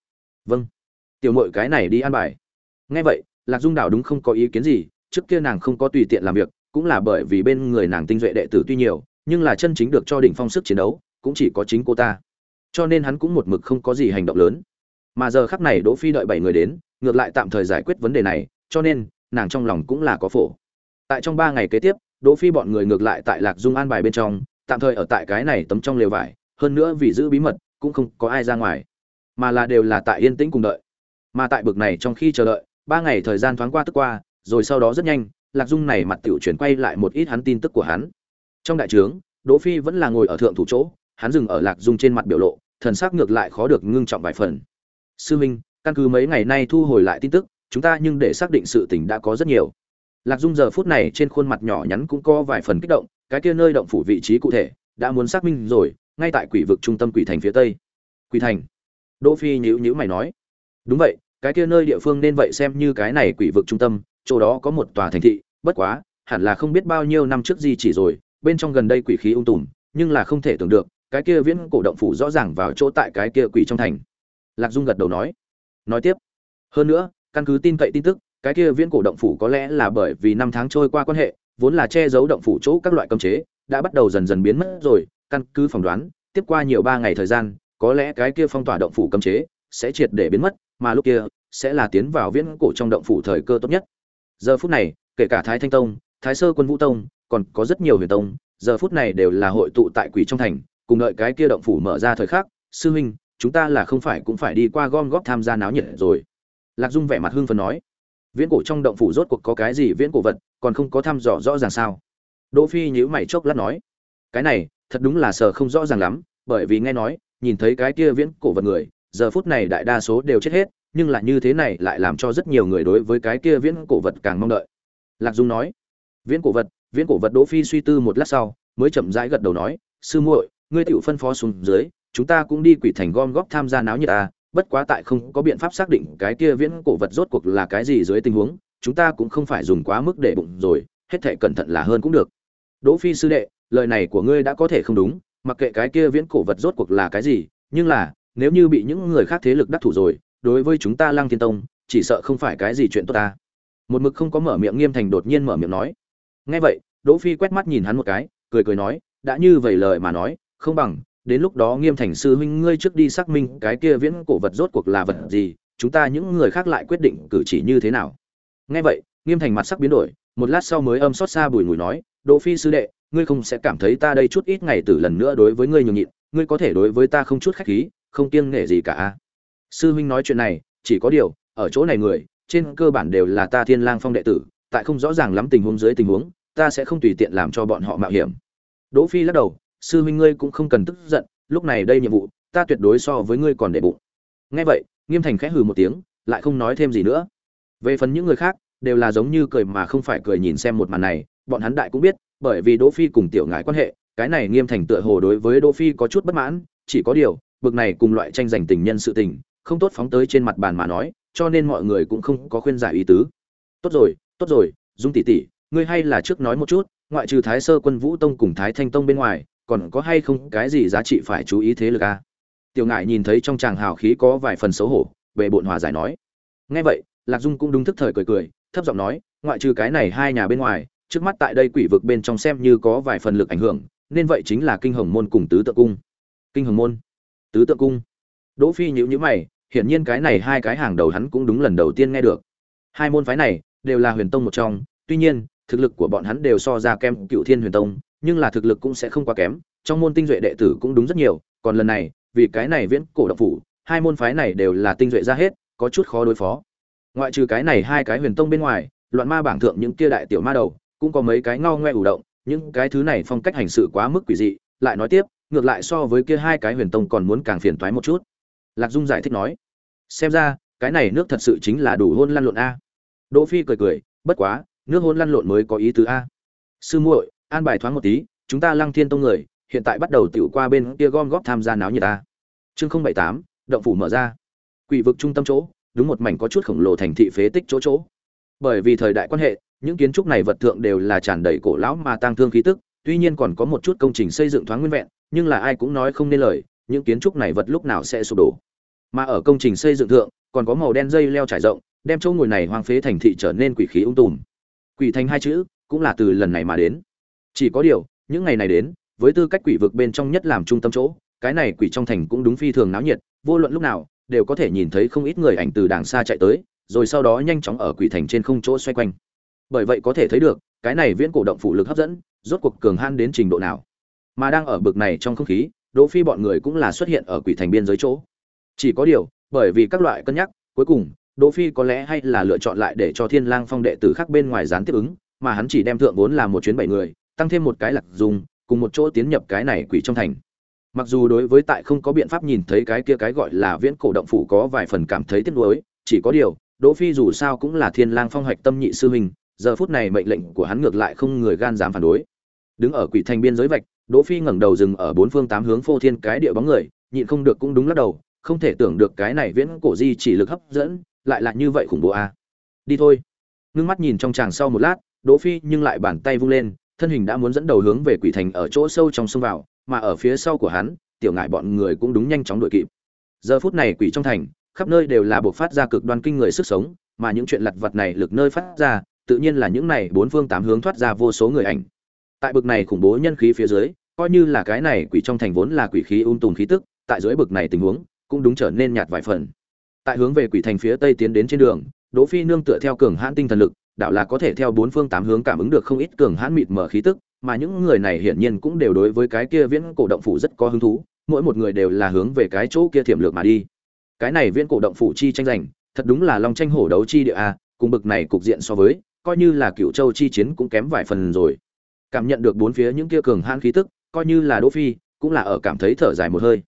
Vâng. Tiểu mội cái này đi an bài. Nghe vậy, lạc dung đảo đúng không có ý kiến gì, trước kia nàng không có tùy tiện làm việc, cũng là bởi vì bên người nàng tinh duệ đệ tử tuy nhiều, nhưng là chân chính được cho đỉnh phong sức chiến đấu, cũng chỉ có chính cô ta cho nên hắn cũng một mực không có gì hành động lớn. Mà giờ khắc này đỗ phi đợi bảy người đến, ngược lại tạm thời giải quyết vấn đề này, cho nên, nàng trong lòng cũng là có phổ. Tại trong ba ngày kế tiếp, đỗ phi bọn người ngược lại tại lạc dung an bài bên trong, tạm thời ở tại cái này tấm trong lều vải, hơn nữa vì giữ bí mật, cũng không có ai ra ngoài. Mà là đều là tại yên tĩnh cùng đợi. Mà tại bực này trong khi chờ đợi, ba ngày thời gian thoáng qua tức qua, rồi sau đó rất nhanh, lạc dung này mặt tiểu chuyển quay lại một ít hắn tin tức của hắn. Trong đại trướng, đỗ phi vẫn là ngồi ở thượng thủ chỗ, hắn dừng ở lạc dung trên mặt biểu lộ thần sắc ngược lại khó được ngưng trọng vài phần. Sư minh, căn cứ mấy ngày nay thu hồi lại tin tức, chúng ta nhưng để xác định sự tình đã có rất nhiều. Lạc dung giờ phút này trên khuôn mặt nhỏ nhắn cũng có vài phần kích động, cái kia nơi động phủ vị trí cụ thể, đã muốn xác minh rồi, ngay tại quỷ vực trung tâm quỷ thành phía tây. Quỷ thành. Đỗ phi nhíu nhíu mày nói. Đúng vậy, cái kia nơi địa phương nên vậy xem như cái này quỷ vực trung tâm, chỗ đó có một tòa thành thị, bất quá, hẳn là không biết bao nhiêu năm trước gì chỉ rồi, bên trong gần đây quỷ khí ung tùm, nhưng là không thể tưởng được cái kia viễn cổ động phủ rõ ràng vào chỗ tại cái kia quỷ trong thành. Lạc dung gật đầu nói. Nói tiếp. Hơn nữa, căn cứ tin cậy tin tức, cái kia viễn cổ động phủ có lẽ là bởi vì năm tháng trôi qua quan hệ, vốn là che giấu động phủ chỗ các loại cấm chế, đã bắt đầu dần dần biến mất rồi, căn cứ phỏng đoán, tiếp qua nhiều ba ngày thời gian, có lẽ cái kia phong tỏa động phủ cấm chế sẽ triệt để biến mất, mà lúc kia sẽ là tiến vào viễn cổ trong động phủ thời cơ tốt nhất. Giờ phút này, kể cả thái thanh tông, thái sơ quân vũ tông, còn có rất nhiều huyền tông, giờ phút này đều là hội tụ tại quỷ trong thành cùng đợi cái kia động phủ mở ra thời khắc, sư huynh, chúng ta là không phải cũng phải đi qua gom góp tham gia náo nhiệt rồi. Lạc dung vẻ mặt hưng phấn nói, viễn cổ trong động phủ rốt cuộc có cái gì viễn cổ vật, còn không có thăm dò rõ ràng sao? Đỗ phi nhíu mày chốc lát nói, cái này, thật đúng là sờ không rõ ràng lắm, bởi vì nghe nói, nhìn thấy cái kia viễn cổ vật người, giờ phút này đại đa số đều chết hết, nhưng là như thế này lại làm cho rất nhiều người đối với cái kia viễn cổ vật càng mong đợi. Lạc dung nói, viễn cổ vật, viễn cổ vật đỗ phi suy tư một lát sau, mới chậm rãi gật đầu nói, sư muội ngươi tiểu phân phó xuống dưới, chúng ta cũng đi quỷ thành gom góp tham gia náo nhiệt à bất quá tại không có biện pháp xác định cái kia viễn cổ vật rốt cuộc là cái gì dưới tình huống, chúng ta cũng không phải dùng quá mức để bụng rồi, hết thảy cẩn thận là hơn cũng được. Đỗ phi sư đệ, lời này của ngươi đã có thể không đúng, mặc kệ cái kia viễn cổ vật rốt cuộc là cái gì, nhưng là, nếu như bị những người khác thế lực đắc thủ rồi, đối với chúng ta lăng thiên tông, chỉ sợ không phải cái gì chuyện tốt ta. Một mực không có mở miệng nghiêm thành đột nhiên mở miệng nói. Nghe vậy, đỗ phi quét mắt nhìn hắn một cái, cười cười nói, đã như vậy lời mà nói không bằng, đến lúc đó nghiêm thành sư huynh ngươi trước đi xác minh cái kia viễn cổ vật rốt cuộc là vật gì, chúng ta những người khác lại quyết định cử chỉ như thế nào. Nghe vậy, nghiêm thành mặt sắc biến đổi, một lát sau mới âm xót xa bùi ngùi nói, đỗ phi sư đệ, ngươi không sẽ cảm thấy ta đây chút ít ngày từ lần nữa đối với ngươi nhường nhịn, ngươi có thể đối với ta không chút khách khí, không kiêng nể gì cả sư huynh nói chuyện này, chỉ có điều, ở chỗ này người, trên cơ bản đều là ta thiên lang phong đệ tử, tại không rõ ràng lắm tình huống dưới tình huống, ta sẽ không tùy tiện làm cho bọn họ mạo hiểm. Đỗ phi lắc đầu sư huynh ngươi cũng không cần tức giận, lúc này đây nhiệm vụ, ta tuyệt đối so với ngươi còn để bụng. Nghe vậy, nghiêm thành khẽ hừ một tiếng, lại không nói thêm gì nữa. Về phần những người khác, đều là giống như cười mà không phải cười nhìn xem một màn này, bọn hắn đại cũng biết, bởi vì đỗ phi cùng tiểu ngải quan hệ, cái này nghiêm thành tựa hồ đối với đỗ phi có chút bất mãn, chỉ có điều, bực này cùng loại tranh giành tình nhân sự tình, không tốt phóng tới trên mặt bàn mà nói, cho nên mọi người cũng không có khuyên giải ý tứ. Tốt rồi tốt rồi, dung tỷ tỷ, ngươi hay là trước nói một chút, ngoại trừ thái sơ quân vũ tông cùng thái thanh tông bên ngoài còn có hay không cái gì giá trị phải chú ý thế lực a? Tiểu ngải nhìn thấy trong chàng hào khí có vài phần xấu hổ về bộn hòa giải nói. Nghe vậy, lạc dung cũng đúng thức thời cười cười, thấp giọng nói, ngoại trừ cái này hai nhà bên ngoài, trước mắt tại đây quỷ vực bên trong xem như có vài phần lực ảnh hưởng, nên vậy chính là kinh hồng môn cùng tứ tượng cung. Kinh hồng môn, tứ tượng cung. Đỗ phi nhíu nhíu mày, hiển nhiên cái này hai cái hàng đầu hắn cũng đúng lần đầu tiên nghe được. Hai môn phái này đều là huyền tông một trong, tuy nhiên, thực lực của bọn hắn đều so ra kem cựu thiên huyền tông nhưng là thực lực cũng sẽ không quá kém, trong môn tinh duệ đệ tử cũng đúng rất nhiều, còn lần này, vì cái này viễn cổ động phủ, hai môn phái này đều là tinh duệ ra hết, có chút khó đối phó. Ngoại trừ cái này hai cái huyền tông bên ngoài, loạn ma bảng thượng những kia đại tiểu ma đầu, cũng có mấy cái ngao ngoe ủ động, những cái thứ này phong cách hành sự quá mức quỷ dị, lại nói tiếp, ngược lại so với kia hai cái huyền tông còn muốn càng phiền toái một chút. Lạc dung giải thích nói, xem ra, cái này nước thật sự chính là đủ hôn lăn lộn a. Đỗ phi cười cười, bất quá, nước hôn lăn lộn mới có ý tứ a. Sư muội an bài thoáng một tí, chúng ta lăng thiên tông người, hiện tại bắt đầu tiểu qua bên kia gom góp tham gia náo nhiệt ta. Chương không bảy tám, động phủ mở ra. Quỷ vực trung tâm chỗ, đúng một mảnh có chút khổng lồ thành thị phế tích chỗ chỗ. Bởi vì thời đại quan hệ, những kiến trúc này vật thượng đều là tràn đầy cổ lão mà tang thương khí tức, tuy nhiên còn có một chút công trình xây dựng thoáng nguyên vẹn, nhưng là ai cũng nói không nên lời, những kiến trúc này vật lúc nào sẽ sụp đổ. Mà ở công trình xây dựng thượng, còn có màu đen dây leo trải rộng, đem chỗ ngồi này hoang phế thành thị trở nên quỷ khí ung tùm. Quỷ thành hai chữ, cũng là từ lần này mà đến chỉ có điều, những ngày này đến, với tư cách quỷ vực bên trong nhất làm trung tâm chỗ, cái này quỷ trong thành cũng đúng phi thường náo nhiệt, vô luận lúc nào, đều có thể nhìn thấy không ít người ảnh từ đàng xa chạy tới, rồi sau đó nhanh chóng ở quỷ thành trên không chỗ xoay quanh. Bởi vậy có thể thấy được, cái này viễn cổ động phủ lực hấp dẫn, rốt cuộc cường han đến trình độ nào. Mà đang ở bực này trong không khí, đỗ phi bọn người cũng là xuất hiện ở quỷ thành biên giới chỗ. Chỉ có điều, bởi vì các loại cân nhắc, cuối cùng, đỗ phi có lẽ hay là lựa chọn lại để cho thiên lang phong đệ tử khác bên ngoài gián tiếp ứng, mà hắn chỉ đem thượng vốn là một chuyến bảy người tăng thêm một cái lạc dùng, cùng một chỗ tiến nhập cái này quỷ trong thành. Mặc dù đối với tại không có biện pháp nhìn thấy cái kia cái gọi là viễn cổ động phủ có vài phần cảm thấy tiếc nuối, chỉ có điều, đỗ phi dù sao cũng là thiên lang phong hoạch tâm nhị sư huynh, giờ phút này mệnh lệnh của hắn ngược lại không người gan dám phản đối. Đứng ở quỷ thành biên giới vạch, đỗ phi ngẩng đầu dừng ở bốn phương tám hướng phô thiên cái địa bóng người, nhịn không được cũng đúng lắc đầu, không thể tưởng được cái này viễn cổ di chỉ lực hấp dẫn, lại là như vậy khủng bố a. À. đi thôi. Ngưng mắt nhìn trong chàng sau một lát, đỗ phi nhưng lại bàn tay vung lên thân hình đã muốn dẫn đầu hướng về quỷ thành ở chỗ sâu trong sông vào, mà ở phía sau của hắn, tiểu ngại bọn người cũng đúng nhanh chóng đuổi kịp. Giờ phút này quỷ trong thành, khắp nơi đều là buộc phát ra cực đoan kinh người sức sống, mà những chuyện lặt vặt này lực nơi phát ra, tự nhiên là những này bốn phương tám hướng thoát ra vô số người ảnh. Tại bực này khủng bố nhân khí phía dưới, coi như là cái này quỷ trong thành vốn là quỷ khí ung tùm khí tức, tại dưới bực này tình huống, cũng đúng trở nên nhạt vài phần. Tại hướng về quỷ thành phía tây tiến đến trên đường, đỗ phi nương tựa theo cường hãn tinh thần lực đạo là có thể theo bốn phương tám hướng cảm ứng được không ít cường hãn mịt mở khí tức, mà những người này hiển nhiên cũng đều đối với cái kia viễn cổ động phủ rất có hứng thú, mỗi một người đều là hướng về cái chỗ kia thiểm lược mà đi. Cái này viễn cổ động phủ chi tranh giành, thật đúng là long tranh hổ đấu chi địa a, cùng bực này cục diện so với, coi như là cửu châu chi chiến cũng kém vài phần rồi. Cảm nhận được bốn phía những kia cường hãn khí tức, coi như là đỗ phi, cũng là ở cảm thấy thở dài một hơi.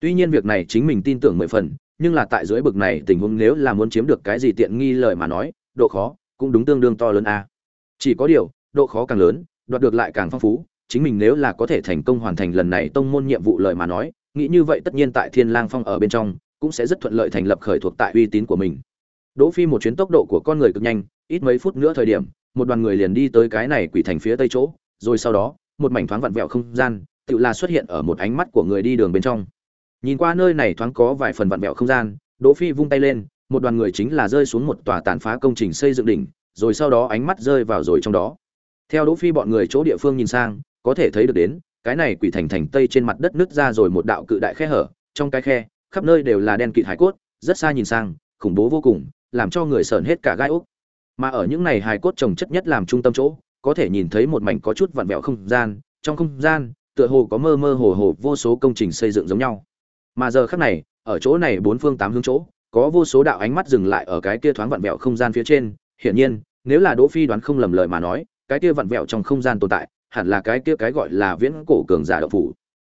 Tuy nhiên việc này chính mình tin tưởng mười phần, nhưng là tại dưới bực này tình huống nếu là muốn chiếm được cái gì tiện nghi lời mà nói, độ khó cũng đúng tương đương to lớn a. Chỉ có điều, độ khó càng lớn, đoạt được lại càng phong phú, chính mình nếu là có thể thành công hoàn thành lần này tông môn nhiệm vụ lời mà nói, nghĩ như vậy tất nhiên tại thiên lang phong ở bên trong, cũng sẽ rất thuận lợi thành lập khởi thuộc tại uy tín của mình. Đỗ phi một chuyến tốc độ của con người cực nhanh, ít mấy phút nữa thời điểm, một đoàn người liền đi tới cái này quỷ thành phía tây chỗ, rồi sau đó, một mảnh thoáng vặn vẹo không gian, tự là xuất hiện ở một ánh mắt của người đi đường bên trong. Nhìn qua nơi này thoáng có vài phần vặn vẹo không gian, đỗ phi vung tay lên một đoàn người chính là rơi xuống một tòa tàn phá công trình xây dựng đỉnh, rồi sau đó ánh mắt rơi vào rồi trong đó. Theo đỗ phi bọn người chỗ địa phương nhìn sang, có thể thấy được đến, cái này quỷ thành thành tây trên mặt đất nứt ra rồi một đạo cự đại khe hở, trong cái khe, khắp nơi đều là đen kịt hải cốt, rất xa nhìn sang, khủng bố vô cùng, làm cho người sởn hết cả gai ốc. Mà ở những này hải cốt trồng chất nhất làm trung tâm chỗ, có thể nhìn thấy một mảnh có chút vặn vẹo không gian, trong không gian, tựa hồ có mơ mơ hồ hồ vô số công trình xây dựng giống nhau. Mà giờ khắc này, ở chỗ này bốn phương tám hướng chỗ có vô số đạo ánh mắt dừng lại ở cái kia thoáng vặn vẹo không gian phía trên. Hiển nhiên, nếu là đỗ phi đoán không lầm lời mà nói, cái kia vặn vẹo trong không gian tồn tại, hẳn là cái kia cái gọi là viễn cổ cường giả đạo phủ.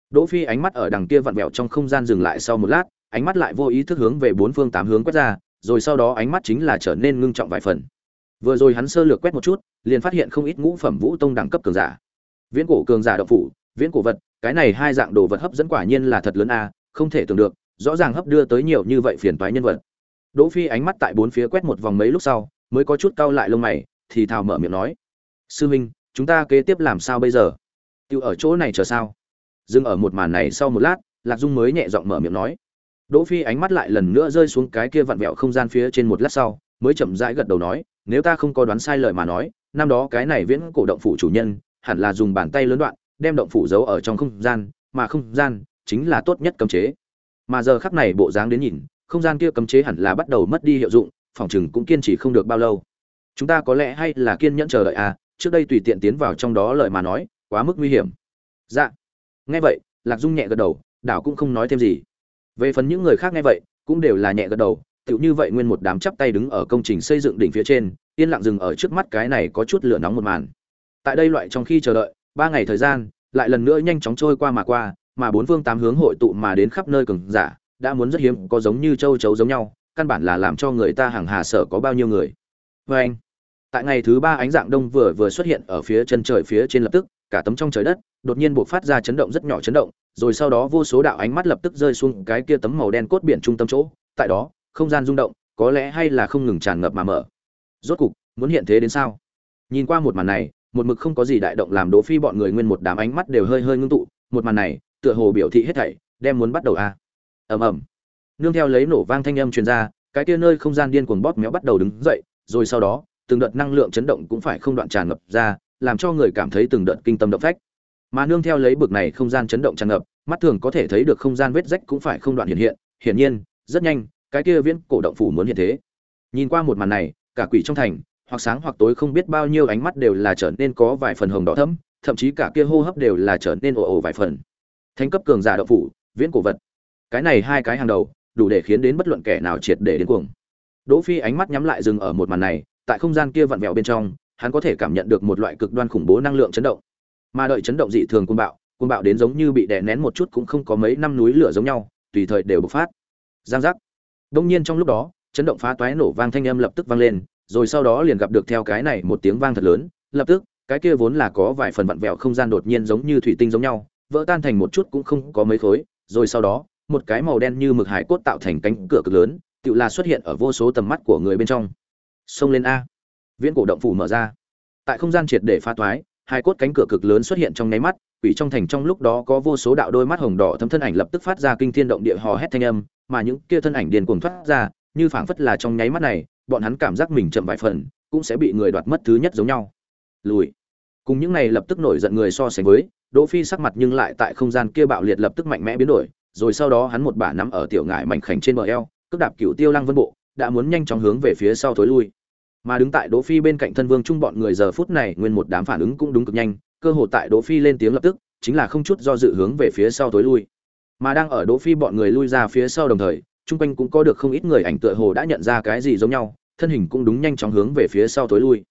Đỗ phi ánh mắt ở đằng kia vặn vẹo trong không gian dừng lại sau một lát, ánh mắt lại vô ý thức hướng về bốn phương tám hướng quét ra, rồi sau đó ánh mắt chính là trở nên ngưng trọng vài phần. Vừa rồi hắn sơ lược quét một chút, liền phát hiện không ít ngũ phẩm vũ tông đẳng cấp cường giả. Viễn cổ cường giả đạo phủ, viễn cổ vật, cái này hai dạng đồ vật hấp dẫn quả nhiên là thật lớn a, không thể tưởng được rõ ràng hấp đưa tới nhiều như vậy phiền toái nhân vật. Đỗ phi ánh mắt tại bốn phía quét một vòng mấy lúc sau, mới có chút cau lại lông mày, thì thào mở miệng nói, sư minh, chúng ta kế tiếp làm sao bây giờ? Tiêu ở chỗ này chờ sao? Dừng ở một màn này sau một lát, lạc dung mới nhẹ giọng mở miệng nói. Đỗ phi ánh mắt lại lần nữa rơi xuống cái kia vặn vẹo không gian phía trên một lát sau, mới chậm rãi gật đầu nói, nếu ta không có đoán sai lời mà nói, năm đó cái này viễn cổ động phủ chủ nhân, hẳn là dùng bàn tay lớn đoạn, đem động phủ giấu ở trong không gian, mà không gian chính là tốt nhất cấm chế mà giờ khắc này bộ dáng đến nhìn, không gian kia cấm chế hẳn là bắt đầu mất đi hiệu dụng, phòng chừng cũng kiên trì không được bao lâu. Chúng ta có lẽ hay là kiên nhẫn chờ đợi à trước đây tùy tiện tiến vào trong đó lời mà nói, quá mức nguy hiểm. Dạ. Nghe vậy, lạc dung nhẹ gật đầu, đảo cũng không nói thêm gì. Về phần những người khác nghe vậy, cũng đều là nhẹ gật đầu, tựu như vậy nguyên một đám chắp tay đứng ở công trình xây dựng đỉnh phía trên, yên lặng dừng ở trước mắt cái này có chút lửa nóng một màn. Tại đây loại trong khi chờ đợi, ba ngày thời gian, lại lần nữa nhanh chóng trôi qua mà qua mà bốn phương tám hướng hội tụ mà đến khắp nơi cường giả, đã muốn rất hiếm có giống như châu chấu giống nhau, căn bản là làm cho người ta hàng hà sở có bao nhiêu người. Và anh, tại ngày thứ ba ánh dạng đông vừa vừa xuất hiện ở phía chân trời phía trên lập tức, cả tấm trong trời đất, đột nhiên bộc phát ra chấn động rất nhỏ chấn động, rồi sau đó vô số đạo ánh mắt lập tức rơi xuống cái kia tấm màu đen cốt biển trung tâm chỗ, tại đó, không gian rung động, có lẽ hay là không ngừng tràn ngập mà mở. Rốt cục, muốn hiện thế đến sao? Nhìn qua một màn này, một mực không có gì đại động làm đỗ phi bọn người nguyên một đám ánh mắt đều hơi hơi ngưng tụ, một màn này tựa hồ biểu thị hết thảy, đem muốn bắt đầu a à. ầm ầm. Nương theo lấy nổ vang thanh âm truyền ra, cái kia nơi không gian điên cuồng bóp méo bắt đầu đứng dậy, rồi sau đó, từng đợt năng lượng chấn động cũng phải không đoạn tràn ngập ra, làm cho người cảm thấy từng đợt kinh tâm động phách. Mà nương theo lấy bực này không gian chấn động tràn ngập, mắt thường có thể thấy được không gian vết rách cũng phải không đoạn hiện hiện, hiển nhiên, rất nhanh, cái kia viễn cổ động phủ muốn hiện thế. Nhìn qua một màn này, cả quỷ trong thành, hoặc sáng hoặc tối không biết bao nhiêu ánh mắt đều là trở nên có vài phần hồng đỏ thẫm, thậm chí cả kia hô hấp đều là trở nên ồ ồ vài phần thánh cấp cường giả đạo phủ, viễn cổ vật. Cái này hai cái hàng đầu, đủ để khiến đến bất luận kẻ nào triệt để đến cuồng. Đỗ phi ánh mắt nhắm lại dừng ở một màn này, tại không gian kia vặn vẹo bên trong, hắn có thể cảm nhận được một loại cực đoan khủng bố năng lượng chấn động. Mà đợi chấn động dị thường cuồng bạo cuồng bạo đến giống như bị đè nén một chút cũng không có mấy năm núi lửa giống nhau, tùy thời đều bộc phát. Giang giác. Đông nhiên trong lúc đó, chấn động phá toái nổ vang thanh âm lập tức vang lên, rồi sau đó liền gặp được theo cái này một tiếng vang thật lớn, lập tức, cái kia vốn là có vài phần vặn vẹo không gian đột nhiên giống như thủy tinh giống nhau vỡ tan thành một chút cũng không có mấy khối, rồi sau đó, một cái màu đen như mực hải cốt tạo thành cánh cửa cực lớn tự là xuất hiện ở vô số tầm mắt của người bên trong. Xông lên a. Viễn cổ động phủ mở ra. Tại không gian triệt để phá toái hai cốt cánh cửa cực lớn xuất hiện trong nháy mắt, quỷ trong thành trong lúc đó có vô số đạo đôi mắt hồng đỏ thâm thân ảnh lập tức phát ra kinh thiên động địa hò hét thanh âm, mà những kia thân ảnh điên cuồng thoát ra, như phảng phất là trong nháy mắt này, bọn hắn cảm giác mình chậm vài phần, cũng sẽ bị người đoạt mất thứ nhất giống nhau. Lùi. Cùng những này lập tức nổi giận người so sánh với đỗ phi sắc mặt nhưng lại tại không gian kia bạo liệt lập tức mạnh mẽ biến đổi, rồi sau đó hắn một bả nắm ở tiểu ngải mảnh khảnh trên bờ eo, cước đạp cửu tiêu lăng vân bộ, đã muốn nhanh chóng hướng về phía sau thối lui. Mà đứng tại đỗ phi bên cạnh thân vương trung bọn người giờ phút này nguyên một đám phản ứng cũng đúng cực nhanh, cơ hội tại đỗ phi lên tiếng lập tức, chính là không chút do dự hướng về phía sau thối lui. Mà đang ở đỗ phi bọn người lui ra phía sau đồng thời trung quanh cũng có được không ít người ảnh tựa hồ đã nhận ra cái gì giống nhau, thân hình cũng đúng nhanh chóng hướng về phía sau thối lui.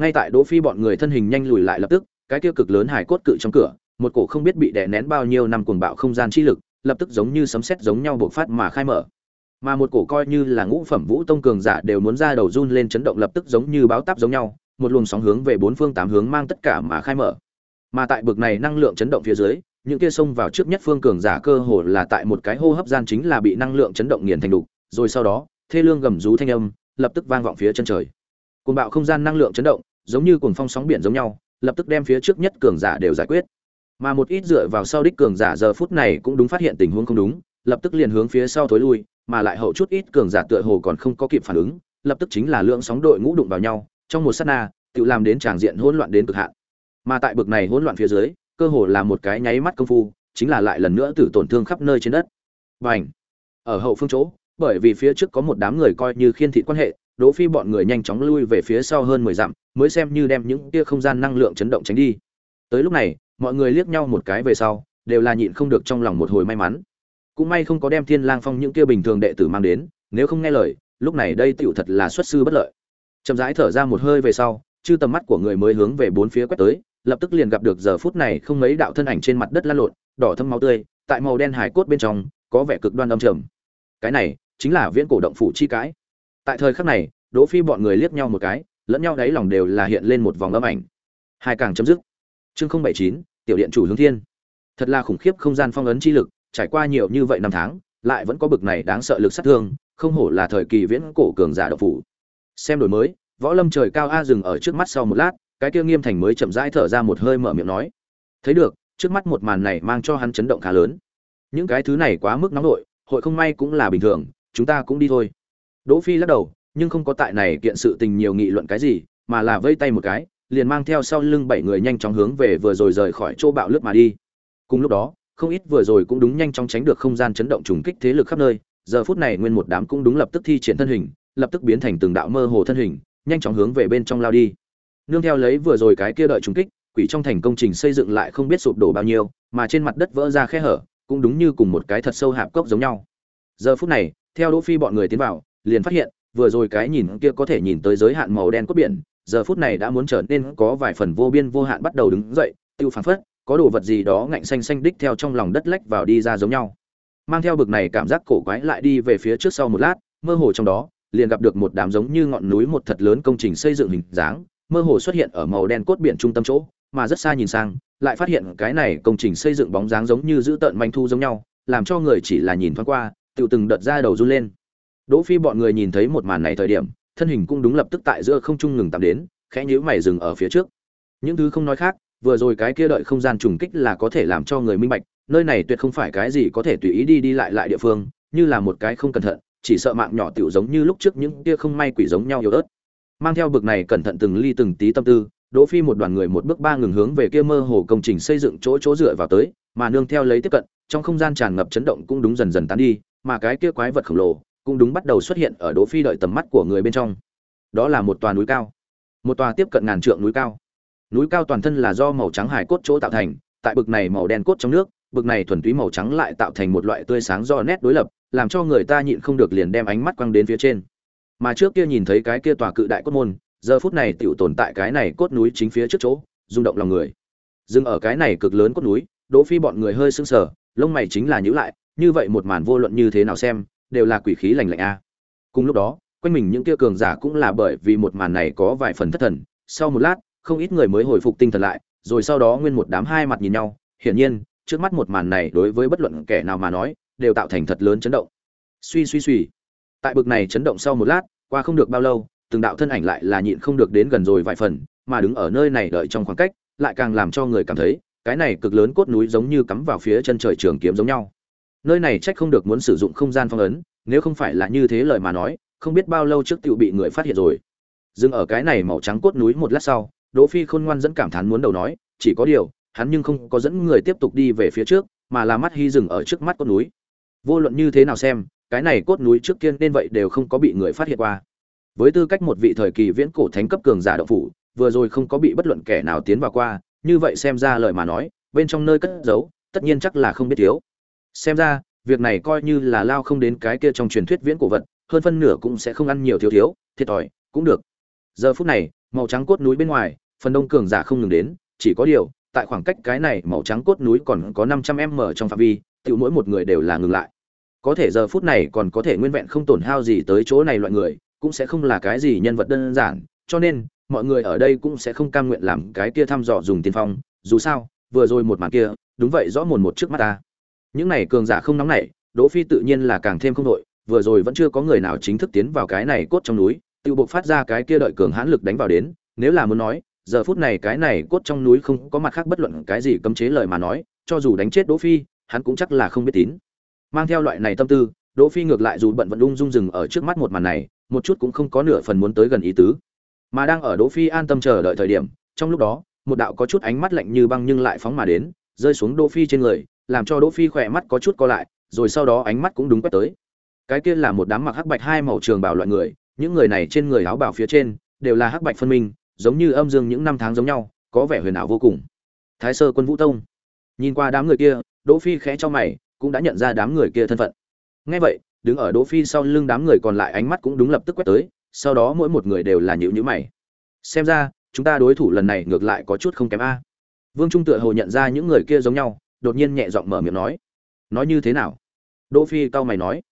Ngay tại đỗ phi bọn người thân hình nhanh lùi lại lập tức, cái kia cực lớn hải cốt cự trong cửa một cổ không biết bị đè nén bao nhiêu năm cuồng bạo không gian chi lực, lập tức giống như sấm sét giống nhau bộc phát mà khai mở. Mà một cổ coi như là ngũ phẩm vũ tông cường giả đều muốn ra đầu run lên chấn động lập tức giống như báo táp giống nhau, một luồng sóng hướng về bốn phương tám hướng mang tất cả mà khai mở. Mà tại bực này năng lượng chấn động phía dưới, những kia xông vào trước nhất phương cường giả cơ hồ là tại một cái hô hấp gian chính là bị năng lượng chấn động nghiền thành đục, rồi sau đó, thê lương gầm rú thanh âm lập tức vang vọng phía chân trời. Cuồng bạo không gian năng lượng chấn động, giống như cuồng phong sóng biển giống nhau, lập tức đem phía trước nhất cường giả đều giải quyết mà một ít dựa vào sau đích cường giả giờ phút này cũng đúng phát hiện tình huống không đúng, lập tức liền hướng phía sau thối lui, mà lại hậu chút ít cường giả tựa hồ còn không có kịp phản ứng, lập tức chính là lượng sóng đội ngũ đụng vào nhau, trong một sát na, tự làm đến tràng diện hỗn loạn đến cực hạn. Mà tại bực này hỗn loạn phía dưới, cơ hồ là một cái nháy mắt công phu, chính là lại lần nữa tử tổn thương khắp nơi trên đất. Và ở hậu phương chỗ, bởi vì phía trước có một đám người coi như khiên thị quan hệ, đỗ phi bọn người nhanh chóng lui về phía sau hơn mười dặm, mới xem như đem những kia không gian năng lượng chấn động tránh đi. Tới lúc này mọi người liếc nhau một cái về sau, đều là nhịn không được trong lòng một hồi may mắn. Cũng may không có đem thiên lang phong những kia bình thường đệ tử mang đến, nếu không nghe lời, lúc này đây tiểu thật là xuất sư bất lợi. Chậm rãi thở ra một hơi về sau, chư tầm mắt của người mới hướng về bốn phía quét tới, lập tức liền gặp được giờ phút này không mấy đạo thân ảnh trên mặt đất lăn lộn, đỏ thâm máu tươi, tại màu đen hải cốt bên trong, có vẻ cực đoan âm trầm. Cái này, chính là viễn cổ động phủ chi cái. Tại thời khắc này, đỗ phi bọn người liếc nhau một cái, lẫn nhau đáy lòng đều là hiện lên một vòng âm ảnh. Hai càng chấm dứt. Chương không bảy chín tiểu điện chủ hướng thiên. Thật là khủng khiếp không gian phong ấn chi lực, trải qua nhiều như vậy năm tháng, lại vẫn có bực này đáng sợ lực sát thương, không hổ là thời kỳ viễn cổ cường giả độc phủ. Xem đổi mới, võ lâm trời cao a dừng ở trước mắt sau một lát, cái kia nghiêm thành mới chậm rãi thở ra một hơi mở miệng nói. Thấy được, trước mắt một màn này mang cho hắn chấn động khá lớn. Những cái thứ này quá mức nóng nổi hội không may cũng là bình thường, chúng ta cũng đi thôi. Đỗ phi lắc đầu, nhưng không có tại này kiện sự tình nhiều nghị luận cái gì, mà là vây tay một cái liền mang theo sau lưng bảy người nhanh chóng hướng về vừa rồi rời khỏi chỗ bạo lướt mà đi. Cùng lúc đó, không ít vừa rồi cũng đúng nhanh chóng tránh được không gian chấn động trùng kích thế lực khắp nơi, giờ phút này nguyên một đám cũng đúng lập tức thi triển thân hình, lập tức biến thành từng đạo mơ hồ thân hình, nhanh chóng hướng về bên trong lao đi. Nương theo lấy vừa rồi cái kia đợi trùng kích, quỷ trong thành công trình xây dựng lại không biết sụp đổ bao nhiêu, mà trên mặt đất vỡ ra khe hở, cũng đúng như cùng một cái thật sâu hạp cốc giống nhau. Giờ phút này, theo đỗ phi bọn người tiến vào, liền phát hiện, vừa rồi cái nhìn kia có thể nhìn tới giới hạn màu đen cốt biển giờ phút này đã muốn trở nên có vài phần vô biên vô hạn bắt đầu đứng dậy, tiêu phảng phất, có đồ vật gì đó ngạnh xanh xanh đích theo trong lòng đất lách vào đi ra giống nhau. Mang theo bực này cảm giác cổ quái lại đi về phía trước sau một lát, mơ hồ trong đó, liền gặp được một đám giống như ngọn núi một thật lớn công trình xây dựng hình dáng, mơ hồ xuất hiện ở màu đen cốt biển trung tâm chỗ, mà rất xa nhìn sang, lại phát hiện cái này công trình xây dựng bóng dáng giống như giữ tợn manh thu giống nhau, làm cho người chỉ là nhìn thoáng qua tự từng đợt ra đầu run lên. Đỗ phi bọn người nhìn thấy một màn này thời điểm thân hình cũng đúng lập tức tại giữa không trung ngừng tạm đến, khẽ nhíu mày dừng ở phía trước. Những thứ không nói khác, vừa rồi cái kia đợi không gian trùng kích là có thể làm cho người minh bạch, nơi này tuyệt không phải cái gì có thể tùy ý đi đi lại lại địa phương, như là một cái không cẩn thận, chỉ sợ mạng nhỏ tiểu giống như lúc trước những kia không may quỷ giống nhau yếu ớt. Mang theo bực này cẩn thận từng ly từng tí tâm tư, đỗ phi một đoàn người một bước ba ngừng hướng về kia mơ hồ công trình xây dựng chỗ chỗ dựa vào tới, mà nương theo lấy tiếp cận, trong không gian tràn ngập chấn động cũng đúng dần dần tán đi, mà cái kia quái vật khổng lồ cũng đúng bắt đầu xuất hiện ở đỗ phi đợi tầm mắt của người bên trong. Đó là một tòa núi cao. Một tòa tiếp cận ngàn trượng núi cao. Núi cao toàn thân là do màu trắng hải cốt chỗ tạo thành, tại bực này màu đen cốt trong nước, bực này thuần túy màu trắng lại tạo thành một loại tươi sáng do nét đối lập, làm cho người ta nhịn không được liền đem ánh mắt quăng đến phía trên. Mà trước kia nhìn thấy cái kia tòa cự đại cốt môn, giờ phút này tiểu tồn tại cái này cốt núi chính phía trước chỗ, rung động lòng người. Dừng ở cái này cực lớn cốt núi, đỗ phi bọn người hơi sưng sờ, lông mày chính là nhíu lại, như vậy một màn vô luận như thế nào xem đều là quỷ khí lành lạnh a. Cùng lúc đó, quanh mình những kia cường giả cũng là bởi vì một màn này có vài phần thất thần. Sau một lát, không ít người mới hồi phục tinh thần lại, rồi sau đó nguyên một đám hai mặt nhìn nhau. Hiển nhiên, trước mắt một màn này đối với bất luận kẻ nào mà nói, đều tạo thành thật lớn chấn động. Suy suy suy. Tại bực này chấn động sau một lát, qua không được bao lâu, từng đạo thân ảnh lại là nhịn không được đến gần rồi vài phần, mà đứng ở nơi này đợi trong khoảng cách, lại càng làm cho người cảm thấy, cái này cực lớn cốt núi giống như cắm vào phía chân trời trường kiếm giống nhau nơi này trách không được muốn sử dụng không gian phong ấn, nếu không phải là như thế lời mà nói, không biết bao lâu trước tựu bị người phát hiện rồi. Dừng ở cái này màu trắng cốt núi một lát sau, đỗ phi khôn ngoan dẫn cảm thán muốn đầu nói, chỉ có điều, hắn nhưng không có dẫn người tiếp tục đi về phía trước, mà là mắt hy dừng ở trước mắt cốt núi. Vô luận như thế nào xem, cái này cốt núi trước tiên nên vậy đều không có bị người phát hiện qua. Với tư cách một vị thời kỳ viễn cổ thánh cấp cường giả động phủ, vừa rồi không có bị bất luận kẻ nào tiến vào qua, như vậy xem ra lời mà nói, bên trong nơi cất giấu, tất nhiên chắc là không biết thiếu xem ra, việc này coi như là lao không đến cái kia trong truyền thuyết viễn cổ vật, hơn phân nửa cũng sẽ không ăn nhiều thiếu thiếu, thiệt thòi, cũng được. Giờ phút này, màu trắng cốt núi bên ngoài, phần đông cường giả không ngừng đến, chỉ có điều, tại khoảng cách cái này màu trắng cốt núi còn có năm trăm m trong phạm vi tự mỗi một người đều là ngừng lại. Có thể giờ phút này còn có thể nguyên vẹn không tổn hao gì tới chỗ này loại người, cũng sẽ không là cái gì nhân vật đơn giản, cho nên, mọi người ở đây cũng sẽ không cam nguyện làm cái kia thăm dò dùng tiên phong. Dù sao, vừa rồi một màn kia, đúng vậy rõ mồn một trước mắt ta những này cường giả không nóng nảy, đỗ phi tự nhiên là càng thêm không đội, vừa rồi vẫn chưa có người nào chính thức tiến vào cái này cốt trong núi tự buộc phát ra cái kia đợi cường hãn lực đánh vào đến, nếu là muốn nói, giờ phút này cái này cốt trong núi không có mặt khác bất luận cái gì cấm chế lời mà nói, cho dù đánh chết đỗ phi, hắn cũng chắc là không biết tín. Mang theo loại này tâm tư, đỗ phi ngược lại dù bận vận ung dung dừng ở trước mắt một màn này, một chút cũng không có nửa phần muốn tới gần ý tứ. Mà đang ở đỗ phi an tâm chờ đợi thời điểm, trong lúc đó, một đạo có chút ánh mắt lạnh như băng nhưng lại phóng mà đến, rơi xuống đỗ phi trên người làm cho đỗ phi khỏe mắt có chút co lại, rồi sau đó ánh mắt cũng đúng quét tới. Cái kia là một đám mặc hắc bạch hai màu trường bảo loại người, những người này trên người áo bảo phía trên đều là hắc bạch phân minh, giống như âm dương những năm tháng giống nhau, có vẻ huyền ảo vô cùng. Thái sơ quân vũ tông. Nhìn qua đám người kia, đỗ phi khẽ cho mày, cũng đã nhận ra đám người kia thân phận. Nghe vậy, đứng ở đỗ phi sau lưng đám người còn lại ánh mắt cũng đúng lập tức quét tới, sau đó mỗi một người đều là nhíu nhíu mày. Xem ra, chúng ta đối thủ lần này ngược lại có chút không kém a. Vương trung tựa hồ nhận ra những người kia giống nhau đột nhiên nhẹ giọng mở miệng nói. Nói như thế nào? Đỗ phi cao mày nói.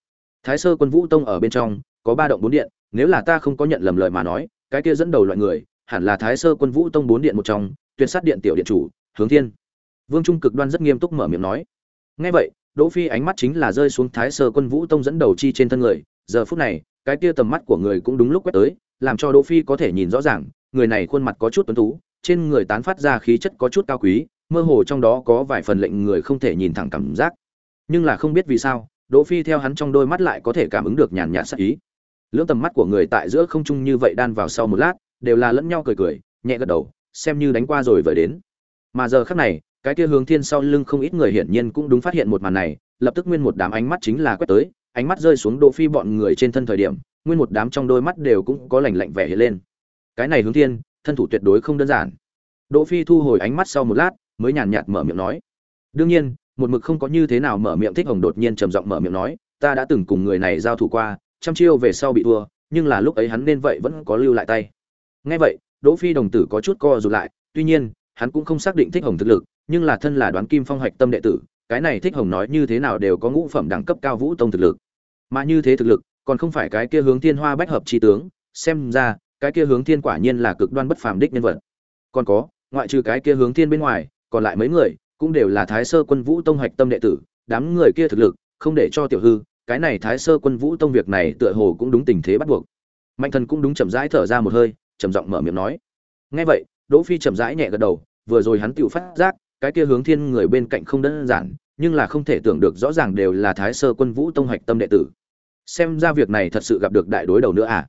Thái sơ quân vũ tông ở bên trong, có ba động bốn điện, nếu là ta không có nhận lầm lời mà nói, cái kia dẫn đầu loại người, hẳn là thái sơ quân vũ tông bốn điện một trong, tuyệt sát điện tiểu điện chủ, hướng thiên. Vương trung cực đoan rất nghiêm túc mở miệng nói. Nghe vậy, đỗ phi ánh mắt chính là rơi xuống thái sơ quân vũ tông dẫn đầu chi trên thân người, giờ phút này, cái kia tầm mắt của người cũng đúng lúc quét tới, làm cho đỗ phi có thể nhìn rõ ràng, người này khuôn mặt có chút tuấn tú, trên người tán phát ra khí chất có chút cao quý mơ hồ trong đó có vài phần lệnh người không thể nhìn thẳng cảm giác. Nhưng là không biết vì sao, đỗ phi theo hắn trong đôi mắt lại có thể cảm ứng được nhàn nhạt sắc ý. Lưỡng tầm mắt của người tại giữa không trung như vậy đan vào sau một lát, đều là lẫn nhau cười cười, nhẹ gật đầu, xem như đánh qua rồi vời đến. Mà giờ khắc này, cái kia hướng thiên sau lưng không ít người hiển nhiên cũng đúng phát hiện một màn này, lập tức nguyên một đám ánh mắt chính là quét tới, ánh mắt rơi xuống đỗ phi bọn người trên thân thời điểm, nguyên một đám trong đôi mắt đều cũng có lạnh lạnh vẻ hiện lên. Cái này hướng thiên, thân thủ tuyệt đối không đơn giản. Đỗ phi thu hồi ánh mắt sau một lát mới nhàn nhạt mở miệng nói. Đương nhiên, một mực không có như thế nào mở miệng thích hồng đột nhiên trầm giọng mở miệng nói, ta đã từng cùng người này giao thủ qua, trăm chiêu về sau bị thua, nhưng là lúc ấy hắn nên vậy vẫn có lưu lại tay. Ngay vậy, đỗ phi đồng tử có chút co rụt lại, tuy nhiên, hắn cũng không xác định thích hồng thực lực, nhưng là thân là đoán kim phong hoạch tâm đệ tử, cái này thích hồng nói như thế nào đều có ngũ phẩm đẳng cấp cao vũ tông thực lực. Mà như thế thực lực, còn không phải cái kia hướng thiên hoa bách hợp chi tướng, xem ra, cái kia hướng thiên quả nhiên là cực đoan bất phàm đích nhân vật. Còn có, ngoại trừ cái kia hướng thiên bên ngoài còn lại mấy người cũng đều là thái sơ quân vũ tông hoạch tâm đệ tử, đám người kia thực lực không để cho tiểu hư, cái này thái sơ quân vũ tông việc này tựa hồ cũng đúng tình thế bắt buộc. Mạnh thần cũng đúng chậm rãi thở ra một hơi, trầm giọng mở miệng nói. Nghe vậy, đỗ phi chậm rãi nhẹ gật đầu, vừa rồi hắn tự phát giác, cái kia hướng thiên người bên cạnh không đơn giản, nhưng là không thể tưởng được rõ ràng đều là thái sơ quân vũ tông hoạch tâm đệ tử. Xem ra việc này thật sự gặp được đại đối đầu nữa à?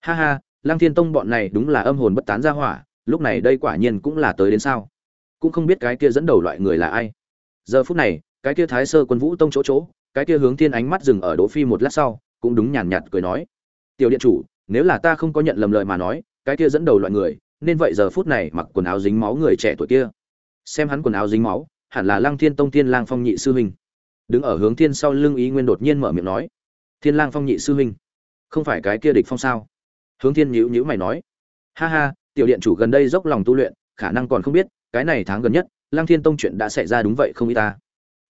Ha ha Lang thiên tông bọn này đúng là âm hồn bất tán ra hỏa, lúc này đây quả nhiên cũng là tới đến sao? Cũng không biết cái kia dẫn đầu loại người là ai. Giờ phút này, cái kia thái sơ quân vũ tông chỗ chỗ, cái kia hướng thiên ánh mắt dừng ở đỗ phi một lát sau, cũng đúng nhàn nhạt cười nói, tiểu điện chủ, nếu là ta không có nhận lầm lời mà nói, cái kia dẫn đầu loại người, nên vậy giờ phút này mặc quần áo dính máu người trẻ tuổi kia. Xem hắn quần áo dính máu, hẳn là lăng thiên tông thiên lang phong nhị sư huynh. Đứng ở hướng thiên sau lưng ý nguyên đột nhiên mở miệng nói, thiên lang phong nhị sư huynh, không phải cái kia địch phong sao? Hướng thiên nhíu nhíu mày nói, ha ha, tiểu điện chủ gần đây dốc lòng tu luyện, khả năng còn không biết cái này tháng gần nhất, lăng thiên tông chuyện đã xảy ra đúng vậy không y ta.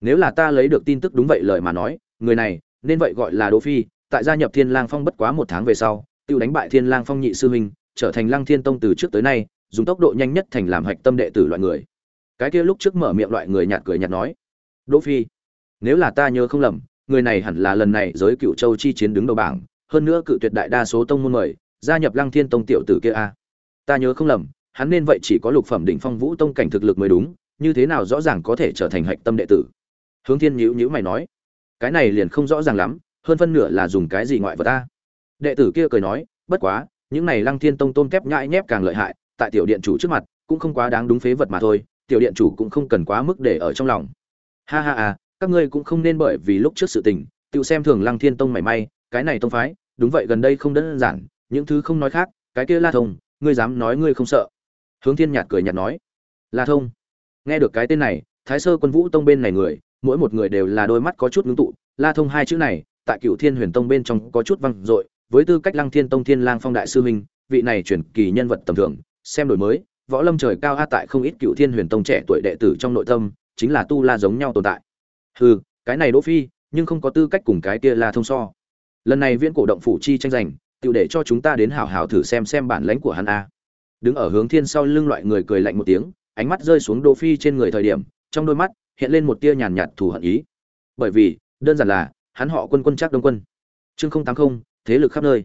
Nếu là ta lấy được tin tức đúng vậy lời mà nói, người này, nên vậy gọi là đỗ phi, tại gia nhập thiên lang phong bất quá một tháng về sau, tiêu đánh bại thiên lang phong nhị sư huynh, trở thành lăng thiên tông từ trước tới nay, dùng tốc độ nhanh nhất thành làm hạch tâm đệ tử loại người. Cái kia lúc trước mở miệng loại người nhạt cười nhạt nói, đỗ phi, nếu là ta nhớ không lầm, người này hẳn là lần này giới cựu châu chi chiến đứng đầu bảng, hơn nữa cự tuyệt đại đa số tông môn mời, gia nhập lăng thiên tông tiểu tử kia a. Ta nhớ không lầm hắn nên vậy chỉ có lục phẩm đỉnh phong vũ tông cảnh thực lực mới đúng như thế nào rõ ràng có thể trở thành hạch tâm đệ tử? Hướng thiên nhíu nhíu mày nói cái này liền không rõ ràng lắm hơn phân nửa là dùng cái gì ngoại vật ta? Đệ tử kia cười nói bất quá những này lăng thiên tông tôn kép nhãi nhép càng lợi hại tại tiểu điện chủ trước mặt cũng không quá đáng đúng phế vật mà thôi tiểu điện chủ cũng không cần quá mức để ở trong lòng. Ha ha ha, các ngươi cũng không nên bởi vì lúc trước sự tình tự xem thường lăng thiên tông mảy may cái này tông phái đúng vậy gần đây không đơn giản những thứ không nói khác cái kia la thông ngươi dám nói ngươi không sợ hướng thiên nhạt cười nhạt nói, la thông, nghe được cái tên này, thái sơ quân vũ tông bên này người, mỗi một người đều là đôi mắt có chút ngưng tụ. La thông hai chữ này, tại cựu thiên huyền tông bên trong có chút văng dội, với tư cách lăng thiên tông thiên lang phong đại sư huynh vị này chuyển kỳ nhân vật tầm thường, xem đổi mới, võ lâm trời cao a tại không ít cựu thiên huyền tông trẻ tuổi đệ tử trong nội tâm, chính là tu la giống nhau tồn tại. Hừ, cái này đỗ phi, nhưng không có tư cách cùng cái kia la thông so. Lần này viễn cổ động phủ chi tranh giành tự để cho chúng ta đến hảo hảo thử xem xem bản lãnh của hắn a đứng ở hướng thiên sau lưng loại người cười lạnh một tiếng, ánh mắt rơi xuống đỗ phi trên người thời điểm, trong đôi mắt hiện lên một tia nhàn nhạt thù hận ý. Bởi vì, đơn giản là, hắn họ quân quân chắc đông quân. Chương không tám không, thế lực khắp nơi.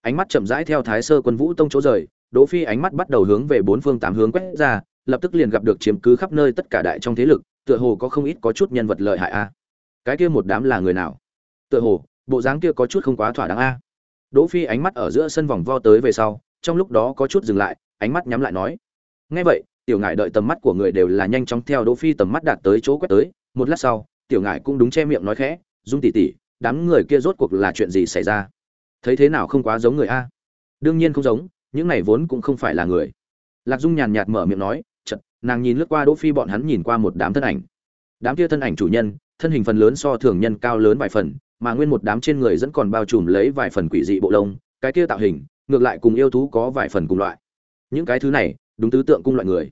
Ánh mắt chậm rãi theo thái sơ quân vũ tông chỗ rời, đỗ phi ánh mắt bắt đầu hướng về bốn phương tám hướng quét ra, lập tức liền gặp được chiếm cứ khắp nơi tất cả đại trong thế lực, tựa hồ có không ít có chút nhân vật lợi hại a. Cái kia một đám là người nào? Tựa hồ, bộ dáng kia có chút không quá thỏa đáng a. Đỗ phi ánh mắt ở giữa sân vòng vo tới về sau, trong lúc đó có chút dừng lại ánh mắt nhắm lại nói, nghe vậy, tiểu ngải đợi tầm mắt của người đều là nhanh chóng theo đỗ phi tầm mắt đạt tới chỗ quét tới, một lát sau, tiểu ngải cũng đúng che miệng nói khẽ, dung tỷ tỷ, đám người kia rốt cuộc là chuyện gì xảy ra? Thấy thế nào không quá giống người a? Đương nhiên không giống, những này vốn cũng không phải là người. Lạc dung nhàn nhạt mở miệng nói chật nàng nhìn lướt qua đỗ phi bọn hắn nhìn qua một đám thân ảnh. Đám kia thân ảnh chủ nhân, thân hình phần lớn so thường nhân cao lớn vài phần, mà nguyên một đám trên người vẫn còn bao trùm lấy vài phần quỷ dị bộ lông, cái kia tạo hình, ngược lại cùng yêu thú có vài phần cùng loại những cái thứ này, đúng tứ tượng cung loại người.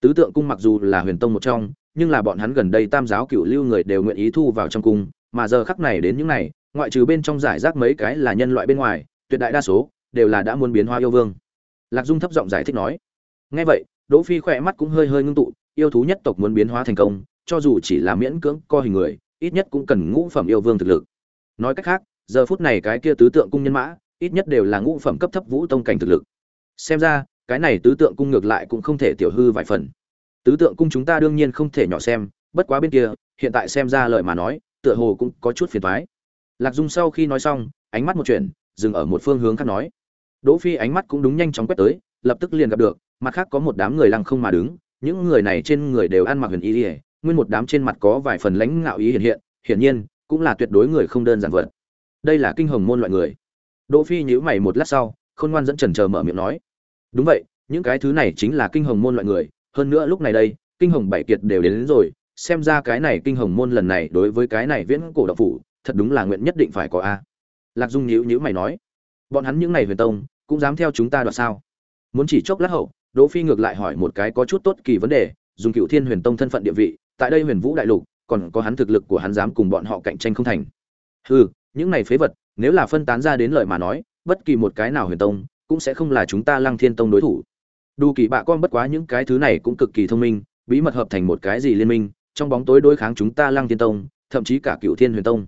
Tứ tượng cung mặc dù là huyền tông một trong, nhưng là bọn hắn gần đây tam giáo cựu lưu người đều nguyện ý thu vào trong cung, mà giờ khắc này đến những này, ngoại trừ bên trong giải rác mấy cái là nhân loại bên ngoài, tuyệt đại đa số đều là đã muốn biến hóa yêu vương. Lạc dung thấp giọng giải thích nói. Ngay vậy, đỗ phi khỏe mắt cũng hơi hơi ngưng tụ, yêu thú nhất tộc muốn biến hóa thành công, cho dù chỉ là miễn cưỡng co hình người, ít nhất cũng cần ngũ phẩm yêu vương thực lực. Nói cách khác, giờ phút này cái kia tứ tượng cung nhân mã, ít nhất đều là ngũ phẩm cấp thấp vũ tông cảnh thực lực. Xem ra cái này tứ tượng cung ngược lại cũng không thể tiểu hư vài phần. Tứ tượng cung chúng ta đương nhiên không thể nhỏ xem, bất quá bên kia, hiện tại xem ra lời mà nói, tựa hồ cũng có chút phiền thoái lạc dung sau khi nói xong, ánh mắt một chuyện dừng ở một phương hướng khác nói. Đỗ phi ánh mắt cũng đúng nhanh chóng quét tới, lập tức liền gặp được, mặt khác có một đám người lăng không mà đứng, những người này trên người đều ăn mặc huyền y ỉa nguyên một đám trên mặt có vài phần lãnh ngạo ý hiện hiện, hiển nhiên, cũng là tuyệt đối người không đơn giản vật. Đây là kinh hồng môn loại người. Đỗ phi nhíu mày một lát sau, khôn ngoan dẫn trần chờ mở miệng nói đúng vậy những cái thứ này chính là kinh hồng môn loại người hơn nữa lúc này đây kinh hồng bảy kiệt đều đến, đến rồi xem ra cái này kinh hồng môn lần này đối với cái này viễn cổ độc phủ thật đúng là nguyện nhất định phải có a. Lạc dung nhíu nhíu mày nói bọn hắn những này huyền tông cũng dám theo chúng ta đoạt sao? Muốn chỉ chốc lát hậu đỗ phi ngược lại hỏi một cái có chút tốt kỳ vấn đề dùng cựu thiên huyền tông thân phận địa vị tại đây huyền vũ đại lục còn có hắn thực lực của hắn dám cùng bọn họ cạnh tranh không thành. Hừ những này phế vật nếu là phân tán ra đến lời mà nói bất kỳ một cái nào huyền tông cũng sẽ không là chúng ta lăng thiên tông đối thủ. Đủ kỳ bạ con bất quá những cái thứ này cũng cực kỳ thông minh, bí mật hợp thành một cái gì liên minh, trong bóng tối đối kháng chúng ta lăng thiên tông, thậm chí cả cựu thiên huyền tông.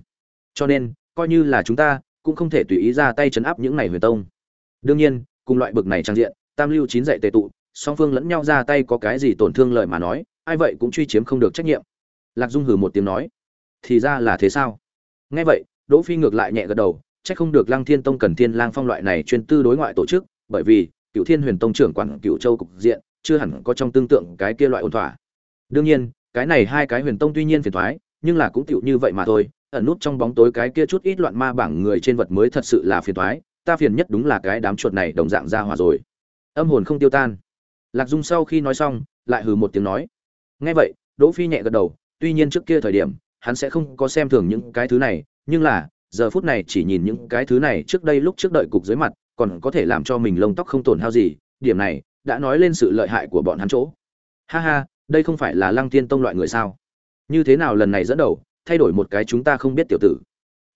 Cho nên, coi như là chúng ta, cũng không thể tùy ý ra tay chấn áp những này huyền tông. Đương nhiên, cùng loại bực này trang diện, tam lưu chín dạy tề tụ, song phương lẫn nhau ra tay có cái gì tổn thương lời mà nói, ai vậy cũng truy chiếm không được trách nhiệm. Lạc dung hừ một tiếng nói, thì ra là thế sao? Nghe vậy, đỗ phi ngược lại nhẹ gật đầu chắc không được lăng thiên tông cần thiên lang phong loại này chuyên tư đối ngoại tổ chức bởi vì cựu thiên huyền tông trưởng quản cựu châu cục diện chưa hẳn có trong tương tượng cái kia loại ổn thỏa. Đương nhiên cái này hai cái huyền tông tuy nhiên phiền toái, nhưng là cũng tiểu như vậy mà thôi ẩn nút trong bóng tối cái kia chút ít loạn ma bảng người trên vật mới thật sự là phiền toái, ta phiền nhất đúng là cái đám chuột này đồng dạng ra hòa rồi. Âm hồn không tiêu tan. Lạc dung sau khi nói xong lại hừ một tiếng nói. Nghe vậy đỗ phi nhẹ gật đầu tuy nhiên trước kia thời điểm hắn sẽ không có xem thường những cái thứ này nhưng là giờ phút này chỉ nhìn những cái thứ này trước đây lúc trước đợi cục dưới mặt, còn có thể làm cho mình lông tóc không tổn hao gì, điểm này đã nói lên sự lợi hại của bọn hắn chỗ. Ha ha, đây không phải là lăng tiên tông loại người sao? Như thế nào lần này dẫn đầu, thay đổi một cái chúng ta không biết tiểu tử.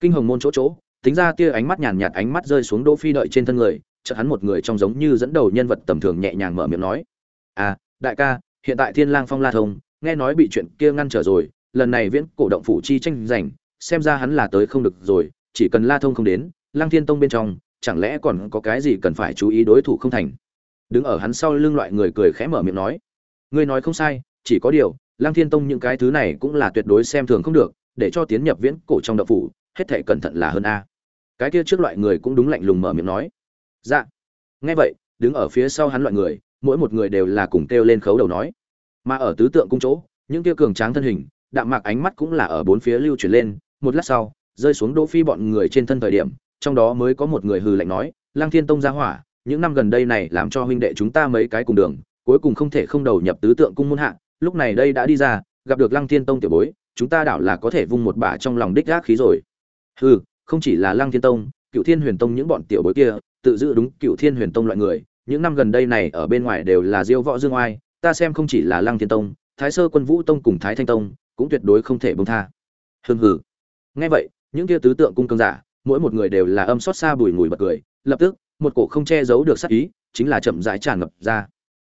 Kinh hồng môn chỗ chỗ, tính ra tia ánh mắt nhàn nhạt ánh mắt rơi xuống đỗ phi đợi trên thân người, chợt hắn một người trong giống như dẫn đầu nhân vật tầm thường nhẹ nhàng mở miệng nói. À đại ca, hiện tại thiên lang phong la thông, nghe nói bị chuyện kia ngăn trở rồi, lần này viễn cổ động phủ chi tranh giành xem ra hắn là tới không được rồi, chỉ cần la thông không đến lang thiên tông bên trong, chẳng lẽ còn có cái gì cần phải chú ý đối thủ không thành? Đứng ở hắn sau lưng loại người cười khẽ mở miệng nói, ngươi nói không sai, chỉ có điều lang thiên tông những cái thứ này cũng là tuyệt đối xem thường không được, để cho tiến nhập viễn cổ trong động phủ, hết thể cẩn thận là hơn a. Cái kia trước loại người cũng đúng lạnh lùng mở miệng nói dạ. Nghe vậy, đứng ở phía sau hắn loại người, mỗi một người đều là cùng kêu lên khấu đầu nói. Mà ở tứ tượng cung chỗ, những kia cường tráng thân hình, đạm mạc ánh mắt cũng là ở bốn phía lưu chuyển lên một lát sau, rơi xuống đỗ phi bọn người trên thân thời điểm, trong đó mới có một người hừ lạnh nói lang thiên tông ra hỏa, những năm gần đây này làm cho huynh đệ chúng ta mấy cái cùng đường, cuối cùng không thể không đầu nhập tứ tượng cung môn hạ, lúc này đây đã đi ra, gặp được lang thiên tông tiểu bối, chúng ta đảo là có thể vung một bả trong lòng đích gác khí rồi. Hừ, không chỉ là lang thiên tông, cựu thiên huyền tông những bọn tiểu bối kia, tự giữ đúng cựu thiên huyền tông loại người, những năm gần đây này ở bên ngoài đều là diêu võ dương oai, ta xem không chỉ là lăng thiên tông, thái sơ quân vũ tông cùng thái thanh tông, cũng tuyệt đối không thể bông tha. Hưng hừ nghe vậy, những kia tứ tượng cung cương giả, mỗi một người đều là âm xót xa bùi ngùi bật cười, lập tức, một cổ không che giấu được sát ý, chính là chậm rãi tràn ngập ra.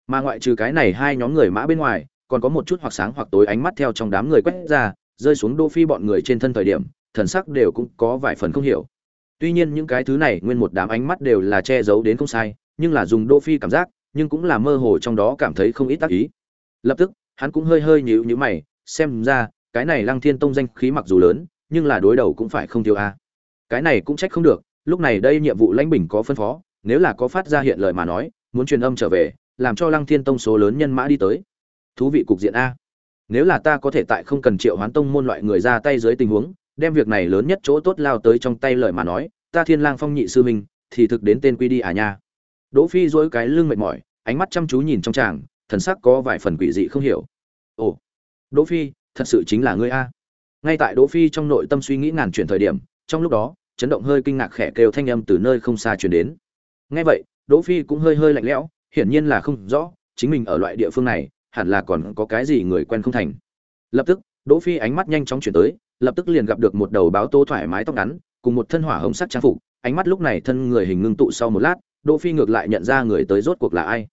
Mà ngoại trừ cái này hai nhóm người mã bên ngoài, còn có một chút hoặc sáng hoặc tối ánh mắt theo trong đám người quét ra, rơi xuống đô phi bọn người trên thân thời điểm, thần sắc đều cũng có vài phần không hiểu. Tuy nhiên những cái thứ này nguyên một đám ánh mắt đều là che giấu đến không sai, nhưng là dùng đô phi cảm giác, nhưng cũng là mơ hồ trong đó cảm thấy không ít tác ý. Lập tức, hắn cũng hơi hơi nhíu nhíu mày, xem ra, cái này lăng thiên tông danh khí mặc dù lớn nhưng là đối đầu cũng phải không thiếu a. Cái này cũng trách không được, lúc này đây nhiệm vụ lãnh bình có phân phó, nếu là có phát ra hiện lời mà nói, muốn truyền âm trở về, làm cho lăng thiên tông số lớn nhân mã đi tới. Thú vị cục diện a. Nếu là ta có thể tại không cần triệu hoán tông môn loại người ra tay dưới tình huống, đem việc này lớn nhất chỗ tốt lao tới trong tay lời mà nói, ta thiên lang phong nhị sư minh, thì thực đến tên quy đi à nha. Đỗ phi dỗi cái lưng mệt mỏi, ánh mắt chăm chú nhìn trong tràng, thần sắc có vài phần quỷ dị không hiểu. Ồ, đỗ phi, thật sự chính là ngươi a ngay tại đỗ phi trong nội tâm suy nghĩ ngàn chuyển thời điểm, trong lúc đó, chấn động hơi kinh ngạc khẽ kêu thanh âm từ nơi không xa truyền đến. Nghe vậy, đỗ phi cũng hơi hơi lạnh lẽo, hiển nhiên là không rõ, chính mình ở loại địa phương này, hẳn là còn có cái gì người quen không thành. Lập tức, đỗ phi ánh mắt nhanh chóng chuyển tới, lập tức liền gặp được một đầu báo tô thoải mái tóc ngắn, cùng một thân hỏa hồng sắc trang phục, ánh mắt lúc này thân người hình ngưng tụ sau một lát, đỗ phi ngược lại nhận ra người tới rốt cuộc là ai.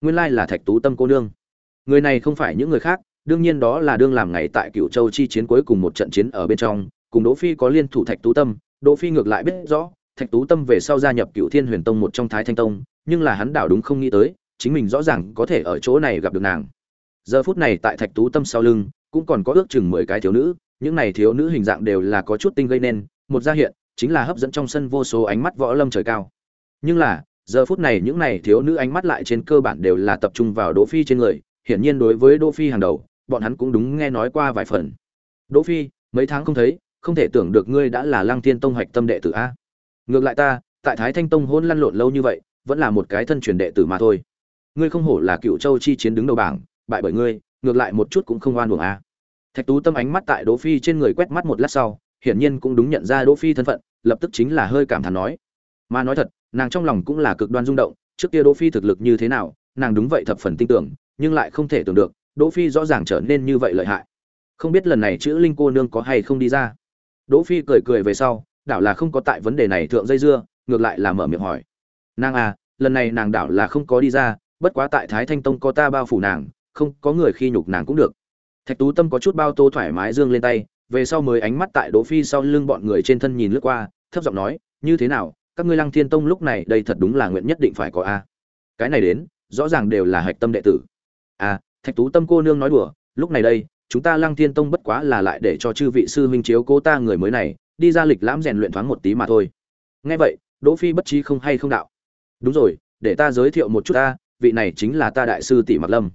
Nguyên lai là thạch tú tâm cô nương. Người này không phải những người khác đương nhiên đó là đương làm ngày tại cựu châu chi chiến cuối cùng một trận chiến ở bên trong, cùng đỗ phi có liên thủ thạch tú tâm. Đỗ phi ngược lại biết rõ, thạch tú tâm về sau gia nhập cựu thiên huyền tông một trong thái thanh tông, nhưng là hắn đảo đúng không nghĩ tới, chính mình rõ ràng có thể ở chỗ này gặp được nàng. Giờ phút này tại thạch tú tâm sau lưng, cũng còn có ước chừng mười cái thiếu nữ, những này thiếu nữ hình dạng đều là có chút tinh gây nên, một gia hiện, chính là hấp dẫn trong sân vô số ánh mắt võ lâm trời cao. Nhưng là, giờ phút này những này thiếu nữ ánh mắt lại trên cơ bản đều là tập trung vào đỗ phi trên người, hiển nhiên đối với đỗ phi hàng đầu bọn hắn cũng đúng nghe nói qua vài phần. Đỗ phi, mấy tháng không thấy, không thể tưởng được ngươi đã là lăng thiên tông hoạch tâm đệ tử a. Ngược lại ta, tại thái thanh tông hôn lăn lộn lâu như vậy, vẫn là một cái thân truyền đệ tử mà thôi. Ngươi không hổ là cựu châu chi chiến đứng đầu bảng, bại bởi ngươi, ngược lại một chút cũng không oan uổng a. Thạch tú tâm ánh mắt tại đỗ phi trên người quét mắt một lát sau, hiển nhiên cũng đúng nhận ra đỗ phi thân phận, lập tức chính là hơi cảm thán nói. Mà nói thật, nàng trong lòng cũng là cực đoan rung động, trước kia đỗ phi thực lực như thế nào, nàng đúng vậy thập phần tin tưởng, nhưng lại không thể tưởng được đỗ phi rõ ràng trở nên như vậy lợi hại. Không biết lần này chữ linh cô nương có hay không đi ra. Đỗ phi cười cười về sau, đảo là không có tại vấn đề này thượng dây dưa, ngược lại là mở miệng hỏi. Nàng à lần này nàng đảo là không có đi ra, bất quá tại thái thanh tông có ta bao phủ nàng, không có người khi nhục nàng cũng được. Thạch tú tâm có chút bao tô thoải mái dương lên tay, về sau mới ánh mắt tại đỗ phi sau lưng bọn người trên thân nhìn lướt qua, thấp giọng nói, như thế nào, các ngươi lăng thiên tông lúc này đây thật đúng là nguyện nhất định phải có a. Cái này đến, rõ ràng đều là hạch tâm đệ tử. A thạch tú tâm cô nương nói đùa, lúc này đây, chúng ta lăng thiên tông bất quá là lại để cho chư vị sư huynh chiếu cô ta người mới này, đi ra lịch lãm rèn luyện thoáng một tí mà thôi. Nghe vậy, đỗ phi bất trí không hay không đạo. Đúng rồi, để ta giới thiệu một chút ta, vị này chính là ta đại sư tỷ mặc lâm.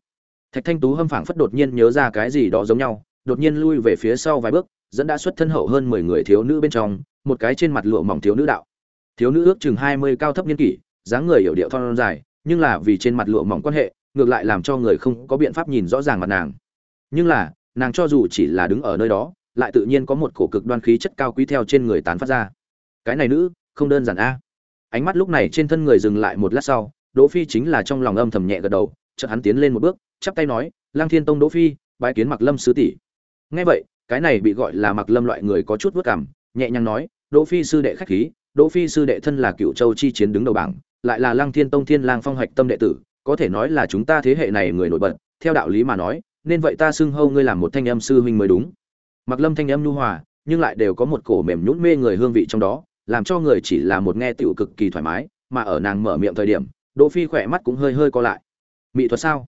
Thạch thanh tú hâm phảng phất đột nhiên nhớ ra cái gì đó giống nhau, đột nhiên lui về phía sau vài bước, dẫn đã xuất thân hậu hơn mười người thiếu nữ bên trong, một cái trên mặt lụa mỏng thiếu nữ đạo. Thiếu nữ ước chừng hai mươi cao thấp niên kỷ, dáng người hiểu điệu thon dài, nhưng là vì trên mặt lụa mỏng quan hệ ngược lại làm cho người không có biện pháp nhìn rõ ràng mặt nàng. Nhưng là, nàng cho dù chỉ là đứng ở nơi đó, lại tự nhiên có một cổ cực đoan khí chất cao quý theo trên người tán phát ra. Cái này nữ, không đơn giản a. Ánh mắt lúc này trên thân người dừng lại một lát sau, đỗ phi chính là trong lòng âm thầm nhẹ gật đầu, chợt hắn tiến lên một bước, chắp tay nói lang thiên tông đỗ phi, bái kiến mặc lâm sứ tỷ. Nghe vậy, cái này bị gọi là mặc lâm loại người có chút vất cảm nhẹ nhàng nói, đỗ phi sư đệ khách khí, đỗ phi sư đệ thân là cựu châu chi chiến đứng đầu bảng, lại là lang thiên tông thiên lang phong hoạch tâm đệ tử có thể nói là chúng ta thế hệ này người nổi bật, theo đạo lý mà nói, nên vậy ta xưng hâu ngươi làm một thanh âm sư huynh mới đúng. Mặc lâm thanh âm nhu hòa, nhưng lại đều có một cổ mềm nhũn mê người hương vị trong đó, làm cho người chỉ là một nghe tiểu cực kỳ thoải mái, mà ở nàng mở miệng thời điểm, đỗ phi khỏe mắt cũng hơi hơi co lại. Mỹ thuật sao?